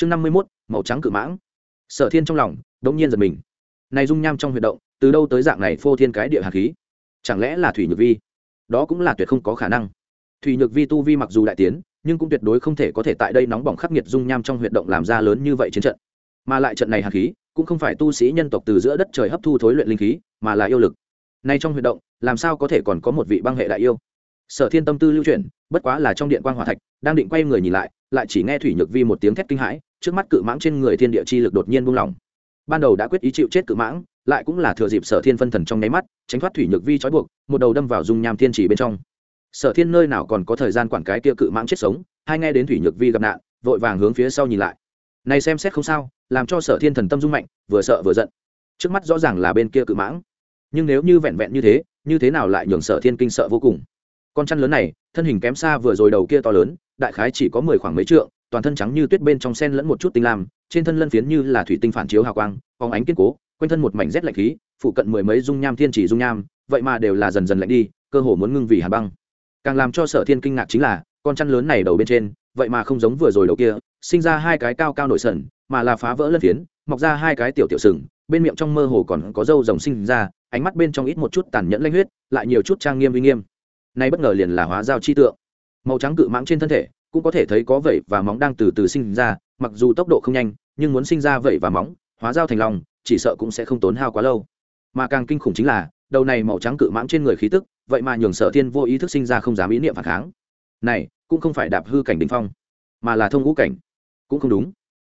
chương năm mươi mốt, màu trắng cự mãng. Sở thiên trong lòng đống nhiên giật mình. Này dung nham trong huyệt động, từ đâu tới dạng này phô thiên cái địa hạt khí? Chẳng lẽ là thủy nhược vi? Đó cũng là tuyệt không có khả năng. Thủy nhược vi tu vi mặc dù đại tiến, nhưng cũng tuyệt đối không thể có thể tại đây nóng bỏng khắc nghiệt dung nham trong huyệt động làm ra lớn như vậy chiến trận. Mà lại trận này hạt khí, cũng không phải tu sĩ nhân tộc từ giữa đất trời hấp thu thối luyện linh khí, mà là yêu lực. Nay trong huyệt động, làm sao có thể còn có một vị băng hệ đại yêu? Sở thiên tâm tư lưu chuyển, bất quá là trong điện quan hòa thạch, đang định quay người nhìn lại lại chỉ nghe thủy nhược vi một tiếng thét kinh hãi trước mắt cự mãng trên người thiên địa chi lực đột nhiên buông lỏng. Ban đầu đã quyết ý chịu chết cự mãng, lại cũng là thừa dịp sở thiên phân thần trong nháy mắt, tránh thoát thủy nhược vi trói buộc, một đầu đâm vào dung nham thiên trì bên trong. Sở thiên nơi nào còn có thời gian quản cái kia cự mãng chết sống, hai nghe đến thủy nhược vi gặp nạn, vội vàng hướng phía sau nhìn lại. Này xem xét không sao, làm cho sở thiên thần tâm dung mạnh, vừa sợ vừa giận. Trước mắt rõ ràng là bên kia cự mãng. Nhưng nếu như vẹn vẹn như thế như thế nào lại nhường sở thiên kinh sợ vô cùng? Con chăn lớn này, thân hình kém xa vừa rồi đầu kia to lớn, đại khái chỉ có mười khoảng mấy trượng toàn thân trắng như tuyết bên trong sen lẫn một chút tinh lam, trên thân lân phiến như là thủy tinh phản chiếu hào quang, phóng ánh kiên cố, quanh thân một mảnh rét lạnh khí, phụ cận mười mấy dung nham thiên chỉ dung nham, vậy mà đều là dần dần lạnh đi, cơ hồ muốn ngưng vì hà băng. Càng làm cho sở thiên kinh ngạc chính là, con chăn lớn này đầu bên trên, vậy mà không giống vừa rồi đầu kia, sinh ra hai cái cao cao nổi sần, mà là phá vỡ lân phiến, mọc ra hai cái tiểu tiểu sừng, bên miệng trong mơ hồ còn có râu rồng sinh ra, ánh mắt bên trong ít một chút tàn nhẫn lanh huyết, lại nhiều chút trang nghiêm uy nghiêm. Nay bất ngờ liền là hóa giao chi tượng. Màu trắng cự mãng trên thân thể cũng có thể thấy có vẩy và móng đang từ từ sinh ra, mặc dù tốc độ không nhanh, nhưng muốn sinh ra vẩy và móng, hóa giao thành lòng chỉ sợ cũng sẽ không tốn hao quá lâu. Mà càng kinh khủng chính là, đầu này màu trắng cự mãng trên người khí tức, vậy mà nhường sở thiên vô ý thức sinh ra không dám ý niệm phản kháng. Này, cũng không phải đạp hư cảnh đình phong, mà là thông ngũ cảnh. Cũng không đúng.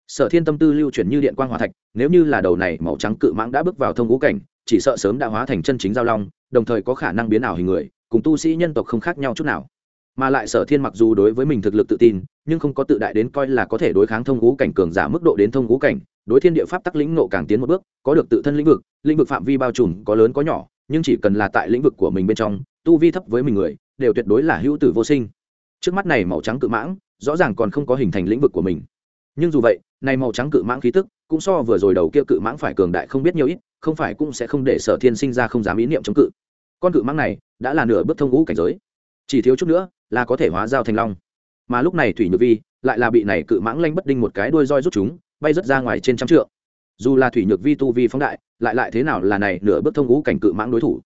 Sở thiên tâm tư lưu chuyển như điện quang hòa thạch, nếu như là đầu này màu trắng cự mãng đã bước vào thông ngũ cảnh, chỉ sợ sớm đã hóa thành chân chính giao long, đồng thời có khả năng biến ảo hình người, cùng tu sĩ nhân tộc không khác nhau chút nào mà lại sở thiên mặc dù đối với mình thực lực tự tin, nhưng không có tự đại đến coi là có thể đối kháng thông ngũ cảnh cường giả mức độ đến thông ngũ cảnh, đối thiên địa pháp tắc lĩnh nộ càng tiến một bước, có được tự thân lĩnh vực lĩnh vực phạm vi bao trùm có lớn có nhỏ, nhưng chỉ cần là tại lĩnh vực của mình bên trong, tu vi thấp với mình người, đều tuyệt đối là hữu tử vô sinh. Trước mắt này màu trắng cự mãng, rõ ràng còn không có hình thành lĩnh vực của mình. Nhưng dù vậy, này màu trắng cự mãng khí tức, cũng so vừa rồi đầu kia cự mãng phải cường đại không biết nhiều ít, không phải cũng sẽ không để sở thiên sinh ra không dám ý niệm chống cự. Con cự mãng này, đã là nửa bước thông ngũ cảnh giới chỉ thiếu chút nữa là có thể hóa giao thành long. Mà lúc này thủy nhược vi lại là bị này cự mãng lanh bất đinh một cái đuôi roi rút chúng, bay rớt ra ngoài trên trăm trượng. Dù là thủy nhược vi tu vi phóng đại, lại lại thế nào là này nửa bước thông ngũ cảnh cự mãng đối thủ.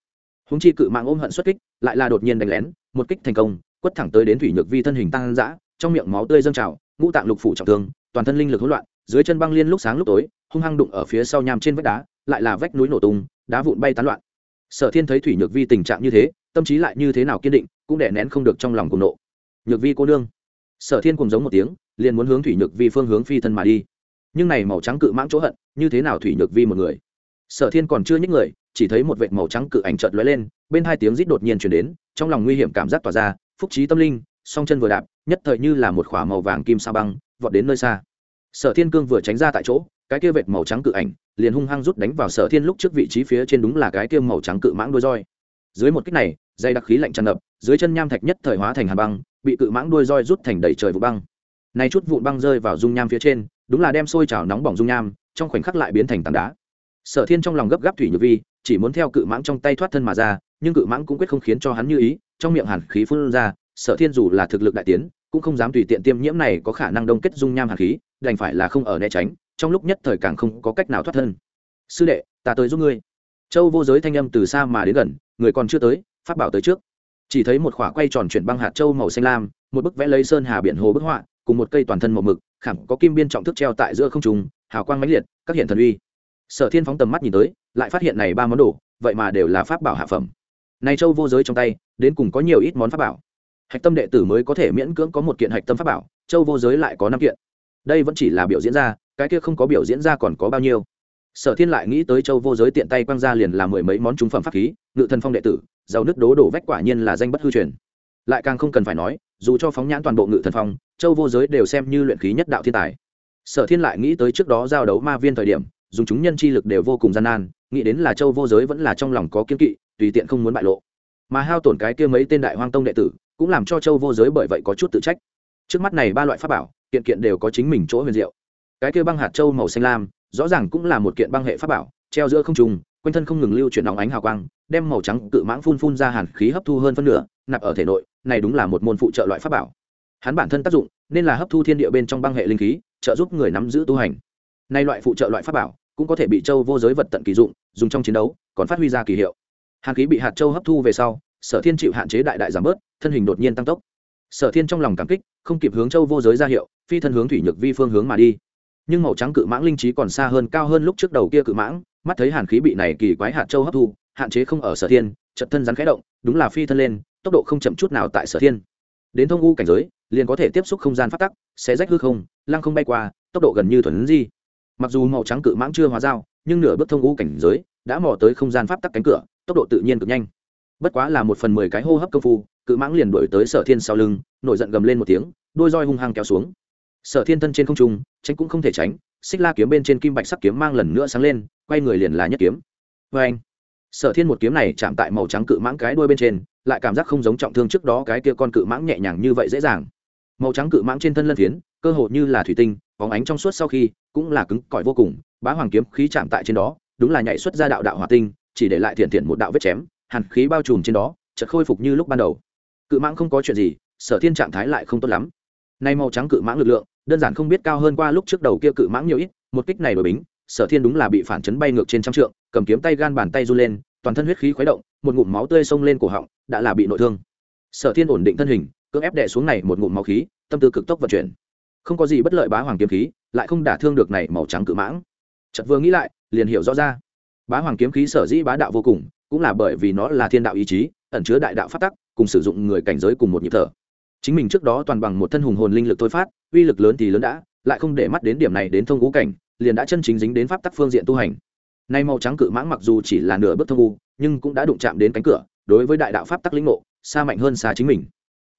Húng chi cự mãng ôm hận xuất kích, lại là đột nhiên đánh lén, một kích thành công, quất thẳng tới đến thủy nhược vi thân hình tăng dã, trong miệng máu tươi dâng trào, ngũ tạng lục phủ trọng thương, toàn thân linh lực hỗn loạn, dưới chân băng liên lúc sáng lúc tối, hung hăng đụng ở phía sau nham trên vách đá, lại là vách núi nổ tung, đá vụn bay tán loạn. Sở thiên thấy thủy nhược vi tình trạng như thế, tâm trí lại như thế nào kiên định cũng đè nén không được trong lòng cùng nộ. Nhược vi cô nương. Sở thiên cùng giống một tiếng, liền muốn hướng thủy nhược vi phương hướng phi thân mà đi. Nhưng này màu trắng cự mãng chỗ hận, như thế nào thủy nhược vi một người? Sở thiên còn chưa nhích người, chỉ thấy một vệt màu trắng cự ảnh trợt lóe lên, bên hai tiếng rít đột nhiên chuyển đến, trong lòng nguy hiểm cảm giác tỏa ra, phúc trí tâm linh, song chân vừa đạp, nhất thời như là một khỏa màu vàng kim sa băng, vọt đến nơi xa. Sở thiên cương vừa tránh ra tại chỗ, cái kia vệt màu trắng cự ảnh, liền hung hăng rút đánh vào sở thiên lúc trước vị trí phía trên đúng là cái kia màu trắng cự mãng đuôi roi. Dưới một kích này, dây đặc khí lạnh tràn ngập dưới chân nham thạch nhất thời hóa thành hàn băng, bị cự mãng đuôi roi rút thành đầy trời vụ băng. Nay chút vụn băng rơi vào dung nham phía trên, đúng là đem sôi trào nóng bỏng dung nham, trong khoảnh khắc lại biến thành tảng đá. Sở thiên trong lòng gấp gáp thủy nhược vi, chỉ muốn theo cự mãng trong tay thoát thân mà ra, nhưng cự mãng cũng quyết không khiến cho hắn như ý, trong miệng hàn khí phun ra, sở thiên dù là thực lực đại tiến, cũng không dám tùy tiện tiêm nhiễm này có khả năng đông kết dung nham hàn khí, đành phải là không ở né tránh, trong lúc nhất thời càng không có cách nào thoát thân. Sư đệ, ta tới giúp ngươi. Châu vô giới thanh âm từ xa mà đến gần, người còn chưa tới phát bảo tới trước chỉ thấy một khỏa quay tròn chuyển băng hạt châu màu xanh lam, một bức vẽ lấy sơn hà biển hồ bức họa, cùng một cây toàn thân màu mực, khảm có kim biên trọng thức treo tại giữa không trùng hào quang mãnh liệt, các hiện thần uy. Sở thiên phóng tầm mắt nhìn tới, lại phát hiện này ba món đồ, vậy mà đều là pháp bảo hạ phẩm. Này châu vô giới trong tay, đến cùng có nhiều ít món pháp bảo. Hạch tâm đệ tử mới có thể miễn cưỡng có một kiện hạch tâm pháp bảo, châu vô giới lại có năm kiện. Đây vẫn chỉ là biểu diễn ra, cái kia không có biểu diễn ra còn có bao nhiêu. Sở thiên lại nghĩ tới châu vô giới tiện tay quăng ra liền là mười mấy món trung phẩm pháp khí, ngự thần phong đệ tử giàu nước đố đổ vách quả nhiên là danh bất hư truyền. Lại càng không cần phải nói, dù cho phóng nhãn toàn bộ ngự thần phong, châu vô giới đều xem như luyện khí nhất đạo thiên tài. Sở thiên lại nghĩ tới trước đó giao đấu ma viên thời điểm, dùng chúng nhân chi lực đều vô cùng gian nan, nghĩ đến là châu vô giới vẫn là trong lòng có kiên kỵ, tùy tiện không muốn bại lộ. Mà hao tổn cái kia mấy tên đại hoang tông đệ tử, cũng làm cho châu vô giới bởi vậy có chút tự trách. Trước mắt này ba loại pháp bảo, kiện kiện đều có chính mình chỗ huyền diệu. Cái kia băng hạt châu màu xanh lam, rõ ràng cũng là một kiện băng hệ pháp bảo, treo giữa không trùng quanh thân không ngừng lưu chuyển nóng ánh hào quang, đem màu trắng cự mãng phun phun ra hàn khí hấp thu hơn phân nửa, nạp ở thể nội, này đúng là một môn phụ trợ loại pháp bảo. Hắn bản thân tác dụng, nên là hấp thu thiên địa bên trong băng hệ linh khí, trợ giúp người nắm giữ tu hành. Nay loại phụ trợ loại pháp bảo, cũng có thể bị châu vô giới vật tận kỳ dụng, dùng trong chiến đấu, còn phát huy ra kỳ hiệu. Hàn khí bị hạt châu hấp thu về sau, sở thiên chịu hạn chế đại đại giảm bớt, thân hình đột nhiên tăng tốc. Sở thiên trong lòng cảm kích, không kịp hướng châu vô giới ra hiệu, phi thân hướng thủy nhược vi phương hướng mà đi. Nhưng màu trắng cự mãng linh trí còn xa hơn, cao hơn lúc trước đầu kia cự mãng mắt thấy hàn khí bị này kỳ quái hạt châu hấp thu, hạn chế không ở sở thiên trận thân rắn khẽ động, đúng là phi thân lên, tốc độ không chậm chút nào tại sở thiên. Đến thông u cảnh giới, liền có thể tiếp xúc không gian phát tắc sẽ rách hư không, lăng không bay qua, tốc độ gần như thuần di. Mặc dù màu trắng cự mãng chưa hóa dao, nhưng nửa bước thông u cảnh giới đã mò tới không gian pháp tắc cánh cửa, tốc độ tự nhiên cực nhanh. Bất quá là một phần mười cái hô hấp công phu, cự mãng liền đổi tới sở thiên sau lưng, nổi giận gầm lên một tiếng, đôi roi hung hăng kéo xuống. Sở thiên thân trên không trung, tránh cũng không thể tránh, xích la kiếm bên trên kim bạch sắc kiếm mang lần nữa sáng lên quay người liền là nhất kiếm. Vê anh, sở thiên một kiếm này chạm tại màu trắng cự mãng cái đuôi bên trên, lại cảm giác không giống trọng thương trước đó cái kia con cự mãng nhẹ nhàng như vậy dễ dàng. Màu trắng cự mãng trên thân lân phiến, cơ hồ như là thủy tinh, bóng ánh trong suốt sau khi, cũng là cứng cỏi vô cùng, bá hoàng kiếm khí chạm tại trên đó, đúng là nhảy xuất ra đạo đạo hỏa tinh, chỉ để lại thiện thiện một đạo vết chém, hàn khí bao trùm trên đó, chợt khôi phục như lúc ban đầu. Cự mãng không có chuyện gì, sở thiên trạng thái lại không tốt lắm. Nay màu trắng cự mãng lực lượng, đơn giản không biết cao hơn qua lúc trước đầu kia cự mãng nhiều ít, một kích này đổi bính sở thiên đúng là bị phản chấn bay ngược trên trăm trượng, cầm kiếm tay gan bàn tay run lên, toàn thân huyết khí khuấy động, một ngụm máu tươi xông lên cổ họng, đã là bị nội thương. Sở thiên ổn định thân hình, cưỡng ép đè xuống này một ngụm máu khí, tâm tư cực tốc vận chuyển. Không có gì bất lợi bá hoàng kiếm khí, lại không đả thương được này màu trắng cự mãng. Trật vừa nghĩ lại, liền hiểu rõ ra. Bá hoàng kiếm khí sở dĩ bá đạo vô cùng, cũng là bởi vì nó là thiên đạo ý chí, ẩn chứa đại đạo phát tắc, cùng sử dụng người cảnh giới cùng một nhịp thở. Chính mình trước đó toàn bằng một thân hùng hồn linh lực thôi phát, uy lực lớn thì lớn đã, lại không để mắt đến điểm này đến thông ngũ cảnh liền đã chân chính dính đến pháp tắc phương diện tu hành. Nay màu trắng cự mãng mặc dù chỉ là nửa bước thông u, nhưng cũng đã đụng chạm đến cánh cửa, đối với đại đạo pháp tắc lĩnh ngộ, xa mạnh hơn xa chính mình.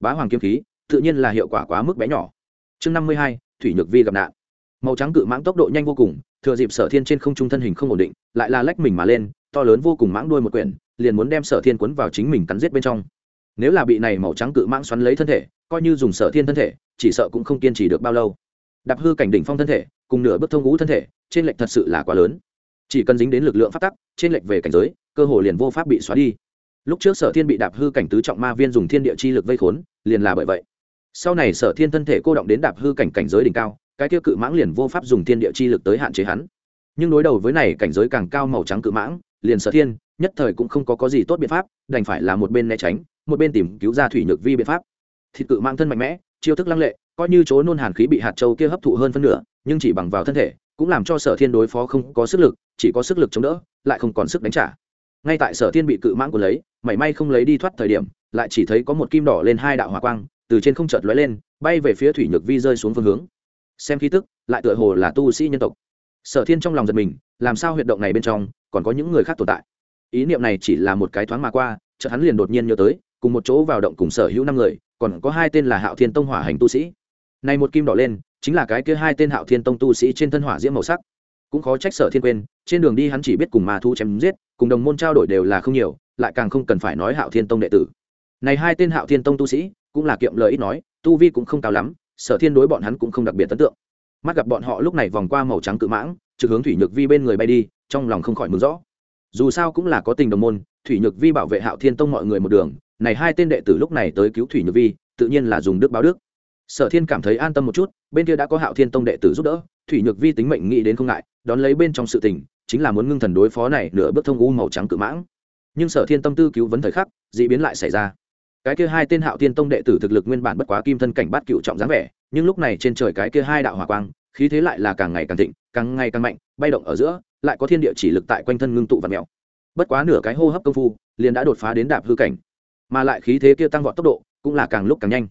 Bá hoàng kiếm khí, tự nhiên là hiệu quả quá mức bé nhỏ. Chương năm mươi hai, thủy nhược vi gặp nạn. Màu trắng cự mãng tốc độ nhanh vô cùng, thừa dịp sở thiên trên không trung thân hình không ổn định, lại là lách mình mà lên, to lớn vô cùng mãng đuôi một quyển, liền muốn đem sở thiên quấn vào chính mình cắn giết bên trong. Nếu là bị này màu trắng cự mãng xoắn lấy thân thể, coi như dùng sở thiên thân thể, chỉ sợ cũng không kiên trì được bao lâu đạp hư cảnh đỉnh phong thân thể, cùng nửa bước thông ngũ thân thể, trên lệch thật sự là quá lớn. Chỉ cần dính đến lực lượng phát tắc, trên lệch về cảnh giới, cơ hồ liền vô pháp bị xóa đi. Lúc trước sở thiên bị đạp hư cảnh tứ trọng ma viên dùng thiên địa chi lực vây khốn, liền là bởi vậy. Sau này sở thiên thân thể cô động đến đạp hư cảnh cảnh giới đỉnh cao, cái tiêu cự mãng liền vô pháp dùng thiên địa chi lực tới hạn chế hắn. Nhưng đối đầu với này cảnh giới càng cao màu trắng cự mãng, liền sở thiên, nhất thời cũng không có có gì tốt biện pháp, đành phải là một bên né tránh, một bên tìm cứu ra thủy nhược vi biện pháp. Thịt cự mang thân mạnh mẽ, chiêu thức lăng lệ coi như chỗ nôn hàn khí bị hạt châu kia hấp thụ hơn phân nửa, nhưng chỉ bằng vào thân thể, cũng làm cho sở thiên đối phó không có sức lực, chỉ có sức lực chống đỡ, lại không còn sức đánh trả. Ngay tại sở thiên bị cự mãng của lấy, mảy may không lấy đi thoát thời điểm, lại chỉ thấy có một kim đỏ lên hai đạo hỏa quang, từ trên không chợt lóe lên, bay về phía thủy nhược vi rơi xuống phương hướng. Xem khí tức, lại tựa hồ là tu sĩ nhân tộc. Sở thiên trong lòng giật mình, làm sao huyệt động này bên trong, còn có những người khác tồn tại? Ý niệm này chỉ là một cái thoáng mà qua, chợt hắn liền đột nhiên nhớ tới, cùng một chỗ vào động cùng sở hữu năm người, còn có hai tên là hạo thiên tông hỏa hành tu sĩ này một kim đỏ lên, chính là cái kia hai tên hạo thiên tông tu sĩ trên thân hỏa diễm màu sắc. Cũng khó trách sở thiên quên trên đường đi hắn chỉ biết cùng ma thu chém giết, cùng đồng môn trao đổi đều là không nhiều, lại càng không cần phải nói hạo thiên tông đệ tử. Này hai tên hạo thiên tông tu sĩ, cũng là kiệm lời ít nói, tu vi cũng không cao lắm, sở thiên đối bọn hắn cũng không đặc biệt ấn tượng. Mắt gặp bọn họ lúc này vòng qua màu trắng cự mãng, trực hướng thủy nhược vi bên người bay đi, trong lòng không khỏi mừng rõ. Dù sao cũng là có tình đồng môn, thủy nhược vi bảo vệ hạo thiên tông mọi người một đường, này hai tên đệ tử lúc này tới cứu thủy nhược vi, tự nhiên là dùng đức báo đức sở thiên cảm thấy an tâm một chút, bên kia đã có hạo thiên tông đệ tử giúp đỡ, thủy nhược vi tính mệnh nghĩ đến không ngại, đón lấy bên trong sự tình, chính là muốn ngưng thần đối phó này nửa bước thông u màu trắng cự mãng. Nhưng sở thiên tâm tư cứu vấn thời khắc d ị biến lại xảy ra. Cái kia hai tên hạo thiên tông đệ tử thực lực nguyên bản bất quá kim thân cảnh bát cựu trọng dáng vẻ, nhưng lúc này trên trời cái kia hai đạo hỏa quang, khí thế lại là càng ngày càng thịnh, càng ngày càng mạnh, bay động ở giữa, lại có thiên địa chỉ lực tại quanh thân ngưng tụ và mèo. Bất quá nửa cái hô hấp công phu, liền đã đột phá đến đạp hư cảnh. Mà lại khí thế kia tăng vọt tốc độ, cũng là càng lúc càng nhanh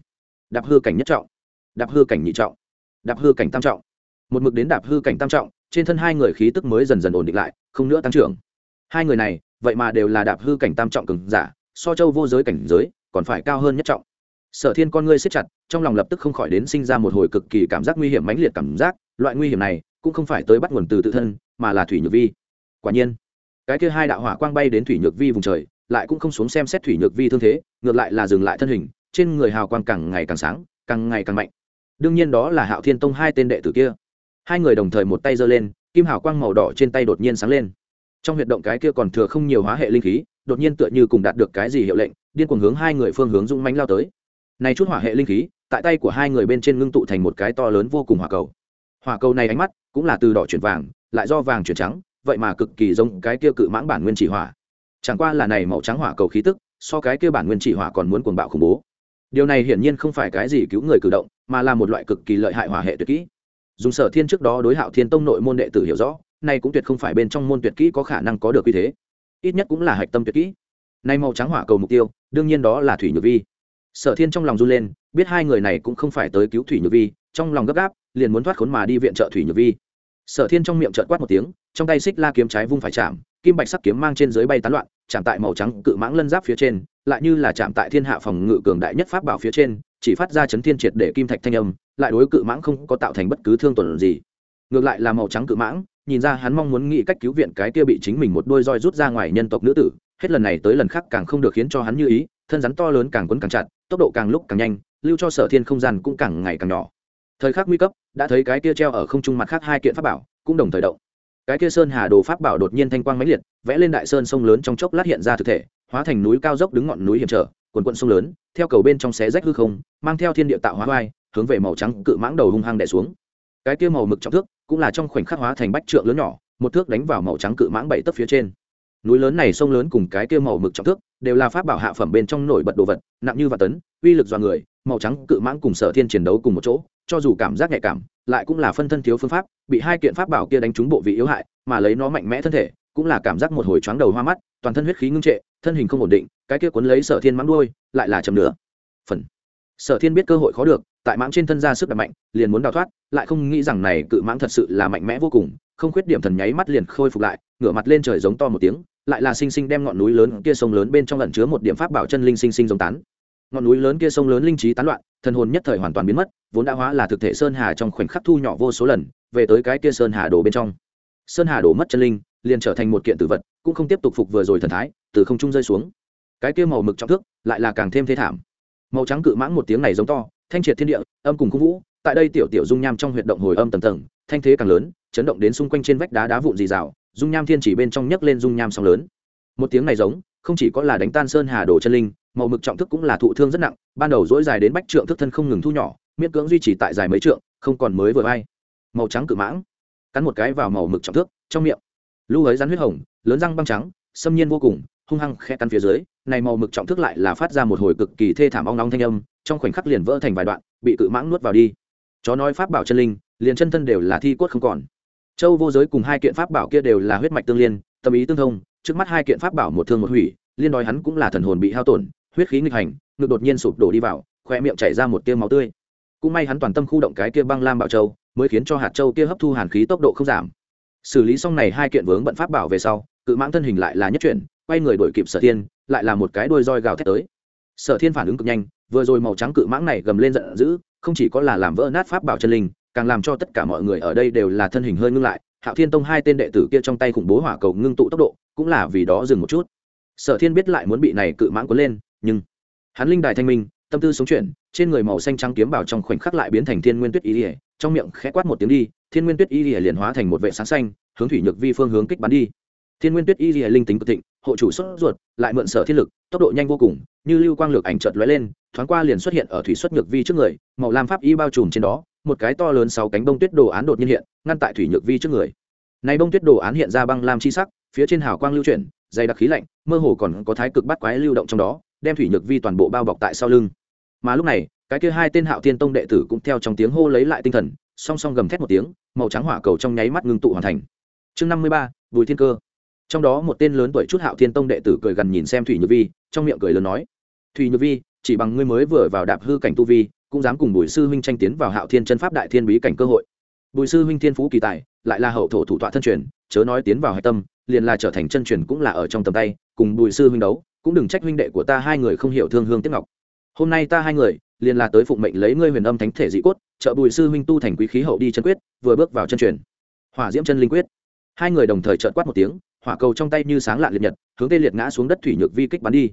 đạp hư cảnh nhất trọng, đạp hư cảnh nhị trọng, đạp hư cảnh tam trọng. Một mực đến đạp hư cảnh tam trọng, trên thân hai người khí tức mới dần dần ổn định lại, không nữa tăng trưởng. Hai người này, vậy mà đều là đạp hư cảnh tam trọng cường giả, so châu vô giới cảnh giới, còn phải cao hơn nhất trọng. Sở thiên con ngươi siết chặt, trong lòng lập tức không khỏi đến sinh ra một hồi cực kỳ cảm giác nguy hiểm mãnh liệt cảm giác, loại nguy hiểm này, cũng không phải tới bắt nguồn từ tự thân, mà là thủy nhược vi. Quả nhiên, cái kia hai đạo hỏa quang bay đến thủy nhược vi vùng trời, lại cũng không xuống xem xét thủy nhược vi thương thế, ngược lại là dừng lại thân hình trên người hào quang càng ngày càng sáng, càng ngày càng mạnh. Đương nhiên đó là hạo thiên tông hai tên đệ tử kia. Hai người đồng thời một tay giơ lên, kim hào quang màu đỏ trên tay đột nhiên sáng lên. Trong huyệt động cái kia còn thừa không nhiều hóa hệ linh khí, đột nhiên tựa như cùng đạt được cái gì hiệu lệnh, điên cuồng hướng hai người phương hướng dũng mánh lao tới. Này chút hỏa hệ linh khí, tại tay của hai người bên trên ngưng tụ thành một cái to lớn vô cùng hỏa cầu. Hỏa cầu này ánh mắt cũng là từ đỏ chuyển vàng, lại do vàng chuyển trắng, vậy mà cực kỳ giống cái kia cự mãng bản nguyên chỉ hỏa. Chẳng qua là này màu trắng hỏa cầu khí tức, so cái kia bản nguyên chỉ hỏa còn muốn cuồng bạo khủng bố điều này hiển nhiên không phải cái gì cứu người cử động, mà là một loại cực kỳ lợi hại hỏa hệ tuyệt kỹ. Dùng sở thiên trước đó đối hạo thiên tông nội môn đệ tử hiểu rõ, nay cũng tuyệt không phải bên trong môn tuyệt kỹ có khả năng có được uy thế. Ít nhất cũng là hạch tâm tuyệt kỹ. Nay màu trắng hỏa cầu mục tiêu, đương nhiên đó là thủy nhược vi. Sở thiên trong lòng run lên, biết hai người này cũng không phải tới cứu thủy nhược vi, trong lòng gấp gáp, liền muốn thoát khốn mà đi viện trợ thủy nhược vi. Sở thiên trong miệng trợt quát một tiếng, trong tay xích la kiếm trái vung phải chạm, kim bạch sắc kiếm mang trên dưới bay tán loạn chạm tại màu trắng cự mãng lân giáp phía trên, lại như là chạm tại thiên hạ phòng ngự cường đại nhất pháp bảo phía trên, chỉ phát ra chấn thiên triệt để kim thạch thanh âm, lại đối cự mãng không có tạo thành bất cứ thương tổn gì. Ngược lại là màu trắng cự mãng, nhìn ra hắn mong muốn nghĩ cách cứu viện cái kia bị chính mình một đôi roi rút ra ngoài nhân tộc nữ tử, hết lần này tới lần khác càng không được khiến cho hắn như ý, thân rắn to lớn càng quấn càng chặt, tốc độ càng lúc càng nhanh, lưu cho sở thiên không gian cũng càng ngày càng nhỏ. Thời khắc nguy cấp, đã thấy cái kia treo ở không trung mặt khác hai kiện pháp bảo, cũng đồng thời động cái kia sơn hà đồ pháp bảo đột nhiên thanh quang mãnh liệt, vẽ lên đại sơn sông lớn trong chốc lát hiện ra thực thể, hóa thành núi cao dốc đứng ngọn núi hiểm trở, quần quận sông lớn, theo cầu bên trong xé rách hư không, mang theo thiên địa tạo hóa vai, hướng về màu trắng cự mãng đầu hung hăng đè xuống. Cái kia màu mực trọng thước, cũng là trong khoảnh khắc hóa thành bách trượng lớn nhỏ, một thước đánh vào màu trắng cự mãng bảy tấc phía trên. Núi lớn này sông lớn cùng cái kia màu mực trọng thước, đều là pháp bảo hạ phẩm bên trong nổi bật đồ vật, nặng như vạn tấn, uy lực dọa người màu trắng cự mãng cùng sở thiên chiến đấu cùng một chỗ, cho dù cảm giác nhạy cảm, lại cũng là phân thân thiếu phương pháp, bị hai kiện pháp bảo kia đánh trúng bộ vị yếu hại, mà lấy nó mạnh mẽ thân thể, cũng là cảm giác một hồi chóng đầu hoa mắt, toàn thân huyết khí ngưng trệ, thân hình không ổn định, cái kia cuốn lấy sở thiên mắng đuôi, lại là chầm nữa phần. Sở thiên biết cơ hội khó được, tại mãng trên thân ra sức đập mạnh, liền muốn đào thoát, lại không nghĩ rằng này cự mãng thật sự là mạnh mẽ vô cùng, không khuyết điểm thần nháy mắt liền khôi phục lại, ngửa mặt lên trời giống to một tiếng, lại là sinh sinh đem ngọn núi lớn kia sông lớn bên trong lẩn chứa một điểm pháp bảo chân linh sinh sinh giống tán ngọn núi lớn kia sông lớn linh trí tán loạn, thần hồn nhất thời hoàn toàn biến mất, vốn đã hóa là thực thể sơn hà trong khoảnh khắc thu nhỏ vô số lần, về tới cái kia sơn hà đổ bên trong. Sơn hà đổ mất chân linh, liền trở thành một kiện tử vật, cũng không tiếp tục phục vừa rồi thần thái, từ không trung rơi xuống. Cái kia màu mực trong thước, lại là càng thêm thế thảm. Màu trắng cự mãng một tiếng này giống to, thanh triệt thiên địa, âm cùng cung vũ, tại đây tiểu tiểu dung nham trong huyệt động hồi âm tầng tầng, thanh thế càng lớn, chấn động đến xung quanh trên vách đá đá vụn dì rào, dung nham thiên chỉ bên trong nhấc lên dung nham sóng lớn. Một tiếng này giống, không chỉ có là đánh tan sơn hà đổ chân linh màu mực trọng thức cũng là thụ thương rất nặng, ban đầu dỗi dài đến bách trượng thức thân không ngừng thu nhỏ, miễn cưỡng duy trì tại dài mấy trượng, không còn mới vừa vai. Màu trắng cự mãng, cắn một cái vào màu mực trọng thước trong miệng. Lưu ấy rắn huyết hồng, lớn răng băng trắng, xâm nhiên vô cùng, hung hăng khe cắn phía dưới, này màu mực trọng thước lại là phát ra một hồi cực kỳ thê thảm ong nóng thanh âm, trong khoảnh khắc liền vỡ thành vài đoạn, bị cự mãng nuốt vào đi. Chó nói pháp bảo chân linh, liền chân thân đều là thi cốt không còn. Châu vô giới cùng hai kiện pháp bảo kia đều là huyết mạch tương liên, tâm ý tương thông, trước mắt hai kiện pháp bảo một thương một hủy, liên đói hắn cũng là thần hồn bị hao tổn huyết khí nghịch hành, ngực đột nhiên sụp đổ đi vào khoe miệng chảy ra một tiêu máu tươi. Cũng may hắn toàn tâm khu động cái kia băng lam bảo châu, mới khiến cho hạt châu kia hấp thu hàn khí tốc độ không giảm. Xử lý xong này hai kiện vướng bận pháp bảo về sau, cự mãng thân hình lại là nhất chuyển, quay người đổi kịp sở thiên, lại là một cái đuôi roi gào thét tới. Sở thiên phản ứng cực nhanh, vừa rồi màu trắng cự mãng này gầm lên giận dữ, không chỉ có là làm vỡ nát pháp bảo chân linh, càng làm cho tất cả mọi người ở đây đều là thân hình hơi ngưng lại. Hạo thiên tông hai tên đệ tử kia trong tay khủng bố hỏa cầu ngưng tụ tốc độ, cũng là vì đó dừng một chút. Sở thiên biết lại muốn bị này cự mãng cuốn lên nhưng hắn linh đài thanh minh, tâm tư sống chuyển, trên người màu xanh trắng kiếm bảo trong khoảnh khắc lại biến thành thiên nguyên tuyết y ỉa trong miệng khẽ quát một tiếng đi, thiên nguyên tuyết y ỉa liền hóa thành một vệ sáng xanh, hướng thủy nhược vi phương hướng kích bắn đi. Thiên nguyên tuyết y ỉa linh tính cực thịnh, hộ chủ sốt ruột, lại mượn sở thiên lực, tốc độ nhanh vô cùng, như lưu quang lược ảnh chợt lóe lên, thoáng qua liền xuất hiện ở thủy xuất nhược vi trước người, màu lam pháp y bao trùm trên đó, một cái to lớn sáu cánh bông tuyết đồ án đột nhiên hiện, ngăn tại thủy nhược vi trước người. Này bông tuyết đồ án hiện ra băng lam chi sắc, phía trên hào quang lưu chuyển, dày đặc khí lạnh, mơ hồ còn có thái cực bắt quái lưu động trong đó đem thủy nhược vi toàn bộ bao bọc tại sau lưng. Mà lúc này, cái kia hai tên hạo thiên tông đệ tử cũng theo trong tiếng hô lấy lại tinh thần, song song gầm thét một tiếng, màu trắng hỏa cầu trong nháy mắt ngưng tụ hoàn thành. Chương năm mươi ba, bùi thiên cơ. Trong đó một tên lớn tuổi chút hạo thiên tông đệ tử cười gần nhìn xem thủy nhược vi, trong miệng cười lớn nói, thủy nhược vi, chỉ bằng ngươi mới vừa vào đạp hư cảnh tu vi, cũng dám cùng bùi sư huynh tranh tiến vào hạo thiên chân pháp đại thiên bí cảnh cơ hội. Bùi sư huynh thiên phú kỳ tài, lại là hậu thổ thủ tọa thân truyền, chớ nói tiến vào hạch tâm, liền là trở thành chân truyền cũng là ở trong tầm tay, cùng bùi sư huynh đấu cũng đừng trách huynh đệ của ta hai người không hiểu thương hương tiếc ngọc. Hôm nay ta hai người, liền là tới phụng mệnh lấy ngươi huyền âm thánh thể dị cốt, trợ bùi sư huynh tu thành quý khí hậu đi chân quyết, vừa bước vào chân truyền. Hỏa diễm chân linh quyết. Hai người đồng thời trợn quát một tiếng, hỏa cầu trong tay như sáng lạn liệt nhật, hướng tê liệt ngã xuống đất thủy nhược vi kích bắn đi.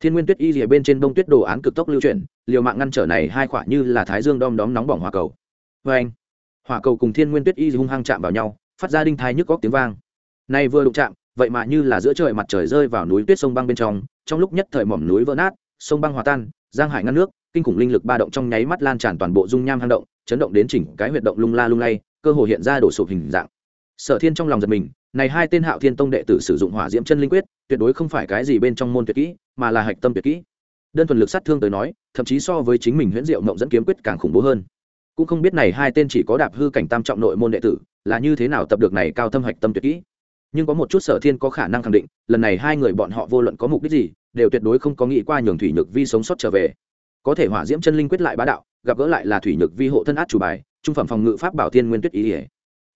Thiên nguyên tuyết y rìa bên trên bông tuyết đồ án cực tốc lưu chuyển, liều mạng ngăn trở này hai khỏa như là thái dương đom đóm nóng bỏng hỏa cầu. Vê anh, hỏa cầu cùng thiên nguyên tuyết y hung hăng chạm vào nhau, phát ra đinh thai nhức góc tiếng vang. Nay vừa đụng chạm vậy mà như là giữa trời mặt trời rơi vào núi tuyết sông băng bên trong trong lúc nhất thời mỏm núi vỡ nát, sông băng hòa tan, giang hải ngăn nước, kinh khủng linh lực ba động trong nháy mắt lan tràn toàn bộ dung nham hang động, chấn động đến chỉnh cái huyệt động lung la lung lay, cơ hồ hiện ra đổ sụp hình dạng. Sở thiên trong lòng giật mình, này hai tên hạo thiên tông đệ tử sử dụng hỏa diễm chân linh quyết, tuyệt đối không phải cái gì bên trong môn tuyệt kỹ, mà là hạch tâm tuyệt kỹ. Đơn thuần lực sát thương tới nói, thậm chí so với chính mình huyễn diệu mộng dẫn kiếm quyết càng khủng bố hơn. Cũng không biết này hai tên chỉ có đạp hư cảnh tam trọng nội môn đệ tử, là như thế nào tập được này cao thâm hạch tâm tuyệt kỹ nhưng có một chút sở thiên có khả năng khẳng định, lần này hai người bọn họ vô luận có mục đích gì, đều tuyệt đối không có nghĩ qua nhường thủy nhược vi sống sót trở về. Có thể hỏa diễm chân linh quyết lại bá đạo, gặp gỡ lại là thủy nhược vi hộ thân át chủ bài, trung phẩm phòng ngự pháp bảo thiên nguyên tuyết ý ỉa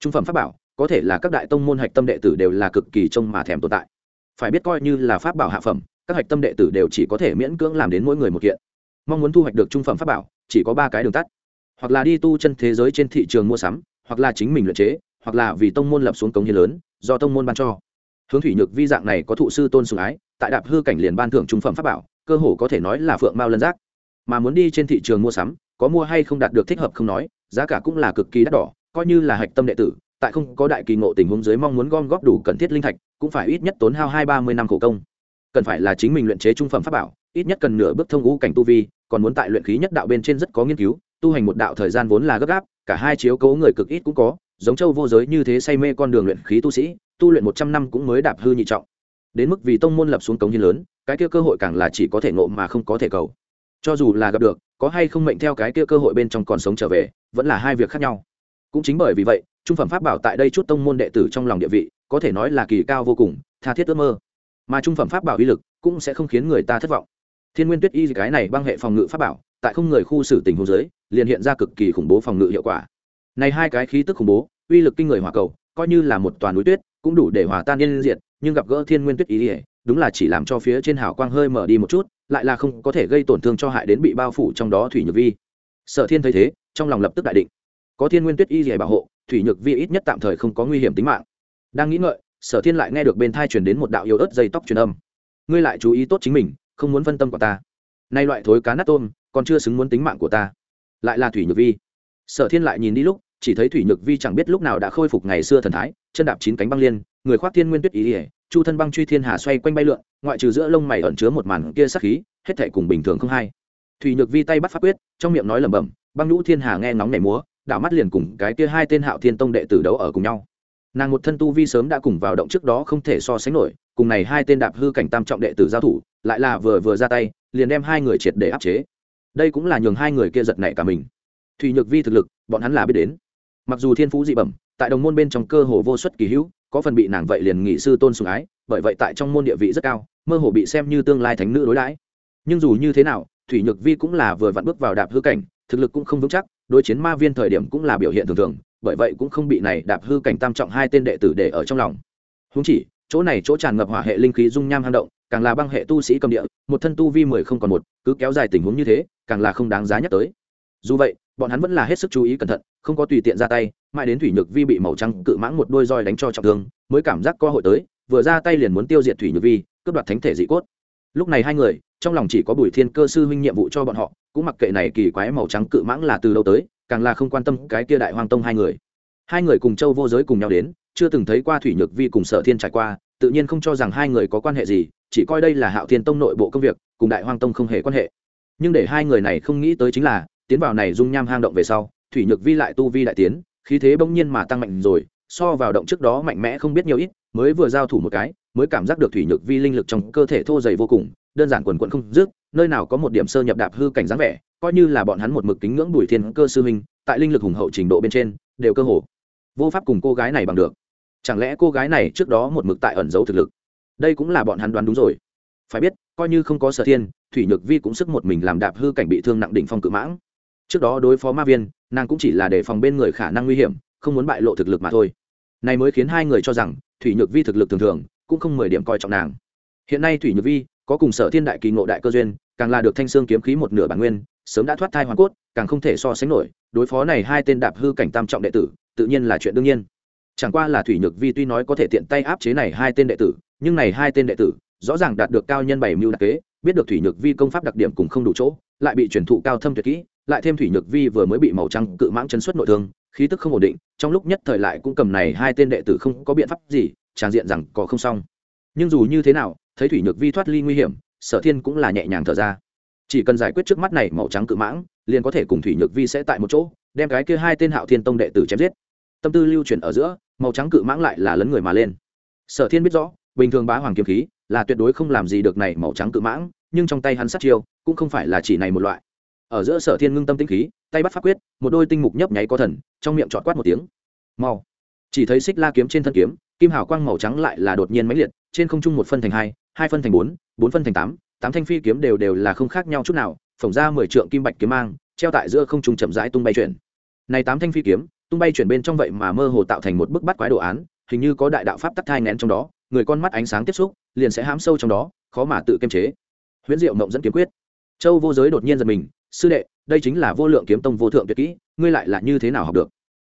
trung phẩm pháp bảo, có thể là các đại tông môn hạch tâm đệ tử đều là cực kỳ trông mà thèm tồn tại. Phải biết coi như là pháp bảo hạ phẩm, các hạch tâm đệ tử đều chỉ có thể miễn cưỡng làm đến mỗi người một kiện. Mong muốn thu hoạch được trung phẩm pháp bảo, chỉ có ba cái đường tắt. Hoặc là đi tu chân thế giới trên thị trường mua sắm, hoặc là chính mình luyện chế hoặc là vì tông môn lập xuống công hiến lớn, do tông môn ban cho. Hướng thủy nhược vi dạng này có thụ sư tôn sùng ái, tại đạp hư cảnh liền ban thưởng trung phẩm pháp bảo, cơ hồ có thể nói là phượng mao lân giác. Mà muốn đi trên thị trường mua sắm, có mua hay không đạt được thích hợp không nói, giá cả cũng là cực kỳ đắt đỏ, coi như là hạch tâm đệ tử, tại không có đại kỳ ngộ tình huống dưới mong muốn gom góp đủ cần thiết linh thạch, cũng phải ít nhất tốn hao hai ba mươi năm khổ công. Cần phải là chính mình luyện chế trung phẩm pháp bảo, ít nhất cần nửa bước thông ngũ cảnh tu vi, còn muốn tại luyện khí nhất đạo bên trên rất có nghiên cứu, tu hành một đạo thời gian vốn là gấp gáp, cả hai chiếu cố người cực ít cũng có giống châu vô giới như thế say mê con đường luyện khí tu sĩ, tu luyện một trăm năm cũng mới đạp hư nhị trọng. Đến mức vì tông môn lập xuống cống hiến lớn, cái kia cơ hội càng là chỉ có thể ngộ mà không có thể cầu. Cho dù là gặp được, có hay không mệnh theo cái kia cơ hội bên trong còn sống trở về, vẫn là hai việc khác nhau. Cũng chính bởi vì vậy, trung phẩm pháp bảo tại đây chút tông môn đệ tử trong lòng địa vị, có thể nói là kỳ cao vô cùng, tha thiết ước mơ. Mà trung phẩm pháp bảo uy lực cũng sẽ không khiến người ta thất vọng. Thiên nguyên tuyết y cái này băng hệ phòng ngự pháp bảo, tại không người khu xử tình hồ giới liền hiện ra cực kỳ khủng bố phòng ngự hiệu quả này hai cái khí tức khủng bố, uy lực kinh người hỏa cầu, coi như là một toàn núi tuyết, cũng đủ để hòa tan yên diệt, nhưng gặp gỡ thiên nguyên tuyết ý ỉa đúng là chỉ làm cho phía trên hào quang hơi mở đi một chút, lại là không có thể gây tổn thương cho hại đến bị bao phủ trong đó thủy nhược vi. Sở thiên thấy thế, trong lòng lập tức đại định. Có thiên nguyên tuyết y dày bảo hộ, thủy nhược vi ít nhất tạm thời không có nguy hiểm tính mạng. Đang nghĩ ngợi, sở thiên lại nghe được bên thai truyền đến một đạo yếu ớt dây tóc truyền âm. Ngươi lại chú ý tốt chính mình, không muốn phân tâm của ta. Nay loại thối cá nát tôm, còn chưa xứng muốn tính mạng của ta. Lại là thủy nhược vi. Sở thiên lại nhìn đi lúc chỉ thấy thủy nhược vi chẳng biết lúc nào đã khôi phục ngày xưa thần thái, chân đạp chín cánh băng liên, người khoác thiên nguyên tuyết ý ỉa chu thân băng truy thiên hà xoay quanh bay lượn, ngoại trừ giữa lông mày ẩn chứa một màn kia sắc khí, hết thể cùng bình thường không hay. Thủy nhược vi tay bắt pháp quyết, trong miệng nói lẩm bẩm, băng nhũ thiên hà nghe ngóng nhảy múa, đảo mắt liền cùng cái kia hai tên hạo thiên tông đệ tử đấu ở cùng nhau. Nàng một thân tu vi sớm đã cùng vào động trước đó không thể so sánh nổi, cùng này hai tên đạp hư cảnh tam trọng đệ tử giao thủ, lại là vừa vừa ra tay, liền đem hai người triệt để áp chế. Đây cũng là nhường hai người kia giật nảy cả mình. Thủy nhược vi thực lực, bọn hắn là biết đến mặc dù thiên phú dị bẩm, tại đồng môn bên trong cơ hồ vô suất kỳ hữu, có phần bị nàng vậy liền nghị sư tôn sùng ái, bởi vậy tại trong môn địa vị rất cao, mơ hồ bị xem như tương lai thánh nữ đối đãi. Nhưng dù như thế nào, thủy nhược vi cũng là vừa vặn bước vào đạp hư cảnh, thực lực cũng không vững chắc, đối chiến ma viên thời điểm cũng là biểu hiện thường thường, bởi vậy cũng không bị này đạp hư cảnh tam trọng hai tên đệ tử để ở trong lòng. Húng chỉ, chỗ này chỗ tràn ngập hỏa hệ linh khí dung nham hang động, càng là băng hệ tu sĩ cầm địa, một thân tu vi mười không còn một, cứ kéo dài tình huống như thế, càng là không đáng giá nhắc tới. Dù vậy bọn hắn vẫn là hết sức chú ý cẩn thận, không có tùy tiện ra tay, mãi đến thủy nhược vi bị màu trắng cự mãng một đôi roi đánh cho trọng thương, mới cảm giác cơ hội tới, vừa ra tay liền muốn tiêu diệt thủy nhược vi, cướp đoạt thánh thể dị cốt. Lúc này hai người, trong lòng chỉ có bùi thiên cơ sư huynh nhiệm vụ cho bọn họ, cũng mặc kệ này kỳ quái màu trắng cự mãng là từ đâu tới, càng là không quan tâm cái kia đại hoang tông hai người. Hai người cùng châu vô giới cùng nhau đến, chưa từng thấy qua thủy nhược vi cùng sở thiên trải qua, tự nhiên không cho rằng hai người có quan hệ gì, chỉ coi đây là hạo thiên tông nội bộ công việc, cùng đại hoang tông không hề quan hệ. Nhưng để hai người này không nghĩ tới chính là tiến vào này dung nham hang động về sau, thủy nhược vi lại tu vi đại tiến, khí thế bỗng nhiên mà tăng mạnh rồi, so vào động trước đó mạnh mẽ không biết nhiều ít, mới vừa giao thủ một cái, mới cảm giác được thủy nhược vi linh lực trong cơ thể thô dày vô cùng, đơn giản quần quận không dứt, nơi nào có một điểm sơ nhập đạp hư cảnh dáng vẻ, coi như là bọn hắn một mực kính ngưỡng bùi thiên cơ sư huynh, tại linh lực hùng hậu trình độ bên trên, đều cơ hồ vô pháp cùng cô gái này bằng được. Chẳng lẽ cô gái này trước đó một mực tại ẩn giấu thực lực? Đây cũng là bọn hắn đoán đúng rồi. Phải biết, coi như không có sở thiên, thủy nhược vi cũng sức một mình làm đạp hư cảnh bị thương nặng đỉnh phong cự mãng trước đó đối phó ma viên, nàng cũng chỉ là để phòng bên người khả năng nguy hiểm, không muốn bại lộ thực lực mà thôi. Này mới khiến hai người cho rằng, thủy nhược vi thực lực thường thường, cũng không mười điểm coi trọng nàng. Hiện nay thủy nhược vi có cùng sở thiên đại kỳ ngộ đại cơ duyên, càng là được thanh xương kiếm khí một nửa bản nguyên, sớm đã thoát thai hoàn cốt, càng không thể so sánh nổi, đối phó này hai tên đạp hư cảnh tam trọng đệ tử, tự nhiên là chuyện đương nhiên. Chẳng qua là thủy nhược vi tuy nói có thể tiện tay áp chế này hai tên đệ tử, nhưng này hai tên đệ tử, rõ ràng đạt được cao nhân bảy mưu đặc kế biết được thủy nhược vi công pháp đặc điểm cùng không đủ chỗ, lại bị truyền thụ cao thâm tuyệt kỹ, lại thêm thủy nhược vi vừa mới bị màu trắng cự mãng chấn xuất nội thương, khí tức không ổn định, trong lúc nhất thời lại cũng cầm này hai tên đệ tử không có biện pháp gì, tràn diện rằng có không xong. Nhưng dù như thế nào, thấy thủy nhược vi thoát ly nguy hiểm, sở thiên cũng là nhẹ nhàng thở ra. Chỉ cần giải quyết trước mắt này màu trắng cự mãng, liền có thể cùng thủy nhược vi sẽ tại một chỗ, đem cái kia hai tên hạo thiên tông đệ tử chém giết. Tâm tư lưu chuyển ở giữa, màu trắng cự mãng lại là lấn người mà lên. Sở thiên biết rõ, bình thường bá hoàng kiếm khí là tuyệt đối không làm gì được này màu trắng cự mãng, nhưng trong tay hắn sát chiêu cũng không phải là chỉ này một loại. Ở giữa sở thiên ngưng tâm tinh khí, tay bắt pháp quyết, một đôi tinh mục nhấp nháy có thần, trong miệng trọt quát một tiếng. Mau. Chỉ thấy xích la kiếm trên thân kiếm, kim hào quang màu trắng lại là đột nhiên mãnh liệt, trên không trung một phân thành hai hai phân thành bốn bốn phân thành tám tám thanh phi kiếm đều đều là không khác nhau chút nào phổng ra mười trượng kim bạch kiếm mang, treo tại giữa không trung chậm rãi tung bay chuyển. Này tám thanh phi kiếm, tung bay chuyển bên trong vậy mà mơ hồ tạo thành một bức bắt quái đồ án, hình như có đại đạo pháp tắc thai nén trong đó người con mắt ánh sáng tiếp xúc, liền sẽ hám sâu trong đó, khó mà tự kiềm chế. Huyễn diệu mộng dẫn kiếm quyết. Châu vô giới đột nhiên giật mình, sư đệ, đây chính là vô lượng kiếm tông vô thượng tuyệt kỹ, ngươi lại là như thế nào học được?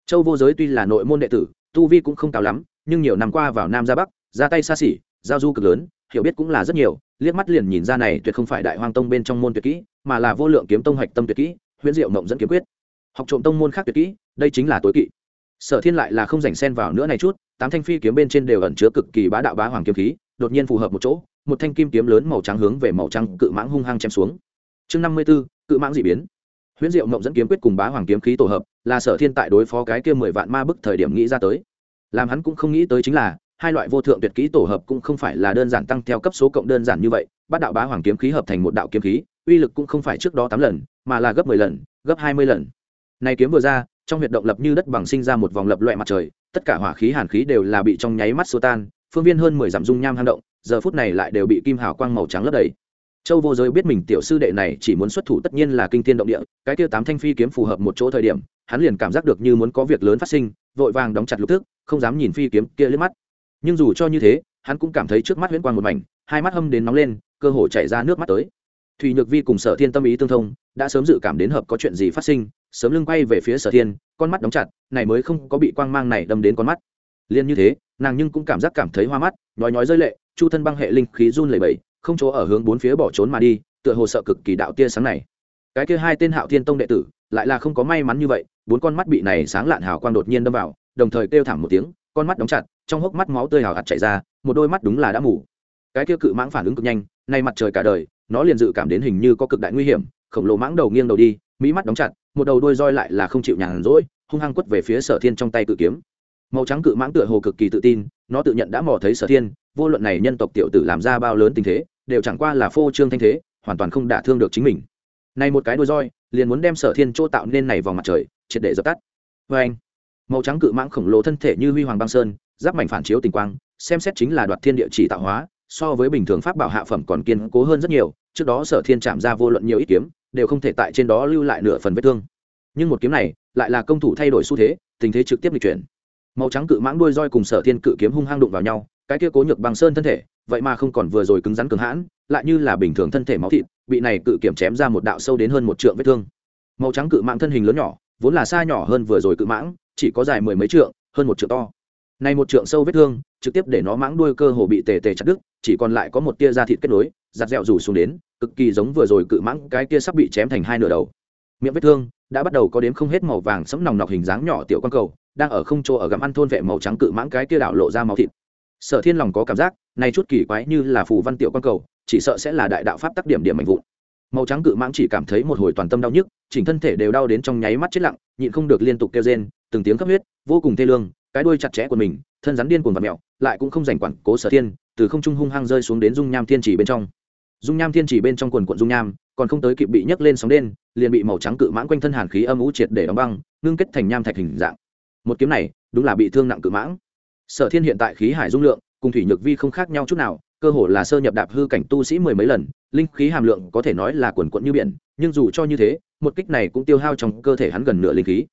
Châu vô giới tuy là nội môn đệ tử, tu vi cũng không cao lắm, nhưng nhiều năm qua vào nam ra bắc, ra tay xa xỉ, giao du cực lớn, hiểu biết cũng là rất nhiều, liếc mắt liền nhìn ra này tuyệt không phải đại hoang tông bên trong môn tuyệt kỹ, mà là vô lượng kiếm tông hạch tâm tuyệt kỹ, huyễn diệu mộng dẫn kiếm quyết. Học trộm tông môn khác tuyệt kỹ, đây chính là tối kỵ. Sở thiên lại là không dành xen vào nữa này chút tám thanh phi kiếm bên trên đều ẩn chứa cực kỳ bá đạo bá hoàng kiếm khí, đột nhiên phù hợp một chỗ, một thanh kim kiếm lớn màu trắng hướng về màu trắng cự mãng hung hăng chém xuống. Chương năm mươi b ố cự mãng d ị biến. Huyễn diệu mộng dẫn kiếm quyết cùng bá hoàng kiếm khí tổ hợp, là sở thiên tại đối phó cái kia mười vạn ma bức thời điểm nghĩ ra tới. Làm hắn cũng không nghĩ tới chính là, hai loại vô thượng tuyệt kỹ tổ hợp cũng không phải là đơn giản tăng theo cấp số cộng đơn giản như vậy bát đạo bá hoàng kiếm khí hợp thành một đạo kiếm khí, uy lực cũng không phải trước đó tám lần, mà là gấp mười lần, gấp hai mươi lần. Này kiếm vừa ra, trong huyệt động lập như đất bằng sinh ra một vòng lập loại mặt trời tất cả hỏa khí, hàn khí đều là bị trong nháy mắt xua tan, phương viên hơn mười dặm dung nham hang động, giờ phút này lại đều bị kim hào quang màu trắng lấp đầy. Châu vô giới biết mình tiểu sư đệ này chỉ muốn xuất thủ tất nhiên là kinh thiên động địa, cái tiêu tám thanh phi kiếm phù hợp một chỗ thời điểm, hắn liền cảm giác được như muốn có việc lớn phát sinh, vội vàng đóng chặt lục thức không dám nhìn phi kiếm kia lướt mắt. Nhưng dù cho như thế, hắn cũng cảm thấy trước mắt huyễn quang một mảnh, hai mắt hâm đến nóng lên, cơ hồ chảy ra nước mắt tới. Thùy nhược vi cùng sở thiên tâm ý tương thông, đã sớm dự cảm đến hợp có chuyện gì phát sinh sớm lưng quay về phía sở thiên, con mắt đóng chặt, này mới không có bị quang mang này đâm đến con mắt. Liên như thế, nàng nhưng cũng cảm giác cảm thấy hoa mắt, nhói nhói rơi lệ, chu thân băng hệ linh khí run lẩy bẩy, không chỗ ở hướng bốn phía bỏ trốn mà đi, tựa hồ sợ cực kỳ đạo tia sáng này. Cái kia hai tên hạo thiên tông đệ tử, lại là không có may mắn như vậy, bốn con mắt bị này sáng lạn hào quang đột nhiên đâm vào, đồng thời kêu thảm một tiếng, con mắt đóng chặt, trong hốc mắt máu tươi hào hạt chảy ra, một đôi mắt đúng là đã mù. Cái kia cự mãng phản ứng cực nhanh, nay mặt trời cả đời, nó liền dự cảm đến hình như có cực đại nguy hiểm, khổng lồ mãng đầu nghiêng đầu đi, mỹ mắt đóng chặt một đầu đôi roi lại là không chịu nhàn rỗi, hung hăng quất về phía sở thiên trong tay cự kiếm. Màu trắng cự mãng tựa hồ cực kỳ tự tin, nó tự nhận đã mò thấy sở thiên, vô luận này nhân tộc tiểu tử làm ra bao lớn tình thế, đều chẳng qua là phô trương thanh thế, hoàn toàn không đả thương được chính mình. Này một cái đôi roi, liền muốn đem sở thiên chỗ tạo nên này vào mặt trời, triệt để dập tắt. Vê anh, màu trắng cự mãng khổng lồ thân thể như huy hoàng băng sơn, giáp mảnh phản chiếu tình quang, xem xét chính là đoạt thiên địa chỉ tạo hóa, so với bình thường pháp bảo hạ phẩm còn kiên cố hơn rất nhiều, trước đó sở thiên chạm ra vô luận nhiều ít kiếm đều không thể tại trên đó lưu lại nửa phần vết thương. Nhưng một kiếm này lại là công thủ thay đổi xu thế, tình thế trực tiếp lịch chuyển. Màu trắng cự mãng đuôi roi cùng sở thiên cự kiếm hung hăng đụng vào nhau, cái kia cố nhược bằng sơn thân thể, vậy mà không còn vừa rồi cứng rắn cứng hãn, lại như là bình thường thân thể máu thịt, bị này cự kiểm chém ra một đạo sâu đến hơn một trượng vết thương. Màu trắng cự mãng thân hình lớn nhỏ, vốn là xa nhỏ hơn vừa rồi cự mãng, chỉ có dài mười mấy trượng, hơn một trượng to. Này một trượng sâu vết thương, trực tiếp để nó mãng đuôi cơ hồ bị tề tề chặt đứt, chỉ còn lại có một tia da thịt kết nối, giặt dẹo rủ xuống đến cực kỳ giống vừa rồi cự mãng cái kia sắp bị chém thành hai nửa đầu. Miệng vết thương đã bắt đầu có đếm không hết màu vàng sẫm nòng nọc hình dáng nhỏ tiểu quan cầu, đang ở không chỗ ở gặm ăn thôn vệ màu trắng cự mãng cái kia đảo lộ ra máu thịt. Sở thiên lòng có cảm giác này chút kỳ quái như là phù văn tiểu quan cầu, chỉ sợ sẽ là đại đạo pháp tắc điểm điểm mạnh vụn. Màu trắng cự mãng chỉ cảm thấy một hồi toàn tâm đau nhức, chỉnh thân thể đều đau đến trong nháy mắt chết lặng, nhịn không được liên tục kêu rên, từng tiếng cấp huyết, vô cùng thê lương, cái đuôi chặt chẽ của mình, thân rắn điên cuồng và mẹo lại cũng không dành quản cố sở thiên, từ không trung hung hăng rơi xuống đến dung nham thiên chỉ bên trong dung nham thiên chỉ bên trong quần quận dung nham, còn không tới kịp bị nhấc lên sóng đen, liền bị màu trắng cự mãng quanh thân hàn khí âm ú triệt để đóng băng, ngưng kết thành nham thạch hình dạng. Một kiếm này, đúng là bị thương nặng cự mãng. Sở thiên hiện tại khí hải dung lượng, cùng thủy nhược vi không khác nhau chút nào, cơ hồ là sơ nhập đạp hư cảnh tu sĩ mười mấy lần, linh khí hàm lượng có thể nói là quần quận như biển, nhưng dù cho như thế, một kích này cũng tiêu hao trong cơ thể hắn gần nửa linh khí.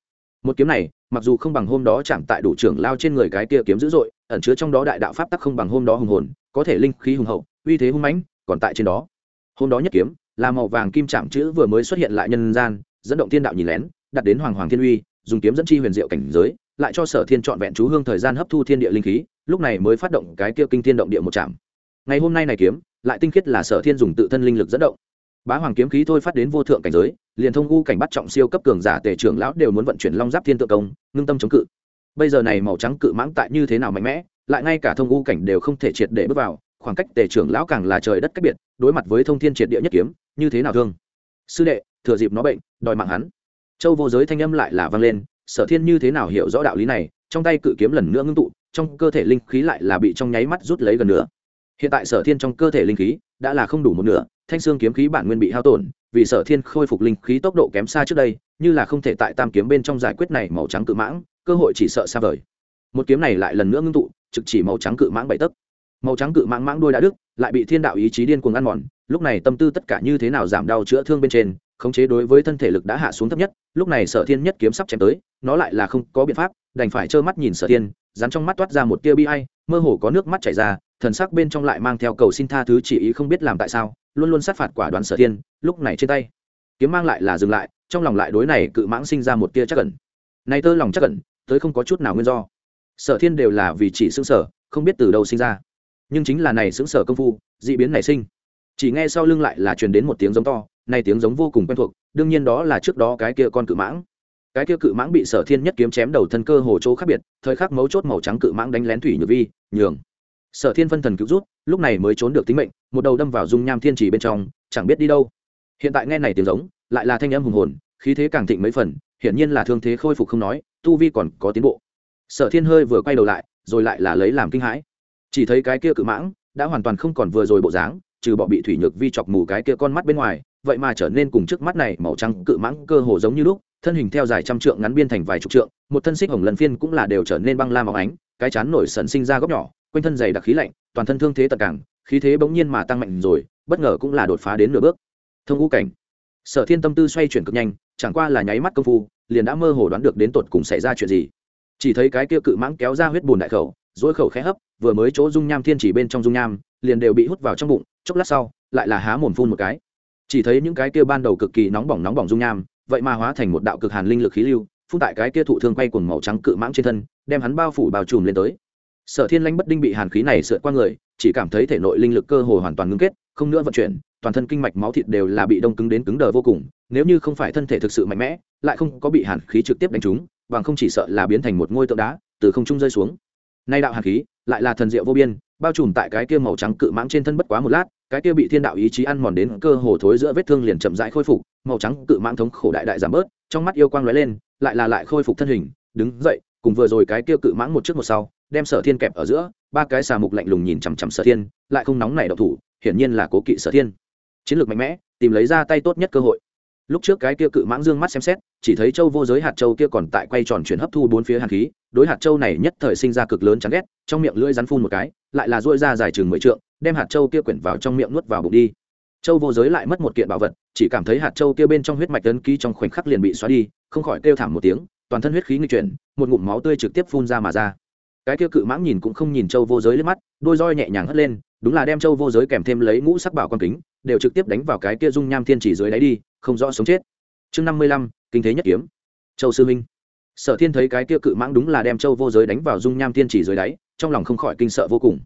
Một kiếm này, mặc dù không bằng hôm đó chạm tại đủ trưởng lao trên người cái kia kiếm dữ dội, ẩn chứa trong đó đại đạo pháp tắc không bằng hôm đó hùng hồn, có thể linh khí hùng hậu, uy thế hung mãnh còn tại trên đó. Hôm đó nhất kiếm, là màu vàng kim chạm chữ vừa mới xuất hiện lại nhân gian, dẫn động thiên đạo nhìn lén, đặt đến hoàng hoàng thiên uy, dùng kiếm dẫn chi huyền diệu cảnh giới, lại cho sở thiên trọn vẹn chú hương thời gian hấp thu thiên địa linh khí, lúc này mới phát động cái kia kinh thiên động địa một chạm ngày hôm nay này kiếm, lại tinh khiết là sở thiên dùng tự thân linh lực dẫn động. Bá hoàng kiếm khí thôi phát đến vô thượng cảnh giới, liền thông u cảnh bắt trọng siêu cấp cường giả tề trưởng lão đều muốn vận chuyển long giáp thiên tượng công, ngưng tâm chống cự. Bây giờ này màu trắng cự mãng tại như thế nào mạnh mẽ, lại ngay cả thông u cảnh đều không thể triệt để bước vào khoảng cách tề trưởng lão càng là trời đất cách biệt, đối mặt với thông thiên triệt địa nhất kiếm, như thế nào thương? Sư đệ, thừa dịp nó bệnh, đòi mạng hắn. Châu vô giới thanh âm lại là vang lên, sở thiên như thế nào hiểu rõ đạo lý này, trong tay cự kiếm lần nữa ngưng tụ, trong cơ thể linh khí lại là bị trong nháy mắt rút lấy gần nữa hiện tại sở thiên trong cơ thể linh khí đã là không đủ một nửa, thanh xương kiếm khí bản nguyên bị hao tổn, vì sở thiên khôi phục linh khí tốc độ kém xa trước đây, như là không thể tại tam kiếm bên trong giải quyết này màu trắng cự mãng, cơ hội chỉ sợ xa vời. Một kiếm này lại lần nữa ngưng tụ, trực chỉ màu trắng cự mãng bảy tấc màu trắng cự mãng mãng đuôi đã đứt, lại bị thiên đạo ý chí điên cuồng ăn mòn. Lúc này tâm tư tất cả như thế nào giảm đau chữa thương bên trên, khống chế đối với thân thể lực đã hạ xuống thấp nhất, lúc này sở thiên nhất kiếm sắp chém tới, nó lại là không có biện pháp, đành phải trơ mắt nhìn sở thiên, dán trong mắt toát ra một tia bi ai, mơ hồ có nước mắt chảy ra, thần sắc bên trong lại mang theo cầu xin tha thứ chỉ ý không biết làm tại sao, luôn luôn sát phạt quả đoán sở thiên, lúc này trên tay, kiếm mang lại là dừng lại, trong lòng lại đối này cự mãng sinh ra một tia chắc cẩn này tơ lòng chắc cẩn tới không có chút nào nguyên do. Sở thiên đều là vì chỉ xương sở không biết từ đâu sinh ra nhưng chính là này xứng sở công phu d ị biến nảy sinh. Chỉ nghe sau lưng lại là truyền đến một tiếng giống to này tiếng giống vô cùng quen thuộc, đương nhiên đó là trước đó cái kia con cự mãng. Cái kia cự mãng bị sở thiên nhất kiếm chém đầu thân cơ hồ chỗ khác biệt, thời khắc mấu chốt màu trắng cự mãng đánh lén thủy nhược vi, nhường. Sở thiên phân thần cứu rút, lúc này mới trốn được tính mệnh, một đầu đâm vào dung nham thiên trì bên trong, chẳng biết đi đâu. Hiện tại nghe này tiếng giống, lại là thanh âm hùng hồn, khí thế càng thịnh mấy phần, hiển nhiên là thương thế khôi phục không nói, tu vi còn có tiến bộ. Sở thiên hơi vừa quay đầu lại, rồi lại là lấy làm kinh hãi chỉ thấy cái kia cự mãng đã hoàn toàn không còn vừa rồi bộ dáng, trừ bỏ bị thủy nhược vi chọc mù cái kia con mắt bên ngoài, vậy mà trở nên cùng trước mắt này màu trắng cự mãng cơ hồ giống như lúc, thân hình theo dài trăm trượng ngắn biên thành vài chục trượng, một thân xích hồng lần phiên cũng là đều trở nên băng la màu ánh, cái chán nổi sần sinh ra góc nhỏ, quanh thân dày đặc khí lạnh, toàn thân thương thế tật càng, khí thế bỗng nhiên mà tăng mạnh rồi, bất ngờ cũng là đột phá đến nửa bước. Thông ngũ cảnh. Sở thiên tâm tư xoay chuyển cực nhanh, chẳng qua là nháy mắt công phu, liền đã mơ hồ đoán được đến tột cùng xảy ra chuyện gì. Chỉ thấy cái kia cự mãng kéo ra huyết bùn đại khẩu dỗi khẩu khẽ hấp, vừa mới chỗ dung nham thiên chỉ bên trong dung nham, liền đều bị hút vào trong bụng, chốc lát sau, lại là há mồm phun một cái. Chỉ thấy những cái kia ban đầu cực kỳ nóng bỏng nóng bỏng dung nham, vậy mà hóa thành một đạo cực hàn linh lực khí lưu, phun tại cái kia thụ thương quay cuồng màu trắng cự mãng trên thân, đem hắn bao phủ bao trùm lên tới. Sở thiên lanh bất đinh bị hàn khí này sượt qua người, chỉ cảm thấy thể nội linh lực cơ hồ hoàn toàn ngưng kết, không nữa vận chuyển, toàn thân kinh mạch máu thịt đều là bị đông cứng đến cứng đờ vô cùng, nếu như không phải thân thể thực sự mạnh mẽ, lại không có bị hàn khí trực tiếp đánh trúng, bằng không chỉ sợ là biến thành một ngôi tượng đá, từ không trung rơi xuống nay đạo hàn khí lại là thần diệu vô biên, bao trùm tại cái kia màu trắng cự mãng trên thân bất quá một lát, cái kia bị thiên đạo ý chí ăn mòn đến cơ hồ thối giữa vết thương liền chậm rãi khôi phục, màu trắng cự mãng thống khổ đại đại giảm bớt, trong mắt yêu quang lóe lên, lại là lại khôi phục thân hình, đứng dậy, cùng vừa rồi cái kia cự mãng một trước một sau, đem sở thiên kẹp ở giữa, ba cái xà mục lạnh lùng nhìn chằm chằm sở thiên, lại không nóng nảy độc thủ, hiển nhiên là cố kỵ sở thiên. Chiến lược mạnh mẽ, tìm lấy ra tay tốt nhất cơ hội lúc trước cái kia cự mãng dương mắt xem xét, chỉ thấy châu vô giới hạt châu kia còn tại quay tròn chuyển hấp thu bốn phía hàn khí, đối hạt châu này nhất thời sinh ra cực lớn chán ghét, trong miệng lưỡi rắn phun một cái, lại là dỗi ra dài chừng mười trượng, đem hạt châu kia quyển vào trong miệng nuốt vào bụng đi. Châu vô giới lại mất một kiện bảo vật, chỉ cảm thấy hạt châu kia bên trong huyết mạch tấn ký trong khoảnh khắc liền bị xóa đi, không khỏi kêu thảm một tiếng, toàn thân huyết khí nghi chuyển, một ngụm máu tươi trực tiếp phun ra mà ra. Cái kia cự mãng nhìn cũng không nhìn châu vô giới lên mắt, đôi roi nhẹ nhàng hất lên, đúng là đem châu vô giới kèm thêm lấy ngũ sắc bảo quan kính, đều trực tiếp đánh vào cái kia dung nham thiên chỉ dưới đáy đi không rõ sống chết. Chương năm mươi lăm, kinh thế nhất kiếm. Châu sư minh. Sở thiên thấy cái kia cự mãng đúng là đem châu vô giới đánh vào dung nham tiên chỉ dưới đáy, trong lòng không khỏi kinh sợ vô cùng.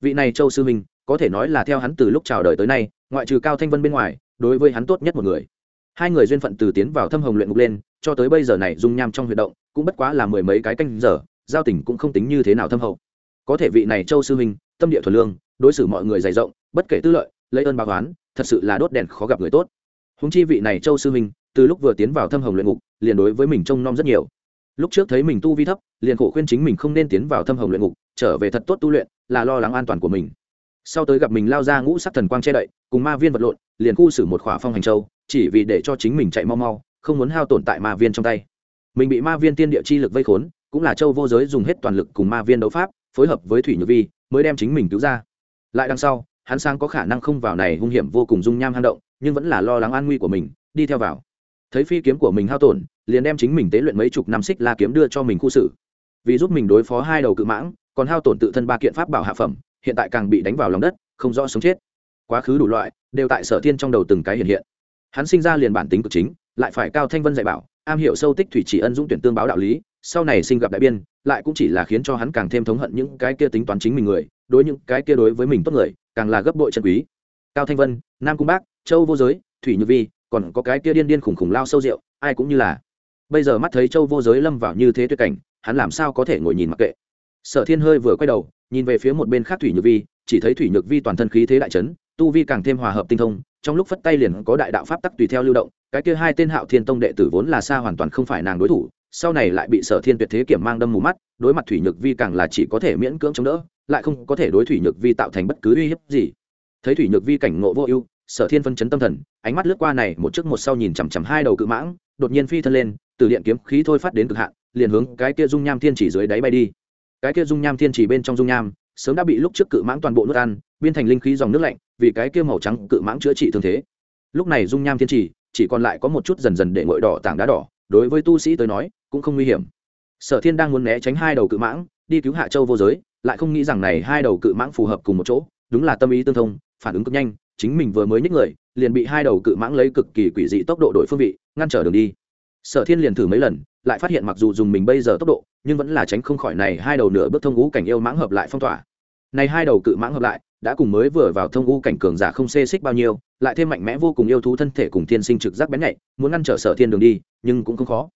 Vị này châu sư minh, có thể nói là theo hắn từ lúc chào đời tới nay, ngoại trừ cao thanh vân bên ngoài, đối với hắn tốt nhất một người. Hai người duyên phận từ tiến vào thâm hồng luyện ngục lên, cho tới bây giờ này dung nham trong huy động, cũng bất quá là mười mấy cái canh giờ, giao tình cũng không tính như thế nào thâm hậu. Có thể vị này châu sư minh, tâm địa thuần lương, đối xử mọi người dày rộng, bất kể tư lợi, lấy ơn báo oán, thật sự là đốt đèn khó gặp người tốt húng chi vị này châu sư minh, từ lúc vừa tiến vào thâm hồng luyện ngục, liền đối với mình trông nom rất nhiều. Lúc trước thấy mình tu vi thấp, liền khổ khuyên chính mình không nên tiến vào thâm hồng luyện ngục, trở về thật tốt tu luyện, là lo lắng an toàn của mình. Sau tới gặp mình lao ra ngũ sắc thần quang che đậy, cùng ma viên vật lộn, liền khu xử một khỏa phong hành châu, chỉ vì để cho chính mình chạy mau mau, không muốn hao tổn tại ma viên trong tay. Mình bị ma viên tiên địa chi lực vây khốn, cũng là châu vô giới dùng hết toàn lực cùng ma viên đấu pháp, phối hợp với thủy nhược vi, mới đem chính mình cứu ra. Lại đằng sau hắn sang có khả năng không vào này hung hiểm vô cùng dung nham hang động, nhưng vẫn là lo lắng an nguy của mình, đi theo vào. Thấy phi kiếm của mình hao tổn, liền đem chính mình tế luyện mấy chục năm xích la kiếm đưa cho mình khu xử. Vì giúp mình đối phó hai đầu cự mãng, còn hao tổn tự thân ba kiện pháp bảo hạ phẩm, hiện tại càng bị đánh vào lòng đất, không rõ sống chết. Quá khứ đủ loại, đều tại sở thiên trong đầu từng cái hiện hiện. Hắn sinh ra liền bản tính cực chính, lại phải cao thanh vân dạy bảo, am hiểu sâu tích thủy chỉ ân dũng tuyển tương báo đạo lý sau này sinh gặp đại biên, lại cũng chỉ là khiến cho hắn càng thêm thống hận những cái kia tính toán chính mình người, đối những cái kia đối với mình tốt người, càng là gấp bội chân quý. Cao thanh vân, nam cung bác, châu vô giới, thủy như vi, còn có cái kia điên điên khủng khủng lao sâu rượu, ai cũng như là. Bây giờ mắt thấy châu vô giới lâm vào như thế tuyệt cảnh, hắn làm sao có thể ngồi nhìn mặc kệ. Sở thiên hơi vừa quay đầu, nhìn về phía một bên khác thủy nhược vi, chỉ thấy thủy nhược vi toàn thân khí thế đại trấn tu vi càng thêm hòa hợp tinh thông, trong lúc phất tay liền có đại đạo pháp tắc tùy theo lưu động, cái kia hai tên hạo thiên tông đệ tử vốn là xa hoàn toàn không phải nàng đối thủ sau này lại bị sở thiên tuyệt thế kiểm mang đâm mù mắt, đối mặt thủy nhược vi càng là chỉ có thể miễn cưỡng chống đỡ, lại không có thể đối thủy nhược vi tạo thành bất cứ uy hiếp gì. Thấy thủy nhược vi cảnh ngộ vô ưu, sở thiên phân chấn tâm thần, ánh mắt lướt qua này một trước một sau nhìn chằm chằm hai đầu cự mãng, đột nhiên phi thân lên, từ điện kiếm khí thôi phát đến cực hạn, liền hướng cái kia dung nham thiên chỉ dưới đáy bay đi. Cái kia dung nham thiên chỉ bên trong dung nham, sớm đã bị lúc trước cự mãng toàn bộ nước ăn, biên thành linh khí dòng nước lạnh, vì cái kia màu trắng cự mãng chữa trị thương thế. Lúc này dung nham thiên chỉ chỉ còn lại có một chút dần dần để ngội đỏ tảng đá đỏ đối với tu sĩ tới nói, cũng không nguy hiểm. Sở thiên đang muốn né tránh hai đầu cự mãng, đi cứu hạ châu vô giới, lại không nghĩ rằng này hai đầu cự mãng phù hợp cùng một chỗ, đúng là tâm ý tương thông, phản ứng cực nhanh, chính mình vừa mới nhích người, liền bị hai đầu cự mãng lấy cực kỳ quỷ dị tốc độ đổi phương vị, ngăn trở đường đi. Sở thiên liền thử mấy lần, lại phát hiện mặc dù dùng mình bây giờ tốc độ, nhưng vẫn là tránh không khỏi này hai đầu nửa bước thông ngũ cảnh yêu mãng hợp lại phong tỏa này hai đầu cự mãng hợp lại, đã cùng mới vừa vào thông u cảnh cường giả không xê xích bao nhiêu, lại thêm mạnh mẽ vô cùng yêu thú thân thể cùng thiên sinh trực giác bén nhạy, muốn ngăn trở sở thiên đường đi, nhưng cũng không khó.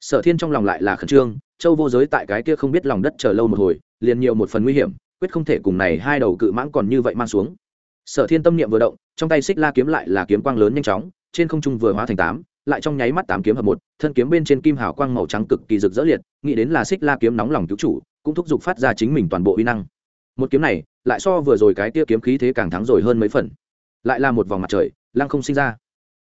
Sở thiên trong lòng lại là khẩn trương, châu vô giới tại cái kia không biết lòng đất chờ lâu một hồi, liền nhiều một phần nguy hiểm, quyết không thể cùng này hai đầu cự mãng còn như vậy mang xuống. Sở thiên tâm niệm vừa động, trong tay xích la kiếm lại là kiếm quang lớn nhanh chóng, trên không trung vừa hóa thành tám, lại trong nháy mắt tám kiếm hợp một, thân kiếm bên trên kim hào quang màu trắng cực kỳ rực rỡ liệt, nghĩ đến là xích la kiếm nóng lòng cứu chủ, cũng thúc giục phát ra chính mình toàn bộ uy năng một kiếm này, lại so vừa rồi cái tia kiếm khí thế càng thắng rồi hơn mấy phần. Lại là một vòng mặt trời, lăng không sinh ra.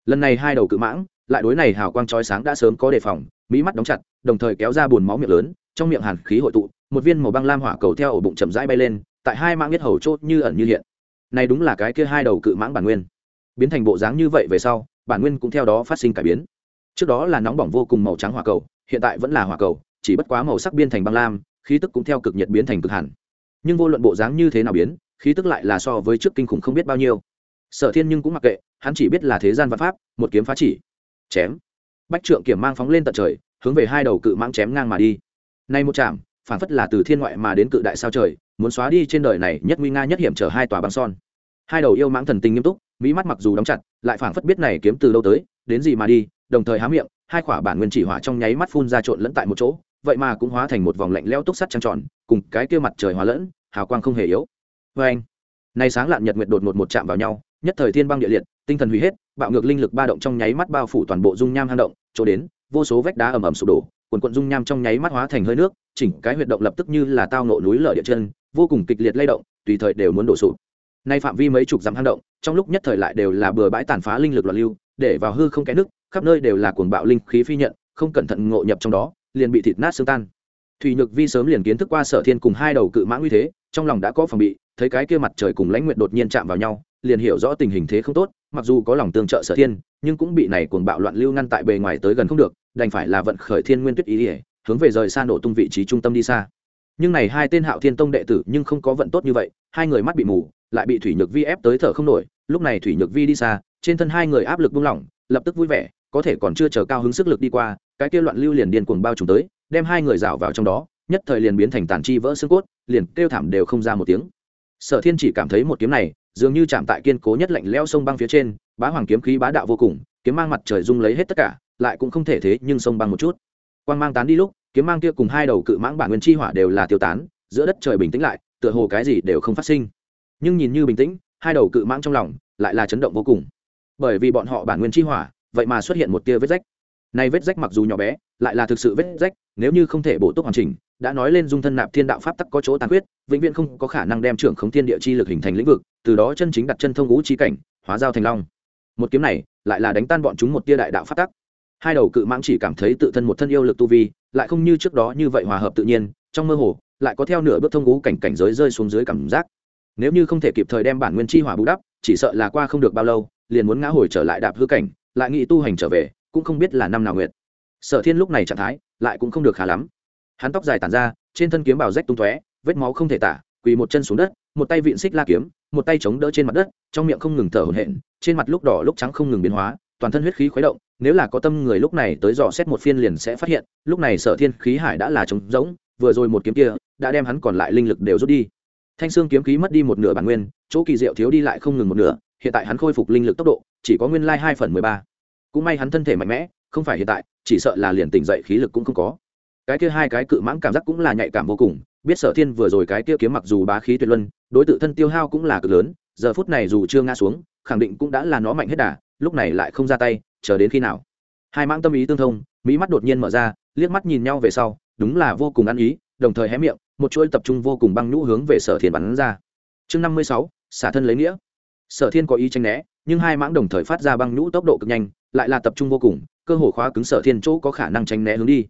Lần này hai đầu cự mãng, lại đối này hào quang chói sáng đã sớm có đề phòng, mỹ mắt đóng chặt, đồng thời kéo ra bùn máu miệng lớn, trong miệng hàn khí hội tụ, một viên màu băng lam hỏa cầu theo ổ bụng chậm rãi bay lên, tại hai mãng nhất hầu chốt như ẩn như hiện. Này đúng là cái kia hai đầu cự mãng bản nguyên. Biến thành bộ dáng như vậy về sau, bản nguyên cũng theo đó phát sinh cải biến. Trước đó là nóng bỏng vô cùng màu trắng hỏa cầu, hiện tại vẫn là hỏa cầu, chỉ bất quá màu sắc biên thành băng lam, khí tức cũng theo cực nhiệt biến thành cực hẳn nhưng vô luận bộ dáng như thế nào biến, khí tức lại là so với trước kinh khủng không biết bao nhiêu. Sở thiên nhưng cũng mặc kệ, hắn chỉ biết là thế gian văn pháp, một kiếm phá chỉ. Chém. Bách trượng kiểm mang phóng lên tận trời, hướng về hai đầu cự mãng chém ngang mà đi. Nay một chạm phản phất là từ thiên ngoại mà đến cự đại sao trời, muốn xóa đi trên đời này nhất nguy nga nhất hiểm trở hai tòa băng son. Hai đầu yêu mãng thần tình nghiêm túc, mỹ mắt mặc dù đóng chặt, lại phản phất biết này kiếm từ đâu tới, đến gì mà đi, đồng thời há miệng, hai khỏa bản nguyên chỉ hỏa trong nháy mắt phun ra trộn lẫn tại một chỗ vậy mà cũng hóa thành một vòng lạnh leo túc sắt trăng tròn, cùng cái kia mặt trời hóa lẫn, hào quang không hề yếu. Vê anh, nay sáng lạn nhật nguyệt đột ngột một chạm vào nhau, nhất thời thiên băng địa liệt, tinh thần hủy hết, bạo ngược linh lực ba động trong nháy mắt bao phủ toàn bộ dung nham hang động, chỗ đến, vô số vách đá ầm ầm sụp đổ, quần quận dung nham trong nháy mắt hóa thành hơi nước, chỉnh cái huyệt động lập tức như là tao nộ núi lở địa chân, vô cùng kịch liệt lay động, tùy thời đều muốn đổ sụp. Nay phạm vi mấy chục dặm hang động, trong lúc nhất thời lại đều là bừa bãi tàn phá linh lực loạn lưu, để vào hư không kẽ nước, khắp nơi đều là cuồng bạo linh khí phi nhận, không cẩn thận ngộ nhập trong đó liền bị thịt nát xương tan. Thủy nhược vi sớm liền kiến thức qua sở thiên cùng hai đầu cự mã nguy thế, trong lòng đã có phòng bị, thấy cái kia mặt trời cùng lãnh nguyện đột nhiên chạm vào nhau, liền hiểu rõ tình hình thế không tốt, mặc dù có lòng tương trợ sở thiên, nhưng cũng bị này cuồng bạo loạn lưu ngăn tại bề ngoài tới gần không được, đành phải là vận khởi thiên nguyên tuyết ý ỉa hướng về rời xa nổ tung vị trí trung tâm đi xa. Nhưng này hai tên hạo thiên tông đệ tử nhưng không có vận tốt như vậy, hai người mắt bị mù, lại bị thủy nhược vi ép tới thở không nổi, lúc này thủy nhược vi đi xa, trên thân hai người áp lực buông lỏng, lập tức vui vẻ, có thể còn chưa chờ cao hứng sức lực đi qua cái kia loạn lưu liền điên cuồng bao trùm tới, đem hai người rảo vào trong đó, nhất thời liền biến thành tàn chi vỡ xương cốt, liền kêu thảm đều không ra một tiếng. Sở thiên chỉ cảm thấy một kiếm này, dường như chạm tại kiên cố nhất lạnh leo sông băng phía trên, bá hoàng kiếm khí bá đạo vô cùng, kiếm mang mặt trời rung lấy hết tất cả, lại cũng không thể thế nhưng sông băng một chút. Quang mang tán đi lúc, kiếm mang kia cùng hai đầu cự mãng bản nguyên chi hỏa đều là tiêu tán, giữa đất trời bình tĩnh lại, tựa hồ cái gì đều không phát sinh. Nhưng nhìn như bình tĩnh, hai đầu cự mãng trong lòng lại là chấn động vô cùng. Bởi vì bọn họ bản nguyên chi hỏa, vậy mà xuất hiện một tia vết rách nay vết rách mặc dù nhỏ bé, lại là thực sự vết rách, nếu như không thể bổ túc hoàn chỉnh, đã nói lên dung thân nạp thiên đạo pháp tắc có chỗ tàn huyết vĩnh viễn không có khả năng đem trưởng khống thiên địa chi lực hình thành lĩnh vực, từ đó chân chính đặt chân thông ngũ chi cảnh, hóa giao thành long. Một kiếm này, lại là đánh tan bọn chúng một tia đại đạo pháp tắc. Hai đầu cự mãng chỉ cảm thấy tự thân một thân yêu lực tu vi, lại không như trước đó như vậy hòa hợp tự nhiên, trong mơ hồ, lại có theo nửa bước thông ngũ cảnh cảnh giới rơi xuống dưới cảm giác. Nếu như không thể kịp thời đem bản nguyên chi hỏa bù đắp, chỉ sợ là qua không được bao lâu, liền muốn ngã hồi trở lại đạp hư cảnh, lại nghĩ tu hành trở về cũng không biết là năm nào nguyệt. Sở thiên lúc này trạng thái lại cũng không được khá lắm. Hắn tóc dài tàn ra, trên thân kiếm bào rách tung tóe, vết máu không thể tả, quỳ một chân xuống đất, một tay vịn xích la kiếm, một tay chống đỡ trên mặt đất, trong miệng không ngừng thở hổn hển, trên mặt lúc đỏ lúc trắng không ngừng biến hóa, toàn thân huyết khí khuấy động, nếu là có tâm người lúc này tới dò xét một phiên liền sẽ phát hiện, lúc này sở thiên khí hải đã là trống rỗng, vừa rồi một kiếm kia đã đem hắn còn lại linh lực đều rút đi. Thanh xương kiếm khí mất đi một nửa bản nguyên, chỗ kỳ diệu thiếu đi lại không ngừng một nửa, hiện tại hắn khôi phục linh lực tốc độ, chỉ có nguyên lai hai phần mười ba cũng may hắn thân thể mạnh mẽ, không phải hiện tại, chỉ sợ là liền tỉnh dậy khí lực cũng không có. Cái kia hai cái cự mãng cảm giác cũng là nhạy cảm vô cùng, biết sở thiên vừa rồi cái kia kiếm mặc dù bá khí tuyệt luân, đối tự thân tiêu hao cũng là cực lớn, giờ phút này dù chưa ngã xuống, khẳng định cũng đã là nó mạnh hết đà, lúc này lại không ra tay, chờ đến khi nào? Hai mãng tâm ý tương thông, mỹ mắt đột nhiên mở ra, liếc mắt nhìn nhau về sau, đúng là vô cùng ăn ý, đồng thời hé miệng, một chuỗi tập trung vô cùng băng nhũ hướng về sở thiên bắn ra. Chương năm mươi sáu, xả thân lấy nghĩa. Sở thiên có ý tranh né, nhưng hai mãng đồng thời phát ra băng nhũ tốc độ cực nhanh lại là tập trung vô cùng, cơ hồ khóa cứng sở thiên chỗ có khả năng tránh né hướng đi.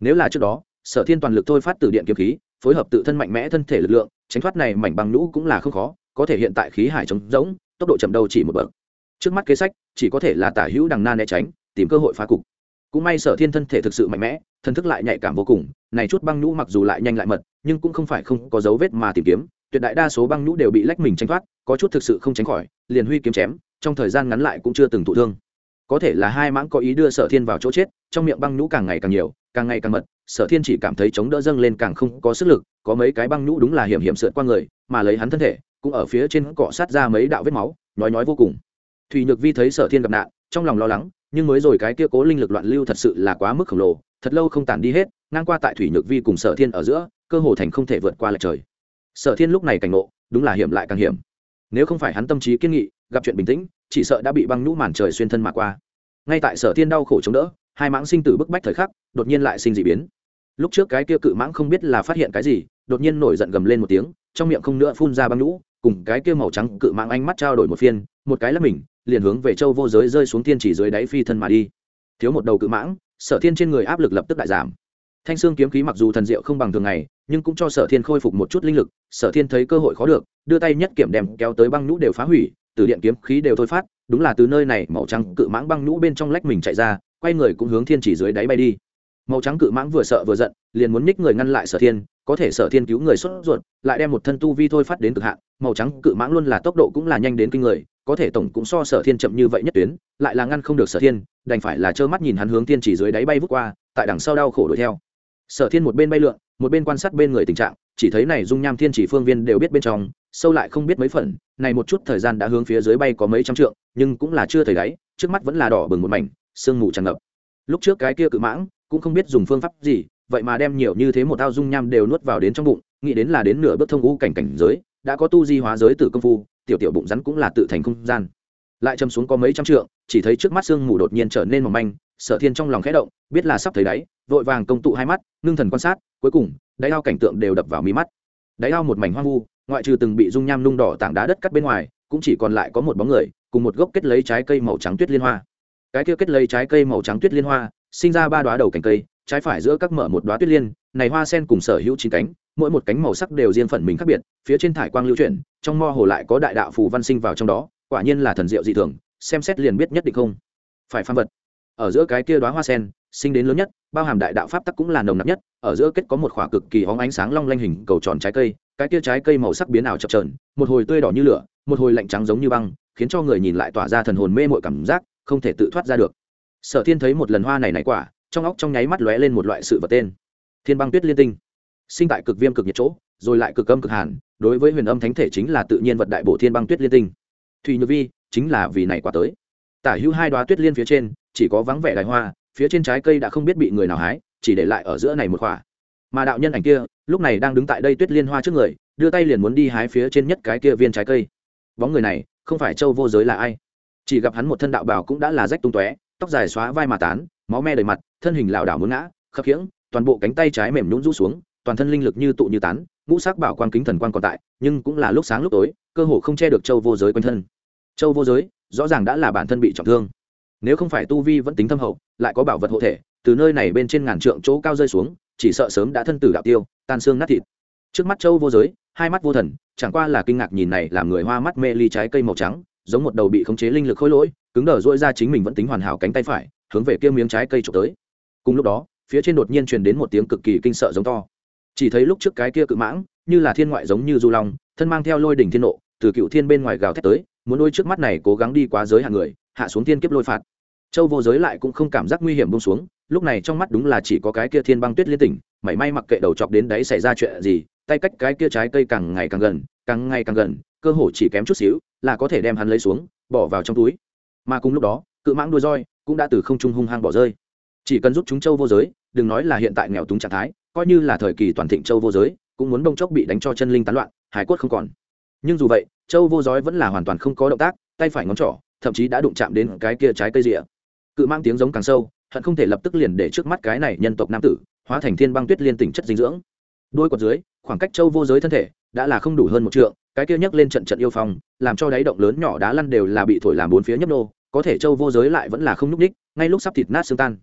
Nếu là trước đó, sở thiên toàn lực thôi phát từ điện kiếm khí, phối hợp tự thân mạnh mẽ thân thể lực lượng, tránh thoát này mảnh băng nhũ cũng là không khó, có thể hiện tại khí hải trống rỗng, tốc độ chậm đâu chỉ một bậc. Trước mắt kế sách, chỉ có thể là tả hữu đằng na né tránh, tìm cơ hội phá cục. Cũng may sở thiên thân thể thực sự mạnh mẽ, thân thức lại nhạy cảm vô cùng, này chút băng nhũ mặc dù lại nhanh lại mật, nhưng cũng không phải không có dấu vết mà tìm kiếm, tuyệt đại đa số băng nhũ đều bị lách mình tranh thoát, có chút thực sự không tránh khỏi, liền huy kiếm chém, trong thời gian ngắn lại cũng chưa từng thụ thương có thể là hai mãng có ý đưa sở thiên vào chỗ chết, trong miệng băng nhũ càng ngày càng nhiều, càng ngày càng mật, sở thiên chỉ cảm thấy chống đỡ dâng lên càng không có sức lực, có mấy cái băng nhũ đúng là hiểm hiểm sượt qua người, mà lấy hắn thân thể, cũng ở phía trên cọ sát ra mấy đạo vết máu, nói nói vô cùng. Thùy nhược vi thấy sở thiên gặp nạn, trong lòng lo lắng, nhưng mới rồi cái kia cố linh lực loạn lưu thật sự là quá mức khổng lồ, thật lâu không tản đi hết, ngang qua tại thủy nhược vi cùng sở thiên ở giữa, cơ hồ thành không thể vượt qua lại trời. Sở thiên lúc này cảnh ngộ, đúng là hiểm lại càng hiểm. Nếu không phải hắn tâm trí kiên nghị gặp chuyện bình tĩnh, chỉ sợ đã bị băng nhũ màn trời xuyên thân mà qua. Ngay tại sở thiên đau khổ chống đỡ, hai mãng sinh tử bức bách thời khắc, đột nhiên lại sinh d ị biến. Lúc trước cái kia cự mãng không biết là phát hiện cái gì, đột nhiên nổi giận gầm lên một tiếng, trong miệng không nữa phun ra băng nhũ, cùng cái kia màu trắng cự mãng ánh mắt trao đổi một phiên, một cái là mình, liền hướng về châu vô giới rơi xuống thiên chỉ dưới đáy phi thân mà đi. Thiếu một đầu cự mãng, sở thiên trên người áp lực lập tức đại giảm. Thanh xương kiếm khí mặc dù thần diệu không bằng thường ngày, nhưng cũng cho sở thiên khôi phục một chút linh lực, sở thiên thấy cơ hội khó được, đưa tay nhất kiểm đem kéo tới băng nhũ đều phá hủy từ điện kiếm khí đều thôi phát, đúng là từ nơi này màu trắng cự mãng băng nhũ bên trong lách mình chạy ra, quay người cũng hướng thiên chỉ dưới đáy bay đi. Màu trắng cự mãng vừa sợ vừa giận, liền muốn ních người ngăn lại sở thiên, có thể sở thiên cứu người xuất ruột, lại đem một thân tu vi thôi phát đến cực hạn, màu trắng cự mãng luôn là tốc độ cũng là nhanh đến kinh người, có thể tổng cũng so sở thiên chậm như vậy nhất tuyến, lại là ngăn không được sở thiên, đành phải là trơ mắt nhìn hắn hướng thiên chỉ dưới đáy bay vút qua, tại đằng sau đau khổ đuổi theo. Sở thiên một bên bay lượn, một bên quan sát bên người tình trạng, chỉ thấy này dung nham thiên chỉ phương viên đều biết bên trong sâu lại không biết mấy phần, này một chút thời gian đã hướng phía dưới bay có mấy trăm trượng, nhưng cũng là chưa thấy đáy, trước mắt vẫn là đỏ bừng một mảnh, sương mù tràn ngập. Lúc trước cái kia cự mãng cũng không biết dùng phương pháp gì, vậy mà đem nhiều như thế một ao dung nham đều nuốt vào đến trong bụng, nghĩ đến là đến nửa bước thông u cảnh cảnh giới, đã có tu di hóa giới tử công phu, tiểu tiểu bụng rắn cũng là tự thành không gian. Lại châm xuống có mấy trăm trượng, chỉ thấy trước mắt sương mù đột nhiên trở nên mỏng manh, sở thiên trong lòng khẽ động, biết là sắp thấy đáy, vội vàng công tụ hai mắt, ngưng thần quan sát, cuối cùng, đáy ao cảnh tượng đều đập vào mí mắt. Đáy ao một mảnh hoang vu ngoại trừ từng bị dung nham nung đỏ tảng đá đất cắt bên ngoài, cũng chỉ còn lại có một bóng người, cùng một gốc kết lấy trái cây màu trắng tuyết liên hoa. Cái kia kết lấy trái cây màu trắng tuyết liên hoa, sinh ra ba đoá đầu cành cây, trái phải giữa các mở một đoá tuyết liên, này hoa sen cùng sở hữu chín cánh, mỗi một cánh màu sắc đều riêng phần mình khác biệt, phía trên thải quang lưu chuyển, trong mo hồ lại có đại đạo phù văn sinh vào trong đó, quả nhiên là thần diệu dị thường, xem xét liền biết nhất định không phải phan vật. Ở giữa cái kia đoá hoa sen, sinh đến lớn nhất, bao hàm đại đạo pháp tắc cũng là nồng nặc nhất, ở giữa kết có một khỏa cực kỳ hóng ánh sáng long lanh hình cầu tròn trái cây cái kia trái cây màu sắc biến ảo chập chờn, một hồi tươi đỏ như lửa một hồi lạnh trắng giống như băng khiến cho người nhìn lại tỏa ra thần hồn mê mội cảm giác không thể tự thoát ra được. Sở thiên thấy một lần hoa này này quả trong óc trong nháy mắt lóe lên một loại sự vật tên. Thiên băng tuyết liên tinh. Sinh tại cực viêm cực nhiệt chỗ rồi lại cực âm cực hàn đối với huyền âm thánh thể chính là tự nhiên vật đại bổ thiên băng tuyết liên tinh. Thủy nhược vi chính là vì này quả tới. Tả hữu hai đóa tuyết liên phía trên chỉ có vắng vẻ đài hoa phía trên trái cây đã không biết bị người nào hái chỉ để lại ở giữa này một quả mà đạo nhân ảnh kia, lúc này đang đứng tại đây tuyết liên hoa trước người, đưa tay liền muốn đi hái phía trên nhất cái kia viên trái cây. Bóng người này, không phải châu vô giới là ai? Chỉ gặp hắn một thân đạo bào cũng đã là rách tung tóe, tóc dài xóa vai mà tán, máu me đầy mặt, thân hình lảo đảo muốn ngã, khập khiễng, toàn bộ cánh tay trái mềm nhũn rũ xuống, toàn thân linh lực như tụ như tán, ngũ sắc bảo quang kính thần quang còn tại, nhưng cũng là lúc sáng lúc tối, cơ hồ không che được châu vô giới quanh thân. Châu vô giới, rõ ràng đã là bản thân bị trọng thương. Nếu không phải tu vi vẫn tính thâm hậu, lại có bảo vật hộ thể, từ nơi này bên trên ngàn trượng chỗ cao rơi xuống chỉ sợ sớm đã thân tử đạo tiêu, tan xương nát thịt. Trước mắt châu vô giới, hai mắt vô thần, chẳng qua là kinh ngạc nhìn này làm người hoa mắt mê ly trái cây màu trắng, giống một đầu bị khống chế linh lực khôi lỗi, cứng đờ dỗi ra chính mình vẫn tính hoàn hảo cánh tay phải, hướng về kia miếng trái cây trộm tới. Cùng lúc đó, phía trên đột nhiên truyền đến một tiếng cực kỳ kinh sợ giống to. Chỉ thấy lúc trước cái kia cự mãng, như là thiên ngoại giống như du long, thân mang theo lôi đỉnh thiên nộ, từ cựu thiên bên ngoài gào thét tới, muốn đôi trước mắt này cố gắng đi quá giới hạn người, hạ xuống thiên kiếp lôi phạt. Châu vô giới lại cũng không cảm giác nguy hiểm bông xuống lúc này trong mắt đúng là chỉ có cái kia thiên băng tuyết liên tỉnh, mảy may mặc kệ đầu chọc đến đấy xảy ra chuyện gì, tay cách cái kia trái cây càng ngày càng gần, càng ngày càng gần, cơ hồ chỉ kém chút xíu là có thể đem hắn lấy xuống, bỏ vào trong túi. Mà cùng lúc đó, cự mãng đuôi roi cũng đã từ không trung hung hăng bỏ rơi. Chỉ cần giúp chúng châu vô giới, đừng nói là hiện tại nghèo túng trạng thái, coi như là thời kỳ toàn thịnh châu vô giới, cũng muốn đông chốc bị đánh cho chân linh tán loạn, hải quất không còn. Nhưng dù vậy, châu vô giới vẫn là hoàn toàn không có động tác, tay phải ngón trỏ, thậm chí đã đụng chạm đến cái kia trái cây rịa. Cự mang tiếng giống càng sâu hận không thể lập tức liền để trước mắt cái này nhân tộc nam tử, hóa thành thiên băng tuyết liên tỉnh chất dinh dưỡng. Đôi quật dưới, khoảng cách châu vô giới thân thể đã là không đủ hơn một trượng, cái kia nhấc lên trận trận yêu phong, làm cho đáy động lớn nhỏ đá lăn đều là bị thổi làm bốn phía nhấp nô, có thể châu vô giới lại vẫn là không nhúc ních ngay lúc sắp thịt nát xương tan.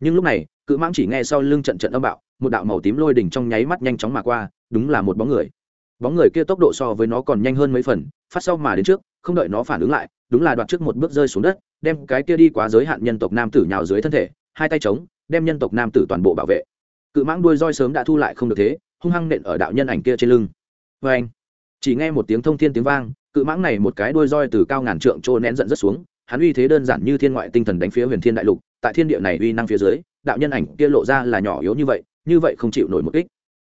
Nhưng lúc này, cự mãng chỉ nghe sau lưng trận trận âm bạo, một đạo màu tím lôi đỉnh trong nháy mắt nhanh chóng mà qua, đúng là một bóng người. Bóng người kia tốc độ so với nó còn nhanh hơn mấy phần, phát sau mà đến trước không đợi nó phản ứng lại, đúng là đoạt trước một bước rơi xuống đất, đem cái kia đi quá giới hạn nhân tộc nam tử nhào dưới thân thể, hai tay trống đem nhân tộc nam tử toàn bộ bảo vệ. Cự mãng đuôi roi sớm đã thu lại không được thế, hung hăng nện ở đạo nhân ảnh kia trên lưng. Vê anh, chỉ nghe một tiếng thông thiên tiếng vang, cự mãng này một cái đuôi roi từ cao ngàn trượng trô nén giận rất xuống, hắn uy thế đơn giản như thiên ngoại tinh thần đánh phía huyền thiên đại lục, tại thiên địa này uy năng phía dưới, đạo nhân ảnh kia lộ ra là nhỏ yếu như vậy như vậy không chịu nổi một kích.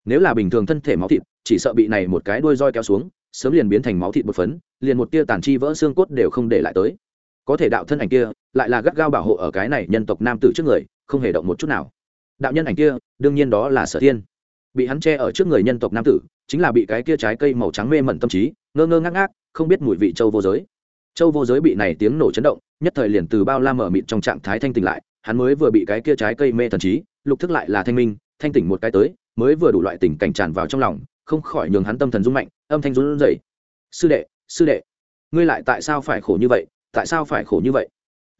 Nếu là bình thường thân thể máu thịt, chỉ sợ bị này một cái đuôi roi kéo xuống sớm liền biến thành máu thịt một phấn, liền một tia tàn chi vỡ xương cốt đều không để lại tới. Có thể đạo thân ảnh kia lại là gắt gao bảo hộ ở cái này nhân tộc nam tử trước người, không hề động một chút nào. Đạo nhân ảnh kia, đương nhiên đó là sở thiên. Bị hắn che ở trước người nhân tộc nam tử, chính là bị cái kia trái cây màu trắng mê mẩn tâm trí, ngơ ngơ ngác ngác, không biết mùi vị châu vô giới. Châu vô giới bị này tiếng nổ chấn động, nhất thời liền từ bao la mở mịt trong trạng thái thanh tỉnh lại, hắn mới vừa bị cái kia trái cây mê thần trí, lục thức lại là thanh minh, thanh tỉnh một cái tới, mới vừa đủ loại tình cảnh tràn vào trong lòng không khỏi nhường hắn tâm thần rung mạnh, âm thanh run rẩy. Sư đệ sư đệ, ngươi lại tại sao phải khổ như vậy? Tại sao phải khổ như vậy?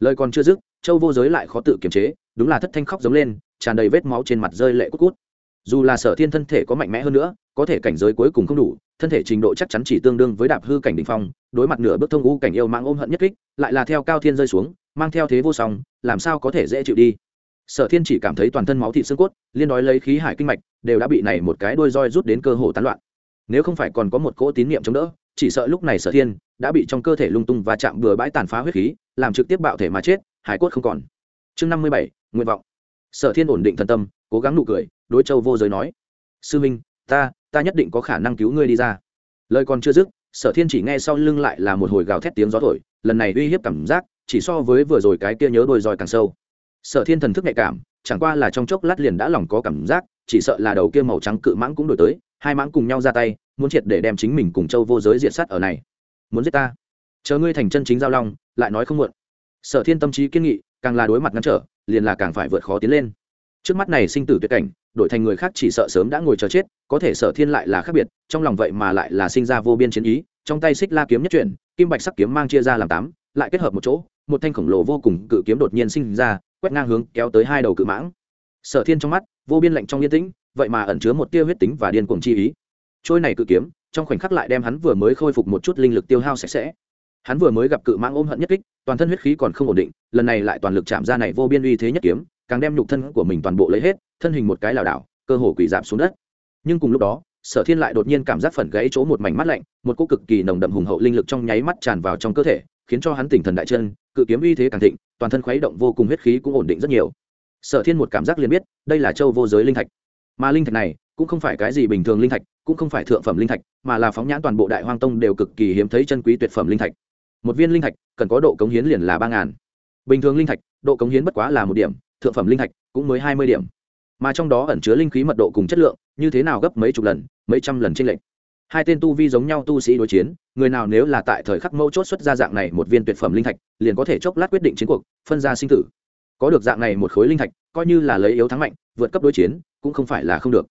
Lời còn chưa dứt, châu vô giới lại khó tự kiềm chế, đúng là thất thanh khóc giống lên, tràn đầy vết máu trên mặt rơi lệ cút cút. Dù là sở thiên thân thể có mạnh mẽ hơn nữa, có thể cảnh giới cuối cùng không đủ, thân thể trình độ chắc chắn chỉ tương đương với đạp hư cảnh đ ỉ n h phong, đối mặt nửa bước thông u cảnh yêu mang ôm hận nhất kích, lại là theo cao thiên rơi xuống, mang theo thế vô song, làm sao có thể dễ chịu đi? Sở thiên chỉ cảm thấy toàn thân máu thịt xương cốt, liên đói lấy khí hải kinh mạch đều đã bị này một cái đôi roi rút đến cơ hồ tán loạn. Nếu không phải còn có một cỗ tín niệm chống đỡ, chỉ sợ lúc này sở thiên đã bị trong cơ thể lung tung và chạm bừa bãi tàn phá huyết khí, làm trực tiếp bạo thể mà chết, hải cốt không còn. Chương năm mươi bảy, nguyện vọng. Sở thiên ổn định thần tâm, cố gắng nụ cười, đối châu vô giới nói, sư minh, ta ta nhất định có khả năng cứu ngươi đi ra. Lời còn chưa dứt, sở thiên chỉ nghe sau lưng lại là một hồi gào thét tiếng gió thổi, lần này uy hiếp cảm giác, chỉ so với vừa rồi cái kia nhớ đôi roi càng sâu. Sở thiên thần thức nhạy cảm, chẳng qua là trong chốc lát liền đã lòng có cảm giác chỉ sợ là đầu kia màu trắng cự mãng cũng đổi tới, hai mãng cùng nhau ra tay, muốn triệt để đem chính mình cùng châu vô giới diện sát ở này. Muốn giết ta? Chờ ngươi thành chân chính giao long, lại nói không muộn. Sở thiên tâm trí kiên nghị, càng là đối mặt ngăn trở, liền là càng phải vượt khó tiến lên. Trước mắt này sinh tử tuyệt cảnh, đổi thành người khác chỉ sợ sớm đã ngồi chờ chết, có thể sở thiên lại là khác biệt, trong lòng vậy mà lại là sinh ra vô biên chiến ý, trong tay xích la kiếm nhất chuyển, kim bạch sắc kiếm mang chia ra làm tám, lại kết hợp một chỗ, một thanh khổng lồ vô cùng cự kiếm đột nhiên sinh ra, quét ngang hướng kéo tới hai đầu cự mãng sở thiên trong mắt, vô biên lạnh trong yên tĩnh, vậy mà ẩn chứa một tia huyết tính và điên cuồng chi ý. Trôi này cự kiếm, trong khoảnh khắc lại đem hắn vừa mới khôi phục một chút linh lực tiêu hao sạch sẽ. Hắn vừa mới gặp cự mãng ôm hận nhất kích, toàn thân huyết khí còn không ổn định, lần này lại toàn lực chạm ra này vô biên uy thế nhất kiếm, càng đem nhục thân của mình toàn bộ lấy hết, thân hình một cái lảo đảo, cơ hồ quỳ giảm xuống đất. Nhưng cùng lúc đó, sở thiên lại đột nhiên cảm giác phần gãy chỗ một mảnh mắt lạnh, một cô cực kỳ nồng đậm hùng hậu linh lực trong nháy mắt tràn vào trong cơ thể, khiến cho hắn tỉnh thần đại chân, cự kiếm uy thế càng thịnh, toàn thân khuấy động vô cùng huyết khí cũng ổn định rất nhiều sở thiên một cảm giác liền biết, đây là châu vô giới linh thạch. Mà linh thạch này, cũng không phải cái gì bình thường linh thạch, cũng không phải thượng phẩm linh thạch, mà là phóng nhãn toàn bộ đại hoang tông đều cực kỳ hiếm thấy chân quý tuyệt phẩm linh thạch. Một viên linh thạch, cần có độ cống hiến liền là ba ngàn. Bình thường linh thạch, độ cống hiến bất quá là một điểm, thượng phẩm linh thạch cũng mới hai mươi điểm. Mà trong đó ẩn chứa linh khí mật độ cùng chất lượng, như thế nào gấp mấy chục lần, mấy trăm lần trên lệnh hai tên tu vi giống nhau tu sĩ đối chiến, người nào nếu là tại thời khắc mâu chốt xuất ra dạng này một viên tuyệt phẩm linh thạch, liền có thể chốc lát quyết định chiến cuộc, phân ra sinh tử có được dạng này một khối linh thạch, coi như là lấy yếu thắng mạnh, vượt cấp đối chiến, cũng không phải là không được.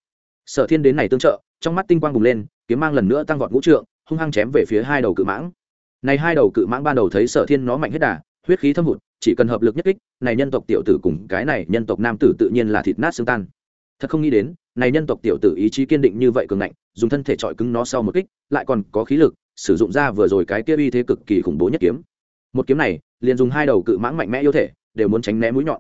Sở thiên đến này tương trợ, trong mắt tinh quang bùng lên, kiếm mang lần nữa tăng vọt ngũ trượng, hung hăng chém về phía hai đầu cự mãng. Này hai đầu cự mãng ban đầu thấy sở thiên nó mạnh hết đà, huyết khí thâm hụt, chỉ cần hợp lực nhất kích, này nhân tộc tiểu tử cùng cái này nhân tộc nam tử tự nhiên là thịt nát xương tan. Thật không nghĩ đến, này nhân tộc tiểu tử ý chí kiên định như vậy cường ngạnh, dùng thân thể trọi cứng nó sau một kích, lại còn có khí lực, sử dụng ra vừa rồi cái kia uy thế cực kỳ khủng bố nhất kiếm. Một kiếm này, liền dùng hai đầu cự mãng mạnh mẽ yêu thể đều muốn tránh né mũi nhọn.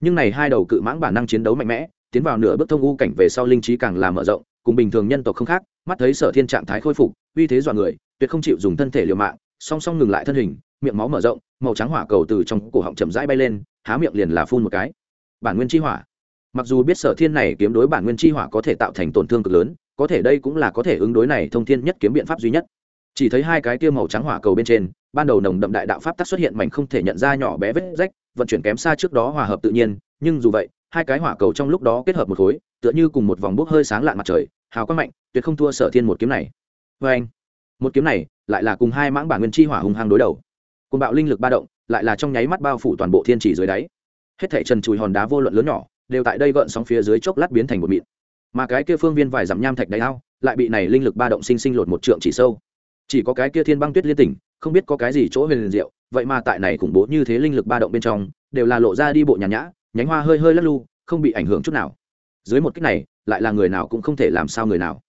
Nhưng này hai đầu cự mãng bản năng chiến đấu mạnh mẽ, tiến vào nửa bước thông u cảnh về sau linh trí càng làm mở rộng, cùng bình thường nhân tộc không khác, mắt thấy sở thiên trạng thái khôi phục, uy thế dọa người, tuyệt không chịu dùng thân thể liều mạng, song song ngừng lại thân hình, miệng máu mở rộng, màu trắng hỏa cầu từ trong cổ họng chậm rãi bay lên, há miệng liền là phun một cái. Bản nguyên chi hỏa. Mặc dù biết sở thiên này kiếm đối bản nguyên chi hỏa có thể tạo thành tổn thương cực lớn, có thể đây cũng là có thể ứng đối này thông thiên nhất kiếm biện pháp duy nhất. Chỉ thấy hai cái kia màu trắng hỏa cầu bên trên, ban đầu nồng đậm đại đạo pháp tắc xuất hiện mảnh không thể nhận ra nhỏ bé vết rách vận chuyển kém xa trước đó hòa hợp tự nhiên, nhưng dù vậy, hai cái hỏa cầu trong lúc đó kết hợp một khối, tựa như cùng một vòng bốc hơi sáng lạn mặt trời, hào quang mạnh, tuyệt không thua sở thiên một kiếm này. Vê anh, một kiếm này lại là cùng hai mãng bản nguyên chi hỏa hùng hăng đối đầu. Côn bạo linh lực ba động, lại là trong nháy mắt bao phủ toàn bộ thiên chỉ dưới đáy. Hết thảy trần chùi hòn đá vô luận lớn nhỏ, đều tại đây gợn sóng phía dưới chốc lát biến thành một mịn. Mà cái kia phương viên vài dặm nham thạch đáy ao, lại bị này linh lực ba động sinh sinh lột một trượng chỉ sâu. Chỉ có cái kia thiên băng tuyết liên tỉnh, không biết có cái gì chỗ huyền diệu vậy mà tại này khủng bố như thế linh lực ba động bên trong, đều là lộ ra đi bộ nhàn nhã, nhánh hoa hơi hơi lắc lu không bị ảnh hưởng chút nào. Dưới một cách này, lại là người nào cũng không thể làm sao người nào.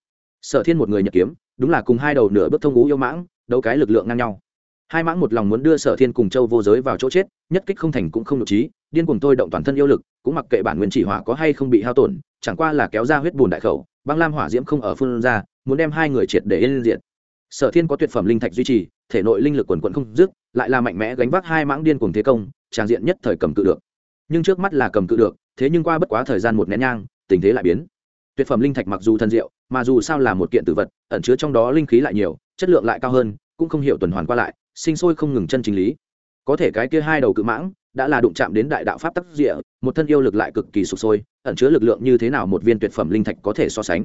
Sở thiên một người nhật kiếm, đúng là cùng hai đầu nửa bước thông ngũ yêu mãng, đấu cái lực lượng ngang nhau. Hai mãng một lòng muốn đưa sở thiên cùng châu vô giới vào chỗ chết, nhất kích không thành cũng không nội trí, điên cùng tôi động toàn thân yêu lực, cũng mặc kệ bản nguyên chỉ hỏa có hay không bị hao tổn, chẳng qua là kéo ra huyết bùn đại khẩu, băng lam hỏa diễm không ở phương ra, muốn đem hai người triệt để yên diện sở thiên có tuyệt phẩm linh thạch duy trì, thể nội linh lực quần quận không dứt lại là mạnh mẽ gánh vác hai mãng điên cùng thế công tràng diện nhất thời cầm cự được. Nhưng trước mắt là cầm cự được, thế nhưng qua bất quá thời gian một nén nhang, tình thế lại biến. Tuyệt phẩm linh thạch mặc dù thần diệu, mà dù sao là một kiện tử vật, ẩn chứa trong đó linh khí lại nhiều, chất lượng lại cao hơn, cũng không hiểu tuần hoàn qua lại, sinh sôi không ngừng chân chính lý. Có thể cái kia hai đầu cự mãng, đã là đụng chạm đến đại đạo pháp tắc địa một thân yêu lực lại cực kỳ sụp sôi, ẩn chứa lực lượng như thế nào một viên tuyệt phẩm linh thạch có thể so sánh.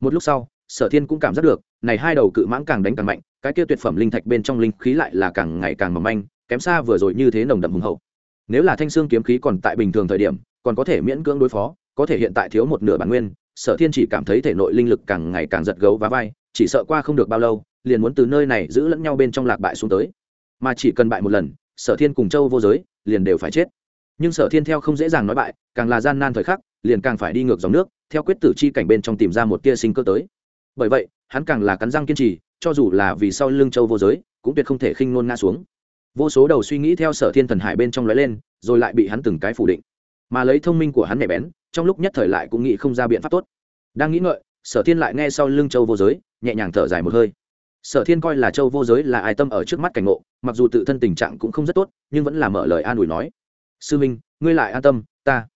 Một lúc sau, sở thiên cũng cảm giác được này hai đầu cự mãng càng đánh càng mạnh, cái kia tuyệt phẩm linh thạch bên trong linh khí lại là càng ngày càng mỏng manh, kém xa vừa rồi như thế nồng đậm hùng hậu. Nếu là thanh xương kiếm khí còn tại bình thường thời điểm, còn có thể miễn cưỡng đối phó, có thể hiện tại thiếu một nửa bản nguyên, sở thiên chỉ cảm thấy thể nội linh lực càng ngày càng giật gấu và vai, chỉ sợ qua không được bao lâu, liền muốn từ nơi này giữ lẫn nhau bên trong lạc bại xuống tới. Mà chỉ cần bại một lần, sở thiên cùng châu vô giới liền đều phải chết. Nhưng sở thiên theo không dễ dàng nói bại, càng là gian nan thời khắc, liền càng phải đi ngược dòng nước, theo quyết tử chi cảnh bên trong tìm ra một tia sinh cơ tới. Bởi vậy hắn càng là cắn răng kiên trì, cho dù là vì sau lưng châu vô giới, cũng tuyệt không thể khinh nôn ngã xuống. Vô số đầu suy nghĩ theo sở thiên thần hải bên trong lóe lên, rồi lại bị hắn từng cái phủ định. Mà lấy thông minh của hắn nhạy bén, trong lúc nhất thời lại cũng nghĩ không ra biện pháp tốt. Đang nghĩ ngợi, sở thiên lại nghe sau lưng châu vô giới, nhẹ nhàng thở dài một hơi. Sở thiên coi là châu vô giới là ai tâm ở trước mắt cảnh ngộ, mặc dù tự thân tình trạng cũng không rất tốt, nhưng vẫn là mở lời an ủi nói. Sư minh, ngươi lại an tâm, ta.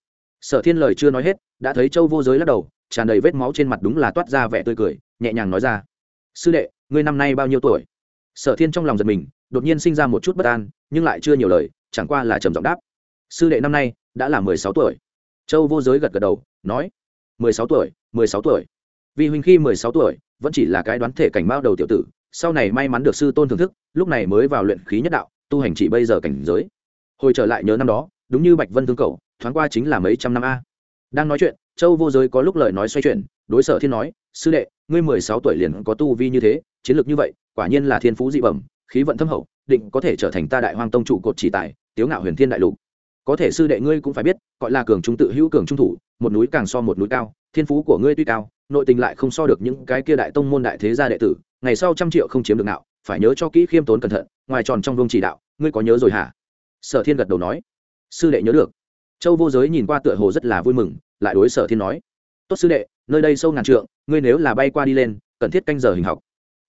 Sở thiên lời chưa nói hết, đã thấy châu vô giới lắc đầu, tràn đầy vết máu trên mặt đúng là toát ra vẻ tươi cười nhẹ nhàng nói ra. Sư đệ, ngươi năm nay bao nhiêu tuổi? Sở thiên trong lòng giật mình, đột nhiên sinh ra một chút bất an, nhưng lại chưa nhiều lời, chẳng qua là trầm giọng đáp. Sư đệ năm nay đã là mười sáu tuổi. Châu vô giới gật gật đầu, nói, mười sáu tuổi, mười sáu tuổi. Vì huynh khi mười sáu tuổi, vẫn chỉ là cái đoán thể cảnh bao đầu tiểu tử, sau này may mắn được sư tôn thưởng thức, lúc này mới vào luyện khí nhất đạo, tu hành chỉ bây giờ cảnh giới. Hồi trở lại nhớ năm đó, đúng như bạch vân thương cầu, thoáng qua chính là mấy trăm năm a. Đang nói chuyện, châu vô giới có lúc lời nói xoay chuyển, đối sở thiên nói sư đệ, ngươi mười sáu tuổi liền có tu vi như thế, chiến lược như vậy, quả nhiên là thiên phú dị bẩm, khí vận thâm hậu, định có thể trở thành ta đại hoang tông trụ cột chỉ tài, tiếu ngạo huyền thiên đại lục. Có thể sư đệ ngươi cũng phải biết, gọi là cường trung tự hữu cường trung thủ, một núi càng so một núi cao, thiên phú của ngươi tuy cao, nội tình lại không so được những cái kia đại tông môn đại thế gia đệ tử, ngày sau trăm triệu không chiếm được nào phải nhớ cho kỹ khiêm tốn cẩn thận, ngoài tròn trong vương chỉ đạo, ngươi có nhớ rồi hả? Sở thiên gật đầu nói. Sư đệ nhớ được. Châu vô giới nhìn qua tựa hồ rất là vui mừng, lại đối sở thiên nói. Tốt sư đệ, nơi đây sâu ngàn trượng ngươi nếu là bay qua đi lên, cần thiết canh giờ hình học.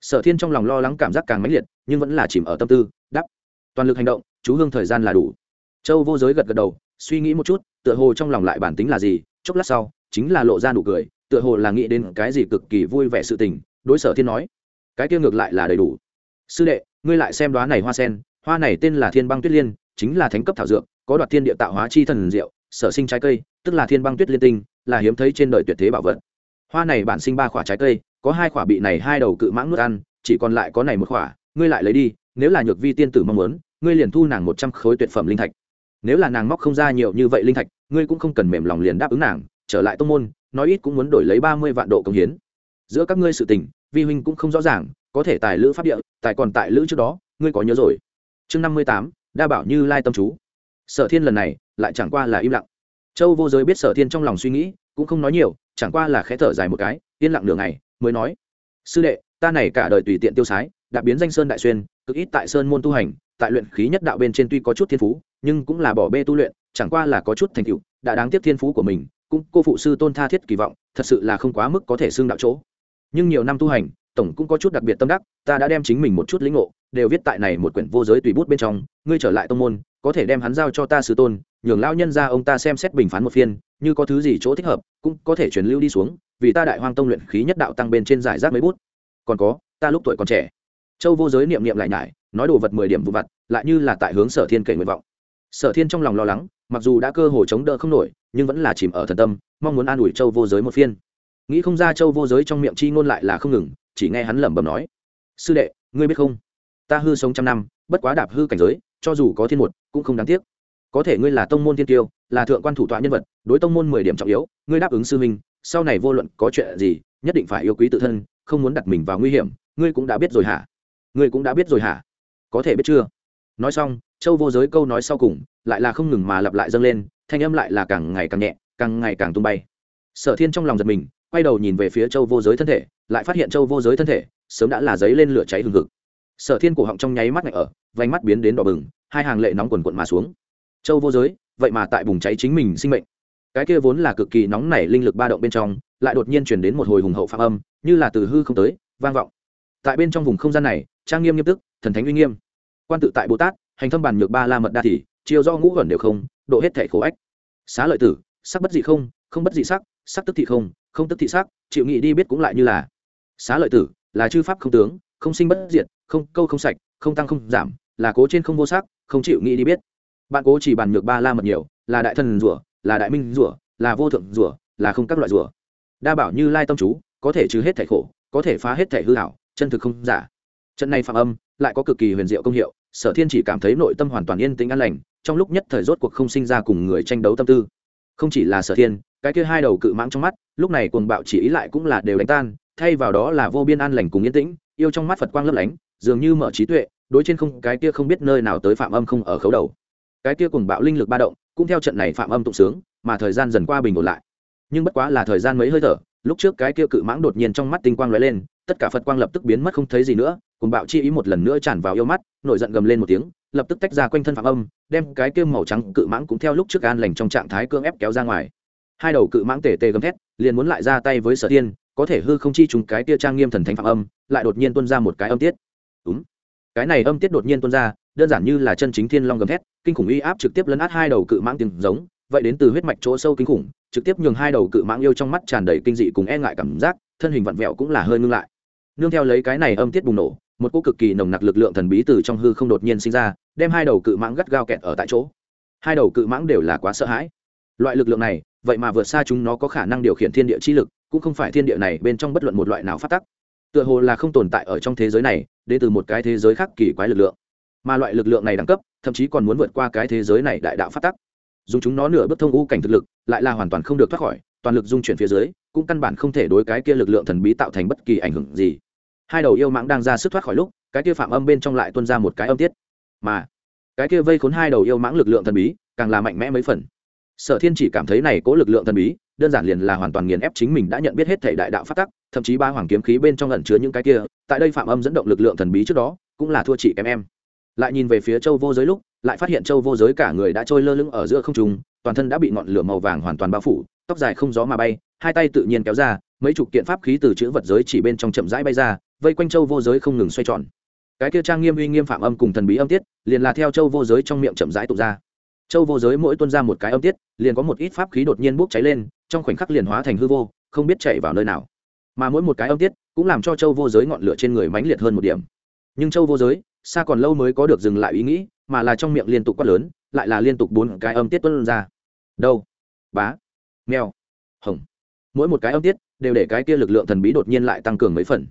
Sở thiên trong lòng lo lắng cảm giác càng mãnh liệt, nhưng vẫn là chìm ở tâm tư đắp toàn lực hành động, chú hương thời gian là đủ. Châu vô giới gật gật đầu, suy nghĩ một chút, tựa hồ trong lòng lại bản tính là gì, chốc lát sau, chính là lộ ra nụ cười, tựa hồ là nghĩ đến cái gì cực kỳ vui vẻ sự tình, đối sở thiên nói. Cái kia ngược lại là đầy đủ. Sư đệ, ngươi lại xem đoá này hoa sen, hoa này tên là thiên băng tuyết liên, chính là thánh cấp thảo dược, có đoạt thiên địa tạo hóa chi thần diệu, sở sinh trái cây, tức là thiên băng tuyết liên tinh, là hiếm thấy trên đời tuyệt thế bảo vật hoa này bản sinh ba quả trái cây, có hai quả bị này hai đầu cự mãng nuốt ăn, chỉ còn lại có này một quả, ngươi lại lấy đi, nếu là nhược vi tiên tử mong muốn, ngươi liền thu nàng một trăm khối tuyệt phẩm linh thạch. Nếu là nàng móc không ra nhiều như vậy linh thạch, ngươi cũng không cần mềm lòng liền đáp ứng nàng, trở lại tông môn, nói ít cũng muốn đổi lấy ba mươi vạn độ công hiến. Giữa các ngươi sự tình, vi huynh cũng không rõ ràng, có thể tài lữ pháp địa, tài còn tại lữ trước đó, ngươi có nhớ rồi. Chương năm mươi tám, đa bảo như lai tâm chú. Sở thiên lần này, lại chẳng qua là im lặng. Châu vô giới biết sở thiên trong lòng suy nghĩ cũng không nói nhiều, chẳng qua là khẽ thở dài một cái, yên lặng nửa ngày, mới nói, sư đệ, ta này cả đời tùy tiện tiêu sái, đã biến danh sơn đại xuyên, cực ít tại sơn môn tu hành, tại luyện khí nhất đạo bên trên tuy có chút thiên phú, nhưng cũng là bỏ bê tu luyện, chẳng qua là có chút thành tựu, đã đáng tiếc thiên phú của mình, cũng cô phụ sư tôn tha thiết kỳ vọng, thật sự là không quá mức có thể xưng đạo chỗ. Nhưng nhiều năm tu hành tổng cũng có chút đặc biệt tâm đắc, ta đã đem chính mình một chút lĩnh ngộ, đều viết tại này một quyển vô giới tùy bút bên trong, ngươi trở lại tông môn, có thể đem hắn giao cho ta sư tôn, nhường lao nhân ra ông ta xem xét bình phán một phiên, như có thứ gì chỗ thích hợp, cũng có thể truyền lưu đi xuống, vì ta đại hoang tông luyện khí nhất đạo tăng bên trên giải rác mấy bút. Còn có, ta lúc tuổi còn trẻ. Châu vô giới niệm niệm lại nhải, nói đồ vật mười điểm vụ vặt, lại như là tại hướng sở thiên kể nguyện vọng. Sở thiên trong lòng lo lắng, mặc dù đã cơ hồ chống đỡ không nổi, nhưng vẫn là chìm ở thần tâm, mong muốn an ủi châu vô giới một phiên. Nghĩ không ra châu vô giới trong miệng chi ngôn lại là không ngừng chỉ nghe hắn lẩm bẩm nói, sư đệ, ngươi biết không? Ta hư sống trăm năm, bất quá đạp hư cảnh giới, cho dù có thiên một, cũng không đáng tiếc. Có thể ngươi là tông môn thiên tiêu là thượng quan thủ tọa nhân vật, đối tông môn mười điểm trọng yếu, ngươi đáp ứng sư minh sau này vô luận có chuyện gì, nhất định phải yêu quý tự thân, không muốn đặt mình vào nguy hiểm, ngươi cũng đã biết rồi hả? Ngươi cũng đã biết rồi hả? Có thể biết chưa? Nói xong, châu vô giới câu nói sau cùng lại là không ngừng mà lặp lại dâng lên, thanh âm lại là càng ngày càng nhẹ, càng ngày càng tung bay. Sở thiên trong lòng giật mình quay đầu nhìn về phía châu vô giới thân thể, lại phát hiện châu vô giới thân thể sớm đã là giấy lên lửa cháy hừng hực. Sở thiên cổ họng trong nháy mắt này ở, vành mắt biến đến đỏ bừng, hai hàng lệ nóng quần quận mà xuống. Châu vô giới, vậy mà tại bùng cháy chính mình sinh mệnh. Cái kia vốn là cực kỳ nóng nảy linh lực ba động bên trong, lại đột nhiên chuyển đến một hồi hùng hậu phạm âm, như là từ hư không tới, vang vọng. Tại bên trong vùng không gian này, trang nghiêm nghiêm tức thần thánh uy nghiêm. Quan tự tại bồ tát, hành thâm bản nhược ba la mật đa thì chiều do ngũ gần đều không, độ hết thể khổ ách. Xá lợi tử, sắc bất dị không không bất dị sắc sắc tức thị không không tức thị sắc chịu nghị đi biết cũng lại như là, xá lợi tử, là chư pháp không tướng, không sinh bất diệt, không câu không sạch, không tăng không giảm, là cố trên không vô sắc, không chịu nghĩ đi biết. Bạn cố chỉ bàn nhược ba la mật nhiều, là đại thần rủa, là đại minh rủa, là vô thượng rủa, là không các loại rủa. Đa bảo như lai tâm chú, có thể trừ hết thể khổ, có thể phá hết thể hư hảo, chân thực không giả. Trận này phạm âm, lại có cực kỳ huyền diệu công hiệu, sở thiên chỉ cảm thấy nội tâm hoàn toàn yên tĩnh an lành, trong lúc nhất thời rốt cuộc không sinh ra cùng người tranh đấu tâm tư. Không chỉ là sở thiên, cái kia hai đầu cự mãng trong mắt lúc này cuồng bạo chỉ ý lại cũng là đều đánh tan, thay vào đó là vô biên an lành cùng yên tĩnh, yêu trong mắt phật quang lấp lánh, dường như mở trí tuệ, đối trên không cái kia không biết nơi nào tới phạm âm không ở khấu đầu. Cái kia cuồng bạo linh lực ba động, cũng theo trận này phạm âm tụng sướng, mà thời gian dần qua bình ổn lại. Nhưng bất quá là thời gian mấy hơi thở, lúc trước cái kia cự mãng đột nhiên trong mắt tinh quang lóe lên, tất cả phật quang lập tức biến mất không thấy gì nữa, cuồng bạo chi ý một lần nữa tràn vào yêu mắt, nổi giận gầm lên một tiếng, lập tức tách ra quanh thân phạm âm, đem cái kia màu trắng cự mãng cũng theo lúc trước an lành trong trạng thái cương ép kéo ra ngoài hai đầu cự mãng tề tề gầm thét, liền muốn lại ra tay với sở tiên có thể hư không chi trùng cái kia trang nghiêm thần thánh phạm âm, lại đột nhiên tuôn ra một cái âm tiết. Đúng. Cái này âm tiết đột nhiên tuôn ra, đơn giản như là chân chính thiên long gầm thét, kinh khủng uy áp trực tiếp lấn át hai đầu cự mãng tiếng giống, vậy đến từ huyết mạch chỗ sâu kinh khủng, trực tiếp nhường hai đầu cự mãng yêu trong mắt tràn đầy kinh dị cùng e ngại cảm giác, thân hình vặn vẹo cũng là hơi ngưng lại. Nương theo lấy cái này âm tiết bùng nổ, một cỗ cực kỳ nồng nặc lực lượng thần bí từ trong hư không đột nhiên sinh ra, đem hai đầu cự mãng gắt gao kẹt ở tại chỗ. Hai đầu cự mãng đều là quá sợ hãi loại lực lượng này, vậy mà vượt xa chúng nó có khả năng điều khiển thiên địa chi lực, cũng không phải thiên địa này bên trong bất luận một loại nào phát tắc tựa hồ là không tồn tại ở trong thế giới này, đến từ một cái thế giới khác kỳ quái lực lượng. Mà loại lực lượng này đẳng cấp, thậm chí còn muốn vượt qua cái thế giới này đại đạo phát tắc dùng chúng nó nửa bước thông u cảnh thực lực, lại là hoàn toàn không được thoát khỏi, toàn lực dung chuyển phía dưới, cũng căn bản không thể đối cái kia lực lượng thần bí tạo thành bất kỳ ảnh hưởng gì. Hai đầu yêu mãng đang ra sức thoát khỏi lúc, cái kia phạm âm bên trong lại tuân ra một cái âm tiết. Mà, cái kia vây khốn hai đầu yêu mãng lực lượng thần bí, càng là mạnh mẽ mấy phần sở thiên chỉ cảm thấy này cố lực lượng thần bí, đơn giản liền là hoàn toàn nghiền ép chính mình đã nhận biết hết thể đại đạo phát tắc, thậm chí ba hoàng kiếm khí bên trong lẩn chứa những cái kia, tại đây phạm âm dẫn động lực lượng thần bí trước đó, cũng là thua chị kém em. Lại nhìn về phía châu vô giới lúc, lại phát hiện châu vô giới cả người đã trôi lơ lửng ở giữa không trung, toàn thân đã bị ngọn lửa màu vàng hoàn toàn bao phủ, tóc dài không gió mà bay, hai tay tự nhiên kéo ra, mấy chục kiện pháp khí từ chữ vật giới chỉ bên trong chậm rãi bay ra, vây quanh châu vô giới không ngừng xoay tròn. Cái kia trang nghiêm uy nghiêm phạm âm cùng thần bí âm tiết, liền là theo châu vô giới trong miệng chậm rãi tụ ra châu vô giới mỗi tuân ra một cái âm tiết, liền có một ít pháp khí đột nhiên bốc cháy lên, trong khoảnh khắc liền hóa thành hư vô, không biết chạy vào nơi nào. Mà mỗi một cái âm tiết cũng làm cho châu vô giới ngọn lửa trên người mãnh liệt hơn một điểm. Nhưng châu vô giới, xa còn lâu mới có được dừng lại ý nghĩ, mà là trong miệng liên tục quát lớn, lại là liên tục bốn cái âm tiết tuân ra. Đâu? Bá? Mèo? Hồng? Mỗi một cái âm tiết đều để cái kia lực lượng thần bí đột nhiên lại tăng cường mấy phần.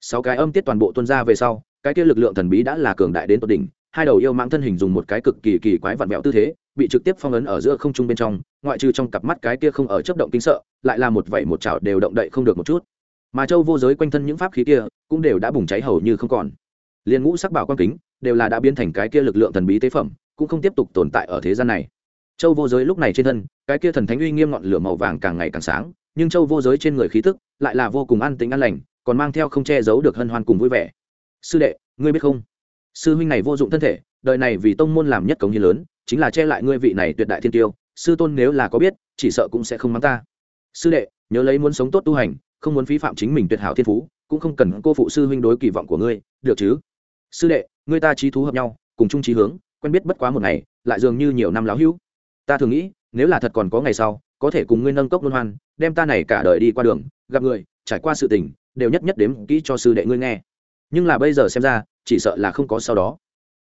Sáu cái âm tiết toàn bộ tuân ra về sau, cái kia lực lượng thần bí đã là cường đại đến tột đỉnh, hai đầu yêu mang thân hình dùng một cái cực kỳ kỳ quái vặn vẹo tư thế bị trực tiếp phong ấn ở giữa không trung bên trong, ngoại trừ trong cặp mắt cái kia không ở chấp động kinh sợ, lại là một vẩy một chảo đều động đậy không được một chút. Mà châu vô giới quanh thân những pháp khí kia cũng đều đã bùng cháy hầu như không còn. Liên ngũ sắc bảo quan kính đều là đã biến thành cái kia lực lượng thần bí tế phẩm, cũng không tiếp tục tồn tại ở thế gian này. Châu vô giới lúc này trên thân, cái kia thần thánh uy nghiêm ngọn lửa màu vàng càng ngày càng sáng, nhưng châu vô giới trên người khí tức lại là vô cùng an tĩnh an lành, còn mang theo không che giấu được hân hoan cùng vui vẻ. Sư đệ, ngươi biết không? Sư huynh này vô dụng thân thể, đời này vì tông môn làm nhất cống hiến lớn chính là che lại ngươi vị này tuyệt đại thiên tiêu, sư tôn nếu là có biết, chỉ sợ cũng sẽ không mắng ta. Sư đệ, nhớ lấy muốn sống tốt tu hành, không muốn phí phạm chính mình tuyệt hảo thiên phú, cũng không cần cô phụ sư huynh đối kỳ vọng của ngươi, được chứ? Sư đệ, ngươi ta trí thú hợp nhau, cùng chung trí hướng, quen biết bất quá một ngày, lại dường như nhiều năm láo hữu. Ta thường nghĩ, nếu là thật còn có ngày sau, có thể cùng ngươi nâng cốc luân hoan, đem ta này cả đời đi qua đường, gặp người, trải qua sự tình, đều nhất nhất đếm kỹ cho sư đệ ngươi nghe. Nhưng là bây giờ xem ra, chỉ sợ là không có sau đó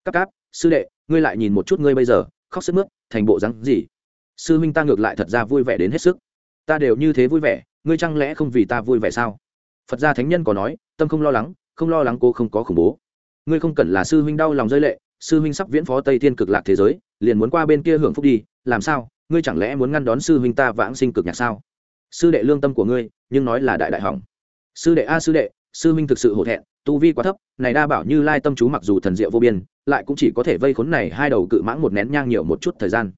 cáp cáp, sư đệ, ngươi lại nhìn một chút ngươi bây giờ, khóc sức mướt, thành bộ rắn gì? Sư huynh ta ngược lại thật ra vui vẻ đến hết sức. Ta đều như thế vui vẻ, ngươi chẳng lẽ không vì ta vui vẻ sao? Phật gia thánh nhân có nói, tâm không lo lắng, không lo lắng cô không có khủng bố. Ngươi không cần là sư huynh đau lòng rơi lệ, sư huynh sắp viễn phó tây thiên cực lạc thế giới, liền muốn qua bên kia hưởng phúc đi, làm sao? Ngươi chẳng lẽ muốn ngăn đón sư huynh ta vãng sinh cực nhạc sao? Sư đệ lương tâm của ngươi, nhưng nói là đại đại hỏng. Sư đệ a, sư đệ, sư huynh thực sự hổ thẹn, tu vi quá thấp, này đa bảo như lai tâm chú mặc dù thần diệu vô biên lại cũng chỉ có thể vây khốn này hai đầu cự mãng một nén nhang nhiều một chút thời gian.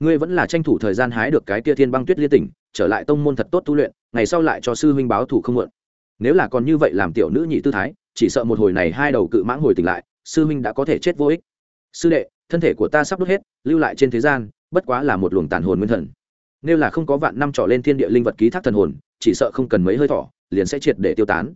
Ngươi vẫn là tranh thủ thời gian hái được cái tia thiên băng tuyết liên tỉnh, trở lại tông môn thật tốt tu luyện, ngày sau lại cho sư huynh báo thủ không muộn. Nếu là còn như vậy làm tiểu nữ nhị tư thái, chỉ sợ một hồi này hai đầu cự mãng hồi tỉnh lại, sư huynh đã có thể chết vô ích. Sư đệ, thân thể của ta sắp đốt hết, lưu lại trên thế gian, bất quá là một luồng tàn hồn nguyên thần. Nếu là không có vạn năm trỏ lên thiên địa linh vật ký thác thần hồn, chỉ sợ không cần mấy hơi thỏ liền sẽ triệt để tiêu tán.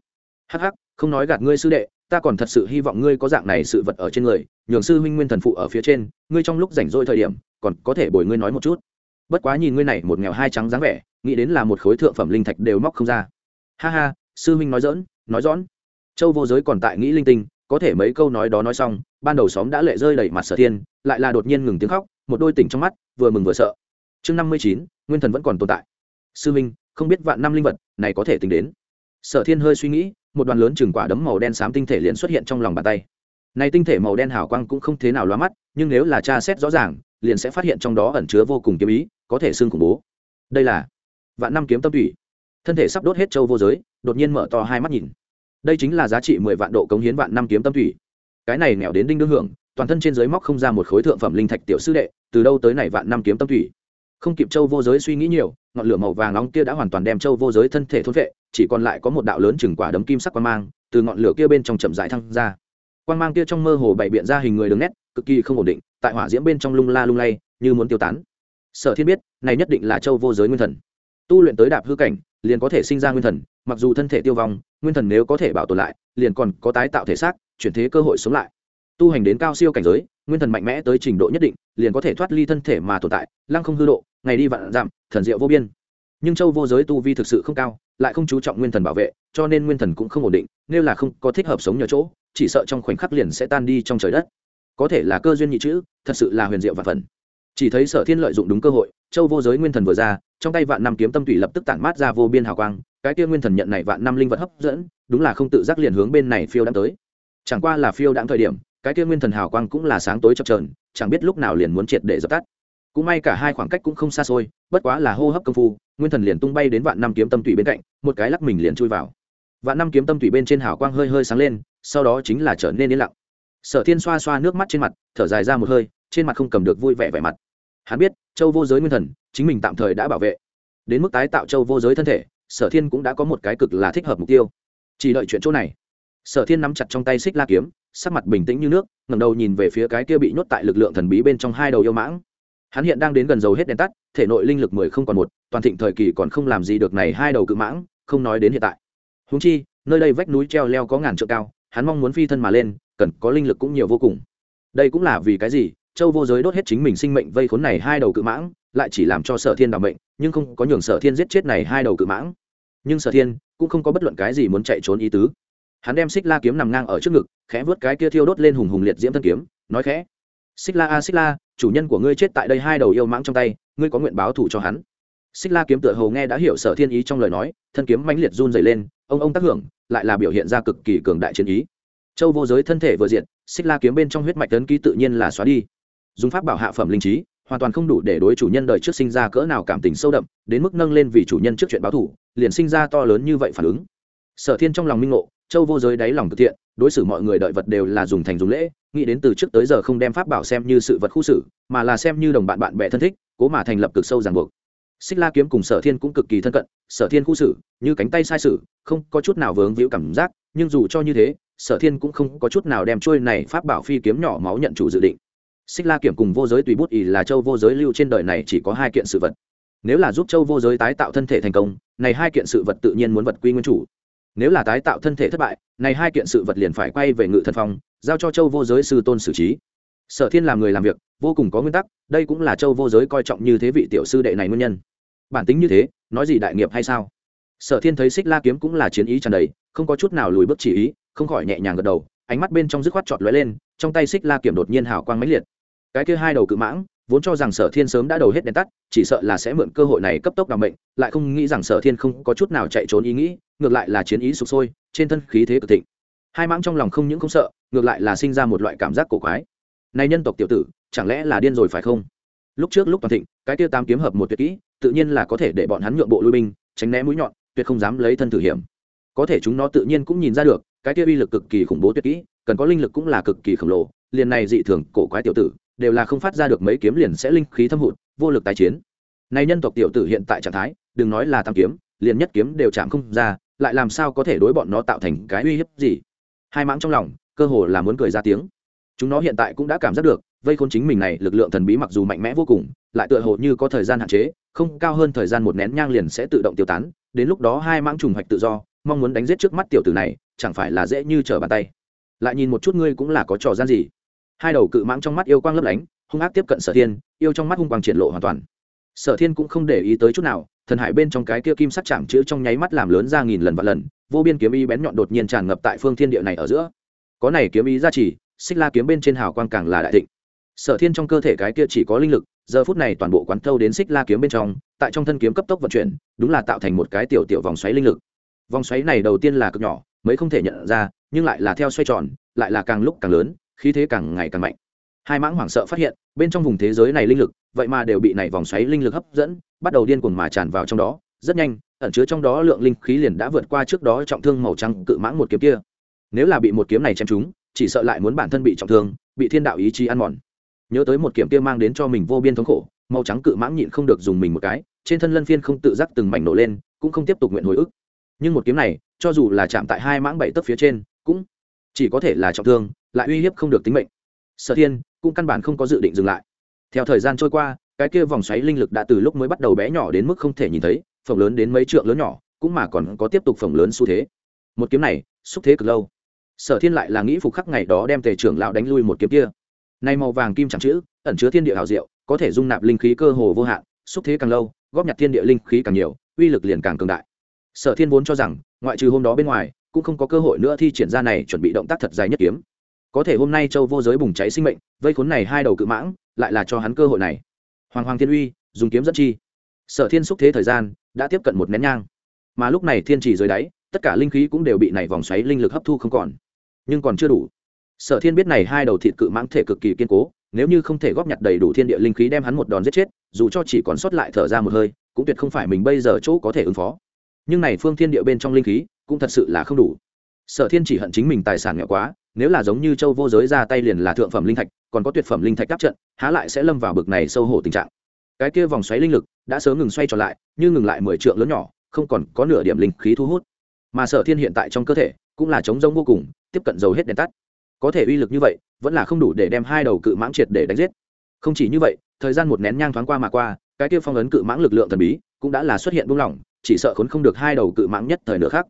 Hắc hắc, không nói gạt ngươi sư đệ ta còn thật sự hy vọng ngươi có dạng này sự vật ở trên người, nhường sư huynh nguyên thần phụ ở phía trên, ngươi trong lúc rảnh rỗi thời điểm, còn có thể bồi ngươi nói một chút. Bất quá nhìn ngươi này một nghèo hai trắng dáng vẻ, nghĩ đến là một khối thượng phẩm linh thạch đều móc không ra. Ha ha, sư huynh nói dỡn nói dõn châu vô giới còn tại nghĩ linh tinh, có thể mấy câu nói đó nói xong, ban đầu xóm đã lệ rơi đầy mặt sở thiên, lại là đột nhiên ngừng tiếng khóc, một đôi tỉnh trong mắt, vừa mừng vừa sợ. Chương năm mươi chín, nguyên thần vẫn còn tồn tại. Sư huynh, không biết vạn năm linh vật này có thể tính đến. Sở thiên hơi suy nghĩ một đoàn lớn chừng quả đấm màu đen xám tinh thể liền xuất hiện trong lòng bàn tay. Này tinh thể màu đen hào quang cũng không thế nào loa mắt, nhưng nếu là tra xét rõ ràng, liền sẽ phát hiện trong đó ẩn chứa vô cùng kiếm ý, có thể xương khủng bố. Đây là vạn năm kiếm tâm thủy thân thể sắp đốt hết châu vô giới, đột nhiên mở to hai mắt nhìn. Đây chính là giá trị mười vạn độ cống hiến vạn năm kiếm tâm thủy cái này nghèo đến đinh đương hưởng, toàn thân trên giới móc không ra một khối thượng phẩm linh thạch tiểu sư đệ, từ đâu tới này vạn năm kiếm tâm thủy không kịp châu vô giới suy nghĩ nhiều, ngọn lửa màu vàng nóng kia đã hoàn toàn đem châu vô giới thân thể thôn vệ chỉ còn lại có một đạo lớn chừng quả đấm kim sắc quang mang, từ ngọn lửa kia bên trong chậm rãi thăng ra. Quang mang kia trong mơ hồ bày biện ra hình người đường nét, cực kỳ không ổn định, tại hỏa diễm bên trong lung la lung lay, như muốn tiêu tán. Sở thiên biết, này nhất định là châu vô giới nguyên thần. Tu luyện tới đạp hư cảnh, liền có thể sinh ra nguyên thần, mặc dù thân thể tiêu vong, nguyên thần nếu có thể bảo tồn lại, liền còn có tái tạo thể xác, chuyển thế cơ hội sống lại. Tu hành đến cao siêu cảnh giới, nguyên thần mạnh mẽ tới trình độ nhất định, liền có thể thoát ly thân thể mà tồn tại, lăng không hư độ ngày đi vạn giảm thần diệu vô biên. Nhưng châu vô giới tu vi thực sự không cao, lại không chú trọng nguyên thần bảo vệ, cho nên nguyên thần cũng không ổn định, nếu là không có thích hợp sống nhờ chỗ, chỉ sợ trong khoảnh khắc liền sẽ tan đi trong trời đất. Có thể là cơ duyên nhị chữ, thật sự là huyền diệu và phần. Chỉ thấy sở thiên lợi dụng đúng cơ hội, châu vô giới nguyên thần vừa ra, trong tay vạn năm kiếm tâm tùy lập tức tản mát ra vô biên hào quang, cái kia nguyên thần nhận này vạn năm linh vật hấp dẫn, đúng là không tự giác liền hướng bên này phiêu đang tới. Chẳng qua là phiêu đang thời điểm, cái kia nguyên thần hào quang cũng là sáng tối chập trờn chẳng biết lúc nào liền muốn triệt để dập tắt cũng may cả hai khoảng cách cũng không xa xôi, bất quá là hô hấp công phu, nguyên thần liền tung bay đến vạn năm kiếm tâm thủy bên cạnh, một cái lắc mình liền chui vào. Vạn năm kiếm tâm thủy bên trên hào quang hơi hơi sáng lên, sau đó chính là trở nên yên lặng. Sở thiên xoa xoa nước mắt trên mặt, thở dài ra một hơi, trên mặt không cầm được vui vẻ vẻ mặt. Hắn biết, châu vô giới nguyên thần, chính mình tạm thời đã bảo vệ. Đến mức tái tạo châu vô giới thân thể, sở thiên cũng đã có một cái cực là thích hợp mục tiêu. Chỉ đợi chuyện chỗ này. Sở thiên nắm chặt trong tay xích la kiếm, sắc mặt bình tĩnh như nước, ngẩng đầu nhìn về phía cái kia bị nhốt tại lực lượng thần bí bên trong hai đầu yêu mãng hắn hiện đang đến gần dầu hết đèn tắt, thể nội linh lực mười không còn một, toàn thịnh thời kỳ còn không làm gì được này hai đầu cự mãng, không nói đến hiện tại. Húng chi, nơi đây vách núi treo leo có ngàn trượng cao, hắn mong muốn phi thân mà lên, cần có linh lực cũng nhiều vô cùng. Đây cũng là vì cái gì, châu vô giới đốt hết chính mình sinh mệnh vây khốn này hai đầu cự mãng, lại chỉ làm cho sở thiên đảm mệnh, nhưng không có nhường sở thiên giết chết này hai đầu cự mãng. Nhưng sở thiên cũng không có bất luận cái gì muốn chạy trốn ý tứ. Hắn đem xích la kiếm nằm ngang ở trước ngực, khẽ vớt cái kia thiêu đốt lên hùng hùng liệt diễm thân kiếm, nói khẽ xích la a, xích la, chủ nhân của ngươi chết tại đây hai đầu yêu mãng trong tay, ngươi có nguyện báo thù cho hắn? Xích la kiếm tựa hầu nghe đã hiểu sở thiên ý trong lời nói, thân kiếm mãnh liệt run dày lên, ông ông tác hưởng, lại là biểu hiện ra cực kỳ cường đại chiến ý. Châu vô giới thân thể vừa diện xích la kiếm bên trong huyết mạch tấn ký tự nhiên là xóa đi. Dùng pháp bảo hạ phẩm linh trí, hoàn toàn không đủ để đối chủ nhân đời trước sinh ra cỡ nào cảm tình sâu đậm, đến mức nâng lên vì chủ nhân trước chuyện báo thủ liền sinh ra to lớn như vậy phản ứng. Sở thiên trong lòng minh ngộ, châu vô giới đáy lòng thực thiện, đối xử mọi người đợi vật đều là dùng thành dùng lễ nghĩ đến từ trước tới giờ không đem pháp bảo xem như sự vật khu xử, mà là xem như đồng bạn bạn bè thân thích, cố mà thành lập cực sâu ràng buộc. Xích la kiếm cùng sở thiên cũng cực kỳ thân cận, sở thiên khu xử, như cánh tay sai sử không có chút nào vướng víu cảm giác, nhưng dù cho như thế, sở thiên cũng không có chút nào đem trôi này pháp bảo phi kiếm nhỏ máu nhận chủ dự định. Xích la kiểm cùng vô giới tùy bút ỉ là châu vô giới lưu trên đời này chỉ có hai kiện sự vật. Nếu là giúp châu vô giới tái tạo thân thể thành công, này hai kiện sự vật tự nhiên muốn vật quy nguyên chủ. Nếu là tái tạo thân thể thất bại, này hai kiện sự vật liền phải quay về ngự thần phong giao cho châu vô giới sư tôn xử trí. Sở thiên làm người làm việc, vô cùng có nguyên tắc, đây cũng là châu vô giới coi trọng như thế vị tiểu sư đệ này nguyên nhân. Bản tính như thế, nói gì đại nghiệp hay sao? Sở thiên thấy xích la kiếm cũng là chiến ý tràn đầy, không có chút nào lùi bước chỉ ý, không khỏi nhẹ nhàng gật đầu, ánh mắt bên trong dứt khoát trọt lóe lên, trong tay xích la kiếm đột nhiên hào quang mãnh liệt. Cái kia hai đầu cự mãng, vốn cho rằng sở thiên sớm đã đầu hết đèn tắt, chỉ sợ là sẽ mượn cơ hội này cấp tốc đ ả mệnh, lại không nghĩ rằng sở thiên không có chút nào chạy trốn ý nghĩ, ngược lại là chiến ý sụp sôi, trên thân khí thế cực thịnh hai mãng trong lòng không những không sợ, ngược lại là sinh ra một loại cảm giác cổ quái. Này nhân tộc tiểu tử, chẳng lẽ là điên rồi phải không? Lúc trước lúc toàn thịnh, cái tiêu tam kiếm hợp một tuyệt kỹ, tự nhiên là có thể để bọn hắn nhượng bộ lui binh, tránh né mũi nhọn, tuyệt không dám lấy thân thử hiểm. Có thể chúng nó tự nhiên cũng nhìn ra được, cái tiêu uy lực cực kỳ khủng bố tuyệt kỹ, cần có linh lực cũng là cực kỳ khổng lồ, liền này dị thường, cổ quái tiểu tử, đều là không phát ra được mấy kiếm liền sẽ linh khí thâm hụt, vô lực tái chiến. Này nhân tộc tiểu tử hiện tại trạng thái, đừng nói là tam kiếm, liền nhất kiếm đều chạm không ra, lại làm sao có thể đối bọn nó tạo thành cái uy hiếp gì? Hai mãng trong lòng, cơ hồ là muốn cười ra tiếng. Chúng nó hiện tại cũng đã cảm giác được, vây khốn chính mình này, lực lượng thần bí mặc dù mạnh mẽ vô cùng, lại tựa hồ như có thời gian hạn chế, không cao hơn thời gian một nén nhang liền sẽ tự động tiêu tán. Đến lúc đó hai mãng trùng hoạch tự do, mong muốn đánh giết trước mắt tiểu tử này, chẳng phải là dễ như trở bàn tay. Lại nhìn một chút ngươi cũng là có trò gian gì. Hai đầu cự mãng trong mắt yêu quang lấp lánh, hung ác tiếp cận sở thiên, yêu trong mắt hung quang triển lộ hoàn toàn. Sở thiên cũng không để ý tới chút nào thần hải bên trong cái kia kim sắc chạm chữ trong nháy mắt làm lớn ra nghìn lần và lần, vô biên kiếm ý bén nhọn đột nhiên tràn ngập tại phương thiên địa này ở giữa. Có này kiếm ý ra chỉ, xích la kiếm bên trên hào quang càng là đại thịnh. Sở thiên trong cơ thể cái kia chỉ có linh lực, giờ phút này toàn bộ quán thâu đến xích la kiếm bên trong, tại trong thân kiếm cấp tốc vận chuyển, đúng là tạo thành một cái tiểu tiểu vòng xoáy linh lực. Vòng xoáy này đầu tiên là cực nhỏ, mới không thể nhận ra, nhưng lại là theo xoay tròn, lại là càng lúc càng lớn, khí thế càng ngày càng mạnh hai mãng hoảng sợ phát hiện, bên trong vùng thế giới này linh lực, vậy mà đều bị này vòng xoáy linh lực hấp dẫn, bắt đầu điên cuồng mà tràn vào trong đó. Rất nhanh, ẩn chứa trong đó lượng linh khí liền đã vượt qua trước đó trọng thương màu trắng cự mãng một kiếm kia. Nếu là bị một kiếm này chém trúng, chỉ sợ lại muốn bản thân bị trọng thương, bị thiên đạo ý chí ăn mòn. Nhớ tới một kiếm kia mang đến cho mình vô biên thống khổ, màu trắng cự mãng nhịn không được dùng mình một cái, trên thân lân phiên không tự giác từng mảnh nổ lên, cũng không tiếp tục nguyện hồi ức. Nhưng một kiếm này, cho dù là chạm tại hai mãng bảy tấc phía trên, cũng chỉ có thể là trọng thương, lại uy hiếp không được tính mệnh. Sở thiên cũng căn bản không có dự định dừng lại. Theo thời gian trôi qua, cái kia vòng xoáy linh lực đã từ lúc mới bắt đầu bé nhỏ đến mức không thể nhìn thấy, phồng lớn đến mấy trượng lớn nhỏ, cũng mà còn có tiếp tục phồng lớn xu thế. Một kiếm này, xúc thế cực lâu. Sở thiên lại là nghĩ phục khắc ngày đó đem tề trưởng lão đánh lui một kiếm kia. Nay màu vàng kim chẳng chữ, ẩn chứa thiên địa hào diệu, có thể dung nạp linh khí cơ hồ vô hạn, xúc thế càng lâu, góp nhặt thiên địa linh khí càng nhiều, uy lực liền càng cường đại. Sở thiên vốn cho rằng, ngoại trừ hôm đó bên ngoài, cũng không có cơ hội nữa thi triển ra này chuẩn bị động tác thật dài nhất kiếm có thể hôm nay châu vô giới bùng cháy sinh mệnh, vây khốn này hai đầu cự mãng, lại là cho hắn cơ hội này. Hoàng hoàng thiên uy, dùng kiếm dẫn chi. Sở thiên xúc thế thời gian, đã tiếp cận một nén nhang. Mà lúc này thiên trì dưới đáy, tất cả linh khí cũng đều bị này vòng xoáy linh lực hấp thu không còn. Nhưng còn chưa đủ. Sở thiên biết này hai đầu thịt cự mãng thể cực kỳ kiên cố, nếu như không thể góp nhặt đầy đủ thiên địa linh khí đem hắn một đòn giết chết, dù cho chỉ còn sót lại thở ra một hơi, cũng tuyệt không phải mình bây giờ chỗ có thể ứng phó. Nhưng này phương thiên địa bên trong linh khí, cũng thật sự là không đủ. Sở thiên chỉ hận chính mình tài sản nghèo quá nếu là giống như châu vô giới ra tay liền là thượng phẩm linh thạch, còn có tuyệt phẩm linh thạch đáp trận, há lại sẽ lâm vào bực này sâu hổ tình trạng. Cái kia vòng xoáy linh lực đã sớm ngừng xoay trở lại, như ngừng lại mười trượng lớn nhỏ, không còn có nửa điểm linh khí thu hút. Mà sở thiên hiện tại trong cơ thể cũng là chống rông vô cùng, tiếp cận dầu hết đèn tắt. Có thể uy lực như vậy, vẫn là không đủ để đem hai đầu cự mãng triệt để đánh giết. Không chỉ như vậy, thời gian một nén nhang thoáng qua mà qua, cái kia phong ấn cự mãng lực lượng thần bí cũng đã là xuất hiện buông lỏng, chỉ sợ khốn không được hai đầu cự mãng nhất thời nữa khác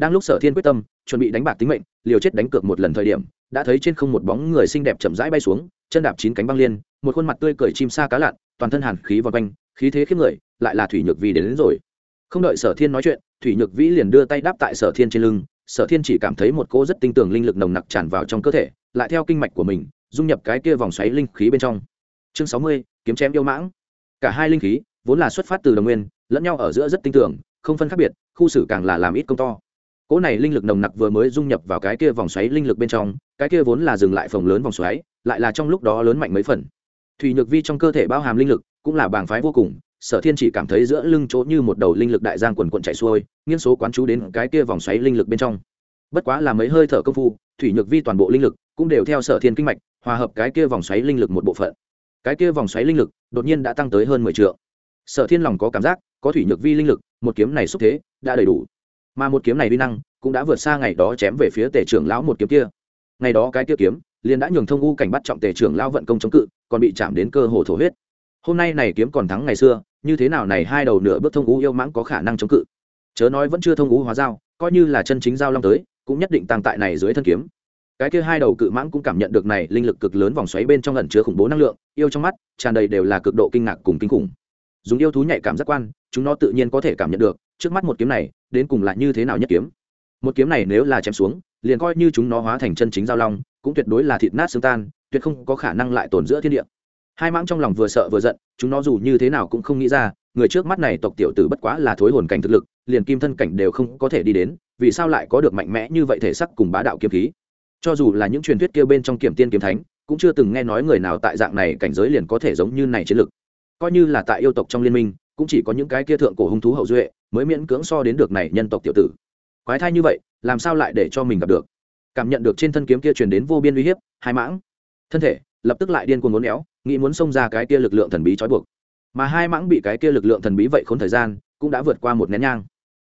đang lúc sở thiên quyết tâm, chuẩn bị đánh bạc tính mệnh liều chết đánh cược một lần thời điểm đã thấy trên không một bóng người xinh đẹp chậm rãi bay xuống chân đạp chín cánh băng liên một khuôn mặt tươi cười chim sa cá lặn toàn thân hàn khí vòng quanh khí thế khiếp người lại là thủy nhược vi đến, đến rồi. Không đợi sở thiên nói chuyện thủy nhược vĩ liền đưa tay đáp tại sở thiên trên lưng sở thiên chỉ cảm thấy một cô rất tinh tường linh lực nồng nặc tràn vào trong cơ thể lại theo kinh mạch của mình dung nhập cái kia vòng xoáy linh khí bên trong. Chương sáu mươi kiếm chém yêu mãng. Cả hai linh khí vốn là xuất phát từ đồng nguyên lẫn nhau ở giữa rất tinh tường, không phân khác biệt khu xử càng là làm ít công to cỗ này linh lực nồng nặc vừa mới dung nhập vào cái kia vòng xoáy linh lực bên trong, cái kia vốn là dừng lại phòng lớn vòng xoáy, lại là trong lúc đó lớn mạnh mấy phần. Thủy nhược vi trong cơ thể bao hàm linh lực, cũng là bàng phái vô cùng, sở thiên chỉ cảm thấy giữa lưng chỗ như một đầu linh lực đại giang quần quận chạy xuôi nghiên số quán chú đến cái kia vòng xoáy linh lực bên trong. Bất quá là mấy hơi thở công phu, thủy nhược vi toàn bộ linh lực cũng đều theo sở thiên kinh mạch, hòa hợp cái kia vòng xoáy linh lực một bộ phận. Cái kia vòng xoáy linh lực đột nhiên đã tăng tới hơn mười t sở thiên lòng có cảm giác, có thủy nhược vi linh lực, một kiếm này xúc thế, đã đầy đủ mà một kiếm này uy năng cũng đã vượt xa ngày đó chém về phía tể trưởng lão một kiếm kia. Ngày đó cái kia kiếm liền đã nhường thông u cảnh bắt trọng tể trưởng lão vận công chống cự, còn bị chạm đến cơ hồ thổ huyết. Hôm nay này kiếm còn thắng ngày xưa, như thế nào này hai đầu nửa bước thông u yêu mãng có khả năng chống cự? Chớ nói vẫn chưa thông u hóa dao coi như là chân chính dao long tới, cũng nhất định tăng tại này dưới thân kiếm. Cái kia hai đầu cự mãng cũng cảm nhận được này linh lực cực lớn vòng xoáy bên trong ẩn chứa khủng bố năng lượng, yêu trong mắt, tràn đầy đều là cực độ kinh ngạc cùng kinh khủng. Dùng yêu thú nhạy cảm giác quan, chúng nó tự nhiên có thể cảm nhận được, trước mắt một kiếm này đến cùng là như thế nào nhất kiếm. Một kiếm này nếu là chém xuống, liền coi như chúng nó hóa thành chân chính giao long, cũng tuyệt đối là thịt nát xương tan, tuyệt không có khả năng lại tồn giữa thiên địa. Hai mãng trong lòng vừa sợ vừa giận, chúng nó dù như thế nào cũng không nghĩ ra, người trước mắt này tộc tiểu tử bất quá là thối hồn cảnh thực lực, liền kim thân cảnh đều không có thể đi đến, vì sao lại có được mạnh mẽ như vậy thể sắc cùng bá đạo kiếm khí? Cho dù là những truyền thuyết kia bên trong kiểm tiên kiếm thánh, cũng chưa từng nghe nói người nào tại dạng này cảnh giới liền có thể giống như này chiến lực. Coi như là tại yêu tộc trong liên minh, cũng chỉ có những cái kia thượng cổ hung thú hậu duệ mới miễn cưỡng so đến được này nhân tộc tiểu tử. Quái thai như vậy, làm sao lại để cho mình gặp được? Cảm nhận được trên thân kiếm kia truyền đến vô biên uy hiếp, hai mãng. Thân thể, lập tức lại điên cuồng muốn éo, nghĩ muốn xông ra cái kia lực lượng thần bí trói buộc. Mà hai mãng bị cái kia lực lượng thần bí vậy khốn thời gian, cũng đã vượt qua một nén nhang.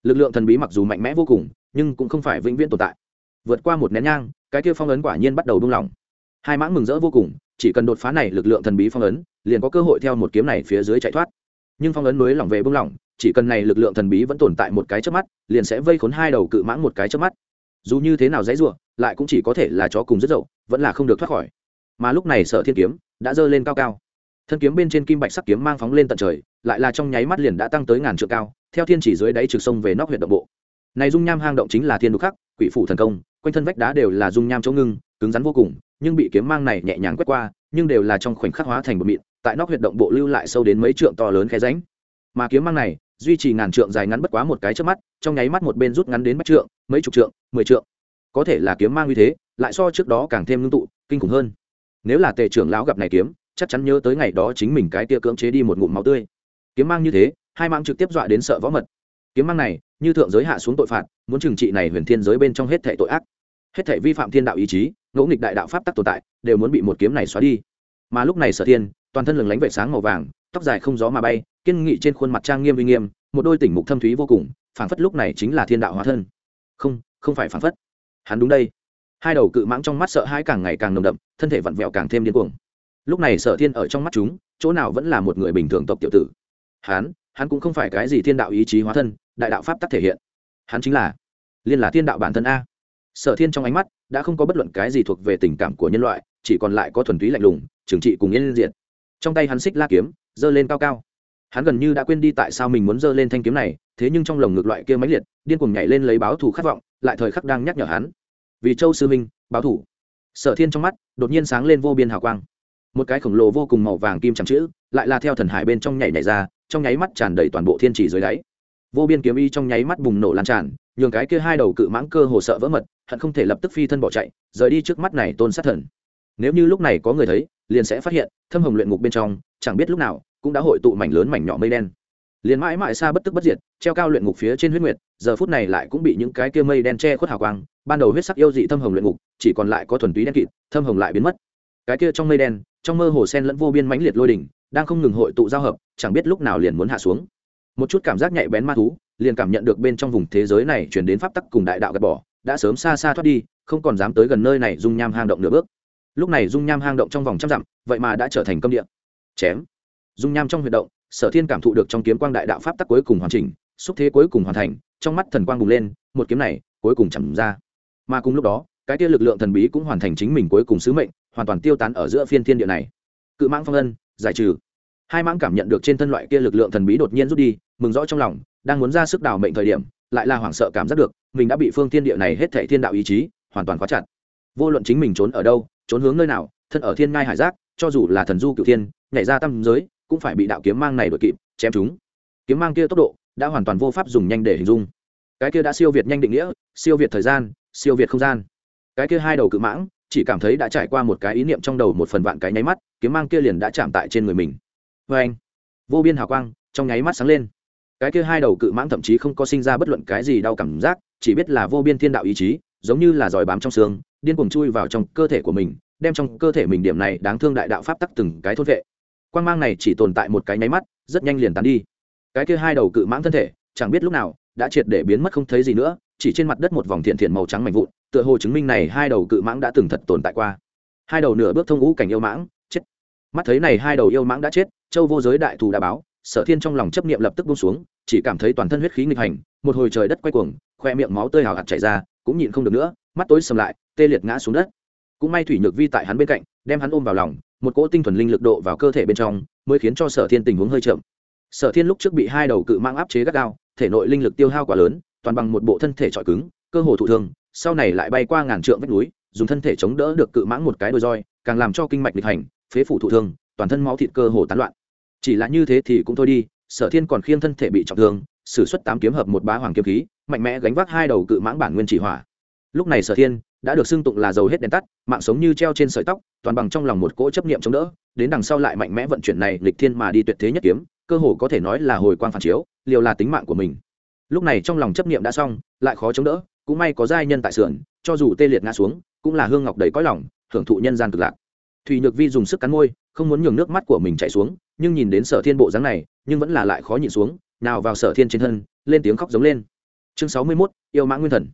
Lực lượng thần bí mặc dù mạnh mẽ vô cùng, nhưng cũng không phải vĩnh viễn tồn tại. Vượt qua một nén nhang, cái kia phong ấn quả nhiên bắt đầu buông lỏng. Hai mãng mừng rỡ vô cùng, chỉ cần đột phá này lực lượng thần bí phong ấn, liền có cơ hội theo một kiếm này phía dưới chạy thoát. Nhưng phong ấn mới lỏng về buông lỏng chỉ cần này lực lượng thần bí vẫn tồn tại một cái trước mắt, liền sẽ vây khốn hai đầu cự mãng một cái trước mắt. Dù như thế nào dãy ruộng lại cũng chỉ có thể là chó cùng rất dậu, vẫn là không được thoát khỏi. Mà lúc này sở thiên kiếm đã dơ lên cao cao. Thân kiếm bên trên kim bạch sắc kiếm mang phóng lên tận trời, lại là trong nháy mắt liền đã tăng tới ngàn trượng cao, theo thiên chỉ dưới đáy trực sông về nóc huyện động bộ. Này dung nham hang động chính là thiên đục khắc, quỷ phủ thần công, quanh thân vách đá đều là dung nham chỗ ngưng, cứng rắn vô cùng, nhưng bị kiếm mang này nhẹ nhàng quét qua, nhưng đều là trong khoảnh khắc hóa thành một mịn, tại nóc huyệt động bộ lưu lại sâu đến mấy trượng to lớn khe ránh mà kiếm mang này duy trì ngàn trượng dài ngắn bất quá một cái trước mắt, trong nháy mắt một bên rút ngắn đến bách trượng, mấy chục trượng, mười trượng. Có thể là kiếm mang như thế, lại so trước đó càng thêm ngưng tụ, kinh khủng hơn. Nếu là tề trưởng lão gặp này kiếm, chắc chắn nhớ tới ngày đó chính mình cái tia cưỡng chế đi một ngụm máu tươi. Kiếm mang như thế, hai mang trực tiếp dọa đến sợ võ mật. Kiếm mang này, như thượng giới hạ xuống tội phạt, muốn trừng trị này huyền thiên giới bên trong hết thệ tội ác. Hết thệ vi phạm thiên đạo ý chí ngỗ nghịch đại đạo pháp tắc tồn tại, đều muốn bị một kiếm này xóa đi. Mà lúc này sở thiên, toàn thân lừng lánh vệ sáng màu vàng, tóc dài không gió mà bay kiên nghị trên khuôn mặt trang nghiêm uy nghiêm, một đôi tỉnh mục thâm thúy vô cùng, phảng phất lúc này chính là thiên đạo hóa thân. Không không phải phảng phất. Hắn đúng đây. Hai đầu cự mãng trong mắt sợ hãi càng ngày càng nồng đậm, thân thể vặn vẹo càng thêm điên cuồng. Lúc này sở thiên ở trong mắt chúng, chỗ nào vẫn là một người bình thường tộc tiểu tử. Hắn hắn cũng không phải cái gì thiên đạo ý chí hóa thân, đại đạo pháp tắc thể hiện. Hắn chính là, liên là thiên đạo bản thân a. Sở thiên trong ánh mắt đã không có bất luận cái gì thuộc về tình cảm của nhân loại, chỉ còn lại có thuần túy lạnh lùng, trừng trị cùng yên diện trong tay hắn xích la kiếm, giơ lên cao cao hắn gần như đã quên đi tại sao mình muốn giơ lên thanh kiếm này, thế nhưng trong lồng ngực loại kia máy liệt, điên cuồng nhảy lên lấy báo thù khát vọng, lại thời khắc đang nhắc nhở hắn. Vì châu sư minh, báo thù. Sở thiên trong mắt, đột nhiên sáng lên vô biên hào quang. Một cái khổng lồ vô cùng màu vàng kim chẳng chữ, lại là theo thần hải bên trong nhảy nhảy ra, trong nháy mắt tràn đầy toàn bộ thiên trì dưới đáy. Vô biên kiếm y trong nháy mắt bùng nổ lan tràn, nhường cái kia hai đầu cự mãng cơ hồ sợ vỡ mật, hận không thể lập tức phi thân bỏ chạy, rời đi trước mắt này tôn sát thần. Nếu như lúc này có người thấy, liền sẽ phát hiện, thâm hồng luyện ngục bên trong, chẳng biết lúc nào cũng đã hội tụ mảnh lớn mảnh nhỏ mây đen. Liền mãi mãi xa bất tức bất diệt, treo cao luyện ngục phía trên huyết nguyệt, giờ phút này lại cũng bị những cái kia mây đen che khuất hào quang, ban đầu huyết sắc yêu dị thâm hồng luyện ngục, chỉ còn lại có thuần túy đen kịt, thâm hồng lại biến mất. Cái kia trong mây đen, trong mơ hồ sen lẫn vô biên mãnh liệt lôi đỉnh, đang không ngừng hội tụ giao hợp, chẳng biết lúc nào liền muốn hạ xuống. Một chút cảm giác nhạy bén ma thú, liền cảm nhận được bên trong vùng thế giới này chuyển đến pháp tắc cùng đại đạo gạt bỏ, đã sớm xa xa thoát đi, không còn dám tới gần nơi này dung nham hang động nửa bước. Lúc này dung nham hang động trong vòng trăm dặm, vậy mà đã trở thành câm địa. Chém dung nham trong huy động, sở thiên cảm thụ được trong kiếm quang đại đạo pháp tắc cuối cùng hoàn chỉnh, xúc thế cuối cùng hoàn thành, trong mắt thần quang bùng lên, một kiếm này cuối cùng chẳng ra. Mà cùng lúc đó, cái kia lực lượng thần bí cũng hoàn thành chính mình cuối cùng sứ mệnh, hoàn toàn tiêu tán ở giữa phiên thiên địa này. Cự mãng phong ân, giải trừ. Hai mãng cảm nhận được trên thân loại kia lực lượng thần bí đột nhiên rút đi, mừng rõ trong lòng, đang muốn ra sức đào mệnh thời điểm, lại là hoảng sợ cảm giác được, mình đã bị phương thiên địa này hết thảy thiên đạo ý chí, hoàn toàn khóa chặt. Vô luận chính mình trốn ở đâu, trốn hướng nơi nào, thân ở thiên ngai hải giác, cho dù là thần du cựu thiên, nhảy ra tâm giới cũng phải bị đạo kiếm mang này đuổi kịp, chém chúng. Kiếm mang kia tốc độ đã hoàn toàn vô pháp dùng nhanh để hình dung. Cái kia đã siêu việt nhanh định nghĩa, siêu việt thời gian, siêu việt không gian. Cái kia hai đầu cự mãng, chỉ cảm thấy đã trải qua một cái ý niệm trong đầu một phần vạn cái nháy mắt, kiếm mang kia liền đã chạm tại trên người mình. Vê anh, vô biên hào quang trong nháy mắt sáng lên. Cái kia hai đầu cự mãng thậm chí không có sinh ra bất luận cái gì đau cảm giác, chỉ biết là vô biên thiên đạo ý chí, giống như là giỏi bám trong xương, điên cuồng chui vào trong cơ thể của mình, đem trong cơ thể mình điểm này đáng thương đại đạo pháp tắc từng cái thôn vệ quan mang này chỉ tồn tại một cái nháy mắt, rất nhanh liền tán đi. Cái kia hai đầu cự mãng thân thể, chẳng biết lúc nào, đã triệt để biến mất không thấy gì nữa, chỉ trên mặt đất một vòng thiện thiện màu trắng mạnh vụn, tựa hồ chứng minh này hai đầu cự mãng đã từng thật tồn tại qua. Hai đầu nửa bước thông ngũ cảnh yêu mãng, chết. Mắt thấy này hai đầu yêu mãng đã chết, châu vô giới đại thù đã báo, sở thiên trong lòng chấp niệm lập tức buông xuống, chỉ cảm thấy toàn thân huyết khí nghịch hành, một hồi trời đất quay cuồng, khoe miệng máu tươi hào hạt chảy ra, cũng nhịn không được nữa, mắt tối sầm lại, tê liệt ngã xuống đất. Cũng may thủy nhược vi tại hắn bên cạnh, đem hắn ôm vào lòng một cỗ tinh thuần linh lực độ vào cơ thể bên trong, mới khiến cho sở thiên tình huống hơi chậm. Sở thiên lúc trước bị hai đầu cự mang áp chế gắt gao, thể nội linh lực tiêu hao quá lớn, toàn bằng một bộ thân thể trọi cứng, cơ hồ thụ thương, sau này lại bay qua ngàn trượng vách núi, dùng thân thể chống đỡ được cự mãng một cái đôi roi, càng làm cho kinh mạch lịch hành, phế phủ thụ thương, toàn thân máu thịt cơ hồ tán loạn. Chỉ là như thế thì cũng thôi đi, sở thiên còn khiêng thân thể bị trọng thương, sử xuất tám kiếm hợp một bá hoàng kiếm khí, mạnh mẽ gánh vác hai đầu cự mãng bản nguyên chỉ hỏa. Lúc này sở thiên đã được xưng tụng là dầu hết đèn tắt, mạng sống như treo trên sợi tóc, toàn bằng trong lòng một cỗ chấp niệm chống đỡ, đến đằng sau lại mạnh mẽ vận chuyển này lịch thiên mà đi tuyệt thế nhất kiếm, cơ hồ có thể nói là hồi quang phản chiếu, liều là tính mạng của mình. Lúc này trong lòng chấp niệm đã xong, lại khó chống đỡ, cũng may có giai nhân tại sườn, cho dù tê liệt ngã xuống, cũng là hương ngọc đầy cõi lòng, hưởng thụ nhân gian cực lạc. Thùy nhược vi dùng sức cắn môi, không muốn nhường nước mắt của mình chảy xuống, nhưng nhìn đến sở thiên bộ dáng này, nhưng vẫn là lại khó nhịn xuống, nào vào sở thiên trên thân, lên tiếng khóc giống lên. Chương sáu mươi mốt, yêu mã nguyên thần.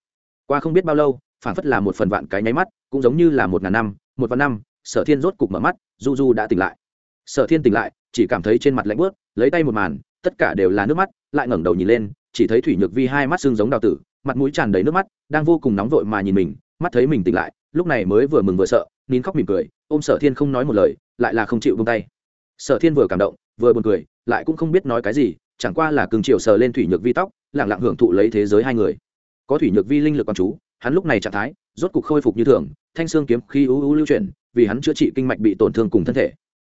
Qua không biết bao lâu phản phất là một phần vạn cái nháy mắt, cũng giống như là một ngàn năm, một vạn năm, sở thiên rốt cục mở mắt, du du đã tỉnh lại. Sở thiên tỉnh lại, chỉ cảm thấy trên mặt lạnh bớt lấy tay một màn, tất cả đều là nước mắt, lại ngẩng đầu nhìn lên, chỉ thấy thủy nhược vi hai mắt xương giống đào tử, mặt mũi tràn đầy nước mắt, đang vô cùng nóng vội mà nhìn mình, mắt thấy mình tỉnh lại, lúc này mới vừa mừng vừa sợ, nín khóc mỉm cười, ôm sở thiên không nói một lời, lại là không chịu vung tay. Sở thiên vừa cảm động, vừa buồn cười, lại cũng không biết nói cái gì, chẳng qua là cường chiều sờ lên thủy nhược vi tóc lẳng lặng hưởng thụ lấy thế giới hai người. Có thủy nhược vi linh lực con chú hắn lúc này trạng thái, rốt cục khôi phục như thường, thanh xương kiếm khi ưu ưu lưu chuyển, vì hắn chữa trị kinh mạch bị tổn thương cùng thân thể.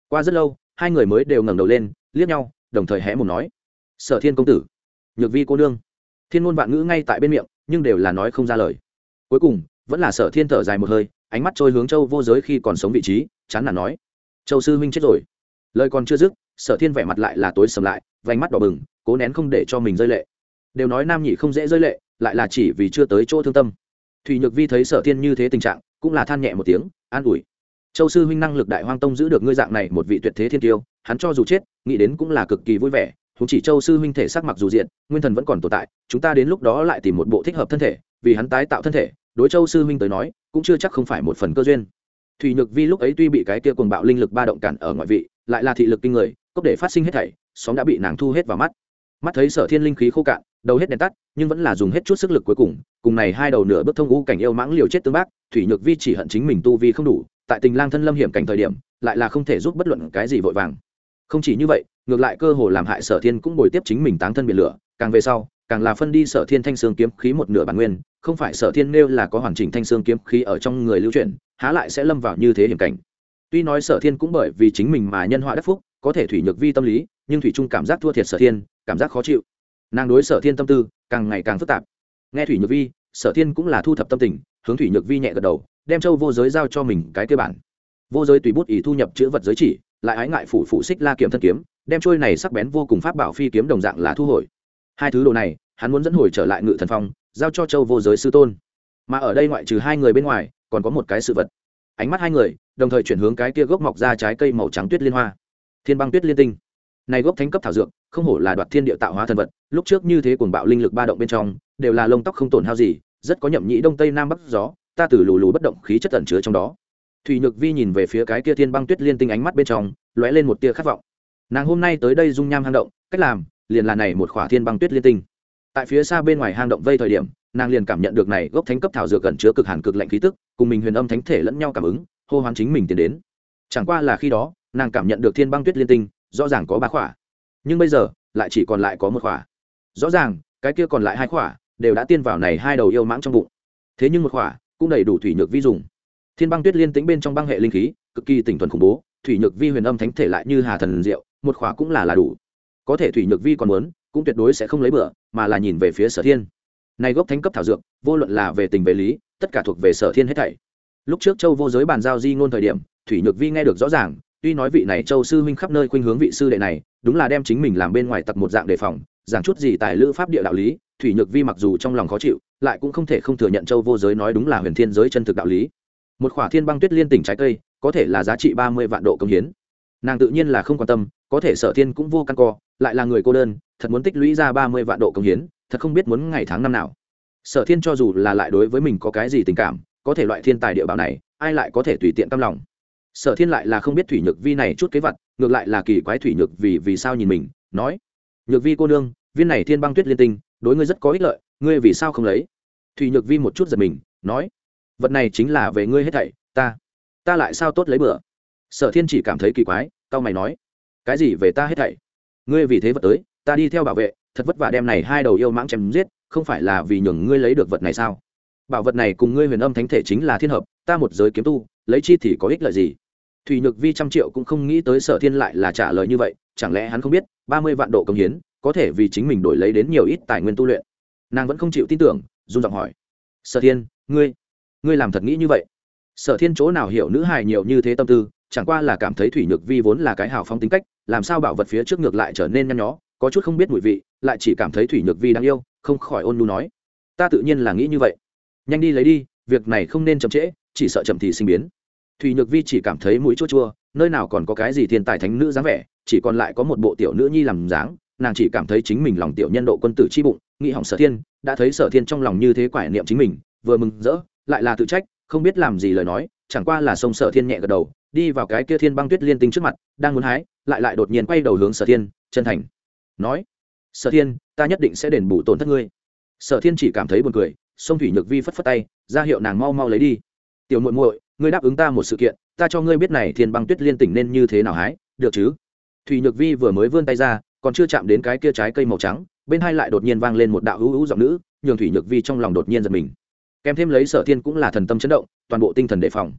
Qua rất lâu, hai người mới đều ngẩng đầu lên, liếc nhau, đồng thời hé một nói, sở thiên công tử, nhược vi cô nương. Thiên ngôn vạn ngữ ngay tại bên miệng, nhưng đều là nói không ra lời. Cuối cùng, vẫn là sở thiên thở dài một hơi, ánh mắt trôi hướng châu vô giới khi còn sống vị trí, chán nản nói, châu sư huynh chết rồi. Lời còn chưa dứt, sở thiên vẻ mặt lại là tối sầm lại, vành mắt đỏ bừng, cố nén không để cho mình rơi lệ. Đều nói nam nhị không dễ rơi lệ, lại là chỉ vì chưa tới chỗ thương tâm. Thủy nhược vi thấy sở thiên như thế tình trạng, cũng là than nhẹ một tiếng, an ủi. Châu sư huynh năng lực đại hoang tông giữ được ngươi dạng này một vị tuyệt thế thiên tiêu, hắn cho dù chết, nghĩ đến cũng là cực kỳ vui vẻ thú chỉ châu sư huynh thể sắc mặc dù diện, nguyên thần vẫn còn tồn tại, chúng ta đến lúc đó lại tìm một bộ thích hợp thân thể, vì hắn tái tạo thân thể, đối châu sư huynh tới nói, cũng chưa chắc không phải một phần cơ duyên. Thủy nhược vi lúc ấy tuy bị cái kia cuồng bạo linh lực ba động cản ở ngoại vị, lại là thị lực kinh người, cốc để phát sinh hết thảy xóm đã bị nàng thu hết vào mắt. Mắt thấy sở thiên linh khí khô cạn đầu hết đèn tắt, nhưng vẫn là dùng hết chút sức lực cuối cùng cùng này hai đầu nửa bước thông u cảnh yêu mãng liều chết tương bác, thủy nhược vi chỉ hận chính mình tu vi không đủ, tại tình lang thân lâm hiểm cảnh thời điểm, lại là không thể giúp bất luận cái gì vội vàng. Không chỉ như vậy, ngược lại cơ hồ làm hại sở thiên cũng bồi tiếp chính mình táng thân biển lửa, càng về sau, càng là phân đi sở thiên thanh xương kiếm khí một nửa bản nguyên, không phải sở thiên nêu là có hoàn chỉnh thanh xương kiếm khí ở trong người lưu truyền há lại sẽ lâm vào như thế hiểm cảnh. Tuy nói sở thiên cũng bởi vì chính mình mà nhân họa đắc phúc, có thể thủy nhược vi tâm lý, nhưng thủy trung cảm giác thua thiệt sở thiên, cảm giác khó chịu nàng đối sở thiên tâm tư càng ngày càng phức tạp. Nghe thủy nhược vi, sở thiên cũng là thu thập tâm tình, hướng thủy nhược vi nhẹ gật đầu, đem châu vô giới giao cho mình cái cơ bản. Vô giới tùy bút ý thu nhập chữ vật giới chỉ, lại ái ngại phủ phủ xích la kiếm thân kiếm, đem trôi này sắc bén vô cùng pháp bảo phi kiếm đồng dạng là thu hồi. Hai thứ đồ này, hắn muốn dẫn hồi trở lại ngự thần phong, giao cho châu vô giới sư tôn. Mà ở đây ngoại trừ hai người bên ngoài, còn có một cái sự vật. Ánh mắt hai người, đồng thời chuyển hướng cái kia gốc mọc ra trái cây màu trắng tuyết liên hoa. Thiên băng tuyết liên tinh này gốc thánh cấp thảo dược, không hổ là đoạt thiên địa tạo hóa thần vật, lúc trước như thế cuồng bạo linh lực ba động bên trong, đều là lông tóc không tổn hao gì, rất có nhậm nhĩ đông tây nam bắc gió, ta từ lù lù bất động khí chất tẩn chứa trong đó. Thủy nhược vi nhìn về phía cái kia thiên băng tuyết liên tinh ánh mắt bên trong, lóe lên một tia khát vọng. Nàng hôm nay tới đây dung nham hang động, cách làm, liền là này một khỏa thiên băng tuyết liên tinh. Tại phía xa bên ngoài hang động vây thời điểm, nàng liền cảm nhận được này gốc thánh cấp thảo dược cẩn chứa cực hàn cực lạnh khí tức, cùng mình huyền âm thánh thể lẫn nhau cảm ứng, hô hoán chính mình tiến đến. Chẳng qua là khi đó, nàng cảm nhận được thiên băng tuyết liên tinh rõ ràng có ba khỏa. Nhưng bây giờ, lại chỉ còn lại có một khỏa. Rõ ràng, cái kia còn lại hai khỏa đều đã tiên vào này hai đầu yêu mãng trong bụng. Thế nhưng một khỏa cũng đầy đủ thủy nhược vi dùng. Thiên băng tuyết liên tính bên trong băng hệ linh khí, cực kỳ tỉnh thuần khủng bố, thủy nhược vi huyền âm thánh thể lại như hà thần diệu, một khỏa cũng là là đủ. Có thể thủy nhược vi còn muốn, cũng tuyệt đối sẽ không lấy bữa, mà là nhìn về phía sở thiên. Này gốc thánh cấp thảo dược, vô luận là về tình về lý, tất cả thuộc về sở thiên hết thảy. Lúc trước châu vô giới bàn giao di ngôn thời điểm, thủy nhược vi nghe được rõ ràng tuy nói vị này châu sư huynh khắp nơi khuynh hướng vị sư đệ này, đúng là đem chính mình làm bên ngoài tặc một dạng đề phòng, giảng chút gì tài lữ pháp địa đạo lý, thủy nhược vi mặc dù trong lòng khó chịu, lại cũng không thể không thừa nhận châu vô giới nói đúng là huyền thiên giới chân thực đạo lý. Một khỏa thiên băng tuyết liên tỉnh trái cây, có thể là giá trị ba mươi vạn độ công hiến. Nàng tự nhiên là không quan tâm, có thể sở thiên cũng vô căn co, lại là người cô đơn, thật muốn tích lũy ra ba mươi vạn độ công hiến, thật không biết muốn ngày tháng năm nào. Sở thiên cho dù là lại đối với mình có cái gì tình cảm, có thể loại thiên tài địa bảo này, ai lại có thể tùy tiện tâm lòng sở thiên lại là không biết thủy nhược vi này chút kế vật, ngược lại là kỳ quái thủy nhược vì vì sao nhìn mình, nói, nhược vi cô nương, viên này thiên băng tuyết liên tinh, đối ngươi rất có ích lợi, ngươi vì sao không lấy? Thủy nhược vi một chút giật mình, nói, vật này chính là về ngươi hết thảy, ta ta lại sao tốt lấy bữa? Sở thiên chỉ cảm thấy kỳ quái tao mày nói, cái gì về ta hết thảy? Ngươi vì thế vật tới, ta đi theo bảo vệ, thật vất vả đem này hai đầu yêu mãng chém giết, không phải là vì nhường ngươi lấy được vật này sao? Bảo vật này cùng ngươi huyền âm thánh thể chính là thiên hợp, ta một giới kiếm tu, lấy chi thì có ích lợi gì? Thủy nhược vi trăm triệu cũng không nghĩ tới sở thiên lại là trả lời như vậy, chẳng lẽ hắn không biết, ba mươi vạn độ công hiến, có thể vì chính mình đổi lấy đến nhiều ít tài nguyên tu luyện. Nàng vẫn không chịu tin tưởng dung giọng hỏi. Sở thiên, ngươi ngươi làm thật nghĩ như vậy? Sở thiên chỗ nào hiểu nữ hài nhiều như thế tâm tư, chẳng qua là cảm thấy thủy nhược vi vốn là cái hào phóng tính cách, làm sao bảo vật phía trước ngược lại trở nên nhăn nhó, có chút không biết mùi vị, lại chỉ cảm thấy thủy nhược vi đáng yêu, không khỏi ôn nhu nói. Ta tự nhiên là nghĩ như vậy. Nhanh đi lấy đi, việc này không nên chậm trễ, chỉ sợ chậm thì sinh biến thủy nhược vi chỉ cảm thấy mũi chua chua, nơi nào còn có cái gì thiên tài thánh nữ dáng vẻ, chỉ còn lại có một bộ tiểu nữ nhi làm dáng, nàng chỉ cảm thấy chính mình lòng tiểu nhân độ quân tử chi bụng, nghĩ hỏng sở thiên, đã thấy sở thiên trong lòng như thế quải niệm chính mình, vừa mừng rỡ, lại là tự trách, không biết làm gì lời nói, chẳng qua là sông sở thiên nhẹ gật đầu, đi vào cái kia thiên băng tuyết liên tinh trước mặt, đang muốn hái, lại lại đột nhiên quay đầu hướng sở thiên, chân thành, nói, sở thiên, ta nhất định sẽ đền bù tổn thất ngươi. Sở thiên chỉ cảm thấy buồn cười, sông thủy nhược vi phất phất tay, ra hiệu nàng mau mau lấy đi. Tiểu muội muội ngươi đáp ứng ta một sự kiện, ta cho ngươi biết này thiên băng tuyết liên tỉnh nên như thế nào hái, được chứ? Thủy nhược vi vừa mới vươn tay ra, còn chưa chạm đến cái kia trái cây màu trắng, bên hai lại đột nhiên vang lên một đạo hữu hữu giọng nữ, nhường thủy nhược vi trong lòng đột nhiên giật mình. Kèm thêm lấy sở thiên cũng là thần tâm chấn động, toàn bộ tinh thần đề phòng.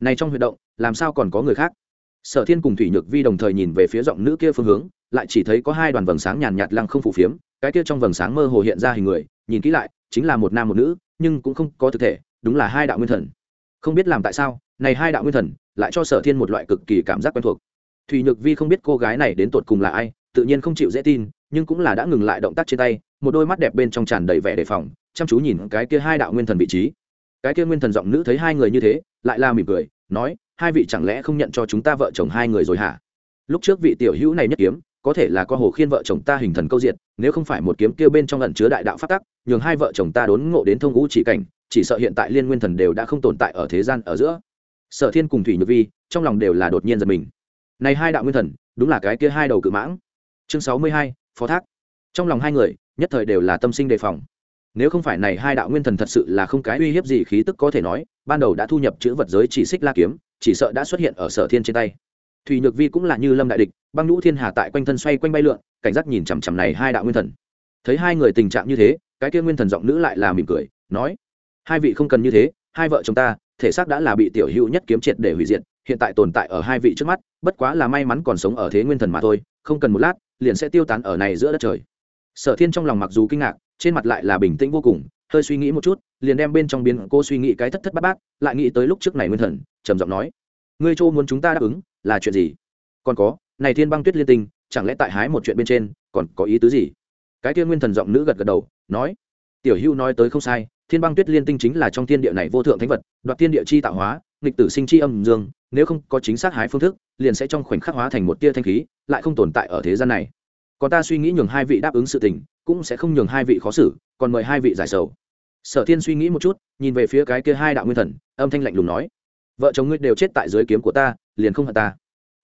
Này trong huy động, làm sao còn có người khác? Sở thiên cùng thủy nhược vi đồng thời nhìn về phía giọng nữ kia phương hướng, lại chỉ thấy có hai đoàn vầng sáng nhàn nhạt lăng không phủ phiếm, cái kia trong vầng sáng mơ hồ hiện ra hình người, nhìn kỹ lại, chính là một nam một nữ, nhưng cũng không có thực thể, đúng là hai đạo nguyên thần không biết làm tại sao, này hai đạo nguyên thần lại cho sở thiên một loại cực kỳ cảm giác quen thuộc. Thùy nhược vi không biết cô gái này đến tột cùng là ai, tự nhiên không chịu dễ tin, nhưng cũng là đã ngừng lại động tác trên tay, một đôi mắt đẹp bên trong tràn đầy vẻ đề phòng, chăm chú nhìn cái kia hai đạo nguyên thần vị trí. Cái kia nguyên thần giọng nữ thấy hai người như thế, lại la mỉm cười, nói, hai vị chẳng lẽ không nhận cho chúng ta vợ chồng hai người rồi hả? Lúc trước vị tiểu hữu này nhất kiếm, có thể là có hồ khiên vợ chồng ta hình thần câu diệt, nếu không phải một kiếm kia bên trong lần chứa đại đạo phát tắc, nhường hai vợ chồng ta đốn ngộ đến thông ngũ chỉ cảnh chỉ sợ hiện tại liên nguyên thần đều đã không tồn tại ở thế gian ở giữa. Sở thiên cùng thủy nhược vi, trong lòng đều là đột nhiên giật mình. Này hai đạo nguyên thần, đúng là cái kia hai đầu cự mãng. Chương sáu mươi hai, phó thác. Trong lòng hai người, nhất thời đều là tâm sinh đề phòng. Nếu không phải này hai đạo nguyên thần thật sự là không cái uy hiếp gì khí tức có thể nói, ban đầu đã thu nhập chữ vật giới chỉ xích la kiếm, chỉ sợ đã xuất hiện ở sở thiên trên tay. Thủy nhược vi cũng là như lâm đại địch, băng nhũ thiên hà tại quanh thân xoay quanh bay lượn, cảnh giác nhìn chằm chằm này hai đạo nguyên thần. Thấy hai người tình trạng như thế, cái kia nguyên thần giọng nữ lại là mỉm cười, nói hai vị không cần như thế, hai vợ chồng ta, thể xác đã là bị tiểu hữu nhất kiếm triệt để hủy diệt, hiện tại tồn tại ở hai vị trước mắt, bất quá là may mắn còn sống ở thế nguyên thần mà thôi, không cần một lát, liền sẽ tiêu tán ở này giữa đất trời. Sở thiên trong lòng mặc dù kinh ngạc, trên mặt lại là bình tĩnh vô cùng, hơi suy nghĩ một chút, liền đem bên trong biến cô suy nghĩ cái thất thất bát bát, lại nghĩ tới lúc trước này nguyên thần, trầm giọng nói, ngươi châu muốn chúng ta đáp ứng là chuyện gì? Còn có, này thiên băng tuyết liên tinh, chẳng lẽ tại hái một chuyện bên trên, còn có ý tứ gì? Cái kia nguyên thần giọng nữ gật gật đầu, nói tiểu hưu nói tới không sai, thiên băng tuyết liên tinh chính là trong thiên địa này vô thượng thánh vật, đoạt thiên địa chi tạo hóa, nghịch tử sinh chi âm dương, nếu không có chính xác hái phương thức, liền sẽ trong khoảnh khắc hóa thành một tia thanh khí, lại không tồn tại ở thế gian này. Còn ta suy nghĩ nhường hai vị đáp ứng sự tình, cũng sẽ không nhường hai vị khó xử, còn mời hai vị giải sầu. Sở thiên suy nghĩ một chút, nhìn về phía cái kia hai đạo nguyên thần, âm thanh lạnh lùng nói, vợ chồng ngươi đều chết tại dưới kiếm của ta, liền không hận ta.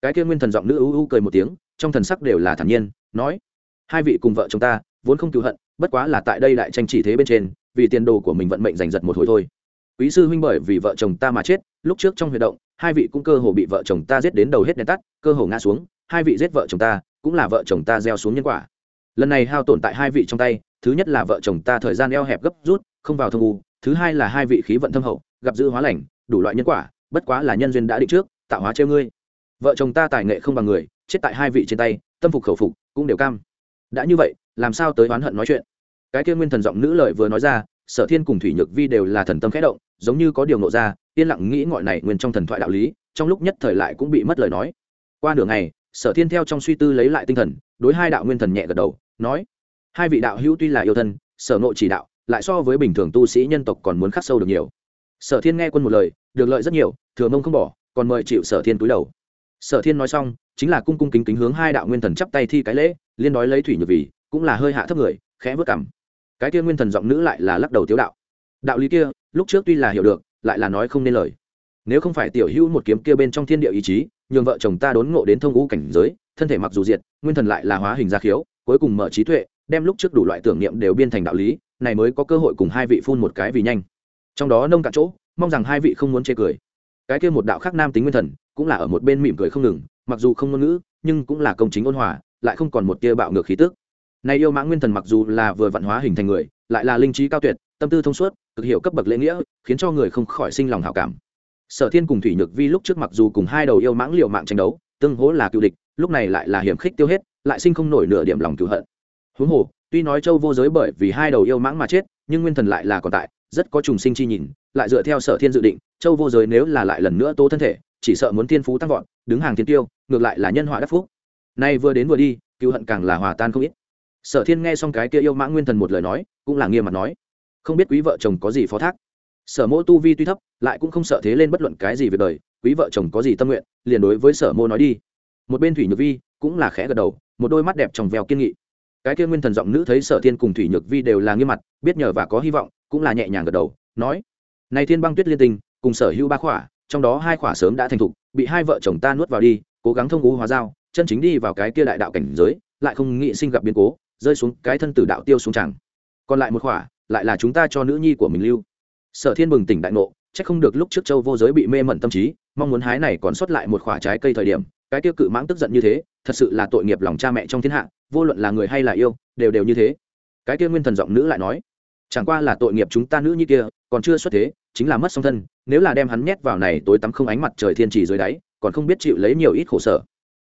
Cái kia nguyên thần giọng nữ ưu ưu cười một tiếng, trong thần sắc đều là thản nhiên, nói, hai vị cùng vợ chồng ta vốn không cựu hận, bất quá là tại đây lại tranh chỉ thế bên trên, vì tiền đồ của mình vận mệnh giành giật một hồi thôi. Quý sư huynh bởi vì vợ chồng ta mà chết, lúc trước trong huy động, hai vị cũng cơ hồ bị vợ chồng ta giết đến đầu hết đèn tắt, cơ hồ ngã xuống, hai vị giết vợ chồng ta, cũng là vợ chồng ta gieo xuống nhân quả. Lần này hao tổn tại hai vị trong tay, thứ nhất là vợ chồng ta thời gian eo hẹp gấp rút, không vào thông u, thứ hai là hai vị khí vận thâm hậu, gặp dữ hóa lành, đủ loại nhân quả, bất quá là nhân duyên đã định trước, tạo hóa treo ngươi. Vợ chồng ta tài nghệ không bằng người, chết tại hai vị trên tay, tâm phục khẩu phục, cũng đều cam. Đã như vậy làm sao tới oán hận nói chuyện. Cái kia nguyên thần giọng nữ lời vừa nói ra, sở thiên cùng thủy nhược vi đều là thần tâm khẽ động, giống như có điều nộ ra, yên lặng nghĩ ngọi này nguyên trong thần thoại đạo lý, trong lúc nhất thời lại cũng bị mất lời nói. Qua nửa ngày, sở thiên theo trong suy tư lấy lại tinh thần, đối hai đạo nguyên thần nhẹ gật đầu, nói, hai vị đạo hữu tuy là yêu thân, sở nội chỉ đạo, lại so với bình thường tu sĩ nhân tộc còn muốn khắc sâu được nhiều. Sở thiên nghe quân một lời, được lợi rất nhiều, thừa mông không bỏ, còn mời chịu sở thiên túi đầu. Sở thiên nói xong, chính là cung cung kính kính hướng hai đạo nguyên thần chắp tay thi cái lễ, liên đói lấy thủy nhược vì cũng là hơi hạ thấp người, khẽ vớt cảm cái kia nguyên thần giọng nữ lại là lắc đầu tiếu đạo. Đạo lý kia, lúc trước tuy là hiểu được, lại là nói không nên lời. Nếu không phải tiểu hữu một kiếm kia bên trong thiên địa ý chí, nhường vợ chồng ta đốn ngộ đến thông ngũ cảnh giới, thân thể mặc dù diệt, nguyên thần lại là hóa hình ra khiếu, cuối cùng mở trí tuệ, đem lúc trước đủ loại tưởng niệm đều biên thành đạo lý, này mới có cơ hội cùng hai vị phun một cái vì nhanh. Trong đó nông cạn chỗ, mong rằng hai vị không muốn chê cười. Cái kia một đạo khác nam tính nguyên thần, cũng là ở một bên mỉm cười không ngừng, mặc dù không ngôn ngữ, nhưng cũng là công chính ôn hòa, lại không còn một tia bạo ngược khí tức này yêu mã nguyên thần mặc dù là vừa vận hóa hình thành người, lại là linh trí cao tuyệt, tâm tư thông suốt, cực hiệu cấp bậc lễ nghĩa, khiến cho người không khỏi sinh lòng hảo cảm. Sở thiên cùng thủy nhược vi lúc trước mặc dù cùng hai đầu yêu mãng liệu mạng tranh đấu, tương hố là cựu địch, lúc này lại là hiểm khích tiêu hết, lại sinh không nổi nửa điểm lòng cựu hận. Huống hồ, tuy nói châu vô giới bởi vì hai đầu yêu mãng mà chết, nhưng nguyên thần lại là còn tại, rất có trùng sinh chi nhìn, lại dựa theo sở thiên dự định, châu vô giới nếu là lại lần nữa tố thân thể, chỉ sợ muốn thiên phú tăng vọt, đứng hàng thiên tiêu, ngược lại là nhân họa đắc phúc. Nay vừa đến vừa đi, cựu hận càng là hòa tan không ít sở thiên nghe xong cái kia yêu mã nguyên thần một lời nói, cũng là nghiêm mặt nói, không biết quý vợ chồng có gì phó thác? Sở mô tu vi tuy thấp, lại cũng không sợ thế lên bất luận cái gì về đời, quý vợ chồng có gì tâm nguyện, liền đối với sở mô nói đi. Một bên thủy nhược vi cũng là khẽ gật đầu, một đôi mắt đẹp trong vèo kiên nghị. Cái kia nguyên thần giọng nữ thấy sở thiên cùng thủy nhược vi đều là nghiêm mặt, biết nhờ và có hy vọng, cũng là nhẹ nhàng gật đầu, nói, này thiên băng tuyết liên tình cùng sở hữu ba khỏa, trong đó hai khỏa sớm đã thành thục, bị hai vợ chồng ta nuốt vào đi, cố gắng thông ngũ hóa dao, chân chính đi vào cái kia đại đạo cảnh giới, lại không nghĩ sinh gặp biến cố rơi xuống cái thân tử đạo tiêu xuống chẳng. Còn lại một khỏa, lại là chúng ta cho nữ nhi của mình lưu. Sở thiên bừng tỉnh đại ngộ, chắc không được lúc trước châu vô giới bị mê mẩn tâm trí, mong muốn hái này còn sót lại một khỏa trái cây thời điểm, cái tiêu cự mãng tức giận như thế, thật sự là tội nghiệp lòng cha mẹ trong thiên hạ, vô luận là người hay là yêu, đều đều như thế. Cái kia nguyên thần giọng nữ lại nói, chẳng qua là tội nghiệp chúng ta nữ nhi kia, còn chưa xuất thế, chính là mất song thân, nếu là đem hắn nhét vào này tối tắm không ánh mặt trời thiên trì dưới đáy, còn không biết chịu lấy nhiều ít khổ sở.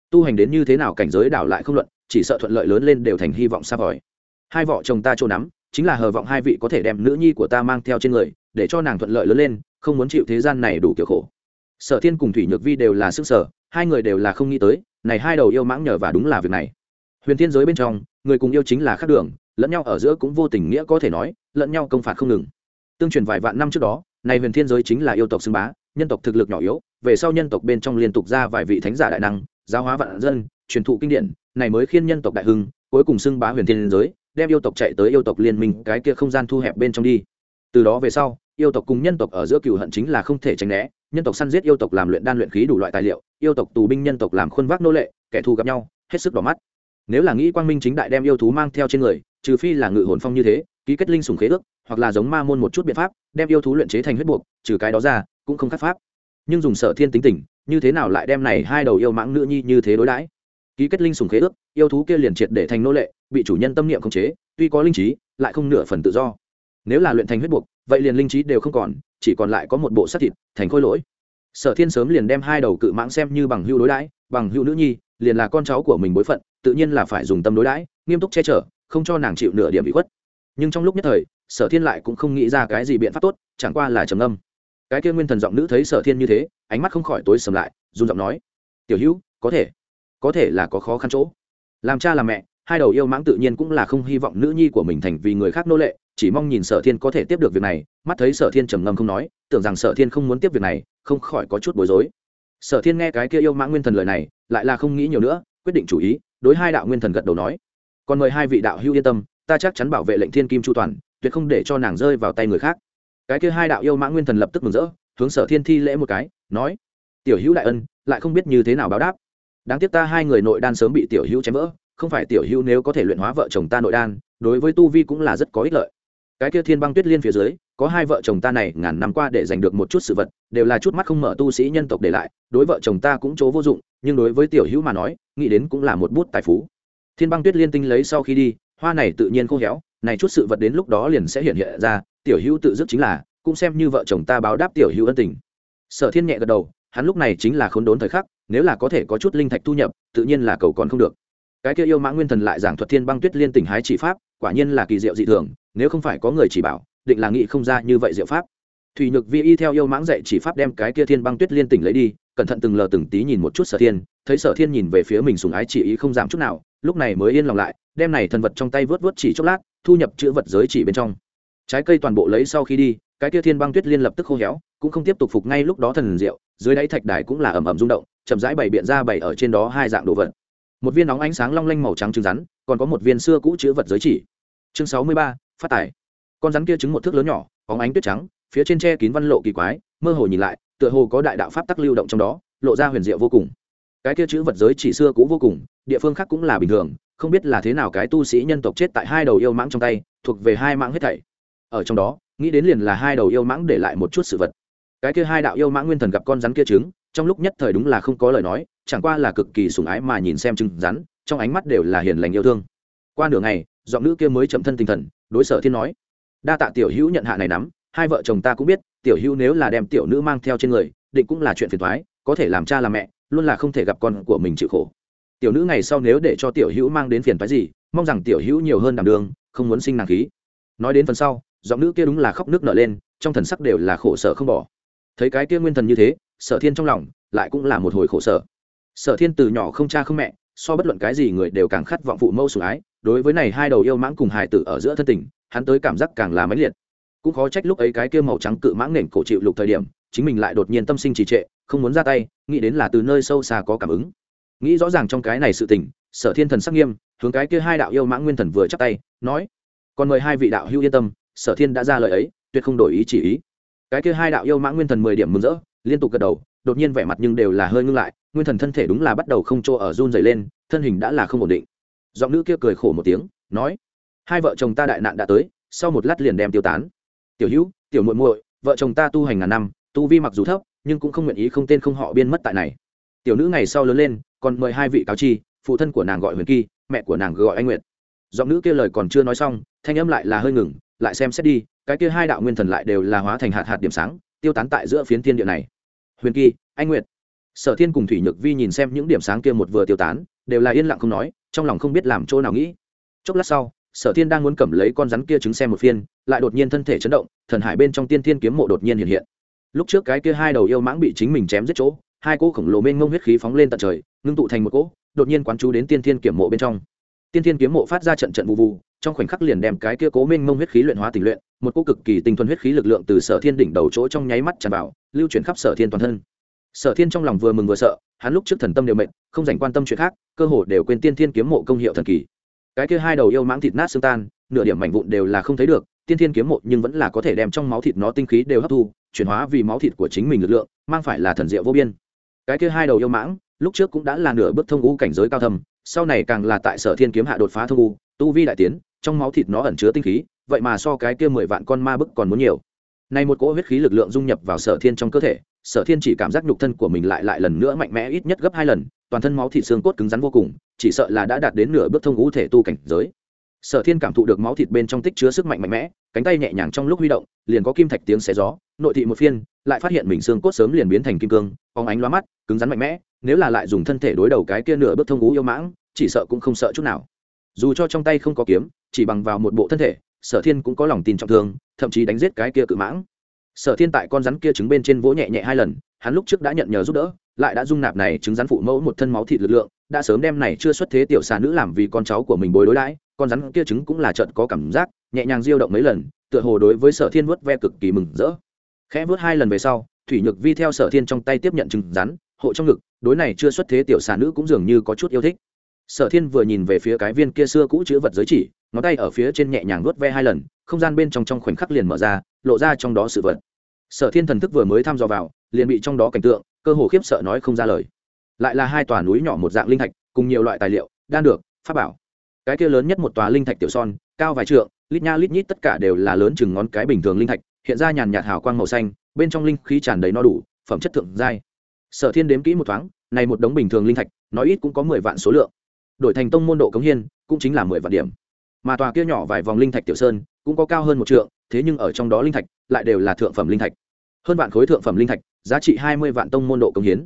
Tu hành đến như thế nào cảnh giới đảo lại không luận chỉ sợ thuận lợi lớn lên đều thành hy vọng xa vời. Hai vợ chồng ta chỗ nắm, chính là hờ vọng hai vị có thể đem nữ nhi của ta mang theo trên người, để cho nàng thuận lợi lớn lên, không muốn chịu thế gian này đủ kiểu khổ. Sở thiên cùng thủy nhược vi đều là sức sở, hai người đều là không nghĩ tới, này hai đầu yêu mãng nhờ và đúng là việc này. Huyền thiên giới bên trong, người cùng yêu chính là khác đường, lẫn nhau ở giữa cũng vô tình nghĩa có thể nói, lẫn nhau công phạt không ngừng. Tương truyền vài vạn năm trước đó, này huyền thiên giới chính là yêu tộc xưng bá, nhân tộc thực lực nhỏ yếu, về sau nhân tộc bên trong liên tục ra vài vị thánh giả đại năng, giáo hóa vạn dân truyền thụ kinh điển, này mới khiến nhân tộc đại hưng, cuối cùng xưng bá huyền thiên giới, đem yêu tộc chạy tới yêu tộc liên minh, cái kia không gian thu hẹp bên trong đi. Từ đó về sau, yêu tộc cùng nhân tộc ở giữa cựu hận chính là không thể tránh né, nhân tộc săn giết yêu tộc làm luyện đan luyện khí đủ loại tài liệu, yêu tộc tù binh nhân tộc làm khuôn vác nô lệ, kẻ thù gặp nhau, hết sức đỏ mắt. Nếu là nghĩ quang minh chính đại đem yêu thú mang theo trên người, trừ phi là ngự hồn phong như thế, ký kết linh sùng khế ước, hoặc là giống ma môn một chút biện pháp, đem yêu thú luyện chế thành huyết buộc, trừ cái đó ra, cũng không khắc pháp. Nhưng dùng sở thiên tính tình, như thế nào lại đem này hai đầu yêu mãng nữ nhi như thế đối đãi? Ký kết linh sùng khế ước, yêu thú kia liền triệt để thành nô lệ, bị chủ nhân tâm niệm khống chế, tuy có linh trí, lại không nửa phần tự do. Nếu là luyện thành huyết buộc, vậy liền linh trí đều không còn, chỉ còn lại có một bộ sắt thịt, thành khôi lỗi. Sở thiên sớm liền đem hai đầu cự mãng xem như bằng hưu đối đãi, bằng hưu nữ nhi, liền là con cháu của mình bối phận, tự nhiên là phải dùng tâm đối đãi, nghiêm túc che chở, không cho nàng chịu nửa điểm bị khuất. Nhưng trong lúc nhất thời, sở thiên lại cũng không nghĩ ra cái gì biện pháp tốt, chẳng qua là trầm âm cái kia nguyên thần giọng nữ thấy sở thiên như thế, ánh mắt không khỏi tối sầm lại, run giọng nói, tiểu hữu, có thể có thể là có khó khăn chỗ. Làm cha làm mẹ, hai đầu yêu mãng tự nhiên cũng là không hy vọng nữ nhi của mình thành vì người khác nô lệ, chỉ mong nhìn sở thiên có thể tiếp được việc này, mắt thấy sở thiên trầm ngâm không nói, tưởng rằng sở thiên không muốn tiếp việc này, không khỏi có chút bối rối. Sở thiên nghe cái kia yêu mãng nguyên thần lời này, lại là không nghĩ nhiều nữa, quyết định chủ ý, đối hai đạo nguyên thần gật đầu nói. Còn mời hai vị đạo hữu yên tâm, ta chắc chắn bảo vệ lệnh thiên kim chu toàn, tuyệt không để cho nàng rơi vào tay người khác. Cái kia hai đạo yêu mãng nguyên thần lập tức mừng rỡ, hướng sở thiên thi lễ một cái, nói, tiểu hữu đại ân, lại không biết như thế nào báo đáp đáng tiếc ta hai người nội đan sớm bị tiểu hữu chém vỡ, không phải tiểu hữu nếu có thể luyện hóa vợ chồng ta nội đan, đối với tu vi cũng là rất có ích lợi. Cái kia thiên băng tuyết liên phía dưới, có hai vợ chồng ta này ngàn năm qua để giành được một chút sự vật, đều là chút mắt không mở tu sĩ nhân tộc để lại, đối vợ chồng ta cũng chỗ vô dụng, nhưng đối với tiểu hữu mà nói, nghĩ đến cũng là một bút tài phú. Thiên băng tuyết liên tinh lấy sau khi đi, hoa này tự nhiên khô héo, này chút sự vật đến lúc đó liền sẽ hiện hiện ra, tiểu hữu tự dứt chính là, cũng xem như vợ chồng ta báo đáp tiểu hữu ân tình. Sở thiên nhẹ gật đầu hắn lúc này chính là khốn đốn thời khắc, nếu là có thể có chút linh thạch thu nhập, tự nhiên là cầu còn không được. Cái kia yêu mã nguyên thần lại giảng thuật thiên băng tuyết liên tỉnh hái chỉ pháp, quả nhiên là kỳ diệu dị thường, nếu không phải có người chỉ bảo, định là nghĩ không ra như vậy diệu pháp. Thủy nhược vi y theo yêu mãng dạy chỉ pháp đem cái kia thiên băng tuyết liên tỉnh lấy đi, cẩn thận từng lờ từng tí nhìn một chút sở thiên, thấy sở thiên nhìn về phía mình sùng ái chỉ ý không giảm chút nào, lúc này mới yên lòng lại, đem này thần vật trong tay vớt vớt chỉ chốc lát, thu nhập chữ vật giới chỉ bên trong. Trái cây toàn bộ lấy sau khi đi cái kia thiên băng tuyết liên lập tức khô héo, cũng không tiếp tục phục ngay lúc đó thần diệu, dưới đáy thạch đài cũng là ẩm ẩm rung động, chậm rãi bày biện ra bày ở trên đó hai dạng đồ vật. Một viên nóng ánh sáng long lanh màu trắng trứng rắn, còn có một viên xưa cũ chữ vật giới chỉ. Chương sáu mươi ba, phát tải con rắn kia trứng một thước lớn nhỏ óng ánh tuyết trắng, phía trên tre kín văn lộ kỳ quái, mơ hồ nhìn lại, tựa hồ có đại đạo pháp tắc lưu động trong đó, lộ ra huyền diệu vô cùng. Cái kia chữ vật giới chỉ xưa cũ vô cùng, địa phương khác cũng là bình thường, không biết là thế nào cái tu sĩ nhân tộc chết tại hai đầu yêu mãng trong tay, thuộc về hai mãng hết thảy. Ở trong đó nghĩ đến liền là hai đầu yêu mãng để lại một chút sự vật. Cái kia hai đạo yêu mãng nguyên thần gặp con rắn kia trứng, trong lúc nhất thời đúng là không có lời nói, chẳng qua là cực kỳ sủng ái mà nhìn xem trứng rắn, trong ánh mắt đều là hiền lành yêu thương. Qua nửa ngày, giọng nữ kia mới chậm thân tinh thần, đối sở thiên nói, đa tạ tiểu hữu nhận hạ này nắm, hai vợ chồng ta cũng biết, tiểu hữu nếu là đem tiểu nữ mang theo trên người, định cũng là chuyện phiền thoái có thể làm cha làm mẹ, luôn là không thể gặp con của mình chịu khổ. Tiểu nữ ngày sau nếu để cho tiểu hữu mang đến phiền thoái gì, mong rằng tiểu hữu nhiều hơn đảm đường, không muốn sinh nàng khí. Nói đến phần sau giọng nữ kia đúng là khóc nước nở lên, trong thần sắc đều là khổ sở không bỏ. Thấy cái kia nguyên thần như thế, sở thiên trong lòng lại cũng là một hồi khổ sở. Sở thiên từ nhỏ không cha không mẹ, so bất luận cái gì người đều càng khát vọng phụ mẫu sủng ái, đối với này hai đầu yêu mãng cùng hài tử ở giữa thân tình, hắn tới cảm giác càng là mãnh liệt. Cũng khó trách lúc ấy cái kia màu trắng cự mãng nền cổ chịu lục thời điểm, chính mình lại đột nhiên tâm sinh trì trệ, không muốn ra tay, nghĩ đến là từ nơi sâu xa có cảm ứng. Nghĩ rõ ràng trong cái này sự tình, sở thiên thần sắc nghiêm, hướng cái kia hai đạo yêu mãng nguyên thần vừa chắc tay, nói còn mời hai vị đạo hữu yên tâm sở thiên đã ra lời ấy, tuyệt không đổi ý chỉ ý. Cái kia hai đạo yêu mãng nguyên thần mười điểm mừng rỡ, liên tục gật đầu, đột nhiên vẻ mặt nhưng đều là hơi ngưng lại, nguyên thần thân thể đúng là bắt đầu không chỗ ở run dày lên, thân hình đã là không ổn định. Giọng nữ kia cười khổ một tiếng, nói, hai vợ chồng ta đại nạn đã tới, sau một lát liền đem tiêu tán. Tiểu hữu, tiểu muội muội, vợ chồng ta tu hành ngàn năm, tu vi mặc dù thấp, nhưng cũng không nguyện ý không tên không họ biên mất tại này. Tiểu nữ ngày sau lớn lên, còn mời hai vị cáo chi, phụ thân của nàng gọi huyền kỳ, mẹ của nàng gọi anh nguyệt. Giọng nữ kia lời còn chưa nói xong, thanh âm lại là hơi ngừng lại xem xét đi, cái kia hai đạo nguyên thần lại đều là hóa thành hạt hạt điểm sáng, tiêu tán tại giữa phiến thiên địa này. Huyền kỳ, anh nguyệt. Sở thiên cùng thủy nhược vi nhìn xem những điểm sáng kia một vừa tiêu tán, đều là yên lặng không nói, trong lòng không biết làm chỗ nào nghĩ. Chốc lát sau, sở thiên đang muốn cầm lấy con rắn kia trứng xem một phiên, lại đột nhiên thân thể chấn động, thần hải bên trong tiên thiên kiếm mộ đột nhiên hiện hiện. Lúc trước cái kia hai đầu yêu mãng bị chính mình chém giết chỗ, hai cỗ khổng lồ mênh mông huyết khí phóng lên tận trời, ngưng tụ thành một cỗ, đột nhiên quán chú đến tiên thiên kiếm mộ bên trong. Tiên thiên kiếm mộ phát ra trận trận vụ vụ trong khoảnh khắc liền đem cái kia cố minh mông huyết khí luyện hóa tình luyện, một cô cực kỳ tinh thuần huyết khí lực lượng từ sở thiên đỉnh đầu chỗ trong nháy mắt tràn vào, lưu chuyển khắp sở thiên toàn thân. Sở thiên trong lòng vừa mừng vừa sợ, hắn lúc trước thần tâm đều mệnh không dành quan tâm chuyện khác, cơ hồ đều quên tiên thiên kiếm mộ công hiệu thần kỳ. Cái kia hai đầu yêu mãng thịt nát xương tan, nửa điểm mảnh vụn đều là không thấy được, tiên thiên kiếm mộ nhưng vẫn là có thể đem trong máu thịt nó tinh khí đều hấp thu, chuyển hóa vì máu thịt của chính mình lực lượng, mang phải là thần diệu vô biên. Cái kia hai đầu yêu mãng, lúc trước cũng đã là nửa bước thông u cảnh giới cao thầm sau này càng là tại sở thiên kiếm hạ đột phá thông u, tu vi đại tiến trong máu thịt nó ẩn chứa tinh khí, vậy mà so cái kia mười vạn con ma bức còn muốn nhiều. Này một cỗ huyết khí lực lượng dung nhập vào sở thiên trong cơ thể, sở thiên chỉ cảm giác nhục thân của mình lại lại lần nữa mạnh mẽ ít nhất gấp hai lần, toàn thân máu thịt xương cốt cứng rắn vô cùng, chỉ sợ là đã đạt đến nửa bước thông ngũ thể tu cảnh giới. Sở thiên cảm thụ được máu thịt bên trong tích chứa sức mạnh mạnh mẽ, cánh tay nhẹ nhàng trong lúc huy động, liền có kim thạch tiếng xé gió, nội thị một phiên, lại phát hiện mình xương cốt sớm liền biến thành kim cương phóng ánh loa mắt, cứng rắn mạnh mẽ, nếu là lại dùng thân thể đối đầu cái kia nửa bước thông ngũ yêu mãng, chỉ sợ cũng không sợ chút nào. Dù cho trong tay không có kiếm chỉ bằng vào một bộ thân thể, sở thiên cũng có lòng tin trọng thương, thậm chí đánh giết cái kia cự mãng. Sở thiên tại con rắn kia trứng bên trên vỗ nhẹ nhẹ hai lần, hắn lúc trước đã nhận nhờ giúp đỡ, lại đã dung nạp này trứng rắn phụ mẫu một thân máu thịt lực lượng, đã sớm đem này chưa xuất thế tiểu xà nữ làm vì con cháu của mình bồi đối đãi, con rắn kia trứng cũng là trận có cảm giác, nhẹ nhàng diêu động mấy lần, tựa hồ đối với sở thiên vớt ve cực kỳ mừng rỡ. Khẽ vớt hai lần về sau, thủy nhược vi theo sở thiên trong tay tiếp nhận trứng rắn, hộ trong ngực, đối này chưa xuất thế tiểu xà nữ cũng dường như có chút yêu thích sở thiên vừa nhìn về phía cái viên kia xưa cũ chữ vật giới chỉ, ngón tay ở phía trên nhẹ nhàng nuốt ve hai lần, không gian bên trong trong khoảnh khắc liền mở ra, lộ ra trong đó sự vật. Sở thiên thần thức vừa mới thăm dò vào, liền bị trong đó cảnh tượng, cơ hồ khiếp sợ nói không ra lời. Lại là hai tòa núi nhỏ một dạng linh thạch, cùng nhiều loại tài liệu, đan được, pháp bảo. Cái kia lớn nhất một tòa linh thạch tiểu son, cao vài trượng, lít nha lít nhít tất cả đều là lớn chừng ngón cái bình thường linh thạch, hiện ra nhàn nhạt hào quang màu xanh, bên trong linh khí tràn đầy no đủ, phẩm chất thượng giai. Sở thiên đếm kỹ một thoáng, này một đống bình thường linh thạch, nói ít cũng có mười vạn số lượng đổi thành tông môn độ cống hiên, cũng chính là mười vạn điểm. Mà tòa kia nhỏ vài vòng linh thạch tiểu sơn, cũng có cao hơn một trượng, thế nhưng ở trong đó linh thạch lại đều là thượng phẩm linh thạch. Hơn vạn khối thượng phẩm linh thạch, giá trị hai mươi vạn tông môn độ công hiến.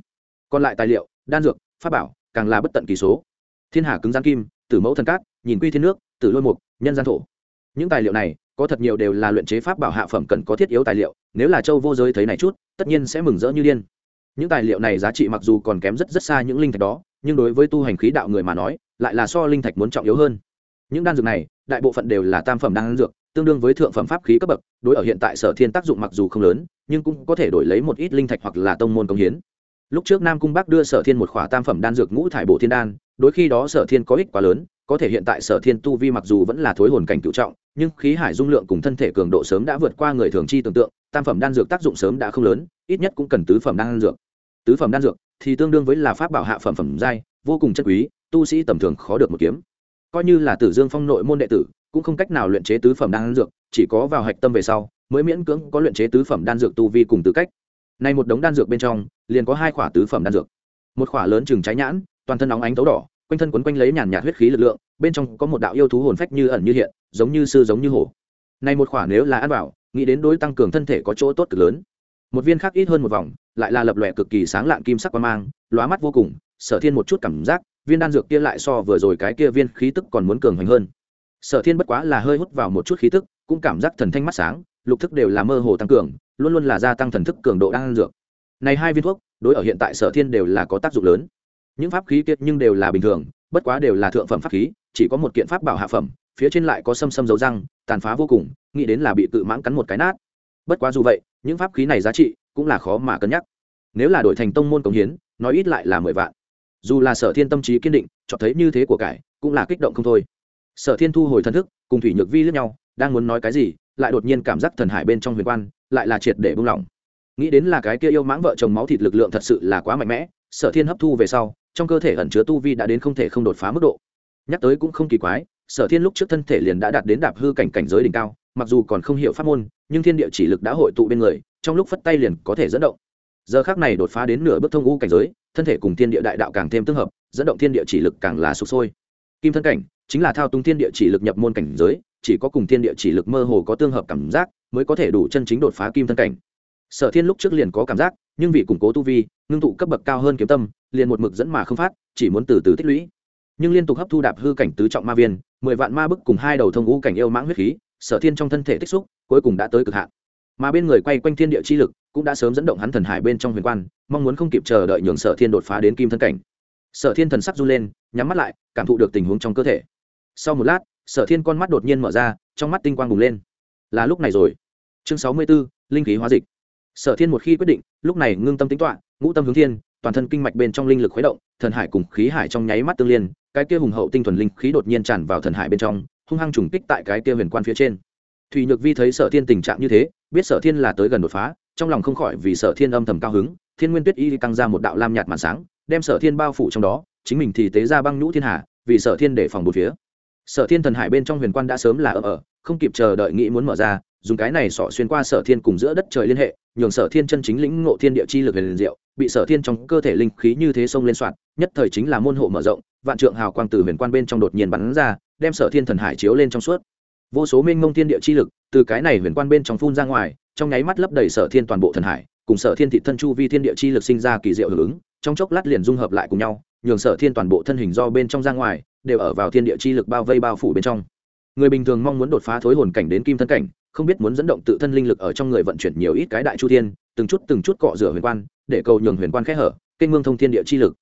Còn lại tài liệu, đan dược, pháp bảo, càng là bất tận kỳ số. Thiên hà cứng gian kim, tử mẫu thần cát, nhìn quy thiên nước, tử lôi mục, nhân gian thổ. Những tài liệu này, có thật nhiều đều là luyện chế pháp bảo hạ phẩm cần có thiết yếu tài liệu, nếu là châu vô giới thấy này chút, tất nhiên sẽ mừng rỡ như điên. Những tài liệu này giá trị mặc dù còn kém rất rất xa những linh thạch đó nhưng đối với tu hành khí đạo người mà nói, lại là so linh thạch muốn trọng yếu hơn. Những đan dược này, đại bộ phận đều là tam phẩm đan dược, tương đương với thượng phẩm pháp khí cấp bậc, đối ở hiện tại sở thiên tác dụng mặc dù không lớn, nhưng cũng có thể đổi lấy một ít linh thạch hoặc là tông môn công hiến. Lúc trước nam cung bắc đưa sở thiên một khỏa tam phẩm đan dược ngũ thải bộ thiên đan, đối khi đó sở thiên có ích quá lớn, có thể hiện tại sở thiên tu vi mặc dù vẫn là thối hồn cảnh cựu trọng, nhưng khí hải dung lượng cùng thân thể cường độ sớm đã vượt qua người thường chi tưởng tượng, tam phẩm đan dược tác dụng sớm đã không lớn, ít nhất cũng cần tứ phẩm đan dược tứ phẩm đan dược thì tương đương với là pháp bảo hạ phẩm phẩm giai, vô cùng chất quý, tu sĩ tầm thường khó được một kiếm. Coi như là tử dương phong nội môn đệ tử, cũng không cách nào luyện chế tứ phẩm đan dược, chỉ có vào hạch tâm về sau, mới miễn cưỡng có luyện chế tứ phẩm đan dược tu vi cùng tư cách. Nay một đống đan dược bên trong, liền có hai khỏa tứ phẩm đan dược. Một khỏa lớn chừng trái nhãn, toàn thân óng ánh tấu đỏ, quanh thân quấn quanh lấy nhàn nhạt huyết khí lực lượng, bên trong có một đạo yêu thú hồn phách như ẩn như hiện, giống như sư giống như hổ. Nay một khỏa nếu là ăn bảo nghĩ đến đối tăng cường thân thể có chỗ tốt cực lớn một viên khác ít hơn một vòng, lại là lập lòe cực kỳ sáng lạng kim sắc qua mang, lóa mắt vô cùng, sở thiên một chút cảm giác, viên đan dược kia lại so vừa rồi cái kia viên khí tức còn muốn cường hoành hơn. Sở thiên bất quá là hơi hút vào một chút khí tức, cũng cảm giác thần thanh mắt sáng, lục thức đều là mơ hồ tăng cường, luôn luôn là gia tăng thần thức cường độ đan dược. Này hai viên thuốc, đối ở hiện tại sở thiên đều là có tác dụng lớn. Những pháp khí kia nhưng đều là bình thường, bất quá đều là thượng phẩm pháp khí, chỉ có một kiện pháp bảo hạ phẩm, phía trên lại có xâm xâm dấu răng, tàn phá vô cùng, nghĩ đến là bị cự mãng cắn một cái nát bất quá dù vậy, những pháp khí này giá trị cũng là khó mà cân nhắc. Nếu là đổi thành tông môn cống hiến, nói ít lại là mười vạn. Dù là sở thiên tâm trí kiên định, cho thấy như thế của cải, cũng là kích động không thôi. Sở thiên thu hồi thần thức, cùng thủy nhược vi lướt nhau, đang muốn nói cái gì, lại đột nhiên cảm giác thần hải bên trong huyền quan, lại là triệt để buông lỏng nghĩ đến là cái kia yêu mãng vợ chồng máu thịt lực lượng thật sự là quá mạnh mẽ, sở thiên hấp thu về sau, trong cơ thể ẩn chứa tu vi đã đến không thể không đột phá mức độ. Nhắc tới cũng không kỳ quái, sở thiên lúc trước thân thể liền đã đạt đến đạp hư cảnh cảnh giới đỉnh cao, mặc dù còn không hiểu pháp môn nhưng thiên địa chỉ lực đã hội tụ bên người, trong lúc phất tay liền có thể dẫn động. Giờ khác này đột phá đến nửa bước thông u cảnh giới, thân thể cùng thiên địa đại đạo càng thêm tương hợp, dẫn động thiên địa chỉ lực càng là sụp sôi. Kim thân cảnh chính là thao túng thiên địa chỉ lực nhập môn cảnh giới, chỉ có cùng thiên địa chỉ lực mơ hồ có tương hợp cảm giác mới có thể đủ chân chính đột phá kim thân cảnh. Sở thiên lúc trước liền có cảm giác, nhưng vì củng cố tu vi, ngưng tụ cấp bậc cao hơn kiếm tâm, liền một mực dẫn mà không phát, chỉ muốn từ từ tích lũy. Nhưng liên tục hấp thu đạp hư cảnh tứ trọng ma viên, mười vạn ma bức cùng hai đầu thông ngũ cảnh yêu mãng huyết khí, sở thiên trong thân thể tích xúc cuối cùng đã tới cực hạn. Mà bên người quay quanh thiên địa chi lực cũng đã sớm dẫn động hắn thần hải bên trong huyền quan mong muốn không kịp chờ đợi nhường sở thiên đột phá đến kim thân cảnh. Sở thiên thần sắc run lên nhắm mắt lại cảm thụ được tình huống trong cơ thể. Sau một lát sở thiên con mắt đột nhiên mở ra trong mắt tinh quang bùng lên. Là lúc này rồi. Chương sáu mươi b ố linh khí hóa dịch. Sở thiên một khi quyết định lúc này ngưng tâm tính toán, ngũ tâm hướng thiên toàn thân kinh mạch bên trong linh lực khuấy động thần hải cùng khí hải trong nháy mắt tương liên cái kia hùng hậu tinh thuần linh khí đột nhiên tràn vào thần hải bên trong hung hăng trùng kích tại cái kia huyền quan phía trên thùy nhược vi thấy sở thiên tình trạng như thế biết sở thiên là tới gần đột phá trong lòng không khỏi vì sở thiên âm thầm cao hứng thiên nguyên tuyết y tăng ra một đạo lam nhạt màn sáng đem sở thiên bao phủ trong đó chính mình thì tế ra băng nhũ thiên hà vì sở thiên để phòng một phía sở thiên thần hải bên trong huyền quan đã sớm là ở ở không kịp chờ đợi nghĩ muốn mở ra dùng cái này sọ xuyên qua sở thiên cùng giữa đất trời liên hệ nhường sở thiên chân chính lĩnh ngộ thiên địa chi lực liền diệu bị sở thiên trong cơ thể linh khí như thế xông lên soạn nhất thời chính là môn hộ mở rộng vạn trượng hào quang từ huyền quan bên trong đột nhiên bắn ra đem sở thiên thần hải chiếu lên trong suốt vô số mênh mông thiên địa chi lực từ cái này huyền quan bên trong phun ra ngoài, trong nháy mắt lấp đầy sở thiên toàn bộ thần hải, cùng sở thiên thị thân chu vi thiên địa chi lực sinh ra kỳ diệu hưởng ứng, trong chốc lát liền dung hợp lại cùng nhau, nhường sở thiên toàn bộ thân hình do bên trong ra ngoài, đều ở vào thiên địa chi lực bao vây bao phủ bên trong. Người bình thường mong muốn đột phá thối hồn cảnh đến kim thân cảnh, không biết muốn dẫn động tự thân linh lực ở trong người vận chuyển nhiều ít cái đại chu thiên, từng chút từng chút cọ rửa huyền quan, để cầu nhường huyền quan khẽ hở, kênh mương thông thiên địa chi lực.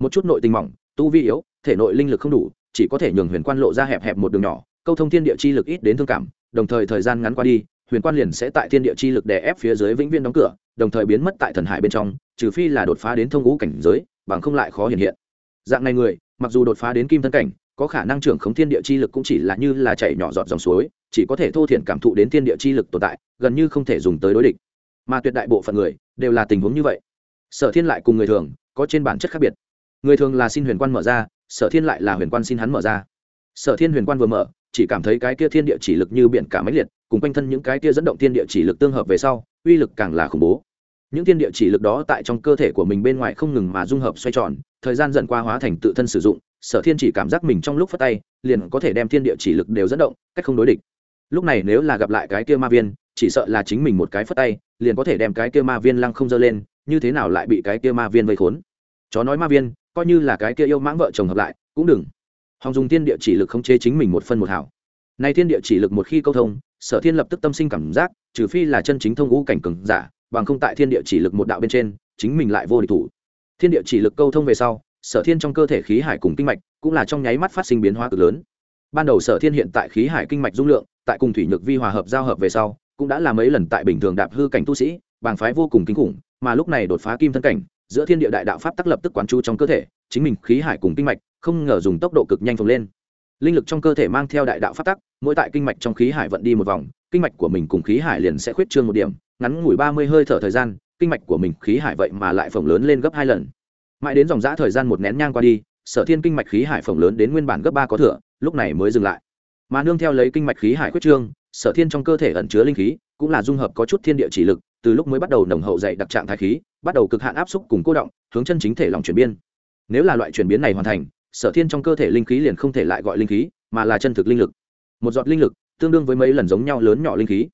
Một chút nội tình mỏng, tu vi yếu, thể nội linh lực không đủ, chỉ có thể nhường huyền quan lộ ra hẹp hẹp một đường nhỏ câu thông thiên địa chi lực ít đến thương cảm, đồng thời thời gian ngắn qua đi, huyền quan liền sẽ tại thiên địa chi lực đè ép phía dưới vĩnh viên đóng cửa, đồng thời biến mất tại thần hải bên trong, trừ phi là đột phá đến thông ngũ cảnh giới, bằng không lại khó hiện hiện. Dạng này người, mặc dù đột phá đến kim thân cảnh, có khả năng trưởng khống thiên địa chi lực cũng chỉ là như là chảy nhỏ giọt dòng suối, chỉ có thể thô thiển cảm thụ đến thiên địa chi lực tồn tại, gần như không thể dùng tới đối địch. Mà tuyệt đại bộ phận người, đều là tình huống như vậy. Sở thiên lại cùng người thường, có trên bản chất khác biệt. Người thường là xin huyền quan mở ra, sở thiên lại là huyền quan xin hắn mở ra. Sở thiên huyền quan vừa mở chỉ cảm thấy cái kia thiên địa chỉ lực như biển cả máy liệt, cùng quanh thân những cái kia dẫn động thiên địa chỉ lực tương hợp về sau, uy lực càng là khủng bố. Những thiên địa chỉ lực đó tại trong cơ thể của mình bên ngoài không ngừng mà dung hợp xoay tròn, thời gian dần qua hóa thành tự thân sử dụng, sở thiên chỉ cảm giác mình trong lúc phát tay, liền có thể đem thiên địa chỉ lực đều dẫn động, cách không đối địch. Lúc này nếu là gặp lại cái kia ma viên, chỉ sợ là chính mình một cái phất tay, liền có thể đem cái kia ma viên lăng không dơ lên, như thế nào lại bị cái kia ma viên vây khốn? Chó nói ma viên, coi như là cái kia yêu mãng vợ chồng hợp lại, cũng đừng hòng dùng thiên địa chỉ lực khống chế chính mình một phân một hảo nay thiên địa chỉ lực một khi câu thông, sở thiên lập tức tâm sinh cảm giác, trừ phi là chân chính thông ngũ cảnh cường giả, bằng không tại thiên địa chỉ lực một đạo bên trên, chính mình lại vô địch thủ. Thiên địa chỉ lực câu thông về sau, sở thiên trong cơ thể khí hải cùng kinh mạch cũng là trong nháy mắt phát sinh biến hóa cực lớn. Ban đầu sở thiên hiện tại khí hải kinh mạch dung lượng, tại cùng thủy nhược vi hòa hợp giao hợp về sau, cũng đã là mấy lần tại bình thường đạp hư cảnh tu sĩ, bàng phái vô cùng kinh khủng, mà lúc này đột phá kim thân cảnh, giữa thiên địa đại đạo pháp tác lập tức quán chu trong cơ thể chính mình khí hải cùng kinh mạch, không ngờ dùng tốc độ cực nhanh phồng lên. Linh lực trong cơ thể mang theo đại đạo phát tắc, mỗi tại kinh mạch trong khí hải vận đi một vòng, kinh mạch của mình cùng khí hải liền sẽ khuyết trương một điểm, ngắn ngủi ba mươi hơi thở thời gian, kinh mạch của mình khí hải vậy mà lại phồng lớn lên gấp hai lần. Mãi đến dòng g thời gian một nén nhang qua đi, sở thiên kinh mạch khí hải phồng lớn đến nguyên bản gấp ba có thửa lúc này mới dừng lại. Mà nương theo lấy kinh mạch khí hải khuyết trương, sở thiên trong cơ thể ẩn chứa linh khí, cũng là dung hợp có chút thiên địa chỉ lực, từ lúc mới bắt đầu nồng hậu dạy đặc trạng thái khí, bắt đầu cực hạn áp xúc cùng cô động, hướng chân chính thể lòng chuyển biên nếu là loại chuyển biến này hoàn thành, sở thiên trong cơ thể linh khí liền không thể lại gọi linh khí, mà là chân thực linh lực. Một giọt linh lực, tương đương với mấy lần giống nhau lớn nhỏ linh khí.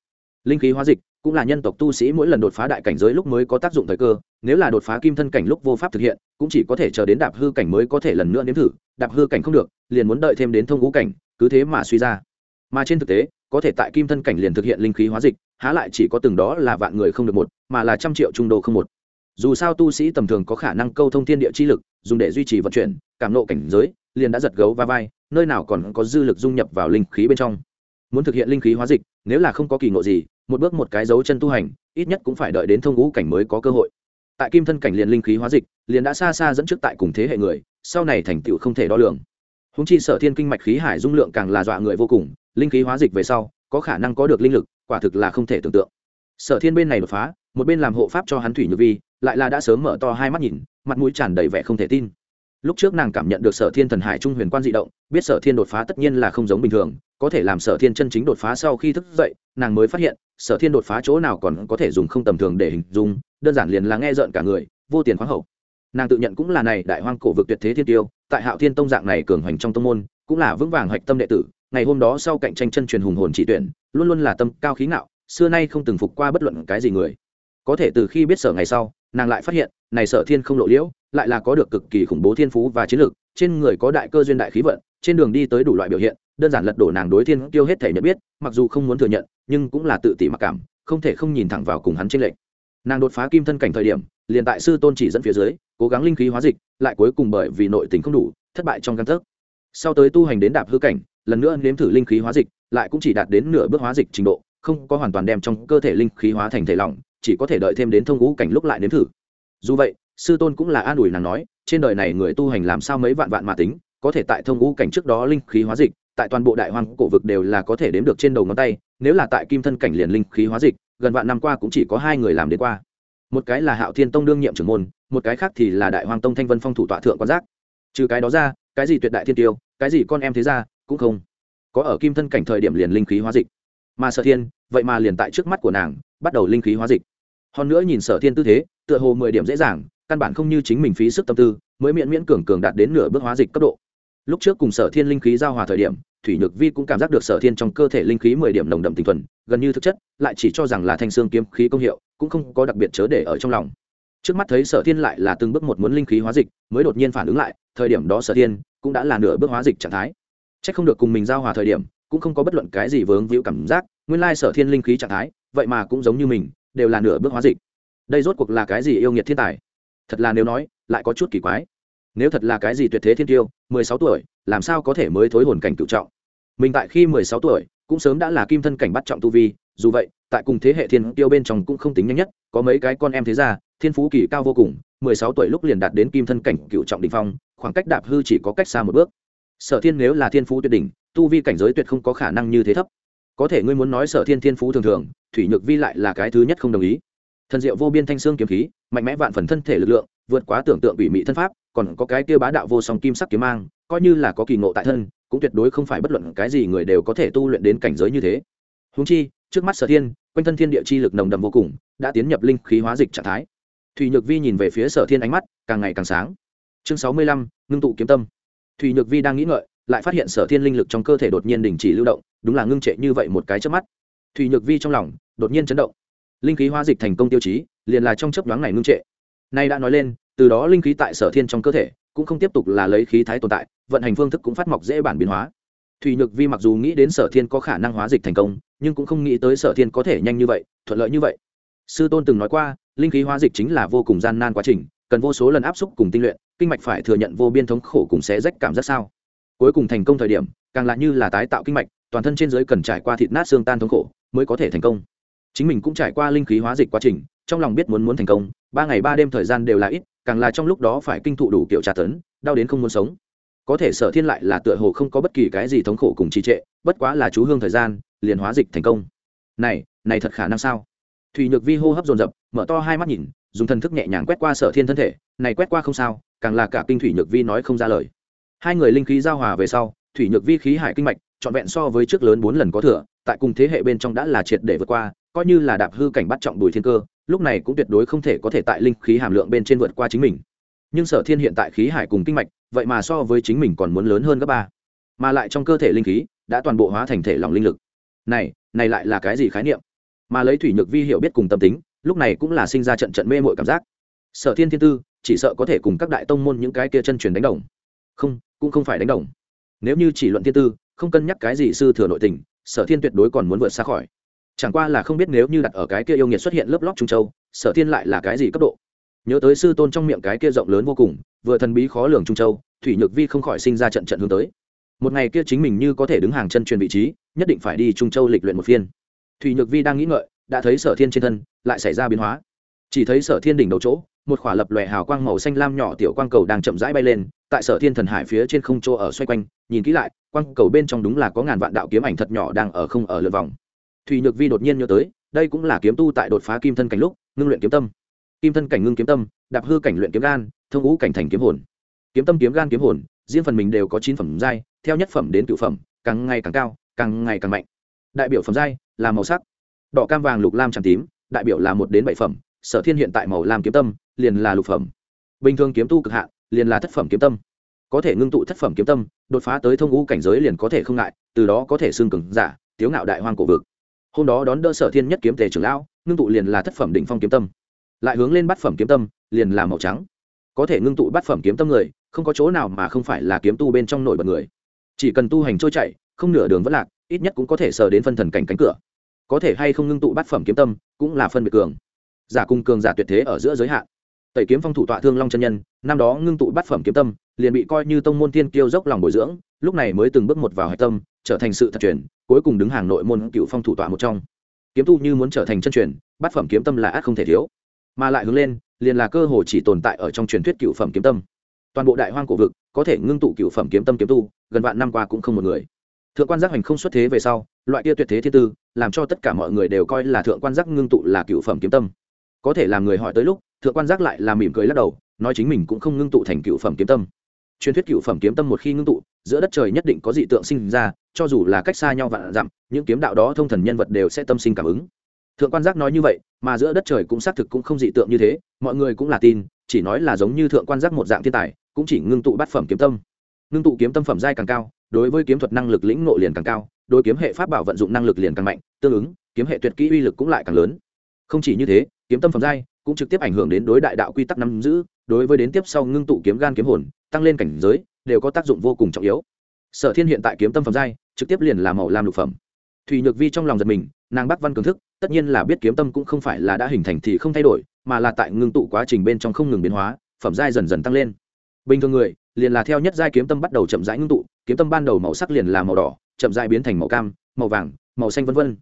Linh khí hóa dịch, cũng là nhân tộc tu sĩ mỗi lần đột phá đại cảnh giới lúc mới có tác dụng thời cơ, nếu là đột phá kim thân cảnh lúc vô pháp thực hiện, cũng chỉ có thể chờ đến đạp hư cảnh mới có thể lần nữa nếm thử, đạp hư cảnh không được, liền muốn đợi thêm đến thông ngũ cảnh, cứ thế mà suy ra. Mà trên thực tế, có thể tại kim thân cảnh liền thực hiện linh khí hóa dịch, há lại chỉ có từng đó là vạn người không được một, mà là trăm triệu trung đô không một dù sao tu sĩ tầm thường có khả năng câu thông thiên địa chi lực, dùng để duy trì vận chuyển, cảm nộ cảnh giới, liền đã giật gấu va vai, nơi nào còn có dư lực dung nhập vào linh khí bên trong. Muốn thực hiện linh khí hóa dịch, nếu là không có kỳ ngộ gì, một bước một cái dấu chân tu hành, ít nhất cũng phải đợi đến thông ngũ cảnh mới có cơ hội. Tại kim thân cảnh liền linh khí hóa dịch, liền đã xa xa dẫn trước tại cùng thế hệ người, sau này thành tựu không thể đo lường. Húng chi sở thiên kinh mạch khí hải dung lượng càng là dọa người vô cùng, linh khí hóa dịch về sau, có khả năng có được linh lực, quả thực là không thể tưởng tượng. Sở thiên bên này đột phá, một bên làm hộ pháp cho hắn thủy nhược vi lại là đã sớm mở to hai mắt nhìn, mặt mũi tràn đầy vẻ không thể tin. Lúc trước nàng cảm nhận được sở thiên thần hải trung huyền quan d ị động, biết sở thiên đột phá tất nhiên là không giống bình thường, có thể làm sở thiên chân chính đột phá sau khi thức dậy, nàng mới phát hiện, sở thiên đột phá chỗ nào còn có thể dùng không tầm thường để hình dung, đơn giản liền là nghe rợn cả người, vô tiền khoáng hậu. Nàng tự nhận cũng là này đại hoang cổ vực tuyệt thế thiên tiêu, tại hạo thiên tông dạng này cường hoành trong tông môn, cũng là vững vàng hạch tâm đệ tử, ngày hôm đó sau cạnh tranh chân truyền hùng hồn chỉ tuyển, luôn luôn là tâm cao khí ngạo, xưa nay không từng phục qua bất luận cái gì người có thể từ khi biết sở ngày sau, nàng lại phát hiện, này sở thiên không lộ liễu, lại là có được cực kỳ khủng bố thiên phú và chiến lược, trên người có đại cơ duyên đại khí vận, trên đường đi tới đủ loại biểu hiện, đơn giản lật đổ nàng đối thiên tiêu hết thể nhận biết, mặc dù không muốn thừa nhận, nhưng cũng là tự tỷ mặc cảm, không thể không nhìn thẳng vào cùng hắn trên lệnh nàng đột phá kim thân cảnh thời điểm, liền tại sư tôn chỉ dẫn phía dưới, cố gắng linh khí hóa dịch, lại cuối cùng bởi vì nội tình không đủ, thất bại trong căn thức sau tới tu hành đến đạp hư cảnh, lần nữa nếm thử linh khí hóa dịch, lại cũng chỉ đạt đến nửa bước hóa dịch trình độ, không có hoàn toàn đem trong cơ thể linh khí hóa thành thể lỏng chỉ có thể đợi thêm đến thông ngũ cảnh lúc lại nếm thử. Dù vậy, sư tôn cũng là an ủi nàng nói, trên đời này người tu hành làm sao mấy vạn vạn mà tính, có thể tại thông ngũ cảnh trước đó linh khí hóa dịch, tại toàn bộ đại hoang cổ vực đều là có thể đếm được trên đầu ngón tay, nếu là tại kim thân cảnh liền linh khí hóa dịch, gần vạn năm qua cũng chỉ có hai người làm đến qua. Một cái là hạo thiên tông đương nhiệm trưởng môn, một cái khác thì là đại hoàng tông thanh vân phong thủ tọa thượng quan giác. Trừ cái đó ra, cái gì tuyệt đại thiên tiêu, cái gì con em thế ra cũng không có ở kim thân cảnh thời điểm liền linh khí hóa dịch. Mà sở thiên, vậy mà liền tại trước mắt của nàng, bắt đầu linh khí hóa dịch hơn nữa nhìn sở thiên tư thế, tựa hồ mười điểm dễ dàng, căn bản không như chính mình phí sức tâm tư, mới miễn miễn cường cường đạt đến nửa bước hóa dịch cấp độ. Lúc trước cùng sở thiên linh khí giao hòa thời điểm, thủy nhược vi cũng cảm giác được sở thiên trong cơ thể linh khí mười điểm nồng đậm tinh thuần, gần như thực chất, lại chỉ cho rằng là thanh xương kiếm khí công hiệu, cũng không có đặc biệt chớ để ở trong lòng. Trước mắt thấy sở thiên lại là từng bước một muốn linh khí hóa dịch, mới đột nhiên phản ứng lại, thời điểm đó sở thiên cũng đã là nửa bước hóa dịch trạng thái. C h ắ c không được cùng mình giao hòa thời điểm, cũng không có bất luận cái gì vướng víu cảm giác, nguyên lai sở thiên linh khí trạng thái, vậy mà cũng giống như mình đều là nửa bước hóa dịch. Đây rốt cuộc là cái gì yêu nghiệt thiên tài? Thật là nếu nói, lại có chút kỳ quái. Nếu thật là cái gì tuyệt thế thiên tiêu, mười sáu tuổi, làm sao có thể mới thối hồn cảnh cựu trọng? Mình tại khi mười sáu tuổi, cũng sớm đã là kim thân cảnh bắt trọng tu vi, dù vậy, tại cùng thế hệ thiên tiêu bên trong cũng không tính nhanh nhất, có mấy cái con em thế ra thiên phú kỳ cao vô cùng, mười sáu tuổi lúc liền đạt đến kim thân cảnh cựu trọng đình phong, khoảng cách đạp hư chỉ có cách xa một bước. Sở thiên nếu là thiên phú tuyệt đỉnh, tu vi cảnh giới tuyệt không có khả năng như thế thấp. Có thể ngươi muốn nói sở thiên thiên phú thường thường thủy nhược vi lại là cái thứ nhất không đồng ý. Thần diệu vô biên thanh xương kiếm khí, mạnh mẽ vạn phần thân thể lực lượng, vượt quá tưởng tượng ủy mỹ thân pháp, còn có cái kia bá đạo vô song kim sắc kiếm mang, coi như là có kỳ ngộ tại thân, cũng tuyệt đối không phải bất luận cái gì người đều có thể tu luyện đến cảnh giới như thế. Húng chi, trước mắt sở thiên, quanh thân thiên địa chi lực nồng đậm vô cùng, đã tiến nhập linh khí hóa dịch trạng thái. Thủy nhược vi nhìn về phía sở thiên ánh mắt càng ngày càng sáng. Chương sáu mươi lăm, ngưng tụ kiếm tâm. Thủy nhược vi đang nghĩ ngợi, lại phát hiện sở thiên linh lực trong cơ thể đột nhiên đình chỉ lưu động, đúng là ngưng trệ như vậy một cái trước mắt thủy nhược vi trong lòng đột nhiên chấn động. Linh khí hóa dịch thành công tiêu chí, liền là trong chấp nhoáng này ngưng trệ. Nay đã nói lên, từ đó linh khí tại sở thiên trong cơ thể cũng không tiếp tục là lấy khí thái tồn tại, vận hành phương thức cũng phát mọc dễ bản biến hóa. Thủy nhược vi mặc dù nghĩ đến sở thiên có khả năng hóa dịch thành công, nhưng cũng không nghĩ tới sở thiên có thể nhanh như vậy, thuận lợi như vậy. Sư tôn từng nói qua, linh khí hóa dịch chính là vô cùng gian nan quá trình, cần vô số lần áp xúc cùng tinh luyện, kinh mạch phải thừa nhận vô biên thống khổ cùng xé rách cảm giác sao? Cuối cùng thành công thời điểm, càng là như là tái tạo kinh mạch, toàn thân trên giới cần trải qua thịt nát xương tan thống khổ mới có thể thành công. Chính mình cũng trải qua linh khí hóa dịch quá trình, trong lòng biết muốn muốn thành công, ba ngày ba đêm thời gian đều là ít, càng là trong lúc đó phải kinh thụ đủ kiểu tra tấn, đau đến không muốn sống. Có thể sở thiên lại là tựa hồ không có bất kỳ cái gì thống khổ cùng trì trệ, bất quá là chú hương thời gian, liền hóa dịch thành công. Này này thật khả năng sao? Thùy nhược vi hô hấp dồn dập, mở to hai mắt nhìn, dùng thần thức nhẹ nhàng quét qua sở thiên thân thể, này quét qua không sao, càng là cả kinh thủy nhược vi nói không ra lời. Hai người linh khí giao hòa về sau, thủy nhược vi khí hải kinh mạch, trọn vẹn so với trước lớn bốn lần có thừa tại cùng thế hệ bên trong đã là triệt để vượt qua, coi như là đạp hư cảnh bắt trọng bùi thiên cơ, lúc này cũng tuyệt đối không thể có thể tại linh khí hàm lượng bên trên vượt qua chính mình. Nhưng sở thiên hiện tại khí hải cùng kinh mạch, vậy mà so với chính mình còn muốn lớn hơn gấp ba. Mà lại trong cơ thể linh khí, đã toàn bộ hóa thành thể lòng linh lực. Này này lại là cái gì khái niệm? Mà lấy thủy nhược vi hiểu biết cùng tâm tính, lúc này cũng là sinh ra trận trận mê mội cảm giác. Sở thiên thiên tư, chỉ sợ có thể cùng các đại tông môn những cái kia chân truyền đánh đồng. Không, cũng không phải đánh đồng. Nếu như chỉ luận thiên tư, không cân nhắc cái gì sư thừa nội tình sở thiên tuyệt đối còn muốn vượt xa khỏi. Chẳng qua là không biết nếu như đặt ở cái kia yêu nghiệt xuất hiện lớp lóc trung châu, sở thiên lại là cái gì cấp độ? Nhớ tới sư tôn trong miệng cái kia rộng lớn vô cùng, vừa thần bí khó lường trung châu, thủy nhược vi không khỏi sinh ra trận trận hướng tới. Một ngày kia chính mình như có thể đứng hàng chân truyền vị trí, nhất định phải đi trung châu lịch luyện một phiên. Thủy nhược vi đang nghĩ ngợi, đã thấy sở thiên trên thân, lại xảy ra biến hóa. Chỉ thấy sở thiên đỉnh đầu chỗ, một khỏa lập lòe hào quang màu xanh lam nhỏ tiểu quang cầu đang chậm rãi bay lên tại sở thiên thần hải phía trên không chỗ ở xoay quanh, nhìn kỹ lại, quang cầu bên trong đúng là có ngàn vạn đạo kiếm ảnh thật nhỏ đang ở không ở lượt vòng. Thùy nhược vi đột nhiên nhớ tới, đây cũng là kiếm tu tại đột phá kim thân cảnh lúc, ngưng luyện kiếm tâm. Kim thân cảnh ngưng kiếm tâm, đạp hư cảnh luyện kiếm gan, thông ngũ cảnh thành kiếm hồn. Kiếm tâm kiếm gan kiếm hồn, riêng phần mình đều có chín phẩm giai, theo nhất phẩm đến cựu phẩm, càng ngày càng cao, càng ngày càng mạnh. Đại biểu phẩm giai là màu sắc. Đỏ cam vàng lục lam tràm tím, đại biểu là một đến bảy phẩm, sở thiên hiện tại màu lam kiếm tâm, liền là lục phẩm. Bình thường kiếm tu cực hạn liền là thất phẩm kiếm tâm. Có thể ngưng tụ thất phẩm kiếm tâm, đột phá tới thông ngũ cảnh giới liền có thể không ngại, từ đó có thể xương cứng giả, tiếu ngạo đại hoang cổ vực. Hôm đó đón đỡ sở thiên nhất kiếm tề trưởng lão, ngưng tụ liền là thất phẩm đỉnh phong kiếm tâm. Lại hướng lên bát phẩm kiếm tâm, liền là màu trắng. Có thể ngưng tụ bát phẩm kiếm tâm người, không có chỗ nào mà không phải là kiếm tu bên trong nổi bật người. Chỉ cần tu hành trôi chạy không nửa đường vẫn lạc, ít nhất cũng có thể sờ đến phân thần cảnh cánh cửa. Có thể hay không ngưng tụ bát phẩm kiếm tâm, cũng là phân biệt cường. Giả cung cường giả tuyệt thế ở giữa giới hạn tẩy kiếm phong thủ tọa thương long chân nhân, năm đó ngưng tụ bát phẩm kiếm tâm, liền bị coi như tông môn tiên kiêu dốc lòng bồi dưỡng, lúc này mới từng bước một vào hạch tâm, trở thành sự thật truyền, cuối cùng đứng hàng nội môn cựu phong thủ tọa một trong. Kiếm tu như muốn trở thành chân truyền, bát phẩm kiếm tâm là ác không thể thiếu. Mà lại hướng lên, liền là cơ hồ chỉ tồn tại ở trong truyền thuyết cựu phẩm kiếm tâm. Toàn bộ đại hoang cổ vực, có thể ngưng tụ cựu phẩm kiếm tâm kiếm tu, gần vạn năm qua cũng không một người. Thượng quan giác hành không xuất thế về sau, loại kia tuyệt thế thiên tư, làm cho tất cả mọi người đều coi là thượng quan giác ngưng tụ là cựu phẩm kiếm tâm. Có thể làm người hỏi tới lúc thượng quan giác lại là mỉm cười lắc đầu, nói chính mình cũng không ngưng tụ thành cựu phẩm kiếm tâm. Truyền thuyết cựu phẩm kiếm tâm một khi ngưng tụ, giữa đất trời nhất định có dị tượng sinh ra, cho dù là cách xa nhau vạn dặm, những kiếm đạo đó thông thần nhân vật đều sẽ tâm sinh cảm ứng. Thượng quan giác nói như vậy, mà giữa đất trời cũng xác thực cũng không dị tượng như thế, mọi người cũng là tin, chỉ nói là giống như thượng quan giác một dạng thiên tài, cũng chỉ ngưng tụ bát phẩm kiếm tâm. Ngưng tụ kiếm tâm phẩm giai càng cao, đối với kiếm thuật năng lực lĩnh nộ liền càng cao, đối kiếm hệ pháp bảo vận dụng năng lực liền càng mạnh, tương ứng, kiếm hệ tuyệt kỹ uy lực cũng lại càng lớn. Không chỉ như thế, kiếm tâm phẩm giai cũng trực tiếp ảnh hưởng đến đối đại đạo quy tắc nắm giữ, đối với đến tiếp sau ngưng tụ kiếm gan kiếm hồn, tăng lên cảnh giới, đều có tác dụng vô cùng trọng yếu. Sở thiên hiện tại kiếm tâm phẩm giai, trực tiếp liền là màu lam lục phẩm. Thùy nhược vi trong lòng giật mình, nàng bắc văn cường thức, tất nhiên là biết kiếm tâm cũng không phải là đã hình thành thì không thay đổi, mà là tại ngưng tụ quá trình bên trong không ngừng biến hóa, phẩm giai dần dần tăng lên. Bình thường người, liền là theo nhất giai kiếm tâm bắt đầu chậm rãi ngưng tụ, kiếm tâm ban đầu màu sắc liền là màu đỏ, chậm rãi biến thành màu cam, màu vàng, màu xanh vân vân.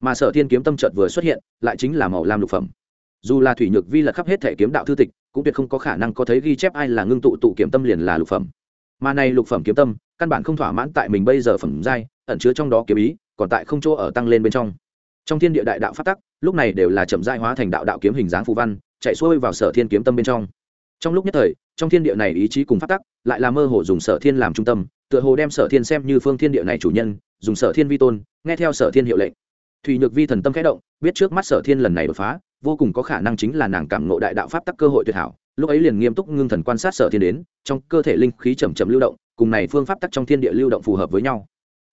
Mà sở thiên kiếm tâm chợt vừa xuất hiện, lại chính là màu lam lục phẩm dù là thủy nhược vi lật khắp hết thể kiếm đạo thư tịch, cũng tuyệt không có khả năng có thấy ghi chép ai là ngưng tụ tụ kiếm tâm liền là lục phẩm. Mà này lục phẩm kiếm tâm, căn bản không thỏa mãn tại mình bây giờ phẩm giai, ẩn chứa trong đó kiếm ý, còn tại không chỗ ở tăng lên bên trong. Trong thiên địa đại đạo phát tắc, lúc này đều là chậm giai hóa thành đạo đạo kiếm hình dáng phù văn, chạy xuôi vào sở thiên kiếm tâm bên trong. Trong lúc nhất thời, trong thiên địa này ý chí cùng phát tắc, lại là mơ hồ dùng sở thiên làm trung tâm, tựa hồ đem sở thiên xem như phương thiên địa này chủ nhân, dùng sở thiên vi tôn, nghe theo sở thiên hiệu lệnh. Thùy nhược vi thần tâm khẽ động, biết trước mắt sở thiên lần này đột phá vô cùng có khả năng chính là nàng cảm ngộ đại đạo pháp tắc cơ hội tuyệt hảo, lúc ấy liền nghiêm túc ngưng thần quan sát sở thiên đến, trong cơ thể linh khí chầm chậm lưu động, cùng này phương pháp tắc trong thiên địa lưu động phù hợp với nhau.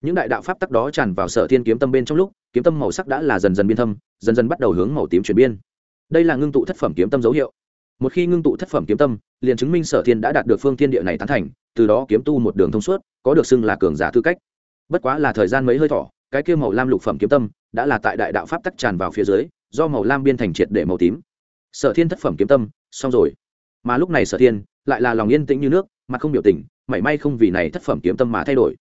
Những đại đạo pháp tắc đó tràn vào sở thiên kiếm tâm bên trong lúc, kiếm tâm màu sắc đã là dần dần biên thâm, dần dần bắt đầu hướng màu tím chuyển biên đây là ngưng tụ thất phẩm kiếm tâm dấu hiệu. Một khi ngưng tụ thất phẩm kiếm tâm, liền chứng minh sở thiên đã đạt được phương thiên địa này tán thành, từ đó kiếm tu một đường thông suốt, có được xưng là cường giả tư cách. Bất quá là thời gian mấy hơi thỏ cái kia màu lam lục phẩm kiếm tâm đã là tại đại đạo pháp tắc tràn vào phía dưới do màu lam biên thành triệt để màu tím. Sở thiên thất phẩm kiếm tâm, xong rồi. Mà lúc này sở thiên lại là lòng yên tĩnh như nước mà không biểu tình, mảy may không vì này thất phẩm kiếm tâm mà thay đổi.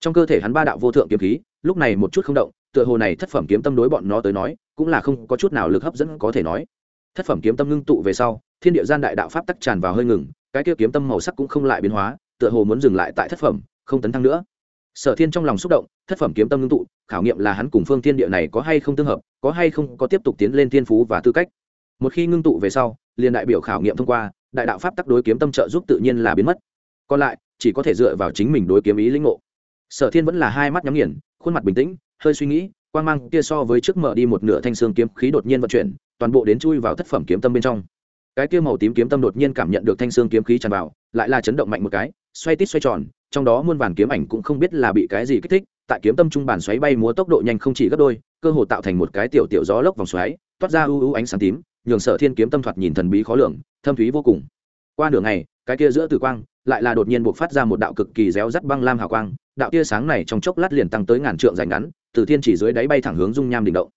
Trong cơ thể hắn ba đạo vô thượng kiếm khí, lúc này một chút không động, tựa hồ này thất phẩm kiếm tâm đối bọn nó tới nói, cũng là không có chút nào lực hấp dẫn có thể nói. Thất phẩm kiếm tâm ngưng tụ về sau, thiên địa gian đại đạo pháp tắc tràn vào hơi ngừng, cái kia kiếm tâm màu sắc cũng không lại biến hóa, tựa hồ muốn dừng lại tại thất phẩm, không tấn thăng nữa sở thiên trong lòng xúc động, thất phẩm kiếm tâm ngưng tụ, khảo nghiệm là hắn cùng phương thiên địa này có hay không tương hợp, có hay không có tiếp tục tiến lên thiên phú và tư cách. Một khi ngưng tụ về sau, liền đại biểu khảo nghiệm thông qua, đại đạo pháp tắc đối kiếm tâm trợ giúp tự nhiên là biến mất. Còn lại, chỉ có thể dựa vào chính mình đối kiếm ý lĩnh ngộ. Sở thiên vẫn là hai mắt nhắm nghiền, khuôn mặt bình tĩnh, hơi suy nghĩ quan mang kia so với trước mở đi một nửa thanh xương kiếm khí đột nhiên vận chuyển, toàn bộ đến chui vào thất phẩm kiếm tâm bên trong. Cái kia màu tím kiếm tâm đột nhiên cảm nhận được thanh xương kiếm khí tràn vào, lại là chấn động mạnh một cái, xoay tít xoay tròn trong đó muôn vàn kiếm ảnh cũng không biết là bị cái gì kích thích, tại kiếm tâm trung bản xoáy bay múa tốc độ nhanh không chỉ gấp đôi, cơ hồ tạo thành một cái tiểu tiểu gió lốc vòng xoáy, toát ra ưu ưu ánh sáng tím, nhường sở thiên kiếm tâm thoạt nhìn thần bí khó lường, thâm thúy vô cùng. Qua nửa ngày, cái kia giữa tử quang lại là đột nhiên buộc phát ra một đạo cực kỳ réo rắt băng lam hào quang, đạo tia sáng này trong chốc lát liền tăng tới ngàn trượng dài ngắn, từ thiên chỉ dưới đáy bay thẳng hướng dung nham đỉnh động.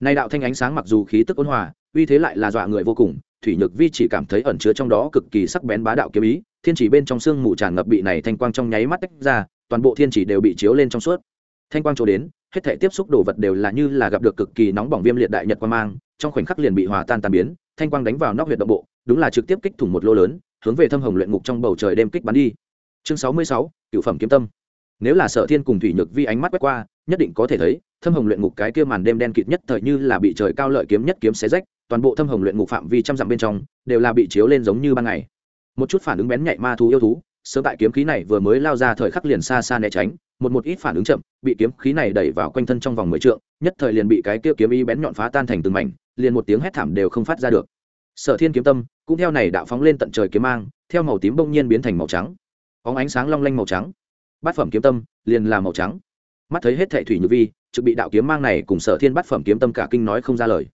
Nay đạo thanh ánh sáng mặc dù khí tức ôn hòa, uy thế lại là dọa người vô cùng, thủy nhược vi chỉ cảm thấy ẩn chứa trong đó cực kỳ sắc bén bá đạo kiếm ý thiên chỉ bên trong xương mù tràn ngập bị này thanh quang trong nháy mắt tách ra, toàn bộ thiên chỉ đều bị chiếu lên trong suốt. Thanh quang chỗ đến, hết thể tiếp xúc đồ vật đều là như là gặp được cực kỳ nóng bỏng viêm liệt đại nhật quang mang, trong khoảnh khắc liền bị hòa tan tan biến, thanh quang đánh vào nóc huyệt động bộ, đúng là trực tiếp kích thủng một lô lớn, hướng về thâm hồng luyện ngục trong bầu trời đêm kích bắn đi. Chương sáu mươi sáu, cựu phẩm kiếm tâm. Nếu là sở thiên cùng thủy nhược vi ánh mắt quét qua, nhất định có thể thấy, thâm hồng luyện ngục cái kia màn đêm đen kịt nhất thời như là bị trời cao lợi kiếm nhất kiếm xé rách, toàn bộ thâm hồng luyện ngục phạm vi trăm dặm bên trong, đều là bị chiếu lên giống như ban ngày một chút phản ứng bén nhạy ma thú yêu thú, sớm tại kiếm khí này vừa mới lao ra thời khắc liền xa xa né tránh, một một ít phản ứng chậm, bị kiếm khí này đẩy vào quanh thân trong vòng mười trượng, nhất thời liền bị cái kia kiếm y bén nhọn phá tan thành từng mảnh, liền một tiếng hét thảm đều không phát ra được. Sở thiên kiếm tâm, cũng theo này đạo phóng lên tận trời kiếm mang, theo màu tím bỗng nhiên biến thành màu trắng. Óng ánh sáng long lanh màu trắng. Bát phẩm kiếm tâm, liền là màu trắng. Mắt thấy hết thệ thủy như vi, trực bị đạo kiếm mang này cùng sở thiên bát phẩm kiếm tâm cả kinh nói không ra lời.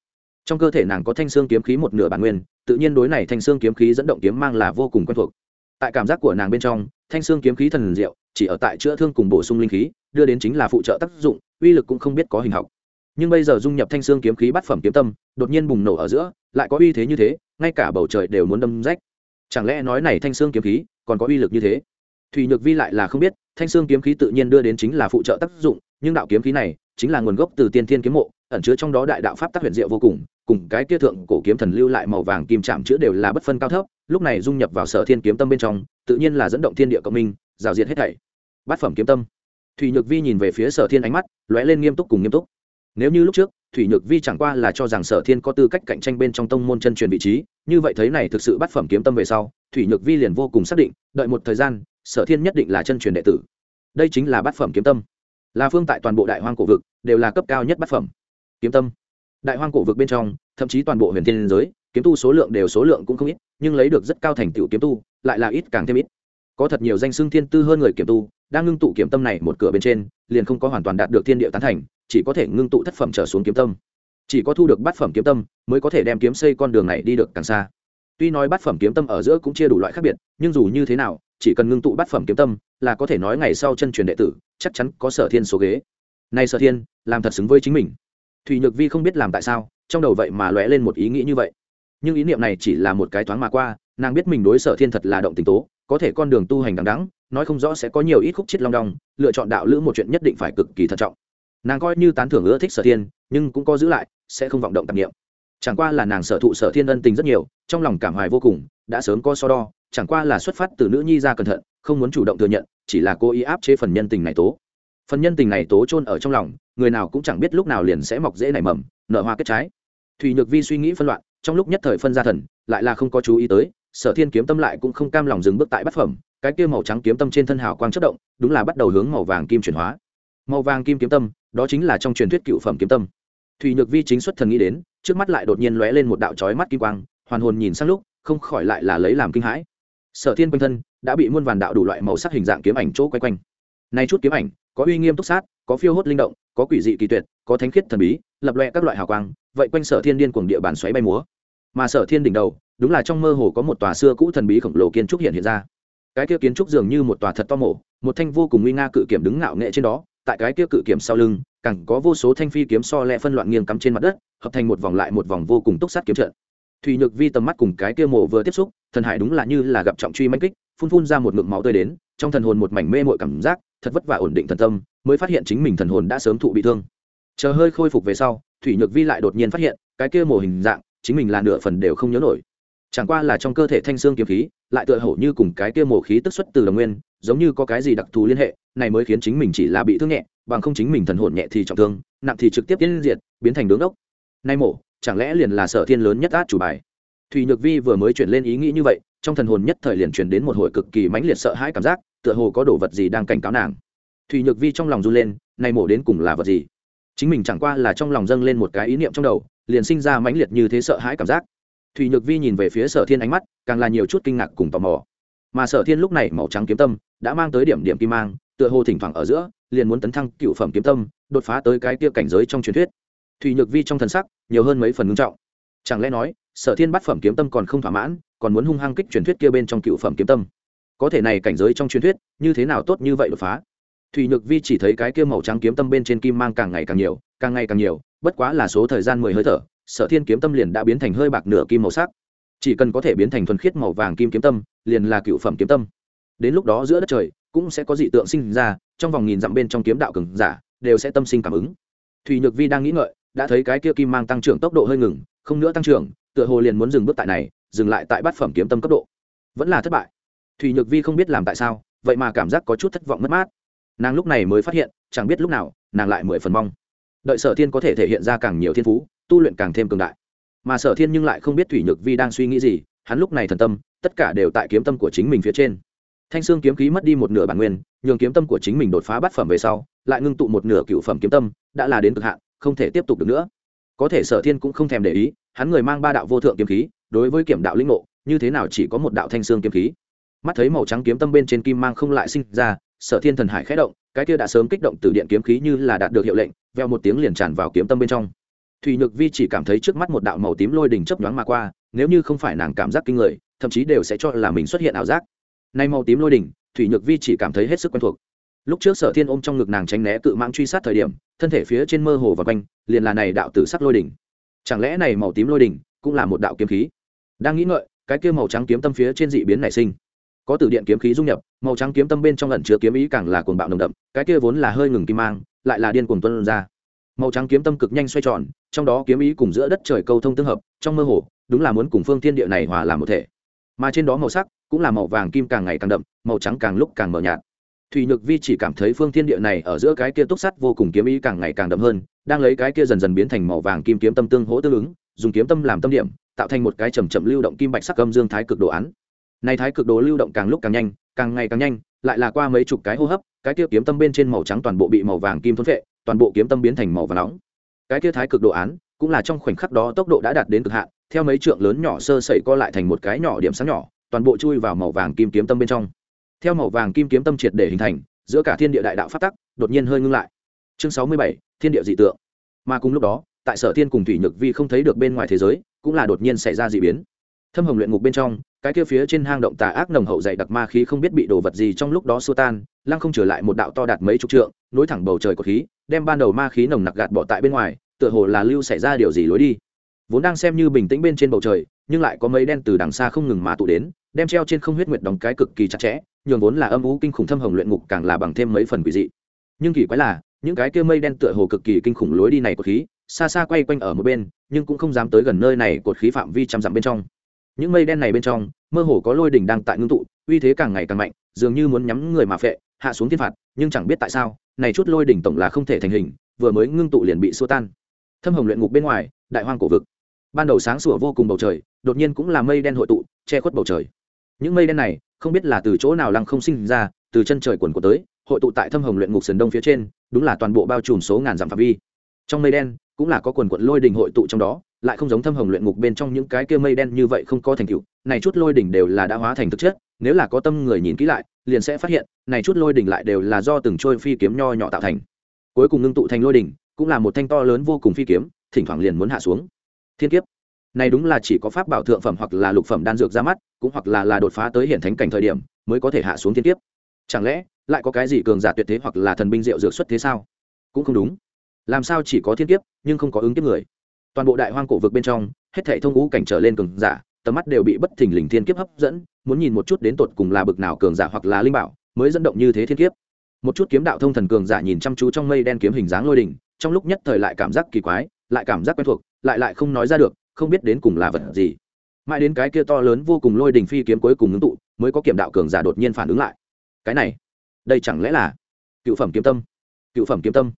Trong cơ thể nàng có thanh xương kiếm khí một nửa bản nguyên tự nhiên đối này thanh xương kiếm khí dẫn động kiếm mang là vô cùng quen thuộc. Tại cảm giác của nàng bên trong, thanh xương kiếm khí thần diệu, chỉ ở tại chữa thương cùng bổ sung linh khí, đưa đến chính là phụ trợ tác dụng, uy lực cũng không biết có hình học. Nhưng bây giờ dung nhập thanh xương kiếm khí bát phẩm kiếm tâm, đột nhiên bùng nổ ở giữa, lại có uy thế như thế, ngay cả bầu trời đều muốn đâm rách. Chẳng lẽ nói này thanh xương kiếm khí còn có uy lực như thế? Thùy nhược vi lại là không biết, thanh xương kiếm khí tự nhiên đưa đến chính là phụ trợ tác dụng, nhưng đạo kiếm khí này chính là nguồn gốc từ tiên thiên kiếm mộ, ẩn chứa trong đó đại đạo pháp tác huyền diệu vô cùng cùng cái kia thượng cổ kiếm thần lưu lại màu vàng kim chạm chữa đều là bất phân cao thấp, lúc này dung nhập vào sở thiên kiếm tâm bên trong, tự nhiên là dẫn động thiên địa cộng minh, rào diệt hết thảy. Bát phẩm kiếm tâm. Thủy nhược vi nhìn về phía sở thiên ánh mắt, lóe lên nghiêm túc cùng nghiêm túc. Nếu như lúc trước, thủy nhược vi chẳng qua là cho rằng sở thiên có tư cách cạnh tranh bên trong tông môn chân truyền vị trí, như vậy thấy này thực sự bát phẩm kiếm tâm về sau, thủy nhược vi liền vô cùng xác định, đợi một thời gian, sở thiên nhất định là chân truyền đệ tử. Đây chính là bát phẩm kiếm tâm. Là phương tại toàn bộ đại hoang cổ vực, đều là cấp cao nhất bát phẩm. Kiếm tâm đại hoang cổ vực bên trong, thậm chí toàn bộ huyền thiên giới, kiếm tu số lượng đều số lượng cũng không ít, nhưng lấy được rất cao thành tựu kiếm tu, lại là ít càng thêm ít. Có thật nhiều danh xưng thiên tư hơn người kiếm tu, đang ngưng tụ kiếm tâm này một cửa bên trên, liền không có hoàn toàn đạt được thiên địa tán thành, chỉ có thể ngưng tụ thất phẩm trở xuống kiếm tâm. Chỉ có thu được bát phẩm kiếm tâm, mới có thể đem kiếm xây con đường này đi được càng xa. Tuy nói bát phẩm kiếm tâm ở giữa cũng chia đủ loại khác biệt, nhưng dù như thế nào, chỉ cần ngưng tụ bát phẩm kiếm tâm, là có thể nói ngày sau chân truyền đệ tử, chắc chắn có sở thiên số ghế. Nay sở thiên, làm thật xứng với chính mình thùy nhược vi không biết làm tại sao, trong đầu vậy mà lóe lên một ý nghĩ như vậy. Nhưng ý niệm này chỉ là một cái thoáng mà qua, nàng biết mình đối sở thiên thật là động tình tố, có thể con đường tu hành đằng đắng nói không rõ sẽ có nhiều ít khúc chết long đong, lựa chọn đạo lữ một chuyện nhất định phải cực kỳ thận trọng. Nàng coi như tán thưởng ưa thích sở thiên, nhưng cũng có giữ lại, sẽ không vọng động tạp nghiệm chẳng qua là nàng sở thụ sở thiên ân tình rất nhiều, trong lòng cảm hoài vô cùng, đã sớm có so đo, chẳng qua là xuất phát từ nữ nhi ra cẩn thận, không muốn chủ động thừa nhận, chỉ là cô ý áp chế phần nhân tình này tố phần nhân tình này tố chôn ở trong lòng, người nào cũng chẳng biết lúc nào liền sẽ mọc dễ nảy mầm, nở hoa kết trái. Thùy nhược vi suy nghĩ phân loạn, trong lúc nhất thời phân ra thần, lại là không có chú ý tới, sở thiên kiếm tâm lại cũng không cam lòng dừng bước tại bát phẩm, cái kia màu trắng kiếm tâm trên thân hào quang chất động, đúng là bắt đầu hướng màu vàng kim chuyển hóa. Màu vàng kim kiếm tâm, đó chính là trong truyền thuyết cựu phẩm kiếm tâm. Thùy nhược vi chính xuất thần nghĩ đến, trước mắt lại đột nhiên lóe lên một đạo trói mắt kim quang, hoàn hồn nhìn sang lúc, không khỏi lại là lấy làm kinh hãi. Sở thiên quanh thân, đã bị muôn vàn đạo đủ loại màu sắc hình dạng kiếm ảnh chỗ quay quanh nay chút kiếm ảnh, có uy nghiêm túc sát, có phiêu hốt linh động, có quỷ dị kỳ tuyệt, có thánh khiết thần bí, lập loẹ các loại hào quang, vậy quanh sở thiên điên cuồng địa bàn xoáy bay múa. Mà sở thiên đỉnh đầu, đúng là trong mơ hồ có một tòa xưa cũ thần bí khổng lồ kiến trúc hiện hiện ra. Cái kia kiến trúc dường như một tòa thật to mổ, một thanh vô cùng nguy nga cự kiểm đứng ngạo nghệ trên đó, tại cái kia cự kiểm sau lưng, càng có vô số thanh phi kiếm so lẹ phân loạn nghiêng cắm trên mặt đất, hợp thành một vòng lại một vòng vô cùng túc sát kiếm trận. Thùy nhược vi tầm mắt cùng cái kia mổ vừa tiếp xúc, thần hải đúng là như là gặp trọng truy manh kích, phun phun ra một ngụm máu tươi đến, trong thần hồn một mảnh mê mội cảm giác thật vất vả ổn định thần tâm, mới phát hiện chính mình thần hồn đã sớm thụ bị thương. Chờ hơi khôi phục về sau, thủy nhược vi lại đột nhiên phát hiện, cái kia mổ hình dạng, chính mình là nửa phần đều không nhớ nổi. Chẳng qua là trong cơ thể thanh xương kiếm khí, lại tựa hổ như cùng cái kia mổ khí tức xuất từ đồng nguyên, giống như có cái gì đặc thù liên hệ, này mới khiến chính mình chỉ là bị thương nhẹ, bằng không chính mình thần hồn nhẹ thì trọng thương, nặng thì trực tiếp tiến diệt, biến thành đứng đốc. Nay mổ, chẳng lẽ liền là sở thiên lớn nhất át chủ bài? Thùy nhược vi vừa mới chuyển lên ý nghĩ như vậy, trong thần hồn nhất thời liền chuyển đến một hồi cực kỳ mãnh liệt sợ hãi cảm giác tựa hồ có đồ vật gì đang cảnh cáo nàng. Thủy nhược vi trong lòng run lên nay mổ đến cùng là vật gì? Chính mình chẳng qua là trong lòng dâng lên một cái ý niệm trong đầu, liền sinh ra mãnh liệt như thế sợ hãi cảm giác. Thủy nhược vi nhìn về phía sở thiên ánh mắt, càng là nhiều chút kinh ngạc cùng tò mò. Mà sở thiên lúc này màu trắng kiếm tâm, đã mang tới điểm điểm kim mang, tựa hồ thỉnh thoảng ở giữa, liền muốn tấn thăng cựu phẩm kiếm tâm, đột phá tới cái kia cảnh giới trong truyền thuyết. Thủy nhược vi trong thần sắc, nhiều hơn mấy phần ngưng trọng. Chẳng lẽ nói, sở thiên bắt phẩm kiếm tâm còn không thỏa mãn, còn muốn hung hăng kích truyền thuyết kia bên trong cựu phẩm kiếm tâm? Có thể này cảnh giới trong truyền thuyết, như thế nào tốt như vậy đột phá? Thủy nhược vi chỉ thấy cái kia màu trắng kiếm tâm bên trên kim mang càng ngày càng nhiều, càng ngày càng nhiều, bất quá là số thời gian mười hơi thở, sở thiên kiếm tâm liền đã biến thành hơi bạc nửa kim màu sắc. Chỉ cần có thể biến thành thuần khiết màu vàng kim kiếm tâm, liền là cựu phẩm kiếm tâm. Đến lúc đó giữa đất trời, cũng sẽ có dị tượng sinh ra, trong vòng nghìn dặm bên trong kiếm đạo cường giả, đều sẽ tâm sinh cảm ứng. Thủy nhược vi đang nghĩ ngợi, đã thấy cái kia kim mang tăng trưởng tốc độ hơi ngừng, không nữa tăng trưởng, tựa hồ liền muốn dừng bước tại này, dừng lại tại bát phẩm kiếm tâm cấp độ. Vẫn là thất bại thủy nhược vi không biết làm tại sao, vậy mà cảm giác có chút thất vọng mất mát. Nàng lúc này mới phát hiện, chẳng biết lúc nào, nàng lại mười phần mong. Đợi sở thiên có thể thể hiện ra càng nhiều thiên phú, tu luyện càng thêm cường đại. Mà sở thiên nhưng lại không biết thủy nhược vi đang suy nghĩ gì, hắn lúc này thần tâm, tất cả đều tại kiếm tâm của chính mình phía trên. Thanh xương kiếm khí mất đi một nửa bản nguyên, nhường kiếm tâm của chính mình đột phá bát phẩm về sau, lại ngưng tụ một nửa cựu phẩm kiếm tâm, đã là đến cực hạn, không thể tiếp tục được nữa. Có thể sở thiên cũng không thèm để ý, hắn người mang ba đạo vô thượng kiếm khí, đối với kiểm đạo linh ngộ, như thế nào chỉ có một đạo thanh xương kiếm khí mắt thấy màu trắng kiếm tâm bên trên kim mang không lại sinh ra, sở thiên thần hải khẽ động, cái kia đã sớm kích động từ điện kiếm khí như là đạt được hiệu lệnh, veo một tiếng liền tràn vào kiếm tâm bên trong. Thùy nhược vi chỉ cảm thấy trước mắt một đạo màu tím lôi đỉnh chấp nhoáng mà qua, nếu như không phải nàng cảm giác kinh người, thậm chí đều sẽ cho là mình xuất hiện ảo giác. Nay màu tím lôi đỉnh thủy nhược vi chỉ cảm thấy hết sức quen thuộc. Lúc trước sở thiên ôm trong ngực nàng tránh né cự mãng truy sát thời điểm, thân thể phía trên mơ hồ và quanh, liền là này đạo tử sắc lôi đỉnh chẳng lẽ này màu tím lôi đỉnh cũng là một đạo kiếm khí? Đang nghĩ ngợi, cái kia màu trắng kiếm tâm phía trên dị biến nảy sinh có từ điện kiếm khí dung nhập, màu trắng kiếm tâm bên trong lần chứa kiếm ý càng là cuồng bạo nồng đậm, cái kia vốn là hơi ngừng kim mang, lại là điên cuồng tuân ra. Màu trắng kiếm tâm cực nhanh xoay tròn, trong đó kiếm ý cùng giữa đất trời câu thông tương hợp, trong mơ hồ, đúng là muốn cùng phương thiên địa này hòa làm một thể. Mà trên đó màu sắc cũng là màu vàng kim càng ngày càng đậm, màu trắng càng lúc càng mờ nhạt. Thùy nhược vi chỉ cảm thấy phương thiên địa này ở giữa cái kia túc sắt vô cùng kiếm ý càng ngày càng đậm hơn, đang lấy cái kia dần dần biến thành màu vàng kim kiếm tâm tương hỗ tương ứng, dùng kiếm tâm làm tâm điểm, tạo thành một cái chầm chậm lưu động kim bạch sắc âm dương thái cực đồ án này thái cực đồ lưu động càng lúc càng nhanh, càng ngày càng nhanh, lại là qua mấy chục cái hô hấp, cái kia kiếm tâm bên trên màu trắng toàn bộ bị màu vàng kim thôn phệ, toàn bộ kiếm tâm biến thành màu vàng nóng. Cái kia thái cực đồ án, cũng là trong khoảnh khắc đó tốc độ đã đạt đến cực hạn, theo mấy trượng lớn nhỏ sơ sẩy co lại thành một cái nhỏ điểm sáng nhỏ, toàn bộ chui vào màu vàng kim kiếm tâm bên trong. Theo màu vàng kim kiếm tâm triệt để hình thành, giữa cả thiên địa đại đạo phát tắc, đột nhiên hơi ngưng lại. Chương sáu mươi bảy, thiên địa dị tượng. Mà cùng lúc đó, tại sở thiên cùng thủy nhược vi không thấy được bên ngoài thế giới, cũng là đột nhiên xảy ra d ị biến. Thâm hồng luyện ngục bên trong cái kia phía trên hang động tà ác nồng hậu dày đặc ma khí không biết bị đồ vật gì trong lúc đó xua tan, lăng không trở lại một đạo to đạt mấy chục trượng, nối thẳng bầu trời của khí, đem ban đầu ma khí nồng nặc gạt bỏ tại bên ngoài, tựa hồ là lưu xảy ra điều gì lối đi. Vốn đang xem như bình tĩnh bên trên bầu trời, nhưng lại có mấy đen từ đằng xa không ngừng mà tụ đến, đem treo trên không huyết nguyệt đóng cái cực kỳ chặt chẽ, nhường vốn là âm ú kinh khủng thâm hồng luyện ngục càng là bằng thêm mấy phần quỷ dị. Nhưng kỳ quái là, những cái kia mây đen tựa hồ cực kỳ kinh khủng lối đi này của khí, xa xa quay quanh ở một bên, nhưng cũng không dám tới gần nơi này cột khí phạm vi trăm dặm bên trong những mây đen này bên trong, mơ hồ có lôi đỉnh đang tại ngưng tụ, uy thế càng ngày càng mạnh, dường như muốn nhắm người mà phệ, hạ xuống thiên phạt, nhưng chẳng biết tại sao, này chút lôi đỉnh tổng là không thể thành hình, vừa mới ngưng tụ liền bị xua tan. Thâm hồng luyện ngục bên ngoài, đại hoang cổ vực. Ban đầu sáng sủa vô cùng bầu trời, đột nhiên cũng là mây đen hội tụ, che khuất bầu trời. Những mây đen này, không biết là từ chỗ nào lăng không sinh ra, từ chân trời quần của tới, hội tụ tại thâm hồng luyện ngục sườn đông phía trên, đúng là toàn bộ bao trùm số ngàn dặm phạm vi. Trong mây đen cũng là có quần quận lôi đình hội tụ trong đó, lại không giống thâm hồng luyện ngục bên trong những cái kia mây đen như vậy không có thành tựu. Này chút lôi đỉnh đều là đã hóa thành thực chất, nếu là có tâm người nhìn kỹ lại, liền sẽ phát hiện, này chút lôi đỉnh lại đều là do từng trôi phi kiếm nho nhỏ tạo thành. Cuối cùng ngưng tụ thành lôi đỉnh cũng là một thanh to lớn vô cùng phi kiếm, thỉnh thoảng liền muốn hạ xuống. Thiên kiếp. Này đúng là chỉ có pháp bảo thượng phẩm hoặc là lục phẩm đan dược ra mắt, cũng hoặc là là đột phá tới hiện thánh cảnh thời điểm, mới có thể hạ xuống thiên kiếp. Chẳng lẽ, lại có cái gì cường giả tuyệt thế hoặc là thần binh diệu dược xuất thế sao? Cũng không đúng làm sao chỉ có thiên kiếp nhưng không có ứng kiếp người. Toàn bộ đại hoang cổ vực bên trong hết thảy thông ngũ cảnh trở lên cường giả tầm mắt đều bị bất thình lình thiên kiếp hấp dẫn muốn nhìn một chút đến tột cùng là bực nào cường giả hoặc là linh bảo mới dẫn động như thế thiên kiếp. Một chút kiếm đạo thông thần cường giả nhìn chăm chú trong mây đen kiếm hình dáng lôi đình, trong lúc nhất thời lại cảm giác kỳ quái lại cảm giác quen thuộc lại lại không nói ra được không biết đến cùng là vật gì. Mãi đến cái kia to lớn vô cùng lôi đình phi kiếm cuối cùng ngưng tụ mới có kiểm đạo cường giả đột nhiên phản ứng lại. Cái này đây chẳng lẽ là cựu phẩm kiếm tâm? Cựu phẩm kiếm tâm?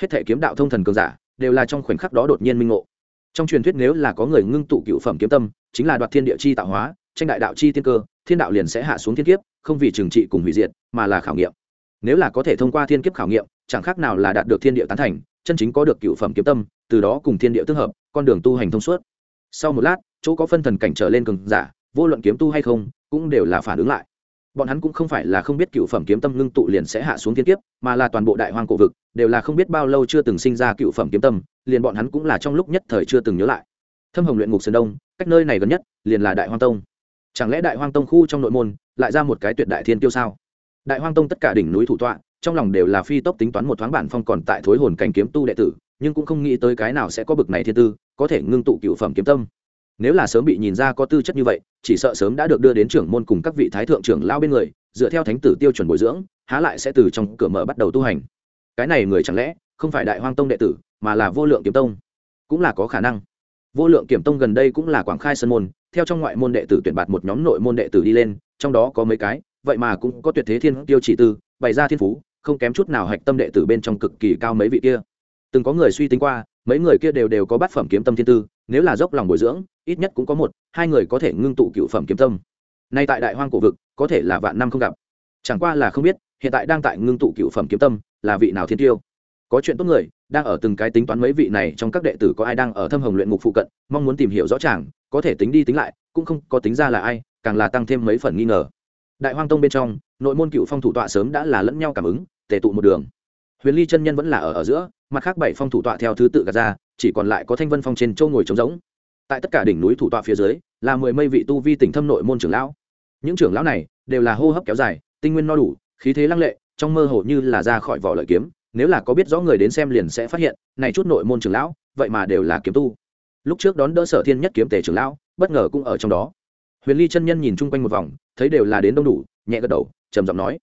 Hết thể kiếm đạo thông thần cường giả đều là trong khoảnh khắc đó đột nhiên minh ngộ. Trong truyền thuyết nếu là có người ngưng tụ cựu phẩm kiếm tâm, chính là đoạt thiên địa chi tạo hóa, tranh đại đạo chi tiên cơ, thiên đạo liền sẽ hạ xuống thiên kiếp, không vì trừng trị cùng hủy diệt, mà là khảo nghiệm. Nếu là có thể thông qua thiên kiếp khảo nghiệm, chẳng khác nào là đạt được thiên địa tán thành, chân chính có được cựu phẩm kiếm tâm, từ đó cùng thiên địa tương hợp, con đường tu hành thông suốt. Sau một lát, chỗ có phân thần cảnh trở lên cường giả, vô luận kiếm tu hay không, cũng đều là phản ứng lại bọn hắn cũng không phải là không biết cựu phẩm kiếm tâm ngưng tụ liền sẽ hạ xuống thiên kiếp, mà là toàn bộ đại hoang cổ vực, đều là không biết bao lâu chưa từng sinh ra cựu phẩm kiếm tâm, liền bọn hắn cũng là trong lúc nhất thời chưa từng nhớ lại. Thâm hồng luyện ngục sơn đông, cách nơi này gần nhất, liền là đại hoang tông. Chẳng lẽ đại hoang tông khu trong nội môn lại ra một cái tuyệt đại thiên tiêu sao? Đại hoang tông tất cả đỉnh núi thủ tọa, trong lòng đều là phi tốc tính toán một thoáng bản phong còn tại thối hồn cảnh kiếm tu đệ tử, nhưng cũng không nghĩ tới cái nào sẽ có bực này thiên tư, có thể ngưng tụ cựu phẩm kiếm tâm nếu là sớm bị nhìn ra có tư chất như vậy, chỉ sợ sớm đã được đưa đến trưởng môn cùng các vị thái thượng trưởng lao bên người, dựa theo thánh tử tiêu chuẩn bồi dưỡng, há lại sẽ từ trong cửa mở bắt đầu tu hành. Cái này người chẳng lẽ không phải đại hoang tông đệ tử, mà là vô lượng kiếm tông? Cũng là có khả năng. Vô lượng kiểm tông gần đây cũng là quảng khai sân môn, theo trong ngoại môn đệ tử tuyển bạt một nhóm nội môn đệ tử đi lên, trong đó có mấy cái, vậy mà cũng có tuyệt thế thiên tiêu chỉ tư, bày ra thiên phú, không kém chút nào hạch tâm đệ tử bên trong cực kỳ cao mấy vị kia. Từng có người suy tính qua, mấy người kia đều đều có bát phẩm kiếm tâm thiên tư, nếu là dốc lòng bồi dưỡng ít nhất cũng có một, hai người có thể ngưng tụ cựu phẩm kiếm tâm. Nay tại đại hoang cổ vực, có thể là vạn năm không gặp. Chẳng qua là không biết, hiện tại đang tại ngưng tụ cựu phẩm kiếm tâm, là vị nào thiên tiêu? Có chuyện tốt người, đang ở từng cái tính toán mấy vị này trong các đệ tử có ai đang ở thâm hồng luyện ngục phụ cận, mong muốn tìm hiểu rõ ràng, có thể tính đi tính lại, cũng không có tính ra là ai, càng là tăng thêm mấy phần nghi ngờ. Đại hoang tông bên trong, nội môn cựu phong thủ tọa sớm đã là lẫn nhau cảm ứng, tề tụ một đường. Huyền ly chân nhân vẫn là ở ở giữa, mặt khác bảy phong thủ tọa theo thứ tự gạt ra, chỉ còn lại có thanh vân phong trên châu ngồi trống rỗng tại tất cả đỉnh núi thủ tọa phía dưới, là mười mây vị tu vi tỉnh thâm nội môn trưởng lão. Những trưởng lão này đều là hô hấp kéo dài, tinh nguyên no đủ, khí thế lăng lệ, trong mơ hồ như là ra khỏi vỏ lợi kiếm, nếu là có biết rõ người đến xem liền sẽ phát hiện, này chút nội môn trưởng lão, vậy mà đều là kiếm tu. Lúc trước đón đỡ sở thiên nhất kiếm tề trưởng lão, bất ngờ cũng ở trong đó. Huyền ly chân nhân nhìn chung quanh một vòng, thấy đều là đến đông đủ, nhẹ gật đầu, trầm giọng nói,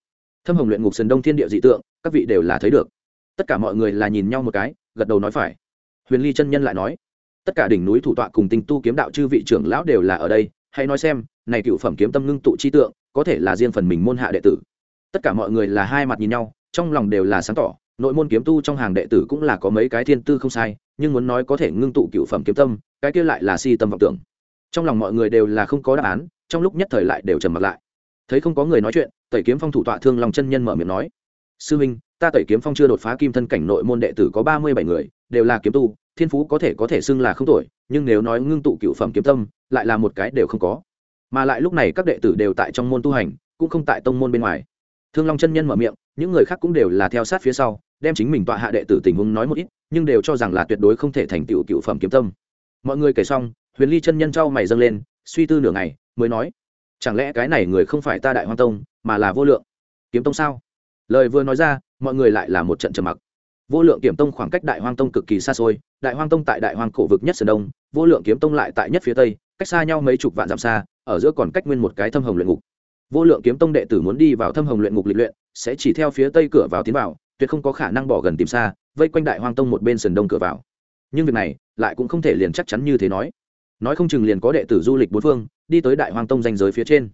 thâm hồng luyện ngục sườn đông thiên địa dị tượng, các vị đều là thấy được. Tất cả mọi người là nhìn nhau một cái, gật đầu nói phải. Huyền ly chân nhân lại nói tất cả đỉnh núi thủ tọa cùng tinh tu kiếm đạo chư vị trưởng lão đều là ở đây, hãy nói xem, này cựu phẩm kiếm tâm ngưng tụ chi tượng, có thể là riêng phần mình môn hạ đệ tử. Tất cả mọi người là hai mặt nhìn nhau, trong lòng đều là sáng tỏ, nội môn kiếm tu trong hàng đệ tử cũng là có mấy cái thiên tư không sai, nhưng muốn nói có thể ngưng tụ cựu phẩm kiếm tâm, cái kia lại là si tâm vọng tưởng. Trong lòng mọi người đều là không có đáp án, trong lúc nhất thời lại đều trầm mặt lại. Thấy không có người nói chuyện, tẩy kiếm phong thủ tọa thương lòng chân nhân mở miệng nói, sư huynh ta tẩy kiếm phong chưa đột phá kim thân cảnh nội môn đệ tử có ba mươi bảy người, đều là kiếm tu, thiên phú có thể có thể xưng là không tuổi nhưng nếu nói ngưng tụ cựu phẩm kiếm tâm, lại là một cái đều không có. Mà lại lúc này các đệ tử đều tại trong môn tu hành, cũng không tại tông môn bên ngoài. Thương long chân nhân mở miệng, những người khác cũng đều là theo sát phía sau, đem chính mình tọa hạ đệ tử tình huống nói một ít, nhưng đều cho rằng là tuyệt đối không thể thành tựu cựu phẩm kiếm tâm. Mọi người kể xong, huyền ly chân nhân trao mày dâng lên, suy tư nửa ngày, mới nói, chẳng lẽ cái này người không phải ta đại hoang tông, mà là vô lượng kiếm tông sao? Lời vừa nói ra mọi người lại là một trận trầm mặc. Vô lượng kiếm tông khoảng cách đại hoang tông cực kỳ xa xôi, đại hoang tông tại đại hoang cổ vực nhất sơn đông, vô lượng kiếm tông lại tại nhất phía tây, cách xa nhau mấy chục vạn dặm xa, ở giữa còn cách nguyên một cái thâm hồng luyện ngục. Vô lượng kiếm tông đệ tử muốn đi vào thâm hồng luyện ngục lịch luyện, sẽ chỉ theo phía tây cửa vào tiến vào, tuyệt không có khả năng bỏ gần tìm xa, vây quanh đại hoang tông một bên sườn đông cửa vào. Nhưng việc này lại cũng không thể liền chắc chắn như thế nói. Nói không chừng liền có đệ tử du lịch bốn phương, đi tới đại hoang tông danh giới phía trên.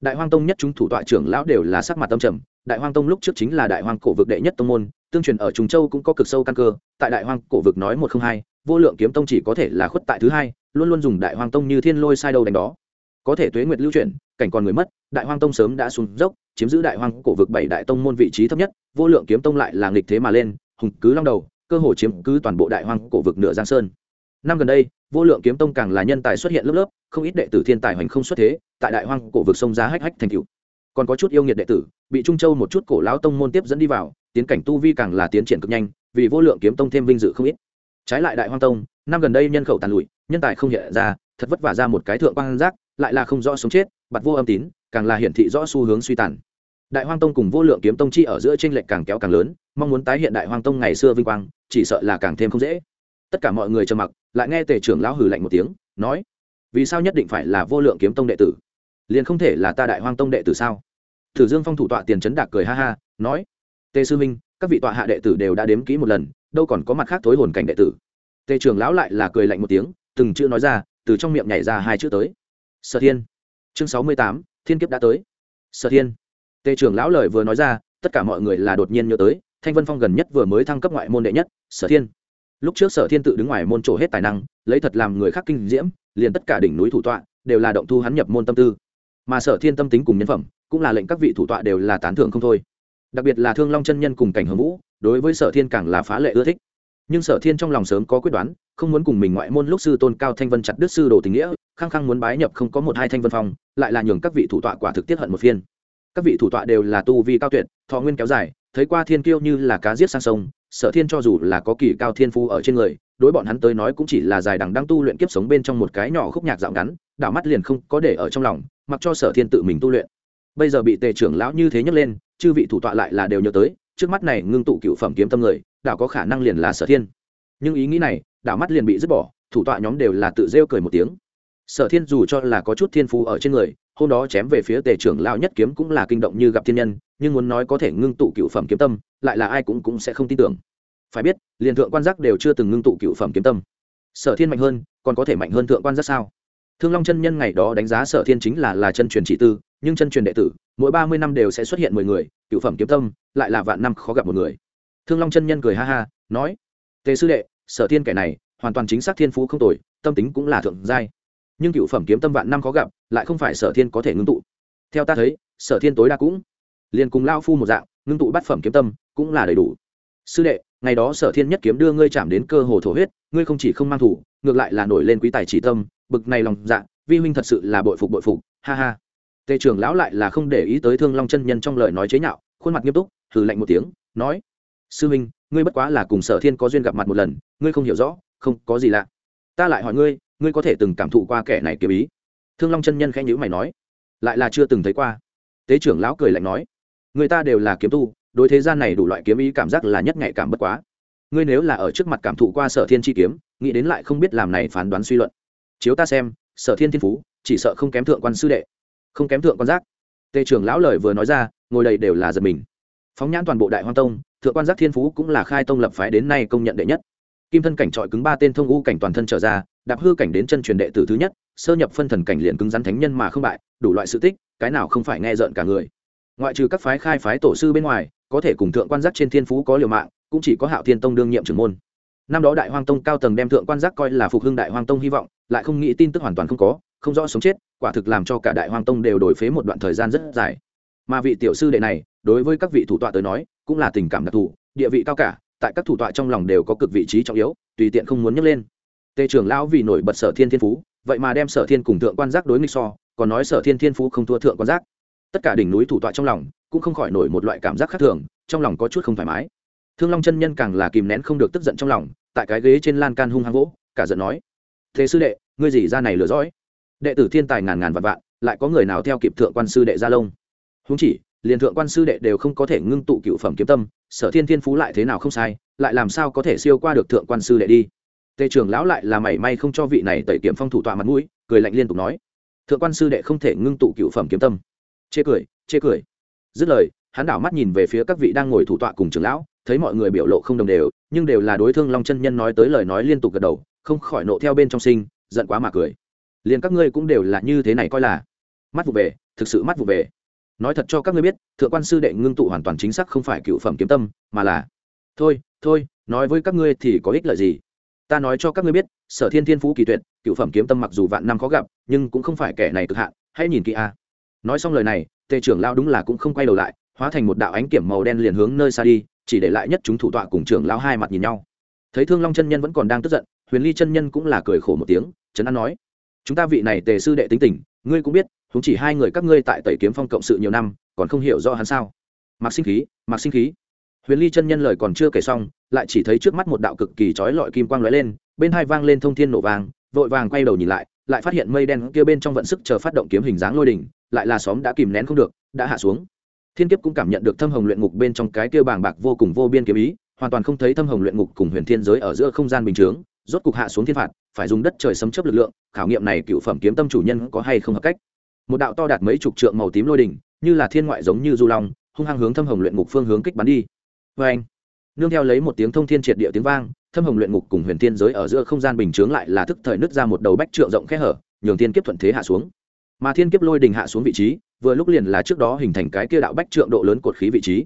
Đại hoang tông nhất chúng thủ tọa trưởng lão đều là sắc mặt tâm trầm đại hoang tông lúc trước chính là đại hoang cổ vực đệ nhất tông môn, tương truyền ở trùng châu cũng có cực sâu căn cơ, tại đại hoang cổ vực nói một không hai, vô lượng kiếm tông chỉ có thể là khuất tại thứ hai, luôn luôn dùng đại hoang tông như thiên lôi sai đầu đánh đó. Có thể tuế nguyệt lưu chuyển, cảnh còn người mất, đại hoang tông sớm đã xuống dốc, chiếm giữ đại hoang cổ vực bảy đại tông môn vị trí thấp nhất, vô lượng kiếm tông lại là nghịch thế mà lên, hùng cứ long đầu, cơ hồ chiếm cứ toàn bộ đại hoang cổ vực nửa giang sơn. Năm gần đây, vô lượng kiếm tông càng là nhân tài xuất hiện lớp lớp, không ít đệ tử thiên tài hoành không xuất thế, tại đại hoang cổ vực sông giá hách hách thành cựu còn có chút yêu nghiệt đệ tử, bị trung châu một chút cổ lão tông môn tiếp dẫn đi vào, tiến cảnh tu vi càng là tiến triển cực nhanh, vì vô lượng kiếm tông thêm vinh dự không ít. Trái lại đại hoang tông, năm gần đây nhân khẩu tàn lụi, nhân tài không hiện ra, thật vất vả ra một cái thượng quan giác, lại là không rõ sống chết bặt vô âm tín, càng là hiển thị rõ xu hướng suy tàn. Đại hoang tông cùng vô lượng kiếm tông chi ở giữa tranh lệch càng kéo càng lớn, mong muốn tái hiện đại hoang tông ngày xưa vinh quang, chỉ sợ là càng thêm không dễ. Tất cả mọi người trầm mặc, lại nghe tề trưởng lão hừ lạnh một tiếng, nói, vì sao nhất định phải là vô lượng kiếm tông đệ tử? Liền không thể là ta đại hoang tông đệ tử sao? Thử dương phong thủ tọa tiền trấn đạc cười ha ha, nói, tề sư minh, các vị tọa hạ đệ tử đều đã đếm kỹ một lần, đâu còn có mặt khác thối hồn cảnh đệ tử. Tề trưởng lão lại là cười lạnh một tiếng, từng chữ nói ra, từ trong miệng nhảy ra hai chữ tới. Sở thiên. Chương sáu mươi tám, thiên kiếp đã tới. Sở thiên. Tề trưởng lão lời vừa nói ra, tất cả mọi người là đột nhiên nhớ tới, thanh vân phong gần nhất vừa mới thăng cấp ngoại môn đệ nhất, sở thiên. Lúc trước sở thiên tự đứng ngoài môn trổ hết tài năng, lấy thật làm người khác kinh diễm, liền tất cả đỉnh núi thủ tọa, đều là động thu hắn nhập môn tâm tư mà sở thiên tâm tính cùng nhân phẩm, cũng là lệnh các vị thủ tọa đều là tán thưởng không thôi. Đặc biệt là thương long chân nhân cùng cảnh hồng vũ, đối với sở thiên càng là phá lệ ưa thích. Nhưng sở thiên trong lòng sớm có quyết đoán, không muốn cùng mình ngoại môn lúc sư tôn cao thanh vân chặt đứt sư đồ tình nghĩa, khăng khăng muốn bái nhập không có một hai thanh vân phong, lại là nhường các vị thủ tọa quả thực tiết hận một phiên. Các vị thủ tọa đều là tu vi cao tuyệt, thọ nguyên kéo dài, thấy qua thiên kiêu như là cá giết sang sông sở thiên cho dù là có kỳ cao thiên phu ở trên người, đối bọn hắn tới nói cũng chỉ là dài đằng đang tu luyện kiếp sống bên trong một cái nhỏ khúc nhạc dạo ngắn, đảo mắt liền không có để ở trong lòng, mặc cho sở thiên tự mình tu luyện. Bây giờ bị tề trưởng lão như thế nhấc lên, chư vị thủ tọa lại là đều nhớ tới, trước mắt này ngưng tụ cựu phẩm kiếm tâm người, đảo có khả năng liền là sở thiên. Nhưng ý nghĩ này, đảo mắt liền bị dứt bỏ, thủ tọa nhóm đều là tự rêu cười một tiếng. Sở thiên dù cho là có chút thiên phú ở trên người hôm đó chém về phía tề trưởng lao nhất kiếm cũng là kinh động như gặp thiên nhân, nhưng muốn nói có thể ngưng tụ cựu phẩm kiếm tâm, lại là ai cũng cũng sẽ không tin tưởng. Phải biết, liền thượng quan giác đều chưa từng ngưng tụ cựu phẩm kiếm tâm. Sở thiên mạnh hơn, còn có thể mạnh hơn thượng quan giác sao? Thương long chân nhân ngày đó đánh giá sở thiên chính là là chân truyền chỉ tư, nhưng chân truyền đệ tử, mỗi ba mươi năm đều sẽ xuất hiện mười người, cựu phẩm kiếm tâm, lại là vạn năm khó gặp một người. Thương long chân nhân cười ha ha, nói, tề sư đệ, sở thiên kẻ này, hoàn toàn chính xác thiên phú không tồi, tâm tính cũng là thượng giai nhưng cựu phẩm kiếm tâm vạn năm khó gặp, lại không phải sở thiên có thể ngưng tụ. Theo ta thấy, sở thiên tối đa cũng liền cùng lao phu một dạng, ngưng tụ bát phẩm kiếm tâm cũng là đầy đủ. Sư đệ, ngày đó sở thiên nhất kiếm đưa ngươi chạm đến cơ hồ thổ huyết, ngươi không chỉ không mang thủ, ngược lại là nổi lên quý tài chỉ tâm, bực này lòng dạ vi huynh thật sự là bội phục bội phục, ha ha. Tề trưởng lão lại là không để ý tới thương long chân nhân trong lời nói chế nhạo, khuôn mặt nghiêm túc thử lạnh một tiếng, nói, sư huynh, ngươi bất quá là cùng sở thiên có duyên gặp mặt một lần, ngươi không hiểu rõ, không có gì lạ. Ta lại hỏi ngươi ngươi có thể từng cảm thụ qua kẻ này kiếm ý? Thương long chân nhân khẽ nhữ mày nói. Lại là chưa từng thấy qua. Tế trưởng lão cười lạnh nói. Người ta đều là kiếm tu, đối thế gian này đủ loại kiếm ý cảm giác là nhất nhạy cảm bất quá. Ngươi nếu là ở trước mặt cảm thụ qua sở thiên chi kiếm, nghĩ đến lại không biết làm này phán đoán suy luận. Chiếu ta xem, sở thiên thiên phú, chỉ sợ không kém thượng quan sư đệ. Không kém thượng quan giác. Tề trưởng lão lời vừa nói ra, ngồi đầy đều là giật mình. Phóng nhãn toàn bộ đại hoang tông, thượng quan giác thiên phú cũng là khai tông lập phái đến nay công nhận đệ nhất kim thân cảnh trọi cứng ba tên thông u cảnh toàn thân trở ra, đạp hư cảnh đến chân truyền đệ tử thứ nhất, sơ nhập phân thần cảnh liền cứng rắn thánh nhân mà không bại, đủ loại sự tích, cái nào không phải nghe rợn cả người. Ngoại trừ các phái khai phái tổ sư bên ngoài, có thể cùng thượng quan giác trên thiên phú có liều mạng, cũng chỉ có hạo thiên tông đương nhiệm trưởng môn. Năm đó đại hoang tông cao tầng đem thượng quan giác coi là phục hưng đại hoang tông hy vọng, lại không nghĩ tin tức hoàn toàn không có, không rõ sống chết, quả thực làm cho cả đại hoang tông đều đổi phế một đoạn thời gian rất dài. Mà vị tiểu sư đệ này, đối với các vị thủ tọa tới nói, cũng là tình cảm đặc thù, địa vị cao cả tại các thủ tọa trong lòng đều có cực vị trí trọng yếu, tùy tiện không muốn nhấc lên. Tề trưởng lão vì nổi bật sở thiên thiên phú, vậy mà đem sở thiên cùng thượng quan giác đối nghịch so, còn nói sở thiên thiên phú không thua thượng quan giác. Tất cả đỉnh núi thủ tọa trong lòng cũng không khỏi nổi một loại cảm giác khác thường, trong lòng có chút không thoải mái. Thương long chân nhân càng là kìm nén không được tức giận trong lòng, tại cái ghế trên lan can hung hăng vỗ, cả giận nói, thế sư đệ, ngươi gì ra này lừa dõi đệ tử thiên tài ngàn ngàn vạn vạn, lại có người nào theo kịp thượng quan sư đệ gia lông? Húng chỉ liền thượng quan sư đệ đều không có thể ngưng tụ cựu phẩm kiếm tâm, sở thiên thiên phú lại thế nào không sai, lại làm sao có thể siêu qua được thượng quan sư đệ đi? Tề trưởng lão lại là mảy may không cho vị này tẩy kiểm phong thủ tọa mặt mũi, cười lạnh liên tục nói, thượng quan sư đệ không thể ngưng tụ cựu phẩm kiếm tâm. Chê cười chê cười. Dứt lời, hắn đảo mắt nhìn về phía các vị đang ngồi thủ tọa cùng trưởng lão, thấy mọi người biểu lộ không đồng đều, nhưng đều là đối thương long chân nhân nói tới lời nói liên tục gật đầu, không khỏi nộ theo bên trong sinh, giận quá mà cười. Liền các ngươi cũng đều là như thế này coi là. Mắt vụ về, thực sự mắt vụ về nói thật cho các ngươi biết, thượng quan sư đệ ngưng tụ hoàn toàn chính xác không phải cựu phẩm kiếm tâm, mà là, thôi thôi, nói với các ngươi thì có ích lợi gì? Ta nói cho các ngươi biết, sở thiên thiên phú kỳ tuyệt, cựu phẩm kiếm tâm mặc dù vạn năm khó gặp, nhưng cũng không phải kẻ này cực hạn, hãy nhìn kỹ a. Nói xong lời này, tề trưởng lao đúng là cũng không quay đầu lại, hóa thành một đạo ánh kiểm màu đen liền hướng nơi xa đi, chỉ để lại nhất chúng thủ tọa cùng trưởng lao hai mặt nhìn nhau. Thấy thương long chân nhân vẫn còn đang tức giận, huyền ly chân nhân cũng là cười khổ một tiếng, trấn an nói, chúng ta vị này tề sư đệ tính tình, ngươi cũng biết chúng chỉ hai người các ngươi tại tẩy kiếm phong cộng sự nhiều năm, còn không hiểu rõ hắn sao? Mặc sinh khí mặc sinh khí. Huyền ly chân nhân lời còn chưa kể xong, lại chỉ thấy trước mắt một đạo cực kỳ trói lọi kim quang lóe lên, bên hai vang lên thông thiên nổ vàng vội vàng quay đầu nhìn lại lại phát hiện mây đen kia bên trong vận sức chờ phát động kiếm hình dáng lôi đỉnh, lại là xóm đã kìm nén không được, đã hạ xuống. Thiên kiếp cũng cảm nhận được thâm hồng luyện ngục bên trong cái kia bàng bạc vô cùng vô biên kiếm ý, hoàn toàn không thấy thâm hồng luyện ngục cùng huyền thiên giới ở giữa không gian bình chướng, rốt cục hạ xuống thiên phạt, phải dùng đất trời sấm chớp lực lượng, khảo nghiệm này cựu phẩm kiếm tâm chủ nhân có hay không hợp cách một đạo to đạt mấy chục trượng màu tím lôi đỉnh, như là thiên ngoại giống như du long, hung hăng hướng thâm hồng luyện ngục phương hướng kích bắn đi. Vê anh, nương theo lấy một tiếng thông thiên triệt địa tiếng vang, thâm hồng luyện ngục cùng huyền thiên giới ở giữa không gian bình chướng lại là thức thời nứt ra một đầu bách trượng rộng khe hở, nhường thiên kiếp thuận thế hạ xuống. Mà thiên kiếp lôi đình hạ xuống vị trí, vừa lúc liền là trước đó hình thành cái kia đạo bách trượng độ lớn cột khí vị trí.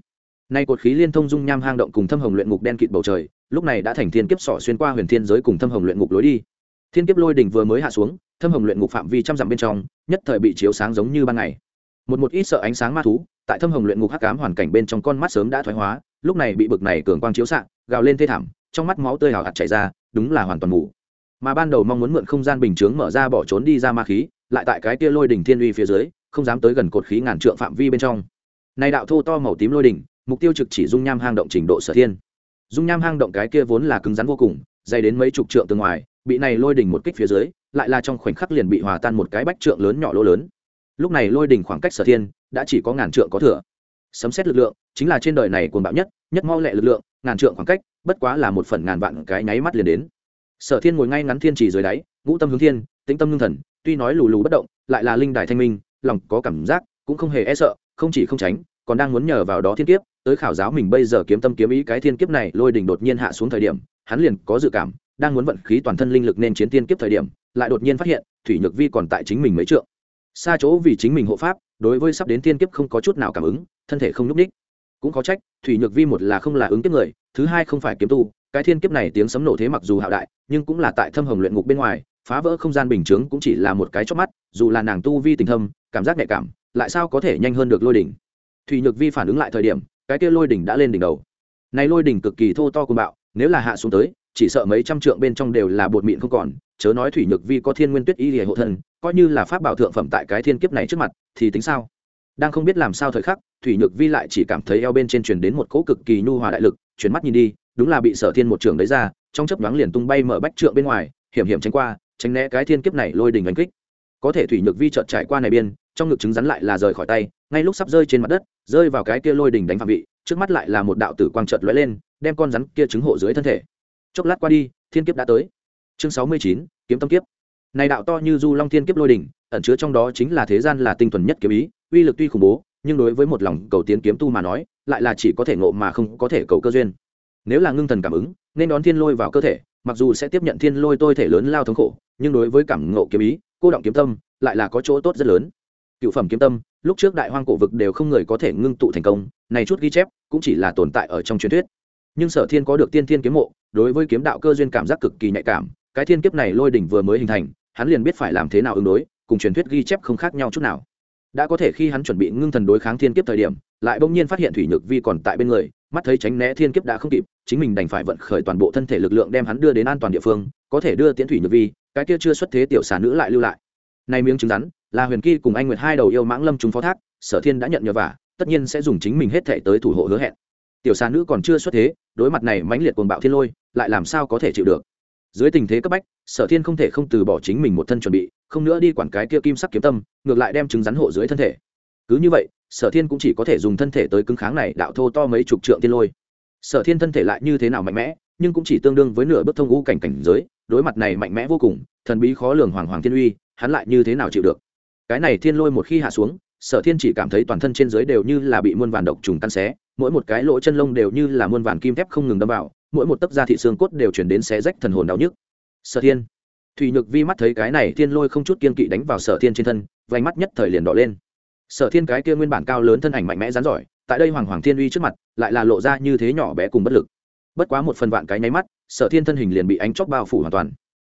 Nay cột khí liên thông dung nham hang động cùng thâm hồng luyện ngục đen kịt bầu trời, lúc này đã thành thiên kiếp sỏ xuyên qua huyền thiên giới cùng thâm hồng luyện ngục lối đi thiên kiếp lôi đỉnh vừa mới hạ xuống, thâm hồng luyện ngục phạm vi trăm dặm bên trong, nhất thời bị chiếu sáng giống như ban ngày. Một một ít sợ ánh sáng ma thú, tại thâm hồng luyện ngục hắc cám hoàn cảnh bên trong con mắt sớm đã thoái hóa, lúc này bị bực này cường quang chiếu xạ, gào lên thê thảm, trong mắt máu tươi hào hạt chảy ra, đúng là hoàn toàn mù. Mà ban đầu mong muốn mượn không gian bình chướng mở ra bỏ trốn đi ra ma khí, lại tại cái tia lôi đỉnh thiên uy phía dưới, không dám tới gần cột khí ngàn trượng phạm vi bên trong. Này đạo thô to màu tím lôi đỉnh, mục tiêu trực chỉ dung nham hang động trình độ sở thiên. Dung nham hang động cái kia vốn là cứng rắn vô cùng, dày đến mấy chục trượng từ ngoài bị này lôi đỉnh một kích phía dưới, lại là trong khoảnh khắc liền bị hòa tan một cái bách trượng lớn nhỏ lỗ lớn. Lúc này lôi đỉnh khoảng cách sở thiên đã chỉ có ngàn trượng có thừa. Sấm xét lực lượng chính là trên đời này cuồng bạo nhất nhất mau lẹ lực lượng, ngàn trượng khoảng cách, bất quá là một phần ngàn vạn cái nháy mắt liền đến. Sở thiên ngồi ngay ngắn thiên trì dưới đáy, ngũ tâm hướng thiên, tĩnh tâm ngưng thần, tuy nói lù lù bất động, lại là linh đài thanh minh, lòng có cảm giác, cũng không hề e sợ, không chỉ không tránh, còn đang muốn nhờ vào đó thiên kiếp, tới khảo giáo mình bây giờ kiếm tâm kiếm ý cái thiên kiếp này, lôi đỉnh đột nhiên hạ xuống thời điểm, hắn liền có dự cảm đang muốn vận khí toàn thân linh lực nên chiến tiên kiếp thời điểm, lại đột nhiên phát hiện, thủy nhược vi còn tại chính mình mấy trượng. Xa chỗ vì chính mình hộ pháp, đối với sắp đến tiên kiếp không có chút nào cảm ứng, thân thể không nhúc ních cũng có trách, thủy nhược vi một là không là ứng kiếp người, thứ hai không phải kiếm tu, cái thiên kiếp này tiếng sấm nổ thế mặc dù hạo đại, nhưng cũng là tại thâm hồng luyện ngục bên ngoài, phá vỡ không gian bình chướng cũng chỉ là một cái chớp mắt, dù là nàng tu vi tình thâm, cảm giác nhạy cảm, lại sao có thể nhanh hơn được lôi đỉnh. Thủy nhược vi phản ứng lại thời điểm, cái kia lôi đỉnh đã lên đỉnh đầu. Này lôi đỉnh cực kỳ thô to cuồng bạo, nếu là hạ xuống tới chỉ sợ mấy trăm trượng bên trong đều là bột mịn không còn, chớ nói thủy nhược vi có thiên nguyên tuyết y lìa hộ thân, coi như là pháp bảo thượng phẩm tại cái thiên kiếp này trước mặt, thì tính sao? Đang không biết làm sao thời khắc, thủy nhược vi lại chỉ cảm thấy eo bên trên truyền đến một cỗ cực kỳ nhu hòa đại lực, chuyển mắt nhìn đi, đúng là bị sở thiên một trường đấy ra, trong chấp nhoáng liền tung bay mở bách trượng bên ngoài, hiểm hiểm tránh qua, tránh né cái thiên kiếp này lôi đình đánh kích. Có thể thủy nhược vi chợt trải qua này biên, trong ngực trứng rắn lại là rời khỏi tay, ngay lúc sắp rơi trên mặt đất, rơi vào cái kia lôi đình đánh phạm vị, trước mắt lại là một đạo tử quang chợt lóe lên, đem con rắn kia trứng hộ dưới thân thể chốc lát qua đi, thiên kiếp đã tới. Chương sáu mươi chín, kiếm tâm kiếp. Này đạo to như du long thiên kiếp lôi đỉnh, ẩn chứa trong đó chính là thế gian là tinh thuần nhất kiếm ý, uy lực tuy khủng bố, nhưng đối với một lòng cầu tiến kiếm tu mà nói, lại là chỉ có thể ngộ mà không có thể cầu cơ duyên. Nếu là ngưng thần cảm ứng, nên đón thiên lôi vào cơ thể, mặc dù sẽ tiếp nhận thiên lôi tôi thể lớn lao thống khổ, nhưng đối với cảm ngộ kiếm ý, cô động kiếm tâm, lại là có chỗ tốt rất lớn. Cựu phẩm kiếm tâm, lúc trước đại hoang cổ vực đều không người có thể ngưng tụ thành công, này chút ghi chép cũng chỉ là tồn tại ở trong truyền thuyết. Nhưng sở thiên có được tiên thiên kiếm mộ đối với kiếm đạo cơ duyên cảm giác cực kỳ nhạy cảm, cái thiên kiếp này lôi đỉnh vừa mới hình thành, hắn liền biết phải làm thế nào ứng đối, cùng truyền thuyết ghi chép không khác nhau chút nào. Đã có thể khi hắn chuẩn bị ngưng thần đối kháng thiên kiếp thời điểm, lại bỗng nhiên phát hiện thủy nhược vi còn tại bên người, mắt thấy tránh né thiên kiếp đã không kịp, chính mình đành phải vận khởi toàn bộ thân thể lực lượng đem hắn đưa đến an toàn địa phương, có thể đưa tiễn thủy nhược vi, cái kia chưa xuất thế tiểu xà nữ lại lưu lại. Nay miếng trứng rắn, là huyền kỳ cùng anh nguyệt hai đầu yêu mãng lâm chúng phó thác, sở thiên đã nhận nhờ vả, tất nhiên sẽ dùng chính mình hết thể tới thủ hộ hứa hẹn. Tiểu xà nữ còn chưa xuất thế, đối mặt này mãnh liệt cuồng bạo thiên lôi lại làm sao có thể chịu được? Dưới tình thế cấp bách, sở thiên không thể không từ bỏ chính mình một thân chuẩn bị, không nữa đi quản cái kia kim sắc kiếm tâm, ngược lại đem trứng rắn hộ dưới thân thể. Cứ như vậy, sở thiên cũng chỉ có thể dùng thân thể tới cứng kháng này đạo thô to mấy chục trượng tiên lôi. Sở thiên thân thể lại như thế nào mạnh mẽ, nhưng cũng chỉ tương đương với nửa bước thông ngũ cảnh cảnh giới, đối mặt này mạnh mẽ vô cùng, thần bí khó lường hoàng hoàng thiên uy, hắn lại như thế nào chịu được? Cái này thiên lôi một khi hạ xuống, sở thiên chỉ cảm thấy toàn thân trên dưới đều như là bị muôn vàn độc trùng tan xé, mỗi một cái lỗ chân lông đều như là muôn vàn kim thép không ngừng đâm vào mỗi một tấc da thị xương cốt đều chuyển đến xé rách thần hồn đau nhức. Sở thiên. Thủy nhược vi mắt thấy cái này thiên lôi không chút kiên kỵ đánh vào sở thiên trên thân vánh mắt nhất thời liền đỏ lên. Sở thiên cái kia nguyên bản cao lớn thân ảnh mạnh mẽ rán giỏi, tại đây hoàng hoàng thiên uy trước mặt, lại là lộ ra như thế nhỏ bé cùng bất lực. Bất quá một phần vạn cái nháy mắt, sở thiên thân hình liền bị ánh chóc bao phủ hoàn toàn.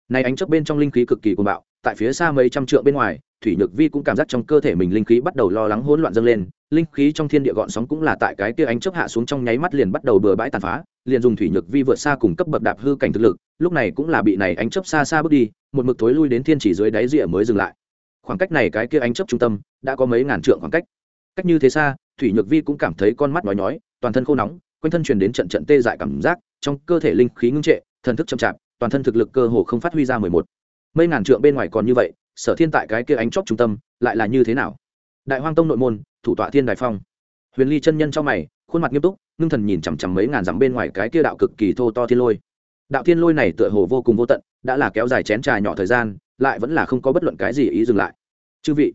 Nay ánh chóc bên trong linh khí cực kỳ cuồng bạo, tại phía xa mấy trăm trượng bên ngoài, thủy nhược vi cũng cảm giác trong cơ thể mình linh khí bắt đầu lo lắng hỗn loạn dâng lên, linh khí trong thiên địa gọn sóng cũng là tại cái kia ánh chớp hạ xuống trong nháy mắt liền bắt đầu bừa bãi tàn phá liền dùng thủy nhược vi vượt xa cùng cấp bậc đạp hư cảnh thực lực, lúc này cũng là bị này ánh chớp xa xa bước đi, một mực thối lui đến thiên chỉ dưới đáy rìa mới dừng lại. Khoảng cách này cái kia ánh chớp trung tâm, đã có mấy ngàn trượng khoảng cách. Cách như thế xa, thủy nhược vi cũng cảm thấy con mắt nói nhói, toàn thân khô nóng, quanh thân truyền đến trận trận tê dại cảm giác, trong cơ thể linh khí ngưng trệ, thần thức chậm chạp, toàn thân thực lực cơ hồ không phát huy ra mười một. Mấy ngàn trượng bên ngoài còn như vậy, sở thiên tại cái kia ánh chóp trung tâm, lại là như thế nào? Đại hoang tông nội môn, thủ tọa thiên đại phong. Huyền ly chân nhân trong mày khuôn mặt nghiêm túc, ngưng thần nhìn chằm chằm mấy ngàn dặm bên ngoài cái kia đạo cực kỳ thô to thiên lôi. Đạo thiên lôi này tựa hồ vô cùng vô tận, đã là kéo dài chén trà nhỏ thời gian, lại vẫn là không có bất luận cái gì ý dừng lại. Chư vị,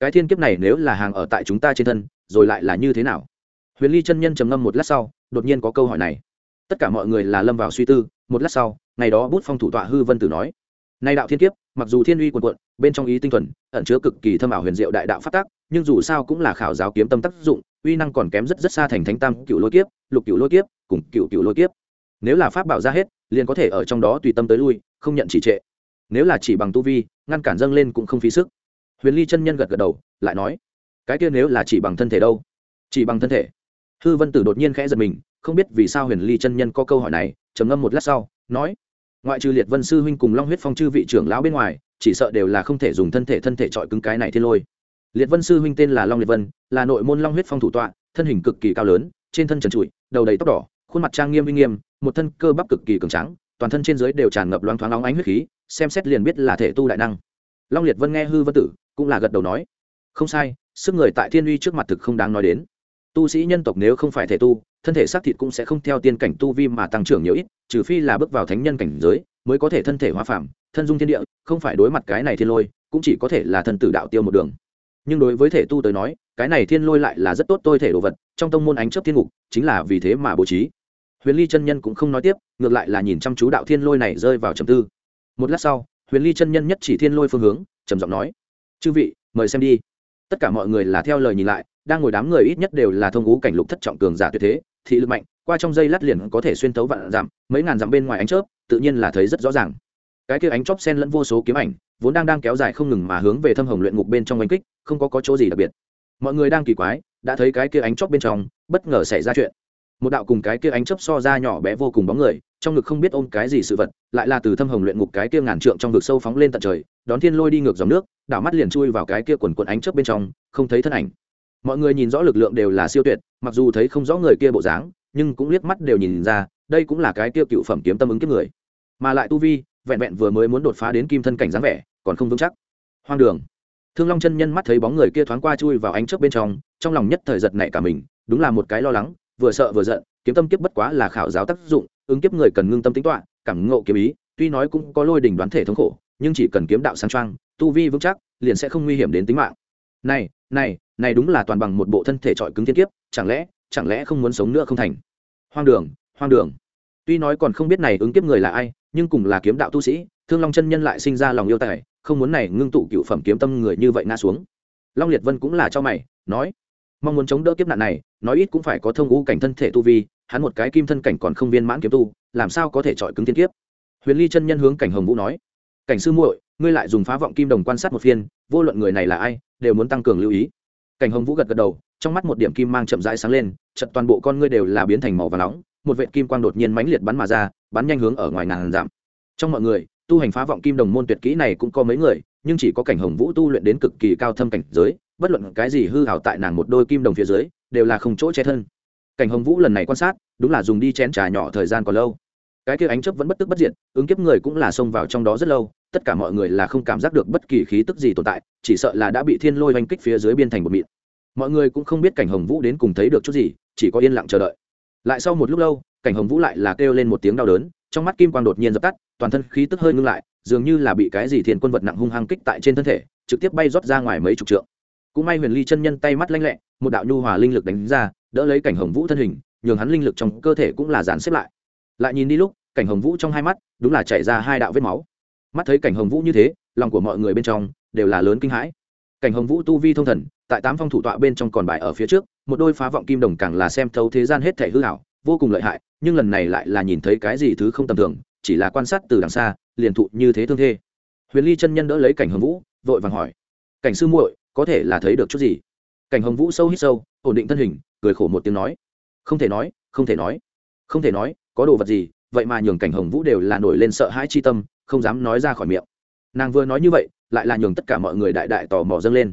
cái thiên kiếp này nếu là hàng ở tại chúng ta trên thân, rồi lại là như thế nào? Huyền ly chân nhân trầm ngâm một lát sau, đột nhiên có câu hỏi này. Tất cả mọi người là lâm vào suy tư, một lát sau, ngày đó bút phong thủ tọa hư vân tử nói, nay đạo thiên kiếp, mặc dù thiên uy quần quận bên trong ý tinh thuần, ẩn chứa cực kỳ thâm ảo huyền diệu đại đạo phát tác nhưng dù sao cũng là khảo giáo kiếm tâm tác dụng uy năng còn kém rất rất xa thành thánh tam cựu lôi kiếp, lục cựu lôi kiếp, cùng cựu cựu lôi kiếp. Nếu là pháp bảo ra hết, liền có thể ở trong đó tùy tâm tới lui, không nhận chỉ trệ. Nếu là chỉ bằng tu vi, ngăn cản dâng lên cũng không phí sức. Huyền ly chân nhân gật gật đầu, lại nói, cái kia nếu là chỉ bằng thân thể đâu? Chỉ bằng thân thể. Hư vân tử đột nhiên khẽ giật mình, không biết vì sao huyền ly chân nhân có câu hỏi này, trầm ngâm một lát sau, nói, ngoại trừ liệt vân sư huynh cùng long huyết phong chư vị trưởng lão bên ngoài, chỉ sợ đều là không thể dùng thân thể thân thể trọi cứng cái này thiên lôi liệt vân sư huynh tên là long liệt vân, là nội môn long huyết phong thủ tọa, thân hình cực kỳ cao lớn, trên thân trần trụi, đầu đầy tóc đỏ, khuôn mặt trang nghiêm uy nghiêm, một thân cơ bắp cực kỳ cường trắng toàn thân trên dưới đều tràn ngập loáng thoáng óng ánh huyết khí, xem xét liền biết là thể tu đại năng. Long liệt vân nghe hư vân tử, cũng là gật đầu nói, không sai, sức người tại thiên uy trước mặt thực không đáng nói đến. Tu sĩ nhân tộc nếu không phải thể tu, thân thể xác thịt cũng sẽ không theo tiên cảnh tu vi mà tăng trưởng nhiều ít, trừ phi là bước vào thánh nhân cảnh giới, mới có thể thân thể hóa phạm thân dung thiên địa, không phải đối mặt cái này thiên lôi, cũng chỉ có thể là thân tử đạo tiêu một đường nhưng đối với thể tu tới nói, cái này thiên lôi lại là rất tốt tôi thể đồ vật, trong tông môn ánh chấp thiên ngục, chính là vì thế mà bố trí. Huyền ly chân nhân cũng không nói tiếp, ngược lại là nhìn chăm chú đạo thiên lôi này rơi vào trầm tư. Một lát sau, huyền ly chân nhân nhất chỉ thiên lôi phương hướng, trầm giọng nói, chư vị, mời xem đi. Tất cả mọi người là theo lời nhìn lại, đang ngồi đám người ít nhất đều là thông ngũ cảnh lục thất trọng cường giả tuyệt thế, thị lực mạnh, qua trong dây lát liền có thể xuyên tấu vạn dặm mấy ngàn dặm bên ngoài ánh chớp, tự nhiên là thấy rất rõ ràng. Cái kia ánh chóp sen lẫn vô số kiếm ảnh vốn đang đang kéo dài không ngừng mà hướng về thâm hồng luyện ngục bên trong oanh kích, không có có chỗ gì đặc biệt. Mọi người đang kỳ quái, đã thấy cái kia ánh chóp bên trong, bất ngờ xảy ra chuyện. Một đạo cùng cái kia ánh chớp so ra nhỏ bé vô cùng bóng người, trong ngực không biết ôm cái gì sự vật, lại là từ thâm hồng luyện ngục cái kia ngàn trượng trong vực sâu phóng lên tận trời, đón thiên lôi đi ngược dòng nước, đảo mắt liền chui vào cái kia quần quần ánh chớp bên trong, không thấy thân ảnh. Mọi người nhìn rõ lực lượng đều là siêu tuyệt, mặc dù thấy không rõ người kia bộ dáng, nhưng cũng liếc mắt đều nhìn ra, đây cũng là cái kia cựu phẩm kiếm tâm ứng kiếp người. Mà lại tu vi vẹn vẹn vừa mới muốn đột phá đến kim thân cảnh dáng vẻ, còn không vững chắc. Hoang đường. Thương long chân nhân mắt thấy bóng người kia thoáng qua chui vào ánh chớp bên trong trong lòng nhất thời giật nảy cả mình, đúng là một cái lo lắng, vừa sợ vừa giận, kiếm tâm kiếp bất quá là khảo giáo tác dụng, ứng kiếp người cần ngưng tâm tính toạ cảm ngộ kiếm ý, tuy nói cũng có lôi đỉnh đoán thể thống khổ, nhưng chỉ cần kiếm đạo sáng trang tu vi vững chắc, liền sẽ không nguy hiểm đến tính mạng. Này này này đúng là toàn bằng một bộ thân thể trọi cứng thiên kiếp, chẳng lẽ chẳng lẽ không muốn sống nữa không thành? Hoang đường hoang đường tuy nói còn không biết này ứng kiếp người là ai, nhưng cùng là kiếm đạo tu sĩ, thương long chân nhân lại sinh ra lòng yêu tài, không muốn này ngưng tụ cựu phẩm kiếm tâm người như vậy ngã xuống. Long liệt vân cũng là cho mày, nói, mong muốn chống đỡ kiếp nạn này, nói ít cũng phải có thông ngũ cảnh thân thể tu vi, hắn một cái kim thân cảnh còn không viên mãn kiếm tu, làm sao có thể chọi cứng thiên kiếp? Huyền ly chân nhân hướng cảnh hồng vũ nói, cảnh sư muội, ngươi lại dùng phá vọng kim đồng quan sát một phiên, vô luận người này là ai, đều muốn tăng cường lưu ý. Cảnh hồng vũ gật gật đầu, trong mắt một điểm kim mang chậm rãi sáng lên chật toàn bộ con ngươi đều là biến thành màu và nóng một vệt kim quang đột nhiên mãnh liệt bắn mà ra, bắn nhanh hướng ở ngoài ngàn giảm trong mọi người, tu hành phá vọng kim đồng môn tuyệt kỹ này cũng có mấy người, nhưng chỉ có cảnh hồng vũ tu luyện đến cực kỳ cao thâm cảnh giới, bất luận cái gì hư hảo tại nàng một đôi kim đồng phía dưới, đều là không chỗ che thân. Cảnh hồng vũ lần này quan sát, đúng là dùng đi chén trà nhỏ thời gian còn lâu. Cái kia ánh chớp vẫn bất tức bất diệt, ứng kiếp người cũng là xông vào trong đó rất lâu, tất cả mọi người là không cảm giác được bất kỳ khí tức gì tồn tại, chỉ sợ là đã bị thiên lôi oanh kích phía dưới biên thành một mịn. Mọi người cũng không biết cảnh hồng vũ đến cùng thấy được chút gì, chỉ có yên lặng chờ đợi lại sau một lúc lâu, cảnh hồng vũ lại là kêu lên một tiếng đau đớn, trong mắt kim quang đột nhiên dập tắt, toàn thân khí tức hơi ngưng lại, dường như là bị cái gì thiền quân vật nặng hung hăng kích tại trên thân thể, trực tiếp bay rót ra ngoài mấy chục trượng. Cũng may huyền ly chân nhân tay mắt lanh lẹ, một đạo nhu hòa linh lực đánh ra, đỡ lấy cảnh hồng vũ thân hình, nhường hắn linh lực trong cơ thể cũng là dàn xếp lại. Lại nhìn đi lúc, cảnh hồng vũ trong hai mắt, đúng là chảy ra hai đạo vết máu. Mắt thấy cảnh hồng vũ như thế, lòng của mọi người bên trong đều là lớn kinh hãi. Cảnh hồng vũ tu vi thông thần, tại tám phong thủ tọa bên trong còn bài ở phía trước một đôi phá vọng kim đồng càng là xem thấu thế gian hết thể hư hảo, vô cùng lợi hại, nhưng lần này lại là nhìn thấy cái gì thứ không tầm thường, chỉ là quan sát từ đằng xa, liền thụ như thế thương thê. Huyền ly chân nhân đỡ lấy cảnh hồng vũ, vội vàng hỏi, cảnh sư muội, có thể là thấy được chút gì? Cảnh hồng vũ sâu hít sâu, ổn định thân hình, cười khổ một tiếng nói, không thể nói, không thể nói, không thể nói, có đồ vật gì, vậy mà nhường cảnh hồng vũ đều là nổi lên sợ hãi chi tâm, không dám nói ra khỏi miệng. Nàng vừa nói như vậy, lại là nhường tất cả mọi người đại đại tò mò dâng lên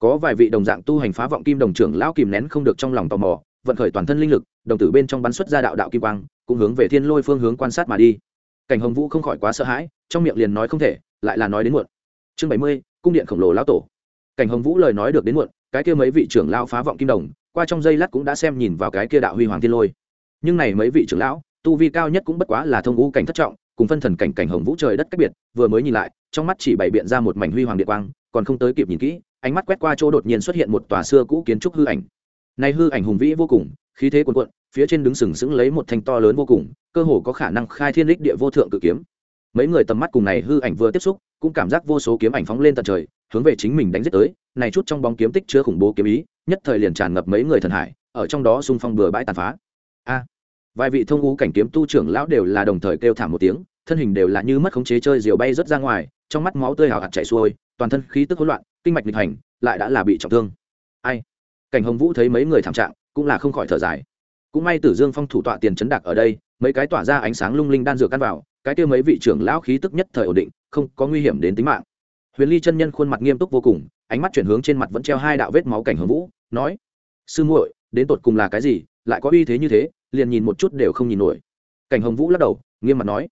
có vài vị đồng dạng tu hành phá vọng kim đồng trưởng lão kìm nén không được trong lòng tò mò, vận khởi toàn thân linh lực, đồng tử bên trong bắn xuất ra đạo đạo kim quang, cũng hướng về thiên lôi phương hướng quan sát mà đi. Cảnh hồng vũ không khỏi quá sợ hãi, trong miệng liền nói không thể, lại là nói đến muộn. Chương bảy mươi, cung điện khổng lồ lão tổ. Cảnh hồng vũ lời nói được đến muộn, cái kia mấy vị trưởng lão phá vọng kim đồng, qua trong giây lát cũng đã xem nhìn vào cái kia đạo huy hoàng thiên lôi. Nhưng này mấy vị trưởng lão, tu vi cao nhất cũng bất quá là thông ngũ cảnh thất trọng, cùng phân thần cảnh cảnh hồng vũ trời đất cách biệt, vừa mới nhìn lại, trong mắt chỉ bày biện ra một mảnh huy hoàng điện quang, còn không tới kịp nhìn kỹ ánh mắt quét qua chỗ đột nhiên xuất hiện một tòa xưa cũ kiến trúc hư ảnh. Này hư ảnh hùng vĩ vô cùng, khí thế cuồn cuộn, phía trên đứng sừng sững lấy một thanh to lớn vô cùng, cơ hồ có khả năng khai thiên đích địa vô thượng cự kiếm. Mấy người tầm mắt cùng này hư ảnh vừa tiếp xúc, cũng cảm giác vô số kiếm ảnh phóng lên tận trời, hướng về chính mình đánh giết tới, này chút trong bóng kiếm tích chứa khủng bố kiếm ý, nhất thời liền tràn ngập mấy người thần hải, ở trong đó xung phong bừa bãi tàn phá. A! Vài vị thông ngũ cảnh kiếm tu trưởng lão đều là đồng thời kêu thảm một tiếng, thân hình đều là như mất khống chế chơi diều bay rất ra ngoài trong mắt máu tươi hào hạt chảy xuôi, toàn thân khí tức hỗn loạn, kinh mạch nghịch hành, lại đã là bị trọng thương. Ai? Cảnh hồng vũ thấy mấy người thảm trạng, cũng là không khỏi thở dài. Cũng may tử dương phong thủ tọa tiền chấn đạc ở đây, mấy cái tỏa ra ánh sáng lung linh đan dược căn vào, cái kia mấy vị trưởng lão khí tức nhất thời ổn định, không có nguy hiểm đến tính mạng. Huyền ly chân nhân khuôn mặt nghiêm túc vô cùng, ánh mắt chuyển hướng trên mặt vẫn treo hai đạo vết máu cảnh hồng vũ, nói, sư muội, đến tột cùng là cái gì? Lại có uy thế như thế, liền nhìn một chút đều không nhìn nổi. Cảnh hồng vũ lắc đầu, nghiêm mặt nói,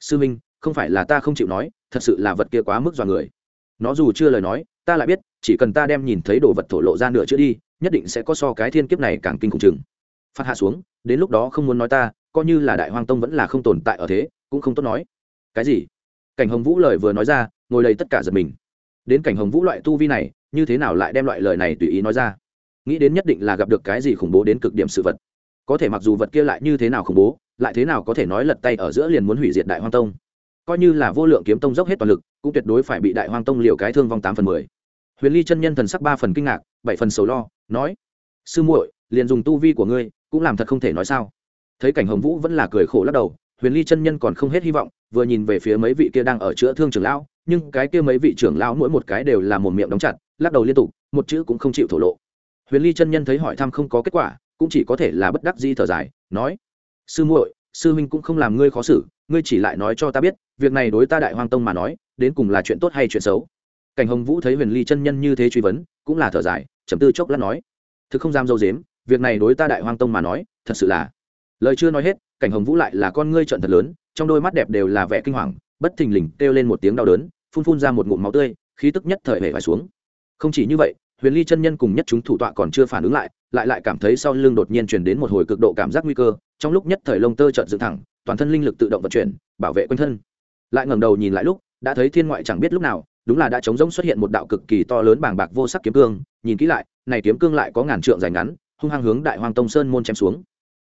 sư minh, không phải là ta không chịu nói thật sự là vật kia quá mức dọa người. Nó dù chưa lời nói, ta lại biết, chỉ cần ta đem nhìn thấy đồ vật thổ lộ ra nửa chữ đi, nhất định sẽ có so cái thiên kiếp này càng kinh khủng chừng. Phát hạ xuống, đến lúc đó không muốn nói ta, coi như là đại hoang tông vẫn là không tồn tại ở thế, cũng không tốt nói. Cái gì? Cảnh hồng vũ lời vừa nói ra, ngồi đầy tất cả giật mình. Đến cảnh hồng vũ loại tu vi này, như thế nào lại đem loại lời này tùy ý nói ra? Nghĩ đến nhất định là gặp được cái gì khủng bố đến cực điểm sự vật. Có thể mặc dù vật kia lại như thế nào khủng bố, lại thế nào có thể nói lật tay ở giữa liền muốn hủy diệt đại hoang tông coi như là vô lượng kiếm tông dốc hết toàn lực, cũng tuyệt đối phải bị đại hoang tông liều cái thương vong tám phần mười. Huyền ly chân nhân thần sắc ba phần kinh ngạc, bảy phần sầu lo, nói, sư muội, liền dùng tu vi của ngươi, cũng làm thật không thể nói sao? Thấy cảnh hồng vũ vẫn là cười khổ lắc đầu, huyền ly chân nhân còn không hết hy vọng, vừa nhìn về phía mấy vị kia đang ở chữa thương trưởng lão, nhưng cái kia mấy vị trưởng lão mỗi một cái đều là một miệng đóng chặt, lắc đầu liên tục, một chữ cũng không chịu thổ lộ. Huyền ly chân nhân thấy hỏi thăm không có kết quả, cũng chỉ có thể là bất đắc di thở dài, nói, sư muội sư huynh cũng không làm ngươi khó xử, ngươi chỉ lại nói cho ta biết, việc này đối ta đại hoang tông mà nói, đến cùng là chuyện tốt hay chuyện xấu? Cảnh hồng vũ thấy huyền ly chân nhân như thế truy vấn, cũng là thở dài chấm tư chốc lát nói, thực không dám dâu dếm, việc này đối ta đại hoang tông mà nói, thật sự là lời chưa nói hết, cảnh hồng vũ lại là con ngươi trận thật lớn, trong đôi mắt đẹp đều là vẻ kinh hoàng, bất thình lình kêu lên một tiếng đau đớn, phun phun ra một ngụm máu tươi, khí tức nhất thời hề phải xuống. Không chỉ như vậy, huyền ly chân nhân cùng nhất chúng thủ tọa còn chưa phản ứng lại lại lại cảm thấy sau lưng đột nhiên truyền đến một hồi cực độ cảm giác nguy cơ, trong lúc nhất thời lông tơ trợn dựng thẳng, toàn thân linh lực tự động vận chuyển, bảo vệ quanh thân. Lại ngẩng đầu nhìn lại lúc, đã thấy thiên ngoại chẳng biết lúc nào, đúng là đã trống rỗng xuất hiện một đạo cực kỳ to lớn bàng bạc vô sắc kiếm cương, nhìn kỹ lại, này kiếm cương lại có ngàn trượng dài ngắn, hung hăng hướng đại hoàng tông sơn môn chém xuống.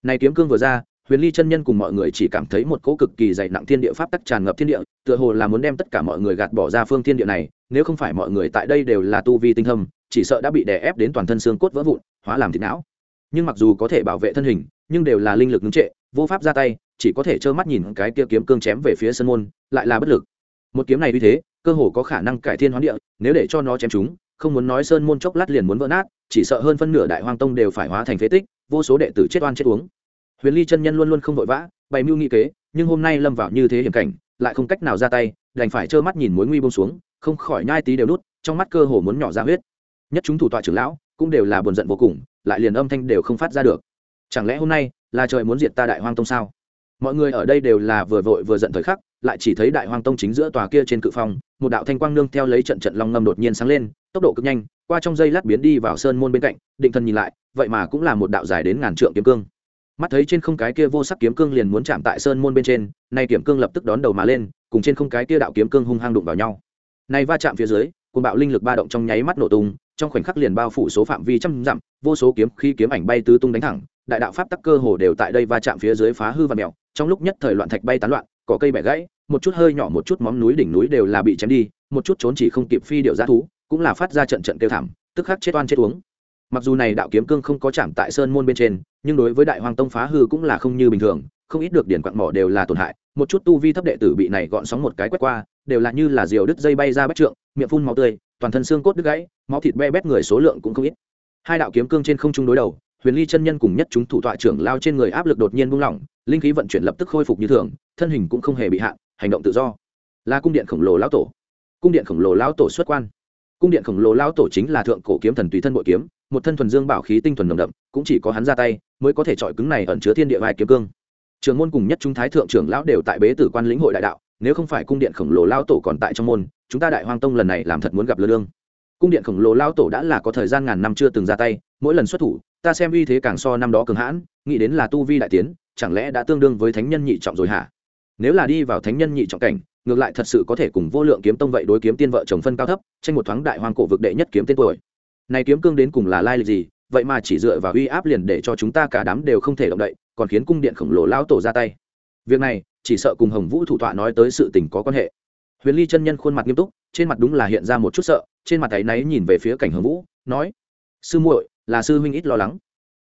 Này kiếm cương vừa ra, huyền ly chân nhân cùng mọi người chỉ cảm thấy một cỗ cực kỳ dày nặng thiên địa pháp tắc tràn ngập thiên địa, tựa hồ là muốn đem tất cả mọi người gạt bỏ ra phương thiên địa này, nếu không phải mọi người tại đây đều là tu vi tinh thâm chỉ sợ đã bị đè ép đến toàn thân xương cốt vỡ vụn hóa làm thịt não. Nhưng mặc dù có thể bảo vệ thân hình, nhưng đều là linh lực ngưng trệ, vô pháp ra tay, chỉ có thể trơ mắt nhìn cái kia kiếm cương chém về phía sân môn, lại là bất lực. Một kiếm này như thế, cơ hồ có khả năng cải thiên hoán địa, nếu để cho nó chém chúng, không muốn nói sơn môn chốc lát liền muốn vỡ nát, chỉ sợ hơn phân nửa đại hoang tông đều phải hóa thành phế tích, vô số đệ tử chết oan chết uống. Huyền ly chân nhân luôn luôn không vội vã, bày mưu nghị kế, nhưng hôm nay lâm vào như thế hiểm cảnh, lại không cách nào ra tay, đành phải trơ mắt nhìn mối nguy bông xuống, không khỏi nhai tí đều nút, trong mắt cơ hồ muốn nhỏ ra huyết. Nhất chúng thủ tọa trưởng lão cũng đều là buồn giận vô cùng, lại liền âm thanh đều không phát ra được. Chẳng lẽ hôm nay là trời muốn diệt ta đại hoang tông sao? Mọi người ở đây đều là vừa vội vừa giận thời khắc, lại chỉ thấy đại hoang tông chính giữa tòa kia trên cự phong, một đạo thanh quang nương theo lấy trận trận long ngâm đột nhiên sáng lên, tốc độ cực nhanh, qua trong dây lát biến đi vào sơn môn bên cạnh, định thần nhìn lại, vậy mà cũng là một đạo dài đến ngàn trượng kiếm cương. Mắt thấy trên không cái kia vô sắc kiếm cương liền muốn chạm tại sơn môn bên trên, nay kiếm cương lập tức đón đầu mà lên, cùng trên không cái kia đạo kiếm cương hung hăng đụng vào nhau. Nay va chạm phía dưới cùng bạo linh lực ba động trong nháy mắt nổ tung trong khoảnh khắc liền bao phủ số phạm vi trăm dặm, vô số kiếm khi kiếm ảnh bay tứ tung đánh thẳng, đại đạo pháp tắc cơ hồ đều tại đây va chạm phía dưới phá hư và mèo, trong lúc nhất thời loạn thạch bay tán loạn, cỏ cây bẻ gãy, một chút hơi nhỏ một chút móm núi đỉnh núi đều là bị chém đi, một chút trốn chỉ không kịp phi điệu g thú, cũng là phát ra trận trận kêu thảm, tức khắc chết oan chết uống. Mặc dù này đạo kiếm cương không có chạm tại sơn môn bên trên, nhưng đối với đại hoàng tông phá hư cũng là không như bình thường, không ít được điển quặng mỏ đều là tổn hại, một chút tu vi thấp đệ tử bị này gọn sóng một cái quét qua, đều là như là diều đứt dây bay ra bất trượng, miệng phun máu tươi toàn thân xương cốt đứt gãy, máu thịt be bét người số lượng cũng không ít. Hai đạo kiếm cương trên không trung đối đầu, huyền ly chân nhân cùng nhất chúng thủ tọa trưởng lao trên người áp lực đột nhiên buông lỏng, linh khí vận chuyển lập tức khôi phục như thường, thân hình cũng không hề bị hạn, hành động tự do. Là cung điện khổng lồ lão tổ. Cung điện khổng lồ lão tổ xuất quan. Cung điện khổng lồ lão tổ chính là thượng cổ kiếm thần tùy thân bội kiếm, một thân thuần dương bảo khí tinh thuần nồng đậm, cũng chỉ có hắn ra tay, mới có thể chọi cứng này ẩn chứa thiên địa vai kiếm cương trường môn cùng nhất chúng thái thượng trưởng lão đều tại bế tử quan lĩnh hội đại đạo, nếu không phải cung điện khổng lồ lão tổ còn tại trong môn, chúng ta đại hoang tông lần này làm thật muốn gặp lơ lương cung điện khổng lồ lão tổ đã là có thời gian ngàn năm chưa từng ra tay, mỗi lần xuất thủ, ta xem uy thế càng so năm đó cường hãn, nghĩ đến là tu vi đại tiến, chẳng lẽ đã tương đương với thánh nhân nhị trọng rồi hả? Nếu là đi vào thánh nhân nhị trọng cảnh, ngược lại thật sự có thể cùng vô lượng kiếm tông vậy đối kiếm tiên vợ chồng phân cao thấp, tranh một thoáng đại hoang cổ vực đệ nhất kiếm tên tuổi. Này kiếm cương đến cùng là lai lịch gì? Vậy mà chỉ dựa vào uy áp liền để cho chúng ta cả đám đều không thể động đậy còn khiến cung điện khổng lồ lão tổ ra tay. Việc này, chỉ sợ cùng hồng vũ thủ tọa nói tới sự tình có quan hệ. Huyền ly chân nhân khuôn mặt nghiêm túc, trên mặt đúng là hiện ra một chút sợ, trên mặt ấy náy nhìn về phía cảnh hồng vũ, nói, sư muội, là sư huynh ít lo lắng.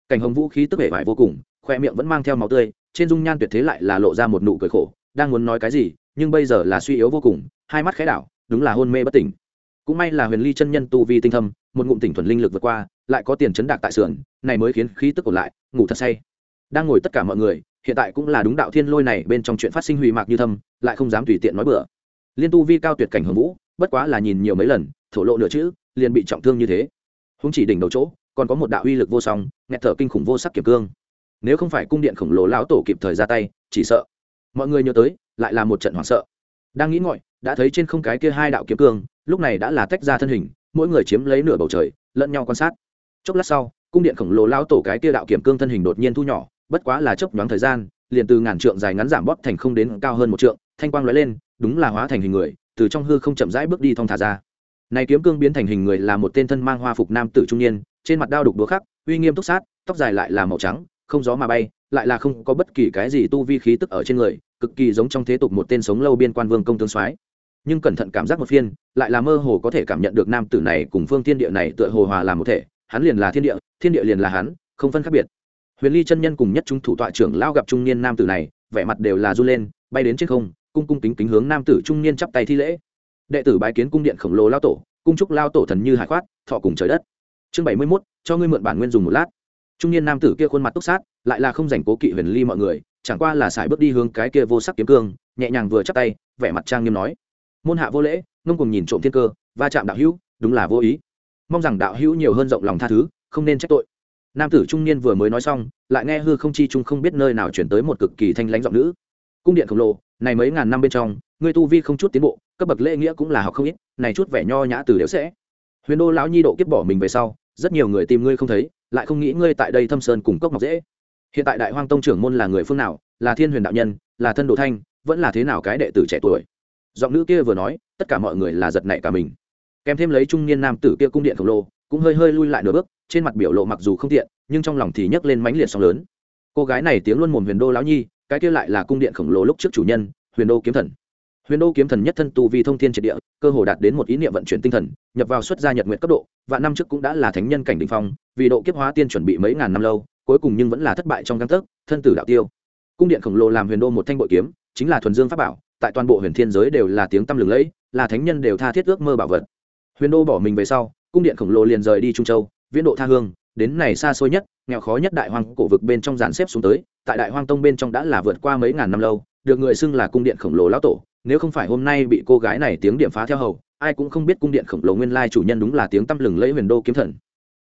Cảnh hồng vũ khí tức vẻ vải vô cùng, khoe miệng vẫn mang theo máu tươi, trên dung nhan tuyệt thế lại là lộ ra một nụ cười khổ, đang muốn nói cái gì, nhưng bây giờ là suy yếu vô cùng, hai mắt khẽ đảo, đúng là hôn mê bất tỉnh. Cũng may là huyền ly chân nhân tu vi tinh thâm, một ngụm tỉnh thuần linh lực vượt qua, lại có tiền chấn đạc tại sườn, này mới khiến khí tức ổn lại, ngủ thật say đang ngồi tất cả mọi người, hiện tại cũng là đúng đạo thiên lôi này bên trong chuyện phát sinh hủy mạc như thâm, lại không dám tùy tiện nói bừa. Liên tu vi cao tuyệt cảnh hưởng vũ, bất quá là nhìn nhiều mấy lần, thổ lộ nửa chữ, liền bị trọng thương như thế. Húng chỉ đỉnh đầu chỗ, còn có một đạo uy lực vô song, nghẹt thở kinh khủng vô sắc kiểm cương. Nếu không phải cung điện khổng lồ lão tổ kịp thời ra tay, chỉ sợ. Mọi người nhớ tới, lại là một trận hoảng sợ. Đang nghĩ ngọi đã thấy trên không cái kia hai đạo kiếm cương, lúc này đã là tách ra thân hình, mỗi người chiếm lấy nửa bầu trời, lẫn nhau quan sát. Chốc lát sau, cung điện khổng lồ lao tổ cái kia đạo kiểm cương thân hình đột nhiên thu nhỏ bất quá là chốc nhoáng thời gian, liền từ ngàn trượng dài ngắn giảm bóp thành không đến cao hơn một trượng, thanh quang lóe lên, đúng là hóa thành hình người, từ trong hư không chậm rãi bước đi thong thả ra. Này kiếm cương biến thành hình người là một tên thân mang hoa phục nam tử trung niên, trên mặt đao đục đúa khắc, uy nghiêm túc sát, tóc dài lại là màu trắng, không gió mà bay, lại là không có bất kỳ cái gì tu vi khí tức ở trên người, cực kỳ giống trong thế tục một tên sống lâu biên quan vương công tướng soái. Nhưng cẩn thận cảm giác một phiên, lại là mơ hồ có thể cảm nhận được nam tử này cùng phương thiên địa này tựa hồ hòa làm một thể, hắn liền là thiên địa thiên địa liền là hắn, không phân khác biệt huyền ly chân nhân cùng nhất trung thủ tọa trưởng lao gặp trung niên nam tử này, vẻ mặt đều là run lên, bay đến trên không, cung cung kính kính hướng nam tử trung niên chắp tay thi lễ. Đệ tử bái kiến cung điện khổng lồ lao tổ, cung trúc lao tổ thần như hải khoát, thọ cùng trời đất. Chương bảy mươi mốt, cho ngươi mượn bản nguyên dùng một lát. Trung niên nam tử kia khuôn mặt túc sát, lại là không dành cố kỵ huyền ly mọi người, chẳng qua là xài bước đi hướng cái kia vô sắc kiếm cương, nhẹ nhàng vừa chắp tay, vẻ mặt trang nghiêm nói. Môn hạ vô lễ, ngông cùng nhìn trộm thiên cơ, va chạm đạo hữu, đúng là vô ý. Mong rằng đạo hữu nhiều hơn rộng lòng tha thứ, không nên trách tội nam tử trung niên vừa mới nói xong, lại nghe hư không chi trung không biết nơi nào chuyển tới một cực kỳ thanh lãnh giọng nữ. Cung điện khổng lồ, này mấy ngàn năm bên trong, người tu vi không chút tiến bộ, cấp bậc lễ nghĩa cũng là học không ít, này chút vẻ nho nhã từ đều sẽ. Huyền đô lão nhi độ kiếp bỏ mình về sau, rất nhiều người tìm ngươi không thấy, lại không nghĩ ngươi tại đây thâm sơn cùng cốc ngọc dễ. Hiện tại đại hoang tông trưởng môn là người phương nào, là thiên huyền đạo nhân, là thân đồ thanh, vẫn là thế nào cái đệ tử trẻ tuổi? Giọng nữ kia vừa nói, tất cả mọi người là giật nảy cả mình. Kèm thêm lấy trung niên nam tử kia cung điện khổng lồ cũng hơi hơi lui lại nửa bước, trên mặt biểu lộ mặc dù không tiện, nhưng trong lòng thì nhấc lên mãnh liệt sóng lớn. Cô gái này tiếng luôn mồm huyền đô lão nhi, cái kia lại là cung điện khổng lồ lúc trước chủ nhân, huyền đô kiếm thần. Huyền đô kiếm thần nhất thân tu vi thông thiên triệt địa, cơ hồ đạt đến một ý niệm vận chuyển tinh thần, nhập vào xuất gia nhật nguyện cấp độ, và năm trước cũng đã là thánh nhân cảnh đình phong, vì độ kiếp hóa tiên chuẩn bị mấy ngàn năm lâu, cuối cùng nhưng vẫn là thất bại trong căn tấc, thân tử đạo tiêu. Cung điện khổng lồ làm huyền đô một thanh bội kiếm, chính là thuần dương pháp bảo, tại toàn bộ huyền thiên giới đều là tiếng tăm lừng lẫy, là thánh nhân đều tha thiết ước mơ bảo vật. Huyền đô bỏ mình về sau cung điện khổng lồ liền rời đi trung châu, viễn độ tha hương, đến này xa xôi nhất, nghèo khó nhất đại hoang cổ vực bên trong dàn xếp xuống tới, tại đại hoang tông bên trong đã là vượt qua mấy ngàn năm lâu, được người xưng là cung điện khổng lồ lão tổ, nếu không phải hôm nay bị cô gái này tiếng điểm phá theo hầu, ai cũng không biết cung điện khổng lồ nguyên lai chủ nhân đúng là tiếng tăm lừng lẫy huyền đô kiếm thần.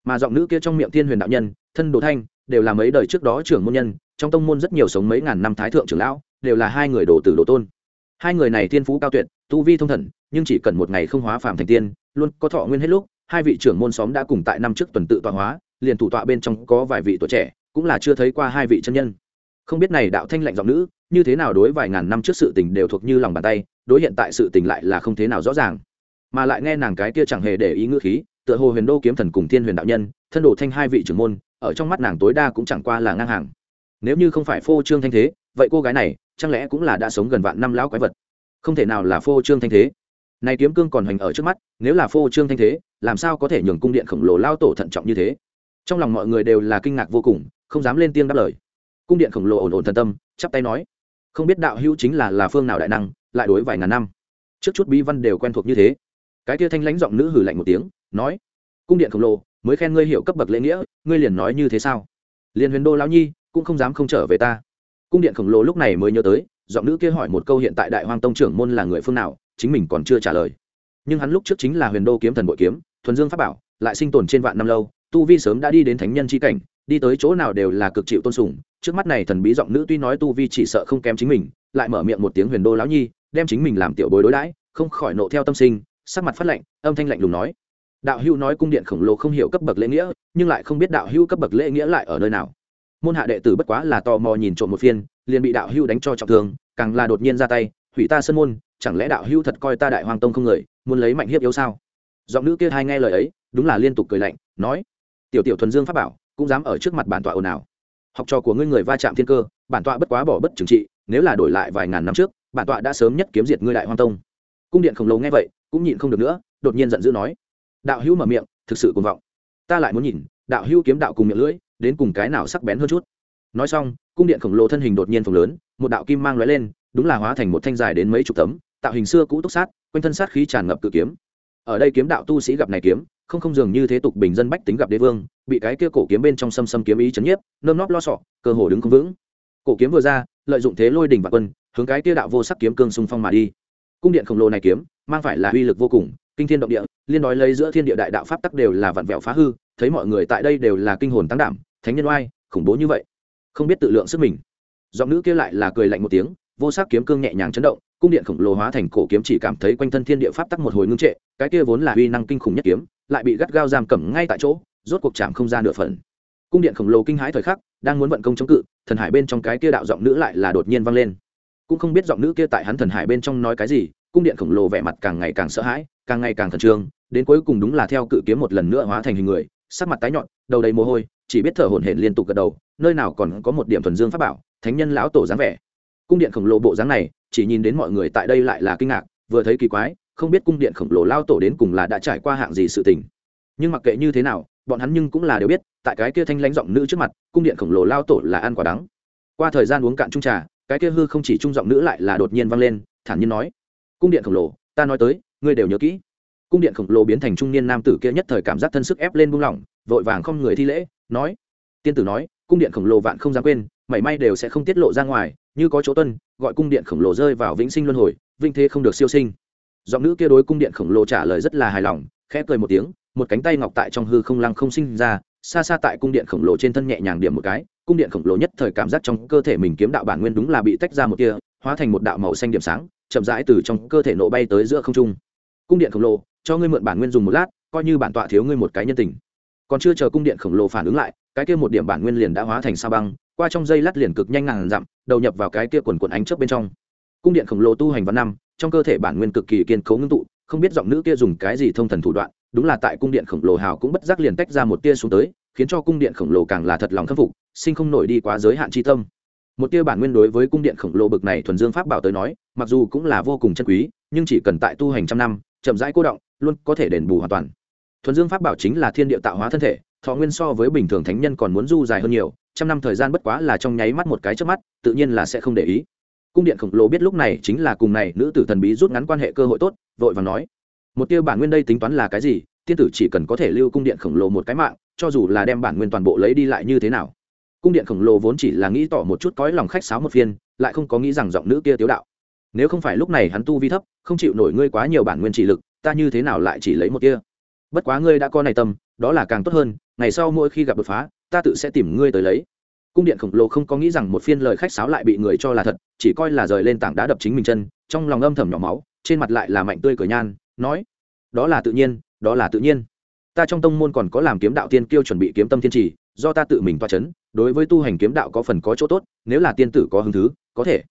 Mà giọng nữ kia trong miệng thiên huyền đạo nhân, thân đồ thanh, đều là mấy đời trước đó trưởng môn nhân, trong tông môn rất nhiều sống mấy ngàn năm thái thượng trưởng lão, đều là hai người đồ tử đồ tôn. Hai người này thiên phú cao tuyệt, tu vi thông thần, nhưng chỉ cần một ngày không hóa phàm thành tiên, luôn có thọ nguyên hết lúc hai vị trưởng môn xóm đã cùng tại năm trước tuần tự tọa hóa, liền thủ tọa bên trong có vài vị tuổi trẻ, cũng là chưa thấy qua hai vị chân nhân. Không biết này đạo thanh lạnh giọng nữ, như thế nào đối vài ngàn năm trước sự tình đều thuộc như lòng bàn tay, đối hiện tại sự tình lại là không thế nào rõ ràng. Mà lại nghe nàng cái kia chẳng hề để ý ngữ khí, tựa hồ huyền đô kiếm thần cùng thiên huyền đạo nhân, thân đồ thanh hai vị trưởng môn, ở trong mắt nàng tối đa cũng chẳng qua là ngang hàng. Nếu như không phải phô trương thanh thế, vậy cô gái này, chẳng lẽ cũng là đã sống gần vạn năm lão quái vật? Không thể nào là phô trương thanh thế. Này kiếm cương còn hoành ở trước mắt, nếu là phô trương thanh thế làm sao có thể nhường cung điện khổng lồ lao tổ thận trọng như thế? Trong lòng mọi người đều là kinh ngạc vô cùng, không dám lên tiếng đáp lời. Cung điện khổng lồ ổn ổn thần tâm, chắp tay nói, không biết đạo hữu chính là là phương nào đại năng, lại đối vài ngàn năm? Trước chút bí văn đều quen thuộc như thế. Cái tia thanh lãnh giọng nữ hử lạnh một tiếng, nói, cung điện khổng lồ, mới khen ngươi hiểu cấp bậc lễ nghĩa, ngươi liền nói như thế sao? Liền huyền đô lão nhi, cũng không dám không trở về ta. Cung điện khổng lồ lúc này mới nhớ tới, giọng nữ kia hỏi một câu hiện tại đại hoàng tông trưởng môn là người phương nào, chính mình còn chưa trả lời. Nhưng hắn lúc trước chính là huyền đô kiếm thần bội kiếm thuần dương pháp bảo, lại sinh tồn trên vạn năm lâu, tu vi sớm đã đi đến thánh nhân c h i cảnh, đi tới chỗ nào đều là cực chịu tôn sùng. Trước mắt này thần bí giọng nữ tuy nói tu vi chỉ sợ không kém chính mình, lại mở miệng một tiếng huyền đô lão nhi, đem chính mình làm tiểu bối đối đãi, không khỏi nộ theo tâm sinh, sắc mặt phát lạnh, âm thanh lạnh lùng nói. Đạo hữu nói cung điện khổng lồ không hiểu cấp bậc lễ nghĩa, nhưng lại không biết đạo hữu cấp bậc lễ nghĩa lại ở nơi nào. Môn hạ đệ tử bất quá là tò mò nhìn trộm một phiên, liền bị đạo hữu đánh cho trọng thương, càng là đột nhiên ra tay, hủy ta sân môn, chẳng lẽ đạo hữu thật coi ta đại hoàng tông không người, muốn lấy mạnh hiếp yếu sao? Giọng nữ kia hai nghe lời ấy, đúng là liên tục cười lạnh, nói, tiểu tiểu thuần dương pháp bảo, cũng dám ở trước mặt bản tọa ồn ào. Học trò của ngươi người va chạm thiên cơ, bản tọa bất quá bỏ bất trừng trị, nếu là đổi lại vài ngàn năm trước, bản tọa đã sớm nhất kiếm diệt ngươi đại hoang tông. Cung điện khổng lồ nghe vậy, cũng nhịn không được nữa, đột nhiên giận dữ nói, đạo hữu mở miệng, thực sự cuồng vọng. Ta lại muốn nhìn, đạo hữu kiếm đạo cùng miệng lưỡi, đến cùng cái nào sắc bén hơn chút. Nói xong, cung điện khổng lồ thân hình đột nhiên phồng lớn, một đạo kim mang lóe lên, đúng là hóa thành một thanh dài đến mấy chục tấm, tạo hình xưa cũ túc sát, quanh thân sát khí tràn ngập cự kiếm ở đây kiếm đạo tu sĩ gặp này kiếm, không không dường như thế tục bình dân bách tính gặp đế vương, bị cái kia cổ kiếm bên trong xâm xâm kiếm ý chấn nhiếp, nơm nóp lo sọ, cơ hồ đứng không vững. Cổ kiếm vừa ra, lợi dụng thế lôi đỉnh và quân, hướng cái kia đạo vô sắc kiếm cương xung phong mà đi. Cung điện khổng lồ này kiếm, mang phải là uy lực vô cùng, kinh thiên động địa, liên nói lấy giữa thiên địa đại đạo pháp tắc đều là vặn vẹo phá hư, thấy mọi người tại đây đều là kinh hồn tăng đảm, thánh nhân oai, khủng bố như vậy. Không biết tự lượng sức mình. Giọng nữ kia lại là cười lạnh một tiếng vô sắc kiếm cương nhẹ nhàng chấn động, cung điện khổng lồ hóa thành cổ kiếm chỉ cảm thấy quanh thân thiên địa pháp tắc một hồi ngưng trệ, cái kia vốn là uy năng kinh khủng nhất kiếm, lại bị gắt gao giam cầm ngay tại chỗ, rốt cuộc chạm không ra nửa phần. Cung điện khổng lồ kinh hãi thời khắc, đang muốn vận công chống cự, thần hải bên trong cái kia đạo giọng nữ lại là đột nhiên vang lên. Cũng không biết giọng nữ kia tại hắn thần hải bên trong nói cái gì, cung điện khổng lồ vẻ mặt càng ngày càng sợ hãi, càng ngày càng khẩn trương, đến cuối cùng đúng là theo cự kiếm một lần nữa hóa thành hình người, sắc mặt tái nhọn đầu đầy mồ hôi, chỉ biết thở hổn hển liên tục gật đầu, nơi nào còn có một điểm thuần dương pháp bảo, thánh nhân lão tổ dáng vẻ cung điện khổng lồ bộ dáng này, chỉ nhìn đến mọi người tại đây lại là kinh ngạc, vừa thấy kỳ quái, không biết cung điện khổng lồ lao tổ đến cùng là đã trải qua hạng gì sự tình. Nhưng mặc kệ như thế nào, bọn hắn nhưng cũng là đều biết, tại cái kia thanh lãnh giọng nữ trước mặt, cung điện khổng lồ lao tổ là ăn quả đắng. Qua thời gian uống cạn trung trà, cái kia hư không chỉ trung giọng nữ lại là đột nhiên vang lên, thản nhiên nói, cung điện khổng lồ, ta nói tới, ngươi đều nhớ kỹ. Cung điện khổng lồ biến thành trung niên nam tử kia nhất thời cảm giác thân sức ép lên buông lỏng, vội vàng không người thi lễ, nói, tiên tử nói, cung điện khổng lồ vạn không dám quên, mảy may đều sẽ không tiết lộ ra ngoài như có chỗ tuân, gọi cung điện khổng lồ rơi vào vĩnh sinh luân hồi vinh thế không được siêu sinh. Giọng nữ kia đối cung điện khổng lồ trả lời rất là hài lòng, khẽ cười một tiếng, một cánh tay ngọc tại trong hư không lăng không sinh ra, xa xa tại cung điện khổng lồ trên thân nhẹ nhàng điểm một cái, cung điện khổng lồ nhất thời cảm giác trong cơ thể mình kiếm đạo bản nguyên đúng là bị tách ra một tia, hóa thành một đạo màu xanh điểm sáng, chậm rãi từ trong cơ thể nổ bay tới giữa không trung. Cung điện khổng lồ, cho ngươi mượn bản nguyên dùng một lát, coi như bản tọa thiếu ngươi một cái nhân tình. Còn chưa chờ cung điện khổng lồ phản ứng lại, cái kia một điểm bản nguyên liền đã hóa thành sa băng qua trong dây lát liền cực nhanh ngàn dặm, đầu nhập vào cái kia quần quần ánh chớp bên trong. Cung điện khổng lồ tu hành văn năm, trong cơ thể bản nguyên cực kỳ kiên cố ngưng tụ, không biết giọng nữ kia dùng cái gì thông thần thủ đoạn, đúng là tại cung điện khổng lồ hào cũng bất giác liền tách ra một tia xuống tới, khiến cho cung điện khổng lồ càng là thật lòng khâm phục, sinh không nổi đi quá giới hạn chi tâm. Một tia bản nguyên đối với cung điện khổng lồ bực này thuần dương pháp bảo tới nói, mặc dù cũng là vô cùng chân quý, nhưng chỉ cần tại tu hành trăm năm, chậm rãi cô động, luôn có thể đền bù hoàn toàn. Thuần dương pháp bảo chính là thiên địa tạo hóa thân thể, thọ nguyên so với bình thường thánh nhân còn muốn du dài hơn nhiều trăm năm thời gian bất quá là trong nháy mắt một cái trước mắt, tự nhiên là sẽ không để ý. Cung điện khổng lồ biết lúc này chính là cùng này nữ tử thần bí rút ngắn quan hệ cơ hội tốt, vội và nói. Một tiêu bản nguyên đây tính toán là cái gì? Tiên tử chỉ cần có thể lưu cung điện khổng lồ một cái mạng, cho dù là đem bản nguyên toàn bộ lấy đi lại như thế nào? Cung điện khổng lồ vốn chỉ là nghĩ tỏ một chút cõi lòng khách sáo một phiên, lại không có nghĩ rằng giọng nữ kia tiếu đạo. Nếu không phải lúc này hắn tu vi thấp, không chịu nổi ngươi quá nhiều bản nguyên chỉ lực, ta như thế nào lại chỉ lấy một kia bất quá ngươi đã có này tâm, đó là càng tốt hơn, ngày sau mỗi khi gặp đột phá ta tự sẽ tìm ngươi tới lấy. Cung điện khổng lồ không có nghĩ rằng một phiên lời khách sáo lại bị người cho là thật, chỉ coi là rời lên tảng đá đập chính mình chân, trong lòng âm thầm nhỏ máu, trên mặt lại là mạnh tươi cửa nhan, nói, đó là tự nhiên, đó là tự nhiên. Ta trong tông môn còn có làm kiếm đạo tiên kiêu chuẩn bị kiếm tâm thiên trì, do ta tự mình toa chấn. đối với tu hành kiếm đạo có phần có chỗ tốt, nếu là tiên tử có hứng thứ có thể.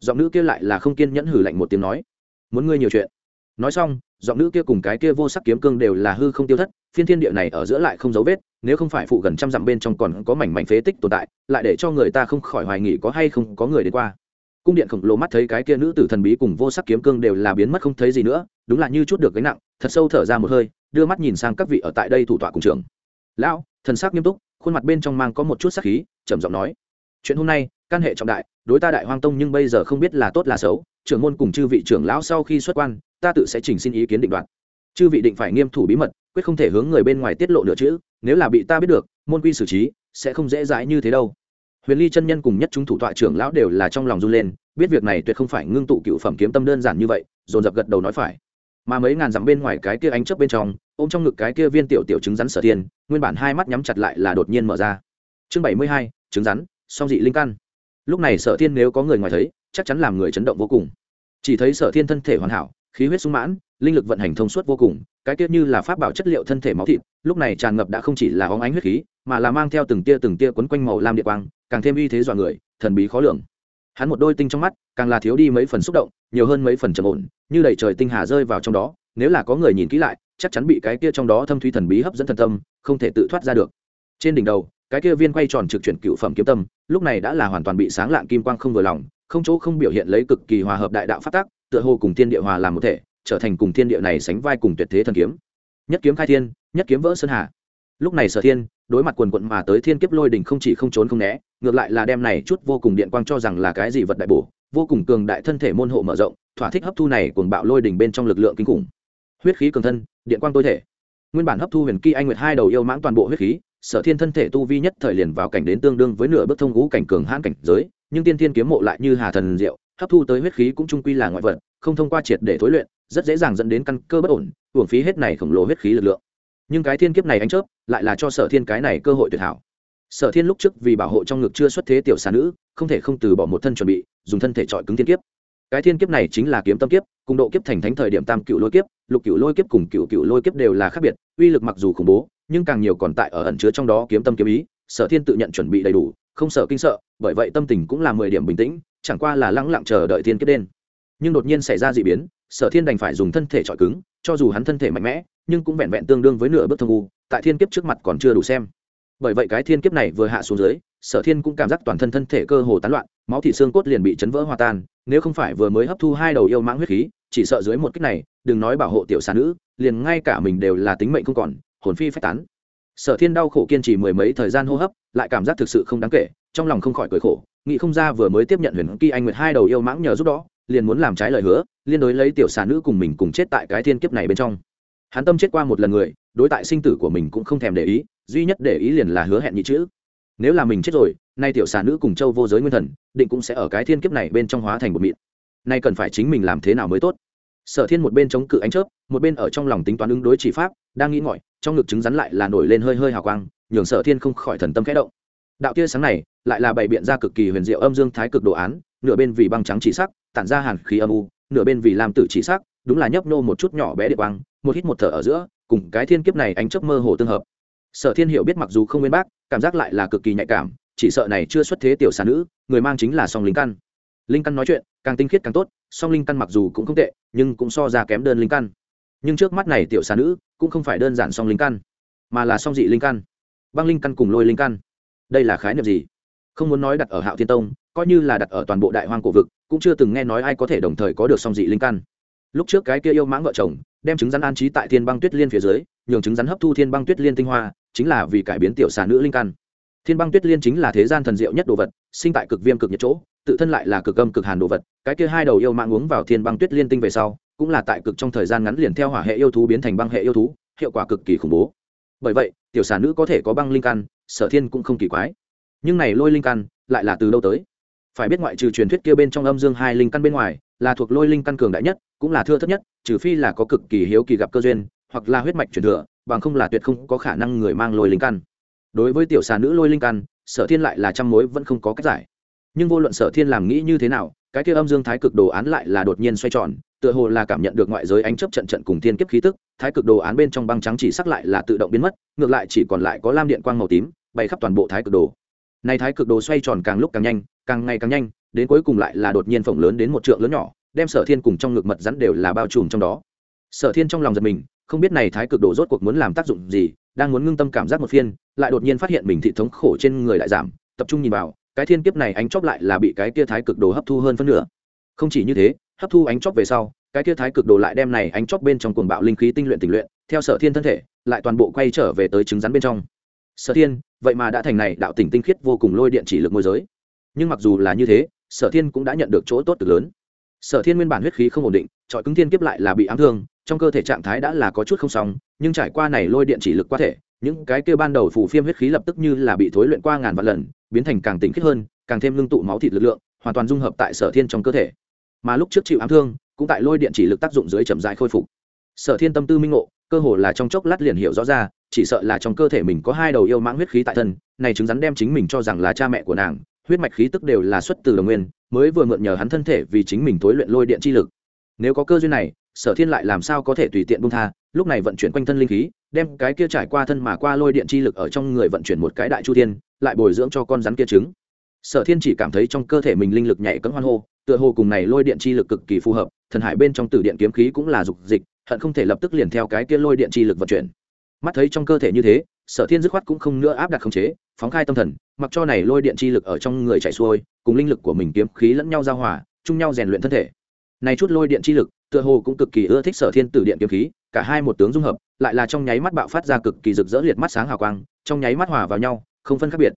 Giọng nữ kia lại là không kiên nhẫn hử lạnh một tiếng nói, muốn ngươi nhiều chuyện nói xong, giọng nữ kia cùng cái kia vô sắc kiếm cương đều là hư không tiêu thất, phiên thiên địa này ở giữa lại không dấu vết, nếu không phải phụ gần trăm dặm bên trong còn có mảnh mảnh phế tích tồn tại, lại để cho người ta không khỏi hoài nghỉ có hay không có người đến qua. Cung điện khổng lồ mắt thấy cái kia nữ tử thần bí cùng vô sắc kiếm cương đều là biến mất không thấy gì nữa, đúng là như chút được gánh nặng, thật sâu thở ra một hơi, đưa mắt nhìn sang các vị ở tại đây thủ tọa cùng trường lão, thần sắc nghiêm túc, khuôn mặt bên trong mang có một chút sắc khí, trầm giọng nói. Chuyện hôm nay, căn hệ trọng đại đối ta đại hoang tông nhưng bây giờ không biết là tốt là xấu, trưởng môn cùng chư vị trưởng lão sau khi xuất quan, ta tự sẽ trình xin ý kiến định đoạt. Chư vị định phải nghiêm thủ bí mật, quyết không thể hướng người bên ngoài tiết lộ nửa chữ, nếu là bị ta biết được, môn quy xử trí sẽ không dễ dãi như thế đâu. Huyền ly chân nhân cùng nhất chúng thủ tọa trưởng lão đều là trong lòng run lên, biết việc này tuyệt không phải ngưng tụ cựu phẩm kiếm tâm đơn giản như vậy, dồn dập gật đầu nói phải. Mà mấy ngàn dặm bên ngoài cái kia ánh chớp bên trong, ôm trong ngực cái kia viên tiểu tiểu trứng rắn sở tiên nguyên bản hai mắt nhắm chặt lại là đột nhiên mở ra. Chương bảy mươi hai, trứng rắn, song dị linh căn lúc này sở thiên nếu có người ngoài thấy, chắc chắn làm người chấn động vô cùng. Chỉ thấy sở thiên thân thể hoàn hảo, khí huyết sung mãn, linh lực vận hành thông suốt vô cùng, cái tiết như là pháp bảo chất liệu thân thể máu thịt, lúc này tràn ngập đã không chỉ là óng ánh huyết khí, mà là mang theo từng tia từng tia quấn quanh màu lam địa quang, càng thêm uy thế dọa người, thần bí khó lường. Hắn một đôi tinh trong mắt, càng là thiếu đi mấy phần xúc động, nhiều hơn mấy phần trầm ổn, như đầy trời tinh hà rơi vào trong đó, nếu là có người nhìn kỹ lại, chắc chắn bị cái kia trong đó thâm thúy thần bí hấp dẫn thần tâm, không thể tự thoát ra được. Trên đỉnh đầu, cái kia viên quay tròn trực chuyển cựu phẩm kiếm tâm lúc này đã là hoàn toàn bị sáng lạng kim quang không vừa lòng, không chỗ không biểu hiện lấy cực kỳ hòa hợp đại đạo phát tác tựa hồ cùng thiên địa hòa làm một thể, trở thành cùng thiên địa này sánh vai cùng tuyệt thế thần kiếm. Nhất kiếm khai thiên, nhất kiếm vỡ sơn hà. Lúc này sở thiên, đối mặt quần quận mà tới thiên kiếp lôi đỉnh không chỉ không trốn không né, ngược lại là đem này chút vô cùng điện quang cho rằng là cái gì vật đại bổ, vô cùng cường đại thân thể môn hộ mở rộng, thỏa thích hấp thu này cuồng bạo lôi đỉnh bên trong lực lượng kinh khủng. Huyết khí cường thân, điện quang tối thể. Nguyên bản hấp thu huyền kỳ anh nguyệt hai đầu yêu mãng toàn bộ huyết khí sở thiên thân thể tu vi nhất thời liền vào cảnh đến tương đương với nửa bước thông ngũ cảnh cường hãn cảnh giới, nhưng tiên thiên kiếm mộ lại như hà thần diệu, hấp thu tới huyết khí cũng trung quy là ngoại vật, không thông qua triệt để thối luyện, rất dễ dàng dẫn đến căn cơ bất ổn, uổng phí hết này khổng lồ huyết khí lực lượng. Nhưng cái thiên kiếp này anh chớp, lại là cho sở thiên cái này cơ hội tuyệt hảo. Sở thiên lúc trước vì bảo hộ trong ngực chưa xuất thế tiểu xà nữ, không thể không từ bỏ một thân chuẩn bị, dùng thân thể chọi cứng thiên kiếp. Cái thiên kiếp này chính là kiếm tâm kiếp, cùng độ kiếp thành thánh thời điểm tam cựu lôi kiếp, lục cựu lôi kiếp cùng cựu cựu lôi kiếp đều là khác biệt, uy lực mặc dù khủng bố nhưng càng nhiều còn tại ở ẩn chứa trong đó kiếm tâm kiếm ý, sở thiên tự nhận chuẩn bị đầy đủ, không sợ kinh sợ, bởi vậy tâm tình cũng là mười điểm bình tĩnh, chẳng qua là lắng lặng chờ đợi thiên kết đen nhưng đột nhiên xảy ra d ị biến, sở thiên đành phải dùng thân thể trọi cứng, cho dù hắn thân thể mạnh mẽ, nhưng cũng vẹn vẹn tương đương với nửa bước thông u, tại thiên kiếp trước mặt còn chưa đủ xem. Bởi vậy cái thiên kiếp này vừa hạ xuống dưới, sở thiên cũng cảm giác toàn thân thân thể cơ hồ tán loạn, máu thị xương cốt liền bị chấn vỡ hòa tan, nếu không phải vừa mới hấp thu hai đầu yêu mãng huyết khí, chỉ sợ dưới một cách này, đừng nói bảo hộ tiểu xà nữ, liền ngay cả mình đều là tính mệnh không còn hồn phi phách tán. Sở thiên đau khổ kiên trì mười mấy thời gian hô hấp, lại cảm giác thực sự không đáng kể, trong lòng không khỏi cười khổ, nghĩ không ra vừa mới tiếp nhận huyền kỳ anh nguyệt hai đầu yêu mãng nhờ giúp đó, liền muốn làm trái lời hứa, liên đối lấy tiểu xà nữ cùng mình cùng chết tại cái thiên kiếp này bên trong. Hắn tâm chết qua một lần người, đối tại sinh tử của mình cũng không thèm để ý, duy nhất để ý liền là hứa hẹn nhị chữ. Nếu là mình chết rồi, nay tiểu xà nữ cùng châu vô giới nguyên thần, định cũng sẽ ở cái thiên kiếp này bên trong hóa thành một mịn. Nay cần phải chính mình làm thế nào mới tốt? Sở thiên một bên chống cự ánh chớp, một bên ở trong lòng tính toán ứng đối chỉ pháp, đang nghĩ ngọi trong ngực trứng rắn lại là nổi lên hơi hơi hào quang, nhường sở thiên không khỏi thần tâm khẽ động. Đạo tia sáng này, lại là bày biện ra cực kỳ huyền diệu âm dương thái cực đồ án, nửa bên vì băng trắng chỉ sắc, tản ra hàn khí âm u, nửa bên vì làm tử chỉ sắc, đúng là nhấp nô một chút nhỏ bé địa quang, một hít một thở ở giữa, cùng cái thiên kiếp này ánh chớp mơ hồ tương hợp. Sở thiên hiểu biết mặc dù không nguyên bác, cảm giác lại là cực kỳ nhạy cảm, chỉ sợ này chưa xuất thế tiểu xà nữ, người mang chính là song linh căn. Linh căn nói chuyện, càng tinh khiết càng tốt, song linh căn mặc dù cũng không tệ, nhưng cũng so ra kém đơn linh căn nhưng trước mắt này tiểu xà nữ cũng không phải đơn giản song linh căn, mà là song dị linh căn, băng linh căn cùng lôi linh căn. Đây là khái niệm gì? Không muốn nói đặt ở hạo thiên tông, coi như là đặt ở toàn bộ đại hoang cổ vực, cũng chưa từng nghe nói ai có thể đồng thời có được song dị linh căn. Lúc trước cái kia yêu mãng vợ chồng, đem trứng rắn an trí tại thiên băng tuyết liên phía dưới, nhường trứng rắn hấp thu thiên băng tuyết liên tinh hoa, chính là vì cải biến tiểu xà nữ linh căn. Thiên băng tuyết liên chính là thế gian thần diệu nhất đồ vật, sinh tại cực viêm cực nhiệt chỗ, tự thân lại là cực âm cực hàn đồ vật. Cái kia hai đầu yêu mạng uống vào thiên băng tuyết liên tinh về sau cũng là tại cực trong thời gian ngắn liền theo hỏa hệ yêu thú biến thành băng hệ yêu thú, hiệu quả cực kỳ khủng bố. Bởi vậy, tiểu xà nữ có thể có băng linh căn, sở thiên cũng không kỳ quái. Nhưng này lôi linh căn lại là từ đâu tới? Phải biết ngoại trừ truyền thuyết kia bên trong âm dương hai linh căn bên ngoài, là thuộc lôi linh căn cường đại nhất, cũng là thưa thất nhất, trừ phi là có cực kỳ hiếu kỳ gặp cơ duyên, hoặc là huyết mạch truyền thừa, bằng không là tuyệt không có khả năng người mang lôi linh căn. Đối với tiểu xà nữ lôi linh căn, sở thiên lại là trăm mối vẫn không có cách giải. Nhưng vô luận sở thiên làm nghĩ như thế nào, cái kia âm dương thái cực đồ án lại là đột nhiên xoay tròn tựa hồ là cảm nhận được ngoại giới ánh chấp trận trận cùng thiên kiếp khí tức, thái cực đồ án bên trong băng trắng chỉ sắc lại là tự động biến mất, ngược lại chỉ còn lại có lam điện quang màu tím, bay khắp toàn bộ thái cực đồ. Này thái cực đồ xoay tròn càng lúc càng nhanh, càng ngày càng nhanh, đến cuối cùng lại là đột nhiên phồng lớn đến một trượng lớn nhỏ, đem sở thiên cùng trong ngực mật rắn đều là bao trùm trong đó. Sở thiên trong lòng giật mình, không biết này thái cực đồ rốt cuộc muốn làm tác dụng gì, đang muốn ngưng tâm cảm giác một phiên, lại đột nhiên phát hiện mình thị thống khổ trên người lại giảm, tập trung nhìn vào, cái thiên kiếp này ánh chóp lại là bị cái kia thái cực đồ hấp thu hơn phân nửa. Không chỉ như thế hấp thu ánh chóp về sau, cái kia thái cực đồ lại đem này ánh chóp bên trong cuồng bạo linh khí tinh luyện tình luyện, theo sở thiên thân thể, lại toàn bộ quay trở về tới trứng rắn bên trong. Sở thiên, vậy mà đã thành này đạo tỉnh tinh khiết vô cùng lôi điện chỉ lực môi giới. Nhưng mặc dù là như thế, sở thiên cũng đã nhận được chỗ tốt cực lớn. Sở thiên nguyên bản huyết khí không ổn định trọi cứng thiên kiếp lại là bị ám thương, trong cơ thể trạng thái đã là có chút không sóng nhưng trải qua này lôi điện chỉ lực qua thể, những cái kia ban đầu phủ phiêm huyết khí lập tức như là bị thối luyện qua ngàn vạn lần, biến thành càng tỉnh khiết hơn, càng thêm lương tụ máu thịt lực lượng, hoàn toàn dung hợp tại sở thiên trong cơ thể mà lúc trước chịu ám thương, cũng tại lôi điện chỉ lực tác dụng dưới chậm rãi khôi phục. Sở thiên tâm tư minh ngộ, cơ hồ là trong chốc lát liền hiểu rõ ra, chỉ sợ là trong cơ thể mình có hai đầu yêu mãng huyết khí tại thân, này chứng rắn đem chính mình cho rằng là cha mẹ của nàng, huyết mạch khí tức đều là xuất từ đồng nguyên, mới vừa mượn nhờ hắn thân thể vì chính mình tối luyện lôi điện chi lực. Nếu có cơ duyên này, sở thiên lại làm sao có thể tùy tiện bung tha, lúc này vận chuyển quanh thân linh khí, đem cái kia trải qua thân mà qua lôi điện chi lực ở trong người vận chuyển một cái đại chu thiên, lại bồi dưỡng cho con rắn kia trứng. Sở thiên chỉ cảm thấy trong cơ thể mình linh lực nhảy cấm hoan hô tựa hồ cùng này lôi điện chi lực cực kỳ phù hợp, thần hải bên trong tử điện kiếm khí cũng là dục dịch, hận không thể lập tức liền theo cái kia lôi điện chi lực vận chuyển. Mắt thấy trong cơ thể như thế, sở thiên dứt khoát cũng không nữa áp đặt khống chế, phóng khai tâm thần, mặc cho này lôi điện chi lực ở trong người chạy xuôi, cùng linh lực của mình kiếm khí lẫn nhau giao hòa, chung nhau rèn luyện thân thể. Này chút lôi điện chi lực, tựa hồ cũng cực kỳ ưa thích sở thiên tử điện kiếm khí, cả hai một tướng dung hợp, lại là trong nháy mắt bạo phát ra cực kỳ rực rỡ liệt mắt sáng hào quang, trong nháy mắt hòa vào nhau, không phân khác biệt.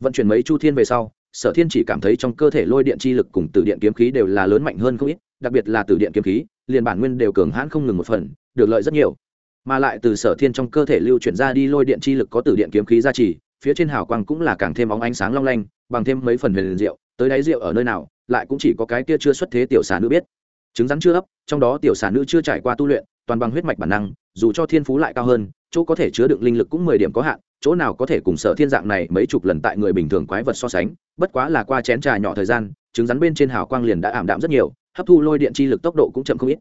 Vận chuyển mấy chu thiên về sau sở thiên chỉ cảm thấy trong cơ thể lôi điện chi lực cùng tử điện kiếm khí đều là lớn mạnh hơn không ít, đặc biệt là tử điện kiếm khí, liền bản nguyên đều cường hãn không ngừng một phần, được lợi rất nhiều. Mà lại từ sở thiên trong cơ thể lưu chuyển ra đi lôi điện chi lực có tử điện kiếm khí gia trì, phía trên hào quang cũng là càng thêm óng ánh sáng long lanh, bằng thêm mấy phần huyền rượu tới đáy rượu ở nơi nào, lại cũng chỉ có cái kia chưa xuất thế tiểu xà nữ biết. Trứng rắn chưa ấp, trong đó tiểu xà nữ chưa trải qua tu luyện, toàn bằng huyết mạch bản năng dù cho thiên phú lại cao hơn, chỗ có thể chứa đựng linh lực cũng mười điểm có hạn, chỗ nào có thể cùng sở thiên dạng này mấy chục lần tại người bình thường quái vật so sánh, bất quá là qua chén trà nhỏ thời gian, trứng rắn bên trên hào quang liền đã ảm đạm rất nhiều, hấp thu lôi điện chi lực tốc độ cũng chậm không ít.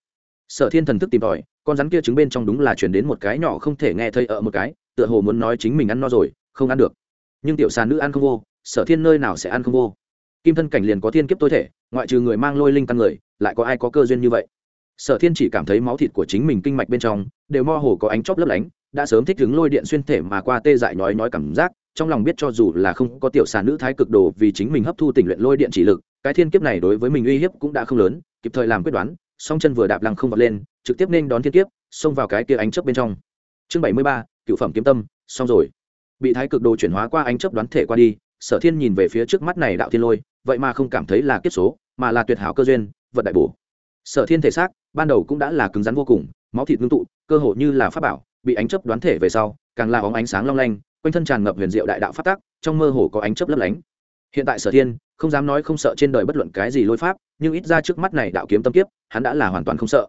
Sở thiên thần thức tìm tòi, con rắn kia trứng bên trong đúng là chuyển đến một cái nhỏ không thể nghe thấy ở một cái, tựa hồ muốn nói chính mình ăn no rồi, không ăn được. Nhưng tiểu sàn nữ ăn không vô, sở thiên nơi nào sẽ ăn không vô. Kim thân cảnh liền có thiên kiếp tối thể, ngoại trừ người mang lôi linh căn người, lại có ai có cơ duyên như vậy? Sở thiên chỉ cảm thấy máu thịt của chính mình kinh mạch bên trong, đều mơ hồ có ánh chóp lấp lánh, đã sớm thích ứng lôi điện xuyên thể mà qua tê dại nhói nhói cảm giác, trong lòng biết cho dù là không có tiểu sản nữ thái cực đồ vì chính mình hấp thu tình luyện lôi điện chỉ lực, cái thiên kiếp này đối với mình uy hiếp cũng đã không lớn, kịp thời làm quyết đoán, song chân vừa đạp lăng không vọt lên, trực tiếp nên đón thiên kiếp, xông vào cái kia ánh chớp bên trong. Chương bảy mươi ba, cựu phẩm kiếm tâm, xong rồi. Bị thái cực đồ chuyển hóa qua ánh chớp đoán thể qua đi, sở thiên nhìn về phía trước mắt này đạo thiên lôi, vậy mà không cảm thấy là kiếp số, mà là tuyệt hảo cơ duyên, vật đại bổ. Sở thiên thể xác ban đầu cũng đã là cứng rắn vô cùng, máu thịt ngưng tụ, cơ hội như là pháp bảo, bị ánh chớp đoán thể về sau, càng là óng ánh sáng long lanh, quanh thân tràn ngập huyền diệu đại đạo phát tác trong mơ hồ có ánh chớp lấp lánh. Hiện tại sở thiên, không dám nói không sợ trên đời bất luận cái gì lôi pháp, nhưng ít ra trước mắt này đạo kiếm tâm kiếp, hắn đã là hoàn toàn không sợ.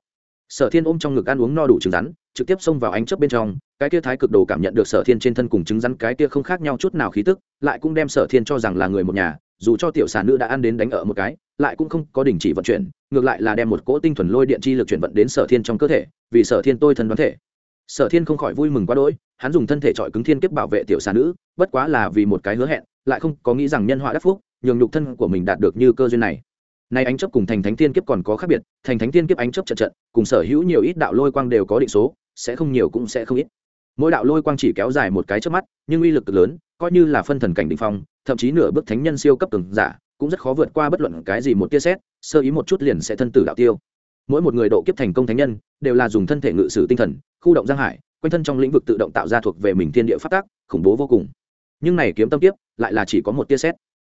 Sở thiên ôm trong ngực ăn uống no đủ trứng rắn, trực tiếp xông vào ánh chớp bên trong, cái kia thái cực đồ cảm nhận được sở thiên trên thân cùng trứng rắn cái kia không khác nhau chút nào khí tức, lại cũng đem sở thiên cho rằng là người một nhà dù cho tiểu sản nữ đã ăn đến đánh ở một cái, lại cũng không có đình chỉ vận chuyển, ngược lại là đem một cỗ tinh thuần lôi điện chi lực chuyển vận đến sở thiên trong cơ thể, vì sở thiên tôi thân đoán thể. Sở thiên không khỏi vui mừng quá đỗi, hắn dùng thân thể trọi cứng thiên kiếp bảo vệ tiểu sản nữ, bất quá là vì một cái hứa hẹn, lại không có nghĩ rằng nhân họa đắc phúc, nhường nhục thân của mình đạt được như cơ duyên này. Nay ánh chấp cùng thành thánh thiên kiếp còn có khác biệt, thành thánh thiên kiếp ánh chấp trận trận cùng sở hữu nhiều ít đạo lôi quang đều có định số, sẽ không nhiều cũng sẽ không ít. Mỗi đạo lôi quang chỉ kéo dài một cái trước mắt, nhưng uy lực cực lớn, coi như là phân thần cảnh định phong thậm chí nửa bước thánh nhân siêu cấp từng giả cũng rất khó vượt qua bất luận cái gì một tia xét sơ ý một chút liền sẽ thân tử đạo tiêu. Mỗi một người độ kiếp thành công thánh nhân đều là dùng thân thể ngự sử tinh thần, khu động giang hải, quanh thân trong lĩnh vực tự động tạo ra thuộc về mình thiên địa phát tác khủng bố vô cùng. Nhưng này kiếm tâm kiếp lại là chỉ có một tia xét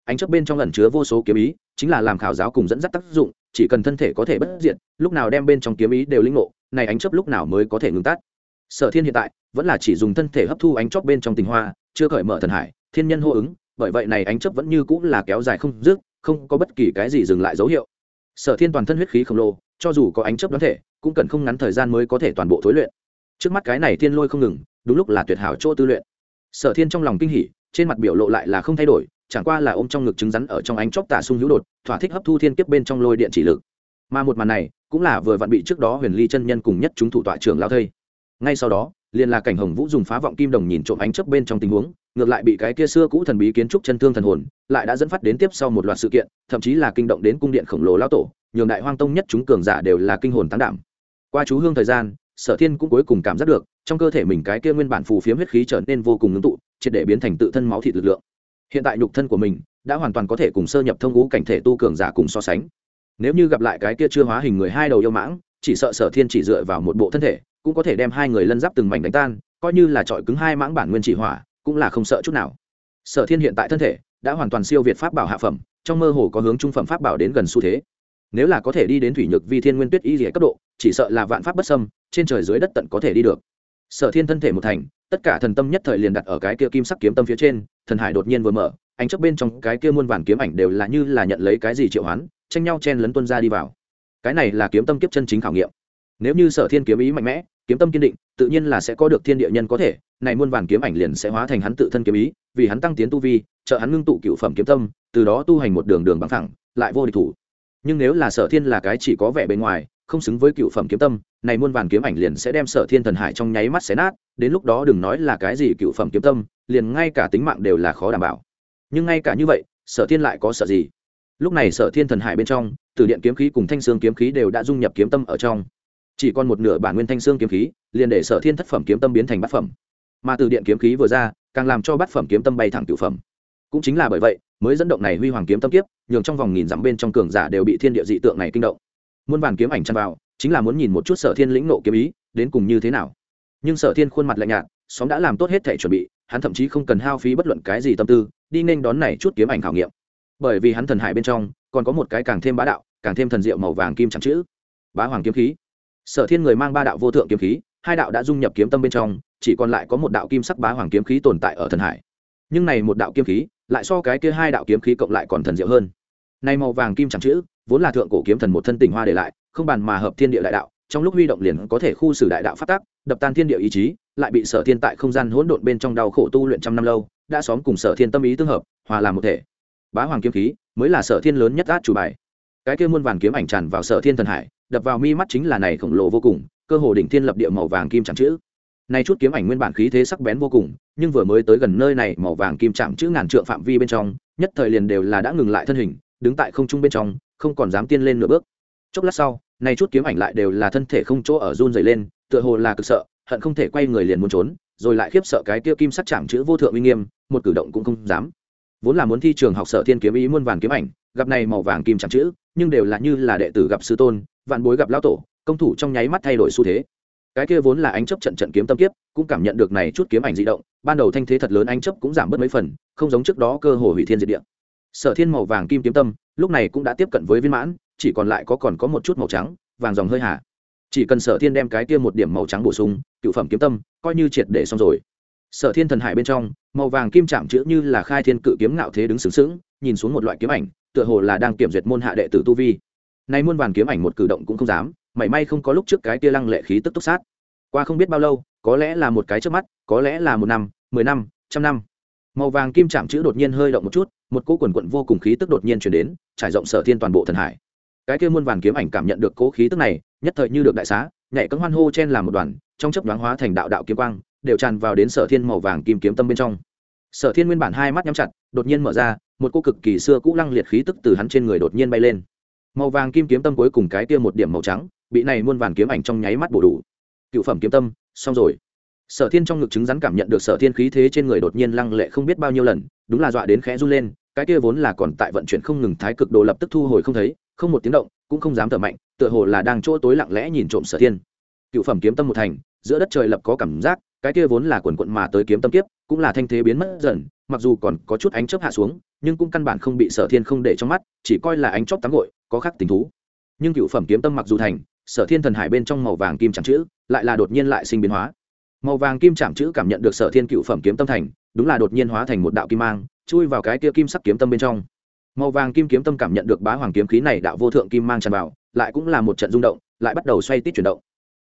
ánh chấp bên trong lần chứa vô số kiếm ý, chính là làm khảo giáo cùng dẫn dắt tác dụng, chỉ cần thân thể có thể bất diệt, lúc nào đem bên trong kiếm ý đều linh ngộ, này ánh chấp lúc nào mới có thể ngừng tắt. Sở thiên hiện tại vẫn là chỉ dùng thân thể hấp thu ánh chóp bên trong tình hoa, chưa cởi mở thần hải, thiên nhân hô ứng bởi vậy này ánh chấp vẫn như cũng là kéo dài không dứt, không có bất kỳ cái gì dừng lại dấu hiệu. Sở thiên toàn thân huyết khí khổng lồ, cho dù có ánh chấp đoán thể, cũng cần không ngắn thời gian mới có thể toàn bộ thối luyện. Trước mắt cái này thiên lôi không ngừng, đúng lúc là tuyệt hảo chỗ tư luyện. Sở thiên trong lòng kinh hỉ, trên mặt biểu lộ lại là không thay đổi, chẳng qua là ôm trong ngực trứng rắn ở trong ánh chóp tả sung hữu đột, thỏa thích hấp thu thiên kiếp bên trong lôi điện chỉ lực. Mà một màn này, cũng là vừa vặn bị trước đó huyền ly chân nhân cùng nhất chúng thủ tọa trưởng lao thây. Ngay sau đó liền là cảnh hồng vũ dùng phá vọng kim đồng nhìn trộm ánh chớp bên trong tình huống, ngược lại bị cái kia xưa cũ thần bí kiến trúc chân thương thần hồn, lại đã dẫn phát đến tiếp sau một loạt sự kiện, thậm chí là kinh động đến cung điện khổng lồ lao tổ, nhường đại hoang tông nhất chúng cường giả đều là kinh hồn tán đảm qua chú hương thời gian, sở thiên cũng cuối cùng cảm giác được, trong cơ thể mình cái kia nguyên bản phù phiếm huyết khí trở nên vô cùng ngưng tụ, triệt để biến thành tự thân máu thịt lực lượng. Hiện tại nhục thân của mình đã hoàn toàn có thể cùng sơ nhập thông ngũ cảnh thể tu cường giả cùng so sánh. Nếu như gặp lại cái kia chưa hóa hình người hai đầu yêu mãng, chỉ sợ sở thiên chỉ dựa vào một bộ thân thể cũng có thể đem hai người lân giáp từng mảnh đánh tan, coi như là trọi cứng hai mãng bản nguyên chỉ hỏa, cũng là không sợ chút nào. Sở thiên hiện tại thân thể đã hoàn toàn siêu việt pháp bảo hạ phẩm, trong mơ hồ có hướng trung phẩm pháp bảo đến gần xu thế. Nếu là có thể đi đến thủy nhược vi thiên nguyên tuyết y dĩa cấp độ, chỉ sợ là vạn pháp bất xâm, trên trời dưới đất tận có thể đi được. Sở thiên thân thể một thành, tất cả thần tâm nhất thời liền đặt ở cái kia kim sắc kiếm tâm phía trên, thần hải đột nhiên vừa mở, ánh chấp bên trong cái kia muôn vàn kiếm ảnh đều là như là nhận lấy cái gì triệu hoán, tranh nhau chen lấn tuân ra đi vào. Cái này là kiếm tâm kiếp chân chính khảo nghiệm. Nếu như sở thiên kiếm ý mạnh mẽ kiếm tâm kiên định, tự nhiên là sẽ có được thiên địa nhân có thể, này muôn vàn kiếm ảnh liền sẽ hóa thành hắn tự thân kiếm ý, vì hắn tăng tiến tu vi, trợ hắn ngưng tụ cựu phẩm kiếm tâm, từ đó tu hành một đường đường bằng thẳng, lại vô địch thủ. Nhưng nếu là sở thiên là cái chỉ có vẻ bề ngoài, không xứng với cựu phẩm kiếm tâm, này muôn vàn kiếm ảnh liền sẽ đem sở thiên thần hải trong nháy mắt xé nát, đến lúc đó đừng nói là cái gì cựu phẩm kiếm tâm, liền ngay cả tính mạng đều là khó đảm bảo. Nhưng ngay cả như vậy, sở thiên lại có sợ gì? Lúc này sở thiên thần hải bên trong, từ điện kiếm khí cùng thanh xương kiếm khí đều đã dung nhập kiếm tâm ở trong chỉ còn một nửa bản nguyên thanh xương kiếm khí, liền để sở thiên thất phẩm kiếm tâm biến thành bát phẩm. Mà từ điện kiếm khí vừa ra, càng làm cho bát phẩm kiếm tâm bay thẳng cựu phẩm. Cũng chính là bởi vậy, mới dẫn động này huy hoàng kiếm tâm kiếp, nhường trong vòng nghìn dặm bên trong cường giả đều bị thiên địa dị tượng này kinh động. Muôn vàn kiếm ảnh chăn vào, chính là muốn nhìn một chút sở thiên lĩnh nộ kiếm ý, đến cùng như thế nào. Nhưng sở thiên khuôn mặt lạnh nhạt xóm đã làm tốt hết thể chuẩn bị, hắn thậm chí không cần hao phí bất luận cái gì tâm tư, đi nên đón này chút kiếm ảnh khảo nghiệm. Bởi vì hắn thần hải bên trong, còn có một cái càng thêm bá đạo, càng thêm thần diệu màu vàng kim chẳng chữ. Bá hoàng kiếm khí sở thiên người mang ba đạo vô thượng kiếm khí, hai đạo đã dung nhập kiếm tâm bên trong, chỉ còn lại có một đạo kim sắc bá hoàng kiếm khí tồn tại ở thần hải. Nhưng này một đạo kiếm khí, lại so cái kia hai đạo kiếm khí cộng lại còn thần diệu hơn. Này màu vàng kim chẳng chữ, vốn là thượng cổ kiếm thần một thân tình hoa để lại, không bàn mà hợp thiên địa đại đạo, trong lúc huy động liền có thể khu xử đại đạo phát tác, đập tan thiên địa ý chí, lại bị sở thiên tại không gian hỗn độn bên trong đau khổ tu luyện trăm năm lâu, đã xóm cùng sở thiên tâm ý tương hợp, hòa làm một thể. Bá hoàng kiếm khí mới là sở thiên lớn nhất át chủ bài. Cái kia muôn vàng kiếm ảnh tràn vào sở thiên thần hải đập vào mi mắt chính là này khổng lồ vô cùng, cơ hồ đỉnh thiên lập địa màu vàng kim chạm chữ. Nay chút kiếm ảnh nguyên bản khí thế sắc bén vô cùng, nhưng vừa mới tới gần nơi này màu vàng kim chạm chữ ngàn trượng phạm vi bên trong, nhất thời liền đều là đã ngừng lại thân hình, đứng tại không trung bên trong, không còn dám tiên lên nửa bước. Chốc lát sau, nay chút kiếm ảnh lại đều là thân thể không chỗ ở run dày lên, tựa hồ là cực sợ, hận không thể quay người liền muốn trốn, rồi lại khiếp sợ cái tiêu kim sắc chạm chữ vô thượng uy nghiêm, một cử động cũng không dám. Vốn là muốn thi trường học sở thiên kiếm ý muôn vàn kiếm ảnh, gặp này màu vàng kim chạm chữ, nhưng đều là như là đệ tử gặp sư tôn vạn bối gặp lão tổ, công thủ trong nháy mắt thay đổi xu thế. Cái kia vốn là ánh chấp trận trận kiếm tâm kiếp, cũng cảm nhận được này chút kiếm ảnh di động, ban đầu thanh thế thật lớn ánh chấp cũng giảm bớt mấy phần, không giống trước đó cơ hồ hủy thiên diệt địa. Sở thiên màu vàng kim kiếm tâm, lúc này cũng đã tiếp cận với viên mãn, chỉ còn lại có còn có một chút màu trắng, vàng dòng hơi hạ chỉ cần sở thiên đem cái kia một điểm màu trắng bổ sung, cựu phẩm kiếm tâm, coi như triệt để xong rồi. Sở thiên thần hải bên trong, màu vàng kim chạm chữ như là khai thiên cự kiếm ngạo thế đứng sướng sướng nhìn xuống một loại kiếm ảnh, tựa hồ là đang kiểm duyệt môn hạ đệ tử tu vi nay muôn vàng kiếm ảnh một cử động cũng không dám, mảy may không có lúc trước cái tia lăng lệ khí tức túc sát. Qua không biết bao lâu, có lẽ là một cái trước mắt, có lẽ là một năm, mười năm, trăm năm. Màu vàng kim chạm chữ đột nhiên hơi động một chút, một cỗ quần quận vô cùng khí tức đột nhiên chuyển đến, trải rộng sở thiên toàn bộ thần hải. Cái kia muôn vàng kiếm ảnh cảm nhận được cỗ khí tức này, nhất thời như được đại xá, nhảy cấm hoan hô chen làm một đoàn, trong chấp đoán hóa thành đạo đạo kiếm quang, đều tràn vào đến sở thiên màu vàng kim kiếm tâm bên trong. Sở thiên nguyên bản hai mắt nhắm chặt, đột nhiên mở ra, một cô cực kỳ xưa cũ lăng liệt khí tức từ hắn trên người đột nhiên bay lên màu vàng kim kiếm tâm cuối cùng cái kia một điểm màu trắng, bị này muôn vàng kiếm ảnh trong nháy mắt bổ đủ. Cựu phẩm kiếm tâm, xong rồi. Sở thiên trong ngực chứng rắn cảm nhận được sở thiên khí thế trên người đột nhiên lăng lệ không biết bao nhiêu lần, đúng là dọa đến khẽ run lên, cái kia vốn là còn tại vận chuyển không ngừng thái cực đồ lập tức thu hồi không thấy, không một tiếng động, cũng không dám thở mạnh, tựa hồ là đang chỗ tối lặng lẽ nhìn trộm sở thiên. Cựu phẩm kiếm tâm một thành, giữa đất trời lập có cảm giác, cái kia vốn là quần quận mà tới kiếm tâm kiếp cũng là thanh thế biến mất dần, mặc dù còn có chút ánh chớp hạ xuống, nhưng cũng căn bản không bị sở thiên không để trong mắt, chỉ coi là ánh chóp tắm gội, có khắc tình thú. Nhưng cựu phẩm kiếm tâm mặc dù thành, sở thiên thần hải bên trong màu vàng kim chạm chữ, lại là đột nhiên lại sinh biến hóa. Màu vàng kim chạm chữ cảm nhận được sở thiên cựu phẩm kiếm tâm thành, đúng là đột nhiên hóa thành một đạo kim mang, chui vào cái kia kim sắc kiếm tâm bên trong. Màu vàng kim kiếm tâm cảm nhận được bá hoàng kiếm khí này đạo vô thượng kim mang tràn vào, lại cũng là một trận rung động, lại bắt đầu xoay tít chuyển động.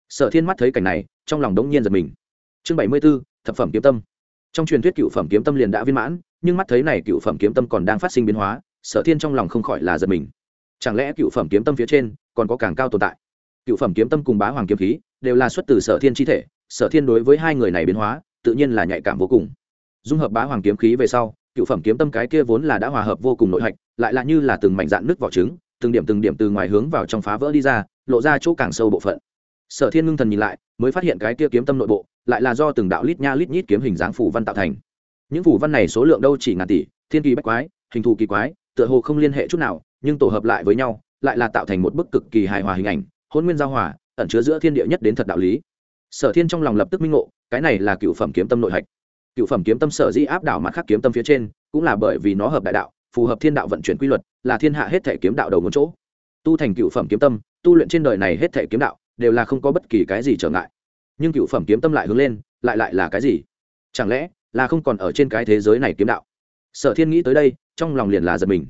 Sở thiên mắt thấy cảnh này, trong lòng đống nhiên giật mình. Chương bảy mươi b ố thập phẩm kiếm tâm trong truyền thuyết cựu phẩm kiếm tâm liền đã viên mãn, nhưng mắt thấy này cựu phẩm kiếm tâm còn đang phát sinh biến hóa, sở thiên trong lòng không khỏi là giật mình. Chẳng lẽ cựu phẩm kiếm tâm phía trên còn có càng cao tồn tại? Cựu phẩm kiếm tâm cùng bá hoàng kiếm khí đều là xuất từ sở thiên chi thể, sở thiên đối với hai người này biến hóa, tự nhiên là nhạy cảm vô cùng. Dung hợp bá hoàng kiếm khí về sau, cựu phẩm kiếm tâm cái kia vốn là đã hòa hợp vô cùng nội hạch, lại là như là từng mảnh dạn nước vỏ trứng, từng điểm từng điểm từ ngoài hướng vào trong phá vỡ đi ra, lộ ra chỗ càng sâu bộ phận sở thiên ngưng thần nhìn lại, mới phát hiện cái kia kiếm tâm nội bộ, lại là do từng đạo lít nha lít nhít kiếm hình dáng phủ văn tạo thành. Những phủ văn này số lượng đâu chỉ ngàn tỷ, thiên kỳ bách quái, hình thù kỳ quái, tựa hồ không liên hệ chút nào, nhưng tổ hợp lại với nhau, lại là tạo thành một bức cực kỳ hài hòa hình ảnh, hôn nguyên giao hòa, ẩn chứa giữa thiên địa nhất đến thật đạo lý. Sở thiên trong lòng lập tức minh ngộ, cái này là cựu phẩm kiếm tâm nội hạch. Cựu phẩm kiếm tâm sở dĩ áp đảo mặt khác kiếm tâm phía trên, cũng là bởi vì nó hợp đại đạo, phù hợp thiên đạo vận chuyển quy luật, là thiên hạ hết thể kiếm đạo đầu một chỗ. Tu thành cựu phẩm kiếm tâm, tu luyện trên đời này hết thể kiếm đạo đều là không có bất kỳ cái gì trở ngại. Nhưng cựu phẩm kiếm tâm lại hướng lên, lại lại là cái gì? Chẳng lẽ là không còn ở trên cái thế giới này kiếm đạo? Sở thiên nghĩ tới đây, trong lòng liền là giật mình.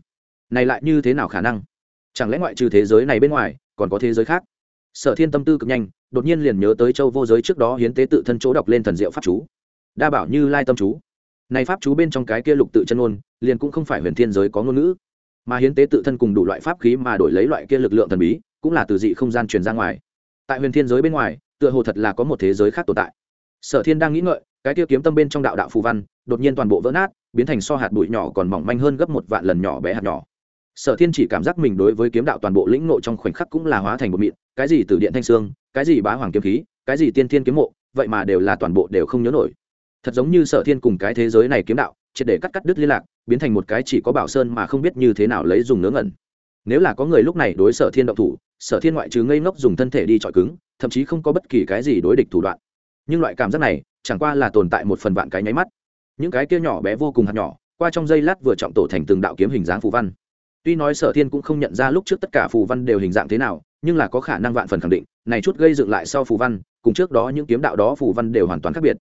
Này lại như thế nào khả năng? Chẳng lẽ ngoại trừ thế giới này bên ngoài, còn có thế giới khác? Sở thiên tâm tư cực nhanh, đột nhiên liền nhớ tới châu vô giới trước đó hiến tế tự thân chỗ đọc lên thần diệu pháp chú. Đa bảo như lai tâm chú. Này pháp chú bên trong cái kia lục tự chân ngôn, liền cũng không phải huyền thiên giới có ngôn ngữ. Mà hiến tế tự thân cùng đủ loại pháp khí mà đổi lấy loại kia lực lượng thần bí, cũng là từ dị không gian truyền ra ngoài tại huyền thiên giới bên ngoài, tựa hồ thật là có một thế giới khác tồn tại. Sở thiên đang nghĩ ngợi, cái tiêu kiếm tâm bên trong đạo đạo phù văn, đột nhiên toàn bộ vỡ nát, biến thành so hạt bụi nhỏ còn mỏng manh hơn gấp một vạn lần nhỏ bé hạt nhỏ. Sở thiên chỉ cảm giác mình đối với kiếm đạo toàn bộ lĩnh ngộ trong khoảnh khắc cũng là hóa thành một mịn, cái gì từ điện thanh sương cái gì bá hoàng kiếm khí, cái gì tiên thiên kiếm mộ, vậy mà đều là toàn bộ đều không nhớ nổi. Thật giống như sở thiên cùng cái thế giới này kiếm đạo, triệt để cắt cắt đứt liên lạc, biến thành một cái chỉ có bảo sơn mà không biết như thế nào lấy dùng ngớ ngẩn. Nếu là có người lúc này đối sở thiên động thủ sở thiên ngoại trừ ngây ngốc dùng thân thể đi chọi cứng, thậm chí không có bất kỳ cái gì đối địch thủ đoạn. Nhưng loại cảm giác này, chẳng qua là tồn tại một phần vạn cái nháy mắt. Những cái kia nhỏ bé vô cùng hạt nhỏ, qua trong giây lát vừa trọng tổ thành từng đạo kiếm hình dáng phù văn. Tuy nói sở thiên cũng không nhận ra lúc trước tất cả phù văn đều hình dạng thế nào, nhưng là có khả năng vạn phần khẳng định, này chút gây dựng lại sau phù văn, cùng trước đó những kiếm đạo đó phù văn đều hoàn toàn khác biệt.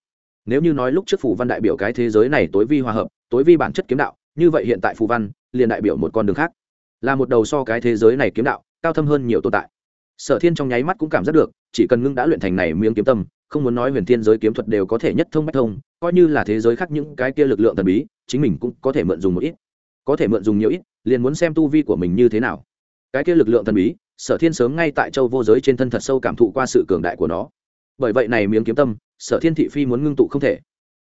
Nếu như nói lúc trước phù văn đại biểu cái thế giới này tối vi hòa hợp, tối vi bản chất kiếm đạo, như vậy hiện tại phù văn liền đại biểu một con đường khác. Là một đầu so cái thế giới này kiếm đạo cao thâm hơn nhiều tồn tại. Sở thiên trong nháy mắt cũng cảm giác được, chỉ cần ngưng đã luyện thành này miếng kiếm tâm, không muốn nói huyền thiên giới kiếm thuật đều có thể nhất thông bách thông, coi như là thế giới khác những cái kia lực lượng thần bí, chính mình cũng có thể mượn dùng một ít. Có thể mượn dùng nhiều ít, liền muốn xem tu vi của mình như thế nào. Cái kia lực lượng thần bí, sở thiên sớm ngay tại châu vô giới trên thân thật sâu cảm thụ qua sự cường đại của nó. Bởi vậy này miếng kiếm tâm, sở thiên thị phi muốn ngưng tụ không thể.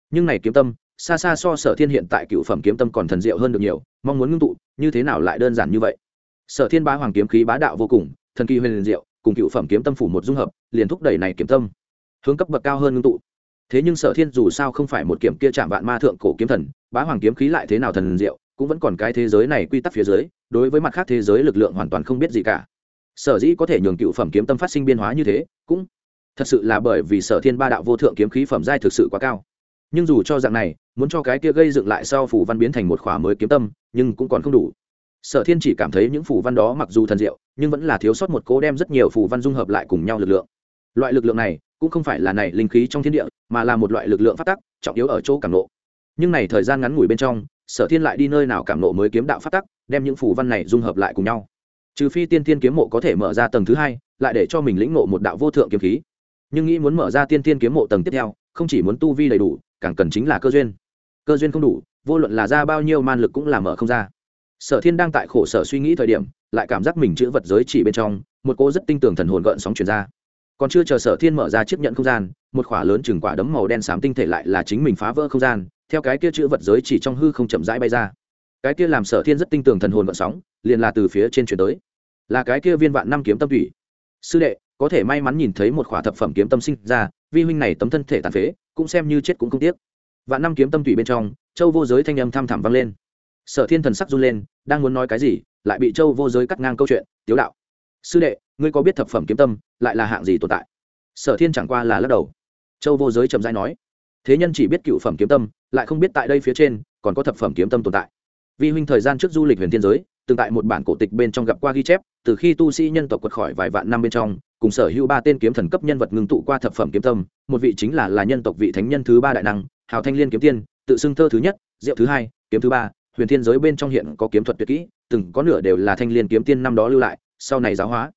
Nhưng này kiếm tâm, xa xa so sở thiên hiện tại cựu phẩm kiếm tâm còn thần diệu hơn được nhiều, mong muốn ngưng tụ, như thế nào lại đơn giản như vậy? Sở thiên bá hoàng kiếm khí bá đạo vô cùng, thần kỳ huyền diệu, cùng cựu phẩm kiếm tâm phủ một dung hợp, liền thúc đẩy này kiếm tâm. Hướng cấp bậc cao hơn ngưng tụ. Thế nhưng sở thiên dù sao không phải một kiếm kia chạm vạn ma thượng cổ kiếm thần, bá hoàng kiếm khí lại thế nào thần diệu, cũng vẫn còn cái thế giới này quy tắc phía dưới, đối với mặt khác thế giới lực lượng hoàn toàn không biết gì cả. Sở dĩ có thể nhường cựu phẩm kiếm tâm phát sinh biên hóa như thế, cũng thật sự là bởi vì sở thiên ba đạo vô thượng kiếm khí phẩm giai thực sự quá cao. Nhưng dù cho dạng này, muốn cho cái kia gây dựng lại sau phủ văn biến thành một khỏa mới kiếm tâm, nhưng cũng còn không đủ sở thiên chỉ cảm thấy những phù văn đó mặc dù thần diệu, nhưng vẫn là thiếu sót một cố đem rất nhiều phù văn dung hợp lại cùng nhau lực lượng. Loại lực lượng này cũng không phải là này linh khí trong thiên địa, mà là một loại lực lượng phát tắc, trọng yếu ở chỗ cảm nộ. Nhưng này thời gian ngắn ngủi bên trong, sở thiên lại đi nơi nào cảm nộ mới kiếm đạo phát tắc, đem những phù văn này dung hợp lại cùng nhau. Trừ phi tiên tiên kiếm mộ có thể mở ra tầng thứ hai, lại để cho mình lĩnh ngộ một đạo vô thượng kiếm khí. Nhưng nghĩ muốn mở ra tiên tiên kiếm mộ tầng tiếp theo, không chỉ muốn tu vi đầy đủ, càng cần chính là cơ duyên. Cơ duyên không đủ, vô luận là ra bao nhiêu man lực cũng là mở không ra sở thiên đang tại khổ sở suy nghĩ thời điểm, lại cảm giác mình chữ vật giới chỉ bên trong, một cô rất tinh tường thần hồn gợn sóng chuyển ra. Còn chưa chờ sở thiên mở ra chiếc nhận không gian, một khỏa lớn chừng quả đấm màu đen xám tinh thể lại là chính mình phá vỡ không gian, theo cái kia chữ vật giới chỉ trong hư không chậm rãi bay ra. Cái kia làm sở thiên rất tinh tường thần hồn gợn sóng, liền là từ phía trên chuyển tới. Là cái kia viên vạn năm kiếm tâm thủy. Sư đệ, có thể may mắn nhìn thấy một khỏa thập phẩm kiếm tâm sinh ra, vi huynh này tấm thân thể tàn phế, cũng xem như chết cũng không tiếc. Vạn năm kiếm tâm thủy bên trong, châu vô giới thanh âm tham thảm vang lên sở thiên thần sắc run lên, đang muốn nói cái gì, lại bị châu vô giới cắt ngang câu chuyện, tiếu đạo, sư đệ, ngươi có biết thập phẩm kiếm tâm, lại là hạng gì tồn tại? Sở thiên chẳng qua là lắc đầu. Châu vô giới trầm dai nói, thế nhân chỉ biết cựu phẩm kiếm tâm, lại không biết tại đây phía trên, còn có thập phẩm kiếm tâm tồn tại. Vi huynh thời gian trước du lịch huyền thiên giới, từng tại một bản cổ tịch bên trong gặp qua ghi chép, từ khi tu sĩ nhân tộc quật khỏi vài vạn năm bên trong, cùng sở hữu ba tên kiếm thần cấp nhân vật ngưng tụ qua thập phẩm kiếm tâm, một vị chính là là nhân tộc vị thánh nhân thứ ba đại năng, hào thanh liên kiếm tiên, tự xưng thơ thứ nhất, diệu thứ hai, kiếm thứ ba huyền thiên giới bên trong hiện có kiếm thuật tuyệt kỹ, từng có nửa đều là thanh liên kiếm tiên năm đó lưu lại, sau này giáo hóa.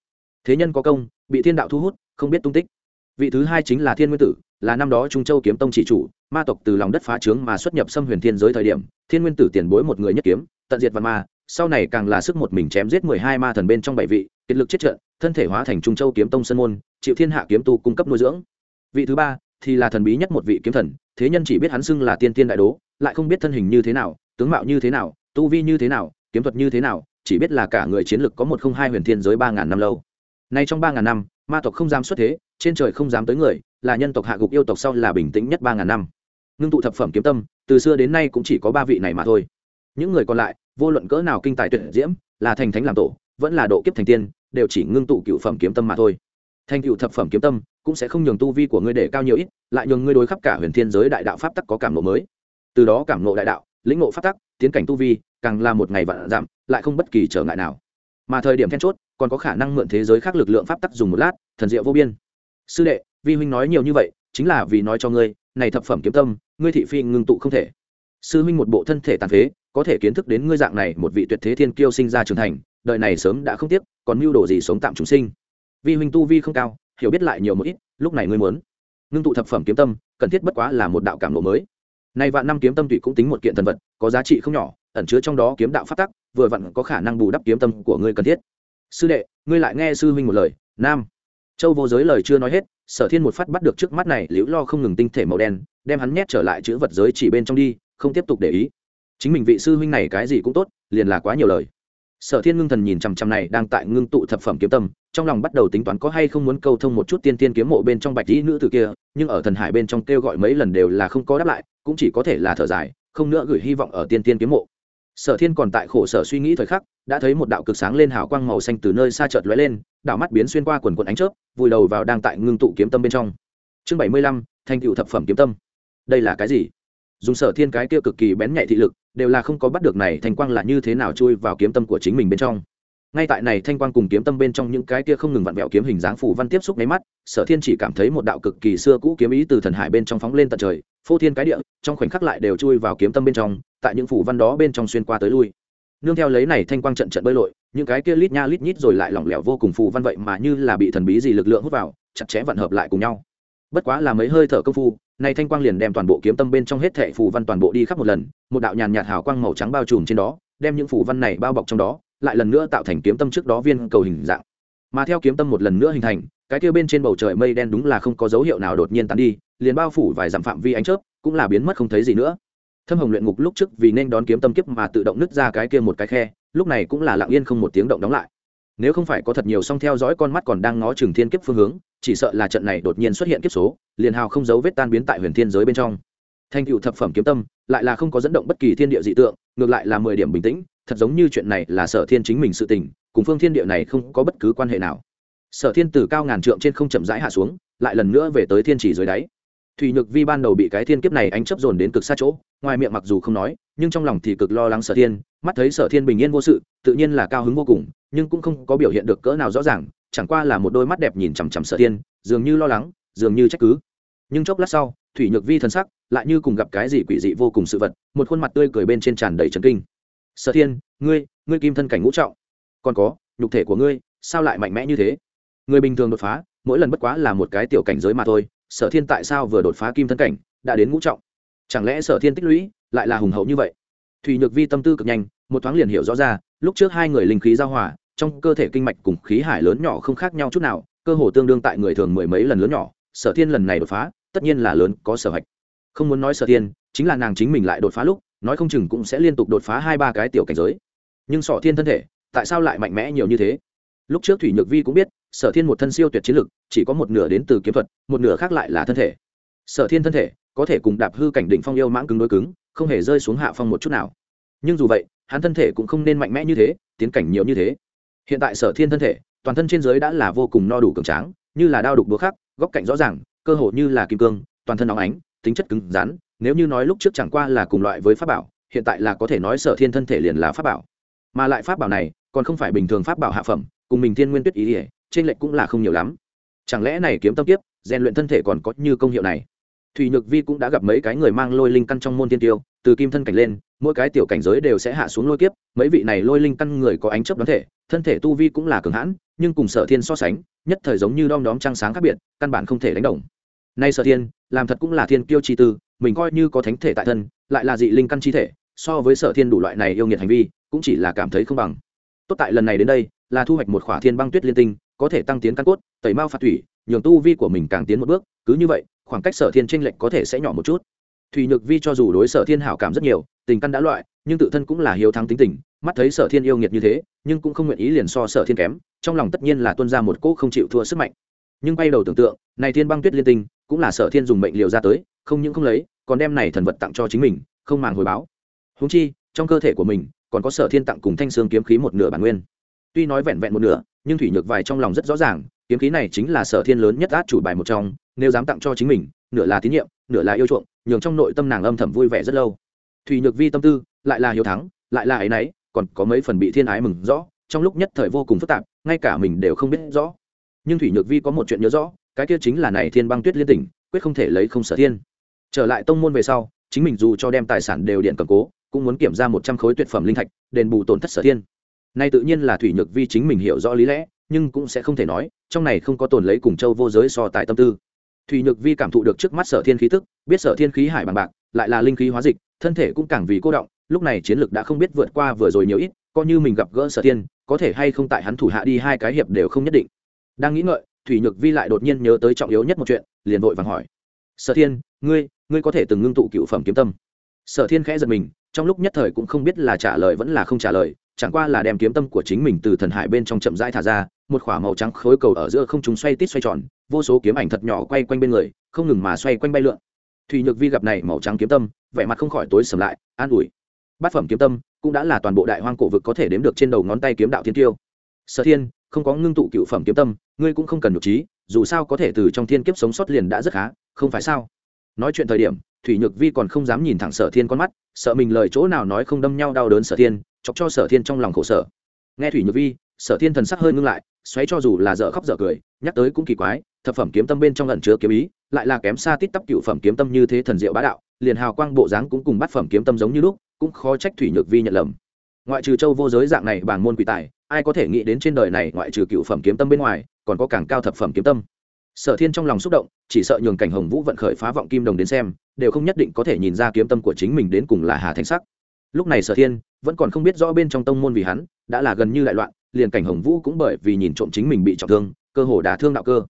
Thế nhân có công, bị thiên đạo thu hút, không biết tung tích. Vị thứ hai chính là thiên nguyên tử, là năm đó trung châu kiếm tông chỉ chủ, ma tộc từ lòng đất phá trướng mà xuất nhập xâm huyền thiên giới thời điểm, thiên nguyên tử tiền bối một người nhất kiếm, tận diệt văn ma, sau này càng là sức một mình chém giết mười hai ma thần bên trong bảy vị kiệt lực chết trận, thân thể hóa thành trung châu kiếm tông sân môn, chịu thiên hạ kiếm tu cung cấp nuôi dưỡng. Vị thứ ba thì là thần bí nhất một vị kiếm thần, thế nhân chỉ biết hắn xưng là tiên tiên đại đố, lại không biết thân hình như thế nào tướng mạo như thế nào, tu vi như thế nào, kiếm thuật như thế nào, chỉ biết là cả người chiến lực có một không hai huyền thiên giới ba ngàn năm lâu. Nay trong ba ngàn năm, ma tộc không dám xuất thế, trên trời không dám tới người, là nhân tộc hạ gục yêu tộc sau là bình tĩnh nhất ba ngàn năm. Ngưng tụ thập phẩm kiếm tâm, từ xưa đến nay cũng chỉ có ba vị này mà thôi. Những người còn lại, vô luận cỡ nào kinh tài tuyệt diễm, là thành thánh làm tổ, vẫn là độ kiếp thành tiên, đều chỉ ngưng tụ cựu phẩm kiếm tâm mà thôi. Thành cựu thập phẩm kiếm tâm, cũng sẽ không nhường tu vi của ngươi để cao nhiều ít, lại nhường ngươi đối khắp cả huyền thiên giới đại đạo pháp tắc có cảm nộ mới. Từ đó cảm nộ đại đạo lĩnh ngộ pháp tắc, tiến cảnh tu vi, càng là một ngày vạn giảm lại không bất kỳ trở ngại nào. Mà thời điểm then chốt, còn có khả năng mượn thế giới khác lực lượng pháp tắc dùng một lát, thần diệu vô biên. Sư đệ, vi huynh nói nhiều như vậy, chính là vì nói cho ngươi, này thập phẩm kiếm tâm, ngươi thị phi ngưng tụ không thể. Sư huynh một bộ thân thể tàn phế, có thể kiến thức đến ngươi dạng này một vị tuyệt thế thiên kiêu sinh ra trưởng thành, đời này sớm đã không tiếc, còn mưu đồ gì sống tạm chúng sinh. Vi huynh tu vi không cao, hiểu biết lại nhiều một ít, lúc này ngươi muốn ngưng tụ thập phẩm kiếm tâm, cần thiết bất quá là một đạo cảm lộ mới nay vạn năm kiếm tâm tụy cũng tính một kiện thần vật, có giá trị không nhỏ, ẩn chứa trong đó kiếm đạo phát tắc, vừa vặn có khả năng bù đắp kiếm tâm của ngươi cần thiết. Sư đệ, ngươi lại nghe sư huynh một lời, nam. Châu vô giới lời chưa nói hết, sở thiên một phát bắt được trước mắt này, liễu lo không ngừng tinh thể màu đen, đem hắn nhét trở lại chữ vật giới chỉ bên trong đi, không tiếp tục để ý. Chính mình vị sư huynh này cái gì cũng tốt, liền là quá nhiều lời. Sở thiên ngưng thần nhìn chằm chằm này đang tại ngưng tụ thập phẩm kiếm tâm, trong lòng bắt đầu tính toán có hay không muốn câu thông một chút tiên tiên kiếm mộ bên trong bạch dĩ nữ tử kia, nhưng ở thần hải bên trong kêu gọi mấy lần đều là không có đáp lại cũng chỉ có thể là thở dài, không nữa gửi hy vọng ở tiên tiên kiếm mộ. Sở thiên còn tại khổ sở suy nghĩ thời khắc, đã thấy một đạo cực sáng lên hào quang màu xanh từ nơi xa chợt lóe lên, đạo mắt biến xuyên qua quần quần ánh chớp, vùi đầu vào đang tại ngưng tụ kiếm tâm bên trong. Chương bảy mươi lăm thành cựu thập phẩm kiếm tâm. Đây là cái gì? Dùng sở thiên cái kia cực kỳ bén nhạy thị lực, đều là không có bắt được này, thành quang là như thế nào chui vào kiếm tâm của chính mình bên trong? Ngay tại này thanh quang cùng kiếm tâm bên trong những cái kia không ngừng vặn vẹo kiếm hình dáng phủ văn tiếp xúc máy mắt, sở thiên chỉ cảm thấy một đạo cực kỳ xưa cũ kiếm ý từ thần hải bên trong phóng lên tận trời, phô thiên cái địa, trong khoảnh khắc lại đều chui vào kiếm tâm bên trong, tại những phủ văn đó bên trong xuyên qua tới lui. Nương theo lấy này thanh quang trận trận bơi lội, những cái kia lít nha lít nhít rồi lại lỏng lẻo vô cùng phù văn vậy mà như là bị thần bí gì lực lượng hút vào, chặt chẽ vận hợp lại cùng nhau. Bất quá là mấy hơi thở công phu, này thanh quang liền đem toàn bộ kiếm tâm bên trong hết thệ phù văn toàn bộ đi khắp một lần, một đạo nhàn nhạt hào quang màu trắng bao trùm trên đó, đem những phù văn này bao bọc trong đó lại lần nữa tạo thành kiếm tâm trước đó viên cầu hình dạng. Mà theo kiếm tâm một lần nữa hình thành, cái kia bên trên bầu trời mây đen đúng là không có dấu hiệu nào đột nhiên tán đi, liền bao phủ vài dặm phạm vi ánh chớp, cũng là biến mất không thấy gì nữa. Thâm hồng luyện ngục lúc trước vì nên đón kiếm tâm kiếp mà tự động nứt ra cái kia một cái khe, lúc này cũng là lặng yên không một tiếng động đóng lại. Nếu không phải có thật nhiều song theo dõi con mắt còn đang ngó chừng thiên kiếp phương hướng, chỉ sợ là trận này đột nhiên xuất hiện kiếp số, liền hào không dấu vết tan biến tại huyền thiên giới bên trong. Thành cựu thập phẩm kiếm tâm, lại là không có dẫn động bất kỳ thiên địa dị tượng, ngược lại là mười điểm bình tĩnh thật giống như chuyện này là sở thiên chính mình sự tình, cùng phương thiên địa này không có bất cứ quan hệ nào. Sở thiên từ cao ngàn trượng trên không chậm rãi hạ xuống, lại lần nữa về tới thiên chỉ dưới đáy. Thủy nhược vi ban đầu bị cái thiên kiếp này anh chấp dồn đến cực xa chỗ, ngoài miệng mặc dù không nói, nhưng trong lòng thì cực lo lắng sở thiên, mắt thấy sở thiên bình yên vô sự, tự nhiên là cao hứng vô cùng, nhưng cũng không có biểu hiện được cỡ nào rõ ràng, chẳng qua là một đôi mắt đẹp nhìn chằm chằm sở thiên, dường như lo lắng, dường như trách cứ. Nhưng chốc lát sau, thủy nhược vi thân sắc lại như cùng gặp cái gì quỷ dị vô cùng sự vật, một khuôn mặt tươi cười bên trên tràn đầy trấn kinh sở thiên, ngươi ngươi kim thân cảnh ngũ trọng. Còn có, nhục thể của ngươi, sao lại mạnh mẽ như thế? Người bình thường đột phá, mỗi lần bất quá là một cái tiểu cảnh giới mà thôi, sở thiên tại sao vừa đột phá kim thân cảnh, đã đến ngũ trọng? Chẳng lẽ sở thiên tích lũy lại là hùng hậu như vậy? Thùy nhược vi tâm tư cực nhanh, một thoáng liền hiểu rõ ra, lúc trước hai người linh khí giao hòa, trong cơ thể kinh mạch cùng khí hải lớn nhỏ không khác nhau chút nào, cơ hồ tương đương tại người thường mười mấy lần lớn nhỏ, sở thiên lần này đột phá, tất nhiên là lớn, có sở hạch không muốn nói sở thiên, chính là nàng chính mình lại đột phá lúc nói không chừng cũng sẽ liên tục đột phá hai ba cái tiểu cảnh giới. Nhưng sở thiên thân thể, tại sao lại mạnh mẽ nhiều như thế? Lúc trước thủy nhược vi cũng biết, sở thiên một thân siêu tuyệt chiến lực, chỉ có một nửa đến từ kiếm thuật, một nửa khác lại là thân thể. Sở thiên thân thể, có thể cùng đạp hư cảnh đỉnh phong yêu mãng cứng đối cứng, không hề rơi xuống hạ phong một chút nào. Nhưng dù vậy, hắn thân thể cũng không nên mạnh mẽ như thế, tiến cảnh nhiều như thế. Hiện tại sở thiên thân thể, toàn thân trên giới đã là vô cùng no đủ cường tráng, như là đao đục búa khắc, góc cạnh rõ ràng, cơ hồ như là kim cương, toàn thân óng ánh, tính chất cứng rắn nếu như nói lúc trước chẳng qua là cùng loại với pháp bảo, hiện tại là có thể nói sở thiên thân thể liền là pháp bảo. Mà lại pháp bảo này, còn không phải bình thường pháp bảo hạ phẩm, cùng mình thiên nguyên tuyết ý ỉa trên lệnh cũng là không nhiều lắm. Chẳng lẽ này kiếm tâm kiếp, rèn luyện thân thể còn có như công hiệu này? Thùy nhược vi cũng đã gặp mấy cái người mang lôi linh căn trong môn tiên tiêu, từ kim thân cảnh lên, mỗi cái tiểu cảnh giới đều sẽ hạ xuống lôi kiếp, mấy vị này lôi linh căn người có ánh chấp đoán thể, thân thể tu vi cũng là cường hãn, nhưng cùng sở thiên so sánh, nhất thời giống như đom đóm trăng sáng khác biệt, căn bản không thể đánh đồng. Nay sở thiên, làm thật cũng là thiên kiêu chi tư mình coi như có thánh thể tại thân, lại là dị linh căn chi thể, so với sở thiên đủ loại này yêu nghiệt hành vi, cũng chỉ là cảm thấy không bằng. Tốt tại lần này đến đây, là thu hoạch một khỏa thiên băng tuyết liên tinh, có thể tăng tiến căn cốt, tẩy mao phạt thủy, nhường tu vi của mình càng tiến một bước, cứ như vậy, khoảng cách sở thiên tranh lệch có thể sẽ nhỏ một chút. Thủy nhược vi cho dù đối sở thiên hảo cảm rất nhiều, tình căn đã loại, nhưng tự thân cũng là hiếu thắng tính tình, mắt thấy sở thiên yêu nghiệt như thế, nhưng cũng không nguyện ý liền so sở thiên kém, trong lòng tất nhiên là tuân ra một cỗ không chịu thua sức mạnh. Nhưng bay đầu tưởng tượng, này thiên băng tuyết liên tinh, cũng là sở thiên dùng mệnh liều ra tới, không những không lấy còn đem này thần vật tặng cho chính mình, không màng hồi báo. Húng chi, trong cơ thể của mình, còn có sở thiên tặng cùng thanh xương kiếm khí một nửa bản nguyên. Tuy nói vẹn vẹn một nửa, nhưng thủy nhược vài trong lòng rất rõ ràng, kiếm khí này chính là sở thiên lớn nhất át chủ bài một trong, nếu dám tặng cho chính mình, nửa là tín nhiệm, nửa là yêu chuộng, nhường trong nội tâm nàng âm thầm vui vẻ rất lâu. Thủy nhược vi tâm tư, lại là hiếu thắng, lại là ấy nấy còn có mấy phần bị thiên ái mừng rõ, trong lúc nhất thời vô cùng phức tạp, ngay cả mình đều không biết rõ. Nhưng thủy nhược vi có một chuyện nhớ rõ, cái kia chính là này thiên băng tuyết liên tỉnh, quyết không thể lấy không sở thiên trở lại tông môn về sau, chính mình dù cho đem tài sản đều điện cầm cố, cũng muốn kiểm ra một trăm khối tuyệt phẩm linh thạch, đền bù tổn thất sở thiên. Nay tự nhiên là thủy nhược vi chính mình hiểu rõ lý lẽ, nhưng cũng sẽ không thể nói, trong này không có tồn lấy cùng châu vô giới so tại tâm tư. Thủy nhược vi cảm thụ được trước mắt sở thiên khí tức, biết sở thiên khí hải bằng bạc, lại là linh khí hóa dịch, thân thể cũng càng vì cô động, lúc này chiến lược đã không biết vượt qua vừa rồi nhiều ít, coi như mình gặp gỡ sở thiên, có thể hay không tại hắn thủ hạ đi hai cái hiệp đều không nhất định. Đang nghĩ ngợi, thủy nhược vi lại đột nhiên nhớ tới trọng yếu nhất một chuyện, liền vội vàng hỏi. Sở thiên, ngươi ngươi có thể từng ngưng tụ cựu phẩm kiếm tâm. Sở thiên khẽ giật mình, trong lúc nhất thời cũng không biết là trả lời vẫn là không trả lời, chẳng qua là đem kiếm tâm của chính mình từ thần hải bên trong chậm rãi thả ra, một k h ỏ a màu trắng khối cầu ở giữa không chúng xoay tít xoay tròn, vô số kiếm ảnh thật nhỏ quay quanh bên người, không ngừng mà xoay quanh bay lượn. Thùy nhược vi gặp này màu trắng kiếm tâm, vẻ mặt không khỏi tối sầm lại, an ủi. Bát phẩm kiếm tâm cũng đã là toàn bộ đại hoang cổ vực có thể đếm được trên đầu ngón tay kiếm đạo thiên tiêu. Sở thiên, không có ngưng tụ cựu phẩm kiếm tâm, ngươi cũng không cần nhục trí, dù sao có thể từ trong thiên kiếp sống sót liền đã rất khá, không phải sao? Nói chuyện thời điểm, thủy nhược vi còn không dám nhìn thẳng sở thiên con mắt, sợ mình lời chỗ nào nói không đâm nhau đau đớn sở thiên, chọc cho sở thiên trong lòng khổ sở. Nghe thủy nhược vi, sở thiên thần sắc hơi ngưng lại, xoáy cho dù là dở khóc dở cười, nhắc tới cũng kỳ quái, thập phẩm kiếm tâm bên trong lần chứa kiếm ý, lại là kém xa tít tắp cựu phẩm kiếm tâm như thế thần diệu bá đạo, liền hào quang bộ dáng cũng cùng bát phẩm kiếm tâm giống như lúc, cũng khó trách thủy nhược vi nhận lầm. Ngoại trừ châu vô giới dạng này bảng môn quỷ tài, ai có thể nghĩ đến trên đời này ngoại trừ cựu phẩm kiếm tâm bên ngoài, còn có càng cao thập phẩm kiếm tâm sở thiên trong lòng xúc động, chỉ sợ nhường cảnh hồng vũ vận khởi phá vọng kim đồng đến xem, đều không nhất định có thể nhìn ra kiếm tâm của chính mình đến cùng là hà thành sắc. Lúc này sở thiên vẫn còn không biết rõ bên trong tông môn vì hắn đã là gần như đại loạn, liền cảnh hồng vũ cũng bởi vì nhìn trộm chính mình bị trọng thương, cơ hồ đả thương đạo cơ.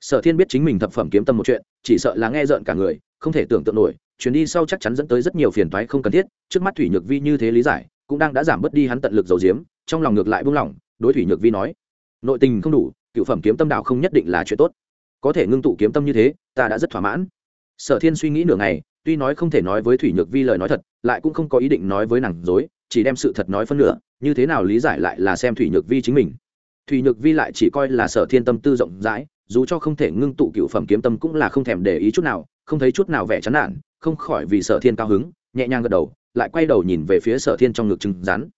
Sở thiên biết chính mình thập phẩm kiếm tâm một chuyện, chỉ sợ là nghe rợn cả người, không thể tưởng tượng nổi, chuyến đi sau chắc chắn dẫn tới rất nhiều phiền toái không cần thiết, trước mắt thủy nhược vi như thế lý giải, cũng đang đã giảm bớt đi hắn tận lực dầu diếm trong lòng ngược lại buông lỏng, đối thủy nhược vi nói, nội tình không đủ, cựu phẩm kiếm tâm đạo không nhất định là chuyện tốt có thể ngưng tụ kiếm tâm như thế, ta đã rất thỏa mãn. Sở thiên suy nghĩ nửa ngày, tuy nói không thể nói với thủy nhược vi lời nói thật, lại cũng không có ý định nói với nàng dối, chỉ đem sự thật nói phân nửa, như thế nào lý giải lại là xem thủy nhược vi chính mình. Thủy nhược vi lại chỉ coi là sở thiên tâm tư rộng rãi, dù cho không thể ngưng tụ cựu phẩm kiếm tâm cũng là không thèm để ý chút nào, không thấy chút nào vẻ chán nản, không khỏi vì sở thiên cao hứng, nhẹ nhàng gật đầu, lại quay đầu nhìn về phía sở thiên trong ngực trứng rắn.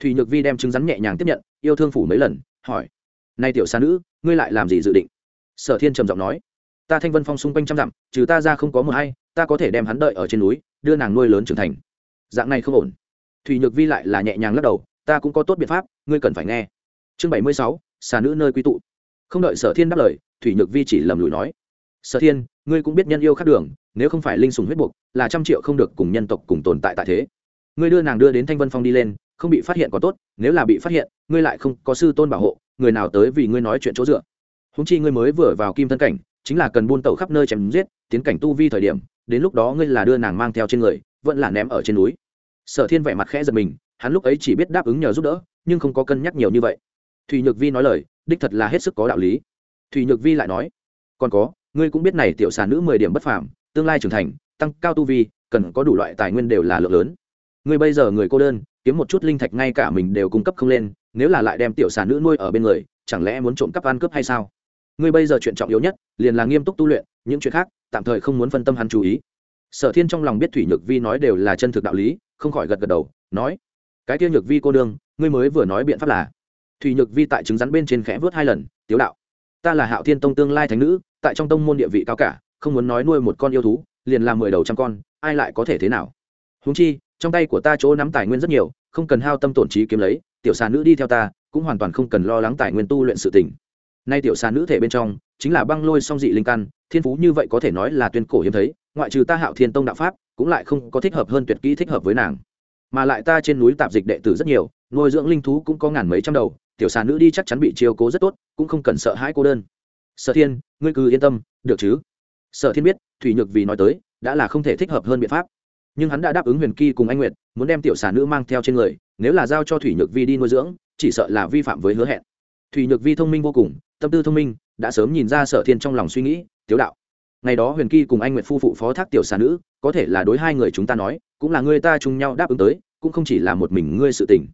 Thủy nhược vi đem trứng rắn nhẹ nhàng tiếp nhận, yêu thương phủ mấy lần, hỏi nay tiểu xa nữ, ngươi lại làm gì dự định? Sở thiên trầm giọng nói, ta thanh vân phong xung quanh trăm dặm, trừ ta ra không có một hay ta có thể đem hắn đợi ở trên núi, đưa nàng nuôi lớn trưởng thành. Dạng này không ổn. Thủy nhược vi lại là nhẹ nhàng lắc đầu, ta cũng có tốt biện pháp, ngươi cần phải nghe. Chương bảy mươi sáu, xà nữ nơi quy tụ. Không đợi sở thiên đáp lời, thủy nhược vi chỉ lầm lùi nói, sở thiên, ngươi cũng biết nhân yêu khác đường, nếu không phải linh sùng huyết buộc, là trăm triệu không được cùng nhân tộc cùng tồn tại tại thế. Ngươi đưa nàng đưa đến thanh vân phong đi lên, không bị phát hiện có tốt, nếu là bị phát hiện, ngươi lại không có sư tôn bảo hộ, người nào tới vì ngươi nói chuyện chỗ dựa? Húng chi ngươi mới vừa vào kim thân cảnh, chính là cần buôn tẩu khắp nơi chém giết, tiến cảnh tu vi thời điểm, đến lúc đó ngươi là đưa nàng mang theo trên người, vẫn là ném ở trên núi. Sở thiên vẻ mặt khẽ giật mình, hắn lúc ấy chỉ biết đáp ứng nhờ giúp đỡ, nhưng không có cân nhắc nhiều như vậy. Thùy nhược vi nói lời, đích thật là hết sức có đạo lý. Thùy nhược vi lại nói, còn có, ngươi cũng biết này tiểu xà nữ mười điểm bất phàm, tương lai trưởng thành, tăng cao tu vi, cần có đủ loại tài nguyên đều là lượng lớn. Ngươi bây giờ người cô đơn, kiếm một chút linh thạch ngay cả mình đều cung cấp không lên, nếu là lại đem tiểu xà nữ nuôi ở bên người, chẳng lẽ muốn trộm cắp ăn cướp hay sao? Ngươi bây giờ chuyện trọng yếu nhất, liền là nghiêm túc tu luyện, những chuyện khác, tạm thời không muốn phân tâm hắn chú ý. Sở thiên trong lòng biết thủy nhược vi nói đều là chân thực đạo lý, không khỏi gật gật đầu, nói, cái tiêu nhược vi cô đương, ngươi mới vừa nói biện pháp là? Thủy nhược vi tại trứng rắn bên trên khẽ vớt hai lần, tiếu đạo, ta là hạo thiên tông tương lai thánh nữ, tại trong tông môn địa vị cao cả, không muốn nói nuôi một con yêu thú, liền làm mười đầu trăm con, ai lại có thể thế nào? Húng chi, trong tay của ta chỗ nắm tài nguyên rất nhiều, không cần hao tâm tổn trí kiếm lấy, tiểu xà nữ đi theo ta, cũng hoàn toàn không cần lo lắng tài nguyên tu luyện sự tình nay tiểu xà nữ thể bên trong, chính là băng lôi song dị linh căn, thiên phú như vậy có thể nói là tuyên cổ hiếm thấy, ngoại trừ ta hạo thiên tông đạo pháp, cũng lại không có thích hợp hơn tuyệt kỹ thích hợp với nàng. Mà lại ta trên núi tạp dịch đệ tử rất nhiều, nuôi dưỡng linh thú cũng có ngàn mấy trăm đầu, tiểu xà nữ đi chắc chắn bị chiêu cố rất tốt, cũng không cần sợ hãi cô đơn. Sở thiên, ngươi cứ yên tâm, được chứ? Sở thiên biết, thủy nhược vì nói tới, đã là không thể thích hợp hơn biện pháp. Nhưng hắn đã đáp ứng huyền kỳ cùng anh nguyệt, muốn đem tiểu xà nữ mang theo trên người, nếu là giao cho thủy nhược vi đi nuôi dưỡng, chỉ sợ là vi phạm với hứa hẹn. Thủy nhược vi thông minh vô cùng tâm tư thông minh, đã sớm nhìn ra sở thiên trong lòng suy nghĩ tiếu đạo, ngày đó huyền kỳ cùng anh nguyệt phu phụ phó thác tiểu xà nữ, có thể là đối hai người chúng ta nói, cũng là người ta chung nhau đáp ứng tới, cũng không chỉ là một mình ngươi sự tình.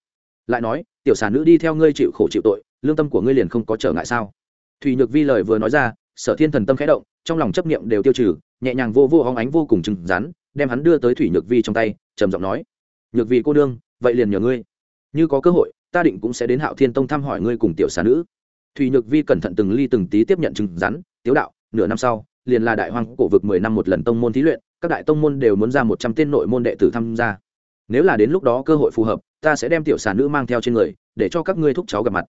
Lại nói, tiểu xà nữ đi theo ngươi chịu khổ chịu tội, lương tâm của ngươi liền không có trở ngại sao? Thùy nhược vi lời vừa nói ra, sở thiên thần tâm khẽ động, trong lòng chấp niệm đều tiêu trừ, nhẹ nhàng vô vô hóng ánh vô cùng chừng rắn, đem hắn đưa tới thủy nhược vi trong tay, trầm giọng nói, nhược vi cô đương vậy liền nhờ ngươi. Như có cơ hội, ta định cũng sẽ đến hạo thiên tông thăm hỏi ngươi cùng tiểu xà nữ thủy nhược vi cẩn thận từng ly từng tí tiếp nhận chứng rắn, tiếu đạo, nửa năm sau, liền là đại hoang cổ vực mười năm một lần tông môn thí luyện, các đại tông môn đều muốn ra một trăm tên nội môn đệ tử tham gia. Nếu là đến lúc đó cơ hội phù hợp, ta sẽ đem tiểu xà nữ mang theo trên người, để cho các ngươi thúc cháu gặp mặt.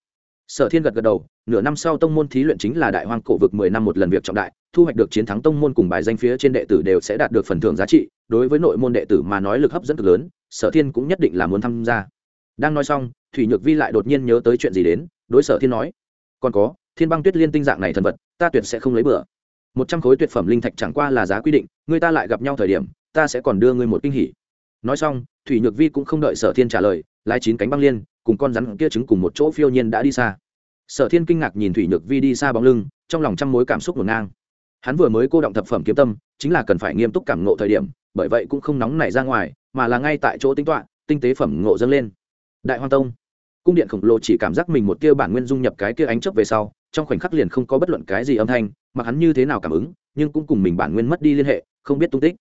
Sở thiên gật gật đầu, nửa năm sau tông môn thí luyện chính là đại hoang cổ vực mười năm một lần việc trọng đại, thu hoạch được chiến thắng tông môn cùng bài danh phía trên đệ tử đều sẽ đạt được phần thưởng giá trị, đối với nội môn đệ tử mà nói lực hấp dẫn cực lớn, sở thiên cũng nhất định là muốn tham gia. Đang nói xong, thủy nhược vi lại đột nhiên nhớ tới chuyện gì đến, đối sở thiên nói còn có, thiên băng tuyết liên tinh dạng này thần vật, ta tuyệt sẽ không lấy bừa. Một trăm khối tuyệt phẩm linh thạch chẳng qua là giá quy định, người ta lại gặp nhau thời điểm, ta sẽ còn đưa ngươi một kinh hỉ. Nói xong, thủy nhược vi cũng không đợi sở thiên trả lời, lái chín cánh băng liên, cùng con rắn kia trứng cùng một chỗ phiêu nhiên đã đi xa. Sở thiên kinh ngạc nhìn thủy nhược vi đi xa bóng lưng, trong lòng trăm mối cảm xúc ngổn ngang. Hắn vừa mới cô động thập phẩm kiếm tâm, chính là cần phải nghiêm túc cảm ngộ thời điểm, bởi vậy cũng không nóng nảy ra ngoài, mà là ngay tại chỗ tính toạ tinh tế phẩm ngộ dâng lên. Đại hoang tông cung điện khổng lồ chỉ cảm giác mình một tia bản nguyên dung nhập cái kia ánh chớp về sau, trong khoảnh khắc liền không có bất luận cái gì âm thanh mà hắn như thế nào cảm ứng, nhưng cũng cùng mình bản nguyên mất đi liên hệ, không biết tung tích.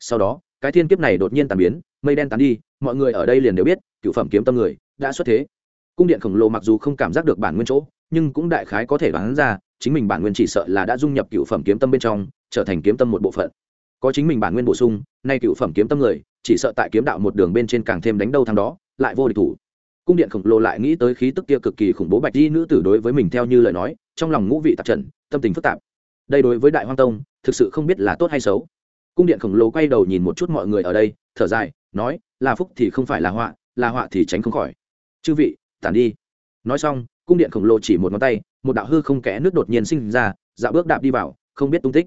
Sau đó, cái thiên kiếp này đột nhiên tàn biến, mây đen tàn đi, mọi người ở đây liền đều biết, cựu phẩm kiếm tâm người, đã xuất thế. Cung điện khổng lồ mặc dù không cảm giác được bản nguyên chỗ, nhưng cũng đại khái có thể đoán ra, chính mình bản nguyên chỉ sợ là đã dung nhập cựu phẩm kiếm tâm bên trong, trở thành kiếm tâm một bộ phận. Có chính mình bản nguyên bổ sung, nay cựu phẩm kiếm tâm người, chỉ sợ tại kiếm đạo một đường bên trên càng thêm đánh đâu thằng đó, lại vô địch thủ cung điện khổng lồ lại nghĩ tới khí tức kia cực kỳ khủng bố bạch di nữ tử đối với mình theo như lời nói, trong lòng ngũ vị tạp trần, tâm tình phức tạp. Đây đối với đại hoang tông, thực sự không biết là tốt hay xấu. Cung điện khổng lồ quay đầu nhìn một chút mọi người ở đây, thở dài, nói, là phúc thì không phải là họa là họa thì tránh không khỏi. Chư vị, tản đi. Nói xong, cung điện khổng lồ chỉ một ngón tay, một đạo hư không kẽ nước đột nhiên sinh ra dạo bước đạp đi vào, không biết tung tích.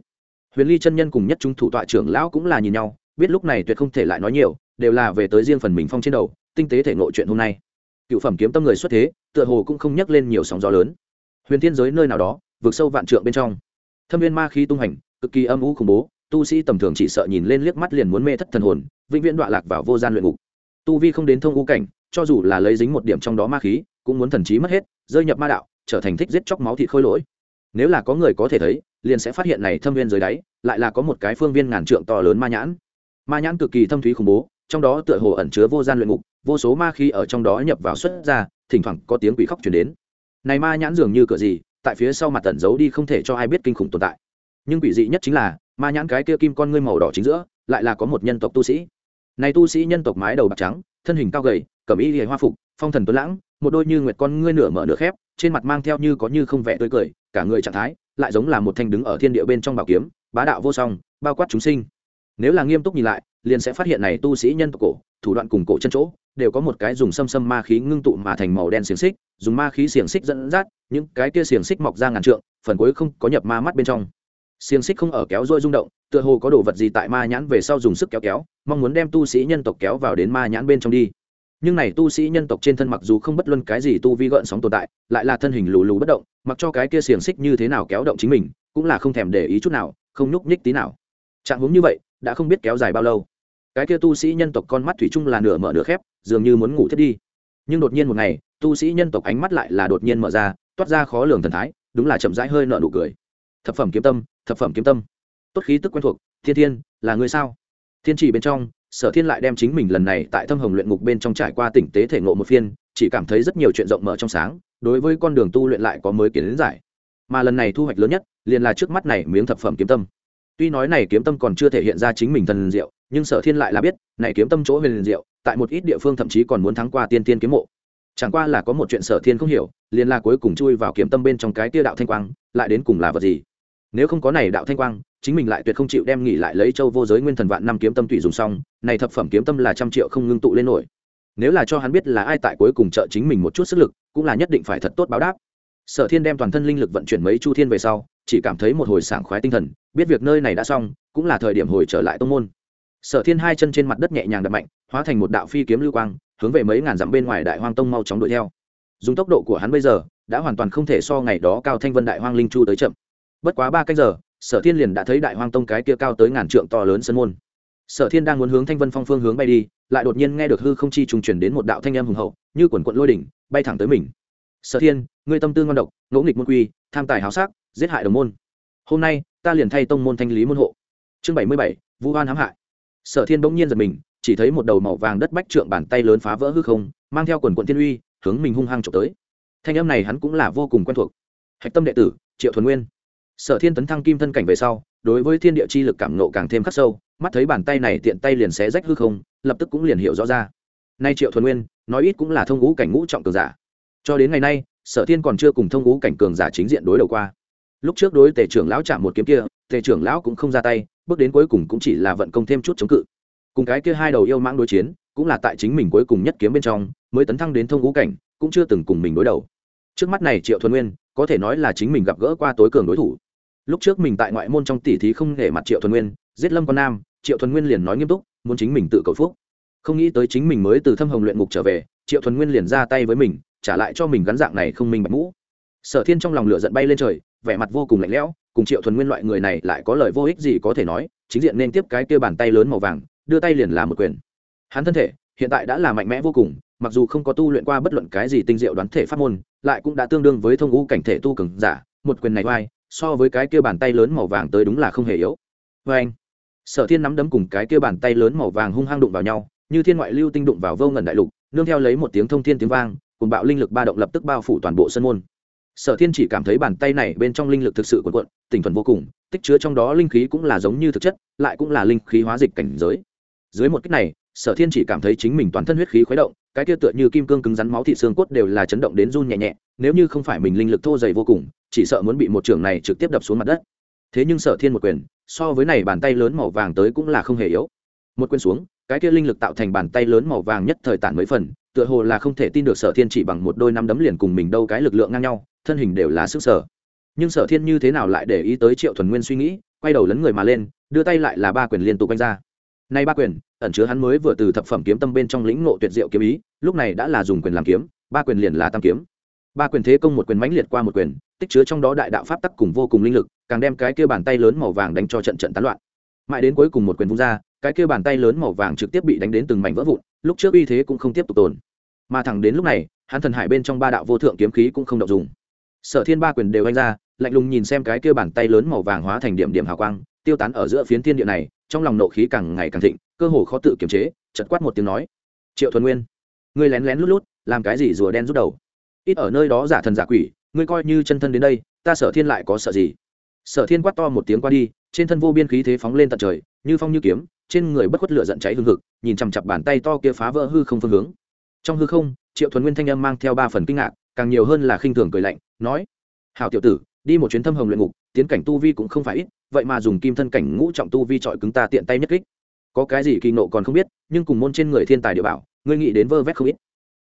Huyền ly chân nhân cùng nhất trung thủ tọa trưởng lão cũng là nhìn nhau, biết lúc này tuyệt không thể lại nói nhiều, đều là về tới riêng phần mình phong trên đầu, tinh tế thể ngộ chuyện hôm nay cựu phẩm kiếm tâm người xuất thế, tựa hồ cũng không nhắc lên nhiều sóng gió lớn. Huyền thiên giới nơi nào đó vượt sâu vạn trượng bên trong. Thâm viên ma khí tung hành, cực kỳ âm u khủng bố, tu sĩ tầm thường chỉ sợ nhìn lên liếc mắt liền muốn mê thất thần hồn, vĩnh viễn đọa lạc vào vô gian luyện ngục. Tu vi không đến thông u cảnh, cho dù là lấy dính một điểm trong đó ma khí, cũng muốn thần trí mất hết, rơi nhập ma đạo, trở thành thích giết chóc máu thịt khôi lỗi. Nếu là có người có thể thấy, liền sẽ phát hiện này thâm viên dưới đáy, lại là có một cái phương viên ngàn trượng to lớn ma nhãn. Ma nhãn cực kỳ thâm thúy khủng bố, trong đó tựa hồ ẩn chứa vô gian luyện ngục vô số ma khí ở trong đó nhập vào xuất ra, thỉnh thoảng có tiếng quỷ khóc chuyển đến. Này ma nhãn dường như cửa gì, tại phía sau mặt tẩn giấu đi không thể cho ai biết kinh khủng tồn tại. Nhưng quỷ dị nhất chính là, ma nhãn cái kia kim con ngươi màu đỏ chính giữa, lại là có một nhân tộc tu sĩ. Này tu sĩ nhân tộc mái đầu bạc trắng, thân hình cao gầy cẩm y hề hoa phục, phong thần tuấn lãng, một đôi như nguyệt con ngươi nửa mở nửa khép, trên mặt mang theo như có như không vẻ tươi cười, cả người trạng thái lại giống là một thanh đứng ở thiên địa bên trong bảo kiếm, bá đạo vô song, bao quát chúng sinh. Nếu là nghiêm túc nhìn lại, liền sẽ phát hiện này tu sĩ nhân tộc cổ thủ đoạn cùng cổ chân chỗ, đều có một cái dùng xâm xâm ma khí ngưng tụ mà thành màu đen xiềng xích, dùng ma khí xiềng xích dẫn dắt, những cái kia xiềng xích mọc ra ngàn trượng, phần cuối không có nhập ma mắt bên trong. Xiềng xích không ở kéo dôi rung động, tựa hồ có đồ vật gì tại ma nhãn về sau dùng sức kéo kéo, mong muốn đem tu sĩ nhân tộc kéo vào đến ma nhãn bên trong đi. Nhưng này tu sĩ nhân tộc trên thân mặc dù không bất luân cái gì tu vi gợn sóng tồn tại, lại là thân hình lù lù bất động, mặc cho cái kia xiềng xích như thế nào kéo động chính mình, cũng là không thèm để ý chút nào, không nhúc nhích tí nào. Trạng hướng như vậy, đã không biết kéo dài bao lâu cái kia tu sĩ nhân tộc con mắt thủy chung là nửa mở nửa khép, dường như muốn ngủ thiết đi. Nhưng đột nhiên một ngày, tu sĩ nhân tộc ánh mắt lại là đột nhiên mở ra, toát ra khó lường thần thái, đúng là chậm rãi hơi nợ nụ cười. Thập phẩm kiếm tâm, thập phẩm kiếm tâm. Tốt khí tức quen thuộc, thiên thiên, là người sao? Thiên chỉ bên trong, sở thiên lại đem chính mình lần này tại thâm hồng luyện ngục bên trong trải qua tỉnh tế thể ngộ một phiên, chỉ cảm thấy rất nhiều chuyện rộng mở trong sáng, đối với con đường tu luyện lại có mới kiến giải. Mà lần này thu hoạch lớn nhất, liền là trước mắt này miếng thập phẩm kiếm tâm. Tuy nói này kiếm tâm còn chưa thể hiện ra chính mình thần diệu nhưng sở thiên lại là biết, này kiếm tâm chỗ huyền diệu, tại một ít địa phương thậm chí còn muốn thắng qua tiên tiên kiếm mộ. Chẳng qua là có một chuyện sở thiên không hiểu, liền là cuối cùng chui vào kiếm tâm bên trong cái tia đạo thanh quang, lại đến cùng là vật gì. Nếu không có này đạo thanh quang, chính mình lại tuyệt không chịu đem nghỉ lại lấy châu vô giới nguyên thần vạn năm kiếm tâm tùy dùng xong, này thập phẩm kiếm tâm là trăm triệu không ngưng tụ lên nổi. Nếu là cho hắn biết là ai tại cuối cùng trợ chính mình một chút sức lực, cũng là nhất định phải thật tốt báo đáp. Sở thiên đem toàn thân linh lực vận chuyển mấy chu thiên về sau, chỉ cảm thấy một hồi sảng khoái tinh thần, biết việc nơi này đã xong, cũng là thời điểm hồi trở lại tông môn sở thiên hai chân trên mặt đất nhẹ nhàng đập mạnh, hóa thành một đạo phi kiếm lưu quang, hướng về mấy ngàn dặm bên ngoài đại hoang tông mau chóng đuổi theo. Dùng tốc độ của hắn bây giờ, đã hoàn toàn không thể so ngày đó cao thanh vân đại hoang linh chu tới chậm. Bất quá ba canh giờ, sở thiên liền đã thấy đại hoang tông cái kia cao tới ngàn trượng to lớn sân môn. Sở thiên đang muốn hướng thanh vân phong phương hướng bay đi, lại đột nhiên nghe được hư không chi trùng chuyển đến một đạo thanh âm hùng hậu, như quần quận lôi đỉnh, bay thẳng tới mình. Sở thiên, ngươi tâm tư ngon độc, ngỗ nghịch môn quy, tham tài háo sắc, giết hại đồng môn. Hôm nay, ta liền thay tông môn thanh lý môn hộ. Chương bảy mươi bảy vũ hoan hãm hại sở thiên bỗng nhiên giật mình, chỉ thấy một đầu màu vàng đất bách trượng bàn tay lớn phá vỡ hư không, mang theo quần quận thiên uy, hướng mình hung hăng trộm tới. Thanh âm này hắn cũng là vô cùng quen thuộc. Hạch tâm đệ tử, triệu thuần nguyên. Sở thiên tấn thăng kim thân cảnh về sau, đối với thiên địa chi lực cảm nộ càng thêm khắc sâu, mắt thấy bàn tay này tiện tay liền xé rách hư không, lập tức cũng liền hiểu rõ ra. Nay triệu thuần nguyên, nói ít cũng là thông ngũ cảnh ngũ trọng cường giả. Cho đến ngày nay, sở thiên còn chưa cùng thông ngũ cảnh cường giả chính diện đối đầu qua. Lúc trước đối tề trưởng lão chạm một kiếm kia, tề trưởng lão cũng không ra tay bước đến cuối cùng cũng chỉ là vận công thêm chút chống cự. Cùng cái kia hai đầu yêu mãng đối chiến, cũng là tại chính mình cuối cùng nhất kiếm bên trong, mới tấn thăng đến thông ngũ cảnh, cũng chưa từng cùng mình đối đầu. Trước mắt này triệu thuần nguyên, có thể nói là chính mình gặp gỡ qua tối cường đối thủ. Lúc trước mình tại ngoại môn trong tỷ thí không để mặt triệu thuần nguyên, giết lâm con nam, triệu thuần nguyên liền nói nghiêm túc, muốn chính mình tự cầu phúc. Không nghĩ tới chính mình mới từ thâm hồng luyện ngục trở về, triệu thuần nguyên liền ra tay với mình, trả lại cho mình gắn dạng này không minh bạch mũ. Sở thiên trong lòng lửa giận bay lên trời, vẻ mặt vô cùng lạnh lẽo cùng triệu thuần nguyên loại người này lại có lời vô ích gì có thể nói, chính diện nên tiếp cái kia bàn tay lớn màu vàng, đưa tay liền làm một quyền. Hắn thân thể, hiện tại đã là mạnh mẽ vô cùng, mặc dù không có tu luyện qua bất luận cái gì tinh diệu đoán thể pháp môn, lại cũng đã tương đương với thông ngũ cảnh thể tu cường giả, một quyền này vai, so với cái kia bàn tay lớn màu vàng tới đúng là không hề yếu. Vê anh, sở thiên nắm đấm cùng cái kia bàn tay lớn màu vàng hung hăng đụng vào nhau, như thiên ngoại lưu tinh đụng vào vô ngần đại lục, nương theo lấy một tiếng thông thiên tiếng vang cùng bạo linh lực ba động lập tức bao phủ toàn bộ sân môn sở thiên chỉ cảm thấy bàn tay này bên trong linh lực thực sự cuộn cuộn tỉnh thuần vô cùng, tích chứa trong đó linh khí cũng là giống như thực chất, lại cũng là linh khí hóa dịch cảnh giới. Dưới một cách này, sở thiên chỉ cảm thấy chính mình toàn thân huyết khí khuấy động, cái kia tựa như kim cương cứng rắn máu thị xương cốt đều là chấn động đến run nhẹ nhẹ, nếu như không phải mình linh lực thô dày vô cùng, chỉ sợ muốn bị một trường này trực tiếp đập xuống mặt đất. Thế nhưng sở thiên một quyền, so với này bàn tay lớn màu vàng tới cũng là không hề yếu. Một quyền xuống, cái kia linh lực tạo thành bàn tay lớn màu vàng nhất thời tản mấy phần, tựa hồ là không thể tin được sở thiên chỉ bằng một đôi năm đấm liền cùng mình đâu cái lực lượng ngang nhau thân hình đều là sức sở. Nhưng sở thiên như thế nào lại để ý tới triệu thuần nguyên suy nghĩ, quay đầu lấn người mà lên, đưa tay lại là ba quyền liên tục quanh ra. Nay ba quyền, ẩn chứa hắn mới vừa từ thập phẩm kiếm tâm bên trong lĩnh ngộ tuyệt diệu kiếm ý, lúc này đã là dùng quyền làm kiếm, ba quyền liền là tam kiếm. Ba quyền thế công một quyền mãnh liệt qua một quyền, tích chứa trong đó đại đạo pháp tắc cùng vô cùng linh lực, càng đem cái kia bàn tay lớn màu vàng đánh cho trận trận tán loạn. Mãi đến cuối cùng một quyền vung ra, cái kia bàn tay lớn màu vàng trực tiếp bị đánh đến từng mảnh vỡ vụn, lúc trước uy thế cũng không tiếp tục tồn. Mà thẳng đến lúc này, hắn thần hải bên trong ba đạo vô thượng kiếm khí cũng không động dùng sở thiên ba quyền đều anh ra, lạnh lùng nhìn xem cái kia bàn tay lớn màu vàng hóa thành điểm điểm hào quang, tiêu tán ở giữa phiến thiên địa này, trong lòng nộ khí càng ngày càng thịnh, cơ hồ khó tự kiềm chế chật quát một tiếng nói, triệu thuần nguyên, ngươi lén lén lút lút, làm cái gì rùa đen rút đầu? Ít ở nơi đó giả thần giả quỷ, ngươi coi như chân thân đến đây, ta sở thiên lại có sợ gì? Sở thiên quát to một tiếng qua đi, trên thân vô biên khí thế phóng lên tận trời, như phong như kiếm, trên người bất khuất lửa giận cháy hương hực, nhìn chằm chặp bàn tay to kia phá vỡ hư không phương hướng. Trong hư không, triệu thuần nguyên thanh âm mang theo ba phần kinh ngạc càng nhiều hơn là khinh thường cười lạnh, nói hào tiểu tử, đi một chuyến thâm hồng luyện ngục, tiến cảnh tu vi cũng không phải ít, vậy mà dùng kim thân cảnh ngũ trọng tu vi trọi cứng ta tiện tay nhất kích. Có cái gì kỳ nộ còn không biết, nhưng cùng môn trên người thiên tài địa bảo, ngươi nghĩ đến vơ vét không ít.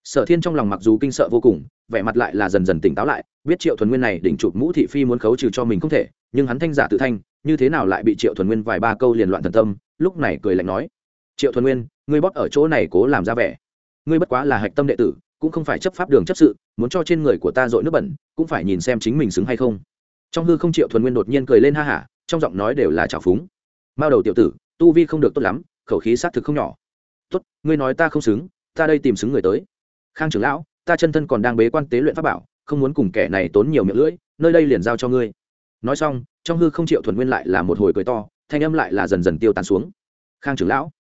Sở thiên trong lòng mặc dù kinh sợ vô cùng, vẻ mặt lại là dần dần tỉnh táo lại, biết triệu thuần nguyên này đỉnh chụp mũ thị phi muốn khấu trừ cho mình không thể, nhưng hắn thanh giả tự thanh, như thế nào lại bị triệu thuần nguyên vài ba câu liền loạn thần tâm, lúc này cười lạnh nói, triệu thuần nguyên, ngươi bóp ở chỗ này cố làm ra vẻ. Ngươi bất quá là hạch tâm đệ tử cũng không phải chấp pháp đường chấp sự, muốn cho trên người của ta dội nước bẩn, cũng phải nhìn xem chính mình xứng hay không. Trong hư không triệu thuần nguyên đột nhiên cười lên ha hả, trong giọng nói đều là trào phúng. Mao đầu tiểu tử, tu vi không được tốt lắm, khẩu khí xác thực không nhỏ. Tốt, ngươi nói ta không xứng, ta đây tìm xứng người tới. Khang trưởng lão, ta chân thân còn đang bế quan tế luyện pháp bảo, không muốn cùng kẻ này tốn nhiều miệng lưỡi, nơi đây liền giao cho ngươi. Nói xong, trong hư không triệu thuần nguyên lại là một hồi cười to, thanh âm lại là dần dần tiêu tàn xuống. Khang trưởng lão,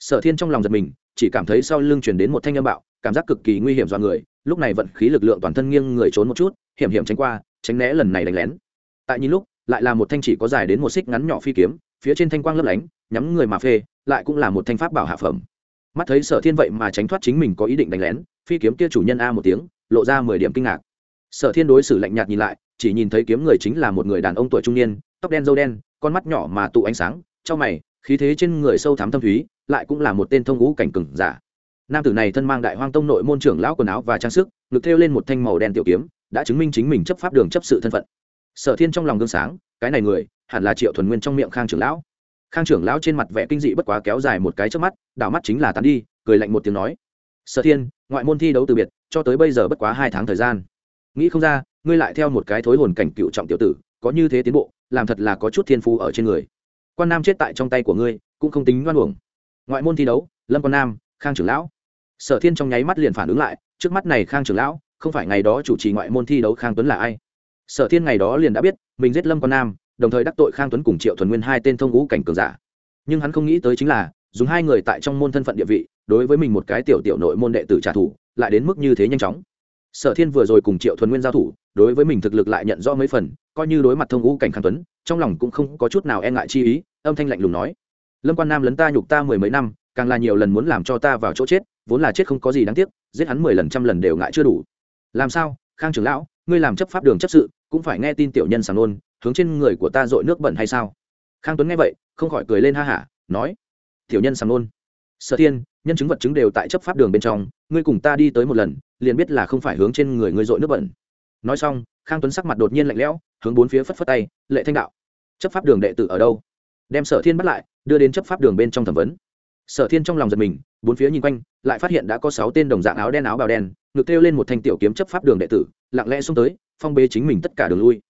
sở thiên trong lòng giật mình, chỉ cảm thấy sau lưng chuyển đến một thanh âm bạo cảm giác cực kỳ nguy hiểm do người, lúc này vận khí lực lượng toàn thân nghiêng người trốn một chút, hiểm hiểm tránh qua, tránh né lần này đánh lén. Tại nhìn lúc, lại là một thanh chỉ có dài đến một xích ngắn nhỏ phi kiếm, phía trên thanh quang lấp lánh, nhắm người mà phê, lại cũng là một thanh pháp bảo hạ phẩm. Mắt thấy sở thiên vậy mà tránh thoát chính mình có ý định đánh lén, phi kiếm kia chủ nhân a một tiếng, lộ ra mười điểm kinh ngạc. Sở thiên đối xử lạnh nhạt nhìn lại, chỉ nhìn thấy kiếm người chính là một người đàn ông tuổi trung niên, tóc đen dâu đen, con mắt nhỏ mà tụ ánh sáng, trong mày, khí thế trên người sâu thắm thâm thúy, lại cũng là một tên thông ngũ cảnh cừng giả nam tử này thân mang đại hoang tông nội môn trưởng lão quần áo và trang sức, ngực thêu lên một thanh màu đen tiểu kiếm, đã chứng minh chính mình chấp pháp đường chấp sự thân phận. Sở thiên trong lòng gương sáng, cái này người, hẳn là triệu thuần nguyên trong miệng khang trưởng lão. Khang trưởng lão trên mặt vẻ kinh dị bất quá kéo dài một cái trước mắt, đảo mắt chính là tán đi, cười lạnh một tiếng nói, sở thiên, ngoại môn thi đấu từ biệt, cho tới bây giờ bất quá hai tháng thời gian. Nghĩ không ra, ngươi lại theo một cái thối hồn cảnh cựu trọng tiểu tử, có như thế tiến bộ, làm thật là có chút thiên phu ở trên người. Quan nam chết tại trong tay của ngươi, cũng không tính ngoan uổng. Ngoại môn thi đấu, lâm quan nam, khang trưởng lão sở thiên trong nháy mắt liền phản ứng lại, trước mắt này khang trưởng lão, không phải ngày đó chủ trì ngoại môn thi đấu khang tuấn là ai? Sở thiên ngày đó liền đã biết, mình giết lâm quan nam, đồng thời đắc tội khang tuấn cùng triệu thuần nguyên hai tên thông ngũ cảnh cường giả. Nhưng hắn không nghĩ tới chính là, dùng hai người tại trong môn thân phận địa vị, đối với mình một cái tiểu tiểu nội môn đệ tử trả thù, lại đến mức như thế nhanh chóng. Sở thiên vừa rồi cùng triệu thuần nguyên giao thủ, đối với mình thực lực lại nhận rõ mấy phần, coi như đối mặt thông ngũ cảnh khang tuấn, trong lòng cũng không có chút nào e ngại chi ý, âm thanh lạnh lùng nói. Lâm quan nam lấn ta nhục ta mười mấy năm, càng là nhiều lần muốn làm cho ta vào chỗ chết vốn là chết không có gì đáng tiếc, giết hắn mười lần trăm lần đều ngại chưa đủ. Làm sao? Khang trưởng lão, ngươi làm chấp pháp đường chấp sự, cũng phải nghe tin tiểu nhân sàng nôn, hướng trên người của ta dội nước bẩn hay sao? Khang tuấn nghe vậy, không khỏi cười lên ha hả, nói, tiểu nhân sàng nôn, sở thiên, nhân chứng vật chứng đều tại chấp pháp đường bên trong, ngươi cùng ta đi tới một lần, liền biết là không phải hướng trên người ngươi dội nước bẩn. Nói xong, khang tuấn sắc mặt đột nhiên lạnh lẽo, hướng bốn phía phất phất tay, lệ thanh đạo, chấp pháp đường đệ tử ở đâu? Đem sở thiên bắt lại, đưa đến chấp pháp đường bên trong thẩm vấn sở thiên trong lòng giật mình, bốn phía nhìn quanh, lại phát hiện đã có sáu tên đồng dạng áo đen áo bào đen ngược kêu lên một thanh tiểu kiếm chấp pháp đường đệ tử, lặng lẽ xông tới, phong bế chính mình tất cả đường lui.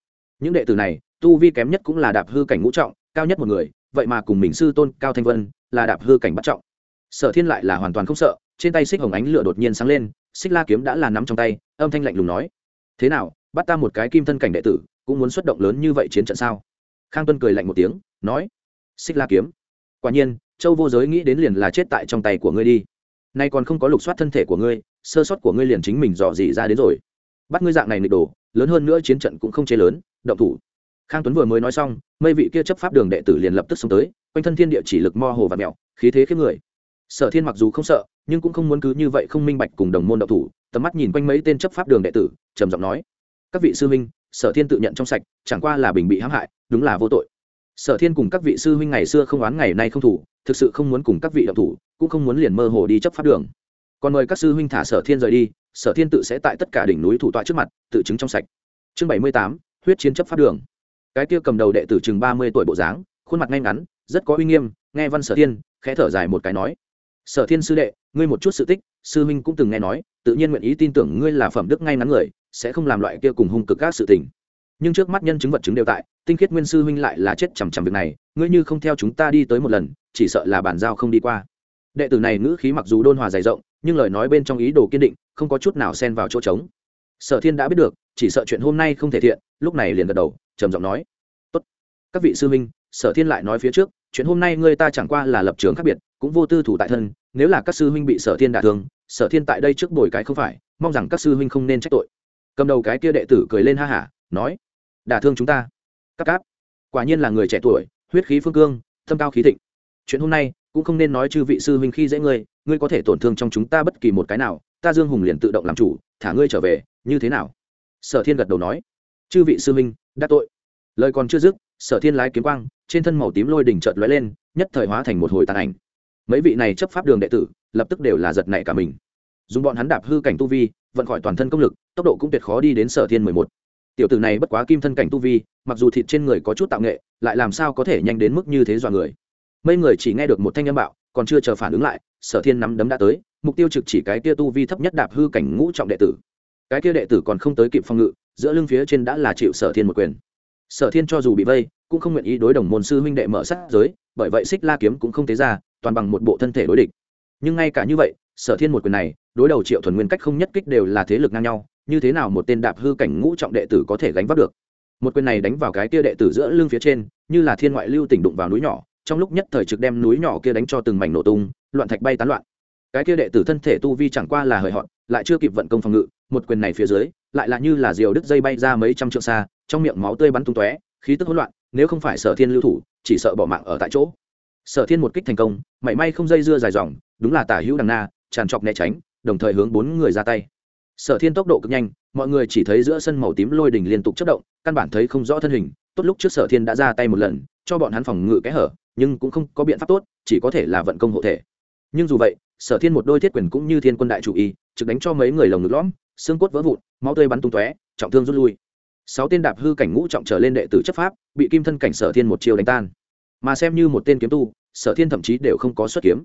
Những đệ tử này, tu vi kém nhất cũng là đạp hư cảnh ngũ trọng, cao nhất một người, vậy mà cùng mình sư tôn cao thanh vân là đạp hư cảnh bắt trọng. Sở thiên lại là hoàn toàn không sợ, trên tay xích hồng ánh lửa đột nhiên sáng lên, xích la kiếm đã là nắm trong tay, âm thanh lạnh lùng nói, thế nào, bắt ta một cái kim thân cảnh đệ tử, cũng muốn xuất động lớn như vậy chiến trận sao? Khang tuân cười lạnh một tiếng, nói, xích la kiếm. Quả nhiên châu vô giới nghĩ đến liền là chết tại trong tay của ngươi đi. Nay còn không có lục soát thân thể của ngươi, sơ sót của ngươi liền chính mình dò dỉ ra đến rồi. Bắt ngươi dạng này nịch đồ, lớn hơn nữa chiến trận cũng không chế lớn, động thủ. Khang tuấn vừa mới nói xong, mây vị kia chấp pháp đường đệ tử liền lập tức xông tới, quanh thân thiên địa chỉ lực mo hồ và mẹo khí thế khiếp người. Sở thiên mặc dù không sợ, nhưng cũng không muốn cứ như vậy không minh bạch cùng đồng môn đậu thủ, tầm mắt nhìn quanh mấy tên chấp pháp đường đệ tử, trầm giọng nói, các vị sư huynh, sở thiên tự nhận trong sạch, chẳng qua là bình bị hãm hại, đúng là vô tội. Sở thiên cùng các vị sư huynh ngày xưa không oán ngày nay không thủ thực sự không muốn cùng các vị đạo thủ, cũng không muốn liền mơ hồ đi chấp pháp đường. Còn mời các sư huynh thả sở thiên rời đi, sở thiên tự sẽ tại tất cả đỉnh núi thủ tọa trước mặt, tự chứng trong sạch. Chương bảy mươi tám, huyết chiến chấp pháp đường. Cái kia cầm đầu đệ tử chừng ba mươi tuổi bộ dáng, khuôn mặt ngay ngắn, rất có uy nghiêm, nghe văn sở thiên, khẽ thở dài một cái nói. Sở thiên sư đệ, ngươi một chút sự tích, sư huynh cũng từng nghe nói, tự nhiên nguyện ý tin tưởng ngươi là phẩm đức ngay ngắn người, sẽ không làm loại kia cùng hung cực các sự tình. Nhưng trước mắt nhân chứng vật chứng đều tại, tinh khiết nguyên sư huynh lại là chết chằm chằm việc này, ngươi như không theo chúng ta đi tới một lần chỉ sợ là bàn giao không đi qua. Đệ tử này ngữ khí mặc dù đôn hòa dày rộng, nhưng lời nói bên trong ý đồ kiên định, không có chút nào xen vào chỗ trống. Sở thiên đã biết được, chỉ sợ chuyện hôm nay không thể thiện, lúc này liền gật đầu, trầm giọng nói, tốt. Các vị sư huynh, sở thiên lại nói phía trước, chuyện hôm nay ngươi ta chẳng qua là lập trường khác biệt, cũng vô tư thủ tại thân, nếu là các sư huynh bị sở thiên đả thương, sở thiên tại đây trước bồi cái không phải, mong rằng các sư huynh không nên trách tội. Cầm đầu cái kia đệ tử cười lên ha hả, nói, đả thương chúng ta. Các cáp. Quả nhiên là người trẻ tuổi, huyết khí phương cương, thâm cao khí thịnh chuyện hôm nay cũng không nên nói chư vị sư huynh khi dễ ngươi ngươi có thể tổn thương trong chúng ta bất kỳ một cái nào, ta dương hùng liền tự động làm chủ, thả ngươi trở về, như thế nào? Sở thiên gật đầu nói. Chư vị sư huynh, đã tội. Lời còn chưa dứt, sở thiên lái kiếm quang, trên thân màu tím lôi đỉnh chợt lóe lên, nhất thời hóa thành một hồi tàn ảnh. Mấy vị này chấp pháp đường đệ tử, lập tức đều là giật nảy cả mình. Dùng bọn hắn đạp hư cảnh tu vi, vận khỏi toàn thân công lực, tốc độ cũng tuyệt khó đi đến sở thiên mười một. Tiểu tử này bất quá kim thân cảnh tu vi, mặc dù thịt trên người có chút tạo nghệ, lại làm sao có thể nhanh đến mức như thế dọa người? Mấy người chỉ nghe được một thanh âm bạo, còn chưa chờ phản ứng lại, sở thiên nắm đấm đã tới, mục tiêu trực chỉ cái kia tu vi thấp nhất đạp hư cảnh ngũ trọng đệ tử. Cái kia đệ tử còn không tới kịp phòng ngự, giữa lưng phía trên đã là chịu sở thiên một quyền. Sở thiên cho dù bị vây, cũng không nguyện ý đối đồng môn sư huynh đệ mở sát giới, bởi vậy xích la kiếm cũng không tế ra, toàn bằng một bộ thân thể đối địch. Nhưng ngay cả như vậy, sở thiên một quyền này, đối đầu triệu thuần nguyên cách không nhất kích đều là thế lực ngang nhau, như thế nào một tên đạp hư cảnh ngũ trọng đệ tử có thể gánh vác được? Một quyền này đánh vào cái kia đệ tử giữa lưng phía trên, như là thiên ngoại lưu tỉnh đụng vào núi nhỏ trong lúc nhất thời trực đem núi nhỏ kia đánh cho từng mảnh nổ tung, loạn thạch bay tán loạn. Cái kia đệ tử thân thể tu vi chẳng qua là hời họ lại chưa kịp vận công phòng ngự, một quyền này phía dưới, lại là như là diều đứt dây bay ra mấy trăm trượng xa, trong miệng máu tươi bắn tung tóe, khí tức hỗn loạn, nếu không phải sở thiên lưu thủ, chỉ sợ bỏ mạng ở tại chỗ. Sở thiên một kích thành công, mảy may không dây dưa dài dòng, đúng là tả hữu đằng na, tràn trọc né tránh, đồng thời hướng bốn người ra tay. Sở thiên tốc độ cực nhanh, mọi người chỉ thấy giữa sân màu tím lôi đỉnh liên tục chất động, căn bản thấy không rõ thân hình, tốt lúc trước sở thiên đã ra tay một lần, cho bọn hắn phòng ngự kẽ hở nhưng cũng không có biện pháp tốt, chỉ có thể là vận công hộ thể. Nhưng dù vậy, sở thiên một đôi thiết quyền cũng như thiên quân đại chủ y, trực đánh cho mấy người lồng ngực lõm, xương cốt vỡ vụn, máu tươi bắn tung tóe, trọng thương rút lui. Sáu tên đạp hư cảnh ngũ trọng trở lên đệ tử chấp pháp, bị kim thân cảnh sở thiên một chiều đánh tan. Mà xem như một tên kiếm tu, sở thiên thậm chí đều không có xuất kiếm.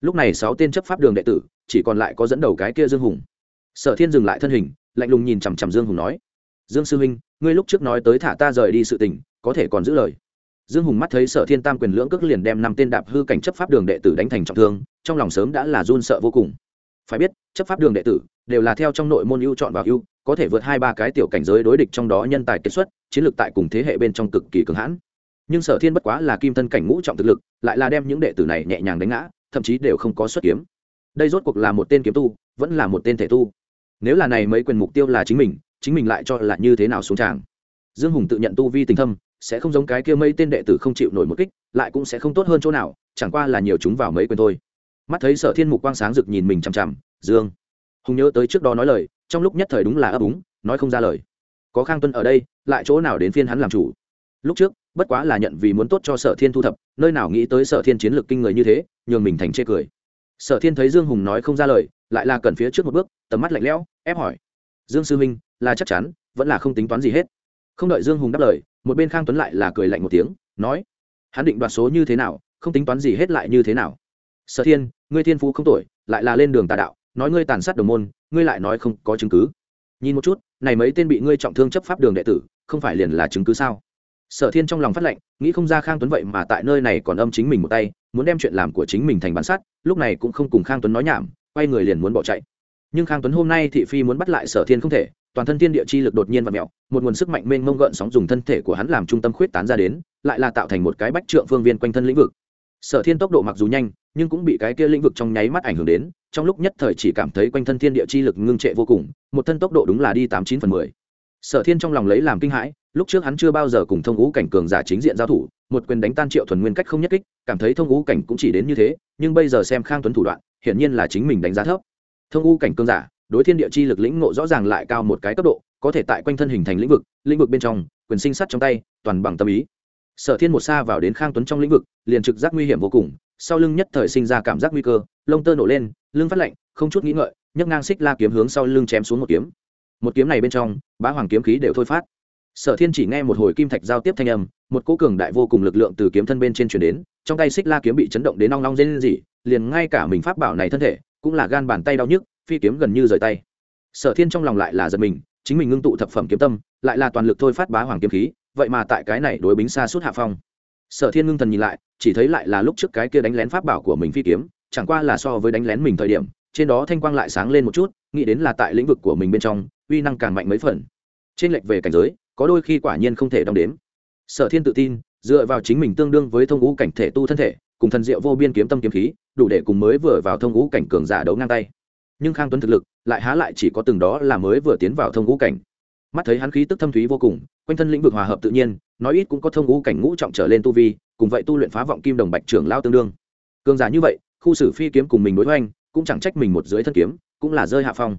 Lúc này sáu tên chấp pháp đường đệ tử, chỉ còn lại có dẫn đầu cái kia dương hùng. Sở thiên dừng lại thân hình, lạnh lùng nhìn chằm chằm dương hùng nói, dương sư huynh, ngươi lúc trước nói tới thả ta rời đi sự tình, có thể còn giữ lời dương hùng mắt thấy sở thiên tam quyền lưỡng cước liền đem năm tên đạp hư cảnh chấp pháp đường đệ tử đánh thành trọng thương, trong lòng sớm đã là run sợ vô cùng. Phải biết, chấp pháp đường đệ tử đều là theo trong nội môn ưu chọn vào ưu, có thể vượt hai ba cái tiểu cảnh giới đối địch trong đó nhân tài kết xuất, chiến lược tại cùng thế hệ bên trong cực kỳ cường hãn. Nhưng sở thiên bất quá là kim thân cảnh ngũ trọng thực lực, lại là đem những đệ tử này nhẹ nhàng đánh ngã, thậm chí đều không có xuất kiếm. Đây rốt cuộc là một tên kiếm tu, vẫn là một tên thể tu. Nếu là này mấy quyền mục tiêu là chính mình chính mình lại cho là như thế nào xuống tràng? Dương hùng tự nhận tu vi tình thâm, sẽ không giống cái kia mấy tên đệ tử không chịu nổi một kích, lại cũng sẽ không tốt hơn chỗ nào, chẳng qua là nhiều chúng vào mấy quyền thôi. Mắt thấy sở thiên mục quang sáng rực nhìn mình chằm chằm, dương hùng nhớ tới trước đó nói lời, trong lúc nhất thời đúng là ấp úng, nói không ra lời. Có khang tuân ở đây, lại chỗ nào đến phiên hắn làm chủ? Lúc trước, bất quá là nhận vì muốn tốt cho sở thiên thu thập, nơi nào nghĩ tới sở thiên chiến lược kinh người như thế, nhường mình thành chê cười. Sở thiên thấy dương hùng nói không ra lời, lại là cần phía trước một bước, tầm mắt lạnh lẽo, ép hỏi, dương sư minh là chắc chắn, vẫn là không tính toán gì hết không đợi dương hùng đáp lời, một bên khang tuấn lại là cười lạnh một tiếng, nói, hắn định đoạt số như thế nào, không tính toán gì hết lại như thế nào. Sở thiên, ngươi thiên phú không tội lại là lên đường tà đạo, nói ngươi tàn sát đồng môn, ngươi lại nói không có chứng cứ. Nhìn một chút, này mấy tên bị ngươi trọng thương chấp pháp đường đệ tử, không phải liền là chứng cứ sao? Sở thiên trong lòng phát lệnh, nghĩ không ra khang tuấn vậy mà tại nơi này còn âm chính mình một tay, muốn đem chuyện làm của chính mình thành bán sát, lúc này cũng không cùng khang tuấn nói nhảm, quay người liền muốn bỏ chạy. Nhưng khang tuấn hôm nay thị phi muốn bắt lại sở thiên không thể toàn thân thiên địa chi lực đột nhiên và mẹo một nguồn sức mạnh mênh mông gợn sóng dùng thân thể của hắn làm trung tâm khuyết tán ra đến, lại là tạo thành một cái bách trượng phương viên quanh thân lĩnh vực. Sở thiên tốc độ mặc dù nhanh, nhưng cũng bị cái kia lĩnh vực trong nháy mắt ảnh hưởng đến, trong lúc nhất thời chỉ cảm thấy quanh thân thiên địa chi lực ngưng trệ vô cùng, một thân tốc độ đúng là đi tám chín phần mười. Sở thiên trong lòng lấy làm kinh hãi, lúc trước hắn chưa bao giờ cùng thông ngũ cảnh cường giả chính diện giao thủ, một quyền đánh tan triệu thuần nguyên cách không nhất kích, cảm thấy thông ngũ cảnh cũng chỉ đến như thế, nhưng bây giờ xem khang tuấn thủ đoạn, hiển nhiên là chính mình đánh giá thấp. Thông ngũ cảnh cường giả đối thiên địa chi lực lĩnh ngộ rõ ràng lại cao một cái cấp độ, có thể tại quanh thân hình thành lĩnh vực lĩnh vực bên trong, quyền sinh sắt trong tay, toàn bằng tâm ý. Sở thiên một xa vào đến khang tuấn trong lĩnh vực, liền trực giác nguy hiểm vô cùng, sau lưng nhất thời sinh ra cảm giác nguy cơ, lông tơ nổ lên, lưng phát lạnh, không chút nghĩ ngợi, nhấc ngang xích la kiếm hướng sau lưng chém xuống một kiếm. Một kiếm này bên trong, bá hoàng kiếm khí đều thôi phát. Sở thiên chỉ nghe một hồi kim thạch giao tiếp thanh âm, một cỗ cường đại vô cùng lực lượng từ kiếm thân bên trên chuyển đến, trong tay xích la kiếm bị chấn động đến nong nong rên gì liền ngay cả mình pháp bảo này thân thể, cũng là gan bàn tay đau nhức phi kiếm gần như rời tay. Sở thiên trong lòng lại là giật mình, chính mình ngưng tụ thập phẩm kiếm tâm, lại là toàn lực thôi phát bá hoàng kiếm khí, vậy mà tại cái này đối bính xa suốt hạ phong. Sở thiên ngưng thần nhìn lại, chỉ thấy lại là lúc trước cái kia đánh lén pháp bảo của mình phi kiếm, chẳng qua là so với đánh lén mình thời điểm, trên đó thanh quang lại sáng lên một chút, nghĩ đến là tại lĩnh vực của mình bên trong, uy năng càng mạnh mấy phần. Trên lệch về cảnh giới, có đôi khi quả nhiên không thể đong đếm. Sở thiên tự tin, dựa vào chính mình tương đương với thông ngũ cảnh thể tu thân thể, cùng thần diệu vô biên kiếm tâm kiếm khí, đủ để cùng mới vừa vào thông ngũ cảnh cường giả đấu ngang tay nhưng khang tuấn thực lực lại há lại chỉ có từng đó là mới vừa tiến vào thông ngũ cảnh. Mắt thấy hắn khí tức thâm thúy vô cùng, quanh thân lĩnh vực hòa hợp tự nhiên, nói ít cũng có thông ngũ cảnh ngũ trọng trở lên tu vi, cùng vậy tu luyện phá vọng kim đồng bạch trưởng lao tương đương. Cường giả như vậy, khu xử phi kiếm cùng mình đối hoành, cũng chẳng trách mình một dưới thân kiếm, cũng là rơi hạ phong.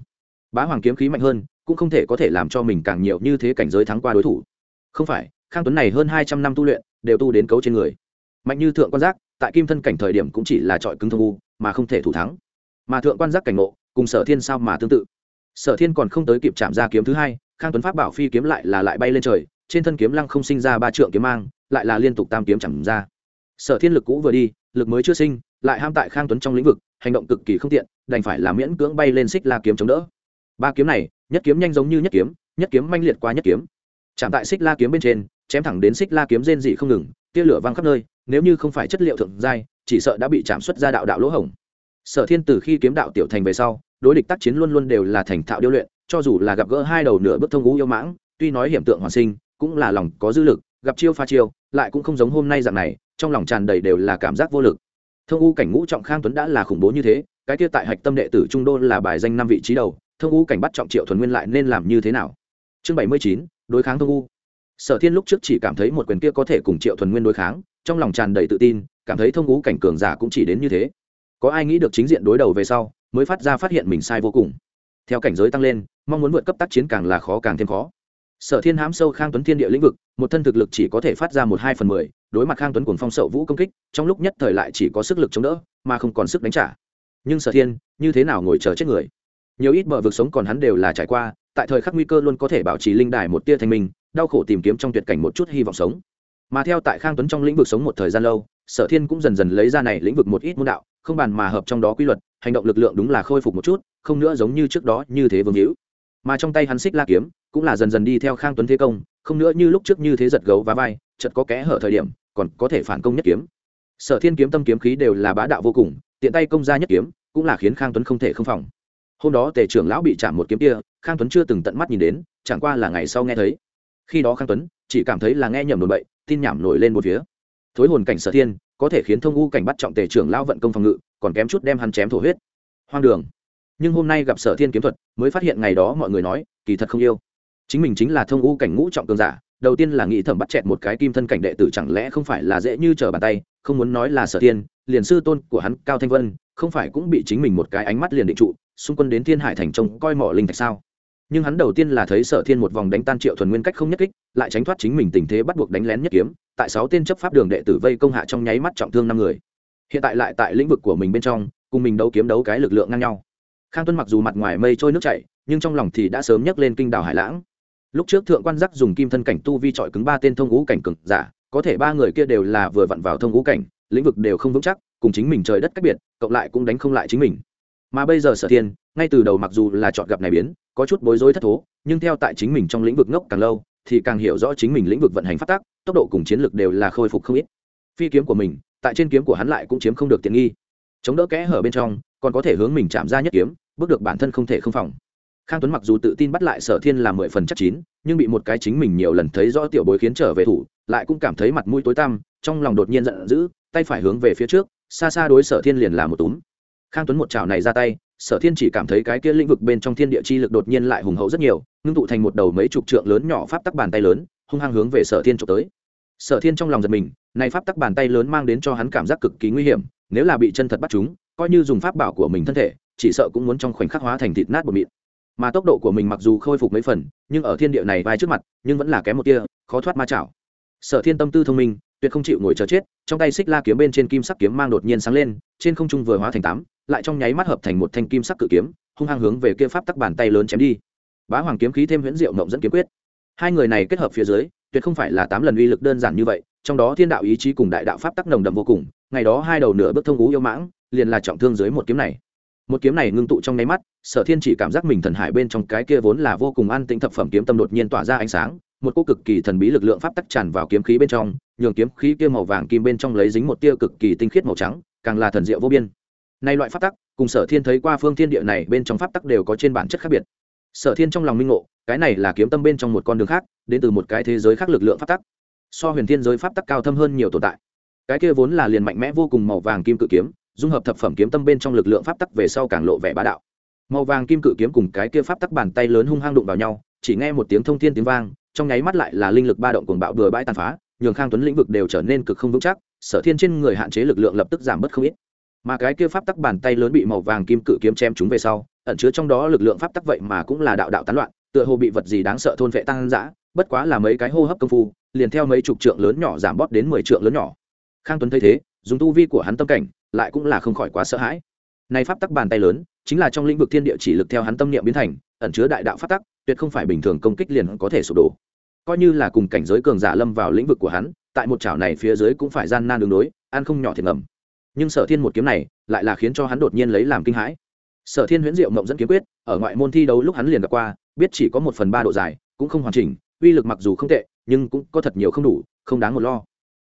Bá hoàng kiếm khí mạnh hơn, cũng không thể có thể làm cho mình càng nhiều như thế cảnh giới thắng qua đối thủ. Không phải, khang tuấn này hơn hai trăm năm tu luyện, đều tu đến cấu trên người. Mạnh như thượng quan giác, tại kim thân cảnh thời điểm cũng chỉ là trọi cứng thông u mà không thể thủ thắng. Mà thượng quan giác cảnh ngộ cùng sở thiên sao mà tương tự. Sở thiên còn không tới kịp chạm ra kiếm thứ hai, khang tuấn pháp bảo phi kiếm lại là lại bay lên trời, trên thân kiếm lăng không sinh ra ba trượng kiếm mang, lại là liên tục tam kiếm chẳng ra. Sở thiên lực cũ vừa đi, lực mới chưa sinh, lại ham tại khang tuấn trong lĩnh vực, hành động cực kỳ không tiện, đành phải là miễn cưỡng bay lên xích la kiếm chống đỡ. Ba kiếm này, nhất kiếm nhanh giống như nhất kiếm nhất kiếm manh liệt qua nhất kiếm. Chạm tại xích la kiếm bên trên, chém thẳng đến xích la kiếm rên dị không ngừng, tia lửa văng khắp nơi, nếu như không phải chất liệu thượng giai, chỉ sợ đã bị chạm xuất ra đạo đạo lỗ hổng sở thiên từ khi kiếm đạo tiểu thành về sau, đối địch tác chiến luôn luôn đều là thành thạo điêu luyện, cho dù là gặp gỡ hai đầu nửa bước thông ngũ yêu mãng, tuy nói hiểm tượng hoàn sinh, cũng là lòng có dư lực, gặp chiêu pha chiêu, lại cũng không giống hôm nay dạng này, trong lòng tràn đầy đều là cảm giác vô lực. Thông u cảnh ngũ trọng khang tuấn đã là khủng bố như thế, cái kia tại hạch tâm đệ tử trung đô là bài danh năm vị trí đầu, thông u cảnh bắt trọng triệu thuần nguyên lại nên làm như thế nào? Chương bảy mươi chín, đối kháng thông u sở thiên lúc trước chỉ cảm thấy một quyền kia có thể cùng triệu thuần nguyên đối kháng, trong lòng tràn đầy tự tin, cảm thấy thông u cảnh cường giả cũng chỉ đến như thế có ai nghĩ được chính diện đối đầu về sau, mới phát ra phát hiện mình sai vô cùng. Theo cảnh giới tăng lên, mong muốn vượt cấp tác chiến càng là khó càng thêm khó. Sở thiên hám sâu khang tuấn thiên địa lĩnh vực, một thân thực lực chỉ có thể phát ra một hai phần mười, đối mặt khang tuấn cùng phong sậu vũ công kích, trong lúc nhất thời lại chỉ có sức lực chống đỡ, mà không còn sức đánh trả. Nhưng sở thiên, như thế nào ngồi chờ chết người? Nhiều ít bờ vực sống còn hắn đều là trải qua, tại thời khắc nguy cơ luôn có thể bảo trì linh đài một tia thanh minh, đau khổ tìm kiếm trong tuyệt cảnh một chút hy vọng sống. Mà theo tại khang tuấn trong lĩnh vực sống một thời gian lâu sở thiên cũng dần dần lấy ra này lĩnh vực một ít môn đạo, không bàn mà hợp trong đó quy luật, hành động lực lượng đúng là khôi phục một chút, không nữa giống như trước đó như thế vương hữu. Mà trong tay hắn xích la kiếm, cũng là dần dần đi theo khang tuấn thế công, không nữa như lúc trước như thế giật gấu và vai chật có kẽ hở thời điểm, còn có thể phản công nhất kiếm. Sở thiên kiếm tâm kiếm khí đều là bá đạo vô cùng, tiện tay công ra nhất kiếm, cũng là khiến khang tuấn không thể không phòng. Hôm đó tề trưởng lão bị chạm một kiếm kia, khang tuấn chưa từng tận mắt nhìn đến, chẳng qua là ngày sau nghe thấy. Khi đó khang tuấn chỉ cảm thấy là nghe nhầm đồn bậy, tin nhảm nổi lên một phía thối hồn cảnh sở thiên, có thể khiến thông u cảnh bắt trọng tề trưởng lão vận công phòng ngự, còn kém chút đem hắn chém thổ huyết. Hoang đường. Nhưng hôm nay gặp sở thiên kiếm thuật, mới phát hiện ngày đó mọi người nói, kỳ thật không yêu. Chính mình chính là thông u cảnh ngũ trọng cường giả, đầu tiên là nghĩ thẩm bắt chẹt một cái kim thân cảnh đệ tử chẳng lẽ không phải là dễ như trở bàn tay, không muốn nói là sở thiên, liền sư tôn của hắn cao thanh vân, không phải cũng bị chính mình một cái ánh mắt liền định trụ, xung quân đến thiên hải thành trông coi mỏ linh thạch sao? Nhưng hắn đầu tiên là thấy sở thiên một vòng đánh tan triệu thuần nguyên cách không nhất kích, lại tránh thoát chính mình tình thế bắt buộc đánh lén nhất kiếm, tại sáu tên chấp pháp đường đệ tử vây công hạ trong nháy mắt trọng thương năm người. Hiện tại lại tại lĩnh vực của mình bên trong, cùng mình đấu kiếm đấu cái lực lượng ngang nhau. Khang tuân mặc dù mặt ngoài mây trôi nước chảy, nhưng trong lòng thì đã sớm nhấc lên kinh đảo hải lãng. Lúc trước thượng quan giác dùng kim thân cảnh tu vi trọi cứng ba tên thông ngũ cảnh cực giả, có thể ba người kia đều là vừa vặn vào thông ngũ cảnh, lĩnh vực đều không vững chắc, cùng chính mình trời đất cách biệt, cộng lại cũng đánh không lại chính mình. Mà bây giờ sở thiên ngay từ đầu mặc dù là chọn gặp này biến, có chút bối rối thất thố, nhưng theo tại chính mình trong lĩnh vực ngốc càng lâu, thì càng hiểu rõ chính mình lĩnh vực vận hành phát tác tốc độ cùng chiến lược đều là khôi phục không ít. Phi kiếm của mình, tại trên kiếm của hắn lại cũng chiếm không được tiện nghi. Chống đỡ kẽ hở bên trong, còn có thể hướng mình chạm ra nhất kiếm, bước được bản thân không thể không phòng. Khang tuấn mặc dù tự tin bắt lại sở thiên là mười phần chắc chín, nhưng bị một cái chính mình nhiều lần thấy rõ tiểu bối khiến trở về thủ, lại cũng cảm thấy mặt mũi tối tăm, trong lòng đột nhiên giận dữ, tay phải hướng về phía trước, xa xa đối sở thiên liền là một túm. Khang tuấn một chảo này ra tay sở thiên chỉ cảm thấy cái kia lĩnh vực bên trong thiên địa chi lực đột nhiên lại hùng hậu rất nhiều, ngưng tụ thành một đầu mấy chục trượng lớn nhỏ pháp tắc bàn tay lớn, hung hăng hướng về sở thiên trộm tới. Sở thiên trong lòng giật mình, này pháp tắc bàn tay lớn mang đến cho hắn cảm giác cực kỳ nguy hiểm, nếu là bị chân thật bắt chúng, coi như dùng pháp bảo của mình thân thể, chỉ sợ cũng muốn trong khoảnh khắc hóa thành thịt nát bột mịn. Mà tốc độ của mình mặc dù khôi phục mấy phần, nhưng ở thiên địa này vai trước mặt, nhưng vẫn là kém một tia, khó thoát ma chảo. Sở thiên tâm tư thông minh, tuyệt không chịu ngồi chờ chết, trong tay xích la kiếm bên trên kim sắc kiếm mang đột nhiên sáng lên, trên không trung vừa hóa thành tám lại trong nháy mắt hợp thành một thanh kim sắc cự kiếm, hung hăng hướng về kia pháp tắc bàn tay lớn chém đi. Bá hoàng kiếm khí thêm huyễn diệu mộng dẫn kiếm quyết. Hai người này kết hợp phía dưới, tuyệt không phải là tám lần uy lực đơn giản như vậy, trong đó thiên đạo ý chí cùng đại đạo pháp tắc nồng đậm vô cùng, ngày đó hai đầu nửa bước thông ú yêu mãng, liền là trọng thương dưới một kiếm này. Một kiếm này ngưng tụ trong nháy mắt, sở thiên chỉ cảm giác mình thần hải bên trong cái kia vốn là vô cùng an tĩnh thập phẩm kiếm tâm đột nhiên tỏa ra ánh sáng, một cô cực kỳ thần bí lực lượng pháp tắc tràn vào kiếm khí bên trong, nhường kiếm khí kia màu vàng kim bên trong lấy dính một tia cực kỳ tinh khiết màu trắng, càng là thần diệu vô biên nay loại pháp tắc, cùng sở thiên thấy qua phương thiên địa này bên trong pháp tắc đều có trên bản chất khác biệt. Sở thiên trong lòng minh ngộ, cái này là kiếm tâm bên trong một con đường khác, đến từ một cái thế giới khác lực lượng pháp tắc. So huyền thiên giới pháp tắc cao thâm hơn nhiều tồn tại. Cái kia vốn là liền mạnh mẽ vô cùng màu vàng kim cự kiếm, dung hợp thập phẩm kiếm tâm bên trong lực lượng pháp tắc về sau càng lộ vẻ bá đạo. Màu vàng kim cự kiếm cùng cái kia pháp tắc bàn tay lớn hung hăng đụng vào nhau, chỉ nghe một tiếng thông thiên tiếng vang, trong nháy mắt lại là linh lực ba động cuồng bạo bừa bãi tàn phá, nhường khang tuấn lĩnh vực đều trở nên cực không vững chắc, sở thiên trên người hạn chế lực lượng lập tức giảm bớt không ít mà cái kia pháp tắc bàn tay lớn bị màu vàng kim cự kiếm chém chúng về sau, ẩn chứa trong đó lực lượng pháp tắc vậy mà cũng là đạo đạo tán loạn, tựa hồ bị vật gì đáng sợ thôn vệ tăng dã, bất quá là mấy cái hô hấp công phu, liền theo mấy chục trượng lớn nhỏ giảm bóp đến mười trượng lớn nhỏ. Khang tuấn thấy thế, dùng tu vi của hắn tâm cảnh, lại cũng là không khỏi quá sợ hãi. Này pháp tắc bàn tay lớn, chính là trong lĩnh vực thiên địa chỉ lực theo hắn tâm niệm biến thành, ẩn chứa đại đạo pháp tắc, tuyệt không phải bình thường công kích liền có thể sụp đổ. Coi như là cùng cảnh giới cường giả lâm vào lĩnh vực của hắn, tại một chảo này phía dưới cũng phải gian nan đường đối, ăn không nhỏ thiệt ngầm nhưng sở thiên một kiếm này lại là khiến cho hắn đột nhiên lấy làm kinh hãi. Sở thiên huyễn diệu mộng dẫn kiếm quyết, ở ngoại môn thi đấu lúc hắn liền gặp qua, biết chỉ có một phần ba độ dài, cũng không hoàn chỉnh, uy lực mặc dù không tệ, nhưng cũng có thật nhiều không đủ, không đáng một lo.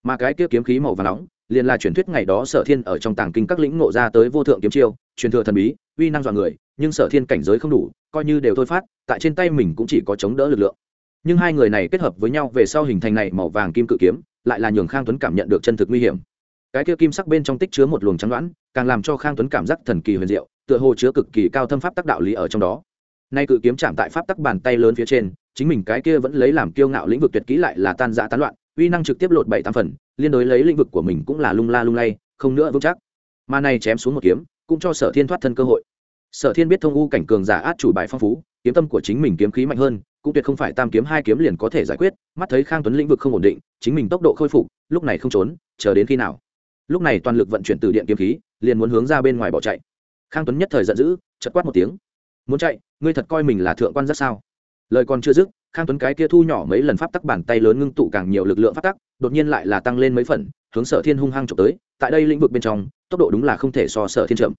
Mà cái kia kiếm khí màu và nóng, liền là truyền thuyết ngày đó sở thiên ở trong tàng kinh các lĩnh ngộ ra tới vô thượng kiếm chiêu, truyền thừa thần bí, uy năng dọa người, nhưng sở thiên cảnh giới không đủ, coi như đều thôi phát, tại trên tay mình cũng chỉ có chống đỡ lực lượng. Nhưng hai người này kết hợp với nhau về sau hình thành này màu vàng kim cự kiếm, lại là nhường khang tuấn cảm nhận được chân thực nguy hiểm cái kia kim sắc bên trong tích chứa một luồng trắng đoán, càng làm cho khang tuấn cảm giác thần kỳ huyền diệu, tựa hồ chứa cực kỳ cao thâm pháp tắc đạo lý ở trong đó. Nay cự kiếm chạm tại pháp tắc bàn tay lớn phía trên, chính mình cái kia vẫn lấy làm kiêu ngạo lĩnh vực tuyệt kỹ lại là tan dã tán loạn, uy năng trực tiếp lột bảy tám phần, liên đối lấy lĩnh vực của mình cũng là lung la lung lay, không nữa vững chắc. Mà này chém xuống một kiếm, cũng cho sở thiên thoát thân cơ hội. Sở thiên biết thông u cảnh cường giả át chủ bài phong phú, kiếm tâm của chính mình kiếm khí mạnh hơn, cũng tuyệt không phải tam kiếm hai kiếm liền có thể giải quyết, mắt thấy khang tuấn lĩnh vực không ổn định, chính mình tốc độ khôi phục, lúc này không trốn, chờ đến khi nào? Lúc này toàn lực vận chuyển từ điện kiếm khí, liền muốn hướng ra bên ngoài bỏ chạy. Khang tuấn nhất thời giận dữ chật quát một tiếng. Muốn chạy, ngươi thật coi mình là thượng quan rất sao? Lời còn chưa dứt, khang tuấn cái kia thu nhỏ mấy lần pháp tắc bàn tay lớn ngưng tụ càng nhiều lực lượng pháp tắc, đột nhiên lại là tăng lên mấy phần, hướng sở thiên hung hăng trộm tới. Tại đây lĩnh vực bên trong, tốc độ đúng là không thể so sở thiên chậm.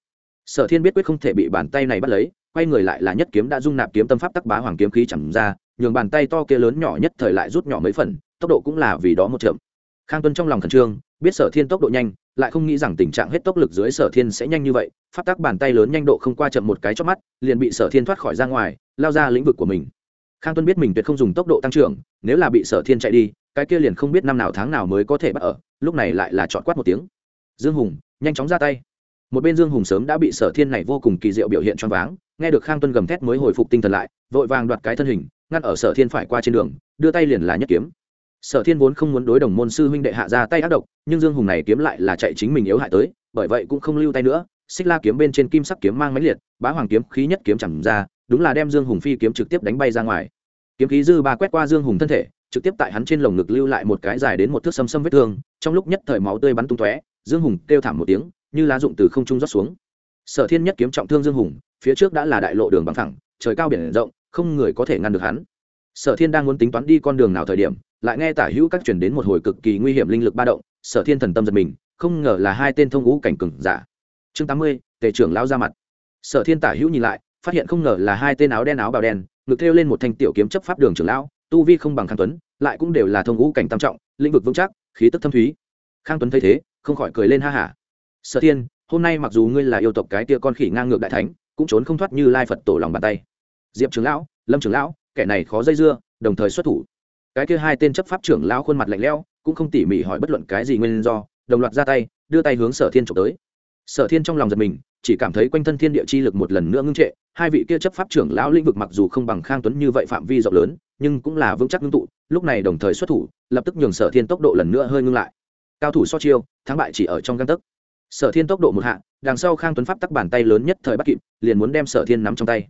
Sở thiên biết quyết không thể bị bàn tay này bắt lấy, quay người lại là nhất kiếm đã dung nạp kiếm tâm pháp tắc bá hoàng kiếm khí chẳng ra, nhường bàn tay to kia lớn nhỏ nhất thời lại rút nhỏ mấy phần, tốc độ cũng là vì đó một chậm. Khang tuấn trong lòng khẩn trương biết sở thiên tốc độ nhanh, lại không nghĩ rằng tình trạng hết tốc lực dưới sở thiên sẽ nhanh như vậy phát tắc bàn tay lớn nhanh độ không qua chậm một cái chót mắt, liền bị sở thiên thoát khỏi ra ngoài, lao ra lĩnh vực của mình. Khang tuân biết mình tuyệt không dùng tốc độ tăng trưởng, nếu là bị sở thiên chạy đi, cái kia liền không biết năm nào tháng nào mới có thể bắt ở, lúc này lại là chọn quát một tiếng. Dương hùng, nhanh chóng ra tay. Một bên dương hùng sớm đã bị sở thiên này vô cùng kỳ diệu biểu hiện choáng váng, nghe được khang tuân gầm thét mới hồi phục tinh thần lại, vội vàng đoạt cái thân hình, ngăn ở sở thiên phải qua trên đường, đưa tay liền là nhất kiếm sở thiên vốn không muốn đối đồng môn sư huynh đệ hạ ra tay ác độc, nhưng dương hùng này kiếm lại là chạy chính mình yếu hại tới, bởi vậy cũng không lưu tay nữa. Xích la kiếm bên trên kim sắc kiếm mang máy liệt, bá hoàng kiếm khí nhất kiếm chẳng ra, đúng là đem dương hùng phi kiếm trực tiếp đánh bay ra ngoài. Kiếm khí dư ba quét qua dương hùng thân thể, trực tiếp tại hắn trên lồng ngực lưu lại một cái dài đến một thước xâm xâm vết thương, trong lúc nhất thời máu tươi bắn tung tóe, dương hùng kêu thảm một tiếng, như lá dụng từ không trung rót xuống. Sở thiên nhất kiếm trọng thương dương hùng, phía trước đã là đại lộ đường bằng thẳng trời cao biển rộng, không người có thể ngăn được hắn sở thiên đang muốn tính toán đi con đường nào thời điểm, lại nghe tả hữu các chuyển đến một hồi cực kỳ nguy hiểm linh lực ba động, sở thiên thần tâm giật mình, không ngờ là hai tên thông ngũ cảnh cừng giả. Chương tám mươi, tề trưởng lao ra mặt. Sở thiên tả hữu nhìn lại, phát hiện không ngờ là hai tên áo đen áo bào đen, ngực thêu lên một thanh tiểu kiếm chấp pháp đường trưởng lão, tu vi không bằng khang tuấn, lại cũng đều là thông ngũ cảnh tam trọng, lĩnh vực vững chắc, khí tức thâm thúy. Khang tuấn thấy thế, không khỏi cười lên ha hả. Sở thiên, hôm nay mặc dù ngươi là yêu tộc cái tia con khỉ ngang ngược đại thánh, cũng trốn không thoát như lai phật tổ lòng bàn tay. Diệp trưởng lão, lâm trưởng lão kẻ này khó dây dưa, đồng thời xuất thủ. Cái kia hai tên chấp pháp trưởng lão khuôn mặt lạnh lẽo, cũng không tỉ mỉ hỏi bất luận cái gì nguyên do, đồng loạt ra tay, đưa tay hướng sở thiên trộm tới. Sở thiên trong lòng giật mình, chỉ cảm thấy quanh thân thiên địa chi lực một lần nữa ngưng trệ, hai vị kia chấp pháp trưởng lão lĩnh vực mặc dù không bằng khang tuấn như vậy phạm vi rộng lớn, nhưng cũng là vững chắc ngưng tụ, lúc này đồng thời xuất thủ, lập tức nhường sở thiên tốc độ lần nữa hơi ngưng lại. Cao thủ so chiêu, thắng bại chỉ ở trong găng tấc. Sở thiên tốc độ một hạ, đằng sau khang tuấn pháp tắc bàn tay lớn nhất thời bắt kịp, liền muốn đem sở thiên nắm trong tay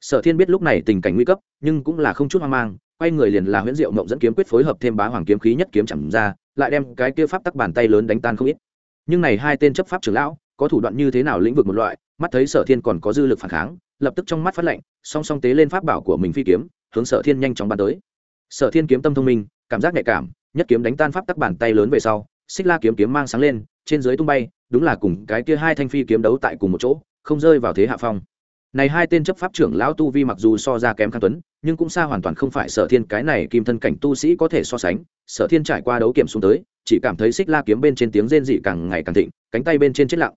sở thiên biết lúc này tình cảnh nguy cấp, nhưng cũng là không chút hoang mang, quay người liền là huyễn diệu mộng dẫn kiếm quyết phối hợp thêm bá hoàng kiếm khí nhất kiếm chẳng ra, lại đem cái kia pháp tắc bàn tay lớn đánh tan không ít. Nhưng này hai tên chấp pháp trưởng lão, có thủ đoạn như thế nào lĩnh vực một loại, mắt thấy sở thiên còn có dư lực phản kháng, lập tức trong mắt phát lệnh, song song tế lên pháp bảo của mình phi kiếm, hướng sở thiên nhanh chóng bắn tới. Sở thiên kiếm tâm thông minh, cảm giác nhạy cảm, nhất kiếm đánh tan pháp tắc bàn tay lớn về sau, xích la kiếm kiếm mang sáng lên, trên dưới tung bay, đúng là cùng cái kia hai thanh phi kiếm đấu tại cùng một chỗ, không rơi vào thế hạ phong này hai tên chấp pháp trưởng lão tu vi mặc dù so ra kém khang tuấn, nhưng cũng xa hoàn toàn không phải sở thiên, cái này kim thân cảnh tu sĩ có thể so sánh. Sở thiên trải qua đấu kiểm xuống tới, chỉ cảm thấy xích la kiếm bên trên tiếng rên dị càng ngày càng thịnh, cánh tay bên trên chết lặng.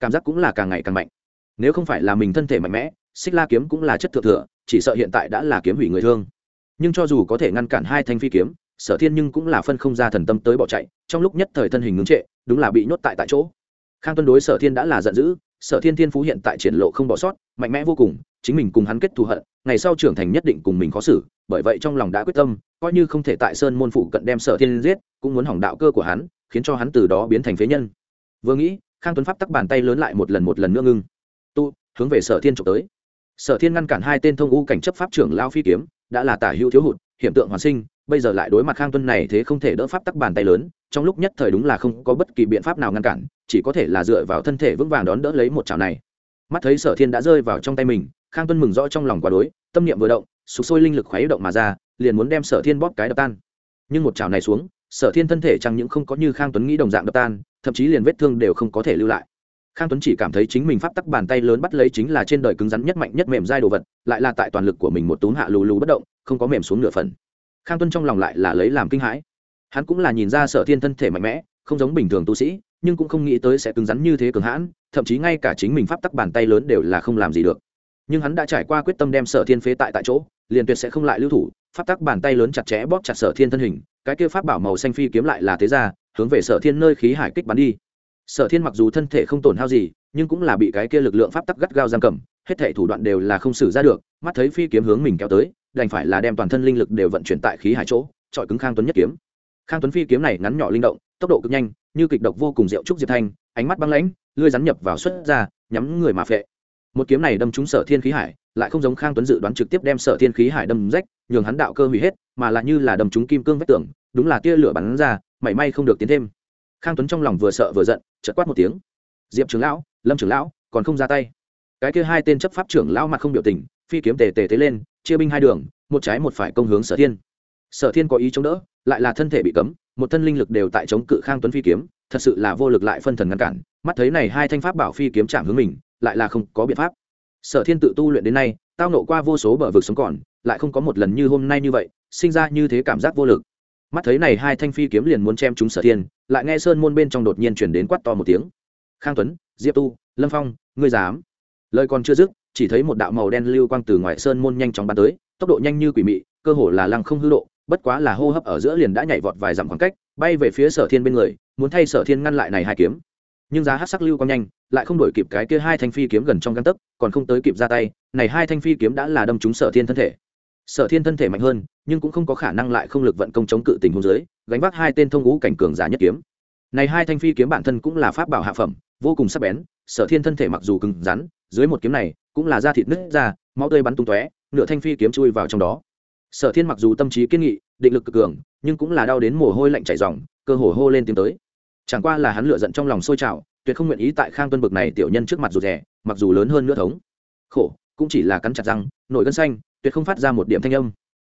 Cảm giác cũng là càng ngày càng mạnh. Nếu không phải là mình thân thể mạnh mẽ, xích la kiếm cũng là chất thượng thừa, chỉ sợ hiện tại đã là kiếm hủy người thương. Nhưng cho dù có thể ngăn cản hai thanh phi kiếm, sở thiên nhưng cũng là phân không ra thần tâm tới bỏ chạy, trong lúc nhất thời thân hình ngưng trệ, đúng là bị nhốt tại tại chỗ. Khang tuân đối sở thiên đã là giận dữ, sở thiên thiên phú hiện tại triển lộ không bỏ sót mạnh mẽ vô cùng, chính mình cùng hắn kết thù hận, ngày sau trưởng thành nhất định cùng mình khó xử, bởi vậy trong lòng đã quyết tâm, coi như không thể tại sơn môn phụ cận đem sở thiên giết, cũng muốn hỏng đạo cơ của hắn, khiến cho hắn từ đó biến thành phế nhân. Vừa nghĩ, khang tuấn pháp tắc bàn tay lớn lại một lần một lần nữa ngưng. Tu, hướng về sở thiên trộm tới. Sở thiên ngăn cản hai tên thông u cảnh chấp pháp trưởng lao phi kiếm, đã là tả hữu thiếu hụt hiện tượng hoàn sinh, bây giờ lại đối mặt khang tuân này thế không thể đỡ pháp tắc bàn tay lớn, trong lúc nhất thời đúng là không có bất kỳ biện pháp nào ngăn cản, chỉ có thể là dựa vào thân thể vững vàng đón đỡ lấy một chảo này mắt thấy sở thiên đã rơi vào trong tay mình, khang tuân mừng rõ trong lòng quá đối, tâm niệm vừa động sụp sôi linh lực khuấy động mà ra, liền muốn đem sở thiên bóp cái đập tan. Nhưng một chảo này xuống, sở thiên thân thể chẳng những không có như khang tuấn nghĩ đồng dạng đập tan, thậm chí liền vết thương đều không có thể lưu lại. Khang tuấn chỉ cảm thấy chính mình pháp tắc bàn tay lớn bắt lấy chính là trên đời cứng rắn nhất mạnh nhất mềm dai đồ vật, lại là tại toàn lực của mình một túm hạ lù lù bất động, không có mềm xuống nửa phần. Khang tuấn trong lòng lại là lấy làm kinh hãi. Hắn cũng là nhìn ra sở thiên thân thể mạnh mẽ, không giống bình thường tu sĩ nhưng cũng không nghĩ tới sẽ cứng rắn như thế cường hãn, thậm chí ngay cả chính mình pháp tắc bàn tay lớn đều là không làm gì được. Nhưng hắn đã trải qua quyết tâm đem sở thiên phế tại tại chỗ, liền tuyệt sẽ không lại lưu thủ, pháp tắc bàn tay lớn chặt chẽ bóp chặt sở thiên thân hình, cái kia pháp bảo màu xanh phi kiếm lại là thế ra, hướng về sở thiên nơi khí hải kích bắn đi. Sở thiên mặc dù thân thể không tổn hao gì, nhưng cũng là bị cái kia lực lượng pháp tắc gắt gao giam cầm, hết thể thủ đoạn đều là không xử ra được, mắt thấy phi kiếm hướng mình kéo tới, đành phải là đem toàn thân linh lực đều vận chuyển tại khí hải chỗ trọi cứng khang tuấn nhất kiếm. Khang tuấn phi kiếm này ngắn nhỏ linh động tốc độ cực nhanh, như kịch độc vô cùng rượu trúc diệp thanh, ánh mắt băng lãnh, lưỡi rắn nhập vào xuất ra, nhắm người mà phệ. Một kiếm này đâm trúng sở thiên khí hải, lại không giống khang tuấn dự đoán trực tiếp đem sở thiên khí hải đâm rách, nhường hắn đạo cơ hủy hết, mà lại như là đâm trúng kim cương vách tường, đúng là tia lửa bắn ra, mảy may không được tiến thêm. Khang tuấn trong lòng vừa sợ vừa giận, chợt quát một tiếng. Diệp trưởng lão, lâm trưởng lão, còn không ra tay? Cái kia hai tên chấp pháp trưởng lão mặt không biểu tình, phi kiếm tề tề thế lên, chia binh hai đường, một trái một phải công hướng sở thiên. Sở thiên có ý chống đỡ, lại là thân thể bị cấm một thân linh lực đều tại chống cự khang tuấn phi kiếm, thật sự là vô lực lại phân thần ngăn cản. Mắt thấy này hai thanh pháp bảo phi kiếm chạm hướng mình, lại là không có biện pháp. Sở thiên tự tu luyện đến nay, tao nộ qua vô số bờ vực sống còn, lại không có một lần như hôm nay như vậy, sinh ra như thế cảm giác vô lực. Mắt thấy này hai thanh phi kiếm liền muốn chém chúng sở thiên, lại nghe sơn môn bên trong đột nhiên chuyển đến quát to một tiếng. Khang tuấn, diệp tu, lâm phong, ngươi dám? Lời còn chưa dứt, chỉ thấy một đạo màu đen lưu quang từ ngoài sơn môn nhanh chóng bắn tới, tốc độ nhanh như quỷ mị, cơ hồ là lăng không hư độ bất quá là hô hấp ở giữa liền đã nhảy vọt vài dặm khoảng cách, bay về phía sở thiên bên người, muốn thay sở thiên ngăn lại này hai kiếm. Nhưng giá hát sắc lưu quang nhanh, lại không đổi kịp cái kia hai thanh phi kiếm gần trong găng tấc, còn không tới kịp ra tay, này hai thanh phi kiếm đã là đâm trúng sở thiên thân thể. Sở thiên thân thể mạnh hơn, nhưng cũng không có khả năng lại không lực vận công chống cự tình huống dưới, gánh vác hai tên thông ngũ cảnh cường giả nhất kiếm. Này hai thanh phi kiếm bản thân cũng là pháp bảo hạ phẩm, vô cùng sắc bén, sở thiên thân thể mặc dù cứng rắn, dưới một kiếm này cũng là da thịt nứt ra, máu tươi bắn tung tóe, nửa thanh phi kiếm chui vào trong đó sở thiên mặc dù tâm trí kiên nghị, định lực cực cường, nhưng cũng là đau đến mồ hôi lạnh chảy ròng, cơ hồ hô lên tiếng tới. Chẳng qua là hắn lựa giận trong lòng sôi trào, tuyệt không nguyện ý tại khang tuân bực này tiểu nhân trước mặt rụt rè, mặc dù lớn hơn nữa thống. Khổ, cũng chỉ là cắn chặt răng, nổi gân xanh, tuyệt không phát ra một điểm thanh âm.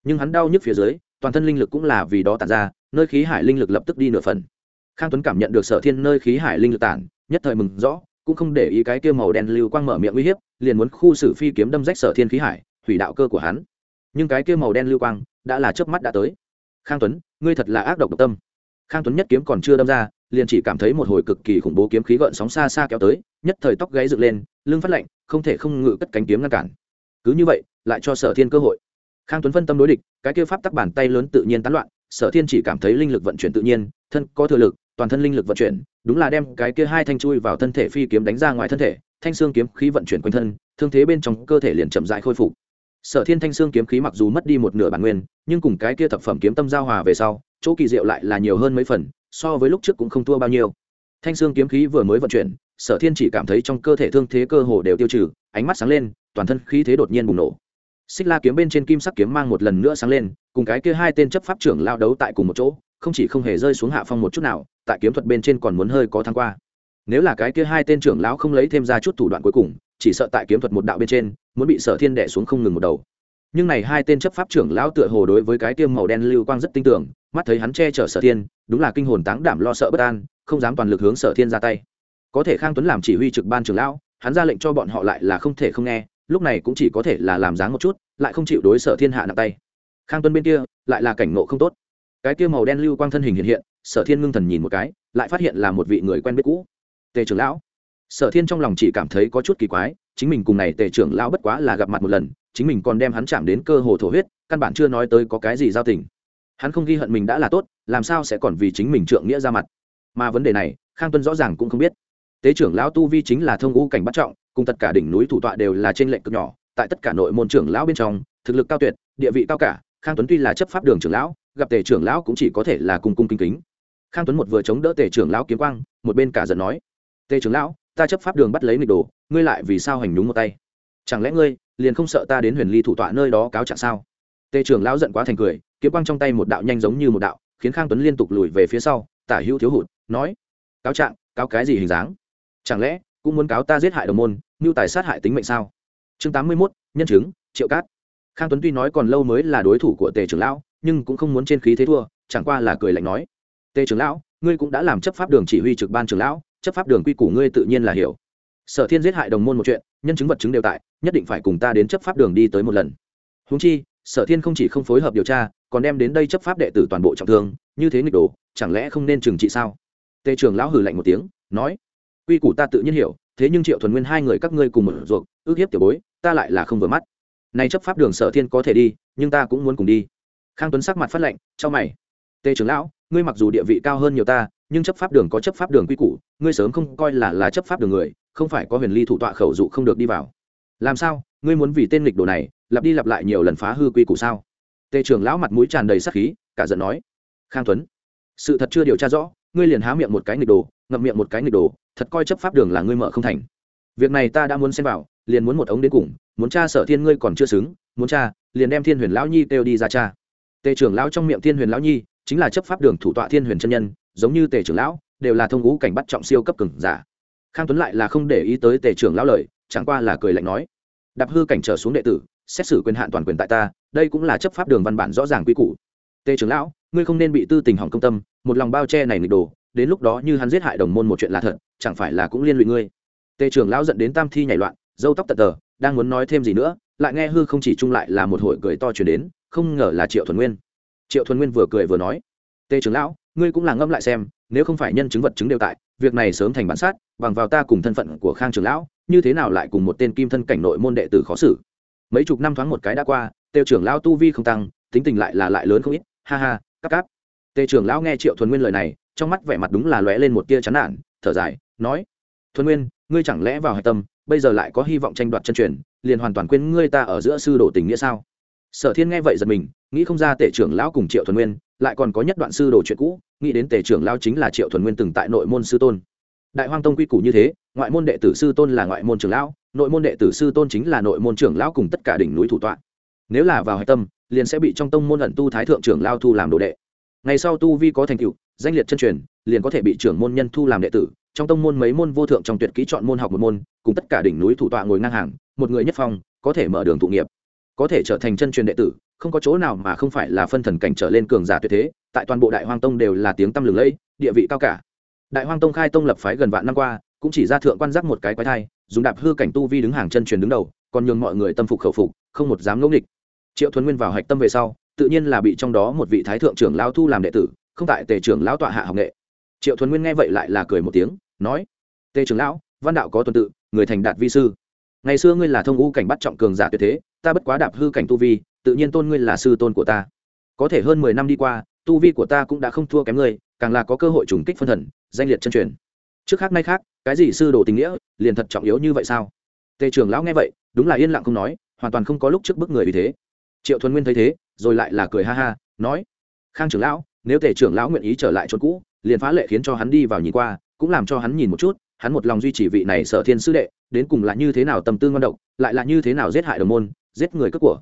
Nhưng hắn đau nhức phía dưới, toàn thân linh lực cũng là vì đó tản ra, nơi khí hải linh lực lập tức đi nửa phần. Khang tuấn cảm nhận được sở thiên nơi khí hải linh lực tản, nhất thời mừng rõ, cũng không để ý cái kia màu đen lưu quang mở miệng uy hiếp, liền muốn khu xử phi kiếm đâm rách sở thiên khí hải, hủy đạo cơ của hắn nhưng cái kia màu đen lưu quang đã là chớp mắt đã tới. Khang tuấn, ngươi thật là ác độc độc tâm. Khang tuấn nhất kiếm còn chưa đâm ra, liền chỉ cảm thấy một hồi cực kỳ khủng bố kiếm khí gợn sóng xa xa kéo tới, nhất thời tóc gáy dựng lên, lưng phát lạnh, không thể không ngự cất cánh kiếm ngăn cản. Cứ như vậy, lại cho sở thiên cơ hội. Khang tuấn phân tâm đối địch, cái kia pháp tắc bàn tay lớn tự nhiên tán loạn, sở thiên chỉ cảm thấy linh lực vận chuyển tự nhiên, thân có thừa lực, toàn thân linh lực vận chuyển, đúng là đem cái kia hai thanh chui vào thân thể phi kiếm đánh ra ngoài thân thể, thanh xương kiếm khí vận chuyển quanh thân, thương thế bên trong cơ thể liền chậm dại khôi phục sở thiên thanh xương kiếm khí mặc dù mất đi một nửa bản nguyên, nhưng cùng cái kia thập phẩm kiếm tâm giao hòa về sau, chỗ kỳ diệu lại là nhiều hơn mấy phần, so với lúc trước cũng không thua bao nhiêu. Thanh xương kiếm khí vừa mới vận chuyển, sở thiên chỉ cảm thấy trong cơ thể thương thế cơ hồ đều tiêu trừ, ánh mắt sáng lên, toàn thân khí thế đột nhiên bùng nổ. Xích la kiếm bên trên kim sắc kiếm mang một lần nữa sáng lên, cùng cái kia hai tên chấp pháp trưởng lao đấu tại cùng một chỗ, không chỉ không hề rơi xuống hạ phong một chút nào, tại kiếm thuật bên trên còn muốn hơi có thăng qua. Nếu là cái kia hai tên trưởng lão không lấy thêm ra chút thủ đoạn cuối cùng chỉ sợ tại kiếm thuật một đạo bên trên, muốn bị sở thiên đẻ xuống không ngừng một đầu. Nhưng này hai tên chấp pháp trưởng lão tựa hồ đối với cái tiêm màu đen lưu quang rất tin tưởng, mắt thấy hắn che chở sở thiên, đúng là kinh hồn táng đảm lo sợ bất an, không dám toàn lực hướng sở thiên ra tay. Có thể khang tuấn làm chỉ huy trực ban trưởng lão, hắn ra lệnh cho bọn họ lại là không thể không nghe, lúc này cũng chỉ có thể là làm dáng một chút, lại không chịu đối sở thiên hạ nặng tay. Khang tuấn bên kia, lại là cảnh ngộ không tốt. Cái kia màu đen lưu quang thân hình hiện hiện, sở thiên ngưng thần nhìn một cái, lại phát hiện là một vị người quen biết cũ. Tề trưởng lão sở thiên trong lòng chỉ cảm thấy có chút kỳ quái, chính mình cùng này tề trưởng lão bất quá là gặp mặt một lần, chính mình còn đem hắn chạm đến cơ hồ thổ huyết, căn bản chưa nói tới có cái gì giao tình. Hắn không ghi hận mình đã là tốt, làm sao sẽ còn vì chính mình trượng nghĩa ra mặt? Mà vấn đề này, khang tuân rõ ràng cũng không biết. Tế trưởng lão tu vi chính là thông u cảnh bắt trọng, cùng tất cả đỉnh núi thủ tọa đều là trên lệnh cực nhỏ, tại tất cả nội môn trưởng lão bên trong, thực lực cao tuyệt, địa vị cao cả, khang tuấn tuy là chấp pháp đường trưởng lão, gặp tề trưởng lão cũng chỉ có thể là cung cung kính kính. Khang tuấn một vừa chống đỡ tề trưởng lão kiếm quang, một bên cả giận nói, tề trưởng lão ta chấp pháp đường bắt lấy nghịch đồ, ngươi lại vì sao hành nhúng một tay? Chẳng lẽ ngươi liền không sợ ta đến huyền ly thủ tọa nơi đó cáo trạng sao? Tề trưởng lão giận quá thành cười, kiếm quang trong tay một đạo nhanh giống như một đạo, khiến khang tuấn liên tục lùi về phía sau, tả hữu thiếu hụt, nói, cáo trạng, cáo cái gì hình dáng? Chẳng lẽ cũng muốn cáo ta giết hại đồng môn, mưu tài sát hại tính mệnh sao? Chương tám mươi mốt, nhân chứng, triệu cát. Khang tuấn tuy nói còn lâu mới là đối thủ của tề trưởng lão, nhưng cũng không muốn trên khí thế thua, chẳng qua là cười lạnh nói, tề trưởng lão, ngươi cũng đã làm chấp pháp đường chỉ huy trực ban trưởng lão chấp pháp đường quy củ ngươi tự nhiên là hiểu. Sở thiên giết hại đồng môn một chuyện, nhân chứng vật chứng đều tại, nhất định phải cùng ta đến chấp pháp đường đi tới một lần. Húng chi, sở thiên không chỉ không phối hợp điều tra, còn đem đến đây chấp pháp đệ tử toàn bộ trọng thương, như thế nghịch đồ, chẳng lẽ không nên trừng trị sao? Tề trưởng lão hử lạnh một tiếng, nói, quy củ ta tự nhiên hiểu, thế nhưng triệu thuần nguyên hai người các ngươi cùng một ruột, ước hiếp tiểu bối, ta lại là không vừa mắt. Nay chấp pháp đường sở thiên có thể đi, nhưng ta cũng muốn cùng đi. Khang tuấn sắc mặt phát lệnh, cho mày. Tề trưởng lão, ngươi mặc dù địa vị cao hơn nhiều ta nhưng chấp pháp đường có chấp pháp đường quy củ, ngươi sớm không coi là là chấp pháp đường người, không phải có huyền ly thủ tọa khẩu dụ không được đi vào. Làm sao? Ngươi muốn vì tên lịch đồ này, lặp đi lặp lại nhiều lần phá hư quy củ sao? Tề trưởng lão mặt mũi tràn đầy sắc khí, cả giận nói. Khang tuấn, sự thật chưa điều tra rõ, ngươi liền há miệng một cái nghịch đồ, ngậm miệng một cái nghịch đồ, thật coi chấp pháp đường là ngươi mở không thành. Việc này ta đã muốn xem vào, liền muốn một ống đến cùng, muốn cha sở thiên ngươi còn chưa xứng, muốn cha, liền đem thiên huyền lão nhi kêu đi ra cha. Tề trưởng lão trong miệng thiên huyền lão nhi, chính là chấp pháp đường thủ tọa thiên huyền chân nhân giống như tề trưởng lão, đều là thông ngũ cảnh bắt trọng siêu cấp cường giả. Khang tuấn lại là không để ý tới tề trưởng lão lời, chẳng qua là cười lạnh nói, đạp hư cảnh trở xuống đệ tử, xét xử quyền hạn toàn quyền tại ta, đây cũng là chấp pháp đường văn bản rõ ràng quy củ. Tề trưởng lão, ngươi không nên bị tư tình hỏng công tâm, một lòng bao che này nghịch đồ, đến lúc đó như hắn giết hại đồng môn một chuyện là thật, chẳng phải là cũng liên lụy ngươi? Tề trưởng lão giận đến tam thi nhảy loạn dâu tóc tật tờ, đang muốn nói thêm gì nữa, lại nghe hư không chỉ chung lại là một hội cười to chuyển đến, không ngờ là triệu thuần nguyên. Triệu thuần nguyên vừa cười vừa nói, tề trưởng lão ngươi cũng là ngâm lại xem, nếu không phải nhân chứng vật chứng đều tại, việc này sớm thành bản sát, bằng vào ta cùng thân phận của khang trưởng lão, như thế nào lại cùng một tên kim thân cảnh nội môn đệ tử khó xử? Mấy chục năm thoáng một cái đã qua, tề trưởng lão tu vi không tăng, tính tình lại là lại lớn không ít, ha ha cắp cáp. Tề trưởng lão nghe triệu thuần nguyên lời này, trong mắt vẻ mặt đúng là lóe lên một tia chán nản, thở dài, nói, thuần nguyên, ngươi chẳng lẽ vào hạch tâm, bây giờ lại có hy vọng tranh đoạt chân truyền, liền hoàn toàn quên ngươi ta ở giữa sư đồ tình nghĩa sao? Sở thiên nghe vậy giật mình, nghĩ không ra tể trưởng lão cùng triệu thuần nguyên lại còn có nhất đoạn sư đồ chuyện cũ, nghĩ đến tề trưởng lao chính là triệu thuần nguyên từng tại nội môn sư tôn. Đại hoang tông quy củ như thế, ngoại môn đệ tử sư tôn là ngoại môn trưởng lão, nội môn đệ tử sư tôn chính là nội môn trưởng lão cùng tất cả đỉnh núi thủ tọa. Nếu là vào hạch tâm, liền sẽ bị trong tông môn ẩn tu thái thượng trưởng lao thu làm đồ đệ. Ngày sau tu vi có thành tựu, danh liệt chân truyền, liền có thể bị trưởng môn nhân thu làm đệ tử. Trong tông môn mấy môn vô thượng trong tuyệt kỹ chọn môn học một môn, cùng tất cả đỉnh núi thủ tọa ngồi ngang hàng, một người nhất phong, có thể mở đường thụ nghiệp, có thể trở thành chân truyền đệ tử không có chỗ nào mà không phải là phân thần cảnh trở lên cường giả tuyệt thế, tại toàn bộ đại hoang tông đều là tiếng tăm lừng lẫy, địa vị cao cả. Đại hoang tông khai tông lập phái gần vạn năm qua, cũng chỉ ra thượng quan giác một cái quái thai, dùng đạp hư cảnh tu vi đứng hàng chân truyền đứng đầu, còn nhường mọi người tâm phục khẩu phục, không một dám ngẫu nghịch. Triệu thuấn nguyên vào hạch tâm về sau, tự nhiên là bị trong đó một vị thái thượng trưởng lao thu làm đệ tử, không tại tề trưởng lão tọa hạ học nghệ. Triệu thuấn nguyên nghe vậy lại là cười một tiếng, nói, tề trưởng lão, văn đạo có tuần tự, người thành đạt vi sư. Ngày xưa ngươi là thông ngũ cảnh bắt trọng cường giả tuyệt thế, ta bất quá đạp hư cảnh tu vi tự nhiên tôn ngươi là sư tôn của ta. Có thể hơn mười năm đi qua, tu vi của ta cũng đã không thua kém ngươi, càng là có cơ hội trùng kích phân thần, danh liệt chân truyền. Trước khác nay khác, cái gì sư đồ tình nghĩa, liền thật trọng yếu như vậy sao? Tề trưởng lão nghe vậy, đúng là yên lặng không nói, hoàn toàn không có lúc trước bức người vì thế. Triệu thuần nguyên thấy thế, rồi lại là cười ha ha, nói, khang trưởng lão, nếu tề trưởng lão nguyện ý trở lại chỗ cũ, liền phá lệ khiến cho hắn đi vào nhìn qua, cũng làm cho hắn nhìn một chút, hắn một lòng duy trì vị này sở thiên sư đệ, đến cùng là như thế nào tâm tư ngon độc, lại là như thế nào giết hại đồng môn, giết người cướp của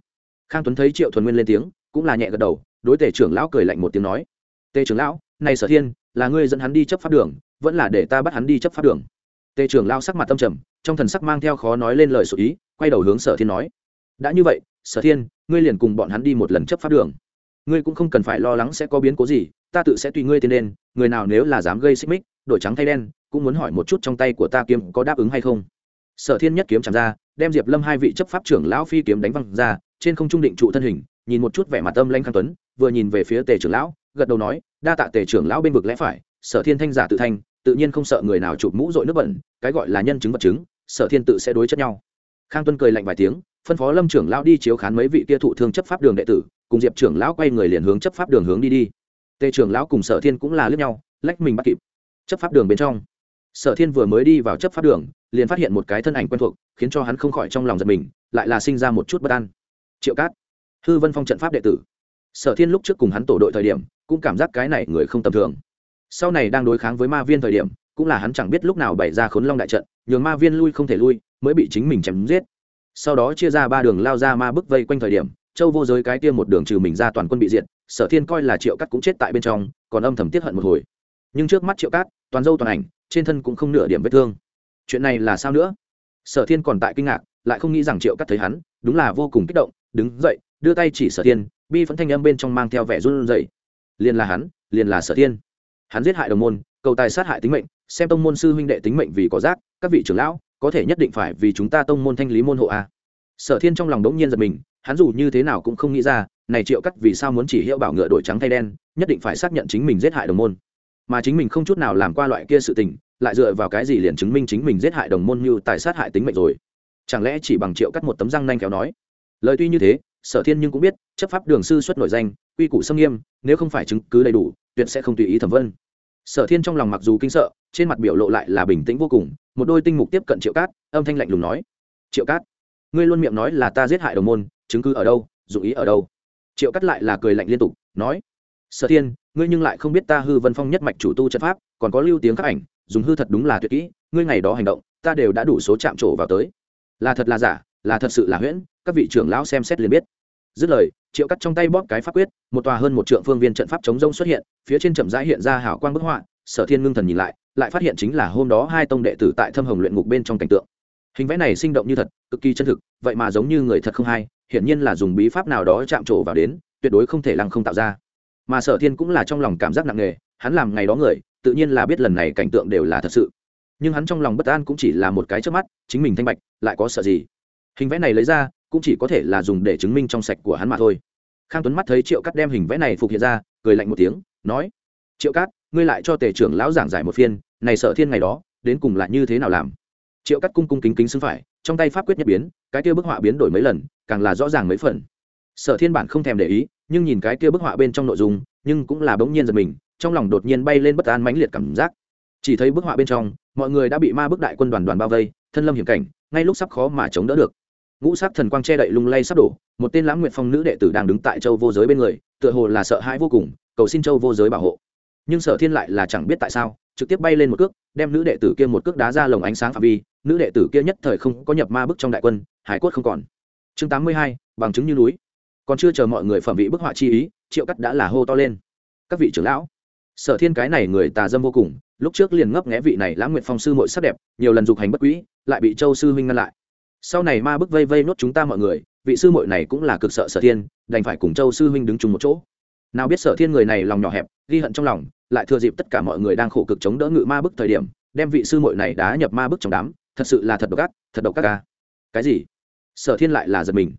khang tuấn thấy triệu thuần nguyên lên tiếng, cũng là nhẹ gật đầu, đối tề trưởng lão cười lạnh một tiếng nói, tề trưởng lão, này sở thiên, là ngươi dẫn hắn đi chấp pháp đường, vẫn là để ta bắt hắn đi chấp pháp đường? Tề trưởng lão sắc mặt tâm trầm, trong thần sắc mang theo khó nói lên lời sự ý, quay đầu hướng sở thiên nói, đã như vậy, sở thiên, ngươi liền cùng bọn hắn đi một lần chấp pháp đường. Ngươi cũng không cần phải lo lắng sẽ có biến cố gì, ta tự sẽ tùy ngươi tiến lên, người nào nếu là dám gây xích mích, đổi trắng thay đen, cũng muốn hỏi một chút trong tay của ta kiếm có đáp ứng hay không. Sở thiên nhất kiếm chạm ra, đem diệp lâm hai vị chấp pháp trưởng lão phi kiếm đánh văng ra trên không trung định trụ thân hình, nhìn một chút vẻ mặt âm lanh khang tuấn, vừa nhìn về phía tề trưởng lão, gật đầu nói, đa tạ tề trưởng lão bên vực lẽ phải, sở thiên thanh giả tự thanh, tự nhiên không sợ người nào chụp mũ dội nước bẩn, cái gọi là nhân chứng vật chứng, sở thiên tự sẽ đối chất nhau. Khang tuấn cười lạnh vài tiếng, phân phó lâm trưởng lão đi chiếu khán mấy vị kia thụ thương chấp pháp đường đệ tử, cùng diệp trưởng lão quay người liền hướng chấp pháp đường hướng đi đi. Tề trưởng lão cùng sở thiên cũng là lướt nhau, lách mình bắt kịp. Chấp pháp đường bên trong, sở thiên vừa mới đi vào chấp pháp đường, liền phát hiện một cái thân ảnh quen thuộc, khiến cho hắn không khỏi trong lòng giật mình, lại là sinh ra một chút bất an triệu cát. Hư vân phong trận pháp đệ tử. Sở thiên lúc trước cùng hắn tổ đội thời điểm, cũng cảm giác cái này người không tầm thường. Sau này đang đối kháng với ma viên thời điểm, cũng là hắn chẳng biết lúc nào bày ra khốn long đại trận, nhường ma viên lui không thể lui, mới bị chính mình chém giết. Sau đó chia ra ba đường lao ra ma bức vây quanh thời điểm, châu vô giới cái kia một đường trừ mình ra toàn quân bị diệt, sở thiên coi là triệu cắt cũng chết tại bên trong, còn âm thầm tiết hận một hồi. Nhưng trước mắt triệu cát, toàn dâu toàn ảnh, trên thân cũng không nửa điểm vết thương. Chuyện này là sao nữa? Sở thiên còn tại kinh ngạc, lại không nghĩ rằng triệu cắt thấy hắn, đúng là vô cùng kích động đứng dậy, đưa tay chỉ sở thiên, bi phẫn thanh âm bên trong mang theo vẻ run rẩy. Liền là hắn, liền là sở thiên. Hắn giết hại đồng môn, cầu tài sát hại tính mệnh, xem tông môn sư huynh đệ tính mệnh vì có rác, các vị trưởng lão, có thể nhất định phải vì chúng ta tông môn thanh lý môn hộ a. Sở thiên trong lòng đống nhiên giật mình, hắn dù như thế nào cũng không nghĩ ra, này triệu cắt vì sao muốn chỉ hiệu bảo ngựa đổi trắng thay đen, nhất định phải xác nhận chính mình giết hại đồng môn. Mà chính mình không chút nào làm qua loại kia sự tình, lại dựa vào cái gì liền chứng minh chính mình giết hại đồng môn như tài sát hại tính mệnh rồi. Chẳng lẽ chỉ bằng triệu cắt một tấm răng nanh kéo nói? Lời tuy như thế, sở thiên nhưng cũng biết, chấp pháp đường sư xuất nội danh, quy củ xâm nghiêm, nếu không phải chứng cứ đầy đủ, tuyệt sẽ không tùy ý thẩm vân. Sở thiên trong lòng mặc dù kinh sợ, trên mặt biểu lộ lại là bình tĩnh vô cùng, một đôi tinh mục tiếp cận triệu cát, âm thanh lạnh lùng nói, triệu cát, ngươi luôn miệng nói là ta giết hại đồng môn, chứng cứ ở đâu dụng ý ở đâu? Triệu cát lại là cười lạnh liên tục, nói, sở thiên, ngươi nhưng lại không biết ta hư vân phong nhất mạch chủ tu trận pháp, còn có lưu tiếng các ảnh, dùng hư thật đúng là tuyệt kỹ, ngươi ngày đó hành động, ta đều đã đủ số chạm trổ vào tới. Là thật là giả, là thật sự là huyễn các vị trưởng lão xem xét liền biết. Dứt lời, triệu cắt trong tay bóp cái pháp quyết, một tòa hơn một trượng phương viên trận pháp chống rông xuất hiện, phía trên chậm rãi hiện ra hảo quang bức họa, sở thiên ngưng thần nhìn lại lại phát hiện chính là hôm đó hai tông đệ tử tại thâm hồng luyện ngục bên trong cảnh tượng. Hình vẽ này sinh động như thật, cực kỳ chân thực, vậy mà giống như người thật không hay, hiển nhiên là dùng bí pháp nào đó chạm trổ vào đến, tuyệt đối không thể lăng không tạo ra. Mà sở thiên cũng là trong lòng cảm giác nặng nề, hắn làm ngày đó người, tự nhiên là biết lần này cảnh tượng đều là thật sự. Nhưng hắn trong lòng bất an cũng chỉ là một cái trước mắt, chính mình thanh bạch, lại có sợ gì? Hình vẽ này lấy ra cũng chỉ có thể là dùng để chứng minh trong sạch của hắn mà thôi. Khang tuấn mắt thấy triệu cắt đem hình vẽ này phục hiện ra, cười lạnh một tiếng, nói, triệu cát, ngươi lại cho tề trưởng lão giảng giải một phiên, này sợ thiên ngày đó, đến cùng là như thế nào làm? Triệu cắt cung cung kính kính xứng phải, trong tay pháp quyết nhất biến, cái kia bức họa biến đổi mấy lần, càng là rõ ràng mấy phần. Sở thiên bản không thèm để ý, nhưng nhìn cái kia bức họa bên trong nội dung, nhưng cũng là bỗng nhiên giật mình, trong lòng đột nhiên bay lên bất an mãnh liệt cảm giác. Chỉ thấy bức họa bên trong, mọi người đã bị ma bức đại quân đoàn đoàn bao vây, thân lâm hiểm cảnh, ngay lúc sắp khó mà chống đỡ được ngũ sắc thần quang che đậy lung lay sắp đổ, một tên lãng nguyện phong nữ đệ tử đang đứng tại châu vô giới bên người, tựa hồ là sợ hãi vô cùng, cầu xin châu vô giới bảo hộ. Nhưng sở thiên lại là chẳng biết tại sao, trực tiếp bay lên một cước, đem nữ đệ tử kia một cước đá ra lồng ánh sáng phạm vi, nữ đệ tử kia nhất thời không có nhập ma bức trong đại quân, hải cốt không còn. Chương tám mươi hai, bằng chứng như núi. Còn chưa chờ mọi người phẩm vị bức họa chi ý, triệu cắt đã là hô to lên. Các vị trưởng lão. Sở thiên cái này người tà dâm vô cùng, lúc trước liền ngấp nghé vị này lãng nguyện phong sư mội sắc đẹp, nhiều lần dục hành bất quỹ lại bị châu sư huynh ngăn lại sau này ma bức vây vây nốt chúng ta mọi người, vị sư mội này cũng là cực sợ sở thiên, đành phải cùng châu sư huynh đứng chung một chỗ. Nào biết sở thiên người này lòng nhỏ hẹp, ghi hận trong lòng, lại thừa dịp tất cả mọi người đang khổ cực chống đỡ ngự ma bức thời điểm, đem vị sư mội này đá nhập ma bức trong đám, thật sự là thật độc ác, thật độc ác ca. Cái gì? Sở thiên lại là giật mình.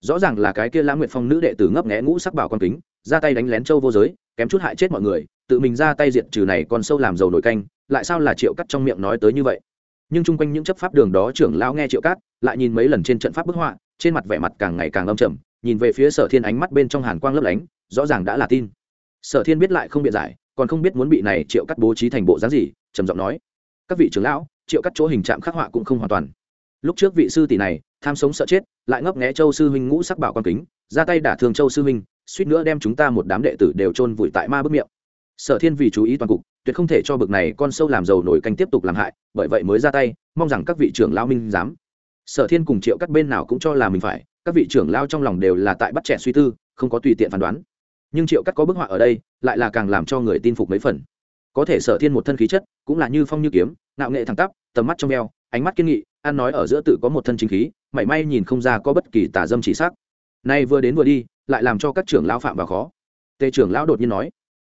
Rõ ràng là cái kia lãng nguyệt phong nữ đệ tử ngấp nghé ngũ sắc bảo con kính, ra tay đánh lén châu vô giới, kém chút hại chết mọi người, tự mình ra tay diệt trừ này còn sâu làm dầu nổi canh, lại sao là triệu cắt trong miệng nói tới như vậy? Nhưng chung quanh những chấp pháp đường đó trưởng lão nghe triệu cát, lại nhìn mấy lần trên trận pháp bức họa, trên mặt vẻ mặt càng ngày càng âm trầm, nhìn về phía sở thiên ánh mắt bên trong hàn quang lấp lánh, rõ ràng đã là tin. Sở thiên biết lại không biện giải, còn không biết muốn bị này triệu cắt bố trí thành bộ dáng gì, trầm giọng nói, các vị trưởng lão, triệu cắt chỗ hình trạng khắc họa cũng không hoàn toàn. Lúc trước vị sư tỷ này, tham sống sợ chết, lại ngấp nghé châu sư huynh ngũ sắc bảo quan kính, ra tay đả thương châu sư huynh, suýt nữa đem chúng ta một đám đệ tử đều chôn vùi tại ma bức miệng. Sở thiên vì chú ý toàn cục tuyệt không thể cho bực này con sâu làm dầu nổi canh tiếp tục làm hại, bởi vậy mới ra tay, mong rằng các vị trưởng lão minh dám sở thiên cùng triệu các bên nào cũng cho là mình phải, các vị trưởng lao trong lòng đều là tại bắt trẻ suy tư, không có tùy tiện phán đoán. Nhưng triệu cắt có bức họa ở đây, lại là càng làm cho người tin phục mấy phần. Có thể sở thiên một thân khí chất, cũng là như phong như kiếm nạo nghệ thẳng tắp, tầm mắt trong veo, ánh mắt kiên nghị, ăn nói ở giữa tự có một thân chính khí, mảy may nhìn không ra có bất kỳ tà dâm chỉ sắc nay vừa đến vừa đi, lại làm cho các trưởng lão phạm vào khó. Tề trưởng lão đột nhiên nói,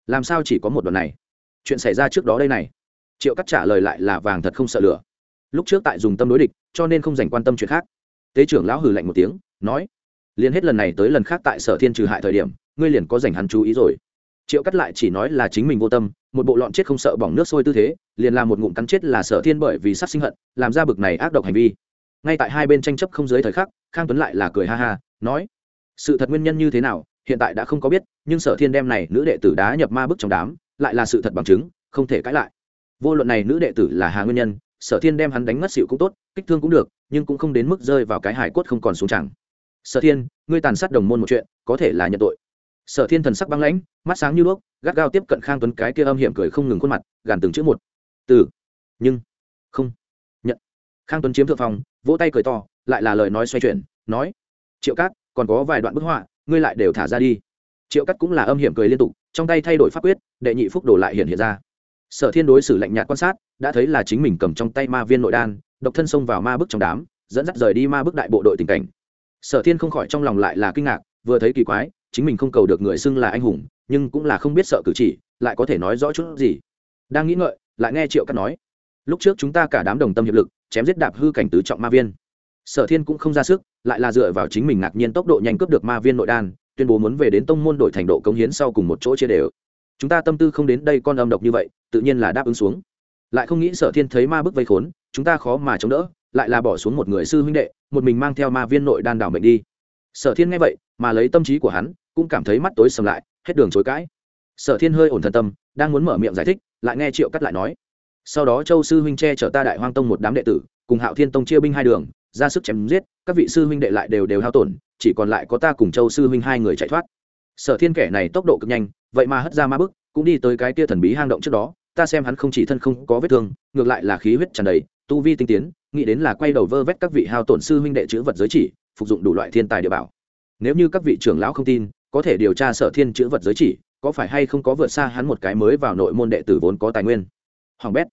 làm sao chỉ có một đoạn này? Chuyện xảy ra trước đó đây này. Triệu cắt trả lời lại là vàng thật không sợ lửa. Lúc trước tại dùng tâm đối địch, cho nên không dành quan tâm chuyện khác. Tế trưởng lão hừ lạnh một tiếng, nói liền hết lần này tới lần khác tại sở thiên trừ hại thời điểm, ngươi liền có dành hắn chú ý rồi. Triệu cắt lại chỉ nói là chính mình vô tâm, một bộ lọn chết không sợ bỏng nước sôi tư thế, liền làm một ngụm cắn chết là sở thiên bởi vì sát sinh hận, làm ra bực này ác độc hành vi. Ngay tại hai bên tranh chấp không dưới thời khắc, khang tuấn lại là cười ha ha, nói, sự thật nguyên nhân như thế nào, hiện tại đã không có biết, nhưng sở thiên đem này nữ đệ tử đá nhập ma bức trong đám lại là sự thật bằng chứng, không thể cãi lại. Vô luận này nữ đệ tử là hà nguyên nhân, sở thiên đem hắn đánh mất xịu cũng tốt, kích thương cũng được, nhưng cũng không đến mức rơi vào cái hải cốt không còn xuống chẳng. Sở thiên, ngươi tàn sát đồng môn một chuyện, có thể là nhận tội. Sở thiên thần sắc băng lãnh, mắt sáng như đuốc, gắt gao tiếp cận khang tuấn cái kia âm hiểm cười không ngừng khuôn mặt, gàn từng chữ một. Từ, nhưng, không, nhận. Khang tuấn chiếm thượng phòng, vỗ tay cười to, lại là lời nói xoay chuyển, nói, triệu cát, còn có vài đoạn bức họa, ngươi lại đều thả ra đi triệu cát cũng là âm hiểm cười liên tục, trong tay thay đổi pháp quyết, đệ nhị phúc đổ lại hiện hiện ra. Sở thiên đối xử lạnh nhạt quan sát, đã thấy là chính mình cầm trong tay ma viên nội đan, độc thân xông vào ma bức trong đám, dẫn dắt rời đi ma bức đại bộ đội tình cảnh. Sở thiên không khỏi trong lòng lại là kinh ngạc, vừa thấy kỳ quái, chính mình không cầu được người xưng là anh hùng, nhưng cũng là không biết sợ cử chỉ, lại có thể nói rõ chút gì. Đang nghĩ ngợi, lại nghe triệu cắt nói, lúc trước chúng ta cả đám đồng tâm hiệp lực, chém giết đạp hư cảnh tứ trọng ma viên. Sở thiên cũng không ra sức, lại là dựa vào chính mình ngạc nhiên tốc độ nhanh cướp được ma viên nội đan tuyên bố muốn về đến tông môn đổi thành độ cống hiến sau cùng một chỗ chia đều. Chúng ta tâm tư không đến đây con âm độc như vậy, tự nhiên là đáp ứng xuống. Lại không nghĩ sở thiên thấy ma bức vây khốn, chúng ta khó mà chống đỡ, lại là bỏ xuống một người sư huynh đệ, một mình mang theo ma viên nội đan đảo mệnh đi. Sở thiên nghe vậy, mà lấy tâm trí của hắn, cũng cảm thấy mắt tối sầm lại, hết đường chối cãi. Sở thiên hơi ổn thần tâm, đang muốn mở miệng giải thích, lại nghe triệu cắt lại nói. Sau đó châu sư huynh che chở ta đại hoang tông một đám đệ tử, cùng hạo thiên tông chia binh hai đường ra sức chém giết, các vị sư huynh đệ lại đều đều hao tổn, chỉ còn lại có ta cùng châu sư huynh hai người chạy thoát. Sở thiên kẻ này tốc độ cực nhanh, vậy mà hất ra ma bức, cũng đi tới cái kia thần bí hang động trước đó, ta xem hắn không chỉ thân không có vết thương, ngược lại là khí huyết tràn đầy, tu vi tinh tiến, nghĩ đến là quay đầu vơ vét các vị hao tổn sư huynh đệ chữ vật giới chỉ, phục dụng đủ loại thiên tài địa bảo. Nếu như các vị trưởng lão không tin, có thể điều tra sở thiên chữ vật giới chỉ, có phải hay không có vượt xa hắn một cái mới vào nội môn đệ tử vốn có tài nguyên? Hoàng bét,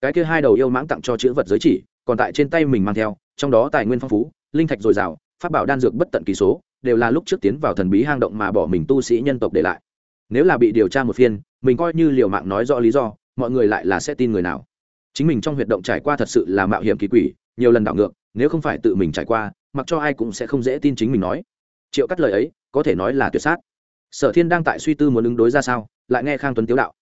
cái kia hai đầu yêu mãng tặng cho chữ vật giới chỉ, còn tại trên tay mình mang theo trong đó tài nguyên phong phú, linh thạch dồi dào, pháp bảo đan dược bất tận kỳ số, đều là lúc trước tiến vào thần bí hang động mà bỏ mình tu sĩ nhân tộc để lại. Nếu là bị điều tra một phiên, mình coi như liều mạng nói rõ lý do, mọi người lại là sẽ tin người nào? Chính mình trong huyệt động trải qua thật sự là mạo hiểm kỳ quỷ, nhiều lần đảo ngược, nếu không phải tự mình trải qua, mặc cho ai cũng sẽ không dễ tin chính mình nói. Triệu cắt lời ấy, có thể nói là tuyệt sát. Sở thiên đang tại suy tư muốn ứng đối ra sao, lại nghe khang tuấn tiếu đạo.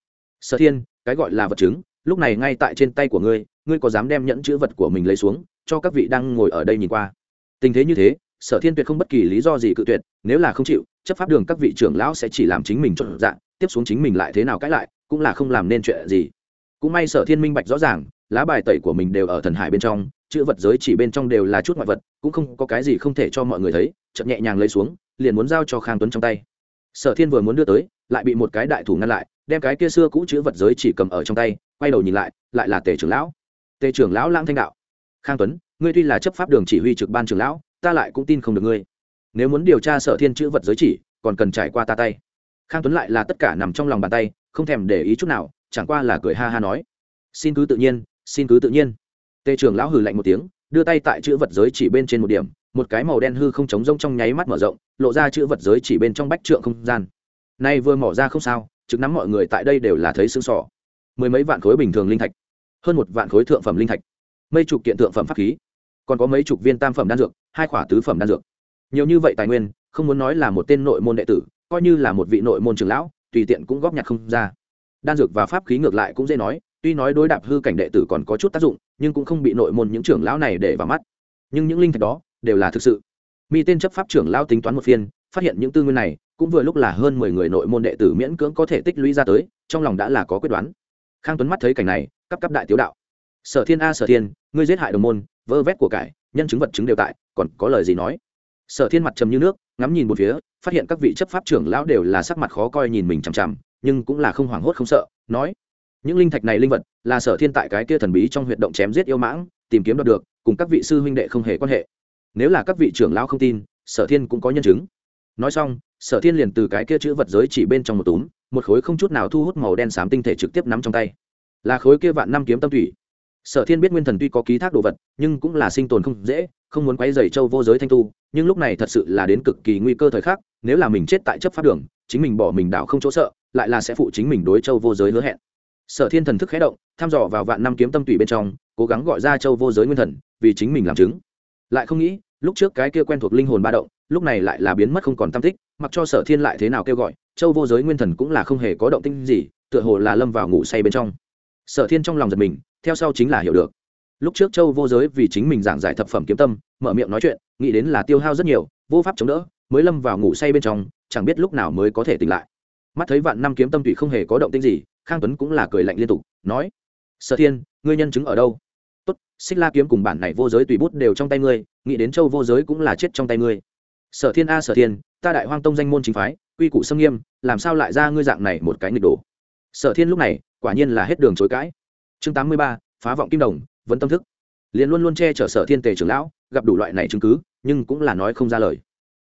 Sở thiên, cái gọi là vật chứng, lúc này ngay tại trên tay của ngươi ngươi có dám đem nhẫn chữ vật của mình lấy xuống, cho các vị đang ngồi ở đây nhìn qua. Tình thế như thế, sở thiên tuyệt không bất kỳ lý do gì cự tuyệt, nếu là không chịu, chấp pháp đường các vị trưởng lão sẽ chỉ làm chính mình trộn dạng tiếp xuống chính mình lại thế nào cãi lại, cũng là không làm nên chuyện gì. Cũng may sở thiên minh bạch rõ ràng, lá bài tẩy của mình đều ở thần hải bên trong, chữ vật giới chỉ bên trong đều là chút ngoại vật, cũng không có cái gì không thể cho mọi người thấy, chậm nhẹ nhàng lấy xuống, liền muốn giao cho khang tuấn trong tay. Sở thiên vừa muốn đưa tới, lại bị một cái đại thủ ngăn lại, đem cái kia xưa cũ chữ vật giới chỉ cầm ở trong tay, quay đầu nhìn lại lại là tề trưởng lão tề trưởng lão lãng thanh đạo. Khang tuấn, ngươi tuy là chấp pháp đường chỉ huy trực ban trưởng lão, ta lại cũng tin không được ngươi. Nếu muốn điều tra sở thiên chữ vật giới chỉ, còn cần trải qua ta tay. Khang tuấn lại là tất cả nằm trong lòng bàn tay, không thèm để ý chút nào, chẳng qua là cười ha ha nói. Xin cứ tự nhiên, xin cứ tự nhiên. Tề trưởng lão hừ lạnh một tiếng, đưa tay tại chữ vật giới chỉ bên trên một điểm, một cái màu đen hư không chống rông trong nháy mắt mở rộng, lộ ra chữ vật giới chỉ bên trong bách trượng không gian. Nay vừa mỏ ra không sao chứng nắm mọi người tại đây đều là thấy xương sỏ mười mấy vạn khối bình thường linh thạch hơn một vạn khối thượng phẩm linh thạch, mấy chục kiện thượng phẩm pháp khí, còn có mấy chục viên tam phẩm đan dược, hai khỏa tứ phẩm đan dược. Nhiều như vậy tài nguyên, không muốn nói là một tên nội môn đệ tử, coi như là một vị nội môn trưởng lão, tùy tiện cũng góp nhặt không ra. Đan dược và pháp khí ngược lại cũng dễ nói, tuy nói đối đạp hư cảnh đệ tử còn có chút tác dụng, nhưng cũng không bị nội môn những trưởng lão này để vào mắt. Nhưng những linh thạch đó đều là thực sự. Mi tên chấp pháp trưởng lão tính toán một phiên, phát hiện những tư nguyên này, cũng vừa lúc là hơn mười người nội môn đệ tử miễn cưỡng có thể tích lũy ra tới, trong lòng đã là có quyết đoán. Khang tuấn mắt thấy cảnh này cấp cấp đại tiếu đạo. Sở thiên a, sở thiên, ngươi giết hại đồng môn, vơ vét của cải, nhân chứng vật chứng đều tại, còn có lời gì nói? Sở thiên mặt trầm như nước, ngắm nhìn một phía, phát hiện các vị chấp pháp trưởng lão đều là sắc mặt khó coi nhìn mình chằm chằm, nhưng cũng là không hoảng hốt không sợ, nói, những linh thạch này linh vật là sở thiên tại cái kia thần bí trong huyệt động chém giết yêu mãng, tìm kiếm đoạt được, cùng các vị sư huynh đệ không hề quan hệ. Nếu là các vị trưởng lão không tin, sở thiên cũng có nhân chứng. Nói xong, sở thiên liền từ cái kia chữ vật giới chỉ bên trong một túm, một khối không chút nào thu hút màu đen xám tinh thể trực tiếp nắm trong tay là khối kia vạn năm kiếm tâm thủy sở thiên biết nguyên thần tuy có ký thác đồ vật, nhưng cũng là sinh tồn không dễ, không muốn quấy dày châu vô giới thanh tu, nhưng lúc này thật sự là đến cực kỳ nguy cơ thời khắc, nếu là mình chết tại chấp pháp đường, chính mình bỏ mình đảo không chỗ sợ, lại là sẽ phụ chính mình đối châu vô giới hứa hẹn. Sở thiên thần thức khé động, thăm dò vào vạn năm kiếm tâm tủy bên trong, cố gắng gọi ra châu vô giới nguyên thần, vì chính mình làm chứng. Lại không nghĩ, lúc trước cái kia quen thuộc linh hồn ba động, lúc này lại là biến mất không còn tam tích, mặc cho sở thiên lại thế nào kêu gọi, châu vô giới nguyên thần cũng là không hề có động tinh gì, tựa hồ là lâm vào ngủ say bên trong sở thiên trong lòng giật mình, theo sau chính là hiểu được. Lúc trước châu vô giới vì chính mình giảng giải thập phẩm kiếm tâm, mở miệng nói chuyện, nghĩ đến là tiêu hao rất nhiều, vô pháp chống đỡ, mới lâm vào ngủ say bên trong, chẳng biết lúc nào mới có thể tỉnh lại. Mắt thấy vạn năm kiếm tâm tụy không hề có động tinh gì, khang tuấn cũng là cười lạnh liên tục, nói, sở thiên, ngươi nhân chứng ở đâu? Tốt, xích la kiếm cùng bản này vô giới tùy bút đều trong tay ngươi, nghĩ đến châu vô giới cũng là chết trong tay ngươi. Sở thiên a, sở thiên, ta đại hoang tông danh môn chính phái, quy củ xâm nghiêm, làm sao lại ra ngươi dạng này một cái nghịch đồ? Sở thiên lúc này quả nhiên là hết đường chối cãi. Chương tám mươi ba, phá vọng kim đồng, vẫn tâm thức. Liền luôn luôn che chở sở thiên tề trưởng lão, gặp đủ loại này chứng cứ, nhưng cũng là nói không ra lời.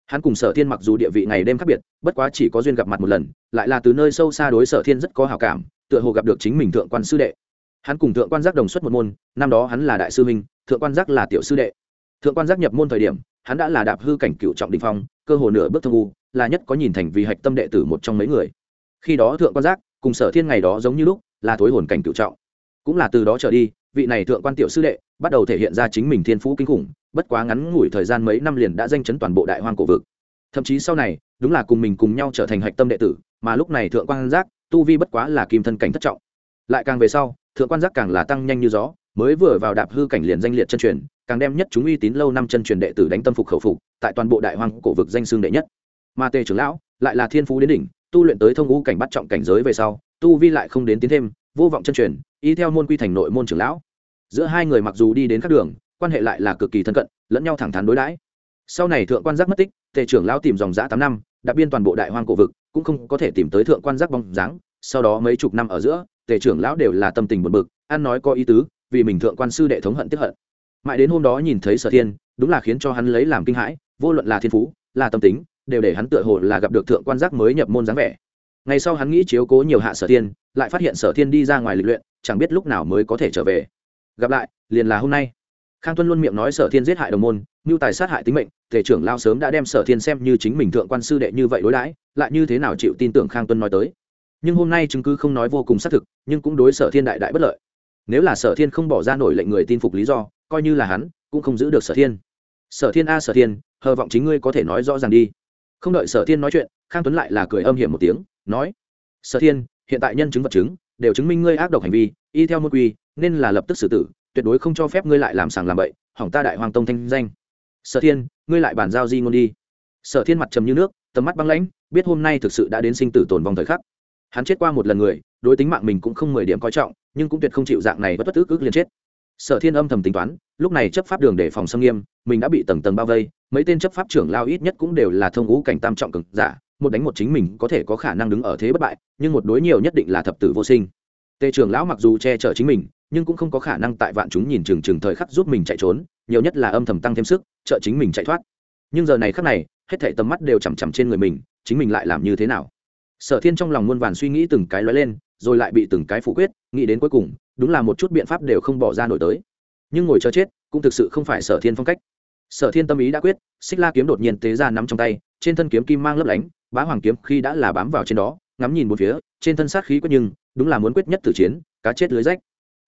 Hắn cùng sở thiên mặc dù địa vị ngày đêm khác biệt, bất quá chỉ có duyên gặp mặt một lần, lại là từ nơi sâu xa đối sở thiên rất có hào cảm, tựa hồ gặp được chính mình thượng quan sư đệ. Hắn cùng thượng quan giác đồng xuất một môn, năm đó hắn là đại sư minh thượng quan giác là tiểu sư đệ. Thượng quan giác nhập môn thời điểm, hắn đã là đạp hư cảnh cựu trọng đình phong, cơ hồ nửa bước thông u, là nhất có nhìn thành vì hạch tâm đệ tử một trong mấy người. Khi đó thượng quan giác cùng sở thiên ngày đó giống như lúc là thối hồn cảnh cựu trọng. Cũng là từ đó trở đi, vị này thượng quan tiểu sư đệ bắt đầu thể hiện ra chính mình thiên phú kinh khủng, bất quá ngắn ngủi thời gian mấy năm liền đã danh chấn toàn bộ đại hoang cổ vực. Thậm chí sau này, đúng là cùng mình cùng nhau trở thành hạch tâm đệ tử, mà lúc này thượng quan giác tu vi bất quá là kim thân cảnh thất trọng. Lại càng về sau, thượng quan giác càng là tăng nhanh như gió, mới vừa vào đạp hư cảnh liền danh liệt chân truyền, càng đem nhất chúng uy tín lâu năm chân truyền đệ tử đánh tâm phục khẩu phục, tại toàn bộ đại hoang cổ vực danh xương đệ nhất. Mà tề trưởng lão lại là thiên phú đến đỉnh, tu luyện tới thông ngũ cảnh bắt trọng cảnh giới về sau tu vi lại không đến tiến thêm, vô vọng chân truyền, y theo môn quy thành nội môn trưởng lão. Giữa hai người mặc dù đi đến các đường, quan hệ lại là cực kỳ thân cận, lẫn nhau thẳng thắn đối đãi. Sau này thượng quan giác mất tích, tề trưởng lão tìm dòng giã tám năm đặc biên toàn bộ đại hoang cổ vực, cũng không có thể tìm tới thượng quan giác bóng dáng. Sau đó mấy chục năm ở giữa, tề trưởng lão đều là tâm tình buồn bực, ăn nói có ý tứ, vì mình thượng quan sư đệ thống hận tiếp hận. Mãi đến hôm đó nhìn thấy sở thiên, đúng là khiến cho hắn lấy làm kinh hãi, vô luận là thiên phú, là tâm tính, đều để hắn tựa hồ là gặp được thượng quan giác mới nhập môn dáng vẻ ngày sau hắn nghĩ chiếu cố nhiều hạ sở thiên, lại phát hiện sở thiên đi ra ngoài lịch luyện, chẳng biết lúc nào mới có thể trở về. Gặp lại, liền là hôm nay. Khang tuân luôn miệng nói sở thiên giết hại đồng môn, như tài sát hại tính mệnh, thể trưởng lao sớm đã đem sở thiên xem như chính mình thượng quan sư đệ như vậy đối đãi, lại như thế nào chịu tin tưởng khang tuân nói tới. Nhưng hôm nay chứng cứ không nói vô cùng xác thực, nhưng cũng đối sở thiên đại đại bất lợi. Nếu là sở thiên không bỏ ra nổi lệnh người tin phục lý do, coi như là hắn, cũng không giữ được sở thiên. Sở thiên a sở thiên, hờ vọng chính ngươi có thể nói rõ ràng đi. Không đợi sở thiên nói chuyện, khang tuấn lại là cười âm hiểm một tiếng nói, sở thiên, hiện tại nhân chứng vật chứng đều chứng minh ngươi ác độc hành vi, y theo môn quy, nên là lập tức xử tử, tuyệt đối không cho phép ngươi lại làm sàng làm bậy, hỏng ta đại hoàng tông thanh danh. Sở thiên, ngươi lại bàn giao di ngôn đi. Sở thiên mặt trầm như nước, tầm mắt băng lãnh, biết hôm nay thực sự đã đến sinh tử tồn vong thời khắc. Hắn chết qua một lần người, đối tính mạng mình cũng không mười điểm coi trọng, nhưng cũng tuyệt không chịu dạng này bất bất ức ước liền chết. Sở thiên âm thầm tính toán, lúc này chấp pháp đường để phòng xâm nghiêm, mình đã bị tầng tầng bao vây, mấy tên chấp pháp trưởng lao ít nhất cũng đều là thông ngũ cảnh tam trọng cực giả một đánh một chính mình có thể có khả năng đứng ở thế bất bại, nhưng một đối nhiều nhất định là thập tử vô sinh. Tề trưởng lão mặc dù che chở chính mình, nhưng cũng không có khả năng tại vạn chúng nhìn chừng chừng thời khắc giúp mình chạy trốn, nhiều nhất là âm thầm tăng thêm sức, trợ chính mình chạy thoát. Nhưng giờ này khắc này, hết thảy tầm mắt đều chằm chằm trên người mình, chính mình lại làm như thế nào? Sở thiên trong lòng muôn vàn suy nghĩ từng cái lóe lên, rồi lại bị từng cái phủ quyết, nghĩ đến cuối cùng, đúng là một chút biện pháp đều không bỏ ra nổi tới. Nhưng ngồi chờ chết, cũng thực sự không phải sở thiên phong cách. Sở thiên tâm ý đã quyết, xích la kiếm đột nhiên tế ra nắm trong tay, trên thân kiếm kim mang lấp lánh bá hoàng kiếm khi đã là bám vào trên đó, ngắm nhìn một phía, trên thân sát khí quyết nhưng, đúng là muốn quyết nhất tử chiến, cá chết lưới rách.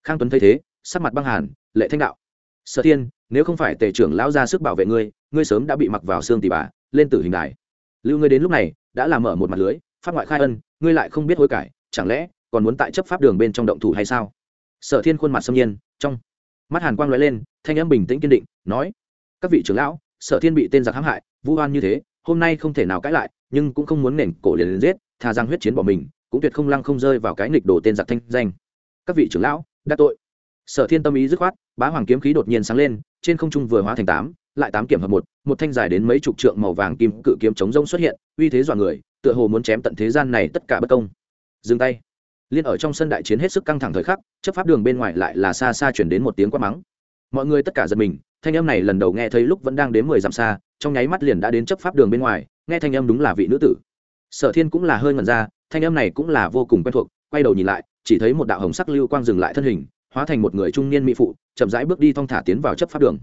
Khang tuấn thấy thế, sắc mặt băng hàn, lệ thanh đạo. Sở thiên, nếu không phải tề trưởng lão ra sức bảo vệ ngươi ngươi sớm đã bị mặc vào xương tỉ bà, lên tử hình đài. Lưu ngươi đến lúc này, đã làm mở một mặt lưới phát ngoại khai ân, ngươi lại không biết hối cải, chẳng lẽ còn muốn tại chấp pháp đường bên trong động thủ hay sao? Sở thiên khuôn mặt xâm nhiên, trong mắt hàn quang l lên, thanh âm bình tĩnh kiên định, nói, các vị trưởng lão, sở thiên bị tên giặc hãm hại, vu oan như thế hôm nay không thể nào cãi lại nhưng cũng không muốn nền cổ liền, liền giết thà rằng huyết chiến bỏ mình cũng tuyệt không lăng không rơi vào cái nghịch đổ tên giặc thanh danh. Các vị trưởng lão đã tội. Sở thiên tâm ý dứt khoát bá hoàng kiếm khí đột nhiên sáng lên trên không trung vừa hóa thành tám lại tám kiểm hợp một một thanh dài đến mấy chục trượng màu vàng kim cự kiếm chống rông xuất hiện uy thế dọa người tựa hồ muốn chém tận thế gian này tất cả bất công. Dừng tay. Liên ở trong sân đại chiến hết sức căng thẳng thời khắc chấp pháp đường bên ngoài lại là xa xa chuyển đến một tiếng quát mắng. Mọi người tất cả giật mình thanh âm này lần đầu nghe thấy lúc vẫn đang đến mười dặm xa, trong nháy mắt liền đã đến chấp pháp đường bên ngoài, nghe thanh âm đúng là vị nữ tử. Sở thiên cũng là hơi ngần ra, thanh âm này cũng là vô cùng quen thuộc, quay đầu nhìn lại, chỉ thấy một đạo hồng sắc lưu quang dừng lại thân hình, hóa thành một người trung niên mỹ phụ, chậm rãi bước đi thong thả tiến vào chấp pháp đường.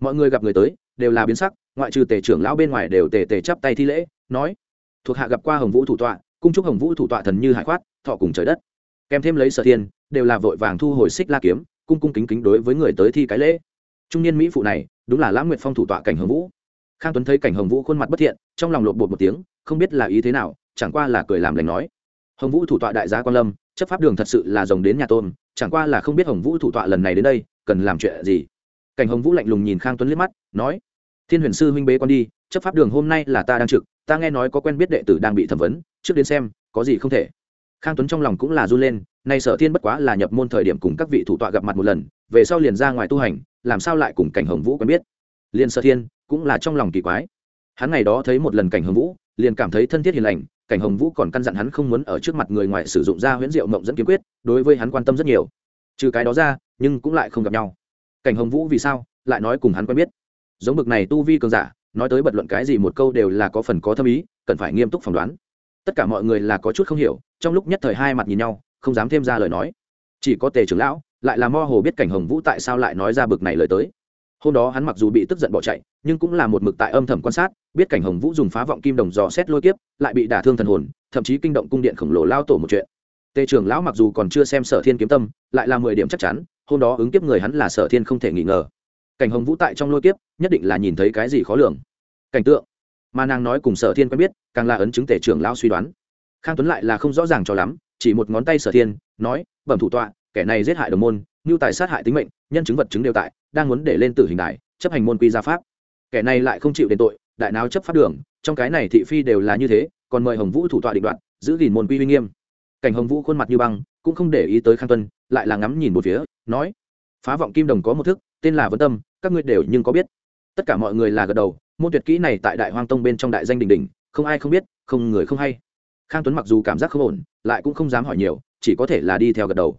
Mọi người gặp người tới, đều là biến sắc, ngoại trừ tề trưởng lão bên ngoài đều tề tề chắp tay thi lễ, nói, thuộc hạ gặp qua hồng vũ thủ tọa, cung chúc hồng vũ thủ tọa thần như hải khoát, thọ cùng trời đất. Kèm thêm lấy sở thiên, đều là vội vàng thu hồi xích la kiếm, cung cung kính kính đối với người tới thi cái lễ trung niên mỹ phụ này, đúng là lãng nguyệt phong thủ tọa cảnh hồng vũ. Khang tuấn thấy cảnh hồng vũ khuôn mặt bất thiện, trong lòng lột bột một tiếng, không biết là ý thế nào, chẳng qua là cười làm lành nói. Hồng vũ thủ tọa đại gia quan lâm, chấp pháp đường thật sự là rồng đến nhà tôn chẳng qua là không biết hồng vũ thủ tọa lần này đến đây, cần làm chuyện gì. Cảnh hồng vũ lạnh lùng nhìn khang tuấn liếc mắt, nói, thiên huyền sư huynh bế con đi, chấp pháp đường hôm nay là ta đang trực, ta nghe nói có quen biết đệ tử đang bị thẩm vấn, trước đến xem, có gì không thể. Khang tuấn trong lòng cũng là run lên, nay sở thiên bất quá là nhập môn thời điểm cùng các vị thủ tọa gặp mặt một lần, về sau liền ra ngoài tu hành làm sao lại cùng cảnh hồng vũ quen biết? Liền sở thiên cũng là trong lòng kỳ quái. Hắn ngày đó thấy một lần cảnh hồng vũ, liền cảm thấy thân thiết hiền lành, cảnh hồng vũ còn căn dặn hắn không muốn ở trước mặt người ngoài sử dụng ra huyễn diệu mộng dẫn kiếm quyết, đối với hắn quan tâm rất nhiều. Trừ cái đó ra, nhưng cũng lại không gặp nhau. Cảnh hồng vũ vì sao lại nói cùng hắn quen biết? Giống bực này tu vi cường giả, nói tới bật luận cái gì một câu đều là có phần có thâm ý, cần phải nghiêm túc phỏng đoán. Tất cả mọi người là có chút không hiểu, trong lúc nhất thời hai mặt nhìn nhau, không dám thêm ra lời nói. Chỉ có tề trưởng lão lại là mơ hồ biết cảnh hồng vũ tại sao lại nói ra bực này lời tới. Hôm đó hắn mặc dù bị tức giận bỏ chạy, nhưng cũng là một mực tại âm thầm quan sát, biết cảnh hồng vũ dùng phá vọng kim đồng dò xét lôi kiếp, lại bị đả thương thần hồn, thậm chí kinh động cung điện khổng lồ lao tổ một chuyện. Tề trưởng lão mặc dù còn chưa xem sở thiên kiếm tâm, lại là mười điểm chắc chắn, hôm đó ứng kiếp người hắn là sở thiên không thể nghi ngờ. Cảnh hồng vũ tại trong lôi kiếp, nhất định là nhìn thấy cái gì khó lường. Cảnh tượng. Mà nàng nói cùng sở thiên quen biết, càng là ấn chứng tề trưởng lão suy đoán. Khang tuấn lại là không rõ ràng cho lắm, chỉ một ngón tay sở thiên, nói, bẩm thủ tọa kẻ này giết hại đồng môn ngưu tài sát hại tính mệnh, nhân chứng vật chứng đều tại, đang muốn để lên tử hình đại chấp hành môn quy gia pháp. Kẻ này lại không chịu đền tội, đại nào chấp pháp đường, trong cái này thị phi đều là như thế, còn mời hồng vũ thủ tọa định đoạt, giữ gìn môn quy uy nghiêm. Cảnh hồng vũ khuôn mặt như băng, cũng không để ý tới khang tuân, lại là ngắm nhìn một phía, nói, phá vọng kim đồng có một thức, tên là vân tâm, các ngươi đều nhưng có biết. Tất cả mọi người là gật đầu, môn tuyệt kỹ này tại đại hoang tông bên trong đại danh đình đình không ai không biết, không người không hay. Khang tuấn mặc dù cảm giác không ổn, lại cũng không dám hỏi nhiều, chỉ có thể là đi theo gật đầu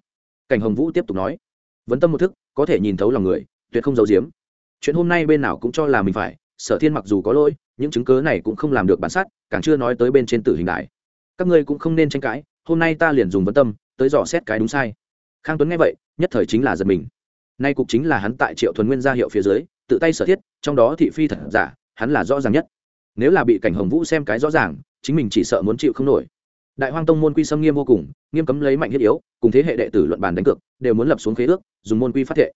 cảnh hồng vũ tiếp tục nói, vấn tâm một thức, có thể nhìn thấu lòng người, tuyệt không giấu giếm. Chuyện hôm nay bên nào cũng cho là mình phải, sở thiên mặc dù có lỗi, những chứng cớ này cũng không làm được bản sát, càng chưa nói tới bên trên tử hình đại. Các ngươi cũng không nên tranh cãi, hôm nay ta liền dùng vấn tâm tới dò xét cái đúng sai. Khang tuấn nghe vậy, nhất thời chính là giật mình. Nay cục chính là hắn tại triệu thuần nguyên gia hiệu phía dưới, tự tay sở thiết, trong đó thị phi thật giả, hắn là rõ ràng nhất. Nếu là bị cảnh hồng vũ xem cái rõ ràng, chính mình chỉ sợ muốn chịu không nổi đại hoang tông môn quy xâm nghiêm vô cùng, nghiêm cấm lấy mạnh thiết yếu, cùng thế hệ đệ tử luận bàn đánh cược, đều muốn lập xuống khế ước, dùng môn quy phát thệ.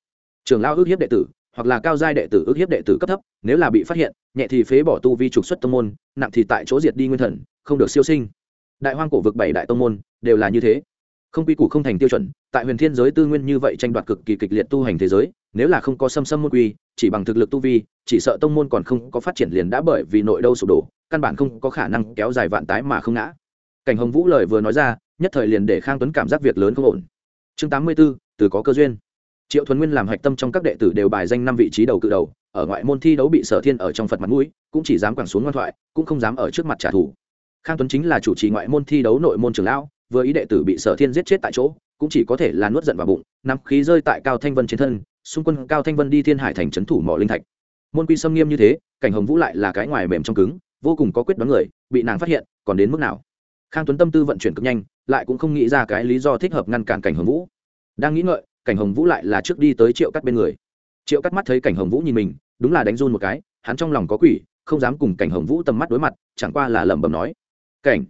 Trường lao ước hiếp đệ tử, hoặc là cao giai đệ tử ước hiếp đệ tử cấp thấp, nếu là bị phát hiện, nhẹ thì phế bỏ tu vi trục xuất tông môn, nặng thì tại chỗ diệt đi nguyên thần, không được siêu sinh. Đại hoang cổ vực bảy đại tông môn, đều là như thế. Không quy củ không thành tiêu chuẩn, tại huyền thiên giới tư nguyên như vậy tranh đoạt cực kỳ kịch liệt tu hành thế giới, nếu là không có xâm xâm môn quy, chỉ bằng thực lực tu vi, chỉ sợ tông môn còn không có phát triển liền đã bởi vì nội đâu sụp đổ, căn bản không có khả năng kéo dài vạn tái mà không ngã cảnh hồng vũ lời vừa nói ra, nhất thời liền để khang tuấn cảm giác việc lớn không ổn. Chương tám mươi b ố từ có cơ duyên. Triệu thuần nguyên làm hạch tâm trong các đệ tử đều bài danh năm vị trí đầu cự đầu, ở ngoại môn thi đấu bị sở thiên ở trong phật mặt mũi, cũng chỉ dám quẳng xuống ngoan thoại, cũng không dám ở trước mặt trả thù. Khang tuấn chính là chủ trì ngoại môn thi đấu nội môn trường lão, vừa ý đệ tử bị sở thiên giết chết tại chỗ, cũng chỉ có thể là nuốt giận vào bụng, nắm khí rơi tại cao thanh vân trên thân, xung quân cao thanh vân đi thiên hải thành trấn thủ mỏ linh thạch. Môn quy xâm nghiêm như thế, cảnh hồng vũ lại là cái ngoài mềm trong cứng, vô cùng có quyết đoán người, bị nàng phát hiện, còn đến mức nào? Khang tuấn tâm tư vận chuyển cực nhanh, lại cũng không nghĩ ra cái lý do thích hợp ngăn cản cảnh hồng vũ. Đang nghĩ ngợi, cảnh hồng vũ lại là trước đi tới triệu cắt bên người. Triệu cắt mắt thấy cảnh hồng vũ nhìn mình, đúng là đánh run một cái, hắn trong lòng có quỷ, không dám cùng cảnh hồng vũ tầm mắt đối mặt, chẳng qua là lẩm bẩm nói, cảnh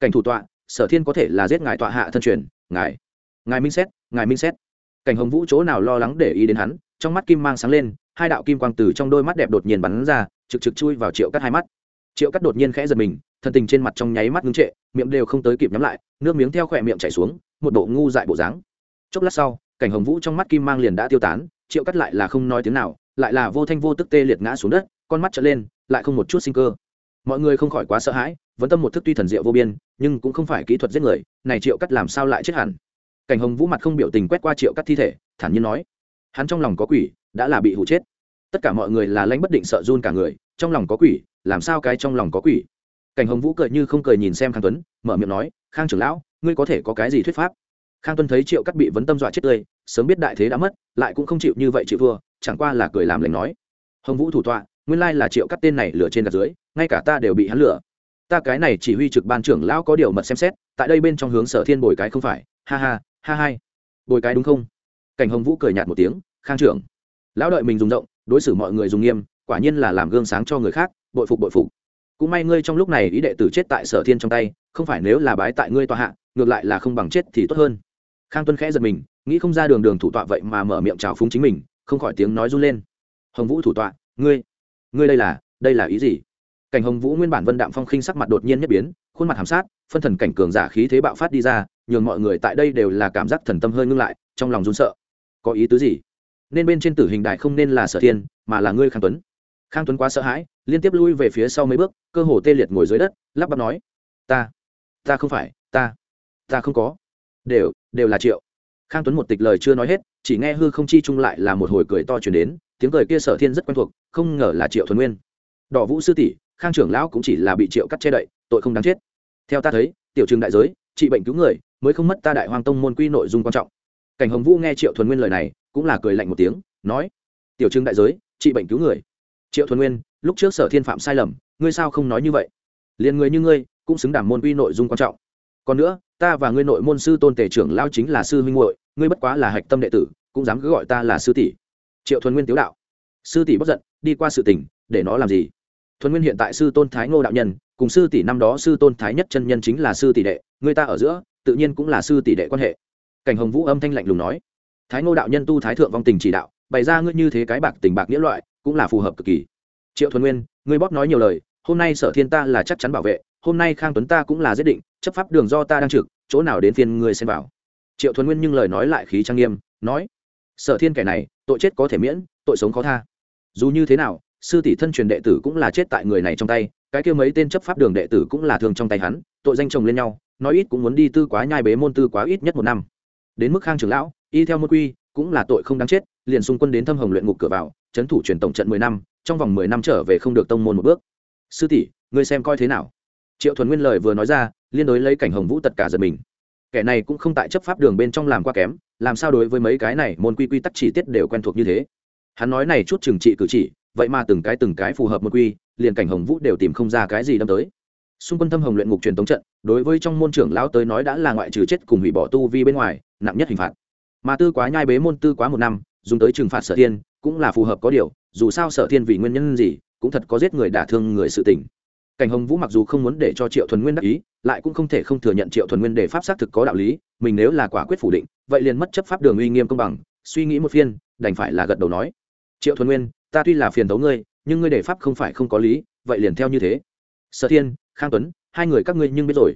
cảnh thủ tọa, sở thiên có thể là giết ngài tọa hạ thân truyền, ngài ngài minh xét, ngài minh xét. Cảnh hồng vũ chỗ nào lo lắng để ý đến hắn, trong mắt kim mang sáng lên, hai đạo kim quang từ trong đôi mắt đẹp đột nhiên bắn ra, trực trực chui vào triệu cắt hai mắt. Triệu cắt đột nhiên khẽ giật mình, thân tình trên mặt trong nháy mắt ngưng trệ miệng đều không tới kịp nhắm lại, nước miếng theo khỏe miệng chảy xuống, một bộ ngu dại bộ dáng. Chốc lát sau, cảnh hồng vũ trong mắt kim mang liền đã tiêu tán, triệu cắt lại là không nói tiếng nào, lại là vô thanh vô tức tê liệt ngã xuống đất, con mắt trở lên, lại không một chút sinh cơ. Mọi người không khỏi quá sợ hãi, vẫn tâm một thức tuy thần diệu vô biên, nhưng cũng không phải kỹ thuật giết người, này triệu cắt làm sao lại chết hẳn? Cảnh hồng vũ mặt không biểu tình quét qua triệu cắt thi thể, thản nhiên nói, hắn trong lòng có quỷ, đã là bị hụ chết. Tất cả mọi người là lãnh bất định sợ run cả người, trong lòng có quỷ, làm sao cái trong lòng có quỷ? Cảnh hồng vũ cười như không cười nhìn xem khang tuấn, mở miệng nói, khang trưởng lão, ngươi có thể có cái gì thuyết pháp? Khang tuấn thấy triệu cắt bị vấn tâm dọa chết tươi, sớm biết đại thế đã mất, lại cũng không chịu như vậy chịu vừa chẳng qua là cười làm lành nói, hồng vũ thủ tọa, nguyên lai là triệu cắt tên này lửa trên gạt dưới, ngay cả ta đều bị hắn lửa. Ta cái này chỉ huy trực ban trưởng lão có điều mật xem xét, tại đây bên trong hướng sở thiên bồi cái không phải. Ha ha ha hai. Bồi cái đúng không? Cảnh hồng vũ cười nhạt một tiếng, khang trưởng, lão đợi mình dùng rộng, đối xử mọi người dùng nghiêm, quả nhiên là làm gương sáng cho người khác, bội phục bội phục cũng may ngươi trong lúc này ý đệ tử chết tại sở thiên trong tay, không phải nếu là bái tại ngươi tọa hạ, ngược lại là không bằng chết thì tốt hơn. Khang tuân khẽ giật mình, nghĩ không ra đường đường thủ tọa vậy mà mở miệng trào phúng chính mình, không khỏi tiếng nói run lên. Hồng vũ thủ tọa, ngươi ngươi đây là đây là ý gì? Cảnh hồng vũ nguyên bản vân đạm phong khinh sắc mặt đột nhiên nhất biến, khuôn mặt hàm sát, phân thần cảnh cường giả khí thế bạo phát đi ra, nhường mọi người tại đây đều là cảm giác thần tâm hơi ngưng lại, trong lòng run sợ. Có ý tứ gì? Nên bên trên tử hình đại không nên là sở thiên, mà là ngươi khang tuấn. Khang tuấn quá sợ hãi liên tiếp lui về phía sau mấy bước, cơ hồ tê liệt ngồi dưới đất, lắp bắp nói, ta ta không phải, ta ta không có. Đều đều là triệu. Khang tuấn một tịch lời chưa nói hết, chỉ nghe hư không chi chung lại là một hồi cười to chuyển đến, tiếng cười kia sở thiên rất quen thuộc, không ngờ là triệu thuần nguyên. Đỏ vũ sư tỷ, khang trưởng lão cũng chỉ là bị triệu cắt che đậy, tội không đáng chết. Theo ta thấy, tiểu trường đại giới, trị bệnh cứu người, mới không mất ta đại hoàng tông môn quy nội dung quan trọng. Cảnh hồng vũ nghe triệu thuần nguyên lời này, cũng là cười lạnh một tiếng, nói, tiểu trường đại giới, trị bệnh cứu người triệu thuần nguyên, lúc trước sở thiên phạm sai lầm, ngươi sao không nói như vậy? Liền người như ngươi, cũng xứng đảm môn quy nội dung quan trọng. Còn nữa, ta và ngươi nội môn sư tôn tề trưởng lao chính là sư huynh muội, ngươi bất quá là hạch tâm đệ tử, cũng dám cứ gọi ta là sư tỷ. Triệu thuần nguyên tiếu đạo. Sư tỷ bất giận, đi qua sự tình, để nó làm gì? Thuần nguyên hiện tại sư tôn thái ngô đạo nhân, cùng sư tỷ năm đó sư tôn thái nhất chân nhân chính là sư tỷ đệ, người ta ở giữa, tự nhiên cũng là sư tỷ đệ quan hệ. Cảnh hồng vũ âm thanh lạnh lùng nói. Thái ngô đạo nhân tu thái thượng vong tình chỉ đạo, bày ra ngươi như thế cái bạc tình bạc nghĩa loại cũng là phù hợp cực kỳ. Triệu thuần nguyên, ngươi bóp nói nhiều lời, hôm nay sở thiên ta là chắc chắn bảo vệ, hôm nay khang tuấn ta cũng là giết định, chấp pháp đường do ta đang trực, chỗ nào đến phiên ngươi xem vào. Triệu thuần nguyên nhưng lời nói lại khí trang nghiêm, nói, sở thiên kẻ này, tội chết có thể miễn, tội sống khó tha. Dù như thế nào, sư tỷ thân truyền đệ tử cũng là chết tại người này trong tay, cái kia mấy tên chấp pháp đường đệ tử cũng là thường trong tay hắn, tội danh chồng lên nhau, nói ít cũng muốn đi tư quá nhai bế môn tư quá ít nhất một năm. Đến mức khang trưởng lão, y theo môn quy, cũng là tội không đáng chết, liền xung quân đến thâm hồng luyện ngục cửa vào trấn thủ truyền tổng trận mười năm, trong vòng mười năm trở về không được tông môn một bước. Sư tỷ, ngươi xem coi thế nào? Triệu thuần nguyên lời vừa nói ra, liên đối lấy cảnh hồng vũ tất cả giật mình. Kẻ này cũng không tại chấp pháp đường bên trong làm qua kém, làm sao đối với mấy cái này môn quy quy tắc chỉ tiết đều quen thuộc như thế? Hắn nói này chút trừng trị cử chỉ, vậy mà từng cái từng cái phù hợp môn quy, liền cảnh hồng vũ đều tìm không ra cái gì đâm tới. Xung quân thâm hồng luyện ngục truyền tống trận, đối với trong môn trưởng lão tới nói đã là ngoại trừ chết cùng hủy bỏ tu vi bên ngoài, nặng nhất hình phạt. Mà tư quá nhai bế môn tư quá một năm dùng tới trừng phạt sở thiên cũng là phù hợp có điều, dù sao sở thiên vì nguyên nhân gì, cũng thật có giết người đả thương người sự tình. Cảnh hồng vũ mặc dù không muốn để cho triệu thuần nguyên đắc ý, lại cũng không thể không thừa nhận triệu thuần nguyên để pháp xác thực có đạo lý, mình nếu là quả quyết phủ định, vậy liền mất chấp pháp đường uy nghiêm công bằng, suy nghĩ một phiên, đành phải là gật đầu nói. Triệu thuần nguyên, ta tuy là phiền tấu ngươi, nhưng ngươi để pháp không phải không có lý, vậy liền theo như thế. Sở thiên, khang tuấn, hai người các ngươi nhưng biết rồi.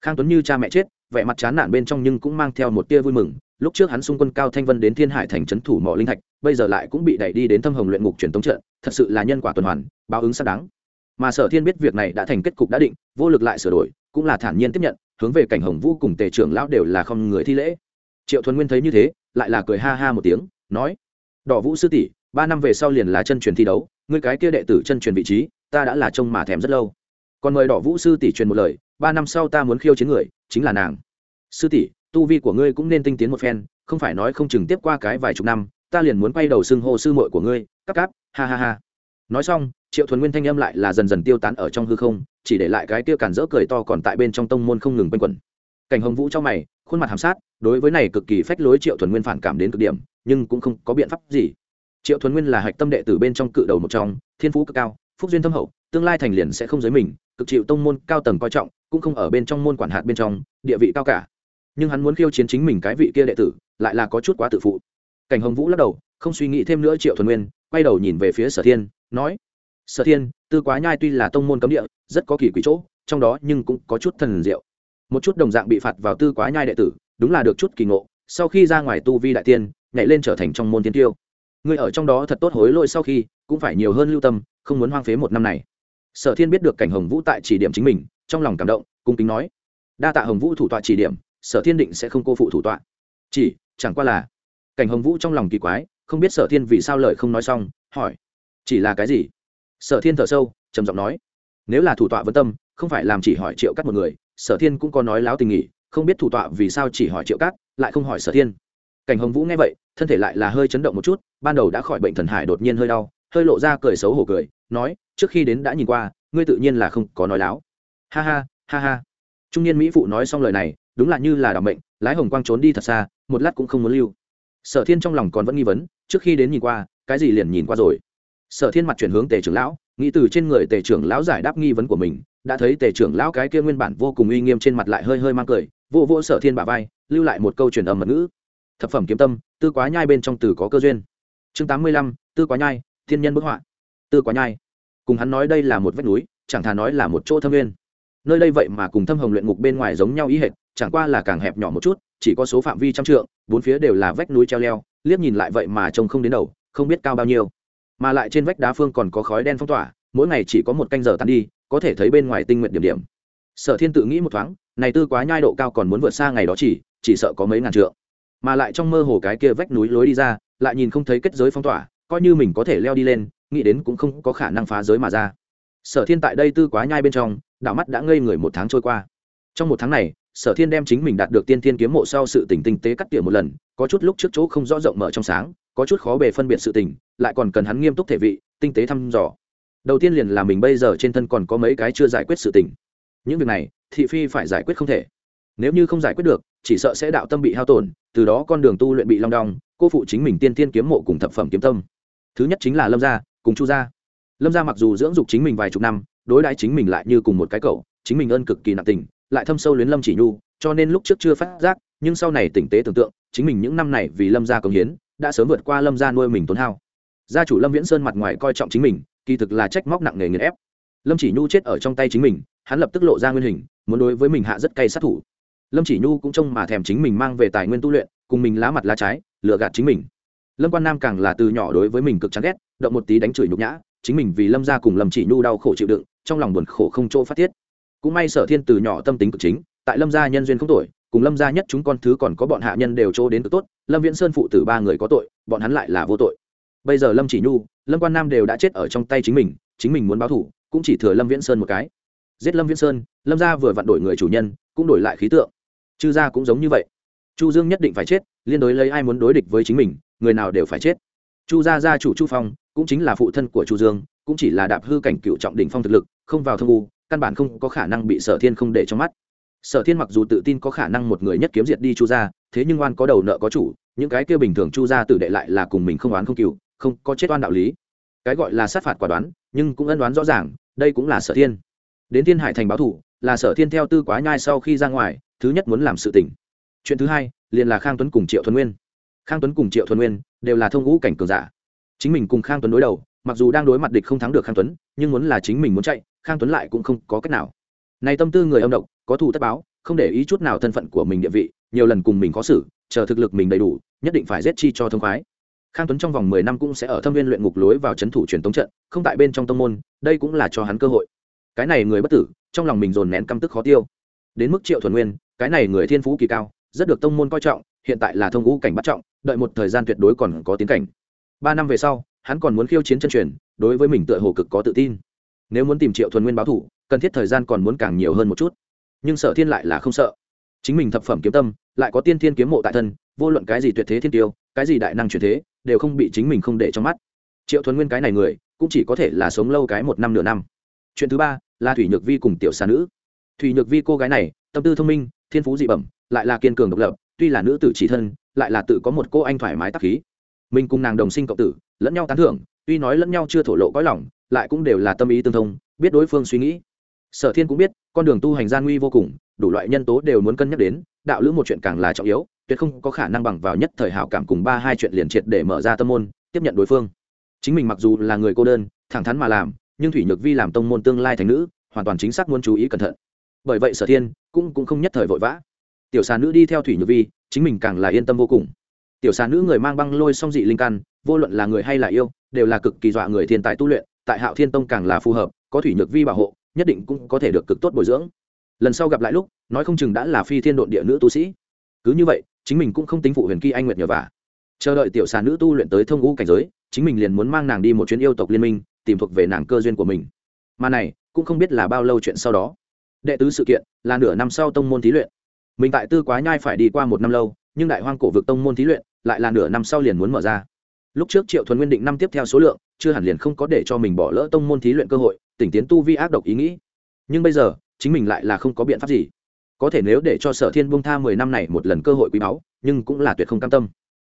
Khang tuấn như cha mẹ chết, vẻ mặt chán nản bên trong nhưng cũng mang theo một tia vui mừng lúc trước hắn xung quân cao thanh vân đến thiên hải thành trấn thủ mỏ linh thạch, bây giờ lại cũng bị đẩy đi đến thâm hồng luyện ngục truyền tống trận, thật sự là nhân quả tuần hoàn, báo ứng xác đáng. Mà sở thiên biết việc này đã thành kết cục đã định, vô lực lại sửa đổi, cũng là thản nhiên tiếp nhận, hướng về cảnh hồng vũ cùng tề trưởng lão đều là không người thi lễ. Triệu thuần nguyên thấy như thế, lại là cười ha ha một tiếng, nói, đỏ vũ sư tỷ, ba năm về sau liền là chân truyền thi đấu, ngươi cái kia đệ tử chân truyền vị trí, ta đã là trông mà thèm rất lâu. Còn mời đỏ vũ sư tỷ truyền một lời, ba năm sau ta muốn khiêu chiến người, chính là nàng. Sư tỷ tu vi của ngươi cũng nên tinh tiến một phen, không phải nói không chừng tiếp qua cái vài chục năm, ta liền muốn quay đầu xưng hô sư muội của ngươi cắp cáp, ha ha ha. Nói xong, triệu thuần nguyên thanh âm lại là dần dần tiêu tán ở trong hư không, chỉ để lại cái kia cản rỡ cười to còn tại bên trong tông môn không ngừng quanh quẩn. Cảnh hồng vũ trong mày, khuôn mặt hàm sát, đối với này cực kỳ phách lối triệu thuần nguyên phản cảm đến cực điểm, nhưng cũng không có biện pháp gì. Triệu thuần nguyên là hạch tâm đệ tử bên trong cự đầu một trong, thiên phú cực cao, phúc duyên thâm hậu, tương lai thành liền sẽ không giới mình, cực chịu tông môn cao tầng coi trọng, cũng không ở bên trong môn quản hạt bên trong, địa vị cao cả nhưng hắn muốn khiêu chiến chính mình cái vị kia đệ tử, lại là có chút quá tự phụ. Cảnh hồng vũ lắc đầu, không suy nghĩ thêm nữa triệu thuần nguyên, quay đầu nhìn về phía sở thiên, nói, sở thiên, tư quá nhai tuy là tông môn cấm địa, rất có kỳ quỷ chỗ, trong đó nhưng cũng có chút thần diệu. Một chút đồng dạng bị phạt vào tư quá nhai đệ tử, đúng là được chút kỳ ngộ, sau khi ra ngoài tu vi đại tiên, nhảy lên trở thành trong môn tiên tiêu. Người ở trong đó thật tốt hối lỗi sau khi, cũng phải nhiều hơn lưu tâm, không muốn hoang phế một năm này. Sở thiên biết được cảnh hồng vũ tại chỉ điểm chính mình, trong lòng cảm động, cung kính nói, đa tạ hồng vũ thủ tọa chỉ điểm sở thiên định sẽ không cô phụ thủ tọa. Chỉ chẳng qua là cảnh hồng vũ trong lòng kỳ quái không biết sở thiên vì sao lời không nói xong hỏi chỉ là cái gì? Sở thiên thở sâu trầm giọng nói nếu là thủ tọa vân tâm không phải làm chỉ hỏi triệu cắt một người sở thiên cũng có nói láo tình nghỉ không biết thủ tọa vì sao chỉ hỏi triệu cắt, lại không hỏi sở thiên. Cảnh hồng vũ nghe vậy thân thể lại là hơi chấn động một chút ban đầu đã khỏi bệnh thần hải đột nhiên hơi đau hơi lộ ra cười xấu hổ cười nói trước khi đến đã nhìn qua ngươi tự nhiên là không có nói láo. Ha ha ha ha. Trung niên mỹ phụ nói xong lời này đúng là như là đảm mệnh, lái hồng quang trốn đi thật xa một lát cũng không muốn lưu. Sở thiên trong lòng còn vẫn nghi vấn trước khi đến nhìn qua cái gì liền nhìn qua rồi? Sở thiên mặt chuyển hướng tề trưởng lão nghĩ từ trên người tề trưởng lão giải đáp nghi vấn của mình đã thấy tề trưởng lão cái kia nguyên bản vô cùng uy nghiêm trên mặt lại hơi hơi mang cười vô vô sở thiên bà vai lưu lại một câu truyền âm mật ngữ. Thập phẩm kiếm tâm tư quá nhai bên trong từ có cơ duyên. Chương tám mươi lăm tư quá nhai thiên nhân bức họa. Tư quá nhai. Cùng hắn nói đây là một vách núi chẳng thà nói là một chỗ thâm nguyên. Nơi đây vậy mà cùng thâm hồng luyện ngục bên ngoài giống nhau ý hệt chẳng qua là càng hẹp nhỏ một chút, chỉ có số phạm vi trăm trượng, bốn phía đều là vách núi treo leo, liếc nhìn lại vậy mà trông không đến đầu, không biết cao bao nhiêu. Mà lại trên vách đá phương còn có khói đen phong tỏa, mỗi ngày chỉ có một canh giờ tan đi, có thể thấy bên ngoài tinh nguyện điểm điểm. Sở thiên tự nghĩ một thoáng, này tư quá nhai độ cao còn muốn vượt xa ngày đó chỉ chỉ sợ có mấy ngàn trượng. Mà lại trong mơ hồ cái kia vách núi lối đi ra, lại nhìn không thấy kết giới phong tỏa, coi như mình có thể leo đi lên, nghĩ đến cũng không có khả năng phá giới mà ra. Sở thiên tại đây tư quá nhai bên trong đạo mắt đã ngây người một tháng trôi qua. Trong một tháng này sở thiên đem chính mình đạt được tiên thiên kiếm mộ sau sự tỉnh tinh tế cắt tỉa một lần có chút lúc trước chỗ không rõ rộng mở trong sáng có chút khó bề phân biệt sự tỉnh, lại còn cần hắn nghiêm túc thể vị tinh tế thăm dò. Đầu tiên liền là mình bây giờ trên thân còn có mấy cái chưa giải quyết sự tình. Những việc này thị phi phải giải quyết không thể. Nếu như không giải quyết được chỉ sợ sẽ đạo tâm bị hao tổn từ đó con đường tu luyện bị long đong cô phụ chính mình tiên tiên kiếm mộ cùng thập phẩm kiếm tâm. Thứ nhất chính là lâm gia cùng chu gia. Lâm gia mặc dù dưỡng dục chính mình vài chục năm đối đãi chính mình lại như cùng một cái cậu chính mình ơn cực kỳ nặng tình lại thâm sâu luyến lâm chỉ nhu, cho nên lúc trước chưa phát giác, nhưng sau này tỉnh tế tưởng tượng, chính mình những năm này vì lâm gia công hiến, đã sớm vượt qua lâm gia nuôi mình tốn hao. Gia chủ lâm viễn sơn mặt ngoài coi trọng chính mình, kỳ thực là trách móc nặng nề nghiền ép. Lâm chỉ nhu chết ở trong tay chính mình, hắn lập tức lộ ra nguyên hình, muốn đối với mình hạ rất cay sát thủ. Lâm chỉ nhu cũng trông mà thèm chính mình mang về tài nguyên tu luyện, cùng mình lá mặt lá trái lựa gạt chính mình. Lâm quan nam càng là từ nhỏ đối với mình cực chán ghét, động một tí đánh chửi nhục nhã, chính mình vì lâm ra cùng lâm chỉ nhu đau khổ chịu đựng, trong lòng buồn khổ không chỗ phát tiết cũng may sở thiên từ nhỏ tâm tính cực chính tại lâm gia nhân duyên không tội, cùng lâm gia nhất chúng con thứ còn có bọn hạ nhân đều chỗ đến cực tốt lâm viễn sơn phụ tử ba người có tội bọn hắn lại là vô tội. Bây giờ lâm chỉ nhu lâm quan nam đều đã chết ở trong tay chính mình chính mình muốn báo thủ cũng chỉ thừa lâm viễn sơn một cái. Giết lâm viễn sơn lâm gia vừa vặn đổi người chủ nhân cũng đổi lại khí tượng. Chư gia cũng giống như vậy. Chu dương nhất định phải chết liên đối lấy ai muốn đối địch với chính mình người nào đều phải chết. Chu gia gia chủ chu phong cũng chính là phụ thân của chu dương cũng chỉ là đạp hư cảnh cựu trọng đỉnh phong thực lực không vào thông u căn bản không có khả năng bị sở thiên không để trong mắt. Sở thiên mặc dù tự tin có khả năng một người nhất kiếm diệt đi chu gia, thế nhưng oan có đầu nợ có chủ, những cái kia bình thường chu gia tử đệ lại là cùng mình không oán không cựu không có chết oan đạo lý. Cái gọi là sát phạt quả đoán, nhưng cũng ân đoán rõ ràng, đây cũng là sở thiên. Đến thiên hải thành báo thủ, là sở thiên theo tư quá nhai sau khi ra ngoài, thứ nhất muốn làm sự tỉnh chuyện thứ hai, liền là khang tuấn cùng triệu thuần nguyên. Khang tuấn cùng triệu thuần nguyên đều là thông ngũ cảnh cường giả. Chính mình cùng khang tuấn đối đầu, mặc dù đang đối mặt địch không thắng được khang tuấn, nhưng muốn là chính mình muốn chạy khang tuấn lại cũng không có cách nào. Này tâm tư người âm độc, có thù tất báo, không để ý chút nào thân phận của mình địa vị, nhiều lần cùng mình có xử chờ thực lực mình đầy đủ, nhất định phải giết chi cho thông khoái. Khang tuấn trong vòng mười năm cũng sẽ ở thâm viên luyện ngục lối vào c h ấ n thủ truyền tống trận, không tại bên trong tông môn, đây cũng là cho hắn cơ hội. Cái này người bất tử, trong lòng mình dồn nén căm tức khó tiêu. Đến mức triệu thuần nguyên, cái này người thiên phú kỳ cao, rất được tông môn coi trọng, hiện tại là thông ngũ cảnh bắt trọng, đợi một thời gian tuyệt đối còn có tiến cảnh. Ba năm về sau, hắn còn muốn khiêu chiến chân truyền, đối với mình tựa hồ cực có tự tin nếu muốn tìm triệu thuần nguyên báo thủ, cần thiết thời gian còn muốn càng nhiều hơn một chút. Nhưng sở thiên lại là không sợ. Chính mình thập phẩm kiếm tâm, lại có tiên thiên kiếm mộ tại thân, vô luận cái gì tuyệt thế thiên tiêu, cái gì đại năng truyền thế, đều không bị chính mình không để trong mắt. Triệu thuần nguyên cái này người, cũng chỉ có thể là sống lâu cái một năm nửa năm. Chuyện thứ ba, là thủy nhược vi cùng tiểu xà nữ. Thủy nhược vi cô gái này, tâm tư thông minh, thiên phú dị bẩm, lại là kiên cường độc lập, tuy là nữ tử chỉ thân, lại là tự có một cô anh thoải mái tắc khí. Mình cùng nàng đồng sinh cộng tử, lẫn nhau tán thưởng, tuy nói lẫn nhau chưa thổ lộ cõi lòng lại cũng đều là tâm ý tương thông, biết đối phương suy nghĩ. Sở thiên cũng biết, con đường tu hành gian nguy vô cùng, đủ loại nhân tố đều muốn cân nhắc đến, đạo lữ một chuyện càng là trọng yếu, tuyệt không có khả năng bằng vào nhất thời hảo cảm cùng ba hai chuyện liền triệt để mở ra tâm môn, tiếp nhận đối phương. Chính mình mặc dù là người cô đơn, thẳng thắn mà làm, nhưng thủy nhược vi làm tông môn tương lai thành nữ, hoàn toàn chính xác muốn chú ý cẩn thận. Bởi vậy sở thiên cũng cũng không nhất thời vội vã. Tiểu xà nữ đi theo thủy nhược vi, chính mình càng là yên tâm vô cùng. Tiểu xà nữ người mang băng lôi song dị linh căn, vô luận là người hay là yêu, đều là cực kỳ dọa người thiên tài tu luyện tại hạo thiên tông càng là phù hợp, có thủy nhược vi bảo hộ, nhất định cũng có thể được cực tốt bồi dưỡng. Lần sau gặp lại lúc, nói không chừng đã là phi thiên độn địa nữ tu sĩ. Cứ như vậy, chính mình cũng không tính phụ huyền kỳ anh nguyệt nhờ vả. Chờ đợi tiểu xà nữ tu luyện tới thông ngũ cảnh giới, chính mình liền muốn mang nàng đi một chuyến yêu tộc liên minh, tìm thuộc về nàng cơ duyên của mình. Mà này, cũng không biết là bao lâu chuyện sau đó. Đệ tứ sự kiện, là nửa năm sau tông môn thí luyện. Mình tại tư quá nhai phải đi qua một năm lâu, nhưng đại hoang cổ vực tông môn thí luyện, lại là nửa năm sau liền muốn mở ra lúc trước triệu thuần nguyên định năm tiếp theo số lượng, chưa hẳn liền không có để cho mình bỏ lỡ tông môn thí luyện cơ hội, tỉnh tiến tu vi ác độc ý nghĩ. Nhưng bây giờ, chính mình lại là không có biện pháp gì. Có thể nếu để cho sở thiên buông tha mười năm này một lần cơ hội quý báu, nhưng cũng là tuyệt không cam tâm.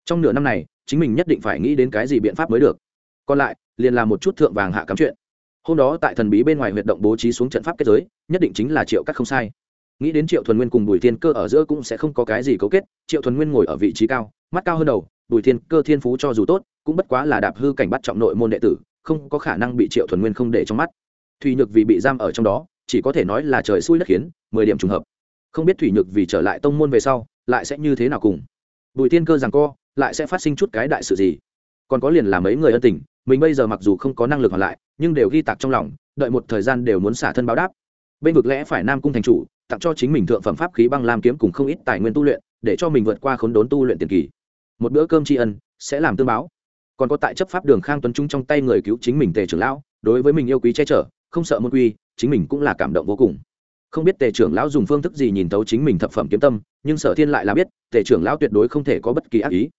Trong nửa năm này, chính mình nhất định phải nghĩ đến cái gì biện pháp mới được. Còn lại, liền là một chút thượng vàng hạ cắm chuyện. Hôm đó tại thần bí bên ngoài huyệt động bố trí xuống trận pháp kết giới, nhất định chính là triệu cắt không sai. Nghĩ đến triệu thuần nguyên cùng bùi thiên cơ ở giữa cũng sẽ không có cái gì cấu kết, triệu thuần nguyên ngồi ở vị trí cao, mắt cao hơn đầu bùi thiên cơ thiên phú cho dù tốt, cũng bất quá là đạp hư cảnh bắt trọng nội môn đệ tử, không có khả năng bị triệu thuần nguyên không để trong mắt. Thùy nhược vì bị giam ở trong đó, chỉ có thể nói là trời xui đất khiến, mười điểm trùng hợp. Không biết thủy nhược vì trở lại tông môn về sau, lại sẽ như thế nào cùng? Bùi thiên cơ rằng co, lại sẽ phát sinh chút cái đại sự gì? Còn có liền là mấy người ân tình, mình bây giờ mặc dù không có năng lực hoàn lại, nhưng đều ghi tạc trong lòng, đợi một thời gian đều muốn xả thân báo đáp. Bên vực lẽ phải nam cung thành chủ, tặng cho chính mình thượng phẩm pháp khí băng lam kiếm cùng không ít tài nguyên tu luyện, để cho mình vượt qua khốn đốn tu luyện tiền kỳ một bữa cơm tri ân, sẽ làm tương báo. Còn có tại chấp pháp đường khang tuấn trung trong tay người cứu chính mình tề trưởng lão, đối với mình yêu quý che chở, không sợ môn quy, chính mình cũng là cảm động vô cùng. Không biết tề trưởng lão dùng phương thức gì nhìn thấu chính mình thập phẩm kiếm tâm, nhưng sở thiên lại là biết, tề trưởng lão tuyệt đối không thể có bất kỳ ác ý.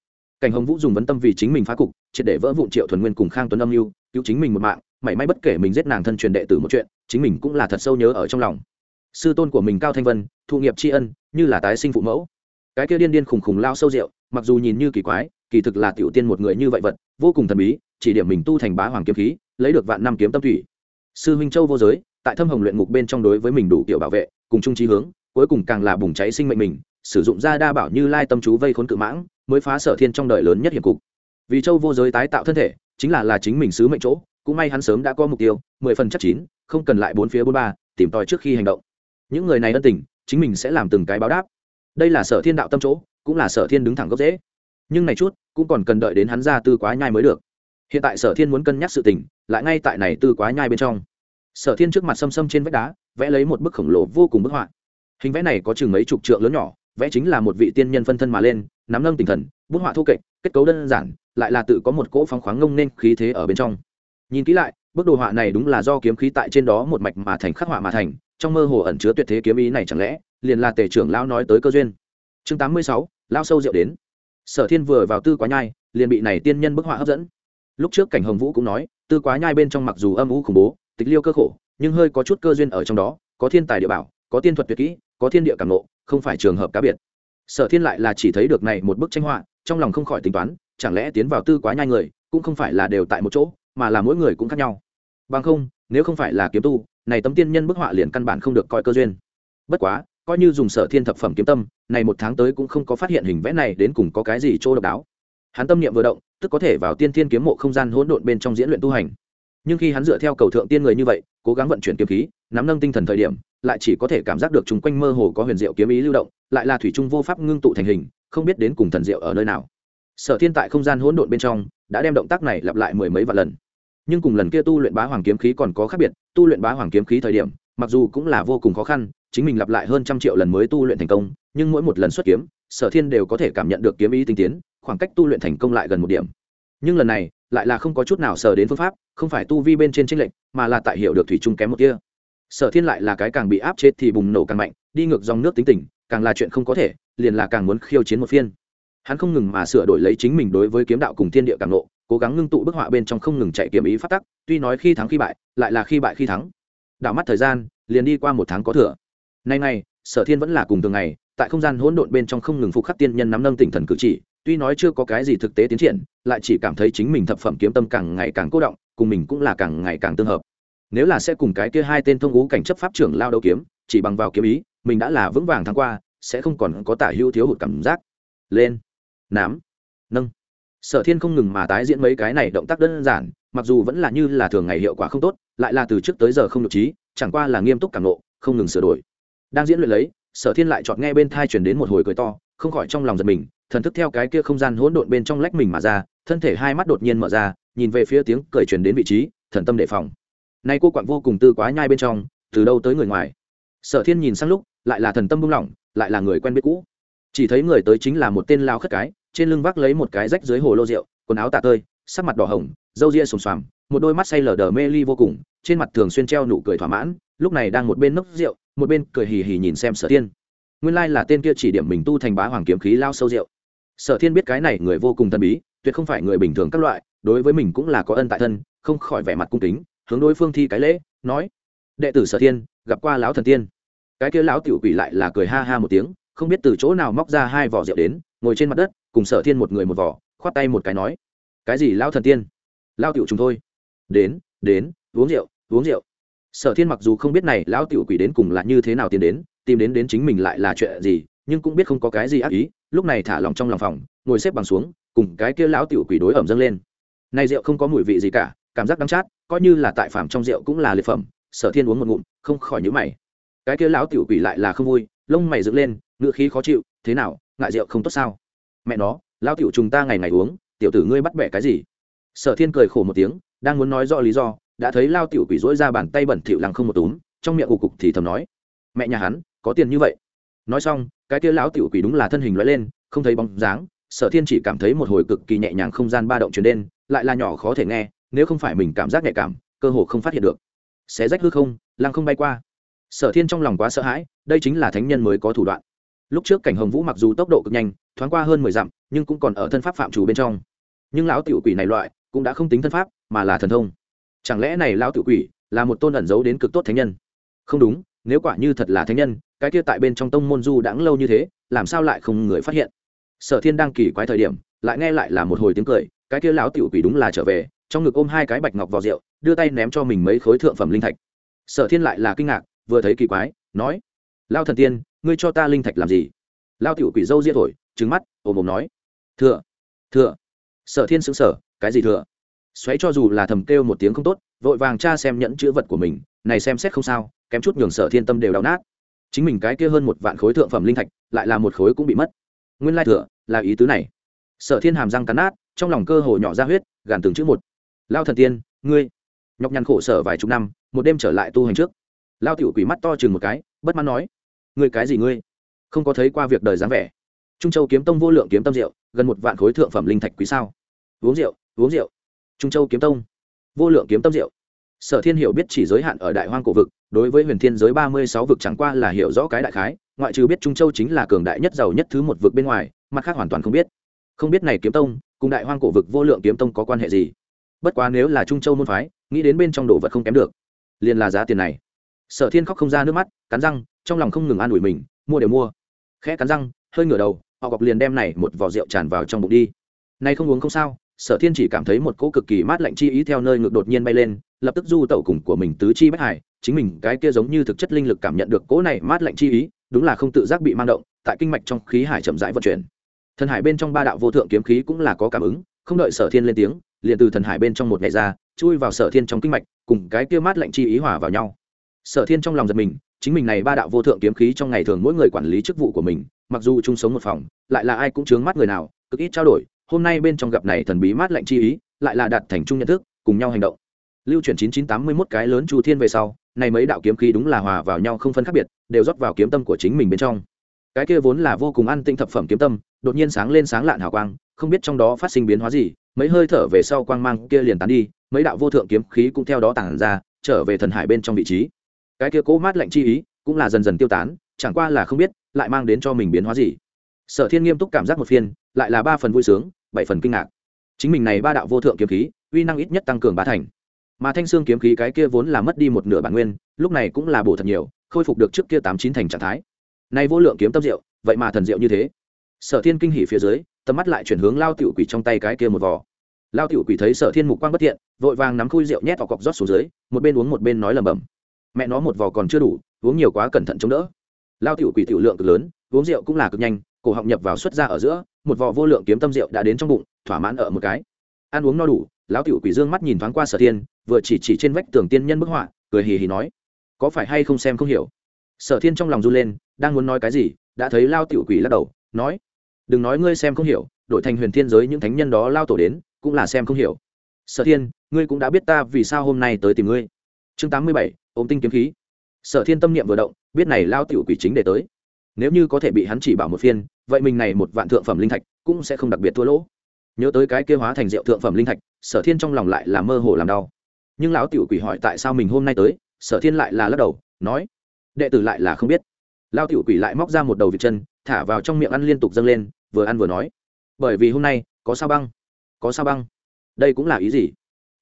Cảnh hồng vũ dùng vấn tâm vì chính mình phá cục, triệt để vỡ vụn triệu thuần nguyên cùng khang tuấn âm mưu cứu chính mình một mạng, mảy may bất kể mình giết nàng thân truyền đệ tử một chuyện, chính mình cũng là thật sâu nhớ ở trong lòng. Sư tôn của mình cao thanh vân, thụ nghiệp tri ân, như là tái sinh phụ mẫu. Cái kia điên điên khùng khùng lao sâu rượu mặc dù nhìn như kỳ quái, kỳ thực là tiểu tiên một người như vậy vật, vô cùng thần bí, chỉ điểm mình tu thành bá hoàng kiếm khí, lấy được vạn năm kiếm tâm thủy. Sư minh châu vô giới, tại thâm hồng luyện ngục bên trong đối với mình đủ kiểu bảo vệ, cùng chung trí hướng, cuối cùng càng là bùng cháy sinh mệnh mình, sử dụng ra đa bảo như lai tâm chú vây khốn cự mãng, mới phá sở thiên trong đời lớn nhất hiệp cục. Vì châu vô giới tái tạo thân thể, chính là là chính mình sứ mệnh chỗ, cũng may hắn sớm đã có mục tiêu, mười phần chắc chín, không cần lại bốn phía bốn ba, tìm tòi trước khi hành động. Những người này ân tình, chính mình sẽ làm từng cái báo đáp. Đây là sở thiên đạo tâm chỗ cũng là sở thiên đứng thẳng gốc dễ nhưng này chút, cũng còn cần đợi đến hắn ra tư quá nhai mới được. Hiện tại sở thiên muốn cân nhắc sự tình, lại ngay tại này tư quá nhai bên trong. Sở thiên trước mặt xâm xâm trên vách đá, vẽ lấy một bức khổng lồ vô cùng bức họa. Hình vẽ này có chừng mấy chục trượng lớn nhỏ, vẽ chính là một vị tiên nhân phân thân mà lên, nắm nâng tinh thần bút họa thu kệch kết cấu đơn giản, lại là tự có một cỗ phóng khoáng ngông nên khí thế ở bên trong. Nhìn kỹ lại, bức đồ họa này đúng là do kiếm khí tại trên đó một mạch mà thành khắc họa mà thành, trong mơ hồ ẩn chứa tuyệt thế kiếm ý này chẳng lẽ, liền là tề trưởng lão nói tới cơ duyên. Chương tám mươi sáu lao sâu rượu đến. Sở thiên vừa vào tư quá nhai, liền bị này tiên nhân bức họa hấp dẫn. Lúc trước cảnh hồng vũ cũng nói, tư quá nhai bên trong mặc dù âm u khủng bố, tịch liêu cơ khổ, nhưng hơi có chút cơ duyên ở trong đó, có thiên tài địa bảo, có tiên thuật tuyệt kỹ, có thiên địa cảm nộ không phải trường hợp cá biệt. Sở thiên lại là chỉ thấy được này một bức tranh họa, trong lòng không khỏi tính toán, chẳng lẽ tiến vào tư quá nhai người, cũng không phải là đều tại một chỗ, mà là mỗi người cũng khác nhau. Bằng không, nếu không phải là kiếm tu, này tấm tiên nhân bức họa liền căn bản không được coi cơ duyên. Bất quá, coi như dùng sở thiên thập phẩm kiếm tâm này một tháng tới cũng không có phát hiện hình vẽ này đến cùng có cái gì chỗ độc đáo. Hắn tâm niệm vừa động, tức có thể vào tiên thiên kiếm mộ không gian hỗn độn bên trong diễn luyện tu hành. Nhưng khi hắn dựa theo cầu thượng tiên người như vậy, cố gắng vận chuyển kiếm khí, nắm nâng tinh thần thời điểm, lại chỉ có thể cảm giác được chung quanh mơ hồ có huyền diệu kiếm ý lưu động, lại là thủy trung vô pháp ngưng tụ thành hình, không biết đến cùng thần diệu ở nơi nào. Sở thiên tại không gian hỗn độn bên trong, đã đem động tác này lặp lại mười mấy vạn lần. Nhưng cùng lần kia tu luyện bá hoàng kiếm khí còn có khác biệt, tu luyện bá hoàng kiếm khí thời điểm, mặc dù cũng là vô cùng khó khăn, chính mình lặp lại hơn trăm triệu lần mới tu luyện thành công nhưng mỗi một lần xuất kiếm, sở thiên đều có thể cảm nhận được kiếm ý tinh tiến, khoảng cách tu luyện thành công lại gần một điểm. Nhưng lần này, lại là không có chút nào sờ đến phương pháp, không phải tu vi bên trên tranh lệnh mà là tại hiểu được thủy chung kém một kia. Sở thiên lại là cái càng bị áp chết thì bùng nổ càng mạnh, đi ngược dòng nước tính tình, càng là chuyện không có thể, liền là càng muốn khiêu chiến một phiên. Hắn không ngừng mà sửa đổi lấy chính mình đối với kiếm đạo cùng thiên địa càng nộ, cố gắng ngưng tụ bức họa bên trong không ngừng chạy kiếm ý phát tắc, tuy nói khi thắng khi bại, lại là khi bại khi thắng. Đảo mắt thời gian, liền đi qua một tháng có thừa. Nay nay sở thiên vẫn là cùng thường ngày tại không gian hỗn độn bên trong không ngừng phục khắc tiên nhân nắm nâng tỉnh thần cử chỉ, tuy nói chưa có cái gì thực tế tiến triển, lại chỉ cảm thấy chính mình thập phẩm kiếm tâm càng ngày càng cố động, cùng mình cũng là càng ngày càng tương hợp. Nếu là sẽ cùng cái kia hai tên thông ngũ cảnh chấp pháp trưởng lao đấu kiếm, chỉ bằng vào kiếm ý, mình đã là vững vàng tháng qua, sẽ không còn có tả hữu thiếu hụt cảm giác. Lên, nám, nâng. Sở thiên không ngừng mà tái diễn mấy cái này động tác đơn giản, mặc dù vẫn là như là thường ngày hiệu quả không tốt, lại là từ trước tới giờ không được trí, chẳng qua là nghiêm túc cảm nộ, không ngừng sửa đổi. Đang diễn luyện lấy sở thiên lại chọn nghe bên thai chuyển đến một hồi cười to, không khỏi trong lòng giật mình, thần thức theo cái kia không gian hỗn độn bên trong lách mình mà ra, thân thể hai mắt đột nhiên mở ra, nhìn về phía tiếng cười chuyển đến vị trí, thần tâm đề phòng. Nay cô quặn vô cùng tư quá nhai bên trong, từ đâu tới người ngoài? Sở thiên nhìn sang lúc, lại là thần tâm buông lỏng, lại là người quen biết cũ. Chỉ thấy người tới chính là một tên lao khất cái, trên lưng vác lấy một cái rách dưới hồ lô rượu, quần áo tả tơi, sắc mặt đỏ hồng, râu ria sùng xoàm, một đôi mắt say lờ đờ mê ly vô cùng trên mặt thường xuyên treo nụ cười thỏa mãn, lúc này đang một bên nốc rượu, một bên cười hì hì nhìn xem sở thiên. Nguyên lai là tên kia chỉ điểm mình tu thành bá hoàng kiếm khí lao sâu rượu. Sở thiên biết cái này người vô cùng thần bí, tuyệt không phải người bình thường các loại, đối với mình cũng là có ân tại thân, không khỏi vẻ mặt cung kính, hướng đối phương thi cái lễ, nói đệ tử sở thiên, gặp qua lão thần tiên. Cái kia lão tiểu quỷ lại là cười ha ha một tiếng, không biết từ chỗ nào móc ra hai vỏ rượu đến, ngồi trên mặt đất, cùng sở thiên một người một vỏ, khoát tay một cái nói cái gì lão thần tiên? Lao tiểu chúng thôi đến đến, uống rượu uống rượu. Sở thiên mặc dù không biết này lão tiểu quỷ đến cùng là như thế nào tiến đến, tìm đến đến chính mình lại là chuyện gì, nhưng cũng biết không có cái gì ác ý, lúc này thả lòng trong lòng phòng, ngồi xếp bằng xuống, cùng cái kia lão tiểu quỷ đối ẩm dâng lên. Này rượu không có mùi vị gì cả, cảm giác đắng chát, coi như là tại phàm trong rượu cũng là liệt phẩm, sở thiên uống một ngụm, không khỏi nhữ mày. Cái kia lão tiểu quỷ lại là không vui, lông mày dựng lên, ngựa khí khó chịu, thế nào, ngại rượu không tốt sao? Mẹ nó, lão tiểu trùng ta ngày ngày uống, tiểu tử ngươi bắt bẻ cái gì? Sở thiên cười khổ một tiếng, đang muốn nói rõ lý do đã thấy lao tiểu quỷ dỗi ra bàn tay bẩn thỉu lăng không một túm, trong miệng ù cục thì thầm nói, mẹ nhà hắn, có tiền như vậy. Nói xong, cái kia lão tiểu quỷ đúng là thân hình loại lên, không thấy bóng dáng, sở thiên chỉ cảm thấy một hồi cực kỳ nhẹ nhàng không gian ba động chuyển đến lại là nhỏ khó thể nghe, nếu không phải mình cảm giác nhạy cảm, cơ hồ không phát hiện được. Xé rách hư không, lăng không bay qua. Sở thiên trong lòng quá sợ hãi, đây chính là thánh nhân mới có thủ đoạn. Lúc trước cảnh hồng vũ mặc dù tốc độ cực nhanh, thoáng qua hơn mười dặm, nhưng cũng còn ở thân pháp phạm chủ bên trong. Nhưng lão tiểu quỷ này loại, cũng đã không tính thân pháp, mà là thần thông chẳng lẽ này lão tự quỷ là một tôn ẩn giấu đến cực tốt thánh nhân? Không đúng, nếu quả như thật là thánh nhân, cái kia tại bên trong tông môn du đãng lâu như thế, làm sao lại không người phát hiện? Sở thiên đang kỳ quái thời điểm, lại nghe lại là một hồi tiếng cười, cái kia lão tiểu quỷ đúng là trở về, trong ngực ôm hai cái bạch ngọc vào rượu, đưa tay ném cho mình mấy khối thượng phẩm linh thạch. Sở thiên lại là kinh ngạc, vừa thấy kỳ quái, nói lao thần tiên, ngươi cho ta linh thạch làm gì? Lao tiểu quỷ dâu ria thổi trứng mắt, ồm ồm nói thừa thừa sở thiên xứng sở cái gì thừa xoáy cho dù là thầm kêu một tiếng không tốt, vội vàng cha xem nhẫn chữ vật của mình, này xem xét không sao, kém chút nhường sở thiên tâm đều đau nát. Chính mình cái kia hơn một vạn khối thượng phẩm linh thạch, lại là một khối cũng bị mất. Nguyên lai thừa, là ý tứ này. Sở thiên hàm răng cắn nát, trong lòng cơ hồ nhỏ ra huyết, gàn từng chữ một. Lao thần tiên, ngươi. Nhọc nhằn khổ sở vài chục năm, một đêm trở lại tu hành trước. Lao tiểu quỷ mắt to chừng một cái, bất mãn nói, ngươi cái gì ngươi? Không có thấy qua việc đời dáng vẻ. Trung châu kiếm tông vô lượng kiếm tâm rượu, gần một vạn khối thượng phẩm linh thạch quý sao? Uống rượu uống rượu trung châu kiếm tông. Vô lượng kiếm tâm rượu sở thiên hiểu biết chỉ giới hạn ở đại hoang cổ vực, đối với huyền thiên giới ba mươi sáu vực chẳng qua là hiểu rõ cái đại khái, ngoại trừ biết trung châu chính là cường đại nhất giàu nhất thứ một vực bên ngoài, mặt khác hoàn toàn không biết. Không biết này kiếm tông, cùng đại hoang cổ vực vô lượng kiếm tông có quan hệ gì. Bất quá nếu là trung châu môn phái, nghĩ đến bên trong đồ vật không kém được, liền là giá tiền này. Sở thiên khóc không ra nước mắt, cắn răng, trong lòng không ngừng an ủi mình, mua đều mua. Khẽ cắn răng, hơi ngửa đầu, họ gọc liền đem này một vỏ rượu tràn vào trong bụng đi. Nay không uống không sao sở thiên chỉ cảm thấy một cỗ cực kỳ mát lạnh chi ý theo nơi ngực đột nhiên bay lên, lập tức du tẩu cùng của mình tứ chi bất hải, chính mình cái kia giống như thực chất linh lực cảm nhận được cỗ này mát lạnh chi ý, đúng là không tự giác bị mang động, tại kinh mạch trong khí hải chậm rãi vận chuyển. Thần hải bên trong ba đạo vô thượng kiếm khí cũng là có cảm ứng, không đợi sở thiên lên tiếng, liền từ thần hải bên trong một ngày ra, chui vào sở thiên trong kinh mạch, cùng cái kia mát lạnh chi ý hòa vào nhau. Sở thiên trong lòng giật mình, chính mình này ba đạo vô thượng kiếm khí trong ngày thường mỗi người quản lý chức vụ của mình, mặc dù chung sống một phòng, lại là ai cũng chướng mắt người nào, cực ít trao đổi hôm nay bên trong gặp này thần bí mát lạnh chi ý, lại là đạt thành chung nhận thức, cùng nhau hành động. Lưu chuyển chín chín tám mươi mốt cái lớn chu thiên về sau, này mấy đạo kiếm khí đúng là hòa vào nhau không phân khác biệt, đều rót vào kiếm tâm của chính mình bên trong. Cái kia vốn là vô cùng ăn tinh thập phẩm kiếm tâm, đột nhiên sáng lên sáng lạn hào quang, không biết trong đó phát sinh biến hóa gì, mấy hơi thở về sau quang mang kia liền tán đi, mấy đạo vô thượng kiếm khí cũng theo đó tản ra, trở về thần hải bên trong vị trí. Cái kia cố mát lạnh chi ý, cũng là dần dần tiêu tán, chẳng qua là không biết, lại mang đến cho mình biến hóa gì. Sở thiên nghiêm túc cảm giác một phiên, lại là ba phần vui sướng bảy phần kinh ngạc. Chính mình này ba đạo vô thượng kiếm khí, uy năng ít nhất tăng cường ba thành. Mà thanh xương kiếm khí cái kia vốn là mất đi một nửa bản nguyên, lúc này cũng là bổ thật nhiều, khôi phục được trước kia tám chín thành trạng thái. Nay vô lượng kiếm tâm rượu vậy mà thần rượu như thế. Sở thiên kinh hỉ phía dưới, tầm mắt lại chuyển hướng lao tiểu quỷ trong tay cái kia một vò. Lao tiểu quỷ thấy sở thiên mục quang bất thiện, vội vàng nắm khui rượu nhét vào cọc rót xuống dưới, một bên uống một bên nói lầm bầm mẹ nó một vò còn chưa đủ, uống nhiều quá cẩn thận chống đỡ. Lao tiểu quỷ tiểu lượng cực lớn, uống rượu cũng là cực nhanh cổ họng nhập vào xuất ra ở giữa, một vò vô lượng kiếm tâm rượu đã đến trong bụng, thỏa mãn ở một cái. Ăn uống no đủ, lão tiểu quỷ dương mắt nhìn thoáng qua sở thiên, vừa chỉ chỉ trên vách tường tiên nhân bức họa, cười hì hì nói, có phải hay không xem không hiểu? Sở thiên trong lòng run lên, đang muốn nói cái gì, đã thấy lao tiểu quỷ lắc đầu, nói, đừng nói ngươi xem không hiểu, đổi thành huyền thiên giới những thánh nhân đó lao tổ đến, cũng là xem không hiểu. Sở thiên, ngươi cũng đã biết ta vì sao hôm nay tới tìm ngươi. Chương tám mươi bảy, ôm tinh kiếm khí. Sở thiên tâm niệm vừa động, biết này lao tiểu quỷ chính để tới nếu như có thể bị hắn chỉ bảo một phiên, vậy mình này một vạn thượng phẩm linh thạch cũng sẽ không đặc biệt thua lỗ. Nhớ tới cái kia hóa thành rượu thượng phẩm linh thạch, sở thiên trong lòng lại là mơ hồ làm đau. Nhưng lão tiểu quỷ hỏi tại sao mình hôm nay tới, sở thiên lại là lắc đầu, nói, đệ tử lại là không biết. Lao tiểu quỷ lại móc ra một đầu vịt chân, thả vào trong miệng ăn liên tục dâng lên, vừa ăn vừa nói, bởi vì hôm nay có sao băng, có sao băng. Đây cũng là ý gì?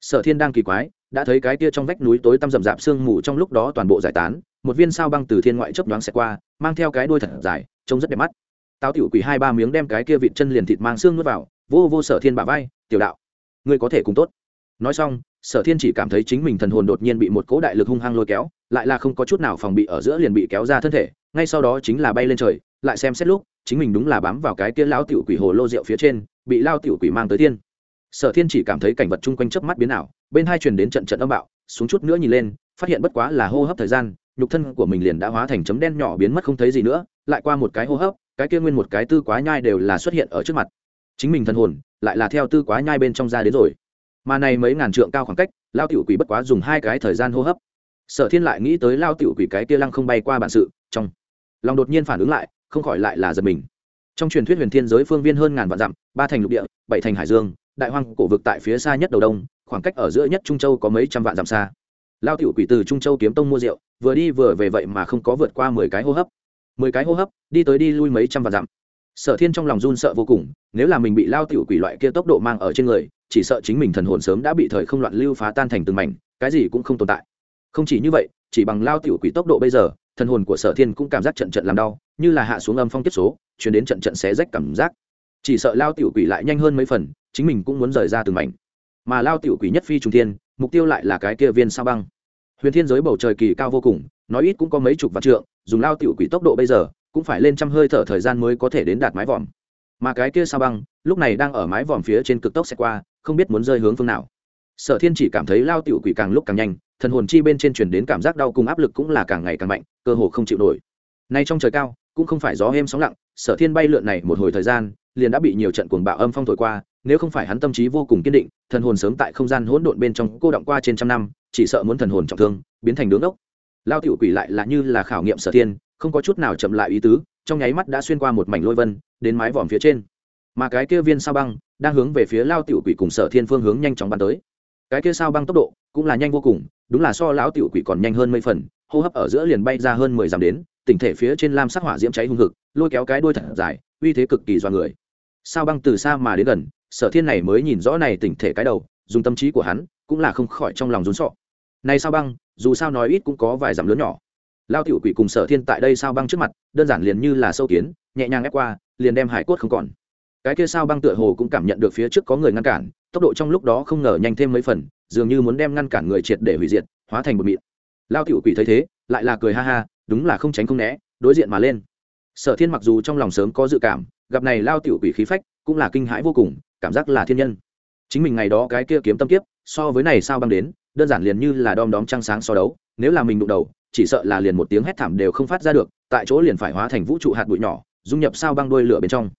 Sở thiên đang kỳ quái đã thấy cái kia trong vách núi tối tăm rậm rạp sương mù trong lúc đó toàn bộ giải tán, một viên sao băng từ thiên ngoại chớp nhoáng xẹt qua, mang theo cái đuôi thật dài, trông rất đẹp mắt. Táo tiểu quỷ hai ba miếng đem cái kia vịt chân liền thịt mang xương nuốt vào, vô vô sở thiên bả vai, tiểu đạo, ngươi có thể cùng tốt. Nói xong, sở thiên chỉ cảm thấy chính mình thần hồn đột nhiên bị một cỗ đại lực hung hăng lôi kéo, lại là không có chút nào phòng bị ở giữa liền bị kéo ra thân thể, ngay sau đó chính là bay lên trời, lại xem xét lúc, chính mình đúng là bám vào cái kia lão tiểu quỷ hồ lô rượu phía trên, bị lao tiểu quỷ mang tới thiên sở thiên chỉ cảm thấy cảnh vật chung quanh chớp mắt biến ảo, bên hai truyền đến trận trận âm bạo, xuống chút nữa nhìn lên, phát hiện bất quá là hô hấp thời gian, nhục thân của mình liền đã hóa thành chấm đen nhỏ biến mất không thấy gì nữa, lại qua một cái hô hấp, cái kia nguyên một cái tư quá nhai đều là xuất hiện ở trước mặt. Chính mình thân hồn lại là theo tư quá nhai bên trong ra đến rồi. Mà này mấy ngàn trượng cao khoảng cách, lao tiểu quỷ bất quá dùng hai cái thời gian hô hấp. Sở thiên lại nghĩ tới lao tiểu quỷ cái kia lăng không bay qua bản sự, trong lòng đột nhiên phản ứng lại, không khỏi lại là giật mình. Trong truyền thuyết huyền thiên giới phương viên hơn ngàn vạn dặm, ba thành lục địa, bảy thành hải dương đại hoang cổ vực tại phía xa nhất đầu đông, khoảng cách ở giữa nhất trung châu có mấy trăm vạn dặm xa. Lao tiểu quỷ từ trung châu kiếm tông mua rượu, vừa đi vừa về vậy mà không có vượt qua mười cái hô hấp. Mười cái hô hấp, đi tới đi lui mấy trăm vạn dặm. Sở thiên trong lòng run sợ vô cùng, nếu là mình bị lao tiểu quỷ loại kia tốc độ mang ở trên người, chỉ sợ chính mình thần hồn sớm đã bị thời không loạn lưu phá tan thành từng mảnh, cái gì cũng không tồn tại. Không chỉ như vậy, chỉ bằng lao tiểu quỷ tốc độ bây giờ, thần hồn của sở thiên cũng cảm giác trận trận làm đau, như là hạ xuống âm phong tiếp số, chuyển đến trận trận xé rách cảm giác. Chỉ sợ lao tiểu quỷ lại nhanh hơn mấy phần chính mình cũng muốn rời ra từng mảnh. Mà lao tiểu quỷ nhất phi trung thiên, mục tiêu lại là cái kia viên sao băng. Huyền thiên giới bầu trời kỳ cao vô cùng, nói ít cũng có mấy chục vạn trượng, dùng lao tiểu quỷ tốc độ bây giờ, cũng phải lên trăm hơi thở thời gian mới có thể đến đạt mái vòm. Mà cái kia sao băng, lúc này đang ở mái vòm phía trên cực tốc xe qua, không biết muốn rơi hướng phương nào. Sở thiên chỉ cảm thấy lao tiểu quỷ càng lúc càng nhanh, thần hồn chi bên trên truyền đến cảm giác đau cùng áp lực cũng là càng ngày càng mạnh, cơ hồ không chịu nổi. Nay trong trời cao, cũng không phải gió êm sóng lặng, sở thiên bay lượn này một hồi thời gian, liền đã bị nhiều trận cuồng bạo âm phong thổi qua nếu không phải hắn tâm trí vô cùng kiên định, thần hồn sớm tại không gian hỗn độn bên trong cô động qua trên trăm năm, chỉ sợ muốn thần hồn trọng thương, biến thành đứng đốc lao tiểu quỷ lại là như là khảo nghiệm sở thiên, không có chút nào chậm lại ý tứ, trong nháy mắt đã xuyên qua một mảnh lôi vân, đến mái vòm phía trên. Mà cái kia viên sao băng, đang hướng về phía lao tiểu quỷ cùng sở thiên phương hướng nhanh chóng bắn tới. Cái kia sao băng tốc độ, cũng là nhanh vô cùng, đúng là so lão tiểu quỷ còn nhanh hơn mấy phần, hô hấp ở giữa liền bay ra hơn mười dặm đến tỉnh thể phía trên lam sắc hỏa diễm cháy hung hực, lôi kéo cái đuôi thật dài, uy thế cực kỳ do người. Sao băng từ xa mà đến gần sở thiên này mới nhìn rõ này tỉnh thể cái đầu, dùng tâm trí của hắn cũng là không khỏi trong lòng rốn sọ này sao băng, dù sao nói ít cũng có vài dặm lớn nhỏ. Lao tiểu quỷ cùng sở thiên tại đây sao băng trước mặt, đơn giản liền như là sâu kiến, nhẹ nhàng ép qua, liền đem hải cốt không còn. Cái kia sao băng tựa hồ cũng cảm nhận được phía trước có người ngăn cản, tốc độ trong lúc đó không ngờ nhanh thêm mấy phần, dường như muốn đem ngăn cản người triệt để hủy diệt, hóa thành một mịn. Lao tiểu quỷ thấy thế, lại là cười ha ha, đúng là không tránh không né, đối diện mà lên. Sở thiên mặc dù trong lòng sớm có dự cảm, gặp này lao tiểu quỷ khí phách cũng là kinh hãi vô cùng cảm giác là thiên nhân. Chính mình ngày đó cái kia kiếm tâm kiếp, so với này sao băng đến, đơn giản liền như là đom đóm trăng sáng so đấu, nếu là mình đụng đầu, chỉ sợ là liền một tiếng hét thảm đều không phát ra được, tại chỗ liền phải hóa thành vũ trụ hạt bụi nhỏ, dung nhập sao băng đôi lửa bên trong.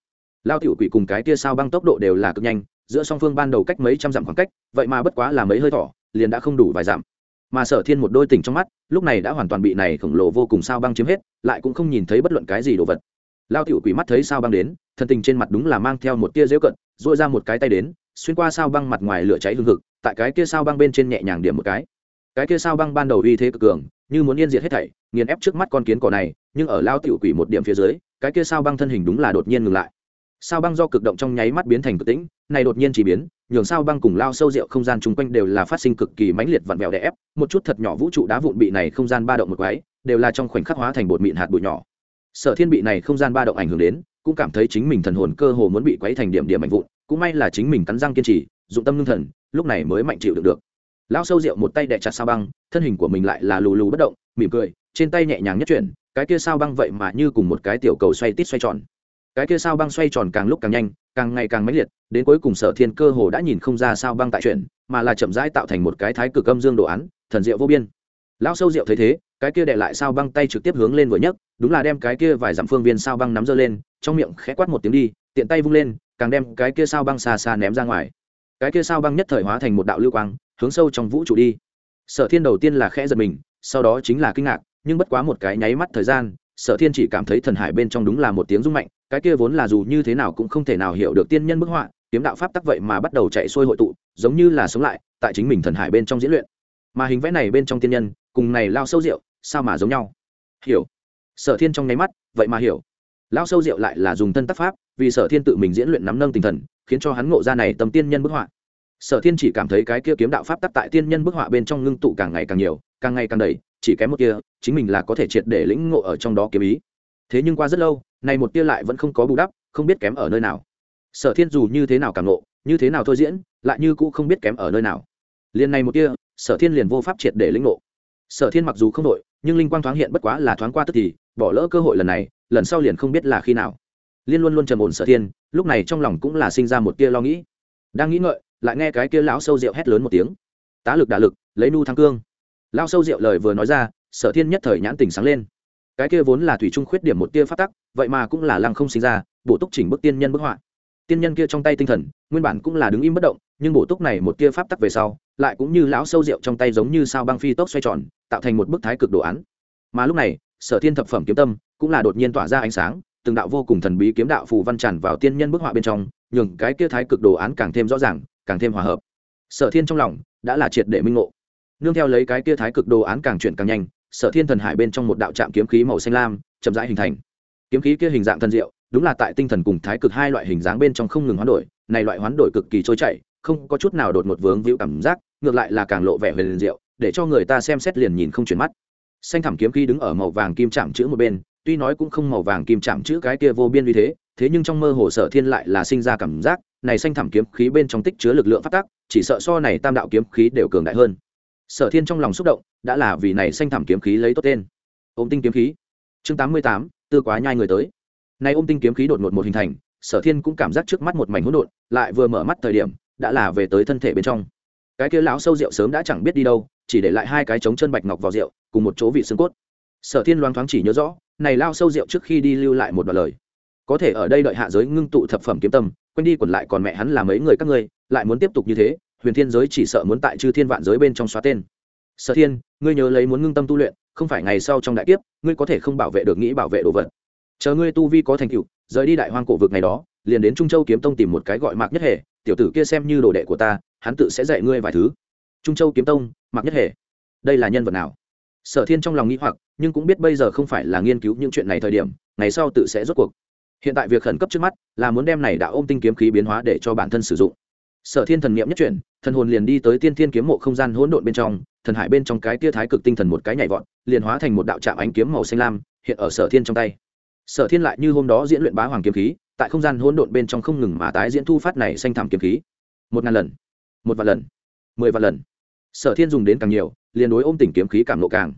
Lao tiểu quỷ cùng cái kia sao băng tốc độ đều là cực nhanh, giữa song phương ban đầu cách mấy trăm dặm khoảng cách, vậy mà bất quá là mấy hơi thỏ liền đã không đủ vài dặm. Mà sở thiên một đôi tỉnh trong mắt, lúc này đã hoàn toàn bị này khổng lồ vô cùng sao băng chiếm hết, lại cũng không nhìn thấy bất luận cái gì đồ vật. Lao tiểu quỷ mắt thấy sao băng đến thân tình trên mặt đúng là mang theo một tia dễu cận dội ra một cái tay đến, xuyên qua sao băng mặt ngoài lửa cháy hương thực tại cái kia sao băng bên trên nhẹ nhàng điểm một cái. Cái kia sao băng ban đầu uy thế cực cường, như muốn yên diệt hết thảy, nghiền ép trước mắt con kiến cỏ này, nhưng ở lao tiểu quỷ một điểm phía dưới, cái kia sao băng thân hình đúng là đột nhiên ngừng lại. Sao băng do cực động trong nháy mắt biến thành cực tĩnh, này đột nhiên chỉ biến, nhường sao băng cùng lao sâu rượu không gian chung quanh đều là phát sinh cực kỳ mãnh liệt vặn vẹo đè ép, một chút thật nhỏ vũ trụ đá vụn bị này không gian ba động một quái, đều là trong khoảnh khắc hóa thành bột mịn hạt bụi nhỏ. Sở thiên bị này không gian ba động ảnh hưởng đến cũng cảm thấy chính mình thần hồn cơ hồ muốn bị quấy thành điểm điểm mạnh vụn, cũng may là chính mình cắn răng kiên trì, dụng tâm ngưng thần, lúc này mới mạnh chịu được được. Lão sâu rượu một tay đè chặt sao băng, thân hình của mình lại là lù lù bất động, mỉm cười, trên tay nhẹ nhàng nhất chuyển, cái kia sao băng vậy mà như cùng một cái tiểu cầu xoay tít xoay tròn. Cái kia sao băng xoay tròn càng lúc càng nhanh, càng ngày càng mãnh liệt, đến cuối cùng sở thiên cơ hồ đã nhìn không ra sao băng tại chuyển, mà là chậm rãi tạo thành một cái thái cực âm dương đồ án, thần diệu vô biên. Lão sâu diệu thấy thế, cái kia đệ lại sao băng tay trực tiếp hướng lên vừa nhấc, đúng là đem cái kia vài dặm phương viên sao băng nắm giơ lên trong miệng khẽ quát một tiếng đi, tiện tay vung lên, càng đem cái kia sao băng xa xa ném ra ngoài. Cái kia sao băng nhất thời hóa thành một đạo lưu quang, hướng sâu trong vũ trụ đi. Sở thiên đầu tiên là khẽ giật mình, sau đó chính là kinh ngạc, nhưng bất quá một cái nháy mắt thời gian, sở thiên chỉ cảm thấy thần hải bên trong đúng là một tiếng rung mạnh, cái kia vốn là dù như thế nào cũng không thể nào hiểu được tiên nhân bức họa, kiếm đạo pháp tắc vậy mà bắt đầu chạy xuôi hội tụ, giống như là sống lại, tại chính mình thần hải bên trong diễn luyện. Mà hình vẽ này bên trong tiên nhân, cùng này lao sâu rượu, sao mà giống nhau? Hiểu. Sở thiên trong nháy mắt, vậy mà hiểu lao sâu rượu lại là dùng thân tác pháp vì sở thiên tự mình diễn luyện nắm nâng tinh thần khiến cho hắn ngộ ra này tầm tiên nhân bức họa. Sở thiên chỉ cảm thấy cái kia kiếm đạo pháp tắc tại tiên nhân bức họa bên trong ngưng tụ càng ngày càng nhiều càng ngày càng đầy chỉ kém một kia chính mình là có thể triệt để lĩnh ngộ ở trong đó kiếm ý. Thế nhưng qua rất lâu này một tia lại vẫn không có bù đắp không biết kém ở nơi nào. Sở thiên dù như thế nào càng ngộ, như thế nào thôi diễn lại như cũ không biết kém ở nơi nào. Liền này một tia sở thiên liền vô pháp triệt để lĩnh ngộ. Sở thiên mặc dù không đội nhưng linh quang thoáng hiện bất quá là thoáng qua tức thì bỏ lỡ cơ hội lần này, lần sau liền không biết là khi nào. Liên luôn luôn trầm ổn sở thiên, lúc này trong lòng cũng là sinh ra một tia lo nghĩ. Đang nghĩ ngợi, lại nghe cái kia lão sâu rượu hét lớn một tiếng. Tá lực đả lực, lấy nu thăng cương. Lão sâu rượu lời vừa nói ra, sở thiên nhất thời nhãn tình sáng lên. Cái kia vốn là thủy trung khuyết điểm một tia phát tắc, vậy mà cũng là lăng không sinh ra, bổ túc chỉnh bức tiên nhân bức họa. Tiên nhân kia trong tay tinh thần, nguyên bản cũng là đứng im bất động, nhưng bổ túc này một tia pháp tắc về sau, lại cũng như lão sâu rượu trong tay giống như sao băng phi tốc xoay tròn, tạo thành một bức thái cực đồ án. Mà lúc này sở thiên thập phẩm kiếm tâm cũng là đột nhiên tỏa ra ánh sáng, từng đạo vô cùng thần bí kiếm đạo phù văn tràn vào tiên nhân bức họa bên trong, nhường cái kia thái cực đồ án càng thêm rõ ràng, càng thêm hòa hợp. Sở thiên trong lòng đã là triệt để minh ngộ. Nương theo lấy cái kia thái cực đồ án càng chuyển càng nhanh, sở thiên thần hải bên trong một đạo trạm kiếm khí màu xanh lam chậm rãi hình thành. Kiếm khí kia hình dạng thần diệu, đúng là tại tinh thần cùng thái cực hai loại hình dáng bên trong không ngừng hoán đổi, này loại hoán đổi cực kỳ trôi chảy, không có chút nào đột ngột vướng víu cảm giác, ngược lại là càng lộ vẻ huyền diệu, để cho người ta xem xét liền nhìn không chuyển mắt xanh thẳm kiếm khí đứng ở màu vàng kim chạm chữ một bên, tuy nói cũng không màu vàng kim chạm chữ cái kia vô biên như thế thế nhưng trong mơ hồ sở thiên lại là sinh ra cảm giác, này xanh thẳm kiếm khí bên trong tích chứa lực lượng phát tác chỉ sợ so này tam đạo kiếm khí đều cường đại hơn. Sở thiên trong lòng xúc động, đã là vì này xanh thẳm kiếm khí lấy tốt tên. Ôm tinh kiếm khí. Chương tám mươi tám, tư quá nhai người tới. Nay ôm tinh kiếm khí đột ngột một hình thành, sở thiên cũng cảm giác trước mắt một mảnh hỗn độn, lại vừa mở mắt thời điểm, đã là về tới thân thể bên trong. Cái kia lão sâu rượu sớm đã chẳng biết đi đâu chỉ để lại hai cái trống chân bạch ngọc vào rượu, cùng một chỗ vị xương cốt. Sở thiên loáng thoáng chỉ nhớ rõ, này lao sâu rượu trước khi đi lưu lại một đoạn lời. Có thể ở đây đợi hạ giới ngưng tụ thập phẩm kiếm tâm quanh đi quẩn lại còn mẹ hắn là mấy người các ngươi, lại muốn tiếp tục như thế, huyền thiên giới chỉ sợ muốn tại chư thiên vạn giới bên trong xóa tên. Sở thiên, ngươi nhớ lấy muốn ngưng tâm tu luyện, không phải ngày sau trong đại kiếp, ngươi có thể không bảo vệ được nghĩ bảo vệ đồ vật. Chờ ngươi tu vi có thành tựu, rời đi đại hoang cổ vực ngày đó, liền đến trung châu kiếm tông tìm một cái gọi mạc nhất hệ tiểu tử kia xem như đồ đệ của ta, hắn tự sẽ dạy ngươi vài thứ. Trung châu kiếm tông mặc nhất hề. đây là nhân vật nào? Sở thiên trong lòng nghĩ hoặc, nhưng cũng biết bây giờ không phải là nghiên cứu những chuyện này thời điểm, ngày sau tự sẽ rốt cuộc. Hiện tại việc khẩn cấp trước mắt là muốn đem này đã ôm tinh kiếm khí biến hóa để cho bản thân sử dụng. Sở thiên thần niệm nhất chuyển, thần hồn liền đi tới tiên thiên kiếm mộ không gian hỗn độn bên trong, thần hải bên trong cái tia thái cực tinh thần một cái nhảy vọt, liền hóa thành một đạo trạm ánh kiếm màu xanh lam, hiện ở sở thiên trong tay. Sở thiên lại như hôm đó diễn luyện bá hoàng kiếm khí, tại không gian hỗn độn bên trong không ngừng mà tái diễn thu phát này xanh thảm kiếm khí. Một ngàn lần, một vạn lần, mười vạn lần sở thiên dùng đến càng nhiều liền đối ôm tỉnh kiếm khí cảm nộ càng.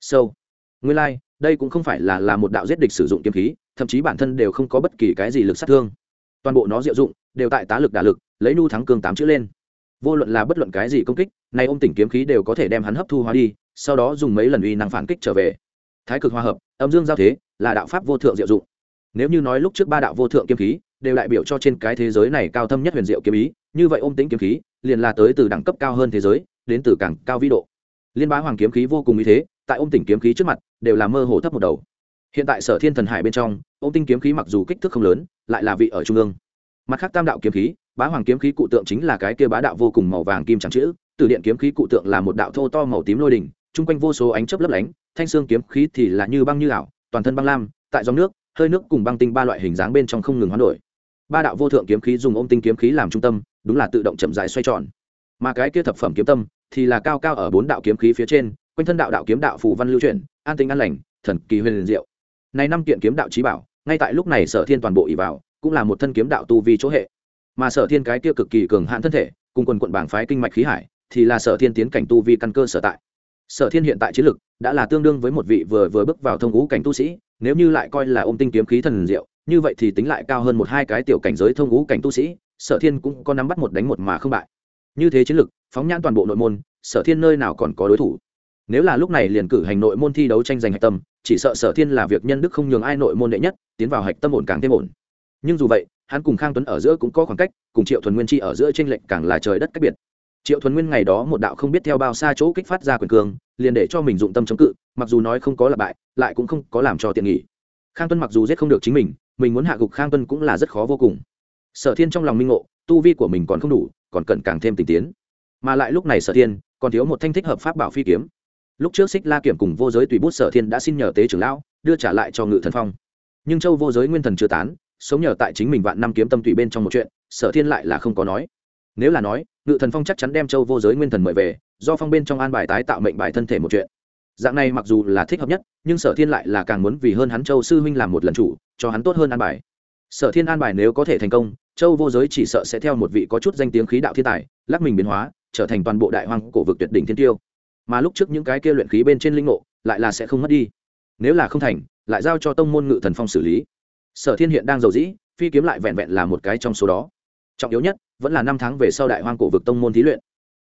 Sâu. Nguyên lai、like, đây cũng không phải là là một đạo giết địch sử dụng kiếm khí thậm chí bản thân đều không có bất kỳ cái gì lực sát thương. Toàn bộ nó diệu dụng đều tại tá lực đả lực lấy nu thắng cường tám chữ lên. Vô luận là bất luận cái gì công kích nay ôm tỉnh kiếm khí đều có thể đem hắn hấp thu hóa đi sau đó dùng mấy lần uy năng phản kích trở về. Thái cực hòa hợp âm dương giao thế là đạo pháp vô thượng diệu dụng. Nếu như nói lúc trước ba đạo vô thượng kiếm khí đều đại biểu cho trên cái thế giới này cao thâm nhất huyền diệu kiếm ý như vậy ôm tính kiếm khí liền là tới từ đẳng cấp cao hơn thế giới đến từ càng cao vĩ độ. Liên bá hoàng kiếm khí vô cùng ý thế, tại ôm tỉnh kiếm khí trước mặt, đều là mơ hồ thấp một đầu. Hiện tại sở thiên thần hải bên trong, ôm tinh kiếm khí mặc dù kích thước không lớn, lại là vị ở trung ương. Mặt khác tam đạo kiếm khí, bá hoàng kiếm khí cụ tượng chính là cái kia bá đạo vô cùng màu vàng kim trắng chữ, từ điện kiếm khí cụ tượng là một đạo thô to màu tím lôi đỉnh, chung quanh vô số ánh chớp lấp lánh, thanh xương kiếm khí thì là như băng như ảo, toàn thân băng lam, tại dòng nước, hơi nước cùng băng tinh ba loại hình dáng bên trong không ngừng hoán đổi. Ba đạo vô thượng kiếm khí dùng ôm tinh kiếm khí làm trung tâm, đúng là tự động chậm dài xoay tròn. Mà cái kia thập phẩm kiếm tâm thì là cao cao ở bốn đạo kiếm khí phía trên, quanh thân đạo đạo kiếm đạo phù văn lưu chuyển, an tinh an lành, thần kỳ huyền liền diệu. Này năm kiện kiếm đạo trí bảo, ngay tại lúc này sở thiên toàn bộ ỉ vào, cũng là một thân kiếm đạo tu vi chỗ hệ. Mà sở thiên cái kia cực kỳ cường hạn thân thể, cùng quần quận bảng phái kinh mạch khí hải, thì là sở thiên tiến cảnh tu vi căn cơ sở tại. Sở thiên hiện tại chiến lực, đã là tương đương với một vị vừa vừa bước vào thông ngũ cảnh tu sĩ, nếu như lại coi là ôm tinh kiếm khí thần diệu, như vậy thì tính lại cao hơn một hai cái tiểu cảnh giới thông ngũ cảnh tu sĩ, sở thiên cũng có nắm bắt một đánh một mà không bại. Như thế chiến lực phóng nhãn toàn bộ nội môn, sở thiên nơi nào còn có đối thủ? Nếu là lúc này liền cử hành nội môn thi đấu tranh giành hạch tâm, chỉ sợ sở thiên là việc nhân đức không nhường ai nội môn đệ nhất, tiến vào hạch tâm ổn càng thêm ổn. Nhưng dù vậy, hắn cùng khang tuấn ở giữa cũng có khoảng cách, cùng triệu thuần nguyên chi ở giữa tranh lệnh càng là trời đất cách biệt. Triệu thuần nguyên ngày đó một đạo không biết theo bao xa chỗ kích phát ra quyền cường liền để cho mình dụng tâm chống cự, mặc dù nói không có là bại, lại cũng không có làm cho tiện nghỉ khang tuấn mặc dù giết không được chính mình mình muốn hạ gục khang tuân cũng là rất khó vô cùng. Sở thiên trong lòng minh ngộ, tu vi của mình còn không đủ, còn cần càng thêm tình tiến mà lại lúc này sở thiên còn thiếu một thanh thích hợp pháp bảo phi kiếm. Lúc trước xích la kiểm cùng vô giới tùy bút sở thiên đã xin nhờ tế trưởng lão đưa trả lại cho ngự thần phong. Nhưng châu vô giới nguyên thần chưa tán, sống nhờ tại chính mình vạn năm kiếm tâm tùy bên trong một chuyện, sở thiên lại là không có nói. Nếu là nói, ngự thần phong chắc chắn đem châu vô giới nguyên thần mời về, do phong bên trong an bài tái tạo mệnh bài thân thể một chuyện. Dạng này mặc dù là thích hợp nhất, nhưng sở thiên lại là càng muốn vì hơn hắn châu sư huynh làm một lần chủ, cho hắn tốt hơn an bài. Sở thiên an bài nếu có thể thành công, châu vô giới chỉ sợ sẽ theo một vị có chút danh tiếng khí đạo thiên tài, lắc mình biến hóa trở thành toàn bộ đại hoang cổ vực tuyệt đỉnh thiên tiêu. Mà lúc trước những cái kia luyện khí bên trên linh ngộ, lại là sẽ không mất đi. Nếu là không thành, lại giao cho tông môn ngự thần phong xử lý. Sở thiên hiện đang giàu dĩ, phi kiếm lại vẹn vẹn là một cái trong số đó. Trọng yếu nhất, vẫn là năm tháng về sau đại hoang cổ vực tông môn thí luyện.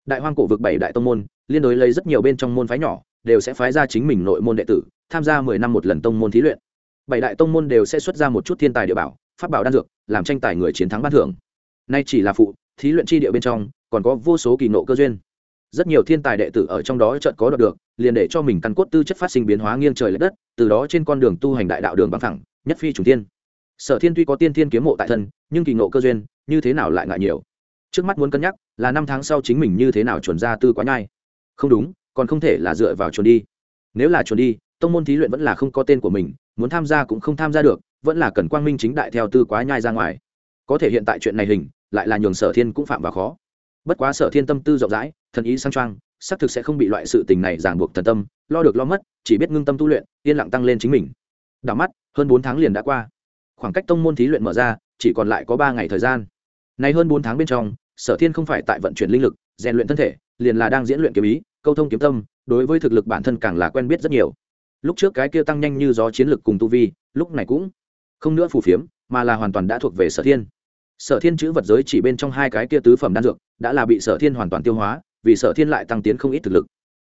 Đại hoang cổ vực bảy đại tông môn, liên đối lấy rất nhiều bên trong môn phái nhỏ, đều sẽ phái ra chính mình nội môn đệ tử, tham gia mười năm một lần tông môn thí luyện. Bảy đại tông môn đều sẽ xuất ra một chút thiên tài địa bảo, pháp bảo đan dược, làm tranh tài người chiến thắng ban thưởng. Nay chỉ là phụ thí luyện chi địa bên trong, còn có vô số kỳ nộ cơ duyên. Rất nhiều thiên tài đệ tử ở trong đó chợt có được được, liền để cho mình căn cốt tư chất phát sinh biến hóa nghiêng trời l ệ đất, từ đó trên con đường tu hành đại đạo đường bằng thẳng nhất phi chủ tiên sở thiên tuy có tiên thiên kiếm mộ tại thân, nhưng kỳ nộ cơ duyên, như thế nào lại ngại nhiều? Trước mắt muốn cân nhắc, là năm tháng sau chính mình như thế nào chuẩn ra tư quá nhai. Không đúng, còn không thể là dựa vào chuẩn đi. Nếu là chuẩn đi, tông môn thí luyện vẫn là không có tên của mình, muốn tham gia cũng không tham gia được, vẫn là cần quang minh chính đại theo tư quá nhai ra ngoài. Có thể hiện tại chuyện này hình lại là nhường sở thiên cũng phạm vào khó. Bất quá sở thiên tâm tư rộng rãi, thần ý sang trang, xác thực sẽ không bị loại sự tình này ràng buộc thần tâm, lo được lo mất, chỉ biết ngưng tâm tu luyện, yên lặng tăng lên chính mình. Đảo mắt, hơn bốn tháng liền đã qua. Khoảng cách tông môn thí luyện mở ra, chỉ còn lại có ba ngày thời gian. Nay hơn bốn tháng bên trong, sở thiên không phải tại vận chuyển linh lực, rèn luyện thân thể, liền là đang diễn luyện kiếm ý, câu thông kiếm tâm, đối với thực lực bản thân càng là quen biết rất nhiều. Lúc trước cái kia tăng nhanh như gió chiến lực cùng tu vi, lúc này cũng không nữa phù phiếm, mà là hoàn toàn đã thuộc về sở thiên sở thiên chữ vật giới chỉ bên trong hai cái kia tứ phẩm đan dược, đã là bị sở thiên hoàn toàn tiêu hóa, vì sở thiên lại tăng tiến không ít thực lực.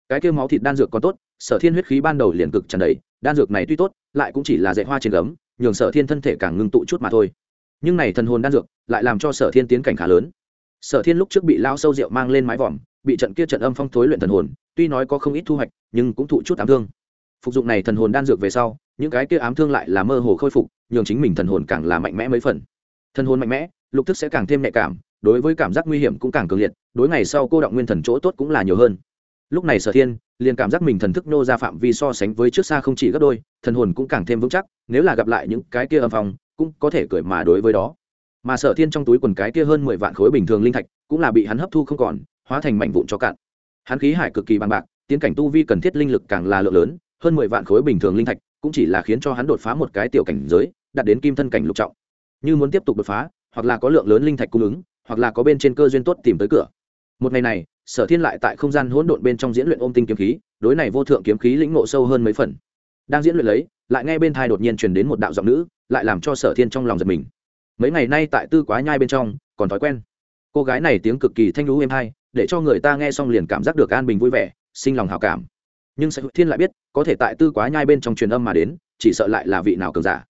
Cái kia máu thịt đan dược còn tốt, sở thiên huyết khí ban đầu liền cực tràn đầy, đan dược này tuy tốt, lại cũng chỉ là dạy hoa trên gấm, nhường sở thiên thân thể càng ngưng tụ chút mà thôi. Nhưng này thần hồn đan dược, lại làm cho sở thiên tiến cảnh khá lớn. Sở thiên lúc trước bị lao sâu rượu mang lên mái vòm, bị trận kia trận âm phong thối luyện thần hồn, tuy nói có không ít thu hoạch, nhưng cũng thụ chút ám thương. Phục dụng này thần hồn đan dược về sau, những cái kia ám thương lại là mơ hồ khôi phục, nhường chính mình thần hồn càng là mạnh mẽ mấy phần. Thần hồn mạnh mẽ lục thức sẽ càng thêm nhạy cảm, đối với cảm giác nguy hiểm cũng càng cường liệt, đối ngày sau cô động nguyên thần chỗ tốt cũng là nhiều hơn. Lúc này sở thiên liền cảm giác mình thần thức nô ra phạm vi so sánh với trước xa không chỉ gấp đôi, thần hồn cũng càng thêm vững chắc, nếu là gặp lại những cái kia âm phong, cũng có thể cười mà đối với đó. Mà sở thiên trong túi quần cái kia hơn mười vạn khối bình thường linh thạch cũng là bị hắn hấp thu không còn, hóa thành mảnh vụn cho cạn. Hắn khí hải cực kỳ bằng bạc, tiến cảnh tu vi cần thiết linh lực càng là lượng lớn, hơn mười vạn khối bình thường linh thạch cũng chỉ là khiến cho hắn đột phá một cái tiểu cảnh giới, đạt đến kim thân cảnh lục trọng. Như muốn tiếp tục đột phá hoặc là có lượng lớn linh thạch cung ứng, hoặc là có bên trên cơ duyên tốt tìm tới cửa. Một ngày này, sở thiên lại tại không gian hỗn độn bên trong diễn luyện ôm tinh kiếm khí, đối này vô thượng kiếm khí lĩnh ngộ sâu hơn mấy phần. Đang diễn luyện lấy, lại nghe bên thai đột nhiên truyền đến một đạo giọng nữ, lại làm cho sở thiên trong lòng giật mình. Mấy ngày nay tại tư quá nhai bên trong, còn thói quen. Cô gái này tiếng cực kỳ thanh lũ êm hay, để cho người ta nghe xong liền cảm giác được an bình vui vẻ, sinh lòng hào cảm. Nhưng sở thiên lại biết, có thể tại tư quá nhai bên trong truyền âm mà đến, chỉ sợ lại là vị nào cường giả.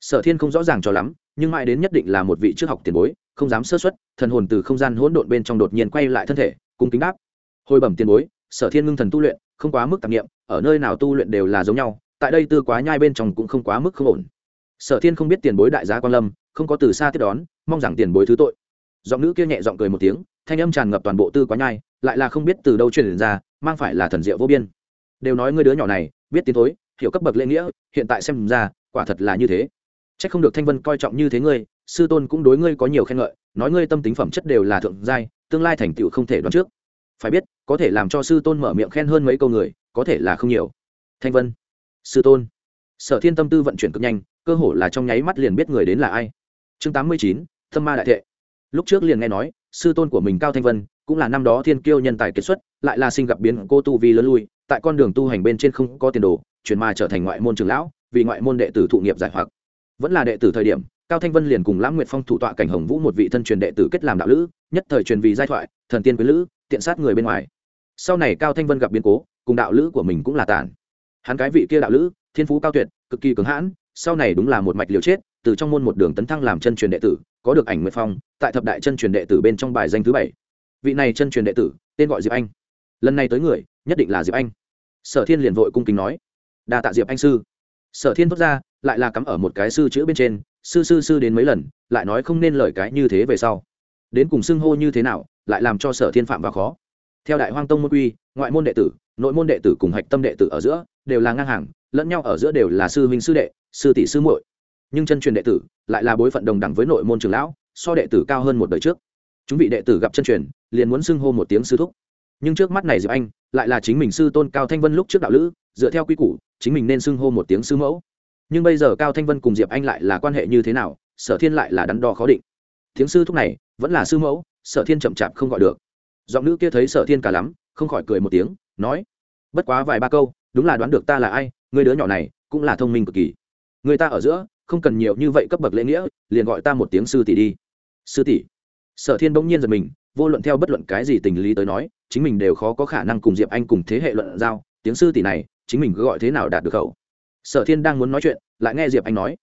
Sở thiên không rõ ràng cho lắm nhưng mãi đến nhất định là một vị trước học tiền bối, không dám sơ xuất thần hồn từ không gian hỗn độn bên trong đột nhiên quay lại thân thể, cung kính đáp. Hồi bẩm tiền bối, sở thiên ngưng thần tu luyện, không quá mức tạp nghiệm ở nơi nào tu luyện đều là giống nhau, tại đây tư quá nhai bên trong cũng không quá mức không ổn. Sở thiên không biết tiền bối đại gia quan lâm, không có từ xa tiếp đón, mong rằng tiền bối thứ tội. Giọng nữ kia nhẹ giọng cười một tiếng, thanh âm tràn ngập toàn bộ tư quá nhai, lại là không biết từ đâu truyền ra, mang phải là thần diệu vô biên. Đều nói ngươi đứa nhỏ này, biết tiến thối, hiểu cấp bậc lễ nghĩa, hiện tại xem ra, quả thật là như thế. Chắc không được Thanh Vân coi trọng như thế ngươi, sư tôn cũng đối ngươi có nhiều khen ngợi, nói ngươi tâm tính phẩm chất đều là thượng giai, tương lai thành tựu không thể đoán trước. Phải biết, có thể làm cho sư tôn mở miệng khen hơn mấy câu người, có thể là không nhiều. Thanh Vân, sư tôn. Sở Thiên tâm tư vận chuyển cực nhanh, cơ hồ là trong nháy mắt liền biết người đến là ai. Chương tám mươi chín, Thâm Ma đại thệ. Lúc trước liền nghe nói, sư tôn của mình Cao Thanh Vân, cũng là năm đó thiên kiêu nhân tài kết xuất, lại là sinh gặp biến cô tu vi lớn lui, tại con đường tu hành bên trên không có tiền đồ, chuyển mà trở thành ngoại môn trưởng lão, vì ngoại môn đệ tử thụ nghiệp giải hoặc vẫn là đệ tử thời điểm, cao thanh vân liền cùng lãng nguyệt phong thủ tọa cảnh hồng vũ một vị thân truyền đệ tử kết làm đạo lữ, nhất thời truyền vì giai thoại, thần tiên quý lữ, tiện sát người bên ngoài. Sau này cao thanh vân gặp biến cố, cùng đạo lữ của mình cũng là tàn. Hắn cái vị kia đạo lữ, thiên phú cao tuyệt, cực kỳ cứng hãn, sau này đúng là một mạch liều chết, từ trong môn một đường tấn thăng làm chân truyền đệ tử, có được ảnh nguyệt phong, tại thập đại chân truyền đệ tử bên trong bài danh thứ bảy. Vị này chân truyền đệ tử, tên gọi diệp anh. Lần này tới người, nhất định là diệp anh. Sở thiên liền vội cung kính nói, đa tạ diệp anh sư. Sở thiên thốt ra lại là cắm ở một cái sư chữ bên trên, sư sư sư đến mấy lần, lại nói không nên lời cái như thế về sau. Đến cùng xưng hô như thế nào, lại làm cho sở thiên phạm và khó. Theo đại hoang tông môn quy, ngoại môn đệ tử, nội môn đệ tử cùng hạch tâm đệ tử ở giữa, đều là ngang hàng, lẫn nhau ở giữa đều là sư huynh sư đệ, sư tỷ sư muội. Nhưng chân truyền đệ tử, lại là bối phận đồng đẳng với nội môn trường lão, so đệ tử cao hơn một đời trước. Chúng vị đệ tử gặp chân truyền, liền muốn xưng hô một tiếng sư thúc. Nhưng trước mắt này diệp anh, lại là chính mình sư tôn cao thanh vân lúc trước đạo lữ, dựa theo quy củ, chính mình nên xưng hô một tiếng sư mẫu nhưng bây giờ cao thanh vân cùng diệp anh lại là quan hệ như thế nào, sở thiên lại là đắn đo khó định. Tiếng sư thúc này, vẫn là sư mẫu, sở thiên chậm chạp không gọi được. Giọng nữ kia thấy sở thiên cả lắm, không khỏi cười một tiếng, nói, bất quá vài ba câu, đúng là đoán được ta là ai, người đứa nhỏ này, cũng là thông minh cực kỳ. Người ta ở giữa, không cần nhiều như vậy cấp bậc lễ nghĩa, liền gọi ta một tiếng sư tỷ đi. Sư tỷ? Sở thiên bỗng nhiên giật mình, vô luận theo bất luận cái gì tình lý tới nói, chính mình đều khó có khả năng cùng diệp anh cùng thế hệ luận giao, tiếng sư tỷ này, chính mình cứ gọi thế nào đạt được khẩu sở thiên đang muốn nói chuyện, lại nghe diệp anh nói,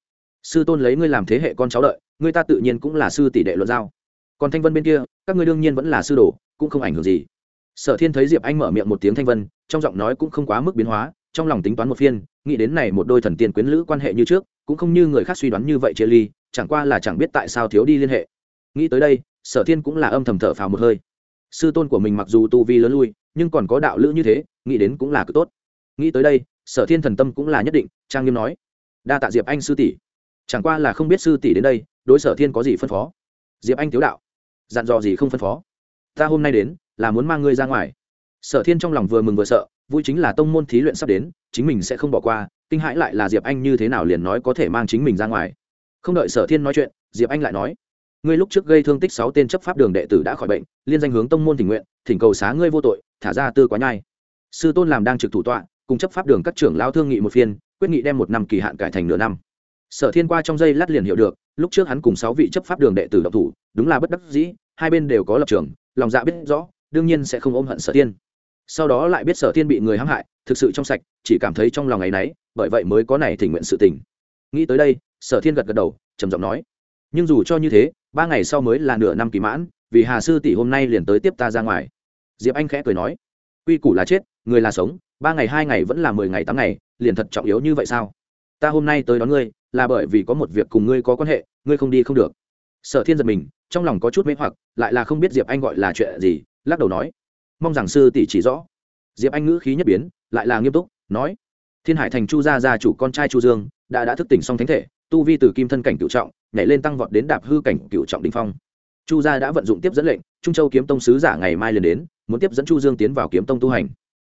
sư tôn lấy ngươi làm thế hệ con cháu đợi, ngươi ta tự nhiên cũng là sư tỷ đệ luận giao. Còn thanh vân bên kia, các ngươi đương nhiên vẫn là sư đồ, cũng không ảnh hưởng gì. Sở thiên thấy diệp anh mở miệng một tiếng thanh vân, trong giọng nói cũng không quá mức biến hóa, trong lòng tính toán một phiên, nghĩ đến này một đôi thần tiên quyến lữ quan hệ như trước, cũng không như người khác suy đoán như vậy chia ly, chẳng qua là chẳng biết tại sao thiếu đi liên hệ. Nghĩ tới đây, sở thiên cũng là âm thầm thở phào một hơi. Sư tôn của mình mặc dù tu vi lớn lui, nhưng còn có đạo lữ như thế, nghĩ đến cũng là cực tốt. Nghĩ tới đây sở thiên thần tâm cũng là nhất định, trang nghiêm nói. Đa tạ diệp anh sư tỷ. Chẳng qua là không biết sư tỷ đến đây, đối sở thiên có gì phân phó? Diệp anh tiếu đạo. Dặn dò gì không phân phó? Ta hôm nay đến, là muốn mang ngươi ra ngoài. Sở thiên trong lòng vừa mừng vừa sợ, vui chính là tông môn thí luyện sắp đến, chính mình sẽ không bỏ qua, kinh hãi lại là diệp anh như thế nào liền nói có thể mang chính mình ra ngoài. Không đợi sở thiên nói chuyện, diệp anh lại nói. Ngươi lúc trước gây thương tích sáu tên chấp pháp đường đệ tử đã khỏi bệnh, liên danh hướng tông môn tình nguyện, thỉnh cầu xá ngươi vô tội, thả ra tư quá nhai. Sư tôn làm đang trực thủ tọa cùng chấp pháp đường các trưởng lao thương nghị một phiên, quyết nghị đem một năm kỳ hạn cải thành nửa năm. Sở thiên qua trong giây lát liền hiểu được, lúc trước hắn cùng sáu vị chấp pháp đường đệ tử độc thủ, đúng là bất đắc dĩ, hai bên đều có lập trường, lòng dạ biết rõ, đương nhiên sẽ không ôm hận sở thiên. Sau đó lại biết sở thiên bị người hãm hại, thực sự trong sạch, chỉ cảm thấy trong lòng ngày y bởi vậy mới có này thỉnh nguyện sự tình. Nghĩ tới đây, sở thiên gật gật đầu, trầm giọng nói, nhưng dù cho như thế, ba ngày sau mới là nửa năm kỳ mãn, vì hà sư tỷ hôm nay liền tới tiếp ta ra ngoài. Diệp anh khẽ cười nói, quy củ là chết người là sống, ba ngày, hai ngày vẫn là mười ngày, tám ngày, liền thật trọng yếu như vậy sao? Ta hôm nay tới đón ngươi, là bởi vì có một việc cùng ngươi có quan hệ, ngươi không đi không được. Sở thiên giật mình, trong lòng có chút mê hoặc, lại là không biết diệp anh gọi là chuyện gì, lắc đầu nói. Mong rằng sư tỷ chỉ rõ. Diệp anh ngữ khí nhất biến, lại là nghiêm túc, nói. Thiên hải thành chu gia gia chủ con trai chu dương, đã đã thức tỉnh xong thánh thể, tu vi từ kim thân cảnh cựu trọng, nhảy lên tăng vọt đến đạp hư cảnh cựu trọng đình phong. Chu gia đã vận dụng tiếp dẫn lệnh, trung châu kiếm tông sứ giả ngày mai liền đến, muốn tiếp dẫn chu dương tiến vào kiếm tông tu hành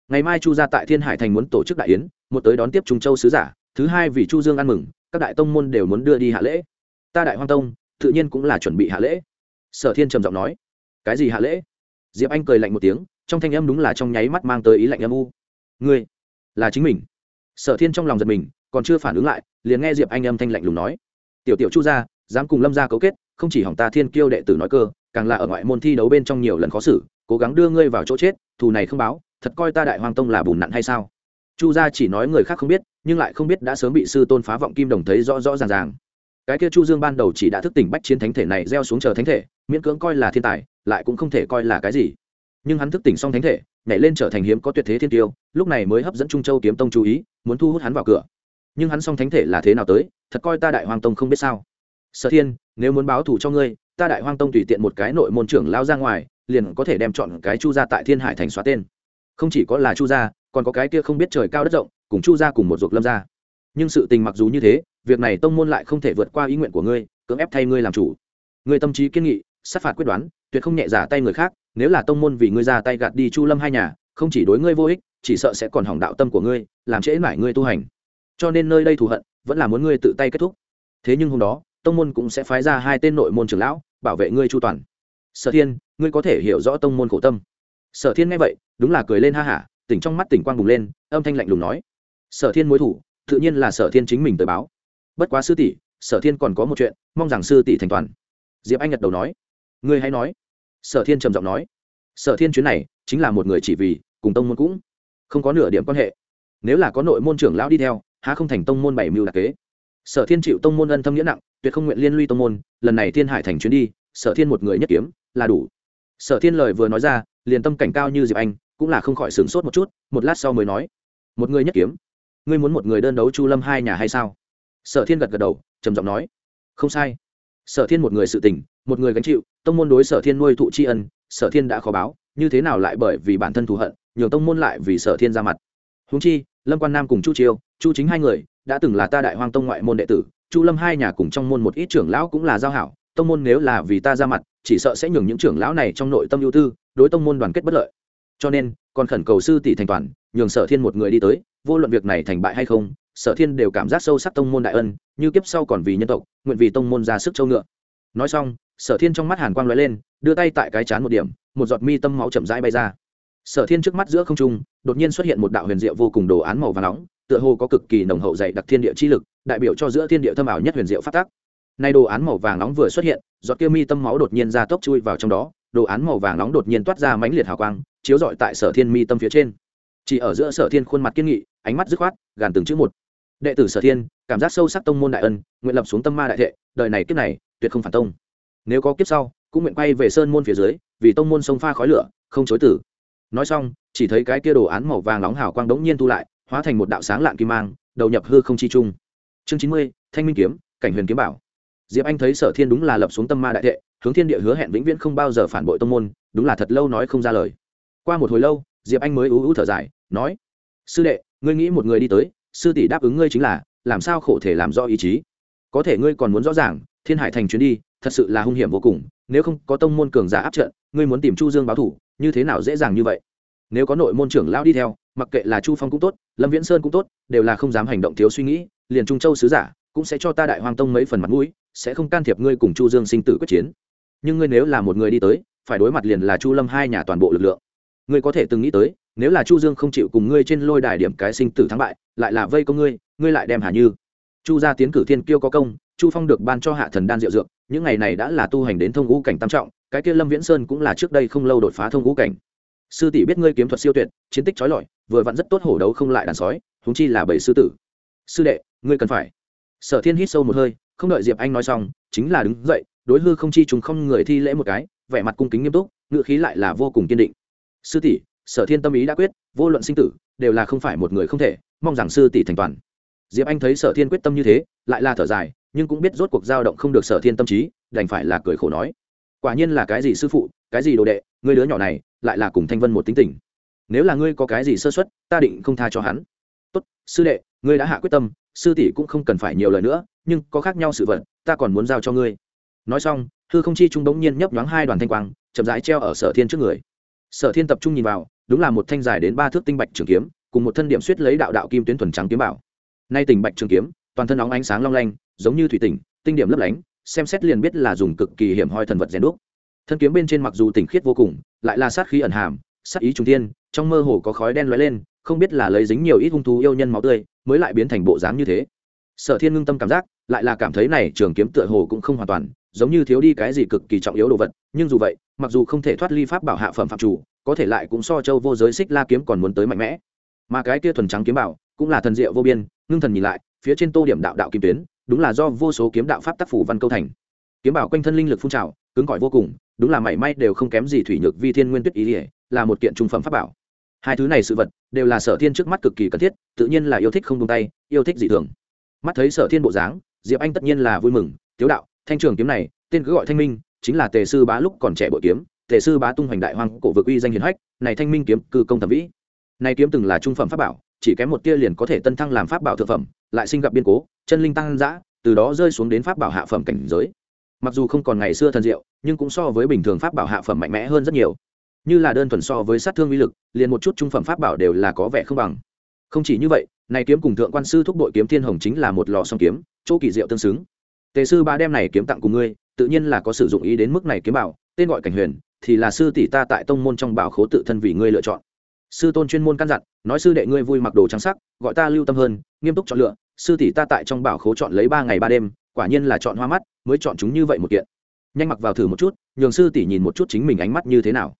ngày mai chu gia tại thiên hải thành muốn tổ chức đại yến, một tới đón tiếp trung châu sứ giả, thứ hai vì chu dương ăn mừng, các đại tông môn đều muốn đưa đi hạ lễ. Ta đại hoang tông, tự nhiên cũng là chuẩn bị hạ lễ. Sở thiên trầm giọng nói. Cái gì hạ lễ? Diệp anh cười lạnh một tiếng, trong thanh âm đúng là trong nháy mắt mang tới ý lạnh âm u. Ngươi, là chính mình. Sở thiên trong lòng giật mình, còn chưa phản ứng lại, liền nghe diệp anh âm thanh lạnh lùng nói. Tiểu tiểu chu gia, dám cùng lâm gia cấu kết, không chỉ hỏng ta thiên kiêu đệ tử nói cơ, càng là ở ngoại môn thi đấu bên trong nhiều lần khó xử, cố gắng đưa ngươi vào chỗ chết, thù này không báo thật coi ta đại hoàng tông là bùn nặn hay sao? Chu gia chỉ nói người khác không biết, nhưng lại không biết đã sớm bị sư tôn phá vọng kim đồng thấy rõ rõ ràng ràng. Cái kia chu dương ban đầu chỉ đã thức tỉnh bách chiến thánh thể này gieo xuống chờ thánh thể, miễn cưỡng coi là thiên tài, lại cũng không thể coi là cái gì. Nhưng hắn thức tỉnh xong thánh thể, nhảy lên trở thành hiếm có tuyệt thế thiên tiêu, lúc này mới hấp dẫn trung châu kiếm tông chú ý, muốn thu hút hắn vào cửa. Nhưng hắn xong thánh thể là thế nào tới, thật coi ta đại hoàng tông không biết sao. Sở thiên, nếu muốn báo thù cho ngươi, ta đại hoàng tông tùy tiện một cái nội môn trưởng lao ra ngoài, liền có thể đem chọn cái chu gia tại thiên hải thành xóa tên không chỉ có là chu gia, còn có cái kia không biết trời cao đất rộng, cùng chu gia cùng một ruột lâm gia. Nhưng sự tình mặc dù như thế, việc này tông môn lại không thể vượt qua ý nguyện của ngươi, cưỡng ép thay ngươi làm chủ. Ngươi tâm trí kiên nghị, sát phạt quyết đoán, tuyệt không nhẹ giả tay người khác, nếu là tông môn vì ngươi ra tay gạt đi chu lâm hai nhà, không chỉ đối ngươi vô ích, chỉ sợ sẽ còn hỏng đạo tâm của ngươi, làm trễ mãi ngươi tu hành. Cho nên nơi đây thù hận, vẫn là muốn ngươi tự tay kết thúc. Thế nhưng hôm đó, tông môn cũng sẽ phái ra hai tên nội môn trưởng lão, bảo vệ ngươi chu toàn. Sở thiên, ngươi có thể hiểu rõ tông môn khổ tâm sở thiên nghe vậy, đúng là cười lên ha hả, tỉnh trong mắt tỉnh quang bùng lên, âm thanh lạnh lùng nói. Sở thiên mối thủ, tự nhiên là sở thiên chính mình tới báo. Bất quá sư tỷ, sở thiên còn có một chuyện, mong rằng sư tỷ thành toàn. Diệp anh gật đầu nói. Ngươi hãy nói. Sở thiên trầm giọng nói. Sở thiên chuyến này, chính là một người chỉ vì, cùng tông môn cũng không có nửa điểm quan hệ. Nếu là có nội môn trưởng lão đi theo, há không thành tông môn bảy mưu đặc kế. Sở thiên chịu tông môn ân thâm nghĩa nặng, tuyệt không nguyện liên lụy tông môn, lần này thiên hải thành chuyến đi, sở thiên một người nhất kiếm, là đủ sở thiên lời vừa nói ra, liền tâm cảnh cao như diệp anh, cũng là không khỏi sửng sốt một chút, một lát sau mới nói, một người nhất kiếm, ngươi muốn một người đơn đấu chu lâm hai nhà hay sao? Sở thiên gật gật đầu, trầm giọng nói, không sai. Sở thiên một người sự tình, một người gánh chịu, tông môn đối sở thiên nuôi thụ tri ân, sở thiên đã khó báo, như thế nào lại bởi vì bản thân thù hận, nhường tông môn lại vì sở thiên ra mặt. Húng chi, lâm quan nam cùng chu chiêu, chu chính hai người, đã từng là ta đại hoang tông ngoại môn đệ tử, chu lâm hai nhà cùng trong môn một ít trưởng lão cũng là giao hảo tông môn nếu là vì ta ra mặt, chỉ sợ sẽ nhường những trưởng lão này trong nội tâm ưu tư, đối tông môn đoàn kết bất lợi. Cho nên, còn khẩn cầu sư tỷ thành toàn, nhường sở thiên một người đi tới, vô luận việc này thành bại hay không, sở thiên đều cảm giác sâu sắc tông môn đại ân, như kiếp sau còn vì nhân tộc, nguyện vì tông môn ra sức châu ngựa. Nói xong, sở thiên trong mắt hàn quang l ó e lên, đưa tay tại cái chán một điểm, một giọt mi tâm máu chậm rãi bay ra. Sở thiên trước mắt giữa không trung, đột nhiên xuất hiện một đạo huyền diệu vô cùng đồ án màu và nóng, tựa hồ có cực kỳ nồng hậu dày đặc thiên địa chi lực, đại biểu cho giữa thiên địa thâm ảo nhất huyền diệu phát tác nay đồ án màu vàng nóng vừa xuất hiện, giọt kia mi tâm máu đột nhiên ra tốc chui vào trong đó, đồ án màu vàng nóng đột nhiên toát ra mãnh liệt hào quang, chiếu rọi tại sở thiên mi tâm phía trên. Chỉ ở giữa sở thiên khuôn mặt kiên nghị, ánh mắt dứt khoát, gàn từng chữ một. Đệ tử sở thiên, cảm giác sâu sắc tông môn đại ân, nguyện lập xuống tâm ma đại thệ, đời này kiếp này, tuyệt không phản tông. Nếu có kiếp sau, cũng nguyện quay về sơn môn phía dưới, vì tông môn sông pha khói lửa, không chối tử. Nói xong, chỉ thấy cái kia đồ án màu vàng nóng hào quang đống nhiên thu lại, hóa thành một đạo sáng lạn kim mang, đầu nhập hư không chi trung. Chương chín mươi, thanh minh kiếm, cảnh huyền kiếm bảo diệp anh thấy sở thiên đúng là lập xuống tâm ma đại thệ, hướng thiên địa hứa hẹn vĩnh viễn không bao giờ phản bội tông môn, đúng là thật lâu nói không ra lời. Qua một hồi lâu, diệp anh mới ú ú thở dài, nói, sư đệ, ngươi nghĩ một người đi tới, sư tỷ đáp ứng ngươi chính là, làm sao khổ thể làm rõ ý chí? Có thể ngươi còn muốn rõ ràng, thiên hải thành chuyến đi, thật sự là hung hiểm vô cùng, nếu không có tông môn cường giả áp trận, ngươi muốn tìm chu dương báo thủ, như thế nào dễ dàng như vậy? Nếu có nội môn trưởng lão đi theo, mặc kệ là chu phong cũng tốt, lâm viễn sơn cũng tốt, đều là không dám hành động thiếu suy nghĩ, liền trung châu sứ giả cũng sẽ cho ta đại hoàng tông mấy phần mặt mũi sẽ không can thiệp ngươi cùng chu dương sinh tử quyết chiến. Nhưng ngươi nếu là một người đi tới, phải đối mặt liền là chu lâm hai nhà toàn bộ lực lượng. Ngươi có thể từng nghĩ tới, nếu là chu dương không chịu cùng ngươi trên lôi đài điểm cái sinh tử thắng bại, lại là vây công ngươi ngươi lại đem hà như. Chu gia tiến cử thiên kiêu có công, chu phong được ban cho hạ thần đan diệu dược, những ngày này đã là tu hành đến thông ngũ cảnh tam trọng, cái kia lâm viễn sơn cũng là trước đây không lâu đột phá thông ngũ cảnh. Sư tỷ biết ngươi kiếm thuật siêu tuyệt, chiến tích trói lọi, vừa vặn rất tốt hổ đấu không lại đàn sói húng chi là bảy sư tử. Sư đệ, ngươi cần phải. Sở thiên hít sâu một hơi không đợi diệp anh nói xong, chính là đứng dậy, đối hư không chi trùng không người thi lễ một cái, vẻ mặt cung kính nghiêm túc ngựa khí lại là vô cùng kiên định. Sư tỷ, sở thiên tâm ý đã quyết, vô luận sinh tử, đều là không phải một người không thể, mong rằng sư tỷ thành toàn. Diệp anh thấy sở thiên quyết tâm như thế, lại là thở dài, nhưng cũng biết rốt cuộc dao động không được sở thiên tâm trí, đành phải là cười khổ nói. Quả nhiên là cái gì sư phụ, cái gì đồ đệ người đứa nhỏ này, lại là cùng thanh vân một tính tình. Nếu là ngươi có cái gì sơ xuất ta định không tha cho hắn. Tốt, sư đệ, ngươi đã hạ quyết tâm sư tỷ cũng không cần phải nhiều lời nữa, nhưng có khác nhau sự vật, ta còn muốn giao cho ngươi. Nói xong, hư không chi trung đống nhiên nhấp nhoáng hai đoàn thanh quang, chậm rãi treo ở sở thiên trước người. Sở thiên tập trung nhìn vào, đúng là một thanh dài đến ba thước tinh bạch trường kiếm, cùng một thân điểm suýt lấy đạo đạo kim tuyến thuần trắng kiếm bảo. Nay tình bạch trường kiếm, toàn thân óng ánh sáng long lanh, giống như thủy tinh tinh điểm lấp lánh, xem xét liền biết là dùng cực kỳ hiểm hoi thần vật rèn đúc. Thân kiếm bên trên mặc dù tinh khiết vô cùng, lại là sát khí ẩn hàm, sát ý trung thiên, trong mơ hồ có khói đen lóe lên không biết là lấy dính nhiều ít hung thú yêu nhân máu tươi mới lại biến thành bộ dáng như thế. Sở thiên ngưng tâm cảm giác, lại là cảm thấy này trường kiếm tựa hồ cũng không hoàn toàn, giống như thiếu đi cái gì cực kỳ trọng yếu đồ vật, nhưng dù vậy, mặc dù không thể thoát ly pháp bảo hạ phẩm phạm chủ, có thể lại cũng so châu vô giới xích la kiếm còn muốn tới mạnh mẽ. Mà cái kia thuần trắng kiếm bảo, cũng là thần diệu vô biên, ngưng thần nhìn lại, phía trên tô điểm đạo đạo kim tuyến, đúng là do vô số kiếm đạo pháp tác phủ văn câu thành. Kiếm bảo quanh thân linh lực phun trào, cứng cỏi vô cùng, đúng là mảy may đều không kém gì thủy nhược vi thiên nguyên tuyết ý ỉa là một kiện trung phẩm pháp bảo hai thứ này sự vật đều là sở thiên trước mắt cực kỳ cần thiết, tự nhiên là yêu thích không tung tay, yêu thích dị thường. Mắt thấy sở thiên bộ dáng, diệp anh tất nhiên là vui mừng, tiếu đạo, thanh trường kiếm này, tên cứ gọi thanh minh, chính là tề sư bá lúc còn trẻ bội kiếm, tề sư bá tung hoành đại hoang cổ vực uy danh hiền hách, này thanh minh kiếm, cư công thẩm vĩ. Này kiếm từng là trung phẩm pháp bảo, chỉ kém một tia liền có thể tân thăng làm pháp bảo thượng phẩm, lại sinh gặp biên cố, chân linh tăng dã, từ đó rơi xuống đến pháp bảo hạ phẩm cảnh giới. Mặc dù không còn ngày xưa thần diệu, nhưng cũng so với bình thường pháp bảo hạ phẩm mạnh mẽ hơn rất nhiều như là đơn thuần so với sát thương uy lực, liền một chút trung phẩm pháp bảo đều là có vẻ không bằng. Không chỉ như vậy, này kiếm cùng thượng quan sư thúc đội kiếm thiên hồng chính là một lò song kiếm, chỗ kỳ diệu tương xứng. Tề sư ba đem này kiếm tặng cùng ngươi, tự nhiên là có sử dụng ý đến mức này kiếm bảo, tên gọi cảnh huyền, thì là sư tỷ ta tại tông môn trong bảo khố tự thân vì ngươi lựa chọn. Sư tôn chuyên môn căn dặn, nói sư đệ ngươi vui mặc đồ trắng sắc, gọi ta lưu tâm hơn, nghiêm túc chọn lựa, sư tỷ ta tại trong bảo khố chọn lấy ba ngày ba đêm, quả nhiên là chọn hoa mắt, mới chọn chúng như vậy một kiện. Nhanh mặc vào thử một chút, nhường sư tỷ nhìn một chút chính mình ánh mắt như thế nào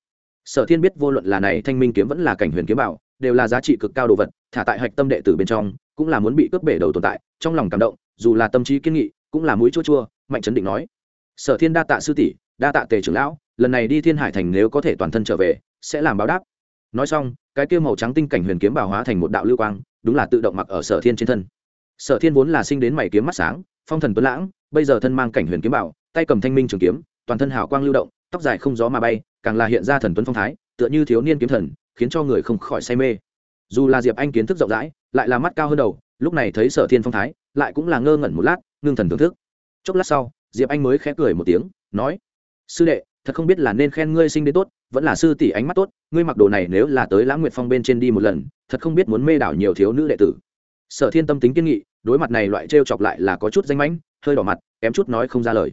sở thiên biết vô luận là này thanh minh kiếm vẫn là cảnh huyền kiếm bảo, đều là giá trị cực cao đồ vật, thả tại hạch tâm đệ tử bên trong, cũng là muốn bị cướp bể đầu tồn tại, trong lòng cảm động, dù là tâm trí kiên nghị, cũng là mũi chua chua, mạnh chấn định nói. Sở thiên đa tạ sư tỷ, đa tạ tề trưởng lão, lần này đi thiên hải thành nếu có thể toàn thân trở về, sẽ làm báo đáp. Nói xong, cái kia màu trắng tinh cảnh huyền kiếm bảo hóa thành một đạo lưu quang, đúng là tự động mặc ở sở thiên trên thân. Sở thiên vốn là sinh đến mày kiếm mắt sáng, phong thần tuấn lãng, bây giờ thân mang cảnh huyền kiếm bảo, tay cầm thanh minh trường kiếm, toàn thân hào quang lưu động tóc dài không gió mà bay, càng là hiện ra thần tuấn phong thái, tựa như thiếu niên kiếm thần, khiến cho người không khỏi say mê. Dù là diệp anh kiến thức rộng rãi, lại là mắt cao hơn đầu, lúc này thấy sở thiên phong thái, lại cũng là ngơ ngẩn một lát, ngưng thần thưởng thức. Chốc lát sau, diệp anh mới khẽ cười một tiếng, nói, sư đệ, thật không biết là nên khen ngươi sinh đến tốt, vẫn là sư tỷ ánh mắt tốt, ngươi mặc đồ này nếu là tới lãng nguyệt phong bên trên đi một lần, thật không biết muốn mê đảo nhiều thiếu nữ đệ tử. Sở thiên tâm tính kiên nghị, đối mặt này loại t chọc lại là có chút danh mãnh, hơi đỏ mặt, kém chút nói không ra lời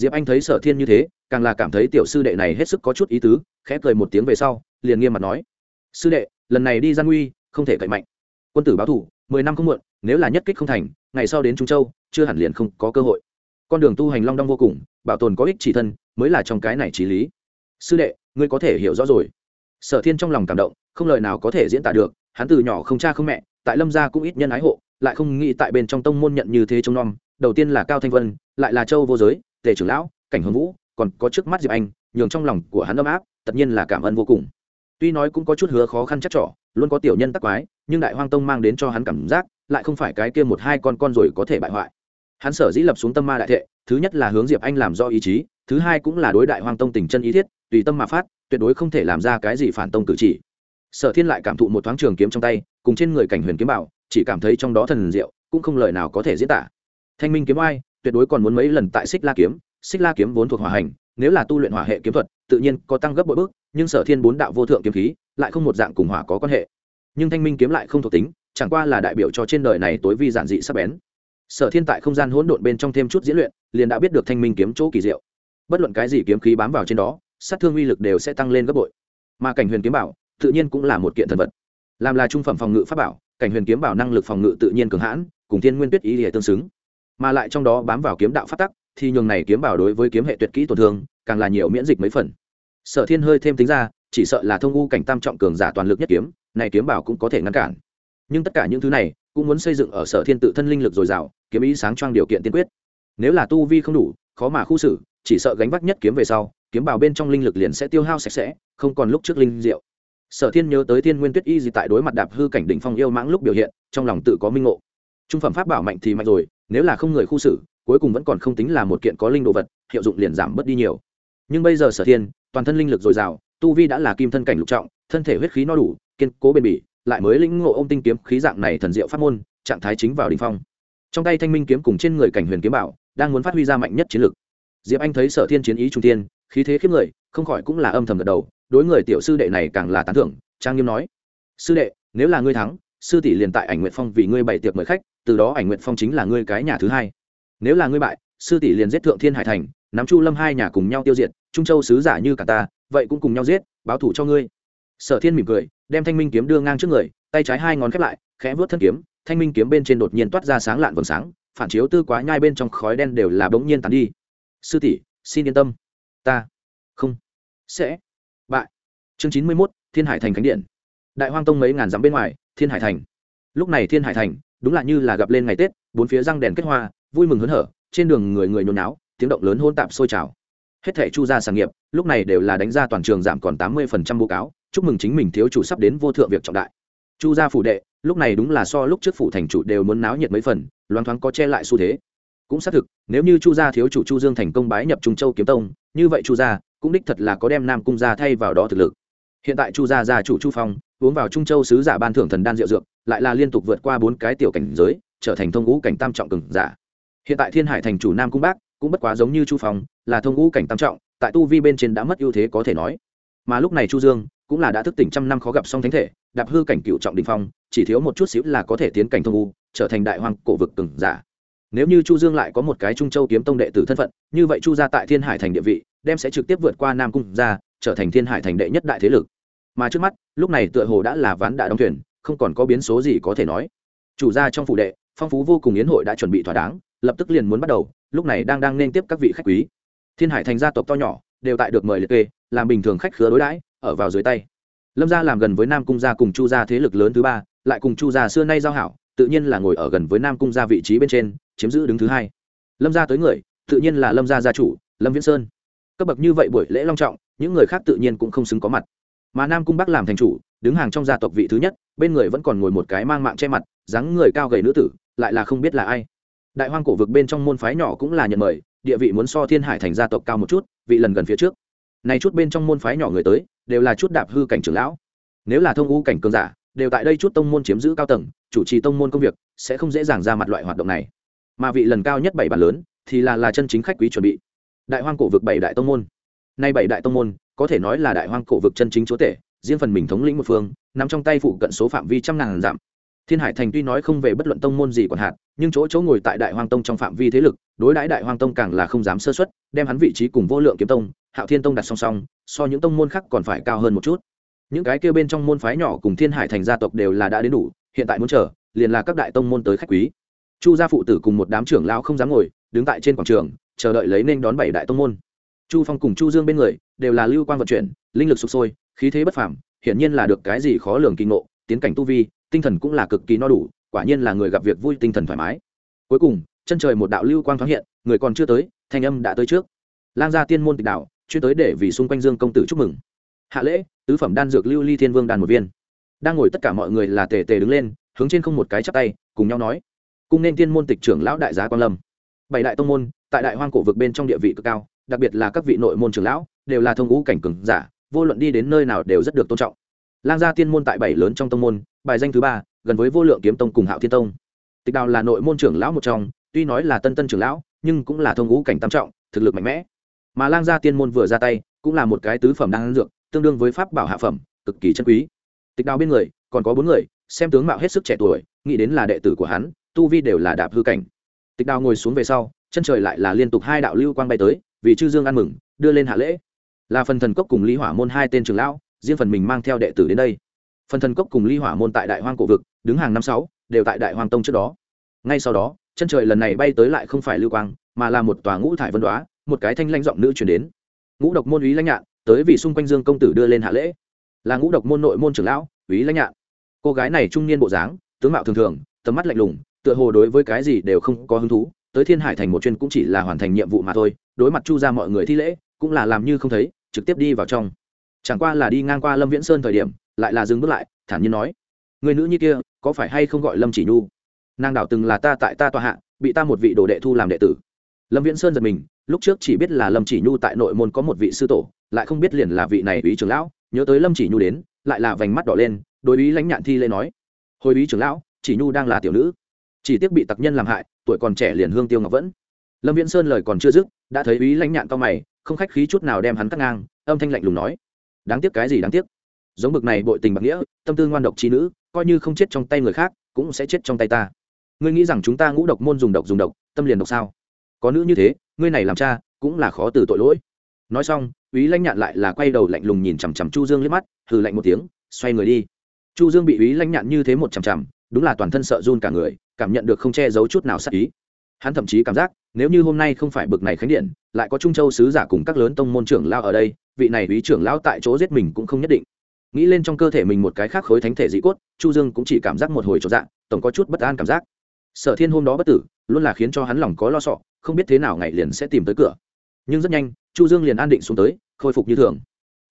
diệp anh thấy sở thiên như thế, càng là cảm thấy tiểu sư đệ này hết sức có chút ý tứ, khẽ cười một tiếng về sau, liền nghiêm mặt nói, sư đệ, lần này đi gian nguy không thể cậy mạnh. Quân tử báo thủ, mười năm không muộn, nếu là nhất kích không thành, ngày sau đến trung châu, chưa hẳn liền không có cơ hội. Con đường tu hành long đong vô cùng, bảo tồn có ích chỉ thân, mới là trong cái này trí lý. Sư đệ, ngươi có thể hiểu rõ rồi. Sở thiên trong lòng cảm động, không lời nào có thể diễn tả được, hắn từ nhỏ không cha không mẹ, tại lâm gia cũng ít nhân ái hộ, lại không nghĩ tại bên trong tông môn nhận như thế trông nom, đầu tiên là cao thanh vân, lại là châu vô giới tề trưởng lão, cảnh hồng vũ, còn có trước mắt diệp anh, nhường trong lòng của hắn ấm áp, tất nhiên là cảm ơn vô cùng. Tuy nói cũng có chút hứa khó khăn chắc trỏ luôn có tiểu nhân tắc quái, nhưng đại hoang tông mang đến cho hắn cảm giác, lại không phải cái kia một hai con con rồi có thể bại hoại. Hắn sở dĩ lập xuống tâm ma đại thệ, thứ nhất là hướng diệp anh làm do ý chí, thứ hai cũng là đối đại hoang tông tình chân ý thiết, tùy tâm mà phát, tuyệt đối không thể làm ra cái gì phản tông cử chỉ. Sở thiên lại cảm thụ một thoáng trường kiếm trong tay, cùng trên người cảnh huyền kiếm bảo, chỉ cảm thấy trong đó thần diệu, cũng không lời nào có thể diễn tả. Thanh minh kiếm oai tuyệt đối còn muốn mấy lần tại xích la kiếm, xích la kiếm vốn thuộc hỏa hành, nếu là tu luyện hỏa hệ kiếm thuật, tự nhiên có tăng gấp bội bước, nhưng sở thiên bốn đạo vô thượng kiếm khí lại không một dạng cùng hỏa có quan hệ. Nhưng thanh minh kiếm lại không thuộc tính, chẳng qua là đại biểu cho trên đời này tối vi giản dị sắc bén. Sở thiên tại không gian hỗn độn bên trong thêm chút diễn luyện, liền đã biết được thanh minh kiếm chỗ kỳ diệu. Bất luận cái gì kiếm khí bám vào trên đó, sát thương uy lực đều sẽ tăng lên gấp bội. Mà cảnh huyền kiếm bảo, tự nhiên cũng là một kiện thần vật. Làm là trung phẩm phòng ngự pháp bảo, cảnh huyền kiếm bảo năng lực phòng ngự tự nhiên cường hãn, cùng thiên nguyên tuyết ý hệ tương xứng mà lại trong đó bám vào kiếm đạo phát tắc, thì nhường này kiếm bảo đối với kiếm hệ tuyệt kỹ tổn thương, càng là nhiều miễn dịch mấy phần. Sở thiên hơi thêm tính ra, chỉ sợ là thông u cảnh tam trọng cường giả toàn lực nhất kiếm, này kiếm bảo cũng có thể ngăn cản. Nhưng tất cả những thứ này, cũng muốn xây dựng ở sở thiên tự thân linh lực dồi dào, kiếm ý sáng trang điều kiện tiên quyết. Nếu là tu vi không đủ, khó mà khu xử, chỉ sợ gánh vác nhất kiếm về sau, kiếm bảo bên trong linh lực liền sẽ tiêu hao sạch sẽ, không còn lúc trước linh diệu. Sở thiên nhớ tới thiên nguyên tuyết y gì tại đối mặt đạp hư cảnh đỉnh phong yêu mãng lúc biểu hiện, trong lòng tự có minh ngộ. Trung phẩm pháp bảo mạnh thì mạnh rồi nếu là không người khu xử, cuối cùng vẫn còn không tính là một kiện có linh đồ vật, hiệu dụng liền giảm bớt đi nhiều. Nhưng bây giờ sở thiên, toàn thân linh lực dồi dào, tu vi đã là kim thân cảnh lục trọng, thân thể huyết khí no đủ, kiên cố bền bỉ, lại mới lĩnh ngộ ông tinh kiếm khí dạng này thần diệu pháp môn, trạng thái chính vào đỉnh phong. Trong tay thanh minh kiếm cùng trên người cảnh huyền kiếm bảo, đang muốn phát huy ra mạnh nhất chiến lực. Diệp anh thấy sở thiên chiến ý trung thiên, khí thế khiếp người, không khỏi cũng là âm thầm gật đầu, đối người tiểu sư đệ này càng là tán thưởng, trang nghiêm nói. Sư đệ, nếu là ngươi thắng, sư tỷ liền tại ảnh nguyện phong vì ngươi bày tiệc mời khách từ đó ảnh nguyện phong chính là ngươi cái nhà thứ hai. Nếu là ngươi bại, sư tỷ liền giết thượng thiên hải thành nắm chu lâm hai nhà cùng nhau tiêu diệt, trung châu sứ giả như cả ta, vậy cũng cùng nhau giết, báo thủ cho ngươi. Sở thiên mỉm cười, đem thanh minh kiếm đưa ngang trước người, tay trái hai ngón khép lại, khẽ vớt thân kiếm, thanh minh kiếm bên trên đột nhiên toát ra sáng lạn vầng sáng, phản chiếu tư quá nhai bên trong khói đen đều là bỗng nhiên tàn đi. Sư tỷ, xin yên tâm. Ta, không, sẽ bại. Chương chín mươi mốt, thiên hải thành khánh điện. Đại hoang tông mấy ngàn dặm bên ngoài, thiên hải thành. Lúc này thiên hải thành đúng là như là gặp lên ngày tết, bốn phía răng đèn kết hoa, vui mừng hớn hở, trên đường người người nhốn náo tiếng động lớn hôn tạp sôi trào. Hết thẻ chu gia sản nghiệp, lúc này đều là đánh ra toàn trường giảm còn tám mươi phần trăm bố cáo, chúc mừng chính mình thiếu chủ sắp đến vô thượng việc trọng đại. Chu gia phủ đệ, lúc này đúng là so lúc trước phủ thành chủ đều muốn náo nhiệt mấy phần, loáng thoáng có che lại xu thế. Cũng xác thực, nếu như chu gia thiếu chủ chu dương thành công bái nhập trung châu kiếm tông, như vậy chu gia cũng đích thật là có đem nam cung gia thay vào đó thực lực. Hiện tại chu gia gia chủ chu phong uống vào trung châu sứ giả ban thưởng thần đan rượu dược, lại là liên tục vượt qua bốn cái tiểu cảnh giới, trở thành thông ngũ cảnh tam trọng cường giả. Hiện tại thiên hải thành chủ nam cung bác cũng bất quá giống như chu phong, là thông ngũ cảnh tam trọng, tại tu vi bên trên đã mất ưu thế có thể nói. Mà lúc này chu dương cũng là đã thức tỉnh trăm năm khó gặp song thánh thể, đạp hư cảnh cựu trọng đình phong, chỉ thiếu một chút xíu là có thể tiến cảnh thông u trở thành đại hoàng cổ vực cường giả. Nếu như chu dương lại có một cái trung châu kiếm tông đệ tử thân phận, như vậy chu gia tại thiên hải thành địa vị, đem sẽ trực tiếp vượt qua nam cung gia trở thành thiên hải thành đệ nhất đại thế lực mà trước mắt, lúc này tựa hồ đã là ván đã đóng thuyền, không còn có biến số gì có thể nói. Chủ gia trong phủ đệ, phong phú vô cùng yến hội đã chuẩn bị thỏa đáng, lập tức liền muốn bắt đầu, lúc này đang đang nên tiếp các vị khách quý. Thiên hải thành gia tộc to nhỏ, đều tại được mời liệt kê, làm bình thường khách khứa đối đãi, ở vào dưới tay. Lâm gia làm gần với nam cung gia cùng chu gia thế lực lớn thứ ba, lại cùng chu gia xưa nay giao hảo, tự nhiên là ngồi ở gần với nam cung gia vị trí bên trên, chiếm giữ đứng thứ hai. Lâm gia tới người, tự nhiên là lâm gia gia chủ, lâm viễn sơn. Cấp bậc như vậy buổi lễ long trọng, những người khác tự nhiên cũng không xứng có mặt mà nam cung bắc làm thành chủ, đứng hàng trong gia tộc vị thứ nhất, bên người vẫn còn ngồi một cái mang mạng che mặt, dáng người cao gầy nữ tử, lại là không biết là ai. Đại hoang cổ vực bên trong môn phái nhỏ cũng là nhận mời, địa vị muốn so thiên hải thành gia tộc cao một chút, vị lần gần phía trước. Này chút bên trong môn phái nhỏ người tới, đều là chút đạp hư cảnh trưởng lão. Nếu là thông u cảnh cường giả, đều tại đây chút tông môn chiếm giữ cao tầng, chủ trì tông môn công việc, sẽ không dễ dàng ra mặt loại hoạt động này. Mà vị lần cao nhất bảy bản lớn, thì là là chân chính khách quý chuẩn bị. Đại hoang cổ vực bảy đại tông môn. Nay bảy đại tông môn có thể nói là đại hoang cổ vực chân chính chúa tể, riêng phần mình thống lĩnh một phương, nằm trong tay phụ cận số phạm vi trăm ngàn dặm. Thiên hải thành tuy nói không về bất luận tông môn gì còn hạn nhưng chỗ chỗ ngồi tại đại hoang tông trong phạm vi thế lực, đối đãi đại hoang tông càng là không dám sơ xuất đem hắn vị trí cùng vô lượng kiếm tông, hạo thiên tông đặt song song, so những tông môn khác còn phải cao hơn một chút. Những cái kêu bên trong môn phái nhỏ cùng thiên hải thành gia tộc đều là đã đến đủ, hiện tại muốn chờ, liền là các đại tông môn tới khách quý. Chu gia phụ tử cùng một đám trưởng lão không dám ngồi, đứng tại trên quảng trường, chờ đợi lấy nên đón bảy đại tông môn chu phong cùng chu dương bên người đều là lưu quan vận chuyển, linh lực sụp sôi, khí thế bất phàm, hiển nhiên là được cái gì khó lường kỳ ngộ, tiến cảnh tu vi, tinh thần cũng là cực kỳ no đủ, quả nhiên là người gặp việc vui tinh thần thoải mái. Cuối cùng, chân trời một đạo lưu quang thoáng hiện, người còn chưa tới, thanh âm đã tới trước. Lang gia tiên môn tịch đạo, chuyên tới để vì xung quanh dương công tử chúc mừng. Hạ lễ, tứ phẩm đan dược lưu ly thiên vương đàn một viên. Đang ngồi tất cả mọi người là tề tề đứng lên, hướng trên không một cái chắp tay, cùng nhau nói. Cùng nên tiên môn tịch trưởng lão đại giá quan lâm. Bảy đại tông môn, tại đại hoang cổ vực bên trong địa vị cực cao đặc biệt là các vị nội môn trưởng lão, đều là thông ngũ cảnh cường giả, vô luận đi đến nơi nào đều rất được tôn trọng. Lang gia tiên môn tại bảy lớn trong tông môn, bài danh thứ ba, gần với vô lượng kiếm tông cùng hạo thiên tông. Tịch đào là nội môn trưởng lão một trong, tuy nói là tân tân trưởng lão, nhưng cũng là thông ngũ cảnh tam trọng, thực lực mạnh mẽ. Mà lang gia tiên môn vừa ra tay, cũng là một cái tứ phẩm đang dược, tương đương với pháp bảo hạ phẩm, cực kỳ chân quý. Tịch đào bên người, còn có bốn người, xem tướng mạo hết sức trẻ tuổi, nghĩ đến là đệ tử của hắn, tu vi đều là đạp hư cảnh. Tịch đào ngồi xuống về sau, chân trời lại là liên tục hai đạo lưu quang bay tới vì chư dương ăn mừng, đưa lên hạ lễ. Là phần thần cốc cùng lý hỏa môn hai tên trưởng lão, riêng phần mình mang theo đệ tử đến đây. Phần thần cốc cùng ly hỏa môn tại đại hoang cổ vực, đứng hàng năm sáu, đều tại đại hoang tông trước đó. Ngay sau đó, chân trời lần này bay tới lại không phải lưu quang, mà là một tòa ngũ thải vân đoá, một cái thanh lanh giọng nữ chuyển đến. Ngũ độc môn úy lãnh nhạn, tới vì xung quanh dương công tử đưa lên hạ lễ. Là ngũ độc môn nội môn trưởng lão, úy lãnh nhạn. Cô gái này trung niên bộ dáng, tướng mạo thường thường, tầm mắt lạnh lùng, tựa hồ đối với cái gì đều không có hứng thú, tới thiên hải thành một chuyên cũng chỉ là hoàn thành nhiệm vụ mà thôi đối mặt chu ra mọi người thi lễ, cũng là làm như không thấy, trực tiếp đi vào trong. Chẳng qua là đi ngang qua lâm viễn sơn thời điểm, lại là dừng bước lại, thản nhiên nói, người nữ như kia, có phải hay không gọi lâm chỉ nhu? Nàng đảo từng là ta tại ta tòa hạ, bị ta một vị đồ đệ thu làm đệ tử. Lâm viễn sơn giật mình, lúc trước chỉ biết là lâm chỉ nhu tại nội môn có một vị sư tổ, lại không biết liền là vị này ý trưởng lão, nhớ tới lâm chỉ nhu đến, lại là vành mắt đỏ lên, đối ý lãnh nhạn thi lê nói, hồi ý trưởng lão, chỉ nhu đang là tiểu nữ, chỉ tiếc bị tặc nhân làm hại, tuổi còn trẻ liền hương tiêu ngọc vẫn. Lâm viễn sơn lời còn chưa dứt đã thấy ý lãnh nhạn cao mày, không khách khí chút nào đem hắn cắt ngang, âm thanh lạnh lùng nói. Đáng tiếc cái gì đáng tiếc? Giống bực này bội tình bạc nghĩa, tâm tư ngoan độc trí nữ, coi như không chết trong tay người khác, cũng sẽ chết trong tay ta. Ngươi nghĩ rằng chúng ta ngũ độc môn dùng độc dùng độc, tâm liền độc sao? Có nữ như thế, ngươi này làm cha, cũng là khó từ tội lỗi. Nói xong, ý lãnh nhạn lại là quay đầu lạnh lùng nhìn chằm chằm chu dương liếc mắt, hừ lạnh một tiếng, xoay người đi. Chu dương bị ý lãnh nhạn như thế một chằm chằm, đúng là toàn thân sợ run cả người, cảm nhận được không che giấu chút nào sắc ý. Hắn thậm chí cảm giác nếu như hôm nay không phải bực này khánh điện, lại có trung châu sứ giả cùng các lớn tông môn trưởng lao ở đây, vị này ý trưởng lao tại chỗ giết mình cũng không nhất định. Nghĩ lên trong cơ thể mình một cái khác khối thánh thể dị cốt, chu dương cũng chỉ cảm giác một hồi trọn dạng tổng có chút bất an cảm giác. Sở thiên hôm đó bất tử, luôn là khiến cho hắn lòng có lo sọ không biết thế nào ngày liền sẽ tìm tới cửa. Nhưng rất nhanh, chu dương liền an định xuống tới, khôi phục như thường.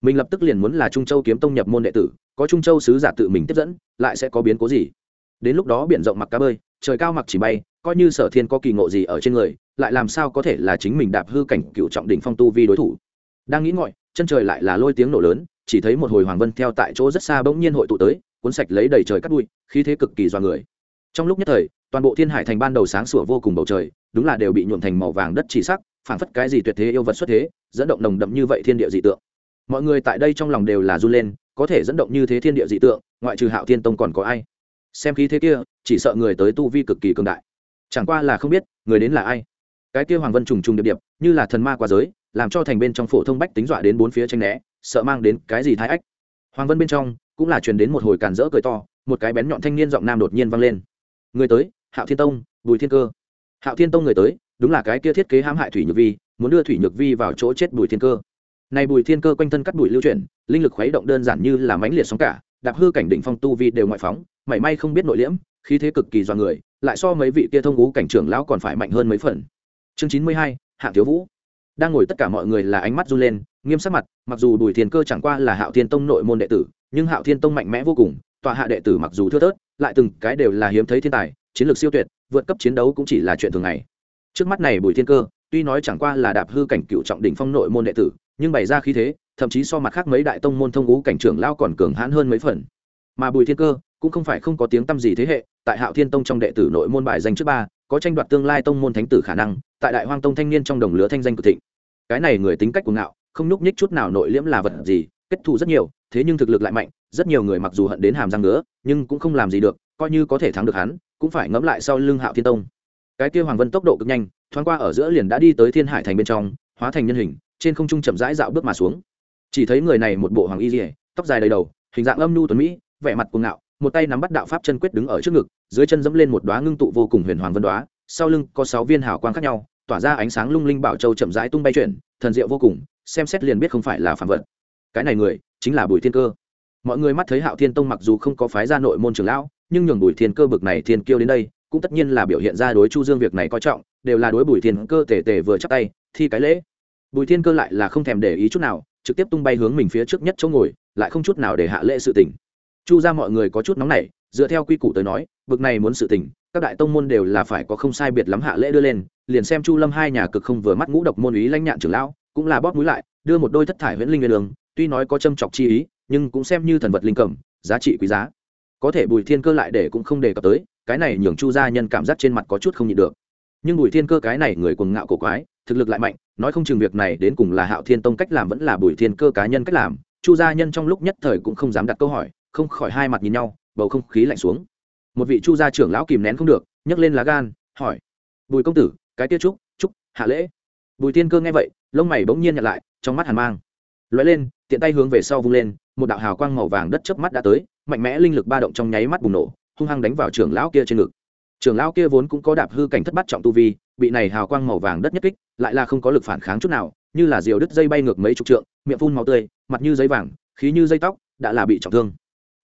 Mình lập tức liền muốn là trung châu kiếm tông nhập môn đệ tử, có trung châu sứ giả tự mình tiếp dẫn, lại sẽ có biến cố gì? Đến lúc đó biển rộng mặc cá bơi, trời cao mặc chỉ bay coi như sở thiên có kỳ ngộ gì ở trên người, lại làm sao có thể là chính mình đạp hư cảnh cựu trọng đỉnh phong tu vi đối thủ. Đang nghĩ ngọi, chân trời lại là lôi tiếng nổ lớn, chỉ thấy một hồi hoàng vân theo tại chỗ rất xa bỗng nhiên hội tụ tới, cuốn sạch lấy đầy trời cắt bụi, khí thế cực kỳ do người. Trong lúc nhất thời, toàn bộ thiên hải thành ban đầu sáng sủa vô cùng bầu trời, đúng là đều bị nhuộm thành màu vàng đất chỉ sắc, phảng phất cái gì tuyệt thế yêu vật xuất thế, dẫn động nồng đậm như vậy thiên địa dị tượng. Mọi người tại đây trong lòng đều là run lên, có thể dẫn động như thế thiên địa dị tượng, ngoại trừ hạo thiên tông còn có ai? Xem khí thế kia, chỉ sợ người tới tu vi cực kỳ cường đại chẳng qua là không biết, người đến là ai. Cái kia hoàng vân trùng trùng điệp điệp, như là thần ma qua giới, làm cho thành bên trong phổ thông bách tính dọa đến bốn phía tranh né, sợ mang đến cái gì thái ách. Hoàng vân bên trong, cũng là truyền đến một hồi càn rỡ cười to, một cái bén nhọn thanh niên giọng nam đột nhiên vang lên. Người tới, hạo thiên tông, bùi thiên cơ. Hạo thiên tông người tới, đúng là cái kia thiết kế hãm hại thủy nhược vi, muốn đưa thủy nhược vi vào chỗ chết bùi thiên cơ. Này bùi thiên cơ quanh thân cắt bụi lưu chuyển, linh lực khuấy động đơn giản như là mãnh liệt sóng cả, đạp hư cảnh định phong tu vi đều ngoại phóng, mảy may không biết nội liễm, khí thế cực kỳ do người lại so mấy vị kia thông ngũ cảnh trưởng lão còn phải mạnh hơn mấy phần. Chương chín mươi hai hạng thiếu vũ. Đang ngồi tất cả mọi người là ánh mắt run lên, nghiêm sắc mặt, mặc dù bùi thiên cơ chẳng qua là hạo thiên tông nội môn đệ tử, nhưng hạo thiên tông mạnh mẽ vô cùng, tòa hạ đệ tử mặc dù thưa thớt, lại từng cái đều là hiếm thấy thiên tài, chiến lược siêu tuyệt, vượt cấp chiến đấu cũng chỉ là chuyện thường ngày. Trước mắt này bùi thiên cơ, tuy nói chẳng qua là đạp hư cảnh cựu trọng đỉnh phong nội môn đệ tử, nhưng bày ra khí thế, thậm chí so mặt khác mấy đại tông môn thông ngũ cảnh trưởng lao còn cường hãn hơn mấy phần. Mà bùi thiên cơ cũng không phải không có tiếng tăm gì thế hệ, tại hạo thiên tông trong đệ tử nội môn bài danh trước ba, có tranh đoạt tương lai tông môn thánh tử khả năng, tại đại hoang tông thanh niên trong đồng lứa thanh danh cực thịnh. Cái này người tính cách cuồng ngạo, không nhúc nhích chút nào nội liễm là vật gì, kết thù rất nhiều, thế nhưng thực lực lại mạnh, rất nhiều người mặc dù hận đến hàm răng nữa nhưng cũng không làm gì được, coi như có thể thắng được hắn, cũng phải ngẫm lại sau lưng hạo thiên tông. Cái kia hoàng vân tốc độ cực nhanh, thoáng qua ở giữa liền đã đi tới thiên hải thành bên trong, hóa thành nhân hình, trên không trung chậm rãi dạo bước mà xuống. Chỉ thấy người này một bộ hoàng y dỉa tóc dài đầy đầu, hình dạng âm nhu tuấn mỹ, vẻ mặt cuồng ngạo một tay nắm bắt đạo pháp chân quyết đứng ở trước ngực, dưới chân dẫm lên một đoá ngưng tụ vô cùng huyền hoàng vân đoá sau lưng có sáu viên hào quang khác nhau, tỏa ra ánh sáng lung linh bảo châu chậm rãi tung bay chuyển, thần diệu vô cùng, xem xét liền biết không phải là phản vật. Cái này người, chính là bùi thiên cơ. Mọi người mắt thấy hạo thiên tông mặc dù không có phái ra nội môn trường lão, nhưng nhường bùi thiên cơ bực này thiên kiêu đến đây, cũng tất nhiên là biểu hiện ra đối chu dương việc này coi trọng, đều là đối bùi thiên cơ tề tề vừa chắp tay, thi cái lễ. Bùi thiên cơ lại là không thèm để ý chút nào, trực tiếp tung bay hướng mình phía trước nhất chỗ ngồi, lại không chút nào để hạ lễ sự tình chu ra mọi người có chút nóng nảy, dựa theo quy củ tới nói bực này muốn sự tình, các đại tông môn đều là phải có không sai biệt lắm hạ lễ đưa lên, liền xem chu lâm hai nhà cực không vừa mắt ngũ độc môn ý lãnh nhạn trưởng lão, cũng là bóp mũi lại, đưa một đôi thất thải huyễn linh về đường, tuy nói có châm chọc chi ý, nhưng cũng xem như thần vật linh cẩm giá trị quý giá. Có thể bùi thiên cơ lại để cũng không đề cập tới, cái này nhường chu gia nhân cảm giác trên mặt có chút không nhịn được. Nhưng bùi thiên cơ cái này người cuồng ngạo cổ quái, thực lực lại mạnh, nói không chừng việc này đến cùng là hạo thiên tông cách làm vẫn là bùi thiên cơ cá nhân cách làm, chu gia nhân trong lúc nhất thời cũng không dám đặt câu hỏi không khỏi hai mặt nhìn nhau, bầu không khí lạnh xuống. Một vị chu gia trưởng lão kìm nén không được, nhấc lên lá gan, hỏi, bùi công tử, cái tiết trúc trúc hạ lễ. Bùi tiên cơ nghe vậy, lông mày bỗng nhiên nhận lại, trong mắt hàn mang. Lóe lên, tiện tay hướng về sau vung lên, một đạo hào quang màu vàng đất chớp mắt đã tới, mạnh mẽ linh lực ba động trong nháy mắt bùng nổ, hung hăng đánh vào trưởng lão kia trên ngực. Trưởng lão kia vốn cũng có đạp hư cảnh thất bát trọng tu vi, bị này hào quang màu vàng đất nhất kích, lại là không có lực phản kháng chút nào, như là diều đứt dây bay ngược mấy chục trượng, miệng phun máu tươi, mặt như giấy vàng, khí như dây tóc, đã là bị trọng thương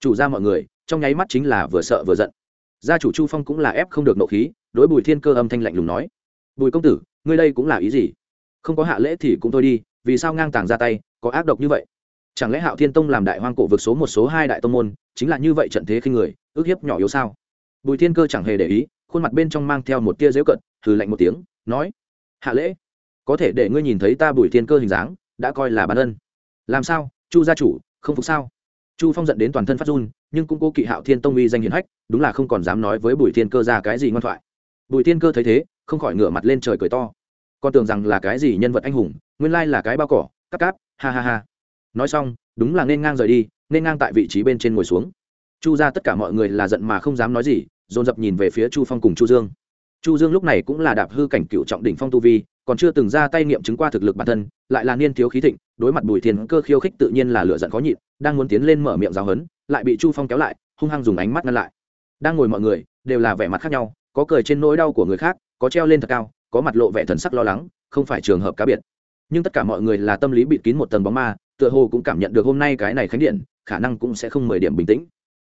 chủ gia mọi người, trong nháy mắt chính là vừa sợ vừa giận. Gia chủ chu phong cũng là ép không được nộ khí, đối bùi thiên cơ âm thanh lạnh lùng nói, bùi công tử, ngươi đây cũng là ý gì? Không có hạ lễ thì cũng thôi đi, vì sao ngang tàng ra tay, có ác độc như vậy? Chẳng lẽ hạo thiên tông làm đại hoang cổ vực số một số hai đại tông môn, chính là như vậy trận thế khi người, ước hiếp nhỏ yếu sao? Bùi thiên cơ chẳng hề để ý, khuôn mặt bên trong mang theo một tia dễu cận thử lạnh một tiếng, nói, hạ lễ? Có thể để ngươi nhìn thấy ta bùi thiên cơ hình dáng, đã coi là bản ân. Làm sao? Chu gia chủ, không phục sao? Chu phong giận đến toàn thân phát run, nhưng cũng cố kỵ hạo thiên tông uy danh hiền hách, đúng là không còn dám nói với bùi thiên cơ ra cái gì ngoan thoại. Bùi thiên cơ thấy thế, không khỏi ngửa mặt lên trời cười to. Con tưởng rằng là cái gì nhân vật anh hùng, nguyên lai là cái bao cỏ, cắp cáp, ha ha ha. Nói xong, đúng là nên ngang rời đi, nên ngang tại vị trí bên trên ngồi xuống. Chu ra tất cả mọi người là giận mà không dám nói gì, dồn dập nhìn về phía chu phong cùng chu dương. Chu dương lúc này cũng là đạp hư cảnh cựu trọng đỉnh phong tu vi còn chưa từng ra tay nghiệm chứng qua thực lực bản thân, lại là niên thiếu khí thịnh, đối mặt bùi thiên cơ khiêu khích tự nhiên là lựa giận khó nhịn, đang muốn tiến lên mở miệng giáo hấn, lại bị chu phong kéo lại, hung hăng dùng ánh mắt ngăn lại. Đang ngồi mọi người, đều là vẻ mặt khác nhau, có cười trên nỗi đau của người khác, có treo lên thật cao, có mặt lộ vẻ thần sắc lo lắng, không phải trường hợp cá biệt. Nhưng tất cả mọi người là tâm lý bịt kín một tầng bóng ma, tựa hồ cũng cảm nhận được hôm nay cái này khánh điện, khả năng cũng sẽ không mười điểm bình tĩnh.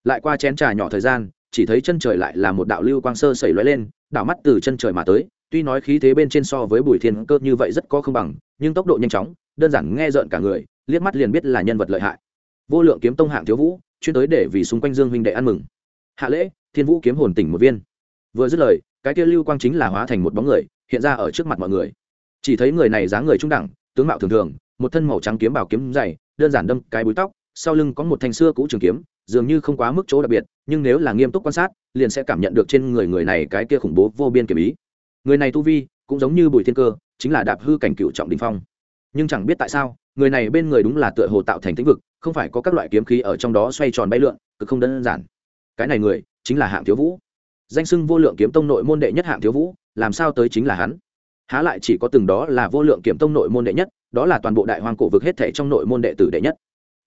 Lại qua chén trà nhỏ thời gian, chỉ thấy chân trời lại là một đạo lưu quang sơ sẩy lóe lên đảo mắt từ chân trời mà tới tuy nói khí thế bên trên so với bùi thiên cơ như vậy rất có không bằng, nhưng tốc độ nhanh chóng, đơn giản nghe rợn cả người, liếc mắt liền biết là nhân vật lợi hại. Vô lượng kiếm tông hạng thiếu vũ, chuyên tới để vì xung quanh dương huynh đệ ăn mừng. Hạ lễ, thiên vũ kiếm hồn tỉnh một viên. Vừa dứt lời, cái kia lưu quang chính là hóa thành một bóng người, hiện ra ở trước mặt mọi người. Chỉ thấy người này dáng người trung đẳng, tướng mạo thường thường, một thân màu trắng kiếm bảo kiếm dày, đơn giản đâm cái búi tóc, sau lưng có một thanh xưa cũ trường kiếm, dường như không quá mức chỗ đặc biệt, nhưng nếu là nghiêm túc quan sát, liền sẽ cảm nhận được trên người người này cái kia khủng bố vô biên kiếm ý người này tu vi cũng giống như bùi thiên cơ, chính là đạp hư cảnh cựu trọng đình phong. Nhưng chẳng biết tại sao, người này bên người đúng là tựa hồ tạo thành tĩnh vực, không phải có các loại kiếm khí ở trong đó xoay tròn bay lượn, cực không đơn giản. Cái này người chính là hạng thiếu vũ. Danh sưng vô lượng kiếm tông nội môn đệ nhất hạng thiếu vũ, làm sao tới chính là hắn? Há lại chỉ có từng đó là vô lượng kiếm tông nội môn đệ nhất, đó là toàn bộ đại hoàng cổ vực hết thể trong nội môn đệ tử đệ nhất.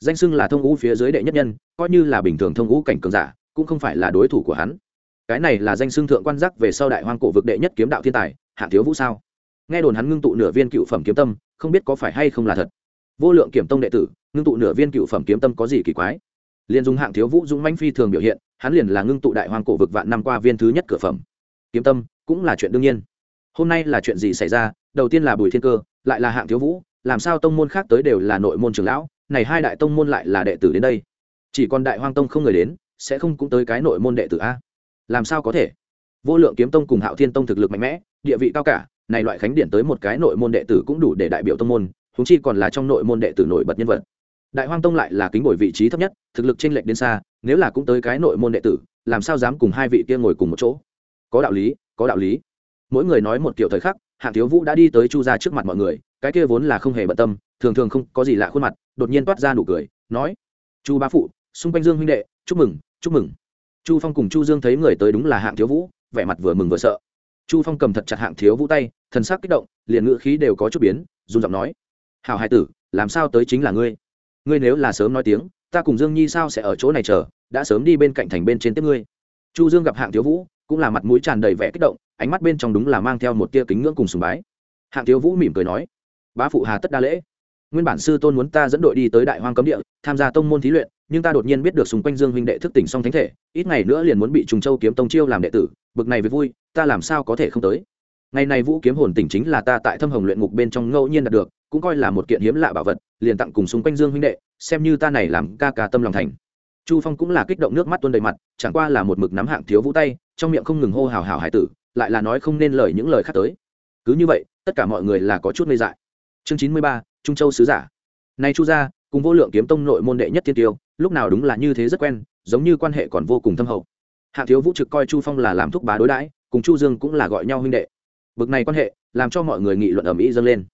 Danh xưng là thông ngũ phía dưới đệ nhất nhân, coi như là bình thường thông ngũ cảnh cường giả, cũng không phải là đối thủ của hắn cái này là danh xưng thượng quan giác về sau đại hoang cổ vực đệ nhất kiếm đạo thiên tài hạng thiếu vũ sao? Nghe đồn hắn ngưng tụ nửa viên cựu phẩm kiếm tâm, không biết có phải hay không là thật. Vô lượng kiểm tông đệ tử, ngưng tụ nửa viên cựu phẩm kiếm tâm có gì kỳ quái? Liền dùng hạng thiếu vũ dũng manh phi thường biểu hiện, hắn liền là ngưng tụ đại hoang cổ vực vạn năm qua viên thứ nhất cửa phẩm. Kiếm tâm, cũng là chuyện đương nhiên. Hôm nay là chuyện gì xảy ra? Đầu tiên là bùi thiên cơ, lại là hạng thiếu vũ, làm sao tông môn khác tới đều là nội môn trường lão, này hai đại tông môn lại là đệ tử đến đây. Chỉ còn đại hoang tông không người đến, sẽ không cũng tới cái nội môn đệ tử a? Làm sao có thể? Vô lượng kiếm tông cùng hạo thiên tông thực lực mạnh mẽ, địa vị cao cả, này loại khánh điện tới một cái nội môn đệ tử cũng đủ để đại biểu tông môn húng chi còn là trong nội môn đệ tử nổi bật nhân vật. Đại hoang tông lại là kính bồi vị trí thấp nhất, thực lực chênh lệch đến xa, nếu là cũng tới cái nội môn đệ tử, làm sao dám cùng hai vị kia ngồi cùng một chỗ? Có đạo lý, có đạo lý. Mỗi người nói một kiểu thời khắc, hạng thiếu vũ đã đi tới chu ra trước mặt mọi người, cái kia vốn là không hề bận tâm, thường thường không có gì lạ khuôn mặt, đột nhiên toát ra nụ cười, nói, chu bá phụ, xung quanh dương huynh đệ, chúc mừng chúc mừng chu phong cùng chu dương thấy người tới đúng là hạng thiếu vũ, vẻ mặt vừa mừng vừa sợ. Chu phong cầm thật chặt hạng thiếu vũ tay, thần sắc kích động, liền ngự khí đều có chút biến, run giọng nói, hảo hai tử, làm sao tới chính là ngươi? Ngươi nếu là sớm nói tiếng, ta cùng dương nhi sao sẽ ở chỗ này chờ, đã sớm đi bên cạnh thành bên trên tiếp ngươi. Chu dương gặp hạng thiếu vũ, cũng là mặt mũi tràn đầy vẻ kích động, ánh mắt bên trong đúng là mang theo một tia kính ngưỡng cùng sùng bái. Hạng thiếu vũ mỉm cười nói, bá phụ hà tất đa lễ. Nguyên bản sư tôn muốn ta dẫn đội đi tới đại hoang cấm địa, tham gia tông môn thí luyện nhưng ta đột nhiên biết được xung quanh dương huynh đệ thức tỉnh song thánh thể, ít ngày nữa liền muốn bị trùng châu kiếm tông chiêu làm đệ tử, bực này với vui, ta làm sao có thể không tới? Ngày này vũ kiếm hồn tỉnh chính là ta tại thâm hồng luyện ngục bên trong ngẫu nhiên đạt được, cũng coi là một kiện hiếm lạ bảo vật, liền tặng cùng xung quanh dương huynh đệ, xem như ta này làm ca ca tâm lòng thành. Chu phong cũng là kích động nước mắt tuôn đầy mặt, chẳng qua là một mực nắm hạng thiếu vũ tay, trong miệng không ngừng hô hào hào hải tử, lại là nói không nên lời những lời khác tới. Cứ như vậy, tất cả mọi người là có chút ngây dại. Chương chín mươi ba, trung châu sứ giả. Nay chu gia, cùng vô lượng kiếm tông nội môn đệ nhất thiên tiêu lúc nào đúng là như thế rất quen, giống như quan hệ còn vô cùng thâm hậu. Hạng thiếu vũ trực coi chu phong là làm thúc bá đối đãi, cùng chu dương cũng là gọi nhau huynh đệ. Bực này quan hệ, làm cho mọi người nghị luận ở mỹ dâng lên.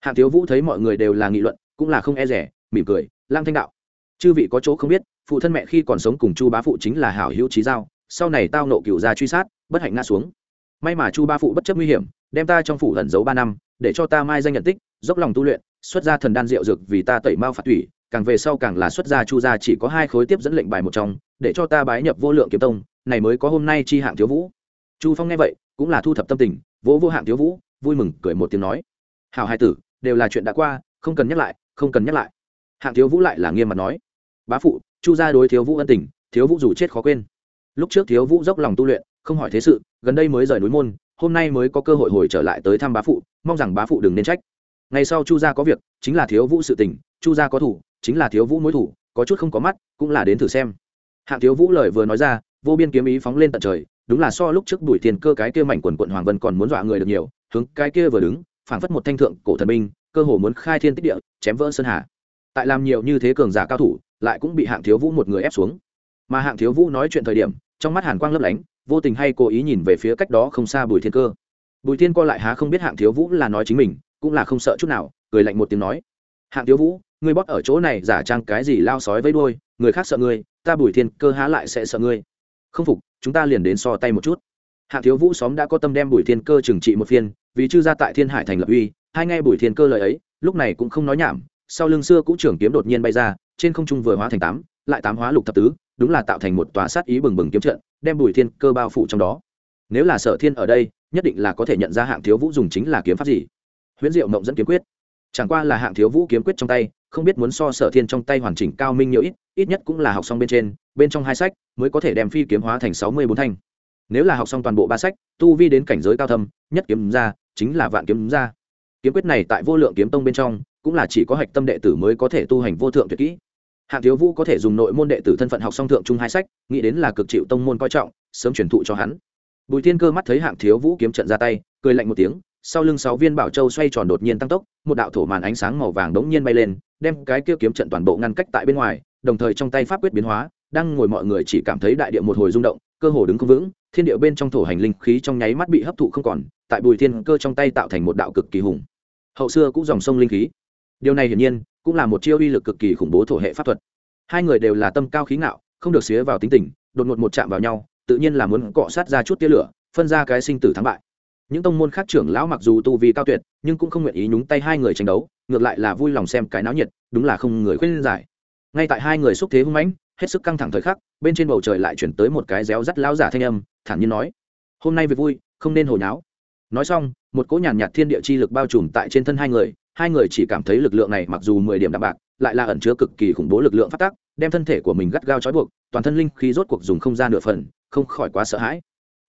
Hạng thiếu vũ thấy mọi người đều là nghị luận, cũng là không e rẻ, mỉm cười lang thanh đạo, chư vị có chỗ không biết, phụ thân mẹ khi còn sống cùng chu bá phụ chính là hảo hữu trí giao, sau này tao nộ cựu gia truy sát, bất hạnh ngã xuống. May mà chu ba phụ bất chấp nguy hiểm, đem ta trong phủ ẩn giấu ba năm, để cho ta mai danh nhận tích, dốc lòng tu luyện, xuất ra thần đan rượu dược vì ta tẩy mao phạt thủy càng về sau càng là xuất gia chu gia chỉ có hai khối tiếp dẫn lệnh bài một trong, để cho ta bái nhập vô lượng kiếm tông, này mới có hôm nay chi hạng thiếu vũ. Chu phong nghe vậy, cũng là thu thập tâm tình, vỗ vô hạng thiếu vũ, vui mừng, cười một tiếng nói. Hảo hai tử, đều là chuyện đã qua, không cần nhắc lại, không cần nhắc lại. Hạng thiếu vũ lại là nghiêm mặt nói. Bá phụ, chu gia đối thiếu vũ ân tình, thiếu vũ dù chết khó quên. Lúc trước thiếu vũ dốc lòng tu luyện, không hỏi thế sự, gần đây mới rời núi môn, hôm nay mới có cơ hội hồi trở lại tới thăm bá phụ, mong rằng bá phụ đừng nên trách. Ngày sau chu gia có việc, chính là thiếu vũ sự tình, chu gia có thủ chính là thiếu vũ mối thủ, có chút không có mắt, cũng là đến thử xem. Hạng thiếu vũ lời vừa nói ra, vô biên kiếm ý phóng lên tận trời, đúng là so lúc trước đuổi tiền cơ cái kia mảnh quần quận hoàng vân còn muốn dọa người được nhiều, hướng cái kia vừa đứng, phảng phất một thanh thượng cổ thần binh, cơ hồ muốn khai thiên tích địa, chém vỡ sơn hà. Tại làm nhiều như thế cường giả cao thủ, lại cũng bị hạng thiếu vũ một người ép xuống. Mà hạng thiếu vũ nói chuyện thời điểm, trong mắt hàn quang lấp lánh, vô tình hay cố ý nhìn về phía cách đó không xa bùi thiên cơ. Bùi thiên co lại há không biết hạng thiếu vũ là nói chính mình, cũng là không sợ chút nào, cười lạnh một tiếng nói. Hạng thiếu vũ ngươi bóp ở chỗ này giả trang cái gì lao sói với đôi người khác sợ ngươi, ta bùi thiên cơ há lại sẽ sợ ngươi. Không phục, chúng ta liền đến so tay một chút. Hạng thiếu vũ xóm đã có tâm đem bùi thiên cơ trừng trị một phiên, vì chư gia tại thiên hải thành lập uy, hai nghe bùi thiên cơ lời ấy, lúc này cũng không nói nhảm, sau lưng xưa cũ trưởng kiếm đột nhiên bay ra, trên không trung vừa hóa thành tám, lại tám hóa lục thập tứ, đúng là tạo thành một tòa sát ý bừng bừng kiếm trận, đem bùi thiên cơ bao phủ trong đó. Nếu là sở thiên ở đây, nhất định là có thể nhận ra hạng thiếu vũ dùng chính là kiếm pháp gì. Huyễn diệu mộng dẫn kiếm quyết chẳng qua là hạng thiếu vũ kiếm quyết trong tay, không biết muốn so sở thiên trong tay hoàn chỉnh cao minh nhiều ít ít nhất cũng là học xong bên trên, bên trong hai sách, mới có thể đem phi kiếm hóa thành sáu mươi bốn thanh. Nếu là học xong toàn bộ ba sách, tu vi đến cảnh giới cao thâm, nhất kiếm ra, chính là vạn kiếm ra. Kiếm quyết này tại vô lượng kiếm tông bên trong, cũng là chỉ có hạch tâm đệ tử mới có thể tu hành vô thượng tuyệt kỹ. Hạng thiếu vũ có thể dùng nội môn đệ tử thân phận học song thượng trung hai sách, nghĩ đến là cực chịu tông môn coi trọng, sớm truyền thụ cho hắn. Bùi thiên cơ mắt thấy hạng thiếu vũ kiếm trận ra tay, cười lạnh một tiếng sau lưng sáu viên bảo châu xoay tròn đột nhiên tăng tốc, một đạo thổ màn ánh sáng màu vàng đống nhiên bay lên, đem cái kia kiếm trận toàn bộ ngăn cách tại bên ngoài, đồng thời trong tay pháp quyết biến hóa, đang ngồi mọi người chỉ cảm thấy đại địa một hồi rung động, cơ hồ đứng không vững, thiên địa bên trong thổ hành linh khí trong nháy mắt bị hấp thụ không còn, tại bùi thiên cơ trong tay tạo thành một đạo cực kỳ hùng. Hậu xưa cũng dòng sông linh khí. Điều này hiển nhiên, cũng là một chiêu uy lực cực kỳ khủng bố thổ hệ pháp thuật. Hai người đều là tâm cao khí ngạo, không được xía vào tính tình, đột ngột một chạm vào nhau, tự nhiên là muốn cọ sát ra chút tia lửa, phân ra cái sinh tử thắng bại những tông môn khác trưởng lão mặc dù tu vi cao tuyệt, nhưng cũng không nguyện ý nhúng tay hai người tranh đấu, ngược lại là vui lòng xem cái náo nhiệt, đúng là không người khuyên giải. Ngay tại hai người xúc thế hung mãnh, hết sức căng thẳng thời khắc, bên trên bầu trời lại chuyển tới một cái réo rắt lão giả thanh âm, thản nhiên nói, hôm nay việc vui, không nên hồi nháo. Nói xong, một cỗ nhàn nhạt thiên địa chi lực bao trùm tại trên thân hai người hai người chỉ cảm thấy lực lượng này mặc dù mười điểm đạm bạc, lại là ẩn chứa cực kỳ khủng bố lực lượng phát tác, đem thân thể của mình gắt gao trói buộc, toàn thân linh khí rốt cuộc dùng không ra nửa phần, không khỏi quá sợ hãi.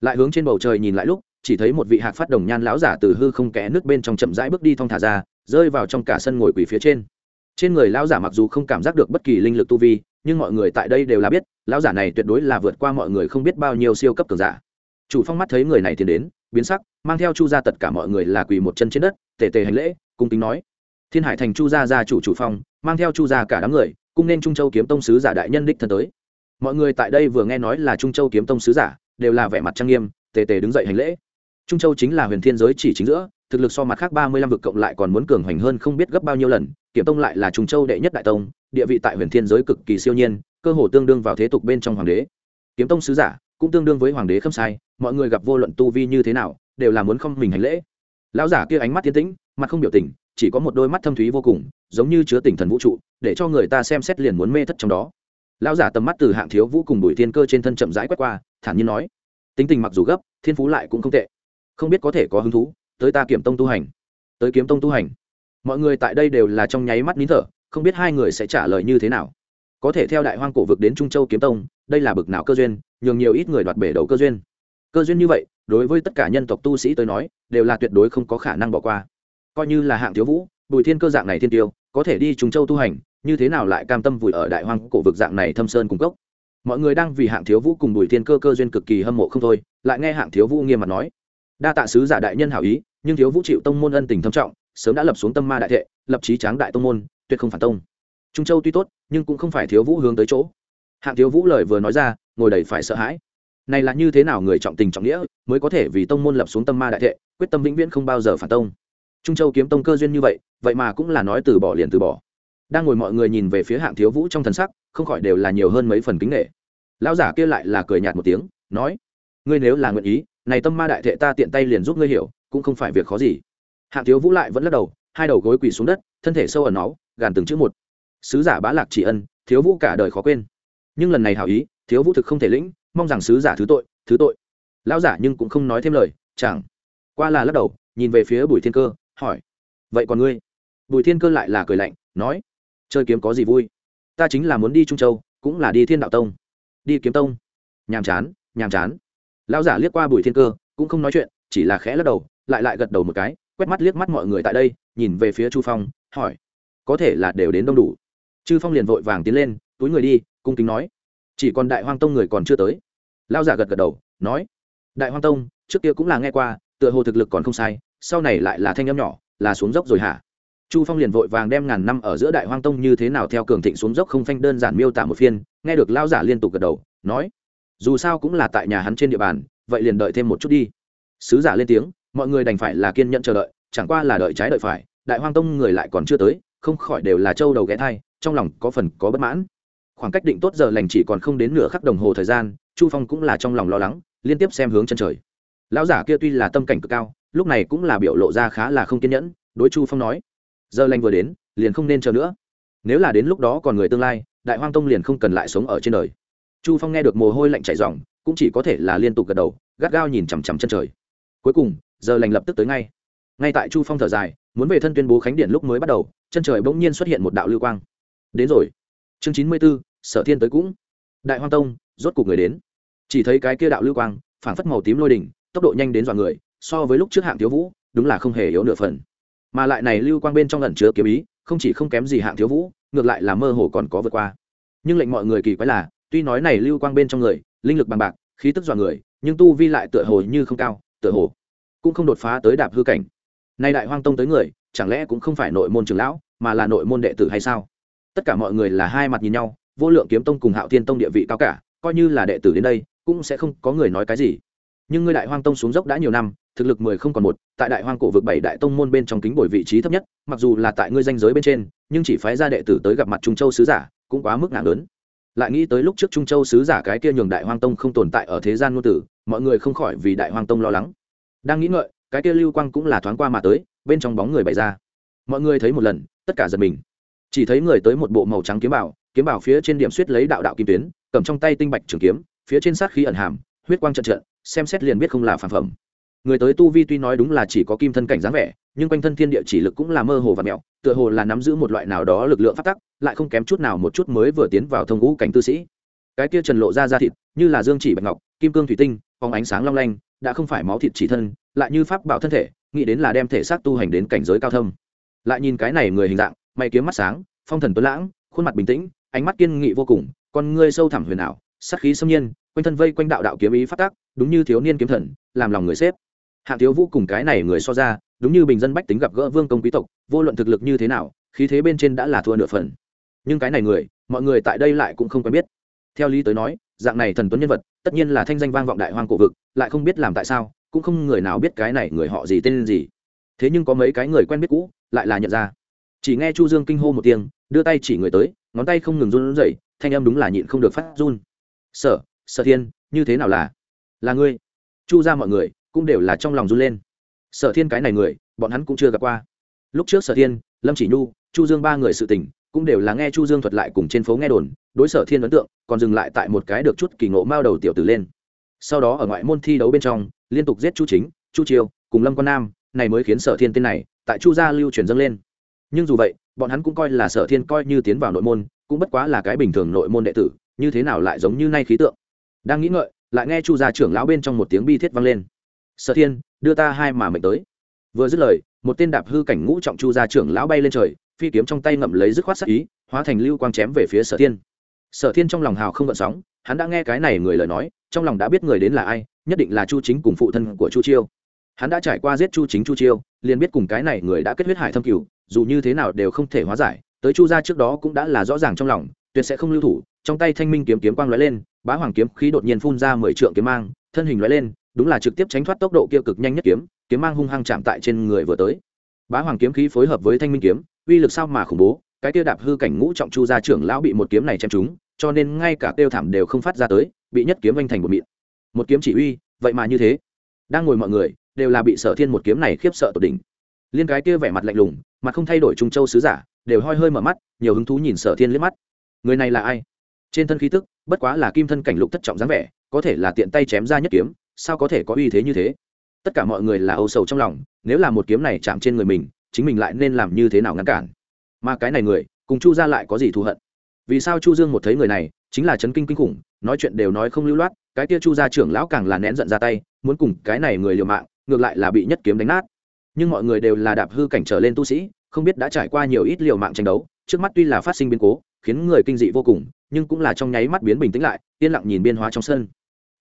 Lại hướng trên bầu trời nhìn lại lúc chỉ thấy một vị hạc phát đồng nhan lão giả từ hư không kẽ nước bên trong chậm rãi bước đi thong thả ra, rơi vào trong cả sân ngồi quỳ phía trên. Trên người lão giả mặc dù không cảm giác được bất kỳ linh lực tu vi, nhưng mọi người tại đây đều là biết, lão giả này tuyệt đối là vượt qua mọi người không biết bao nhiêu siêu cấp cường giả. Chủ phong mắt thấy người này tiến đến, biến sắc, mang theo chu ra tất cả mọi người là quỳ một chân trên đất, tề tề hành lễ, cung kính nói. Thiên hải thành chu gia gia chủ chủ phong, mang theo chu gia cả đám người, cung nên trung châu kiếm tông sứ giả đại nhân đích thân tới. Mọi người tại đây vừa nghe nói là trung châu kiếm tông sứ giả, đều là vẻ mặt trang nghiêm, tề tề đứng dậy hành lễ trung châu chính là huyền thiên giới chỉ chính giữa, thực lực so mặt khác ba mươi lăm vực cộng lại còn muốn cường hoành hơn không biết gấp bao nhiêu lần, kiểm tông lại là Trung châu đệ nhất đại tông, địa vị tại huyền thiên giới cực kỳ siêu nhiên, cơ hồ tương đương vào thế tục bên trong hoàng đế. Kiếm tông sứ giả cũng tương đương với hoàng đế khâm sai, mọi người gặp vô luận tu vi như thế nào, đều là muốn không mình hành lễ. Lão giả kia ánh mắt tiến tĩnh, mặt không biểu tình, chỉ có một đôi mắt thâm thúy vô cùng, giống như chứa tỉnh thần vũ trụ, để cho người ta xem xét liền muốn mê thất trong đó. Lão giả tầm mắt từ hạng thiếu vũ cùng bùi thiên cơ trên thân chậm rãi quét qua, thản nhiên nói, tính tình mặc dù gấp, thiên phú lại cũng không tệ không biết có thể có hứng thú, tới ta kiểm tông tu hành. Tới kiếm tông tu hành. Mọi người tại đây đều là trong nháy mắt nín thở, không biết hai người sẽ trả lời như thế nào. Có thể theo đại hoang cổ vực đến trung châu kiếm tông, đây là bực nào cơ duyên, nhường nhiều ít người đoạt bể đầu cơ duyên. Cơ duyên như vậy, đối với tất cả nhân tộc tu sĩ tới nói, đều là tuyệt đối không có khả năng bỏ qua. Coi như là hạng thiếu vũ, bùi thiên cơ dạng này thiên tiêu, có thể đi trung châu tu hành, như thế nào lại cam tâm vùi ở đại hoang cổ vực dạng này thâm sơn cung cấp mọi người đang vì hạng thiếu vũ cùng bùi thiên cơ cơ duyên cực kỳ hâm mộ không thôi, lại nghe hạng thiếu vũ nghiêm mặt nói đa tạ sứ giả đại nhân hảo ý, nhưng thiếu vũ chịu tông môn ân tình thâm trọng, sớm đã lập xuống tâm ma đại thệ, lập trí tráng đại tông môn, tuyệt không phản tông. Trung châu tuy tốt, nhưng cũng không phải thiếu vũ hướng tới chỗ. Hạng thiếu vũ lời vừa nói ra, ngồi đầy phải sợ hãi. Này là như thế nào người trọng tình trọng nghĩa, mới có thể vì tông môn lập xuống tâm ma đại thệ, quyết tâm vĩnh viễn không bao giờ phản tông? Trung châu kiếm tông cơ duyên như vậy vậy mà cũng là nói từ bỏ liền từ bỏ. Đang ngồi mọi người nhìn về phía hạng thiếu vũ trong thần sắc, không khỏi đều là nhiều hơn mấy phần kính nghệ lão giả kia lại là cười nhạt một tiếng, nói, ngươi nếu là nguyện ý này tâm ma đại thệ ta tiện tay liền giúp ngươi hiểu, cũng không phải việc khó gì. Hạng thiếu vũ lại vẫn lắc đầu, hai đầu gối quỳ xuống đất, thân thể sâu ở nó gàn từng chữ một. Sứ giả bá lạc chỉ ân, thiếu vũ cả đời khó quên. Nhưng lần này hảo ý, thiếu vũ thực không thể lĩnh, mong rằng sứ giả thứ tội thứ tội. Lão giả nhưng cũng không nói thêm lời, chẳng qua là lắc đầu, nhìn về phía bùi thiên cơ, hỏi, vậy còn ngươi? Bùi thiên cơ lại là cười lạnh, nói, chơi kiếm có gì vui? Ta chính là muốn đi trung châu, cũng là đi thiên đạo tông. Đi kiếm tông? Nhàm chán nhàm chán lão giả liếc qua bùi thiên cơ, cũng không nói chuyện, chỉ là khẽ lắc đầu, lại lại gật đầu một cái, quét mắt liếc mắt mọi người tại đây, nhìn về phía chu phong, hỏi, có thể là đều đến đông đủ? Chư phong liền vội vàng tiến lên, túi người đi, cung kính nói. Chỉ còn đại hoang tông người còn chưa tới. Lao giả gật gật đầu, nói, đại hoang tông, trước kia cũng là nghe qua, tựa hồ thực lực còn không sai, sau này lại là thanh âm nhỏ, là xuống dốc rồi hả? Chu phong liền vội vàng đem ngàn năm ở giữa đại hoang tông như thế nào theo cường thịnh xuống dốc không phanh đơn giản miêu tả một phiên, nghe được lao giả liên tục gật đầu, nói dù sao cũng là tại nhà hắn trên địa bàn, vậy liền đợi thêm một chút đi. Sứ giả lên tiếng, mọi người đành phải là kiên nhẫn chờ đợi, chẳng qua là đợi trái đợi phải, đại hoang tông người lại còn chưa tới, không khỏi đều là trâu đầu ghé thai, trong lòng có phần có bất mãn. Khoảng cách định tốt giờ lành chỉ còn không đến nửa khắc đồng hồ thời gian, chu phong cũng là trong lòng lo lắng, liên tiếp xem hướng chân trời. Lão giả kia tuy là tâm cảnh cực cao, lúc này cũng là biểu lộ ra khá là không kiên nhẫn, đối chu phong nói, giờ lành vừa đến, liền không nên chờ nữa. Nếu là đến lúc đó còn người tương lai, đại hoang tông liền không cần lại sống ở trên đời chu phong nghe được mồ hôi lạnh chảy ròng, cũng chỉ có thể là liên tục gật đầu, gắt gao nhìn chằm chằm chân trời. Cuối cùng, giờ lành lập tức tới ngay. Ngay tại chu phong thở dài, muốn về thân tuyên bố khánh điện lúc mới bắt đầu, chân trời bỗng nhiên xuất hiện một đạo lưu quang. Đến rồi. Chương chín mươi b ố sở thiên tới cũng. Đại hoang tông, rốt cục người đến. Chỉ thấy cái kia đạo lưu quang, phảng phất màu tím lôi đỉnh, tốc độ nhanh đến dọa người, so với lúc trước hạng thiếu vũ, đúng là không hề yếu nửa phần. Mà lại này lưu quang bên trong lần chứa kiếm ý, không chỉ không kém gì hạng thiếu vũ, ngược lại là mơ hồ còn có vượt qua. Nhưng lệnh mọi người kỳ quái là tuy nói này lưu quang bên trong người, linh lực bằng bạc, khí tức dọa người, nhưng tu vi lại tựa hồ như không cao, tựa hồ cũng không đột phá tới đạp hư cảnh. Nay đại hoang tông tới người, chẳng lẽ cũng không phải nội môn trường lão, mà là nội môn đệ tử hay sao? Tất cả mọi người là hai mặt nhìn nhau, vô lượng kiếm tông cùng hạo thiên tông địa vị cao cả, coi như là đệ tử đến đây, cũng sẽ không có người nói cái gì. Nhưng ngươi đại hoang tông xuống dốc đã nhiều năm, thực lực mười không còn một, tại đại hoang cổ vực bảy đại tông môn bên trong kính bồi vị trí thấp nhất, mặc dù là tại ngươi danh giới bên trên, nhưng chỉ phái ra đệ tử tới gặp mặt trung châu sứ giả, cũng quá mức nặng lớn lại nghĩ tới lúc trước trung châu sứ giả cái kia nhường đại hoang tông không tồn tại ở thế gian ngôn tử, mọi người không khỏi vì đại hoang tông lo lắng. Đang nghĩ ngợi, cái kia lưu quang cũng là thoáng qua mà tới, bên trong bóng người bày ra. Mọi người thấy một lần, tất cả giật mình. Chỉ thấy người tới một bộ màu trắng kiếm bảo kiếm bảo phía trên điểm suýt lấy đạo đạo kim tuyến, cầm trong tay tinh bạch trường kiếm, phía trên sát khí ẩn hàm, huyết quang trận trận, xem xét liền biết không là phản phẩm. Người tới tu vi tuy nói đúng là chỉ có kim thân cảnh dáng vẻ nhưng quanh thân thiên địa chỉ lực cũng là mơ hồ và mẹo, tựa hồ là nắm giữ một loại nào đó lực lượng phát tắc, lại không kém chút nào một chút mới vừa tiến vào thông ngũ cảnh tư sĩ. Cái kia trần lộ ra da thịt, như là dương chỉ bạch ngọc, kim cương thủy tinh, phóng ánh sáng long lanh, đã không phải máu thịt chỉ thân, lại như pháp bảo thân thể, nghĩ đến là đem thể xác tu hành đến cảnh giới cao thâm. Lại nhìn cái này người hình dạng, mày kiếm mắt sáng, phong thần tuấn lãng, khuôn mặt bình tĩnh, ánh mắt kiên nghị vô cùng, con ngươi sâu thẳm huyền ảo sắc khí xâm nhiên, quanh thân vây quanh đạo đạo kiếm ý phát tác đúng như thiếu niên kiếm thần, làm lòng người xếp hạng thiếu vũ cùng cái này người so ra, đúng như bình dân bách tính gặp gỡ vương công quý tộc, vô luận thực lực như thế nào, khí thế bên trên đã là thua nửa phần. Nhưng cái này người, mọi người tại đây lại cũng không quen biết. Theo lý tới nói, dạng này thần tuấn nhân vật, tất nhiên là thanh danh vang vọng đại hoang cổ vực, lại không biết làm tại sao, cũng không người nào biết cái này người họ gì tên gì. Thế nhưng có mấy cái người quen biết cũ, lại là nhận ra. Chỉ nghe chu dương kinh hô một tiếng, đưa tay chỉ người tới, ngón tay không ngừng run rẩy, thanh âm đúng là nhịn không được phát run. Sở sở thiên, như thế nào là? Là ngươi. Chu ra mọi người cũng đều là trong lòng run lên. Sở thiên cái này người, bọn hắn cũng chưa gặp qua. Lúc trước sở thiên, lâm chỉ nhu, chu dương ba người sự tình, cũng đều là nghe chu dương thuật lại cùng trên phố nghe đồn, đối sở thiên ấn tượng, còn dừng lại tại một cái được chút kỳ ngộ mao đầu tiểu tử lên. Sau đó ở ngoại môn thi đấu bên trong, liên tục giết chu chính, chu triều, cùng lâm quan nam, này mới khiến sở thiên tên này, tại chu gia lưu truyền dâng lên. Nhưng dù vậy, bọn hắn cũng coi là sở thiên coi như tiến vào nội môn, cũng bất quá là cái bình thường nội môn đệ tử, như thế nào lại giống như nay khí tượng. Đang nghĩ ngợi, lại nghe chu gia trưởng lão bên trong một tiếng bi thiết vang lên sở thiên, đưa ta hai mà mệnh tới. Vừa dứt lời, một tên đạp hư cảnh ngũ trọng chu gia trưởng lão bay lên trời, phi kiếm trong tay ngậm lấy dứt khoát sắc ý, hóa thành lưu quang chém về phía sở thiên. Sở thiên trong lòng hào không gợn sóng, hắn đã nghe cái này người lời nói, trong lòng đã biết người đến là ai, nhất định là chu chính cùng phụ thân của chu chiêu. Hắn đã trải qua giết chu chính chu chiêu, liền biết cùng cái này người đã kết huyết hải thâm cửu, dù như thế nào đều không thể hóa giải, tới chu gia trước đó cũng đã là rõ ràng trong lòng, tuyệt sẽ không lưu thủ, trong tay thanh minh kiếm kiếm quang lóe lên, bá hoàng kiếm khí đột nhiên phun ra mười trượng kiếm mang, thân hình lóe lên đúng là trực tiếp tránh thoát tốc độ kia cực nhanh nhất kiếm kiếm mang hung hăng chạm tại trên người vừa tới. Bá hoàng kiếm khí phối hợp với thanh minh kiếm, uy lực sao mà khủng bố, cái kia đạp hư cảnh ngũ trọng chu gia trưởng lão bị một kiếm này chém trúng, cho nên ngay cả tiêu thảm đều không phát ra tới, bị nhất kiếm anh thành một mịn. Một kiếm chỉ uy, vậy mà như thế. Đang ngồi mọi người, đều là bị sở thiên một kiếm này khiếp sợ tột đỉnh. Liên cái kia vẻ mặt lạnh lùng mặt không thay đổi trung châu sứ giả, đều hoi hơi mở mắt, nhiều hứng thú nhìn sở thiên liếc mắt. Người này là ai? Trên thân khí tức, bất quá là kim thân cảnh lục thất trọng dáng vẻ, có thể là tiện tay chém ra nhất kiếm sao có thể có uy thế như thế? Tất cả mọi người là âu sầu trong lòng, nếu là một kiếm này chạm trên người mình, chính mình lại nên làm như thế nào ngăn cản? Mà cái này người, cùng chu ra lại có gì thù hận? Vì sao chu dương một thấy người này, chính là chấn kinh kinh khủng, nói chuyện đều nói không lưu loát, cái kia chu gia trưởng lão càng là nén giận ra tay, muốn cùng cái này người liều mạng, ngược lại là bị nhất kiếm đánh nát. Nhưng mọi người đều là đạp hư cảnh trở lên tu sĩ, không biết đã trải qua nhiều ít liều mạng tranh đấu, trước mắt tuy là phát sinh biến cố, khiến người kinh dị vô cùng, nhưng cũng là trong nháy mắt biến bình tĩnh lại, yên lặng nhìn biên hóa trong sân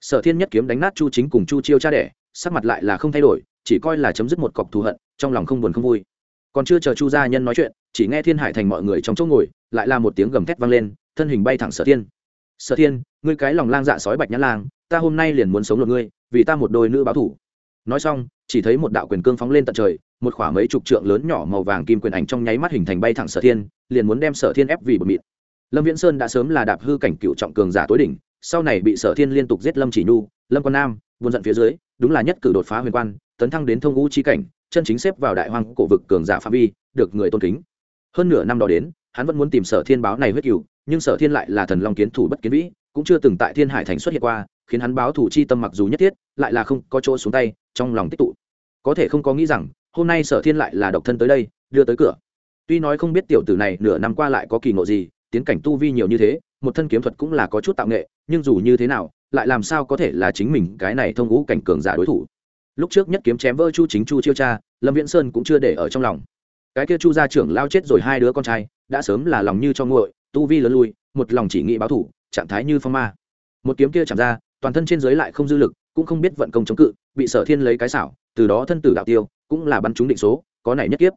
sở thiên nhất kiếm đánh nát chu chính cùng chu chiêu cha đẻ, sắc mặt lại là không thay đổi, chỉ coi là chấm dứt một cọc thù hận, trong lòng không buồn không vui. Còn chưa chờ chu gia nhân nói chuyện, chỉ nghe thiên hải thành mọi người trong chỗ ngồi, lại là một tiếng gầm thét vang lên, thân hình bay thẳng sở thiên. Sở thiên, ngươi cái lòng lang dạ sói bạch nhã lang, ta hôm nay liền muốn sống lột ngươi, vì ta một đôi nữ báo thủ. Nói xong, chỉ thấy một đạo quyền cương phóng lên tận trời, một khoảng mấy chục trượng lớn nhỏ màu vàng kim quyền ảnh trong nháy mắt hình thành bay thẳng sở thiên, liền muốn đem sở thiên ép vì bờ mịt. Lâm viễn sơn đã sớm là đạp hư cảnh cựu trọng cường giả tối đỉnh sau này bị sở thiên liên tục giết lâm chỉ nhu, lâm quan nam, buôn giận phía dưới, đúng là nhất cử đột phá huyền quan, tấn thăng đến thông ngũ chi cảnh, chân chính xếp vào đại hoang cổ vực cường giả phạm vi, được người tôn kính. Hơn nửa năm đó đến, hắn vẫn muốn tìm sở thiên báo này huyết cựu nhưng sở thiên lại là thần long kiến thủ bất kiến vĩ, cũng chưa từng tại thiên hải thành xuất hiện qua, khiến hắn báo thủ chi tâm mặc dù nhất thiết, lại là không có chỗ xuống tay, trong lòng tích tụ. Có thể không có nghĩ rằng, hôm nay sở thiên lại là độc thân tới đây, đưa tới cửa. Tuy nói không biết tiểu tử này nửa năm qua lại có kỳ ngộ gì, tiến cảnh tu vi nhiều như thế một thân kiếm thuật cũng là có chút tạo nghệ, nhưng dù như thế nào, lại làm sao có thể là chính mình cái này thông ngũ cảnh cường giả đối thủ. Lúc trước nhất kiếm chém vỡ chu chính chu chiêu cha, lâm viễn sơn cũng chưa để ở trong lòng. Cái kia chu gia trưởng lao chết rồi hai đứa con trai, đã sớm là lòng như cho nguội, tu vi lớn lui, một lòng chỉ nghĩ báo thủ, trạng thái như phong ma. Một kiếm kia chạm ra, toàn thân trên dưới lại không dư lực, cũng không biết vận công chống cự, bị sở thiên lấy cái xảo, từ đó thân tử đạo tiêu, cũng là bắn trúng định số, có này nhất kiếp.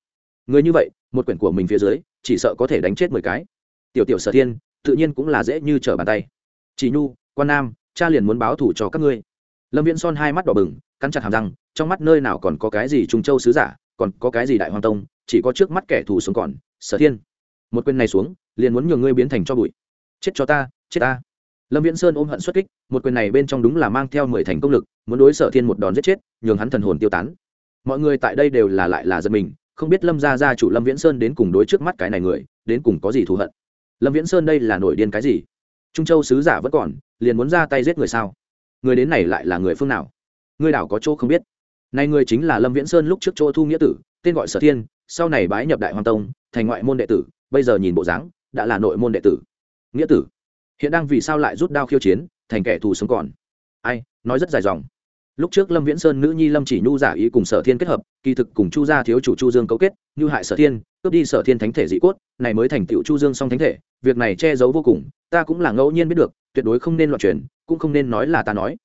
Người như vậy, một quyển của mình phía dưới, chỉ sợ có thể đánh chết mười cái. Tiểu tiểu sở thiên tự nhiên cũng là dễ như trở bàn tay. Chỉ nhu, quan nam, cha liền muốn báo thủ cho các ngươi. Lâm viễn son hai mắt đỏ bừng, cắn chặt hàm răng, trong mắt nơi nào còn có cái gì trung châu sứ giả, còn có cái gì đại hoàng tông, chỉ có trước mắt kẻ thù sống còn, sở thiên. Một quyền này xuống, liền muốn nhường ngươi biến thành cho bụi. Chết cho ta, chết ta. Lâm viễn sơn ôm hận xuất kích, một quyền này bên trong đúng là mang theo mười thành công lực, muốn đối sở thiên một đòn giết chết, nhường hắn thần hồn tiêu tán. Mọi người tại đây đều là lại là giật mình, không biết lâm gia gia chủ lâm viễn sơn đến cùng đối trước mắt cái này người, đến cùng có gì thù hận lâm viễn sơn đây là nổi điên cái gì? Trung châu sứ giả vẫn còn, liền muốn ra tay giết người sao? Người đến này lại là người phương nào? Người đảo có chỗ không biết. Nay người chính là lâm viễn sơn lúc trước chỗ thu nghĩa tử, tên gọi sở thiên, sau này bái nhập đại hoàng tông, thành ngoại môn đệ tử, bây giờ nhìn bộ dáng, đã là nội môn đệ tử. Nghĩa tử, hiện đang vì sao lại rút đao khiêu chiến, thành kẻ thù sống còn? Ai, nói rất dài dòng lúc trước lâm viễn sơn nữ nhi lâm chỉ nhu giả ý cùng sở thiên kết hợp, kỳ thực cùng chu gia thiếu chủ chu dương cấu kết, như hại sở thiên, cướp đi sở thiên thánh thể dị cốt, này mới thành tựu chu dương song thánh thể, việc này che giấu vô cùng, ta cũng là ngẫu nhiên biết được, tuyệt đối không nên loạn truyền, cũng không nên nói là ta nói.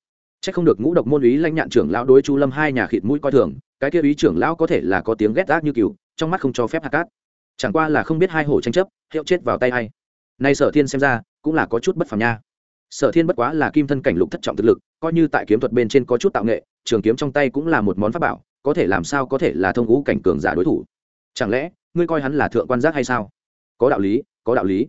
C h ắ c không được ngũ độc môn ý lãnh nhạn trưởng lão đối chu lâm hai nhà khịt mũi coi thường, cái kia ý trưởng lão có thể là có tiếng ghét gác như cừu, trong mắt không cho phép hạt cát. Chẳng qua là không biết hai hổ tranh chấp, hiệu chết vào tay hay nay sở thiên xem ra, cũng là có chút bất phàm nha sở thiên bất quá là kim thân cảnh lục thất trọng thực lực, coi như tại kiếm thuật bên trên có chút tạo nghệ, trường kiếm trong tay cũng là một món pháp bảo, có thể làm sao có thể là thông ngũ cảnh cường giả đối thủ? Chẳng lẽ, ngươi coi hắn là thượng quan giác hay sao? Có đạo lý, có đạo lý.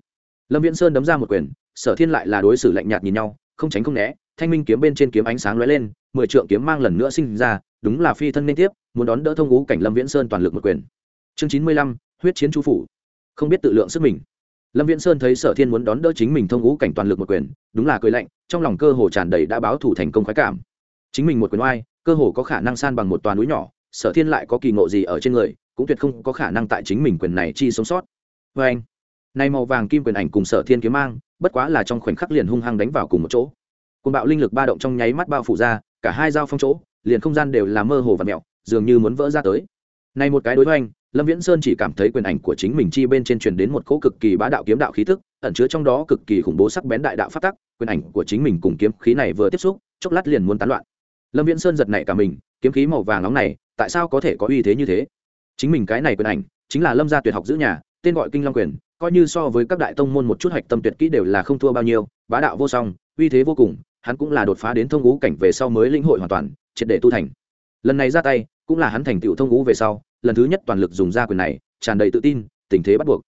Lâm viễn sơn đấm ra một quyền, sở thiên lại là đối xử lạnh nhạt nhìn nhau, không tránh không né, thanh minh kiếm bên trên kiếm ánh sáng lóe lên, mười trượng kiếm mang lần nữa sinh ra, đúng là phi thân liên tiếp, muốn đón đỡ thông ngũ cảnh lâm viễn sơn toàn lực một quyền. Chương chín mươi lăm, huyết chiến chu phủ. Không biết tự lượng sức mình lâm viễn sơn thấy sở thiên muốn đón đỡ chính mình thông ngũ cảnh toàn lực một quyền, đúng là cười lạnh, trong lòng cơ hồ tràn đầy đã báo thủ thành công khoái cảm. Chính mình một quyền oai, cơ hồ có khả năng san bằng một toàn núi nhỏ, sở thiên lại có kỳ ngộ gì ở trên người, cũng tuyệt không có khả năng tại chính mình quyền này chi sống sót. Vê anh, nay màu vàng kim quyền ảnh cùng sở thiên kiếm mang, bất quá là trong khoảnh khắc liền hung hăng đánh vào cùng một chỗ. Côn bạo linh lực ba động trong nháy mắt bao phủ ra, cả hai dao phong chỗ, liền không gian đều là mơ hồ và mẹo, dường như muốn vỡ ra tới. Này một cái đối với anh lâm viễn sơn chỉ cảm thấy quyền ảnh của chính mình chi bên trên truyền đến một cỗ cực kỳ bá đạo kiếm đạo khí thức ẩn chứa trong đó cực kỳ khủng bố sắc bén đại đạo phát tắc, quyền ảnh của chính mình cùng kiếm khí này vừa tiếp xúc, chốc lát liền muốn tán loạn. Lâm viễn sơn giật nảy cả mình, kiếm khí màu vàng nóng này, tại sao có thể có uy thế như thế? Chính mình cái này quyền ảnh, chính là lâm gia tuyệt học giữ nhà, tên gọi kinh long quyền, coi như so với các đại tông môn một chút hạch tâm tuyệt kỹ đều là không thua bao nhiêu, bá đạo vô song, uy thế vô cùng, hắn cũng là đột phá đến thông ngũ cảnh về sau mới lĩnh hội hoàn toàn, triệt để tu thành. Lần này ra tay cũng là hắn thành tựu thông ngũ về sau, lần thứ nhất toàn lực dùng ra quyền này, tràn đầy tự tin, tình thế bắt buộc.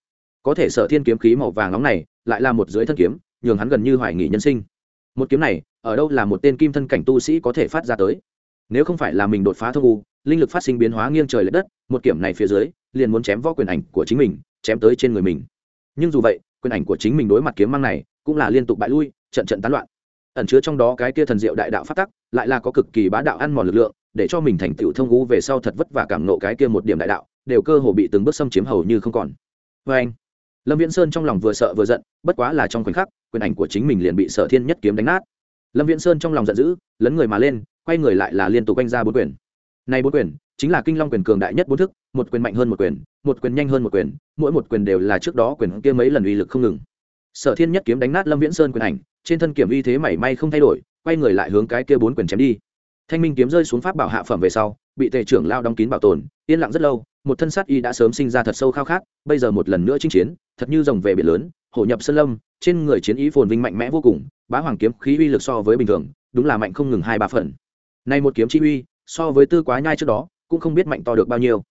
Có thể sở thiên kiếm khí màu vàng nóng này, lại là một dưới thân kiếm, nhường hắn gần như hoài nghị nhân sinh. Một kiếm này, ở đâu là một tên kim thân cảnh tu sĩ có thể phát ra tới? Nếu không phải là mình đột phá thông u linh lực phát sinh biến hóa nghiêng trời l ệ đất, một kiểm này phía dưới, liền muốn chém võ quyền ảnh của chính mình, chém tới trên người mình. Nhưng dù vậy, quyền ảnh của chính mình đối mặt kiếm mang này, cũng là liên tục bại lui, trận trận tán loạn. Ẩn chứa trong đó cái kia thần diệu đại đạo phát tắc, lại là có cực kỳ bá đạo ăn mòn lực lượng để cho mình thành tựu thông ngũ về sau thật vất vả cảm nộ cái kia một điểm đại đạo, đều cơ hồ bị từng bước xâm chiếm hầu như không còn. Vê anh, lâm viễn sơn trong lòng vừa sợ vừa giận, bất quá là trong khoảnh khắc, quyền ảnh của chính mình liền bị sở thiên nhất kiếm đánh nát. Lâm viễn sơn trong lòng giận dữ, lấn người mà lên, quay người lại là liên tục quanh ra bốn quyền. Nay bốn quyền, chính là kinh long quyền cường đại nhất bốn thức, một quyền mạnh hơn một quyền một quyền nhanh hơn một quyền, mỗi một quyền đều là trước đó quyền kia mấy lần uy lực không ngừng. Sở thiên nhất kiếm đánh nát lâm viễn sơn quyền ảnh, trên thân kiểm uy thế mảy may không thay đổi, quay người lại hướng cái kia bốn quyền chém đi thanh minh kiếm rơi xuống pháp bảo hạ phẩm về sau, bị tề trưởng lao đóng kín bảo tồn, yên lặng rất lâu, một thân sát y đã sớm sinh ra thật sâu khao khát, bây giờ một lần nữa chinh chiến, thật như rồng về biển lớn, hổ nhập sơn lâm, trên người chiến ý phồn vinh mạnh mẽ vô cùng, bá hoàng kiếm khí uy lực so với bình thường, đúng là mạnh không ngừng hai ba phần. Nay một kiếm chi uy, so với tư quá nhai trước đó, cũng không biết mạnh to được bao nhiêu.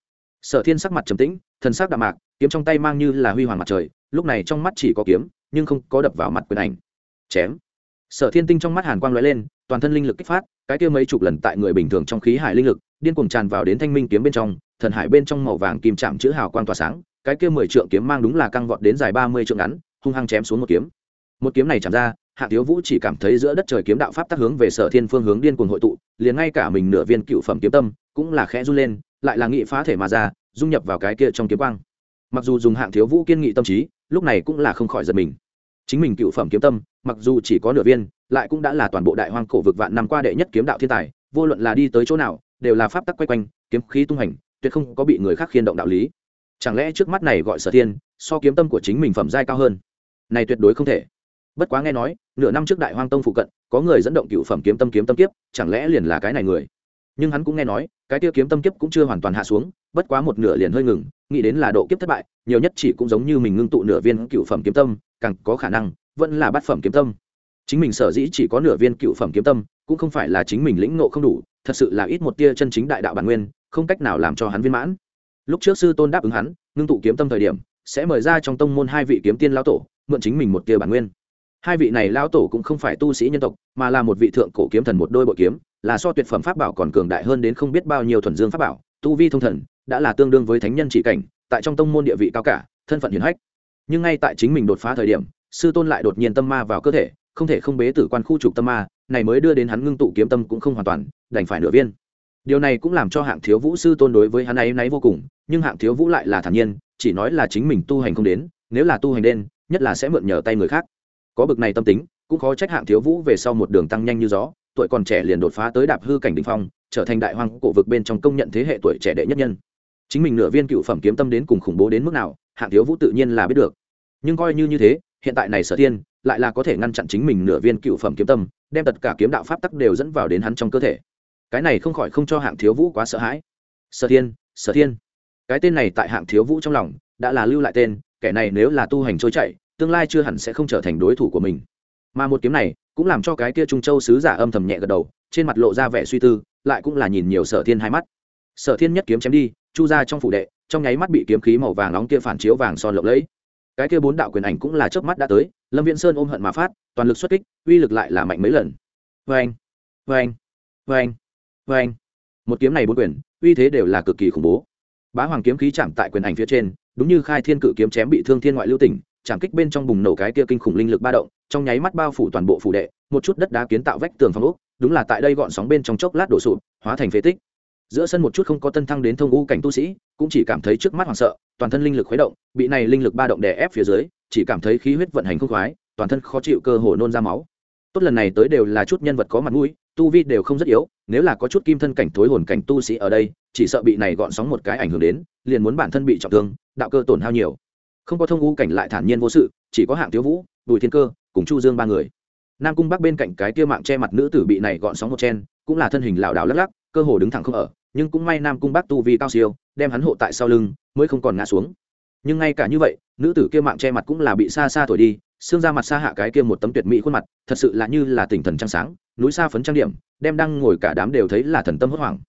Sở thiên sắc mặt trầm tĩnh, thần sắc đạm mạc, kiếm trong tay mang như là huy hoàng mặt trời, lúc này trong mắt chỉ có kiếm, nhưng không có đập vào mặt quyền ảnh. Chém sở thiên tinh trong mắt hàn quang lóe lên, toàn thân linh lực kích phát, cái kia mấy chục lần tại người bình thường trong khí hải linh lực, điên cuồng tràn vào đến thanh minh kiếm bên trong, thần hải bên trong màu vàng kim chạm chữ hào quang tỏa sáng, cái kia mười trượng kiếm mang đúng là căng vọt đến dài ba mươi trượng ngắn, hung hăng chém xuống một kiếm. Một kiếm này chạm ra, hạ thiếu vũ chỉ cảm thấy giữa đất trời kiếm đạo pháp tác hướng về sở thiên phương hướng điên cuồng hội tụ, liền ngay cả mình nửa viên cựu phẩm kiếm tâm cũng là khẽ run lên, lại là nghị phá thể mà ra, dung nhập vào cái kia trong kiếm quang. Mặc dù dùng hạng thiếu vũ kiên nghị tâm trí, lúc này cũng là không khỏi giật mình chính mình cựu phẩm kiếm tâm, mặc dù chỉ có nửa viên, lại cũng đã là toàn bộ đại hoang cổ vực vạn năm qua đệ nhất kiếm đạo thiên tài, vô luận là đi tới chỗ nào, đều là pháp tắc quay quanh, kiếm khí tung hành, tuyệt không có bị người khác khiên động đạo lý. Chẳng lẽ trước mắt này gọi sở thiên, so kiếm tâm của chính mình phẩm giai cao hơn? Này tuyệt đối không thể. Bất quá nghe nói, nửa năm trước đại hoang tông phụ cận, có người dẫn động cựu phẩm kiếm tâm kiếm tâm kiếp, chẳng lẽ liền là cái này người? Nhưng hắn cũng nghe nói, cái tiêu kiếm tâm kiếp cũng chưa hoàn toàn hạ xuống, bất quá một nửa liền hơi ngừng, nghĩ đến là độ kiếp thất bại, nhiều nhất chỉ cũng giống như mình ngưng tụ nửa viên cựu phẩm kiếm tâm càng có khả năng, vẫn là bát phẩm kiếm tâm. Chính mình sở dĩ chỉ có nửa viên cựu phẩm kiếm tâm, cũng không phải là chính mình lĩnh ngộ không đủ, thật sự là ít một tia chân chính đại đạo bản nguyên, không cách nào làm cho hắn viên mãn. Lúc trước sư tôn đáp ứng hắn, ngưng tụ kiếm tâm thời điểm, sẽ mời ra trong tông môn hai vị kiếm tiên lão tổ, mượn chính mình một tia bản nguyên. Hai vị này lão tổ cũng không phải tu sĩ nhân tộc, mà là một vị thượng cổ kiếm thần một đôi bội kiếm, là so tuyệt phẩm pháp bảo còn cường đại hơn đến không biết bao nhiêu thuần dương pháp bảo, tu vi thông thần, đã là tương đương với thánh nhân chỉ cảnh, tại trong tông môn địa vị cao cả, thân phận hiển hách nhưng ngay tại chính mình đột phá thời điểm, sư tôn lại đột nhiên tâm ma vào cơ thể, không thể không bế tử quan khu trục tâm ma, này mới đưa đến hắn ngưng tụ kiếm tâm cũng không hoàn toàn, đành phải nửa viên. Điều này cũng làm cho hạng thiếu vũ sư tôn đối với hắn ấy náy vô cùng, nhưng hạng thiếu vũ lại là thản nhiên, chỉ nói là chính mình tu hành không đến, nếu là tu hành đen, nhất là sẽ mượn nhờ tay người khác. Có bực này tâm tính, cũng khó trách hạng thiếu vũ về sau một đường tăng nhanh như gió, tuổi còn trẻ liền đột phá tới đạp hư cảnh đình phong, trở thành đại hoang cổ vực bên trong công nhận thế hệ tuổi trẻ đệ nhất nhân. Chính mình nửa viên cựu phẩm kiếm tâm đến cùng khủng bố đến mức nào hạng thiếu vũ tự nhiên là biết được. Nhưng coi như như thế, hiện tại này sở thiên lại là có thể ngăn chặn chính mình nửa viên cựu phẩm kiếm tâm, đem tất cả kiếm đạo pháp tắc đều dẫn vào đến hắn trong cơ thể. Cái này không khỏi không cho hạng thiếu vũ quá sợ hãi. Sở thiên sở thiên. Cái tên này tại hạng thiếu vũ trong lòng đã là lưu lại tên, kẻ này nếu là tu hành trôi chạy tương lai chưa hẳn sẽ không trở thành đối thủ của mình. Mà một kiếm này cũng làm cho cái kia trung châu sứ giả âm thầm nhẹ gật đầu, trên mặt lộ ra vẻ suy tư, lại cũng là nhìn nhiều sở thiên hai mắt. Sở thiên nhất kiếm chém đi, chu ra trong phủ đệ trong nháy mắt bị kiếm khí màu vàng nóng kia phản chiếu vàng son lộng lẫy. Cái kia bốn đạo quyền ảnh cũng là chớp mắt đã tới, lâm viễn sơn ôm hận mà phát, toàn lực xuất kích, uy lực lại là mạnh mấy lần. Vê anh vê anh vê anh vê anh một kiếm này bốn quyền, uy thế đều là cực kỳ khủng bố. Bá hoàng kiếm khí chạm tại quyền ảnh phía trên, đúng như khai thiên cự kiếm chém bị thương thiên ngoại lưu tỉnh, chạm kích bên trong bùng nổ cái kia kinh khủng linh lực ba động, trong nháy mắt bao phủ toàn bộ phủ đệ, một chút đất đá kiến tạo vách tường phong ốc, đúng là tại đây gọn sóng bên trong chốc lát đổ sụp, hóa thành phế tích giữa sân một chút không có tân thăng đến thông u cảnh tu sĩ, cũng chỉ cảm thấy trước mắt hoảng sợ, toàn thân linh lực khuấy động, bị này linh lực ba động đè ép phía dưới, chỉ cảm thấy khí huyết vận hành không khoái, toàn thân khó chịu cơ hồ nôn ra máu. Tốt lần này tới đều là chút nhân vật có mặt mũi, tu vi đều không rất yếu, nếu là có chút kim thân cảnh thối hồn cảnh tu sĩ ở đây, chỉ sợ bị này gọn sóng một cái ảnh hưởng đến, liền muốn bản thân bị trọng thương, đạo cơ tổn hao nhiều. Không có thông u cảnh lại thản nhiên vô sự, chỉ có hạng thiếu vũ, bùi thiên cơ, cùng chu dương ba người. Nam cung bắc bên cạnh cái kia mạng che mặt nữ tử bị này gọn sóng một chen, cũng là thân hình lảo đảo lắc lắc cơ hồ đứng thẳng không ở, nhưng cũng may nam cung bác tu vi cao siêu, đem hắn hộ tại sau lưng, mới không còn ngã xuống. Nhưng ngay cả như vậy, nữ tử kia mạng che mặt cũng là bị xa xa thổi đi, xương ra mặt xa hạ cái kia một tấm tuyệt mỹ khuôn mặt, thật sự là như là tỉnh thần trăng sáng, núi xa phấn trang điểm, đem đang ngồi cả đám đều thấy là thần tâm hốt hoảng.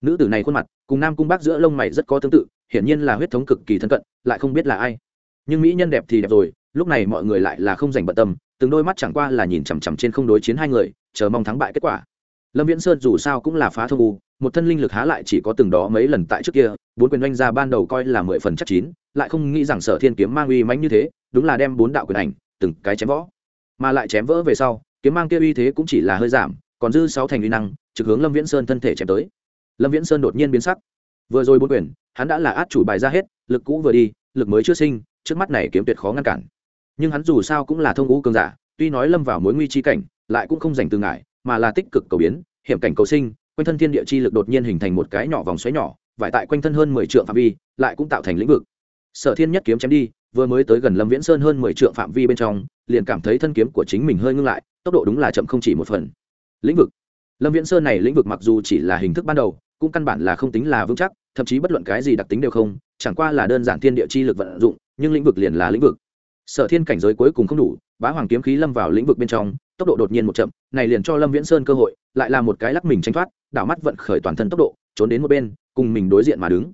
Nữ tử này khuôn mặt, cùng nam cung bác giữa lông mày rất có tương tự, hiển nhiên là huyết thống cực kỳ thân cận, lại không biết là ai. Nhưng mỹ nhân đẹp thì đẹp rồi, lúc này mọi người lại là không dành bận tâm, từng đôi mắt chẳng qua là nhìn chằm chằm trên không đối chiến hai người, chờ mong thắng bại kết quả lâm viễn sơn dù sao cũng là phá thông u, một thân linh lực há lại chỉ có từng đó mấy lần tại trước kia, bốn quyền doanh gia ban đầu coi là mười phần chắc chín, lại không nghĩ rằng sở thiên kiếm mang uy mãnh như thế, đúng là đem bốn đạo quyền ảnh, từng cái chém võ. Mà lại chém vỡ về sau, kiếm mang kia uy thế cũng chỉ là hơi giảm, còn dư sáu thành uy năng, trực hướng lâm viễn sơn thân thể chém tới. Lâm viễn sơn đột nhiên biến sắc. Vừa rồi bốn quyền, hắn đã là át chủ bài ra hết, lực cũ vừa đi, lực mới chưa sinh, trước mắt này kiếm tuyệt khó ngăn cản. Nhưng hắn dù sao cũng là thông ngũ cường giả, tuy nói lâm vào mối nguy chi cảnh, lại cũng không dành từ ngại mà là tích cực cầu biến, hiểm cảnh cầu sinh, quanh thân thiên địa chi lực đột nhiên hình thành một cái nhỏ vòng xoáy nhỏ, vải tại quanh thân hơn mười trượng phạm vi, lại cũng tạo thành lĩnh vực. Sở thiên nhất kiếm chém đi, vừa mới tới gần lâm viễn sơn hơn mười trượng phạm vi bên trong, liền cảm thấy thân kiếm của chính mình hơi ngưng lại, tốc độ đúng là chậm không chỉ một phần. Lĩnh vực. Lâm viễn sơn này lĩnh vực mặc dù chỉ là hình thức ban đầu, cũng căn bản là không tính là vững chắc, thậm chí bất luận cái gì đặc tính đều không, chẳng qua là đơn giản thiên địa chi lực vận dụng, nhưng lĩnh vực liền là lĩnh vực sở thiên cảnh giới cuối cùng không đủ, bá hoàng kiếm khí lâm vào lĩnh vực bên trong, tốc độ đột nhiên một chậm, này liền cho lâm viễn sơn cơ hội, lại là một cái lắc mình tranh thoát, đảo mắt vận khởi toàn thân tốc độ, trốn đến một bên, cùng mình đối diện mà đứng.